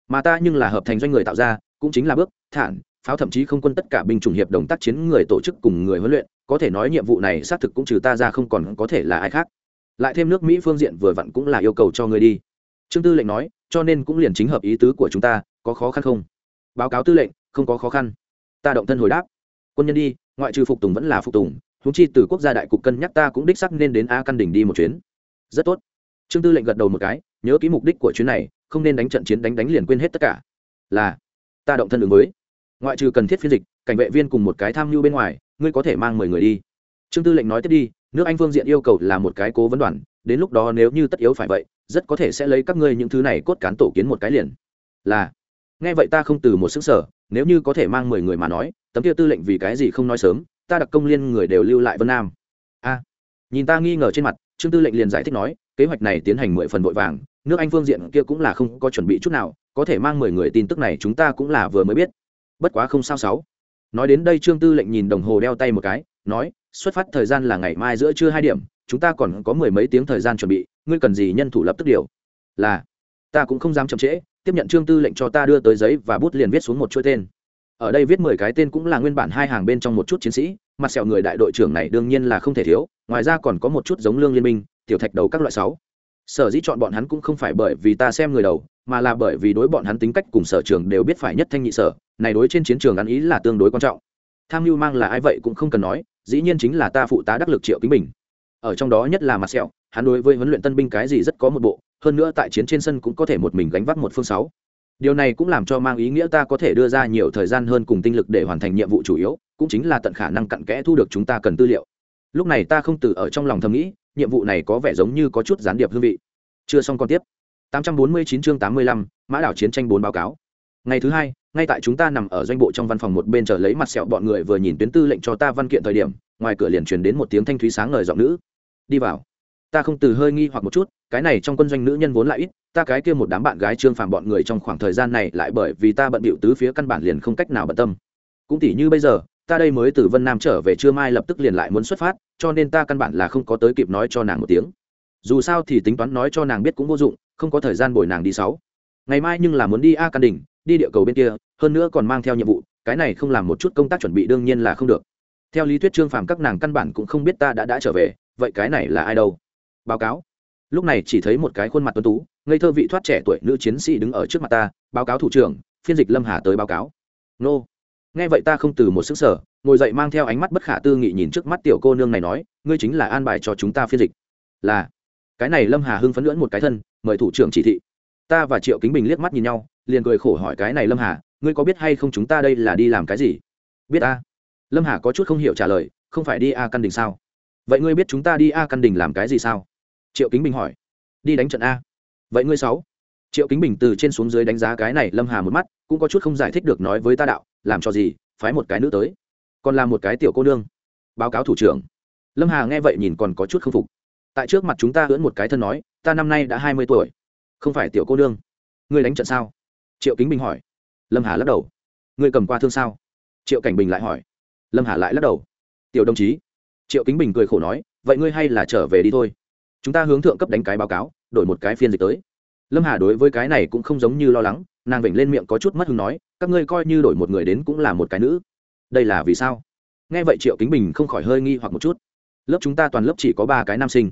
Mà ta nhưng là hợp thành doanh người tạo ra, cũng chính là bước, thản, pháo thậm chí không quân tất cả binh chủng hiệp đồng tác chiến người tổ chức cùng người huấn luyện, có thể nói nhiệm vụ này xác thực cũng trừ ta ra không còn có thể là ai khác lại thêm nước mỹ phương diện vừa vặn cũng là yêu cầu cho người đi. Trương tư lệnh nói, cho nên cũng liền chính hợp ý tứ của chúng ta, có khó khăn không? Báo cáo tư lệnh, không có khó khăn. Ta động thân hồi đáp. Quân nhân đi, ngoại trừ phục tùng vẫn là phục tùng húng chi từ quốc gia đại cục cân nhắc ta cũng đích sắc nên đến a căn đỉnh đi một chuyến. Rất tốt. Trương tư lệnh gật đầu một cái, nhớ ký mục đích của chuyến này, không nên đánh trận chiến đánh đánh liền quên hết tất cả. Là, ta động thân ứng mới ngoại trừ cần thiết phiên dịch, cảnh vệ viên cùng một cái tham mưu bên ngoài, ngươi có thể mang mười người đi. Trương tư lệnh nói tiếp đi nước anh phương diện yêu cầu là một cái cố vấn đoàn, đến lúc đó nếu như tất yếu phải vậy, rất có thể sẽ lấy các ngươi những thứ này cốt cán tổ kiến một cái liền. Là. Nghe vậy ta không từ một sức sở nếu như có thể mang mười người mà nói, tấm kia tư lệnh vì cái gì không nói sớm, ta đặc công liên người đều lưu lại vân nam. A. Nhìn ta nghi ngờ trên mặt, trương tư lệnh liền giải thích nói, kế hoạch này tiến hành mười phần vội vàng, nước anh phương diện kia cũng là không có chuẩn bị chút nào, có thể mang mười người tin tức này chúng ta cũng là vừa mới biết. Bất quá không sao sáu. Nói đến đây trương tư lệnh nhìn đồng hồ đeo tay một cái, nói xuất phát thời gian là ngày mai giữa trưa hai điểm, chúng ta còn có mười mấy tiếng thời gian chuẩn bị, ngươi cần gì nhân thủ lập tức điều. Là, ta cũng không dám chậm trễ, tiếp nhận trương tư lệnh cho ta đưa tới giấy và bút liền viết xuống một chuỗi tên. Ở đây viết mười cái tên cũng là nguyên bản hai hàng bên trong một chút chiến sĩ, mặt sẹo người đại đội trưởng này đương nhiên là không thể thiếu, ngoài ra còn có một chút giống lương liên minh, tiểu thạch đầu các loại sáu. Sở dĩ chọn bọn hắn cũng không phải bởi vì ta xem người đầu, mà là bởi vì đối bọn hắn tính cách cùng sở trường đều biết phải nhất thanh nhị sở, này đối trên chiến trường ăn ý là tương đối quan trọng. Tham mưu mang là ai vậy cũng không cần nói dĩ nhiên chính là ta phụ tá đắc lực triệu kính bình. Ở trong đó nhất là mặt sẹo hắn đối với huấn luyện tân binh cái gì rất có một bộ hơn nữa tại chiến trên sân cũng có thể một mình gánh vác một phương sáu. Điều này cũng làm cho mang ý nghĩa ta có thể đưa ra nhiều thời gian hơn cùng tinh lực để hoàn thành nhiệm vụ chủ yếu cũng chính là tận khả năng cặn kẽ thu được chúng ta cần tư liệu. Lúc này ta không từ ở trong lòng thầm nghĩ nhiệm vụ này có vẻ giống như có chút gián điệp hương vị. Chưa xong còn tiếp. 849 chương 85, mã đảo chiến tranh bốn báo cáo. Ngày thứ hai ngay tại chúng ta nằm ở doanh bộ trong văn phòng một bên chờ lấy mặt sẹo bọn người vừa nhìn tuyến tư lệnh cho ta văn kiện thời điểm, ngoài cửa liền truyền đến một tiếng thanh thúy sáng ngời giọng nữ. Đi vào. Ta không từ hơi nghi hoặc một chút, cái này trong quân doanh nữ nhân vốn lại ít, ta cái kia một đám bạn gái trương phàm bọn người trong khoảng thời gian này lại bởi vì ta bận bịu tứ phía căn bản liền không cách nào bận tâm. Cũng tỉ như bây giờ, ta đây mới từ vân nam trở về trưa mai lập tức liền lại muốn xuất phát, cho nên ta căn bản là không có tới kịp nói cho nàng một tiếng. Dù sao thì tính toán nói cho nàng biết cũng vô dụng, không có thời gian bồi nàng đi sáu. Ngày mai nhưng là muốn đi a căn đỉnh đi địa cầu bên kia, hơn nữa còn mang theo nhiệm vụ, cái này không làm một chút công tác chuẩn bị đương nhiên là không được. Theo lý thuyết trương phàm các nàng căn bản cũng không biết ta đã đã trở về, vậy cái này là ai đâu? Báo cáo. Lúc này chỉ thấy một cái khuôn mặt tuấn tú, ngây thơ vị thoát trẻ tuổi nữ chiến sĩ đứng ở trước mặt ta, báo cáo thủ trưởng, phiên dịch lâm hà tới báo cáo. Nô. Nghe vậy ta không từ một sức sở ngồi dậy mang theo ánh mắt bất khả tư nghị nhìn trước mắt tiểu cô nương này nói, ngươi chính là an bài cho chúng ta phiên dịch. Là. Cái này lâm hà hưng phấn lưỡn một cái thân, mời thủ trưởng chỉ thị ta và triệu kính bình liếc mắt nhìn nhau, liền cười khổ hỏi cái này lâm hà, ngươi có biết hay không chúng ta đây là đi làm cái gì? Biết a lâm hà có chút không hiểu trả lời, không phải đi a căn đình sao? Vậy ngươi biết chúng ta đi a căn đình làm cái gì sao? Triệu kính bình hỏi. Đi đánh trận a. Vậy ngươi sáu? Triệu kính bình từ trên xuống dưới đánh giá cái này lâm hà một mắt, cũng có chút không giải thích được nói với ta đạo, làm cho gì, phái một cái nữ tới. Còn là một cái tiểu cô nương. Báo cáo thủ trưởng. Lâm hà nghe vậy nhìn còn có chút k phục. Tại trước mặt chúng ta ưỡn một cái thân nói, ta năm nay đã hai mươi tuổi không phải tiểu cô nương. Ngươi đánh trận sao? Triệu kính bình hỏi. Lâm hà lắc đầu. Ngươi cầm qua thương sao? Triệu cảnh bình lại hỏi. Lâm hà lại lắc đầu. Tiểu đồng chí. Triệu kính bình cười khổ nói, vậy ngươi hay là trở về đi thôi. Chúng ta hướng thượng cấp đánh cái báo cáo, đổi một cái phiên dịch tới. Lâm hà đối với cái này cũng không giống như lo lắng, nàng vểnh lên miệng có chút mất hứng nói, các ngươi coi như đổi một người đến cũng là một cái nữ. Đây là vì sao? Nghe vậy triệu kính bình không khỏi hơi nghi hoặc một chút. Lớp chúng ta toàn lớp chỉ có ba cái nam sinh.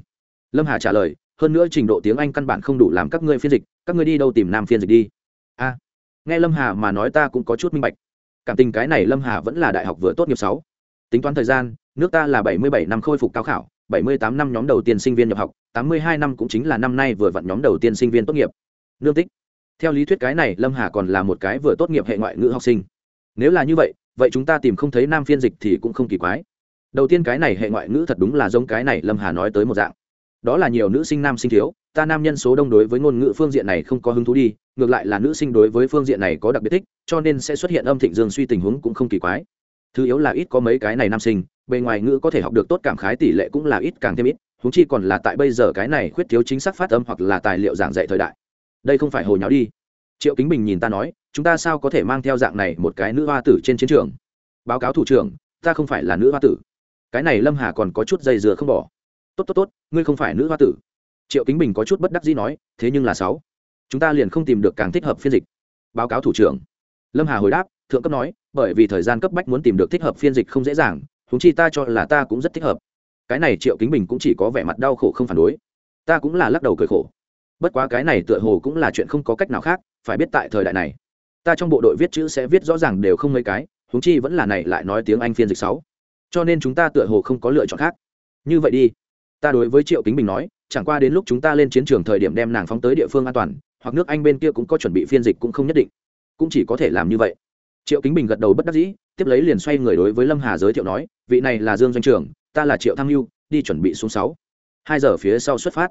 Lâm hà trả lời hơn nữa trình độ tiếng anh căn bản không đủ làm các ngươi phiên dịch, các ngươi đi đâu tìm nam phiên dịch đi? A, nghe lâm hà mà nói ta cũng có chút minh bạch. Cảm tình cái này lâm hà vẫn là đại học vừa tốt nghiệp sáu. Tính toán thời gian, nước ta là bảy mươi bảy năm khôi phục cao khảo, bảy mươi tám năm nhóm đầu tiên sinh viên nhập học, tám mươi hai năm cũng chính là năm nay vừa vặn nhóm đầu tiên sinh viên tốt nghiệp. Nương tích. Theo lý thuyết cái này lâm hà còn là một cái vừa tốt nghiệp hệ ngoại ngữ học sinh. Nếu là như vậy vậy chúng ta tìm không thấy nam phiên dịch thì cũng không kỳ quái. Đầu tiên cái này hệ ngoại ngữ thật đúng là giống cái này lâm hà nói tới một dạng đó là nhiều nữ sinh nam sinh thiếu, ta nam nhân số đông đối với ngôn ngữ phương diện này không có hứng thú đi, ngược lại là nữ sinh đối với phương diện này có đặc biệt thích, cho nên sẽ xuất hiện âm thịnh dương suy tình huống cũng không kỳ quái. Thứ yếu là ít có mấy cái này nam sinh, bề ngoài ngữ có thể học được tốt cảm khái tỷ lệ cũng là ít càng thêm ít húng chi còn là tại bây giờ cái này khuyết thiếu chính xác phát âm hoặc là tài liệu giảng dạy thời đại. Đây không phải hồi nháo đi. Triệu kính bình nhìn ta nói, chúng ta sao có thể mang theo dạng này một cái nữ hoa tử trên chiến trường? Báo cáo thủ trưởng, ta không phải là nữ hoa tử. Cái này lâm hà còn có chút dây dừa không bỏ tốt tốt tốt, ngươi không phải nữ hoa tử. Triệu kính bình có chút bất đắc dĩ nói, thế nhưng là sáu. Chúng ta liền không tìm được càng thích hợp phiên dịch. Báo cáo thủ trưởng. Lâm hà hồi đáp, thượng cấp nói, bởi vì thời gian cấp bách muốn tìm được thích hợp phiên dịch không dễ dàng húng chi ta cho là ta cũng rất thích hợp. Cái này triệu kính bình cũng chỉ có vẻ mặt đau khổ không phản đối. Ta cũng là lắc đầu cười khổ. Bất quá cái này tựa hồ cũng là chuyện không có cách nào khác, phải biết tại thời đại này, ta trong bộ đội viết chữ sẽ viết rõ ràng đều không mấy cái húng chi vẫn là này lại nói tiếng anh phiên dịch sáu. Cho nên chúng ta tựa hồ không có lựa chọn khác. Như vậy đi ta đối với triệu kính bình nói, chẳng qua đến lúc chúng ta lên chiến trường thời điểm đem nàng phóng tới địa phương an toàn, hoặc nước anh bên kia cũng có chuẩn bị phiên dịch cũng không nhất định. Cũng chỉ có thể làm như vậy. Triệu kính bình gật đầu bất đắc dĩ, tiếp lấy liền xoay người đối với lâm hà giới thiệu nói, vị này là dương doanh trường, ta là triệu tham mưu đi chuẩn bị xuống sáu. Hai giờ phía sau xuất phát.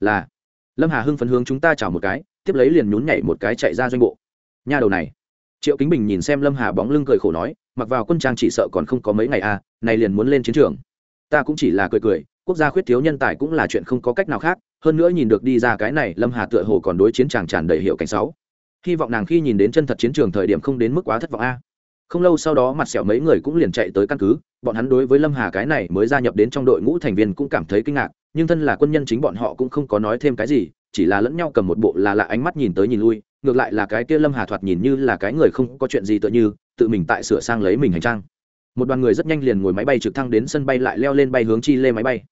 Là. Lâm hà hưng phấn hướng chúng ta chào một cái, tiếp lấy liền nhún nhảy một cái chạy ra doanh bộ. Nha đầu này. Triệu kính bình nhìn xem lâm hà bóng lưng cười khổ nói, mặc vào quân trang chỉ sợ còn không có mấy ngày à này liền muốn lên chiến trường. Ta cũng chỉ là cười cười quốc gia khuyết thiếu nhân tài cũng là chuyện không có cách nào khác, hơn nữa nhìn được đi ra cái này, lâm hà tựa hồ còn đối chiến tràng tràn đầy hiệu cảnh sáu. Hy vọng nàng khi nhìn đến chân thật chiến trường thời điểm không đến mức quá thất vọng a. Không lâu sau đó mặt sẹo mấy người cũng liền chạy tới căn cứ, bọn hắn đối với lâm hà cái này mới gia nhập đến trong đội ngũ thành viên cũng cảm thấy kinh ngạc, nhưng thân là quân nhân chính bọn họ cũng không có nói thêm cái gì, chỉ là lẫn nhau cầm một bộ là lạ ánh mắt nhìn tới nhìn lui, ngược lại là cái kia lâm hà thoạt nhìn như là cái người không có chuyện gì tựa như, tự mình tại sửa sang lấy mình hành trang một đoàn người rất nhanh liền ngồi máy bay trực thăng đến sân bay lại leo lên bay hướng chi lê máy bay.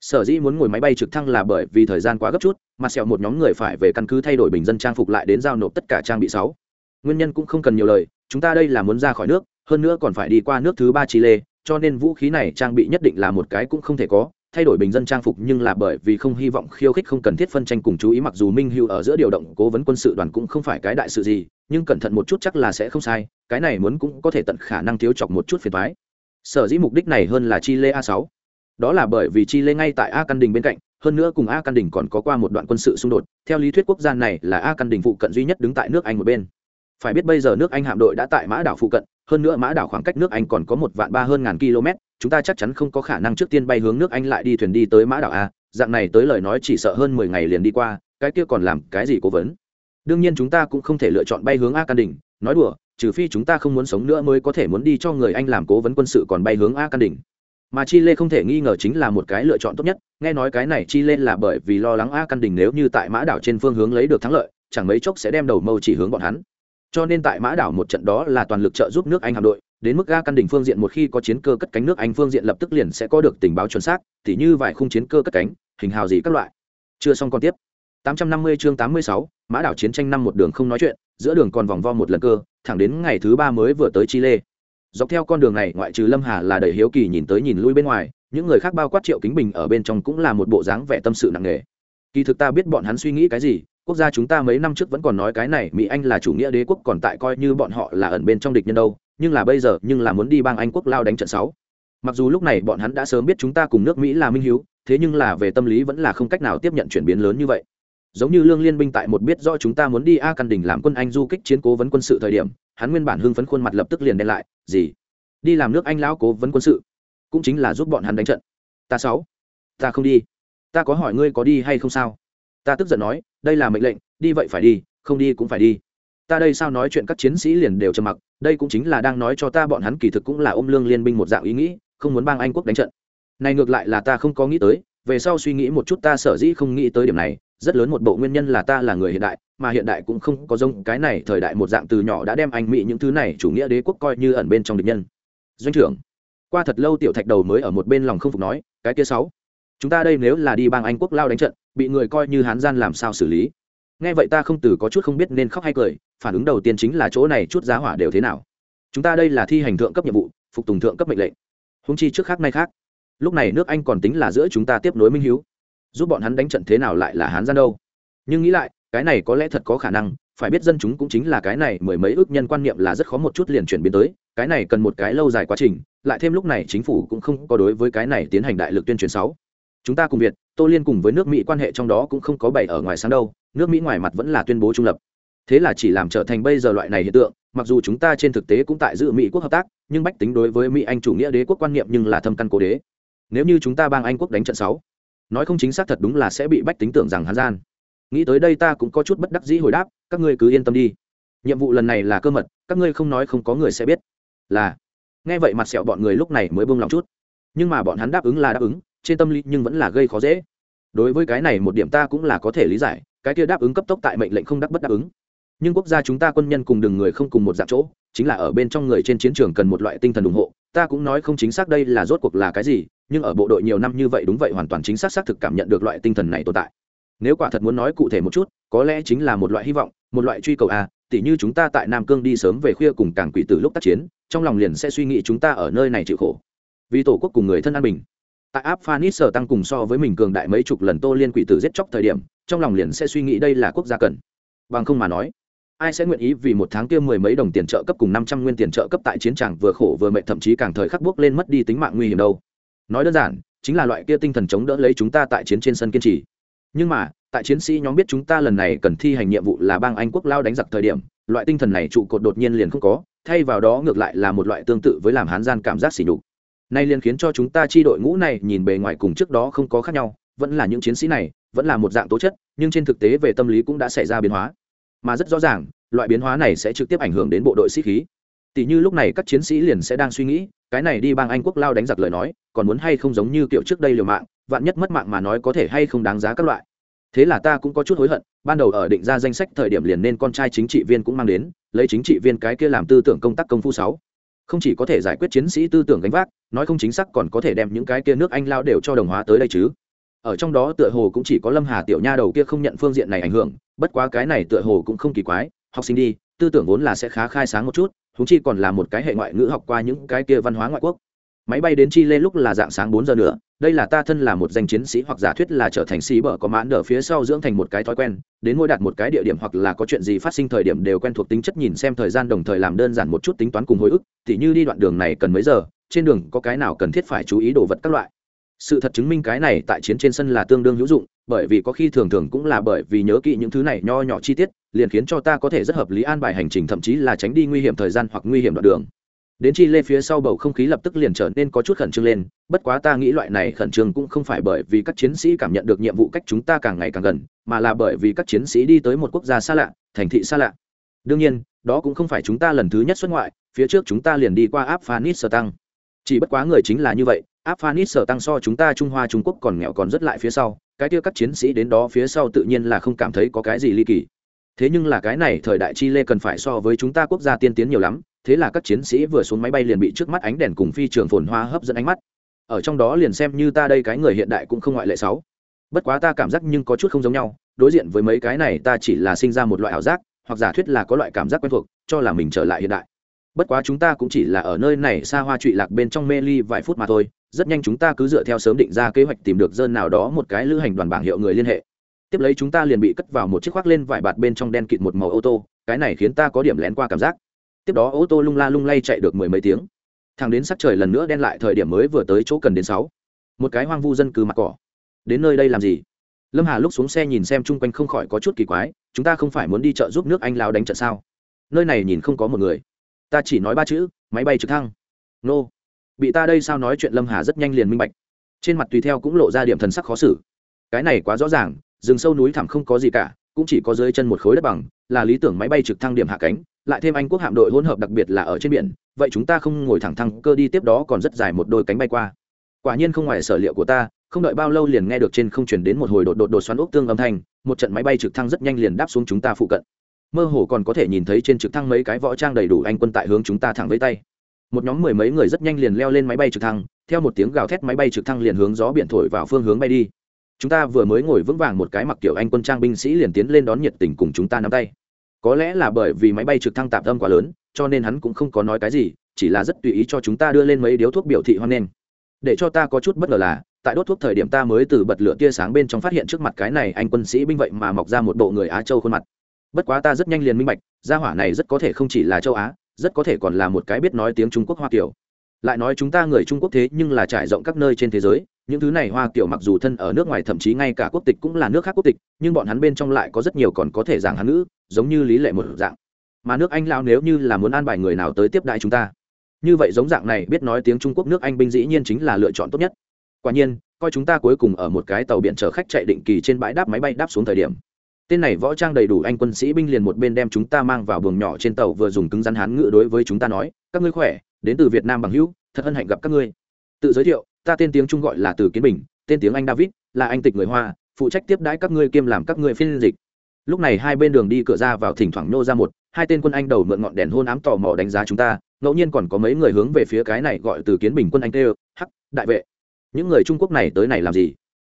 Sở dĩ muốn ngồi máy bay trực thăng là bởi vì thời gian quá gấp chút, mà sẹo một nhóm người phải về căn cứ thay đổi bình dân trang phục lại đến giao nộp tất cả trang bị sáu. Nguyên nhân cũng không cần nhiều lời, chúng ta đây là muốn ra khỏi nước, hơn nữa còn phải đi qua nước thứ ba chile, cho nên vũ khí này trang bị nhất định là một cái cũng không thể có thay đổi bình dân trang phục nhưng là bởi vì không hy vọng khiêu khích không cần thiết phân tranh cùng chú ý mặc dù minh hưu ở giữa điều động cố vấn quân sự đoàn cũng không phải cái đại sự gì, nhưng cẩn thận một chút chắc là sẽ không sai, cái này muốn cũng có thể tận khả năng thiếu chọc một chút phiền thoái sở dĩ mục đích này hơn là chile a 6 đó là bởi vì chile ngay tại a căn đình bên cạnh, hơn nữa cùng a căn đình còn có qua một đoạn quân sự xung đột, theo lý thuyết quốc gia này là a căn đình phụ cận duy nhất đứng tại nước anh một bên. Phải biết bây giờ nước anh hạm đội đã tại mã đảo phụ cận, hơn nữa mã đảo khoảng cách nước anh còn có một vạn ba hơn ngàn km chúng ta chắc chắn không có khả năng trước tiên bay hướng nước anh lại đi thuyền đi tới mã đảo a, dạng này tới lời nói chỉ sợ hơn mười ngày liền đi qua, cái kia còn làm cái gì cố vấn? Đương nhiên chúng ta cũng không thể lựa chọn bay hướng a căn đỉnh nói đùa, trừ phi chúng ta không muốn sống nữa mới có thể muốn đi cho người anh làm cố vấn quân sự còn bay hướng a căn đỉnh mà chi lê không thể nghi ngờ chính là một cái lựa chọn tốt nhất, nghe nói cái này chi lê là bởi vì lo lắng a căn đỉnh nếu như tại mã đảo trên phương hướng lấy được thắng lợi, chẳng mấy chốc sẽ đem đầu mâu chỉ hướng bọn hắn. Cho nên tại mã đảo một trận đó là toàn lực trợ giúp nước anh hạm đội đến mức ga căn đỉnh phương diện một khi có chiến cơ cất cánh nước anh phương diện lập tức liền sẽ có được tình báo chuẩn xác tỉ như vài khung chiến cơ cất cánh hình hào gì các loại. Chưa xong còn tiếp. 850 chương 86, mã đảo chiến tranh năm một đường không nói chuyện giữa đường còn vòng vo một lần cơ thẳng đến ngày thứ ba mới vừa tới chile. Dọc theo con đường này ngoại trừ lâm hà là đầy hiếu kỳ nhìn tới nhìn lui bên ngoài những người khác bao quát triệu kính bình ở bên trong cũng là một bộ dáng vẻ tâm sự nặng nề. Kỳ thực ta biết bọn hắn suy nghĩ cái gì quốc gia chúng ta mấy năm trước vẫn còn nói cái này mỹ anh là chủ nghĩa đế quốc còn tại coi như bọn họ là ẩn bên trong địch nhân đâu nhưng là bây giờ, nhưng là muốn đi bang anh quốc lao đánh trận sáu. Mặc dù lúc này bọn hắn đã sớm biết chúng ta cùng nước mỹ là minh hiếu, thế nhưng là về tâm lý vẫn là không cách nào tiếp nhận chuyển biến lớn như vậy. Giống như lương liên binh tại một biết rõ chúng ta muốn đi a căn đỉnh làm quân anh du kích chiến cố vấn quân sự thời điểm, hắn nguyên bản hưng phấn khuôn mặt lập tức liền đen lại, gì? Đi làm nước anh lão cố vấn quân sự? Cũng chính là giúp bọn hắn đánh trận. Ta sáu, ta không đi. Ta có hỏi ngươi có đi hay không sao? Ta tức giận nói, đây là mệnh lệnh, đi vậy phải đi, không đi cũng phải đi ta đây sao nói chuyện các chiến sĩ liền đều trầm mặc, đây cũng chính là đang nói cho ta bọn hắn kỳ thực cũng là ôm lương liên binh một dạng ý nghĩ, không muốn bang anh quốc đánh trận. Này ngược lại là ta không có nghĩ tới, về sau suy nghĩ một chút ta sở dĩ không nghĩ tới điểm này, rất lớn một bộ nguyên nhân là ta là người hiện đại, mà hiện đại cũng không có giống cái này thời đại một dạng từ nhỏ đã đem anh mỹ những thứ này chủ nghĩa đế quốc coi như ẩn bên trong địch nhân. Doanh trưởng, qua thật lâu tiểu thạch đầu mới ở một bên lòng không phục nói, cái kia sáu, chúng ta đây nếu là đi bang anh quốc lao đánh trận, bị người coi như hán gian làm sao xử lý? Nghe vậy ta không từ có chút không biết nên khóc hay cười phản ứng đầu tiên chính là chỗ này chút giá hỏa đều thế nào? Chúng ta đây là thi hành thượng cấp nhiệm vụ, phục tùng thượng cấp mệnh lệnh. Húng chi trước khác nay khác. Lúc này nước anh còn tính là giữa chúng ta tiếp nối minh hiếu. Giúp bọn hắn đánh trận thế nào lại là hán gian đâu? Nhưng nghĩ lại, cái này có lẽ thật có khả năng, phải biết dân chúng cũng chính là cái này, mười mấy ước nhân quan niệm là rất khó một chút liền chuyển biến tới, cái này cần một cái lâu dài quá trình, lại thêm lúc này chính phủ cũng không có đối với cái này tiến hành đại lực tuyên truyền sáu. Chúng ta cùng việt, tô liên cùng với nước mỹ quan hệ trong đó cũng không có bày ở ngoài sáng đâu, nước mỹ ngoài mặt vẫn là tuyên bố trung lập thế là chỉ làm trở thành bây giờ loại này hiện tượng, mặc dù chúng ta trên thực tế cũng tại giữ mỹ quốc hợp tác, nhưng bách tính đối với mỹ anh chủ nghĩa đế quốc quan niệm nhưng là thâm căn cố đế. Nếu như chúng ta bang anh quốc đánh trận sáu, nói không chính xác thật đúng là sẽ bị bách tính tưởng rằng hắn gian. Nghĩ tới đây ta cũng có chút bất đắc dĩ hồi đáp, các ngươi cứ yên tâm đi. Nhiệm vụ lần này là cơ mật, các ngươi không nói không có người sẽ biết. Là, nghe vậy mặt sẹo bọn người lúc này mới buông lòng chút. Nhưng mà bọn hắn đáp ứng là đáp ứng, trên tâm lý nhưng vẫn là gây khó dễ. Đối với cái này một điểm ta cũng là có thể lý giải, cái kia đáp ứng cấp tốc tại mệnh lệnh không đáp bất đáp ứng nhưng quốc gia chúng ta quân nhân cùng đường người không cùng một dạng chỗ chính là ở bên trong người trên chiến trường cần một loại tinh thần ủng hộ. Ta cũng nói không chính xác đây là rốt cuộc là cái gì nhưng ở bộ đội nhiều năm như vậy đúng vậy hoàn toàn chính xác xác thực cảm nhận được loại tinh thần này tồn tại. Nếu quả thật muốn nói cụ thể một chút có lẽ chính là một loại hy vọng một loại truy cầu a à, tỉ như chúng ta tại nam cương đi sớm về khuya cùng càng quỷ tử lúc tác chiến trong lòng liền sẽ suy nghĩ chúng ta ở nơi này chịu khổ. Vì tổ quốc cùng người thân an bình. Tại áp phanis sở tăng cùng so với mình cường đại mấy chục lần tô liên quỷ tử giết chóc thời điểm trong lòng liền sẽ suy nghĩ đây là quốc gia cần. Bằng không mà nói ai sẽ nguyện ý vì một tháng kia mười mấy đồng tiền trợ cấp cùng năm trăm nguyên tiền trợ cấp tại chiến tràng vừa khổ vừa mệt, thậm chí càng thời khắc bước lên mất đi tính mạng nguy hiểm đâu. Nói đơn giản, chính là loại kia tinh thần chống đỡ lấy chúng ta tại chiến trên sân kiên trì. Nhưng mà, tại chiến sĩ nhóm biết chúng ta lần này cần thi hành nhiệm vụ là bang anh quốc lao đánh giặc thời điểm, loại tinh thần này trụ cột đột nhiên liền không có, thay vào đó ngược lại là một loại tương tự với làm hán gian cảm giác sỉ nhục. Nay liền khiến cho chúng ta chi đội ngũ này nhìn bề ngoài cùng trước đó không có khác nhau, vẫn là những chiến sĩ này, vẫn là một dạng tố chất, nhưng trên thực tế về tâm lý cũng đã xảy ra biến hóa mà rất rõ ràng, loại biến hóa này sẽ trực tiếp ảnh hưởng đến bộ đội sĩ khí. Tỷ như lúc này các chiến sĩ liền sẽ đang suy nghĩ, cái này đi bang anh quốc lao đánh giặc lời nói, còn muốn hay không giống như kiểu trước đây liều mạng, vạn nhất mất mạng mà nói có thể hay không đáng giá các loại. Thế là ta cũng có chút hối hận, ban đầu ở định ra danh sách thời điểm liền nên con trai chính trị viên cũng mang đến, lấy chính trị viên cái kia làm tư tưởng công tác công phu sáu. Không chỉ có thể giải quyết chiến sĩ tư tưởng gánh vác, nói không chính xác còn có thể đem những cái kia nước anh lao đều cho đồng hóa tới đây chứ ở trong đó tựa hồ cũng chỉ có lâm hà tiểu nha đầu kia không nhận phương diện này ảnh hưởng, bất quá cái này tựa hồ cũng không kỳ quái, học sinh đi, tư tưởng vốn là sẽ khá khai sáng một chút thú chi còn là một cái hệ ngoại ngữ học qua những cái kia văn hóa ngoại quốc. Máy bay đến chi lên lúc là dạng sáng bốn giờ nữa, đây là ta thân là một danh chiến sĩ hoặc giả thuyết là trở thành sĩ bở có mãn ở phía sau dưỡng thành một cái thói quen, đến ngôi đặt một cái địa điểm hoặc là có chuyện gì phát sinh thời điểm đều quen thuộc tính chất nhìn xem thời gian đồng thời làm đơn giản một chút tính toán cùng hồi ức, tỉ như đi đoạn đường này cần mấy giờ, trên đường có cái nào cần thiết phải chú ý đồ vật các loại sự thật chứng minh cái này tại chiến trên sân là tương đương hữu dụng, bởi vì có khi thường thường cũng là bởi vì nhớ kỹ những thứ này nho nhỏ chi tiết, liền khiến cho ta có thể rất hợp lý an bài hành trình, thậm chí là tránh đi nguy hiểm thời gian hoặc nguy hiểm đoạn đường. Đến chi lê phía sau bầu không khí lập tức liền trở nên có chút khẩn trương lên, bất quá ta nghĩ loại này khẩn trương cũng không phải bởi vì các chiến sĩ cảm nhận được nhiệm vụ cách chúng ta càng ngày càng gần, mà là bởi vì các chiến sĩ đi tới một quốc gia xa lạ, thành thị xa lạ. Đương nhiên, đó cũng không phải chúng ta lần thứ nhất xuất ngoại, phía trước chúng ta liền đi qua áp phanis sơ tăng chỉ bất quá người chính là như vậy áp phanis sở tăng so chúng ta trung hoa, trung quốc còn nghèo còn rất lại phía sau, cái kia các chiến sĩ đến đó phía sau tự nhiên là không cảm thấy có cái gì ly kỳ. Thế nhưng là cái này thời đại chi lê cần phải so với chúng ta quốc gia tiên tiến nhiều lắm, thế là các chiến sĩ vừa xuống máy bay liền bị trước mắt ánh đèn cùng phi trường phồn hoa hấp dẫn ánh mắt. Ở trong đó liền xem như ta đây cái người hiện đại cũng không ngoại lệ sáu. Bất quá ta cảm giác nhưng có chút không giống nhau, đối diện với mấy cái này ta chỉ là sinh ra một loại ảo giác, hoặc giả thuyết là có loại cảm giác quen thuộc, cho là mình trở lại hiện đại bất quá chúng ta cũng chỉ là ở nơi này xa hoa trụy lạc bên trong mê ly vài phút mà thôi, rất nhanh chúng ta cứ dựa theo sớm định ra kế hoạch tìm được dơn nào đó một cái lữ hành đoàn bảng hiệu người liên hệ. Tiếp lấy chúng ta liền bị cất vào một chiếc khoác lên vải bạt bên trong đen kịt một màu ô tô, cái này khiến ta có điểm lén qua cảm giác. Tiếp đó ô tô lung la lung lay chạy được mười mấy tiếng. Thằng đến sắc trời lần nữa đen lại thời điểm mới vừa tới chỗ cần đến sáu. Một cái hoang vu dân cư mặt cỏ. Đến nơi đây làm gì? Lâm hà lúc xuống xe nhìn xem chung quanh không khỏi có chút kỳ quái, chúng ta không phải muốn đi chợ giúp nước anh lao đánh trận sao? Nơi này nhìn không có một người ta chỉ nói ba chữ, máy bay trực thăng. Nô. Bị ta đây sao nói chuyện lâm hà rất nhanh liền minh bạch. Trên mặt tùy theo cũng lộ ra điểm thần sắc khó xử. Cái này quá rõ ràng, rừng sâu núi thẳm không có gì cả, cũng chỉ có dưới chân một khối đất bằng, là lý tưởng máy bay trực thăng điểm hạ cánh, lại thêm anh quốc hạm đội hỗn hợp đặc biệt là ở trên biển, vậy chúng ta không ngồi thẳng thăng cơ đi tiếp đó còn rất dài một đôi cánh bay qua. Quả nhiên không ngoài sở liệu của ta, không đợi bao lâu liền nghe được trên không chuyển đến một hồi đột đột đột xoắn ốc tương âm thanh, một trận máy bay trực thăng rất nhanh liền đáp xuống chúng ta phụ cận mơ hồ còn có thể nhìn thấy trên trực thăng mấy cái võ trang đầy đủ anh quân tại hướng chúng ta thẳng với tay. Một nhóm mười mấy người rất nhanh liền leo lên máy bay trực thăng, theo một tiếng gào thét máy bay trực thăng liền hướng gió biển thổi vào phương hướng bay đi. Chúng ta vừa mới ngồi vững vàng một cái mặc kiểu anh quân trang binh sĩ liền tiến lên đón nhiệt tình cùng chúng ta nắm tay. Có lẽ là bởi vì máy bay trực thăng tạm tâm quá lớn, cho nên hắn cũng không có nói cái gì, chỉ là rất tùy ý cho chúng ta đưa lên mấy điếu thuốc biểu thị hoan nghênh. Để cho ta có chút bất ngờ là, tại đốt thuốc thời điểm ta mới từ bật lửa tia sáng bên trong phát hiện trước mặt cái này anh quân sĩ binh vậy mà mọc ra một bộ người á châu khuôn mặt bất quá ta rất nhanh liền minh bạch, gia hỏa này rất có thể không chỉ là châu á, rất có thể còn là một cái biết nói tiếng trung quốc hoa kiểu lại nói chúng ta người trung quốc thế nhưng là trải rộng các nơi trên thế giới, những thứ này hoa kiểu mặc dù thân ở nước ngoài thậm chí ngay cả quốc tịch cũng là nước khác quốc tịch, nhưng bọn hắn bên trong lại có rất nhiều còn có thể giảng hán ngữ, giống như lý lệ một dạng. Mà nước anh lao nếu như là muốn an bài người nào tới tiếp đại chúng ta, như vậy giống dạng này biết nói tiếng trung quốc nước anh binh dĩ nhiên chính là lựa chọn tốt nhất. Quả nhiên, coi chúng ta cuối cùng ở một cái tàu biển chở khách chạy định kỳ trên bãi đáp máy bay đáp xuống thời điểm tên này võ trang đầy đủ, anh quân sĩ binh liền một bên đem chúng ta mang vào buồng nhỏ trên tàu vừa dùng cứng rắn hán ngữ đối với chúng ta nói, các ngươi khỏe, đến từ việt nam bằng hữu, thật hân hạnh gặp các ngươi. Tự giới thiệu, ta tên tiếng trung gọi là từ kiến bình, tên tiếng anh david, là anh tịch người hoa, phụ trách tiếp đãi các ngươi kiêm làm các ngươi phiên dịch. Lúc này hai bên đường đi cửa ra vào thỉnh thoảng nô ra một, hai tên quân anh đầu mượn ngọn đèn hôn ám tò mò đánh giá chúng ta, ngẫu nhiên còn có mấy người hướng về phía cái này gọi từ kiến bình quân anh tê hắc, đại vệ, những người trung quốc này tới này làm gì?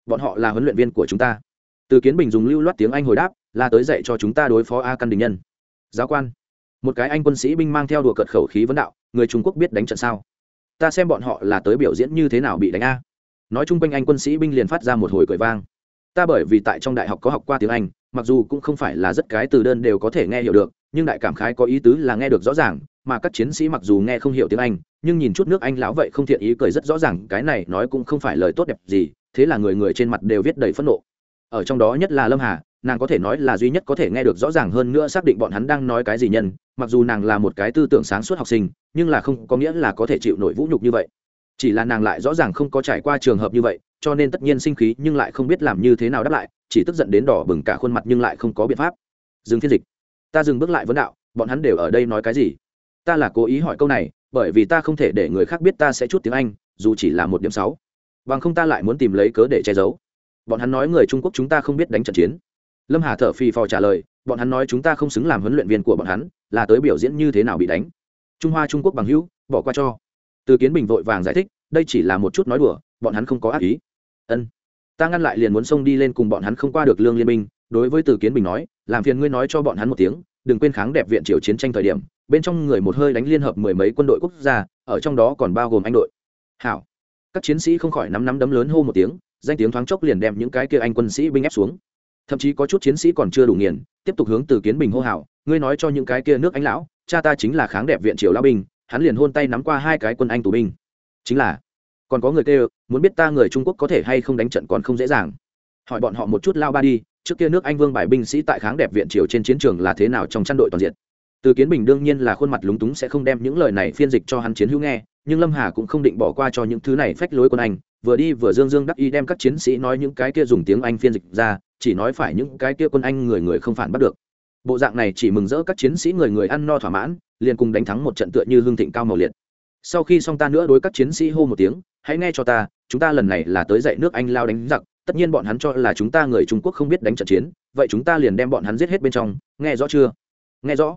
Bọn họ là huấn luyện viên của chúng ta từ kiến bình dùng lưu loát tiếng anh hồi đáp là tới dạy cho chúng ta đối phó a căn đình nhân. Giáo quan. Một cái anh quân sĩ binh mang theo đùa cợt khẩu khí vấn đạo, người trung quốc biết đánh trận sao? Ta xem bọn họ là tới biểu diễn như thế nào bị đánh a. Nói chung quanh anh quân sĩ binh liền phát ra một hồi cười vang. Ta bởi vì tại trong đại học có học qua tiếng anh, mặc dù cũng không phải là rất cái từ đơn đều có thể nghe hiểu được, nhưng đại cảm khái có ý tứ là nghe được rõ ràng, mà các chiến sĩ mặc dù nghe không hiểu tiếng anh, nhưng nhìn chút nước anh lão vậy không thiện ý cười rất rõ ràng, cái này nói cũng không phải lời tốt đẹp gì, thế là người người trên mặt đều viết đầy phẫn nộ ở trong đó nhất là lâm hà, nàng có thể nói là duy nhất có thể nghe được rõ ràng hơn nữa xác định bọn hắn đang nói cái gì nhân, mặc dù nàng là một cái tư tưởng sáng suốt học sinh, nhưng là không có nghĩa là có thể chịu nổi vũ nhục như vậy. Chỉ là nàng lại rõ ràng không có trải qua trường hợp như vậy, cho nên tất nhiên sinh khí nhưng lại không biết làm như thế nào đáp lại, chỉ tức giận đến đỏ bừng cả khuôn mặt nhưng lại không có biện pháp. Dừng thiên dịch. Ta dừng bước lại vấn đạo, bọn hắn đều ở đây nói cái gì? Ta là cố ý hỏi câu này, bởi vì ta không thể để người khác biết ta sẽ chút tiếng anh, dù chỉ là một điểm sáu. Bằng không ta lại muốn tìm lấy cớ để che giấu bọn hắn nói người trung quốc chúng ta không biết đánh trận chiến. Lâm hà thở phì phò trả lời, bọn hắn nói chúng ta không xứng làm huấn luyện viên của bọn hắn, là tới biểu diễn như thế nào bị đánh. Trung hoa trung quốc bằng hữu, bỏ qua cho. Từ kiến bình vội vàng giải thích, đây chỉ là một chút nói đùa, bọn hắn không có ác ý. Ân. Ta ngăn lại liền muốn xông đi lên cùng bọn hắn không qua được lương liên minh, đối với từ kiến bình nói, làm phiền ngươi nói cho bọn hắn một tiếng, đừng quên kháng đẹp viện triều chiến tranh thời điểm, bên trong người một hơi đánh liên hợp mười mấy quân đội quốc gia, ở trong đó còn bao gồm anh đội. Hảo các chiến sĩ không khỏi nắm nắm đấm lớn hô một tiếng, danh tiếng thoáng chốc liền đem những cái kia anh quân sĩ binh ép xuống. Thậm chí có chút chiến sĩ còn chưa đủ nghiền, tiếp tục hướng từ kiến bình hô hào, ngươi nói cho những cái kia nước anh lão, cha ta chính là kháng đẹp viện triều lao binh, hắn liền hôn tay nắm qua hai cái quân anh tù binh. Chính là, còn có người kêu, muốn biết ta người trung quốc có thể hay không đánh trận còn không dễ dàng. Hỏi bọn họ một chút lao ba đi, trước kia nước anh vương bài binh sĩ tại kháng đẹp viện triều trên chiến trường là thế nào trong chăn đội toàn diện? Từ kiến bình đương nhiên là khuôn mặt lúng túng sẽ không đem những lời này phiên dịch cho hắn chiến hữu nghe nhưng lâm hà cũng không định bỏ qua cho những thứ này phách lối quân anh, vừa đi vừa dương dương đắc ý đem các chiến sĩ nói những cái kia dùng tiếng anh phiên dịch ra, chỉ nói phải những cái kia quân anh người người không phản bắt được. Bộ dạng này chỉ mừng rỡ các chiến sĩ người người ăn no thỏa mãn, liền cùng đánh thắng một trận tựa như hương thịnh cao màu liệt. Sau khi xong ta nữa đối các chiến sĩ hô một tiếng, hãy nghe cho ta, chúng ta lần này là tới dạy nước anh lao đánh giặc, tất nhiên bọn hắn cho là chúng ta người trung quốc không biết đánh trận chiến, vậy chúng ta liền đem bọn hắn giết hết bên trong, nghe rõ chưa? Nghe rõ.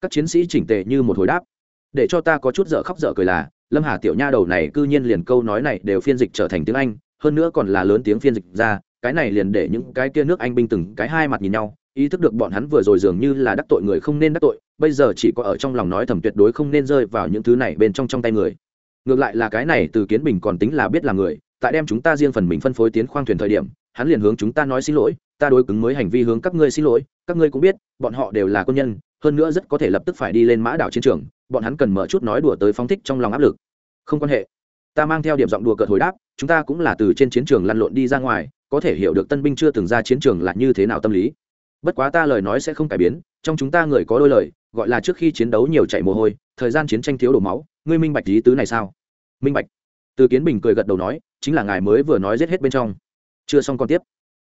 Các chiến sĩ chỉnh tề như một hồi đáp. Để cho ta có chút dở khóc dở cười là lâm hà tiểu nha đầu này cư nhiên liền câu nói này đều phiên dịch trở thành tiếng anh, hơn nữa còn là lớn tiếng phiên dịch ra, cái này liền để những cái kia nước anh binh từng cái hai mặt nhìn nhau, ý thức được bọn hắn vừa rồi dường như là đắc tội người không nên đắc tội, bây giờ chỉ có ở trong lòng nói thầm tuyệt đối không nên rơi vào những thứ này bên trong trong tay người. Ngược lại là cái này từ kiến bình còn tính là biết là người, tại đem chúng ta riêng phần mình phân phối tiến khoang thuyền thời điểm, hắn liền hướng chúng ta nói xin lỗi, ta đối cứng mới hành vi hướng các ngươi xin lỗi, các ngươi cũng biết, bọn họ đều là quân nhân, hơn nữa rất có thể lập tức phải đi lên mã đảo chiến trường bọn hắn cần mở chút nói đùa tới phóng thích trong lòng áp lực. Không quan hệ. Ta mang theo điểm giọng đùa cợt hồi đáp chúng ta cũng là từ trên chiến trường lăn lộn đi ra ngoài có thể hiểu được tân binh chưa từng ra chiến trường là như thế nào tâm lý. Bất quá ta lời nói sẽ không cải biến trong chúng ta người có đôi lời gọi là trước khi chiến đấu nhiều chạy mồ hôi thời gian chiến tranh thiếu đổ máu ngươi minh bạch lý tứ này sao? Minh bạch. Từ kiến bình cười gật đầu nói chính là ngài mới vừa nói giết hết bên trong. Chưa xong còn tiếp.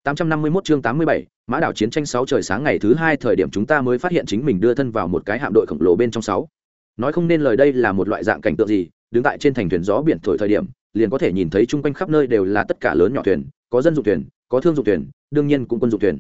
851 chương 87, Mã đảo chiến tranh 6 trời sáng ngày thứ hai thời điểm chúng ta mới phát hiện chính mình đưa thân vào một cái hạm đội khổng lồ bên trong 6. Nói không nên lời đây là một loại dạng cảnh tượng gì, đứng tại trên thành thuyền gió biển thổi thời điểm, liền có thể nhìn thấy chung quanh khắp nơi đều là tất cả lớn nhỏ thuyền, có dân dụng thuyền, có thương dụng thuyền, đương nhiên cũng quân dụng thuyền.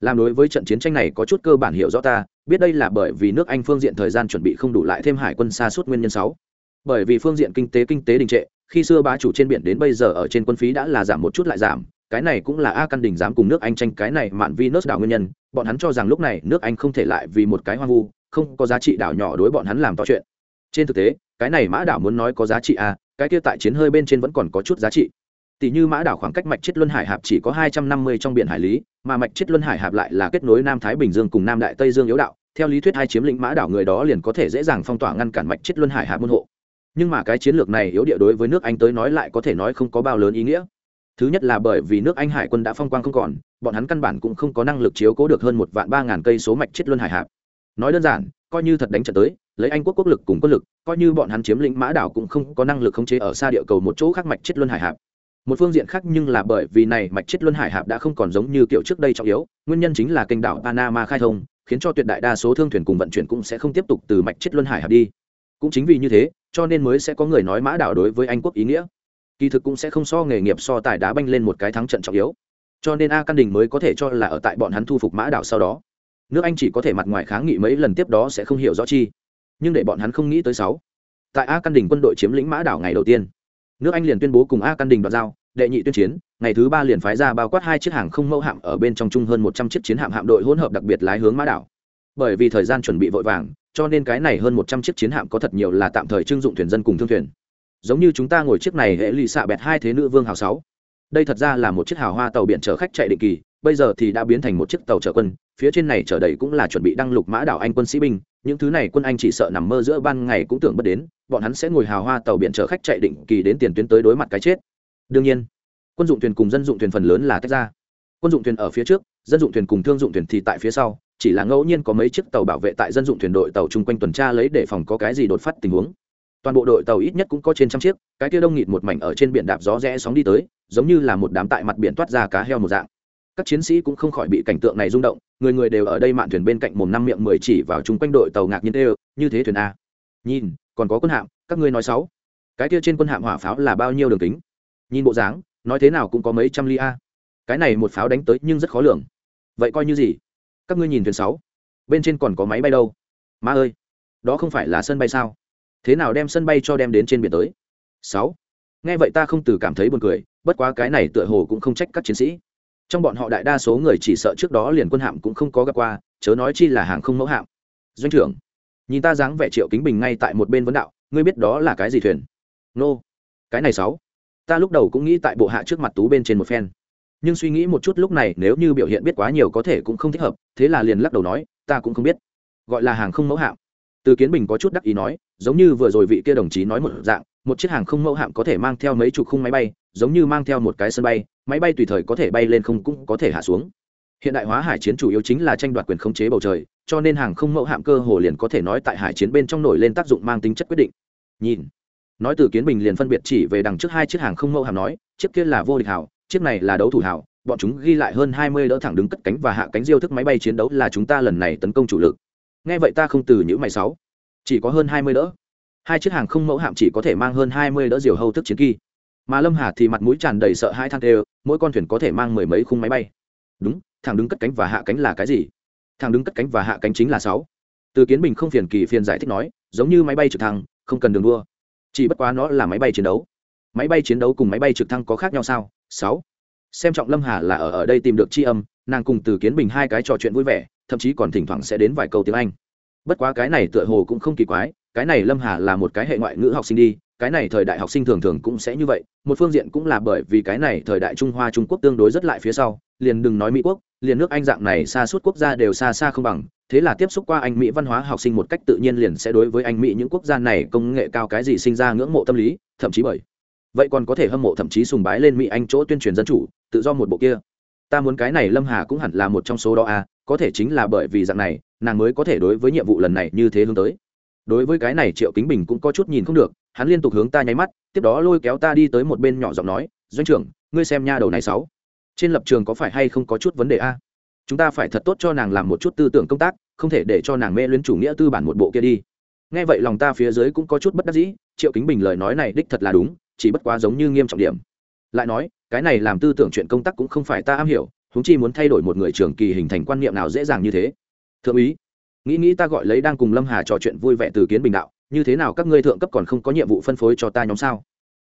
Làm đối với trận chiến tranh này có chút cơ bản hiểu rõ ta, biết đây là bởi vì nước Anh phương diện thời gian chuẩn bị không đủ lại thêm hải quân xa suốt nguyên nhân sáu. Bởi vì phương diện kinh tế kinh tế đình trệ, khi xưa bá chủ trên biển đến bây giờ ở trên quân phí đã là giảm một chút lại giảm, cái này cũng là a căn đình dám cùng nước anh tranh cái này mạn vi nớt đảo nguyên nhân bọn hắn cho rằng lúc này nước anh không thể lại vì một cái hoang vu không có giá trị đảo nhỏ đối bọn hắn làm to chuyện. Trên thực tế, cái này mã đảo muốn nói có giá trị à cái kia tại chiến hơi bên trên vẫn còn có chút giá trị. Tỷ như mã đảo khoảng cách mạch chết luân hải hạp chỉ có hai trăm năm mươi trong biển hải lý, mà mạch chết luân hải hạp lại là kết nối nam thái bình dương cùng nam đại tây dương yếu đạo. Theo lý thuyết hai chiếm lĩnh mã đảo người đó liền có thể dễ dàng phong tỏa ngăn cản mạch chết luân hải hạp môn hộ. Nhưng mà cái chiến lược này yếu địa đối với nước anh tới nói lại có thể nói không có bao lớn ý nghĩa. Thứ nhất là bởi vì nước anh hải quân đã phong quang không còn, bọn hắn căn bản cũng không có năng lực chiếu cố được hơn một vạn ba ngàn cây số mạch chết luân hải hạp nói đơn giản, coi như thật đánh trận tới, lấy anh quốc quốc lực cùng quân lực, coi như bọn hắn chiếm lĩnh mã đảo cũng không có năng lực khống chế ở xa địa cầu một chỗ khác mạch chết luân hải hạp. Một phương diện khác nhưng là bởi vì này mạch chết luân hải hạp đã không còn giống như kiểu trước đây trọng yếu, nguyên nhân chính là kênh đảo panama khai thông, khiến cho tuyệt đại đa số thương thuyền cùng vận chuyển cũng sẽ không tiếp tục từ mạch chết luân hải hạp đi. Cũng chính vì như thế, cho nên mới sẽ có người nói mã đảo đối với anh quốc ý nghĩa. Kỳ thực cũng sẽ không so nghề nghiệp so tài đá banh lên một cái thắng trận trọng yếu. Cho nên a căn đình mới có thể cho là ở tại bọn hắn thu phục mã đảo sau đó nước anh chỉ có thể mặt ngoài kháng nghị mấy lần tiếp đó sẽ không hiểu rõ chi. Nhưng để bọn hắn không nghĩ tới sáu. Tại a căn đình quân đội chiếm lĩnh mã đảo ngày đầu tiên, nước anh liền tuyên bố cùng a căn đình đoạt giao, đệ nhị tuyên chiến, ngày thứ ba liền phái ra bao quát hai chiếc hàng không mẫu hạm ở bên trong chung hơn một trăm chiếc chiến hạm hạm đội hỗn hợp đặc biệt lái hướng mã đảo. Bởi vì thời gian chuẩn bị vội vàng, cho nên cái này hơn một trăm chiếc chiến hạm có thật nhiều là tạm thời trưng dụng thuyền dân cùng thương thuyền. Giống như chúng ta ngồi chiếc này hệ lụy xạ bẹt hai thế nữ vương hào sáu. Đây thật ra là một chiếc hào hoa tàu biển chở khách chạy định kỳ bây giờ thì đã biến thành một chiếc tàu chở quân, phía trên này chở đầy cũng là chuẩn bị đăng lục mã đảo anh quân sĩ binh, những thứ này quân anh chỉ sợ nằm mơ giữa ban ngày cũng tưởng bất đến, bọn hắn sẽ ngồi hào hoa tàu biển chở khách chạy định kỳ đến tiền tuyến tới đối mặt cái chết. Đương nhiên, quân dụng thuyền cùng dân dụng thuyền phần lớn là tách ra. Quân dụng thuyền ở phía trước, dân dụng thuyền cùng thương dụng thuyền thì tại phía sau, chỉ là ngẫu nhiên có mấy chiếc tàu bảo vệ tại dân dụng thuyền đội tàu chung quanh tuần tra lấy để phòng có cái gì đột phát tình huống. Toàn bộ đội tàu ít nhất cũng có trên trăm chiếc, cái kia đông nghịt một mảnh ở trên biển đạp gió rẽ sóng đi tới, giống như là một đám tại mặt biển toát ra cá heo một dạng các chiến sĩ cũng không khỏi bị cảnh tượng này rung động, người người đều ở đây mạn thuyền bên cạnh mồm năm miệng mười chỉ vào chung quanh đội tàu ngạc nhiên đều như thế thuyền a. Nhìn, còn có quân hạm, các ngươi nói sáu. Cái kia trên quân hạm hỏa pháo là bao nhiêu đường kính? Nhìn bộ dáng, nói thế nào cũng có mấy trăm ly a. Cái này một pháo đánh tới nhưng rất khó lường. Vậy coi như gì? Các ngươi nhìn thuyền sáu. Bên trên còn có máy bay đâu? Ma ơi, đó không phải là sân bay sao? Thế nào đem sân bay cho đem đến trên biển tới? Sáu. Nghe vậy ta không từ cảm thấy buồn cười, bất quá cái này tựa hồ cũng không trách các chiến sĩ trong bọn họ đại đa số người chỉ sợ trước đó liền quân hạm cũng không có gặp qua, chớ nói chi là hàng không mẫu hạm. Doanh trưởng, nhìn ta dáng vẻ triệu kính bình ngay tại một bên vấn đạo, ngươi biết đó là cái gì thuyền? Nô, cái này sáu. Ta lúc đầu cũng nghĩ tại bộ hạ trước mặt tú bên trên một phen. Nhưng suy nghĩ một chút lúc này nếu như biểu hiện biết quá nhiều có thể cũng không thích hợp, thế là liền lắc đầu nói, ta cũng không biết. Gọi là hàng không mẫu hạm. Từ kiến bình có chút đắc ý nói, giống như vừa rồi vị kia đồng chí nói một dạng, một chiếc hàng không mẫu hạm có thể mang theo mấy chục khung máy bay, giống như mang theo một cái sân bay máy bay tùy thời có thể bay lên không cũng có thể hạ xuống. Hiện đại hóa hải chiến chủ yếu chính là tranh đoạt quyền khống chế bầu trời, cho nên hàng không mẫu hạm cơ hồ liền có thể nói tại hải chiến bên trong nổi lên tác dụng mang tính chất quyết định. Nhìn, nói từ kiến bình liền phân biệt chỉ về đằng trước hai chiếc hàng không mẫu hạm nói, chiếc kia là vô địch hảo, chiếc này là đấu thủ hảo, bọn chúng ghi lại hơn hai mươi đỡ thẳng đứng cất cánh và hạ cánh diêu thức máy bay chiến đấu là chúng ta lần này tấn công chủ lực. Nghe vậy ta không từ những mày sáu, chỉ có hơn hai mươi đỡ. Hai chiếc hàng không mẫu hạm chỉ có thể mang hơn hai mươi đỡ diều hâu thức chiến kỳ mà lâm hà thì mặt mũi tràn đầy sợ hai than tê mỗi con thuyền có thể mang mười mấy khung máy bay. Đúng thằng đứng cất cánh và hạ cánh là cái gì? Thằng đứng cất cánh và hạ cánh chính là sáu. Từ kiến bình không phiền kỳ phiền giải thích nói, giống như máy bay trực thăng, không cần đường đua. Chỉ bất quá nó là máy bay chiến đấu. Máy bay chiến đấu cùng máy bay trực thăng có khác nhau sao? Sáu. Xem trọng lâm hà là ở ở đây tìm được tri âm, nàng cùng từ kiến bình hai cái trò chuyện vui vẻ, thậm chí còn thỉnh thoảng sẽ đến vài câu tiếng anh. Bất quá cái này tựa hồ cũng không kỳ quái, cái này lâm hà là một cái hệ ngoại ngữ học sinh đi cái này thời đại học sinh thường thường cũng sẽ như vậy, một phương diện cũng là bởi vì cái này thời đại trung hoa, trung quốc tương đối rất lại phía sau, liền đừng nói mỹ quốc, liền nước anh dạng này xa suốt quốc gia đều xa xa không bằng, thế là tiếp xúc qua anh mỹ văn hóa học sinh một cách tự nhiên liền sẽ đối với anh mỹ những quốc gia này công nghệ cao cái gì sinh ra ngưỡng mộ tâm lý, thậm chí bởi vậy còn có thể hâm mộ thậm chí sùng bái lên mỹ anh chỗ tuyên truyền dân chủ, tự do một bộ kia. Ta muốn cái này lâm hà cũng hẳn là một trong số đó à có thể chính là bởi vì dạng này, nàng mới có thể đối với nhiệm vụ lần này như thế hướng tới. Đối với cái này triệu kính bình cũng có chút nhìn không được hắn liên tục hướng ta nháy mắt, tiếp đó lôi kéo ta đi tới một bên nhỏ giọng nói, doanh trưởng, ngươi xem nha đầu này sáu. Trên lập trường có phải hay không có chút vấn đề a? Chúng ta phải thật tốt cho nàng làm một chút tư tưởng công tác, không thể để cho nàng mê luyến chủ nghĩa tư bản một bộ kia đi. Nghe vậy lòng ta phía dưới cũng có chút bất đắc dĩ, triệu kính bình lời nói này đích thật là đúng, chỉ bất quá giống như nghiêm trọng điểm. Lại nói, cái này làm tư tưởng chuyện công tác cũng không phải ta am hiểu húng chi muốn thay đổi một người trường kỳ hình thành quan niệm nào dễ dàng như thế. Thượng úy, nghĩ nghĩ ta gọi lấy đang cùng lâm hà trò chuyện vui vẻ từ kiến bình đạo như thế nào các ngươi thượng cấp còn không có nhiệm vụ phân phối cho ta nhóm sao?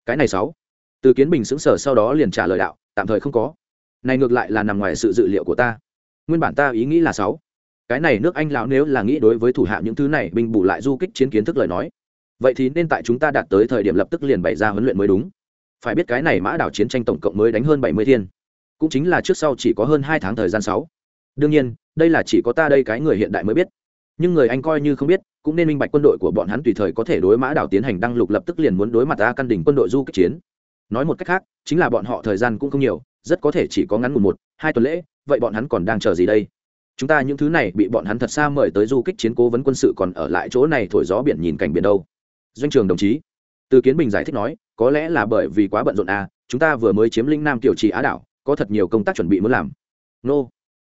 Cái này sáu. Từ kiến bình xứng sở sau đó liền trả lời đạo, tạm thời không có. Này ngược lại là nằm ngoài sự dự liệu của ta. Nguyên bản ta ý nghĩ là sáu. Cái này nước anh lão nếu là nghĩ đối với thủ hạ những thứ này binh bù lại du kích chiến kiến thức lời nói. Vậy thì nên tại chúng ta đạt tới thời điểm lập tức liền bày ra huấn luyện mới đúng. Phải biết cái này mã đảo chiến tranh tổng cộng mới đánh hơn bảy mươi thiên. Cũng chính là trước sau chỉ có hơn hai tháng thời gian sáu. Đương nhiên, đây là chỉ có ta đây cái người hiện đại mới biết nhưng người anh coi như không biết, cũng nên minh bạch quân đội của bọn hắn tùy thời có thể đối mã đảo tiến hành đăng lục lập tức liền muốn đối mặt ta căn đỉnh quân đội du kích chiến. Nói một cách khác, chính là bọn họ thời gian cũng không nhiều, rất có thể chỉ có ngắn một một, hai tuần lễ, vậy bọn hắn còn đang chờ gì đây? Chúng ta những thứ này bị bọn hắn thật xa mời tới du kích chiến cố vấn quân sự còn ở lại chỗ này thổi gió biển nhìn cảnh biển đâu. Doanh trường đồng chí, từ kiến bình giải thích nói, có lẽ là bởi vì quá bận rộn à chúng ta vừa mới chiếm linh nam tiểu trì á đảo, có thật nhiều công tác chuẩn bị muốn làm. Nô,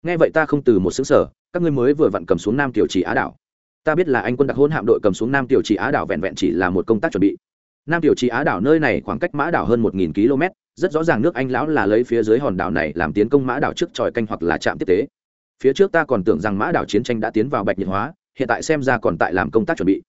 nghe vậy ta không từ một xứng sở các ngươi mới vừa vặn cầm xuống nam tiểu trì á đảo. Ta biết là anh quân đặc hôn hạm đội cầm xuống nam tiểu trì á đảo vẹn vẹn chỉ là một công tác chuẩn bị. Nam tiểu trì á đảo nơi này khoảng cách mã đảo hơn một nghìn km, rất rõ ràng nước anh lão là lấy phía dưới hòn đảo này làm tiến công mã đảo trước tròi canh hoặc là trạm tiếp tế. Phía trước ta còn tưởng rằng mã đảo chiến tranh đã tiến vào bạch nhiệt hóa, hiện tại xem ra còn tại làm công tác chuẩn bị.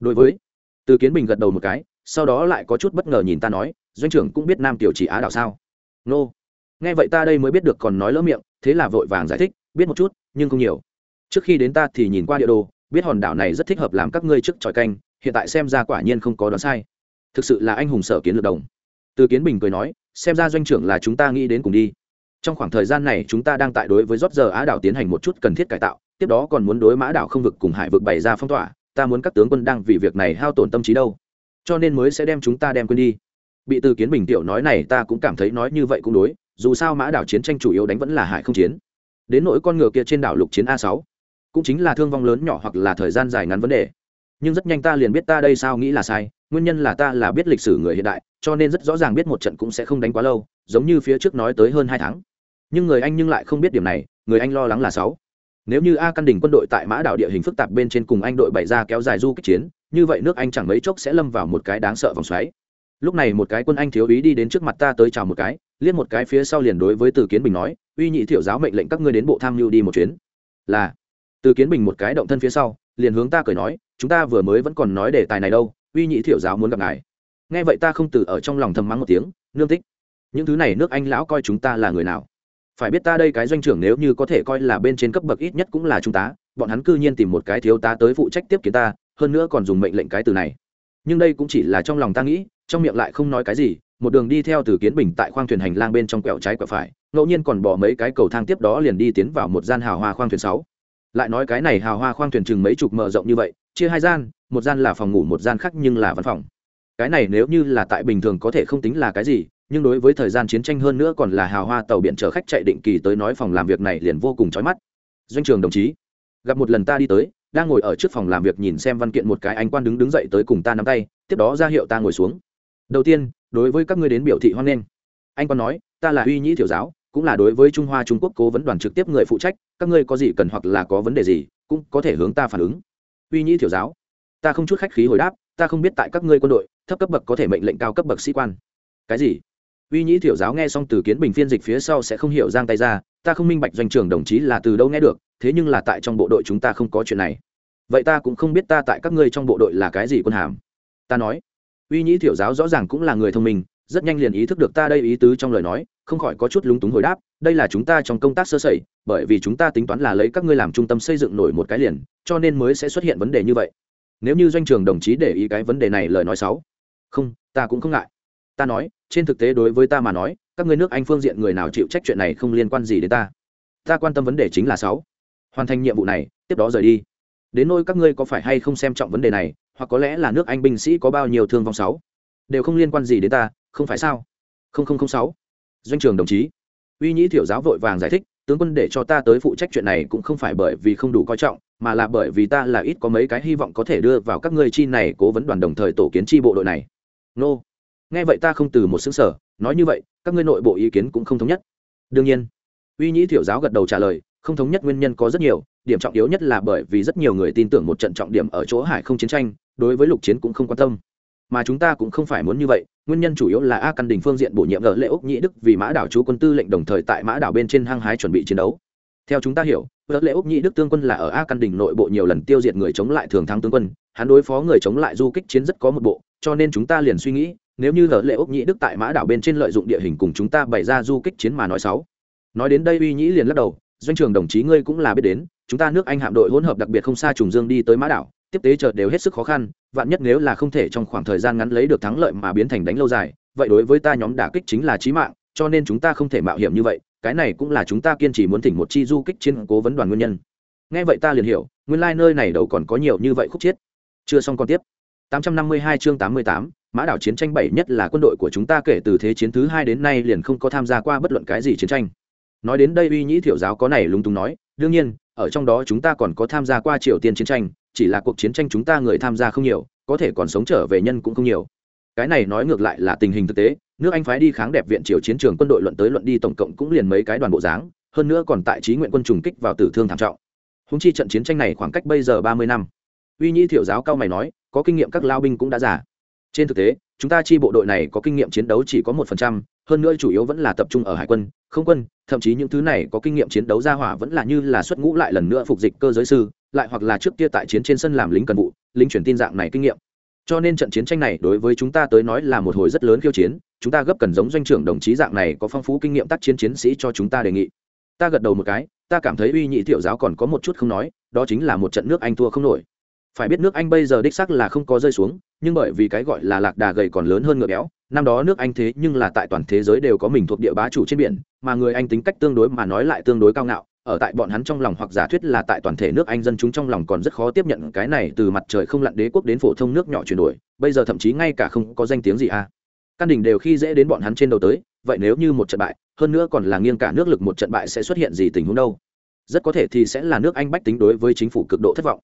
Đối với từ kiến bình gật đầu một cái, sau đó lại có chút bất ngờ nhìn ta nói, doanh trưởng cũng biết nam tiểu chỉ á đảo sao? Nô. Nghe vậy ta đây mới biết được còn nói lỡ miệng, thế là vội vàng giải thích, biết một chút, nhưng không nhiều trước khi đến ta thì nhìn qua địa đồ, biết hòn đảo này rất thích hợp làm các ngươi trước tròi canh, hiện tại xem ra quả nhiên không có đoán sai. Thực sự là anh hùng sở kiến lược đồng. Từ kiến bình cười nói, xem ra doanh trưởng là chúng ta nghĩ đến cùng đi. Trong khoảng thời gian này chúng ta đang tại đối với rót giờ á đảo tiến hành một chút cần thiết cải tạo, tiếp đó còn muốn đối mã đảo không vực cùng hải vực bày ra phong tỏa, ta muốn các tướng quân đang vì việc này hao tổn tâm trí đâu. Cho nên mới sẽ đem chúng ta đem quên đi. Bị từ kiến bình tiểu nói này ta cũng cảm thấy nói như vậy cũng đối, dù sao mã đảo chiến tranh chủ yếu đánh vẫn là hải không chiến. Đến nỗi con ngựa kia trên đảo lục chiến a sáu cũng chính là thương vong lớn nhỏ hoặc là thời gian dài ngắn vấn đề. Nhưng rất nhanh ta liền biết ta đây sao nghĩ là sai, nguyên nhân là ta là biết lịch sử người hiện đại, cho nên rất rõ ràng biết một trận cũng sẽ không đánh quá lâu, giống như phía trước nói tới hơn hai tháng. Nhưng người anh nhưng lại không biết điểm này, người anh lo lắng là sáu. Nếu như a căn đình quân đội tại mã đảo địa hình phức tạp bên trên cùng anh đội bày ra kéo dài du kích chiến, như vậy nước anh chẳng mấy chốc sẽ lâm vào một cái đáng sợ vòng xoáy. Lúc này một cái quân anh thiếu ý đi đến trước mặt ta tới chào một cái, liếc một cái phía sau liền đối với từ kiến bình nói, uy nhị thiểu giáo mệnh lệnh các ngươi đến bộ tham mưu đi một chuyến. Là từ kiến bình một cái động thân phía sau, liền hướng ta cười nói, chúng ta vừa mới vẫn còn nói đề tài này đâu, uy nhị thiểu giáo muốn gặp ngài. Nghe vậy ta không từ ở trong lòng thầm mắng một tiếng, nương tích những thứ này nước anh lão coi chúng ta là người nào? Phải biết ta đây cái doanh trưởng nếu như có thể coi là bên trên cấp bậc ít nhất cũng là trung tá bọn hắn cư nhiên tìm một cái thiếu tá tới phụ trách tiếp kiến ta, hơn nữa còn dùng mệnh lệnh cái từ này. Nhưng đây cũng chỉ là trong lòng ta nghĩ, trong miệng lại không nói cái gì, một đường đi theo từ kiến bình tại khoang thuyền hành lang bên trong quẹo trái quẹo phải, ngẫu nhiên còn bỏ mấy cái cầu thang tiếp đó liền đi tiến vào một gian hào hoa khoang thuyền sáu lại nói cái này hào hoa khoang thuyền chừng mấy chục mở rộng như vậy, chia hai gian, một gian là phòng ngủ, một gian khác nhưng là văn phòng. Cái này nếu như là tại bình thường có thể không tính là cái gì, nhưng đối với thời gian chiến tranh hơn nữa còn là hào hoa tàu biển chở khách chạy định kỳ tới nói phòng làm việc này liền vô cùng chói mắt. Doanh trường đồng chí, gặp một lần ta đi tới, đang ngồi ở trước phòng làm việc nhìn xem văn kiện một cái anh quan đứng đứng dậy tới cùng ta nắm tay, tiếp đó ra hiệu ta ngồi xuống. Đầu tiên, đối với các ngươi đến biểu thị hoan nghênh. Anh quan nói, ta là uy nhĩ thiểu giáo cũng là đối với trung hoa trung quốc cố vấn đoàn trực tiếp người phụ trách, các ngươi có gì cần hoặc là có vấn đề gì, cũng có thể hướng ta phản ứng. Uy nhĩ thiểu giáo, ta không chút khách khí hồi đáp, ta không biết tại các ngươi quân đội, thấp cấp bậc có thể mệnh lệnh cao cấp bậc sĩ quan. Cái gì? Uy nhĩ thiểu giáo nghe xong từ kiến bình phiên dịch phía sau sẽ không hiểu giang tay ra, ta không minh bạch doanh trưởng đồng chí là từ đâu nghe được, thế nhưng là tại trong bộ đội chúng ta không có chuyện này. Vậy ta cũng không biết ta tại các ngươi trong bộ đội là cái gì quân hàm. Ta nói. Uy nhĩ thiểu giáo rõ ràng cũng là người thông minh, rất nhanh liền ý thức được ta đây ý tứ trong lời nói không khỏi có chút lúng túng hồi đáp, đây là chúng ta trong công tác sơ sẩy, bởi vì chúng ta tính toán là lấy các ngươi làm trung tâm xây dựng nổi một cái liền, cho nên mới sẽ xuất hiện vấn đề như vậy. Nếu như doanh trường đồng chí để ý cái vấn đề này lời nói sáu. không, ta cũng không ngại. Ta nói, trên thực tế đối với ta mà nói, các ngươi nước anh phương diện người nào chịu trách chuyện này không liên quan gì đến ta. Ta quan tâm vấn đề chính là sáu hoàn thành nhiệm vụ này, tiếp đó rời đi. Đến nôi các ngươi có phải hay không xem trọng vấn đề này, hoặc có lẽ là nước anh binh sĩ có bao nhiêu thương vong sáu đều không liên quan gì đến ta, không phải sao? Sáu doanh trường đồng chí. Uy nhĩ thiểu giáo vội vàng giải thích, tướng quân để cho ta tới phụ trách chuyện này cũng không phải bởi vì không đủ coi trọng, mà là bởi vì ta là ít có mấy cái hy vọng có thể đưa vào các ngươi chi này cố vấn đoàn đồng thời tổ kiến chi bộ đội này. Nô. Nghe vậy ta không từ một xứng sở nói như vậy, các ngươi nội bộ ý kiến cũng không thống nhất. Đương nhiên. Uy nhĩ thiểu giáo gật đầu trả lời, không thống nhất nguyên nhân có rất nhiều, điểm trọng yếu nhất là bởi vì rất nhiều người tin tưởng một trận trọng điểm ở chỗ hải không chiến tranh, đối với lục chiến cũng không quan tâm. Mà chúng ta cũng không phải muốn như vậy nguyên nhân chủ yếu là a căn đình phương diện bổ nhiệm gỡ lệ úc nhĩ đức vì mã đảo chú quân tư lệnh đồng thời tại mã đảo bên trên hăng hái chuẩn bị chiến đấu. Theo chúng ta hiểu gỡ lệ úc nhĩ đức tương quân là ở a căn đình nội bộ nhiều lần tiêu diệt người chống lại thường thắng tướng quân, hắn đối phó người chống lại du kích chiến rất có một bộ, cho nên chúng ta liền suy nghĩ, nếu như gỡ lệ úc nhĩ đức tại mã đảo bên trên lợi dụng địa hình cùng chúng ta bày ra du kích chiến mà nói sáu nói đến đây uy nhĩ liền lắc đầu, doanh trường đồng chí ngươi cũng là biết đến, chúng ta nước anh hạm đội hỗn hợp đặc biệt không xa trùng dương đi tới mã đảo tiếp tế chợt đều hết sức khó khăn vạn nhất nếu là không thể trong khoảng thời gian ngắn lấy được thắng lợi mà biến thành đánh lâu dài vậy đối với ta nhóm đả kích chính là chí mạng cho nên chúng ta không thể mạo hiểm như vậy cái này cũng là chúng ta kiên trì muốn thỉnh một chi du kích trên cố vấn đoàn nguyên nhân. Nghe vậy ta liền hiểu nguyên lai nơi này đầu còn có nhiều như vậy khúc chiết. Chưa xong còn tiếp. 852 chương 88, mã đảo chiến tranh bảy nhất là quân đội của chúng ta kể từ thế chiến thứ hai đến nay liền không có tham gia qua bất luận cái gì chiến tranh. Nói đến đây uy nhĩ thiểu giáo có này lúng túng nói đương nhiên ở trong đó chúng ta còn có tham gia qua triều tiên chiến tranh chỉ là cuộc chiến tranh chúng ta người tham gia không nhiều, có thể còn sống trở về nhân cũng không nhiều. Cái này nói ngược lại là tình hình thực tế, nước anh phái đi kháng đẹp viện triều chiến trường quân đội luận tới luận đi tổng cộng cũng liền mấy cái đoàn bộ dáng, hơn nữa còn tại trí nguyện quân trùng kích vào tử thương thảm trọng. Húng chi trận chiến tranh này khoảng cách bây giờ ba mươi năm. Uy nhĩ thiệu giáo cao mày nói, có kinh nghiệm các lao binh cũng đã già. Trên thực tế, chúng ta chi bộ đội này có kinh nghiệm chiến đấu chỉ có một phần trăm, hơn nữa chủ yếu vẫn là tập trung ở hải quân không quân, thậm chí những thứ này có kinh nghiệm chiến đấu ra hỏa vẫn là như là xuất ngũ lại lần nữa phục dịch cơ giới sư, lại hoặc là trước kia tại chiến trên sân làm lính cần vụ, lính truyền tin dạng này kinh nghiệm. Cho nên trận chiến tranh này đối với chúng ta tới nói là một hồi rất lớn khiêu chiến, chúng ta gấp cần giống doanh trưởng đồng chí dạng này có phong phú kinh nghiệm tác chiến chiến sĩ cho chúng ta đề nghị. Ta gật đầu một cái, ta cảm thấy uy nhị thiệu giáo còn có một chút không nói, đó chính là một trận nước anh thua không nổi phải biết nước anh bây giờ đích sắc là không có rơi xuống, nhưng bởi vì cái gọi là lạc đà gầy còn lớn hơn ngựa béo, năm đó nước anh thế nhưng là tại toàn thế giới đều có mình thuộc địa bá chủ trên biển, mà người anh tính cách tương đối mà nói lại tương đối cao ngạo, ở tại bọn hắn trong lòng hoặc giả thuyết là tại toàn thể nước anh dân chúng trong lòng còn rất khó tiếp nhận cái này từ mặt trời không lặn đế quốc đến phổ thông nước nhỏ chuyển đổi, bây giờ thậm chí ngay cả không có danh tiếng gì à căn đỉnh đều khi dễ đến bọn hắn trên đầu tới, vậy nếu như một trận bại, hơn nữa còn là nghiêng cả nước lực một trận bại sẽ xuất hiện gì tình huống đâu? Rất có thể thì sẽ là nước anh bách tính đối với chính phủ cực độ thất vọng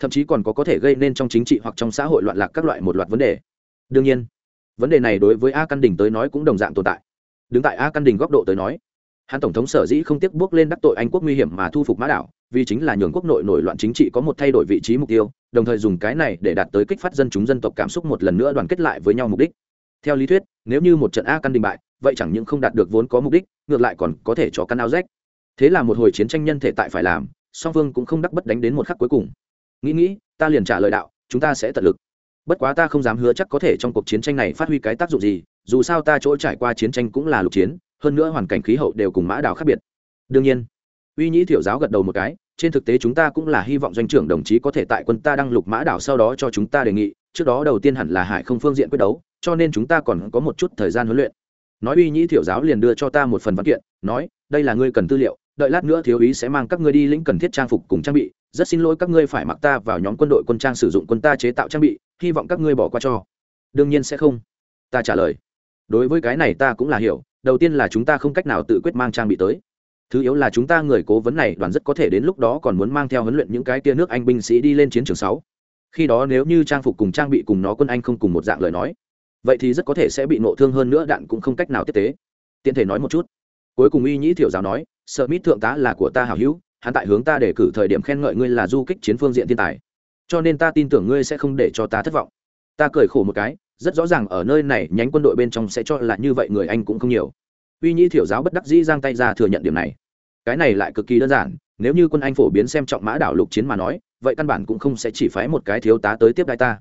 thậm chí còn có có thể gây nên trong chính trị hoặc trong xã hội loạn lạc các loại một loạt vấn đề. Đương nhiên, vấn đề này đối với a căn đình tới nói cũng đồng dạng tồn tại. Đứng tại a căn đình góc độ tới nói, hắn tổng thống sở dĩ không tiếc bước lên đắc tội anh quốc nguy hiểm mà thu phục mã đảo, vì chính là nhường quốc nội nổi loạn chính trị có một thay đổi vị trí mục tiêu, đồng thời dùng cái này để đạt tới kích phát dân chúng dân tộc cảm xúc một lần nữa đoàn kết lại với nhau mục đích. Theo lý thuyết, nếu như một trận a căn đình bại, vậy chẳng những không đạt được vốn có mục đích, ngược lại còn có thể cho căn áo rách. Thế là một hồi chiến tranh nhân thể tại phải làm, song phương cũng không đắc bất đánh đến một khắc cuối cùng nghĩ nghĩ, ta liền trả lời đạo, chúng ta sẽ tận lực. Bất quá ta không dám hứa chắc có thể trong cuộc chiến tranh này phát huy cái tác dụng gì, dù sao ta chỗ trải qua chiến tranh cũng là lục chiến, hơn nữa hoàn cảnh khí hậu đều cùng mã đảo khác biệt. Đương nhiên, uy nhĩ thiểu giáo gật đầu một cái, trên thực tế chúng ta cũng là hy vọng doanh trưởng đồng chí có thể tại quân ta đăng lục mã đảo sau đó cho chúng ta đề nghị, trước đó đầu tiên hẳn là hải không phương diện quyết đấu, cho nên chúng ta còn có một chút thời gian huấn luyện. Nói uy nhĩ thiểu giáo liền đưa cho ta một phần văn kiện, nói, đây là ngươi cần tư liệu, đợi lát nữa thiếu úy sẽ mang các ngươi đi lĩnh cần thiết trang phục cùng trang bị rất xin lỗi các ngươi phải mặc ta vào nhóm quân đội quân trang sử dụng quân ta chế tạo trang bị, hy vọng các ngươi bỏ qua cho. Đương nhiên sẽ không. Ta trả lời. Đối với cái này ta cũng là hiểu, đầu tiên là chúng ta không cách nào tự quyết mang trang bị tới. Thứ yếu là chúng ta người cố vấn này đoàn rất có thể đến lúc đó còn muốn mang theo huấn luyện những cái tia nước anh binh sĩ đi lên chiến trường sáu. Khi đó nếu như trang phục cùng trang bị cùng nó quân anh không cùng một dạng lời nói, vậy thì rất có thể sẽ bị nộ thương hơn nữa, đạn cũng không cách nào tiếp tế. Tiện thể nói một chút. Cuối cùng uy nhĩ thiểu giáo nói sợ mít thượng tá là của ta hảo hữu hắn tại hướng ta để cử thời điểm khen ngợi ngươi là du kích chiến phương diện thiên tài. Cho nên ta tin tưởng ngươi sẽ không để cho ta thất vọng. Ta cười khổ một cái, rất rõ ràng ở nơi này nhánh quân đội bên trong sẽ cho là như vậy người anh cũng không nhiều. Uy nhĩ thiểu giáo bất đắc dĩ giang tay ra thừa nhận điểm này. Cái này lại cực kỳ đơn giản, nếu như quân anh phổ biến xem trọng mã đảo lục chiến mà nói, vậy căn bản cũng không sẽ chỉ phái một cái thiếu tá tới tiếp đại ta.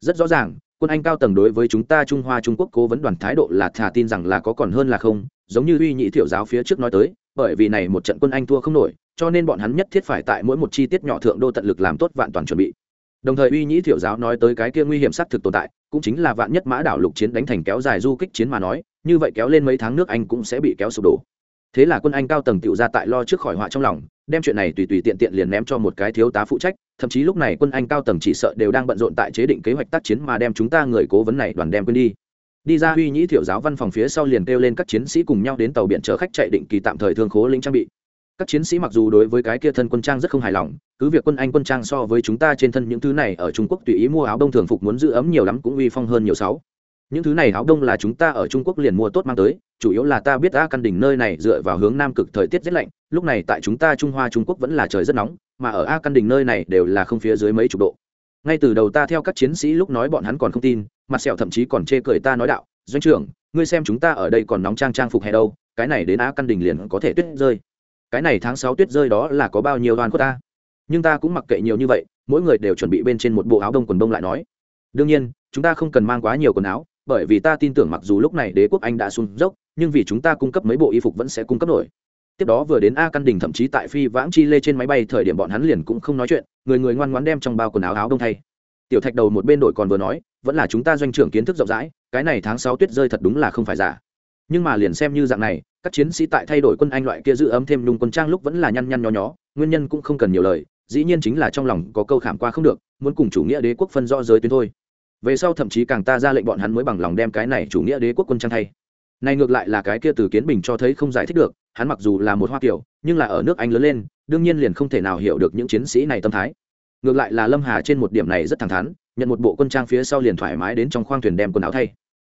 Rất rõ ràng, quân anh cao tầng đối với chúng ta trung hoa trung quốc cố vấn đoàn thái độ là thà tin rằng là có còn hơn là không, giống như uy nhĩ thiểu giáo phía trước nói tới bởi vì này một trận quân anh thua không nổi, cho nên bọn hắn nhất thiết phải tại mỗi một chi tiết nhỏ thượng đô tận lực làm tốt vạn toàn chuẩn bị. Đồng thời uy nhĩ thiểu giáo nói tới cái kia nguy hiểm xác thực tồn tại, cũng chính là vạn nhất mã đảo lục chiến đánh thành kéo dài du kích chiến mà nói, như vậy kéo lên mấy tháng nước anh cũng sẽ bị kéo sụp đổ. Thế là quân anh cao tầng tiểu ra tại lo trước khỏi họa trong lòng, đem chuyện này tùy tùy tiện tiện liền ném cho một cái thiếu tá phụ trách, thậm chí lúc này quân anh cao tầng chỉ sợ đều đang bận rộn tại chế định kế hoạch tác chiến mà đem chúng ta người cố vấn này đoàn đem quên đi đi ra huy nhĩ thiểu giáo văn phòng phía sau liền kêu lên các chiến sĩ cùng nhau đến tàu biển chở khách chạy định kỳ tạm thời thương khố lính trang bị. Các chiến sĩ mặc dù đối với cái kia thân quân trang rất không hài lòng, cứ việc quân anh quân trang so với chúng ta trên thân những thứ này ở trung quốc tùy ý mua áo đông thường phục muốn giữ ấm nhiều lắm cũng uy phong hơn nhiều sáu. Những thứ này áo đông là chúng ta ở trung quốc liền mua tốt mang tới, chủ yếu là ta biết a căn đỉnh nơi này dựa vào hướng nam cực thời tiết rất lạnh, lúc này tại chúng ta trung hoa trung quốc vẫn là trời rất nóng, mà ở a căn đỉnh nơi này đều là không phía dưới mấy chục độ. Ngay từ đầu ta theo các chiến sĩ lúc nói bọn hắn còn không tin mặt sẹo thậm chí còn chê cười ta nói đạo, doanh trưởng, ngươi xem chúng ta ở đây còn nóng trang trang phục hè đâu, cái này đến a căn đỉnh liền có thể tuyết rơi. Cái này tháng sáu tuyết rơi đó là có bao nhiêu đoàn của ta? Nhưng ta cũng mặc kệ nhiều như vậy, mỗi người đều chuẩn bị bên trên một bộ áo đông quần đông lại nói, đương nhiên, chúng ta không cần mang quá nhiều quần áo, bởi vì ta tin tưởng mặc dù lúc này đế quốc anh đã xuống dốc, nhưng vì chúng ta cung cấp mấy bộ y phục vẫn sẽ cung cấp nổi. Tiếp đó vừa đến a căn đình thậm chí tại phi vãng chi lê trên máy bay thời điểm bọn hắn liền cũng không nói chuyện, người người ngoan ngoãn đem trong bao quần áo áo đông thay. Tiểu thạch đầu một bên đội còn vừa nói vẫn là chúng ta doanh trưởng kiến thức rộng rãi, cái này tháng sáu tuyết rơi thật đúng là không phải giả. Nhưng mà liền xem như dạng này, các chiến sĩ tại thay đổi quân anh loại kia giữ ấm thêm nung quân trang lúc vẫn là nhăn nhăn nho nhó, nguyên nhân cũng không cần nhiều lời, dĩ nhiên chính là trong lòng có câu khảm qua không được, muốn cùng chủ nghĩa đế quốc phân rõ giới tuyến thôi. Về sau thậm chí càng ta ra lệnh bọn hắn mới bằng lòng đem cái này chủ nghĩa đế quốc quân trang thay. Này ngược lại là cái kia từ kiến bình cho thấy không giải thích được, hắn mặc dù là một hoa kiểu, nhưng là ở nước anh lớn lên, đương nhiên liền không thể nào hiểu được những chiến sĩ này tâm thái. Ngược lại là lâm hà trên một điểm này rất thẳng thắn nhận một bộ quân trang phía sau liền thoải mái đến trong khoang thuyền đem quần áo thay.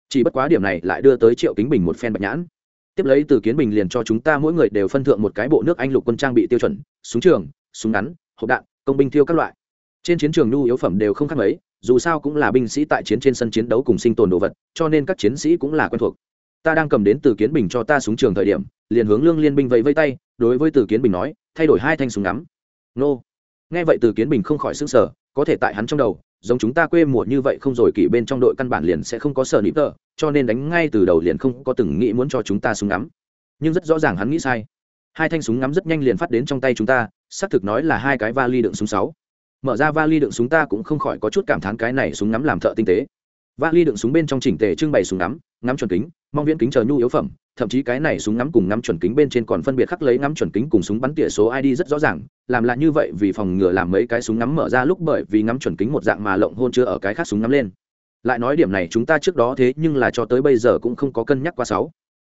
Chỉ bất quá điểm này lại đưa tới triệu kính bình một phen bạch nhãn. Tiếp lấy từ kiến bình liền cho chúng ta mỗi người đều phân thượng một cái bộ nước anh lục quân trang bị tiêu chuẩn, súng trường, súng ngắn, hộp đạn, công binh tiêu các loại. Trên chiến trường nhu yếu phẩm đều không khác mấy, dù sao cũng là binh sĩ tại chiến trên sân chiến đấu cùng sinh tồn đồ vật, cho nên các chiến sĩ cũng là quen thuộc. Ta đang cầm đến từ kiến bình cho ta súng trường thời điểm, liền hướng lương liên binh vẫy vây tay, đối với từ kiến bình nói, thay đổi hai thanh súng ngắm. Nô. Nghe vậy từ kiến bình không khỏi sức sở có thể tại hắn trong đầu giống chúng ta quê mùa như vậy không rồi kỳ bên trong đội căn bản liền sẽ không có sở nịp tờ, cho nên đánh ngay từ đầu liền không có từng nghĩ muốn cho chúng ta súng ngắm. Nhưng rất rõ ràng hắn nghĩ sai. Hai thanh súng ngắm rất nhanh liền phát đến trong tay chúng ta, xác thực nói là hai cái vali đựng súng sáu. Mở ra vali đựng súng ta cũng không khỏi có chút cảm thán cái này súng ngắm làm thợ tinh tế. Vali đựng súng bên trong chỉnh tề trưng bày súng ngắm ngắm chuẩn kính, mong viễn kính chờ nhu yếu phẩm thậm chí cái này súng ngắm cùng ngắm chuẩn kính bên trên còn phân biệt khắc lấy ngắm chuẩn kính cùng súng bắn tỉa số id rất rõ ràng làm lại như vậy vì phòng ngừa làm mấy cái súng ngắm mở ra lúc bởi vì ngắm chuẩn kính một dạng mà lộng hôn chưa ở cái khác súng ngắm lên. Lại nói điểm này chúng ta trước đó thế nhưng là cho tới bây giờ cũng không có cân nhắc qua sáu.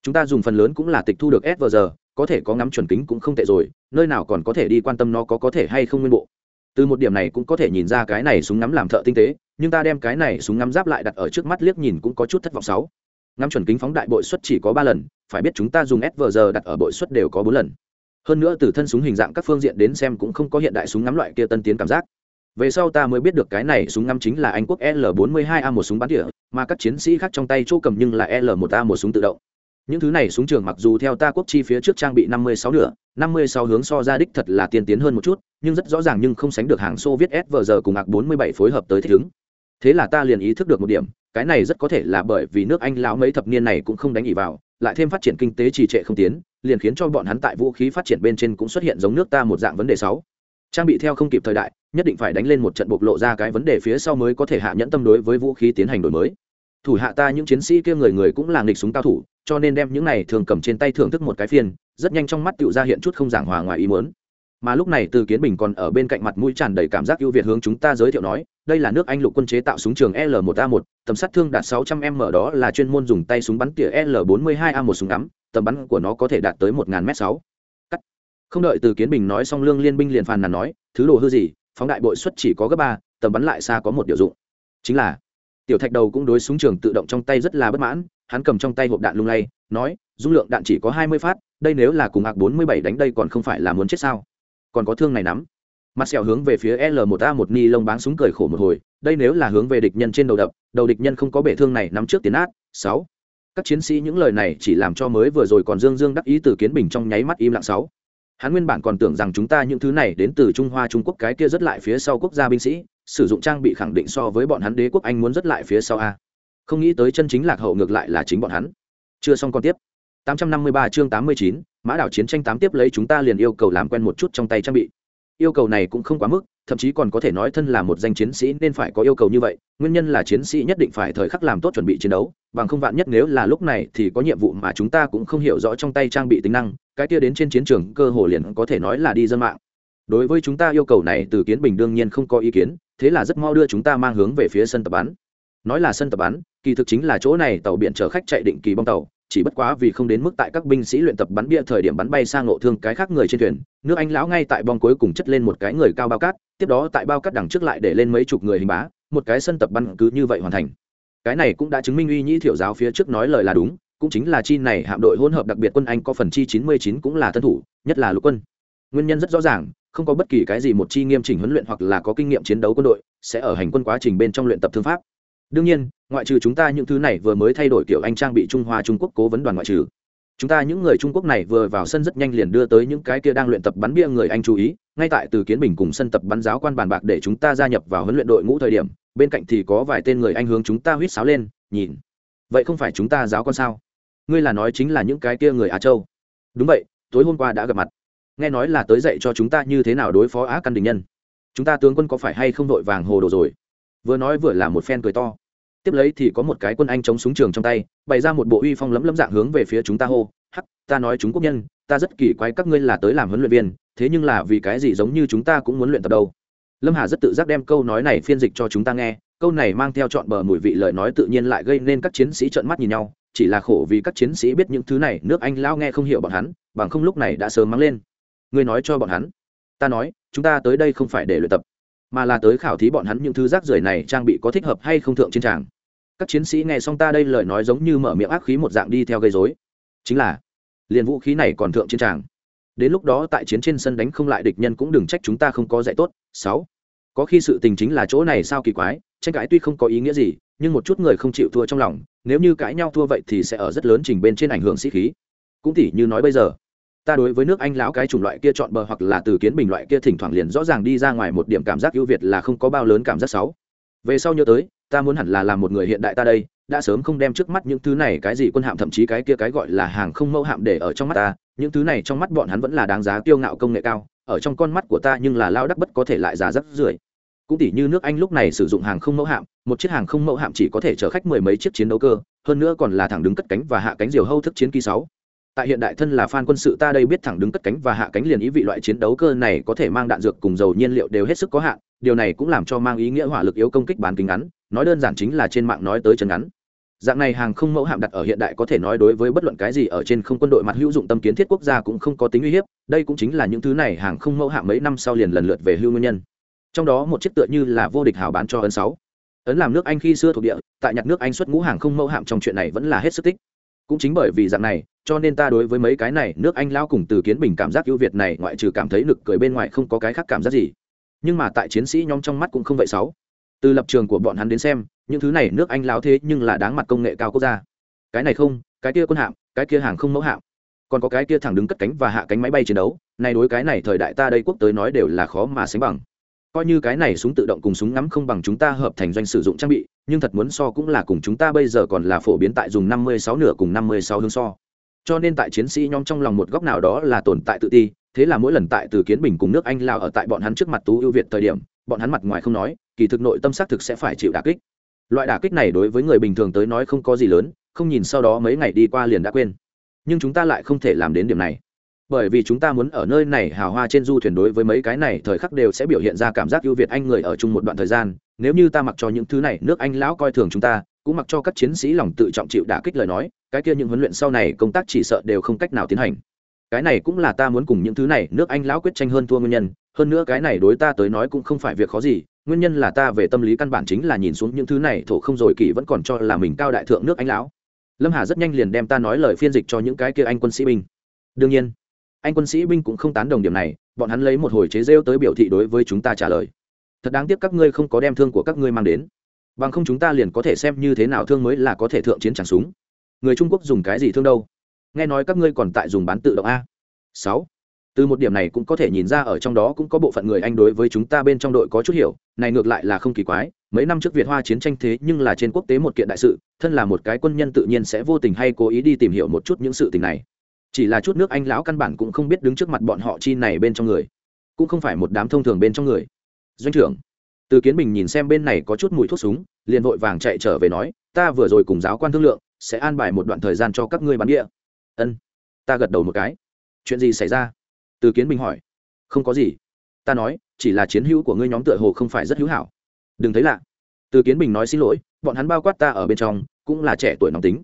Chúng ta dùng phần lớn cũng là tịch thu được SVR, giờ có thể có ngắm chuẩn kính cũng không tệ rồi nơi nào còn có thể đi quan tâm nó có có thể hay không nguyên bộ. Từ một điểm này cũng có thể nhìn ra cái này súng ngắm làm thợ tinh tế nhưng ta đem cái này súng ngắm giáp lại đặt ở trước mắt liếc nhìn cũng có chút thất vọng sáu ngắm chuẩn kính phóng đại bội suất chỉ có ba lần, phải biết chúng ta dùng s giờ đặt ở bội suất đều có bốn lần. Hơn nữa từ thân súng hình dạng các phương diện đến xem cũng không có hiện đại súng ngắm loại kia tân tiến cảm giác. Về sau ta mới biết được cái này súng ngắm chính là anh quốc l 42 a một súng bắn tỉa, mà các chiến sĩ khác trong tay chỗ cầm nhưng là l 1 a một súng tự động. Những thứ này súng trường mặc dù theo ta quốc chi phía trước trang bị 56 nửa 56 hướng so ra đích thật là tiên tiến hơn một chút, nhưng rất rõ ràng nhưng không sánh được hàng xô viết s vờ giờ cùng ạc 47 phối hợp tới thích ứng. Thế là ta liền ý thức được một điểm cái này rất có thể là bởi vì nước anh lão mấy thập niên này cũng không đánh ỉ vào, lại thêm phát triển kinh tế trì trệ không tiến, liền khiến cho bọn hắn tại vũ khí phát triển bên trên cũng xuất hiện giống nước ta một dạng vấn đề sáu. Trang bị theo không kịp thời đại, nhất định phải đánh lên một trận bộc lộ ra cái vấn đề phía sau mới có thể hạ nhẫn tâm đối với vũ khí tiến hành đổi mới. Thủ hạ ta những chiến sĩ kia người người cũng là nghịch súng cao thủ, cho nên đem những này thường cầm trên tay thưởng thức một cái phiên, rất nhanh trong mắt tựu ra hiện chút không giảng hòa ngoài ý muốn mà lúc này từ kiến bình còn ở bên cạnh mặt mũi tràn đầy cảm giác ưu việt hướng chúng ta giới thiệu nói, đây là nước anh lục quân chế tạo súng trường l 1 a 1 tầm sát thương đạt 600 m, đó là chuyên môn dùng tay súng bắn tỉa l 42 a 1 súng ngắm, tầm bắn của nó có thể đạt tới 1.000 m 6 cắt. Không đợi từ kiến bình nói xong lương liên binh liền phàn nàn nói, thứ đồ hư gì, phóng đại bội suất chỉ có gấp ba, tầm bắn lại xa có một điều dụng. Chính là, tiểu thạch đầu cũng đối súng trường tự động trong tay rất là bất mãn, hắn cầm trong tay hộp đạn lung lay, nói, dung lượng đạn chỉ có hai mươi phát, đây nếu là cùng ạc bốn mươi bảy đánh đây còn không phải là muốn chết sao? Còn có thương này nắm. Mặt sẹo hướng về phía l một a một ni lông báng súng cười khổ một hồi đây nếu là hướng về địch nhân trên đầu đập đầu địch nhân không có bể thương này nắm trước tiến át sáu. Các chiến sĩ những lời này chỉ làm cho mới vừa rồi còn dương dương đắc ý từ kiến bình trong nháy mắt im lặng sáu. Hắn nguyên bản còn tưởng rằng chúng ta những thứ này đến từ trung hoa trung quốc cái kia rất lại phía sau quốc gia binh sĩ sử dụng trang bị khẳng định so với bọn hắn đế quốc anh muốn rất lại phía sau a. Không nghĩ tới chân chính lạc hậu ngược lại là chính bọn hắn. Chưa xong còn tiếp. 853 chương 89, mã đảo chiến tranh tám tiếp lấy chúng ta liền yêu cầu làm quen một chút trong tay trang bị. Yêu cầu này cũng không quá mức, thậm chí còn có thể nói thân là một danh chiến sĩ nên phải có yêu cầu như vậy, nguyên nhân là chiến sĩ nhất định phải thời khắc làm tốt chuẩn bị chiến đấu, bằng không vạn nhất nếu là lúc này thì có nhiệm vụ mà chúng ta cũng không hiểu rõ trong tay trang bị tính năng, cái kia đến trên chiến trường cơ hồ liền có thể nói là đi dân mạng. Đối với chúng ta yêu cầu này, từ kiến bình đương nhiên không có ý kiến, thế là rất mau đưa chúng ta mang hướng về phía sân tập bắn. Nói là sân tập bắn, kỳ thực chính là chỗ này tàu biển chở khách chạy định kỳ bong tàu chỉ bất quá vì không đến mức tại các binh sĩ luyện tập bắn bia thời điểm bắn bay sang ngộ thương cái khác người trên thuyền, nước anh lão ngay tại bong cuối cùng chất lên một cái người cao bao cát, tiếp đó tại bao cát đằng trước lại để lên mấy chục người hình bá, một cái sân tập bắn cứ như vậy hoàn thành. Cái này cũng đã chứng minh uy nhĩ thiểu giáo phía trước nói lời là đúng, cũng chính là chi này hạm đội hỗn hợp đặc biệt quân anh có phần chi chín mươi chín cũng là thân thủ, nhất là lục quân. Nguyên nhân rất rõ ràng, không có bất kỳ cái gì một chi nghiêm chỉnh huấn luyện hoặc là có kinh nghiệm chiến đấu quân đội, sẽ ở hành quân quá trình bên trong luyện tập thương pháp đương nhiên, ngoại trừ chúng ta những thứ này vừa mới thay đổi kiểu anh trang bị trung hoa trung quốc cố vấn đoàn ngoại trừ, chúng ta những người trung quốc này vừa vào sân rất nhanh liền đưa tới những cái kia đang luyện tập bắn bia người anh chú ý, ngay tại từ kiến bình cùng sân tập bắn giáo quan bàn bạc để chúng ta gia nhập vào huấn luyện đội ngũ thời điểm, bên cạnh thì có vài tên người anh hướng chúng ta huýt sáo lên, nhìn. Vậy không phải chúng ta giáo quan sao? Ngươi là nói chính là những cái kia người á châu. Đúng vậy, tối hôm qua đã gặp mặt. Nghe nói là tới dạy cho chúng ta như thế nào đối phó á căn đình nhân. Chúng ta tướng quân có phải hay không đội vàng hồ đồ rồi? Vừa nói vừa là một phen cười to. Tiếp lấy thì có một cái quân anh chống súng trường trong tay, bày ra một bộ uy phong lấm lấm dạng hướng về phía chúng ta hô, hắc, ta nói chúng quốc nhân, ta rất kỳ quái các ngươi là tới làm huấn luyện viên, thế nhưng là vì cái gì giống như chúng ta cũng muốn luyện tập đâu? Lâm hà rất tự giác đem câu nói này phiên dịch cho chúng ta nghe, câu này mang theo chọn bờ mùi vị lời nói tự nhiên lại gây nên các chiến sĩ trợn mắt nhìn nhau, chỉ là khổ vì các chiến sĩ biết những thứ này, nước anh lao nghe không hiểu bọn hắn, bằng không lúc này đã sớm mắng lên. Ngươi nói cho bọn hắn. Ta nói, chúng ta tới đây không phải để luyện tập mà là tới khảo thí bọn hắn những thứ rác rưởi này trang bị có thích hợp hay không thượng chiến tràng. Các chiến sĩ nghe xong ta đây lời nói giống như mở miệng ác khí một dạng đi theo gây dối chính là, liền vũ khí này còn thượng chiến tràng. Đến lúc đó tại chiến trên sân đánh không lại địch nhân cũng đừng trách chúng ta không có dạy tốt. Sáu, có khi sự tình chính là chỗ này sao kỳ quái, tranh cãi tuy không có ý nghĩa gì, nhưng một chút người không chịu thua trong lòng, nếu như cãi nhau thua vậy thì sẽ ở rất lớn trình bên trên ảnh hưởng sĩ khí. Cũng tỉ như nói bây giờ ta đối với nước anh lão cái chủng loại kia chọn bờ hoặc là từ kiến bình loại kia thỉnh thoảng liền rõ ràng đi ra ngoài một điểm cảm giác ưu việt là không có bao lớn cảm giác xấu. Về sau nhớ tới, ta muốn hẳn là làm một người hiện đại ta đây, đã sớm không đem trước mắt những thứ này cái gì quân hạm thậm chí cái kia cái gọi là hàng không mẫu hạm để ở trong mắt ta, những thứ này trong mắt bọn hắn vẫn là đáng giá tiêu ngạo công nghệ cao, ở trong con mắt của ta nhưng là lao đắc bất có thể lại giá rất rưởi. Cũng tỉ như nước anh lúc này sử dụng hàng không mẫu hạm, một chiếc hàng không mẫu hạm chỉ có thể chở khách mười mấy chiếc chiến đấu cơ, hơn nữa còn là thẳng đứng cất cánh và hạ cánh diều hâu thức chiến kỳ sáu tại hiện đại thân là fan quân sự, ta đây biết thẳng đứng cất cánh và hạ cánh liền ý vị loại chiến đấu cơ này có thể mang đạn dược cùng dầu nhiên liệu đều hết sức có hạn, điều này cũng làm cho mang ý nghĩa hỏa lực yếu công kích bán kính ngắn, nói đơn giản chính là trên mạng nói tới chân ngắn. Dạng này hàng không mẫu hạm đặt ở hiện đại có thể nói đối với bất luận cái gì ở trên không quân đội mặt hữu dụng tâm kiến thiết quốc gia cũng không có tính uy hiếp, đây cũng chính là những thứ này hàng không mẫu hạm mấy năm sau liền lần lượt về hưu nguyên nhân. Trong đó một chiếc tựa như là vô địch hào bán cho ấn sáu. Ấn làm nước anh khi xưa thuộc địa, tại nhặt nước anh xuất ngũ hàng không mẫu hạm trong chuyện này vẫn là hết sức tích. Cũng chính bởi vì dạng này cho nên ta đối với mấy cái này, nước anh lao cùng từ kiến bình cảm giác ưu việt này, ngoại trừ cảm thấy nực cười bên ngoài không có cái khác cảm giác gì. Nhưng mà tại chiến sĩ nhóm trong mắt cũng không vậy sáu. Từ lập trường của bọn hắn đến xem, những thứ này nước anh lao thế nhưng là đáng mặt công nghệ cao quốc gia. Cái này không, cái kia quân hạm, cái kia hàng không mẫu hạm. Còn có cái kia thẳng đứng cất cánh và hạ cánh máy bay chiến đấu, này đối cái này thời đại ta đây quốc tới nói đều là khó mà sánh bằng. Coi như cái này súng tự động cùng súng ngắm không bằng chúng ta hợp thành doanh sử dụng trang bị, nhưng thật muốn so cũng là cùng chúng ta bây giờ còn là phổ biến tại dùng năm mươi sáu nửa cùng năm mươi sáu hướng so cho nên tại chiến sĩ nhóm trong lòng một góc nào đó là tồn tại tự ti, thế là mỗi lần tại từ kiến bình cùng nước anh lao ở tại bọn hắn trước mặt tú ưu việt thời điểm, bọn hắn mặt ngoài không nói, kỳ thực nội tâm xác thực sẽ phải chịu đả kích. Loại đả kích này đối với người bình thường tới nói không có gì lớn, không nhìn sau đó mấy ngày đi qua liền đã quên. Nhưng chúng ta lại không thể làm đến điểm này. Bởi vì chúng ta muốn ở nơi này hào hoa trên du thuyền đối với mấy cái này thời khắc đều sẽ biểu hiện ra cảm giác ưu việt anh người ở chung một đoạn thời gian. Nếu như ta mặc cho những thứ này, nước anh lão coi thường chúng ta, cũng mặc cho các chiến sĩ lòng tự trọng chịu đả kích lời nói cái kia những huấn luyện sau này công tác chỉ sợ đều không cách nào tiến hành. Cái này cũng là ta muốn cùng những thứ này nước anh lão quyết tranh hơn thua nguyên nhân, hơn nữa cái này đối ta tới nói cũng không phải việc khó gì, nguyên nhân là ta về tâm lý căn bản chính là nhìn xuống những thứ này thổ không rồi kỳ vẫn còn cho là mình cao đại thượng nước anh lão. Lâm hà rất nhanh liền đem ta nói lời phiên dịch cho những cái kia anh quân sĩ binh. Đương nhiên, anh quân sĩ binh cũng không tán đồng điểm này, bọn hắn lấy một hồi chế rêu tới biểu thị đối với chúng ta trả lời. Thật đáng tiếc các ngươi không có đem thương của các ngươi mang đến. Bằng không chúng ta liền có thể xem như thế nào thương mới là có thể thượng chiến chẳng súng người trung quốc dùng cái gì thương đâu? Nghe nói các ngươi còn tại dùng bán tự động a. Sáu. Từ một điểm này cũng có thể nhìn ra ở trong đó cũng có bộ phận người anh đối với chúng ta bên trong đội có chút hiểu, này ngược lại là không kỳ quái, mấy năm trước việt hoa chiến tranh thế nhưng là trên quốc tế một kiện đại sự, thân là một cái quân nhân tự nhiên sẽ vô tình hay cố ý đi tìm hiểu một chút những sự tình này. Chỉ là chút nước anh lão căn bản cũng không biết đứng trước mặt bọn họ chi này bên trong người, cũng không phải một đám thông thường bên trong người. Doanh trưởng, từ kiến bình nhìn xem bên này có chút mùi thuốc súng, liền vội vàng chạy trở về nói, ta vừa rồi cùng giáo quan thương lượng sẽ an bài một đoạn thời gian cho các ngươi bán địa ân, ta gật đầu một cái. Chuyện gì xảy ra? Từ kiến bình hỏi. Không có gì. Ta nói, chỉ là chiến hữu của ngươi nhóm tựa hồ không phải rất hữu hảo. Đừng thấy lạ. Từ kiến bình nói xin lỗi, bọn hắn bao quát ta ở bên trong, cũng là trẻ tuổi nóng tính.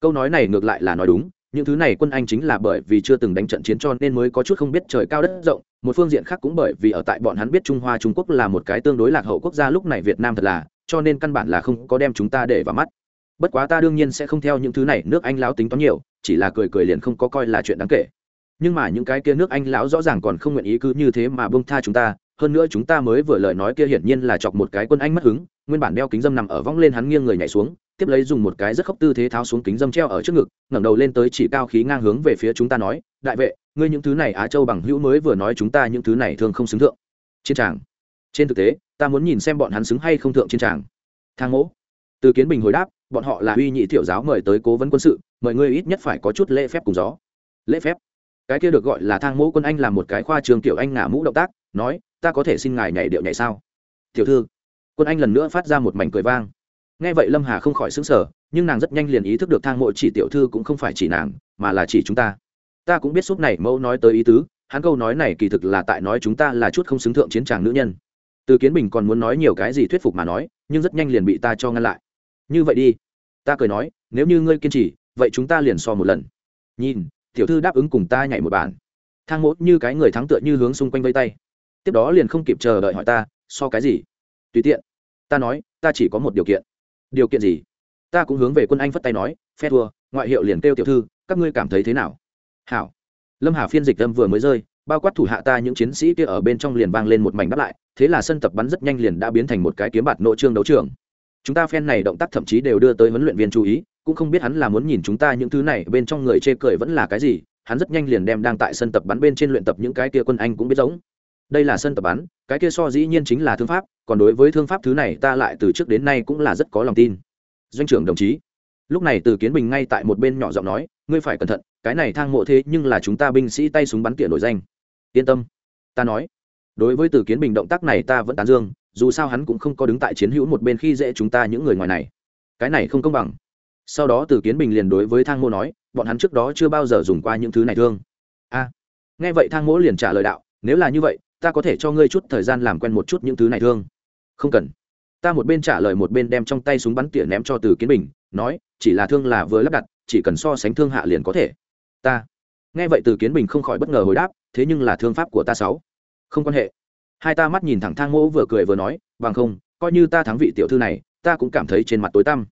Câu nói này ngược lại là nói đúng, những thứ này quân anh chính là bởi vì chưa từng đánh trận chiến cho nên mới có chút không biết trời cao đất rộng, một phương diện khác cũng bởi vì ở tại bọn hắn biết trung hoa trung quốc là một cái tương đối lạc hậu quốc gia lúc này việt nam thật là, cho nên căn bản là không có đem chúng ta để vào mắt bất quá ta đương nhiên sẽ không theo những thứ này, nước anh lão tính toán nhiều, chỉ là cười cười liền không có coi là chuyện đáng kể. Nhưng mà những cái kia nước anh lão rõ ràng còn không nguyện ý cứ như thế mà bông tha chúng ta, hơn nữa chúng ta mới vừa lời nói kia hiển nhiên là chọc một cái quân anh mất hứng, nguyên bản đeo kính dâm nằm ở vong lên hắn nghiêng người nhảy xuống, tiếp lấy dùng một cái rất khóc tư thế tháo xuống kính dâm treo ở trước ngực, ngẩng đầu lên tới chỉ cao khí ngang hướng về phía chúng ta nói, đại vệ, ngươi những thứ này á châu bằng hữu mới vừa nói chúng ta những thứ này thường không xứng thượng. Chiến tràng. Trên thực tế, ta muốn nhìn xem bọn hắn xứng hay không thượng chiến tràng. Thang mỗ từ kiến bình hồi đáp, bọn họ là uy nhị thiểu giáo mời tới cố vấn quân sự, mời ngươi ít nhất phải có chút lễ phép cùng gió. Lễ phép? Cái kia được gọi là thang mỗ quân anh làm một cái khoa trường tiểu anh ngả mũ động tác, nói, ta có thể xin ngài nhảy điệu nhảy sao? Tiểu thư. Quân anh lần nữa phát ra một mảnh cười vang. Nghe vậy lâm hà không khỏi xứng sở nhưng nàng rất nhanh liền ý thức được thang mộ chỉ tiểu thư cũng không phải chỉ nàng, mà là chỉ chúng ta. Ta cũng biết suốt này mẫu nói tới ý tứ, hắn câu nói này kỳ thực là tại nói chúng ta là chút không xứng thượng chiến tràng nữ nhân. Từ kiến bình còn muốn nói nhiều cái gì thuyết phục mà nói, nhưng rất nhanh liền bị ta cho ngăn lại như vậy đi. Ta cười nói, nếu như ngươi kiên trì, vậy chúng ta liền so một lần. Nhìn, tiểu thư đáp ứng cùng ta nhảy một bản thang mốt như cái người thắng tựa như hướng xung quanh vây tay. Tiếp đó liền không kịp chờ đợi hỏi ta, so cái gì? Tùy tiện. Ta nói, ta chỉ có một điều kiện. Điều kiện gì? Ta cũng hướng về quân anh phất tay nói, phe thua, ngoại hiệu liền kêu tiểu thư, các ngươi cảm thấy thế nào? Hảo. Lâm hà phiên dịch âm vừa mới rơi, bao quát thủ hạ ta những chiến sĩ kia ở bên trong liền vang lên một mảnh đáp lại, thế là sân tập bắn rất nhanh liền đã biến thành một cái kiếm bạt nội trương đấu trường chúng ta phen này động tác thậm chí đều đưa tới huấn luyện viên chú ý, cũng không biết hắn là muốn nhìn chúng ta những thứ này, bên trong người chê cười vẫn là cái gì, hắn rất nhanh liền đem đang tại sân tập bắn bên trên luyện tập những cái kia quân anh cũng biết giống. Đây là sân tập bắn, cái kia so dĩ nhiên chính là thương pháp, còn đối với thương pháp thứ này ta lại từ trước đến nay cũng là rất có lòng tin. Doanh trưởng đồng chí, lúc này từ kiến bình ngay tại một bên nhỏ giọng nói, ngươi phải cẩn thận, cái này thang mộ thế nhưng là chúng ta binh sĩ tay súng bắn tỉa nổi danh. Yên tâm, ta nói. Đối với từ kiến bình động tác này ta vẫn tán dương dù sao hắn cũng không có đứng tại chiến hữu một bên khi dễ chúng ta những người ngoài này. Cái này không công bằng. Sau đó từ kiến bình liền đối với thang mô nói, bọn hắn trước đó chưa bao giờ dùng qua những thứ này thương. A. Nghe vậy thang mỗ liền trả lời đạo, nếu là như vậy, ta có thể cho ngươi chút thời gian làm quen một chút những thứ này thương. Không cần. Ta một bên trả lời một bên đem trong tay súng bắn tỉa ném cho từ kiến bình, nói, chỉ là thương là vừa lắp đặt, chỉ cần so sánh thương hạ liền có thể. Ta. Nghe vậy từ kiến bình không khỏi bất ngờ hồi đáp, thế nhưng là thương pháp của ta sáu. Không quan hệ hai ta mắt nhìn thẳng thang mỗ vừa cười vừa nói, bằng không, coi như ta thắng vị tiểu thư này, ta cũng cảm thấy trên mặt tối tăm.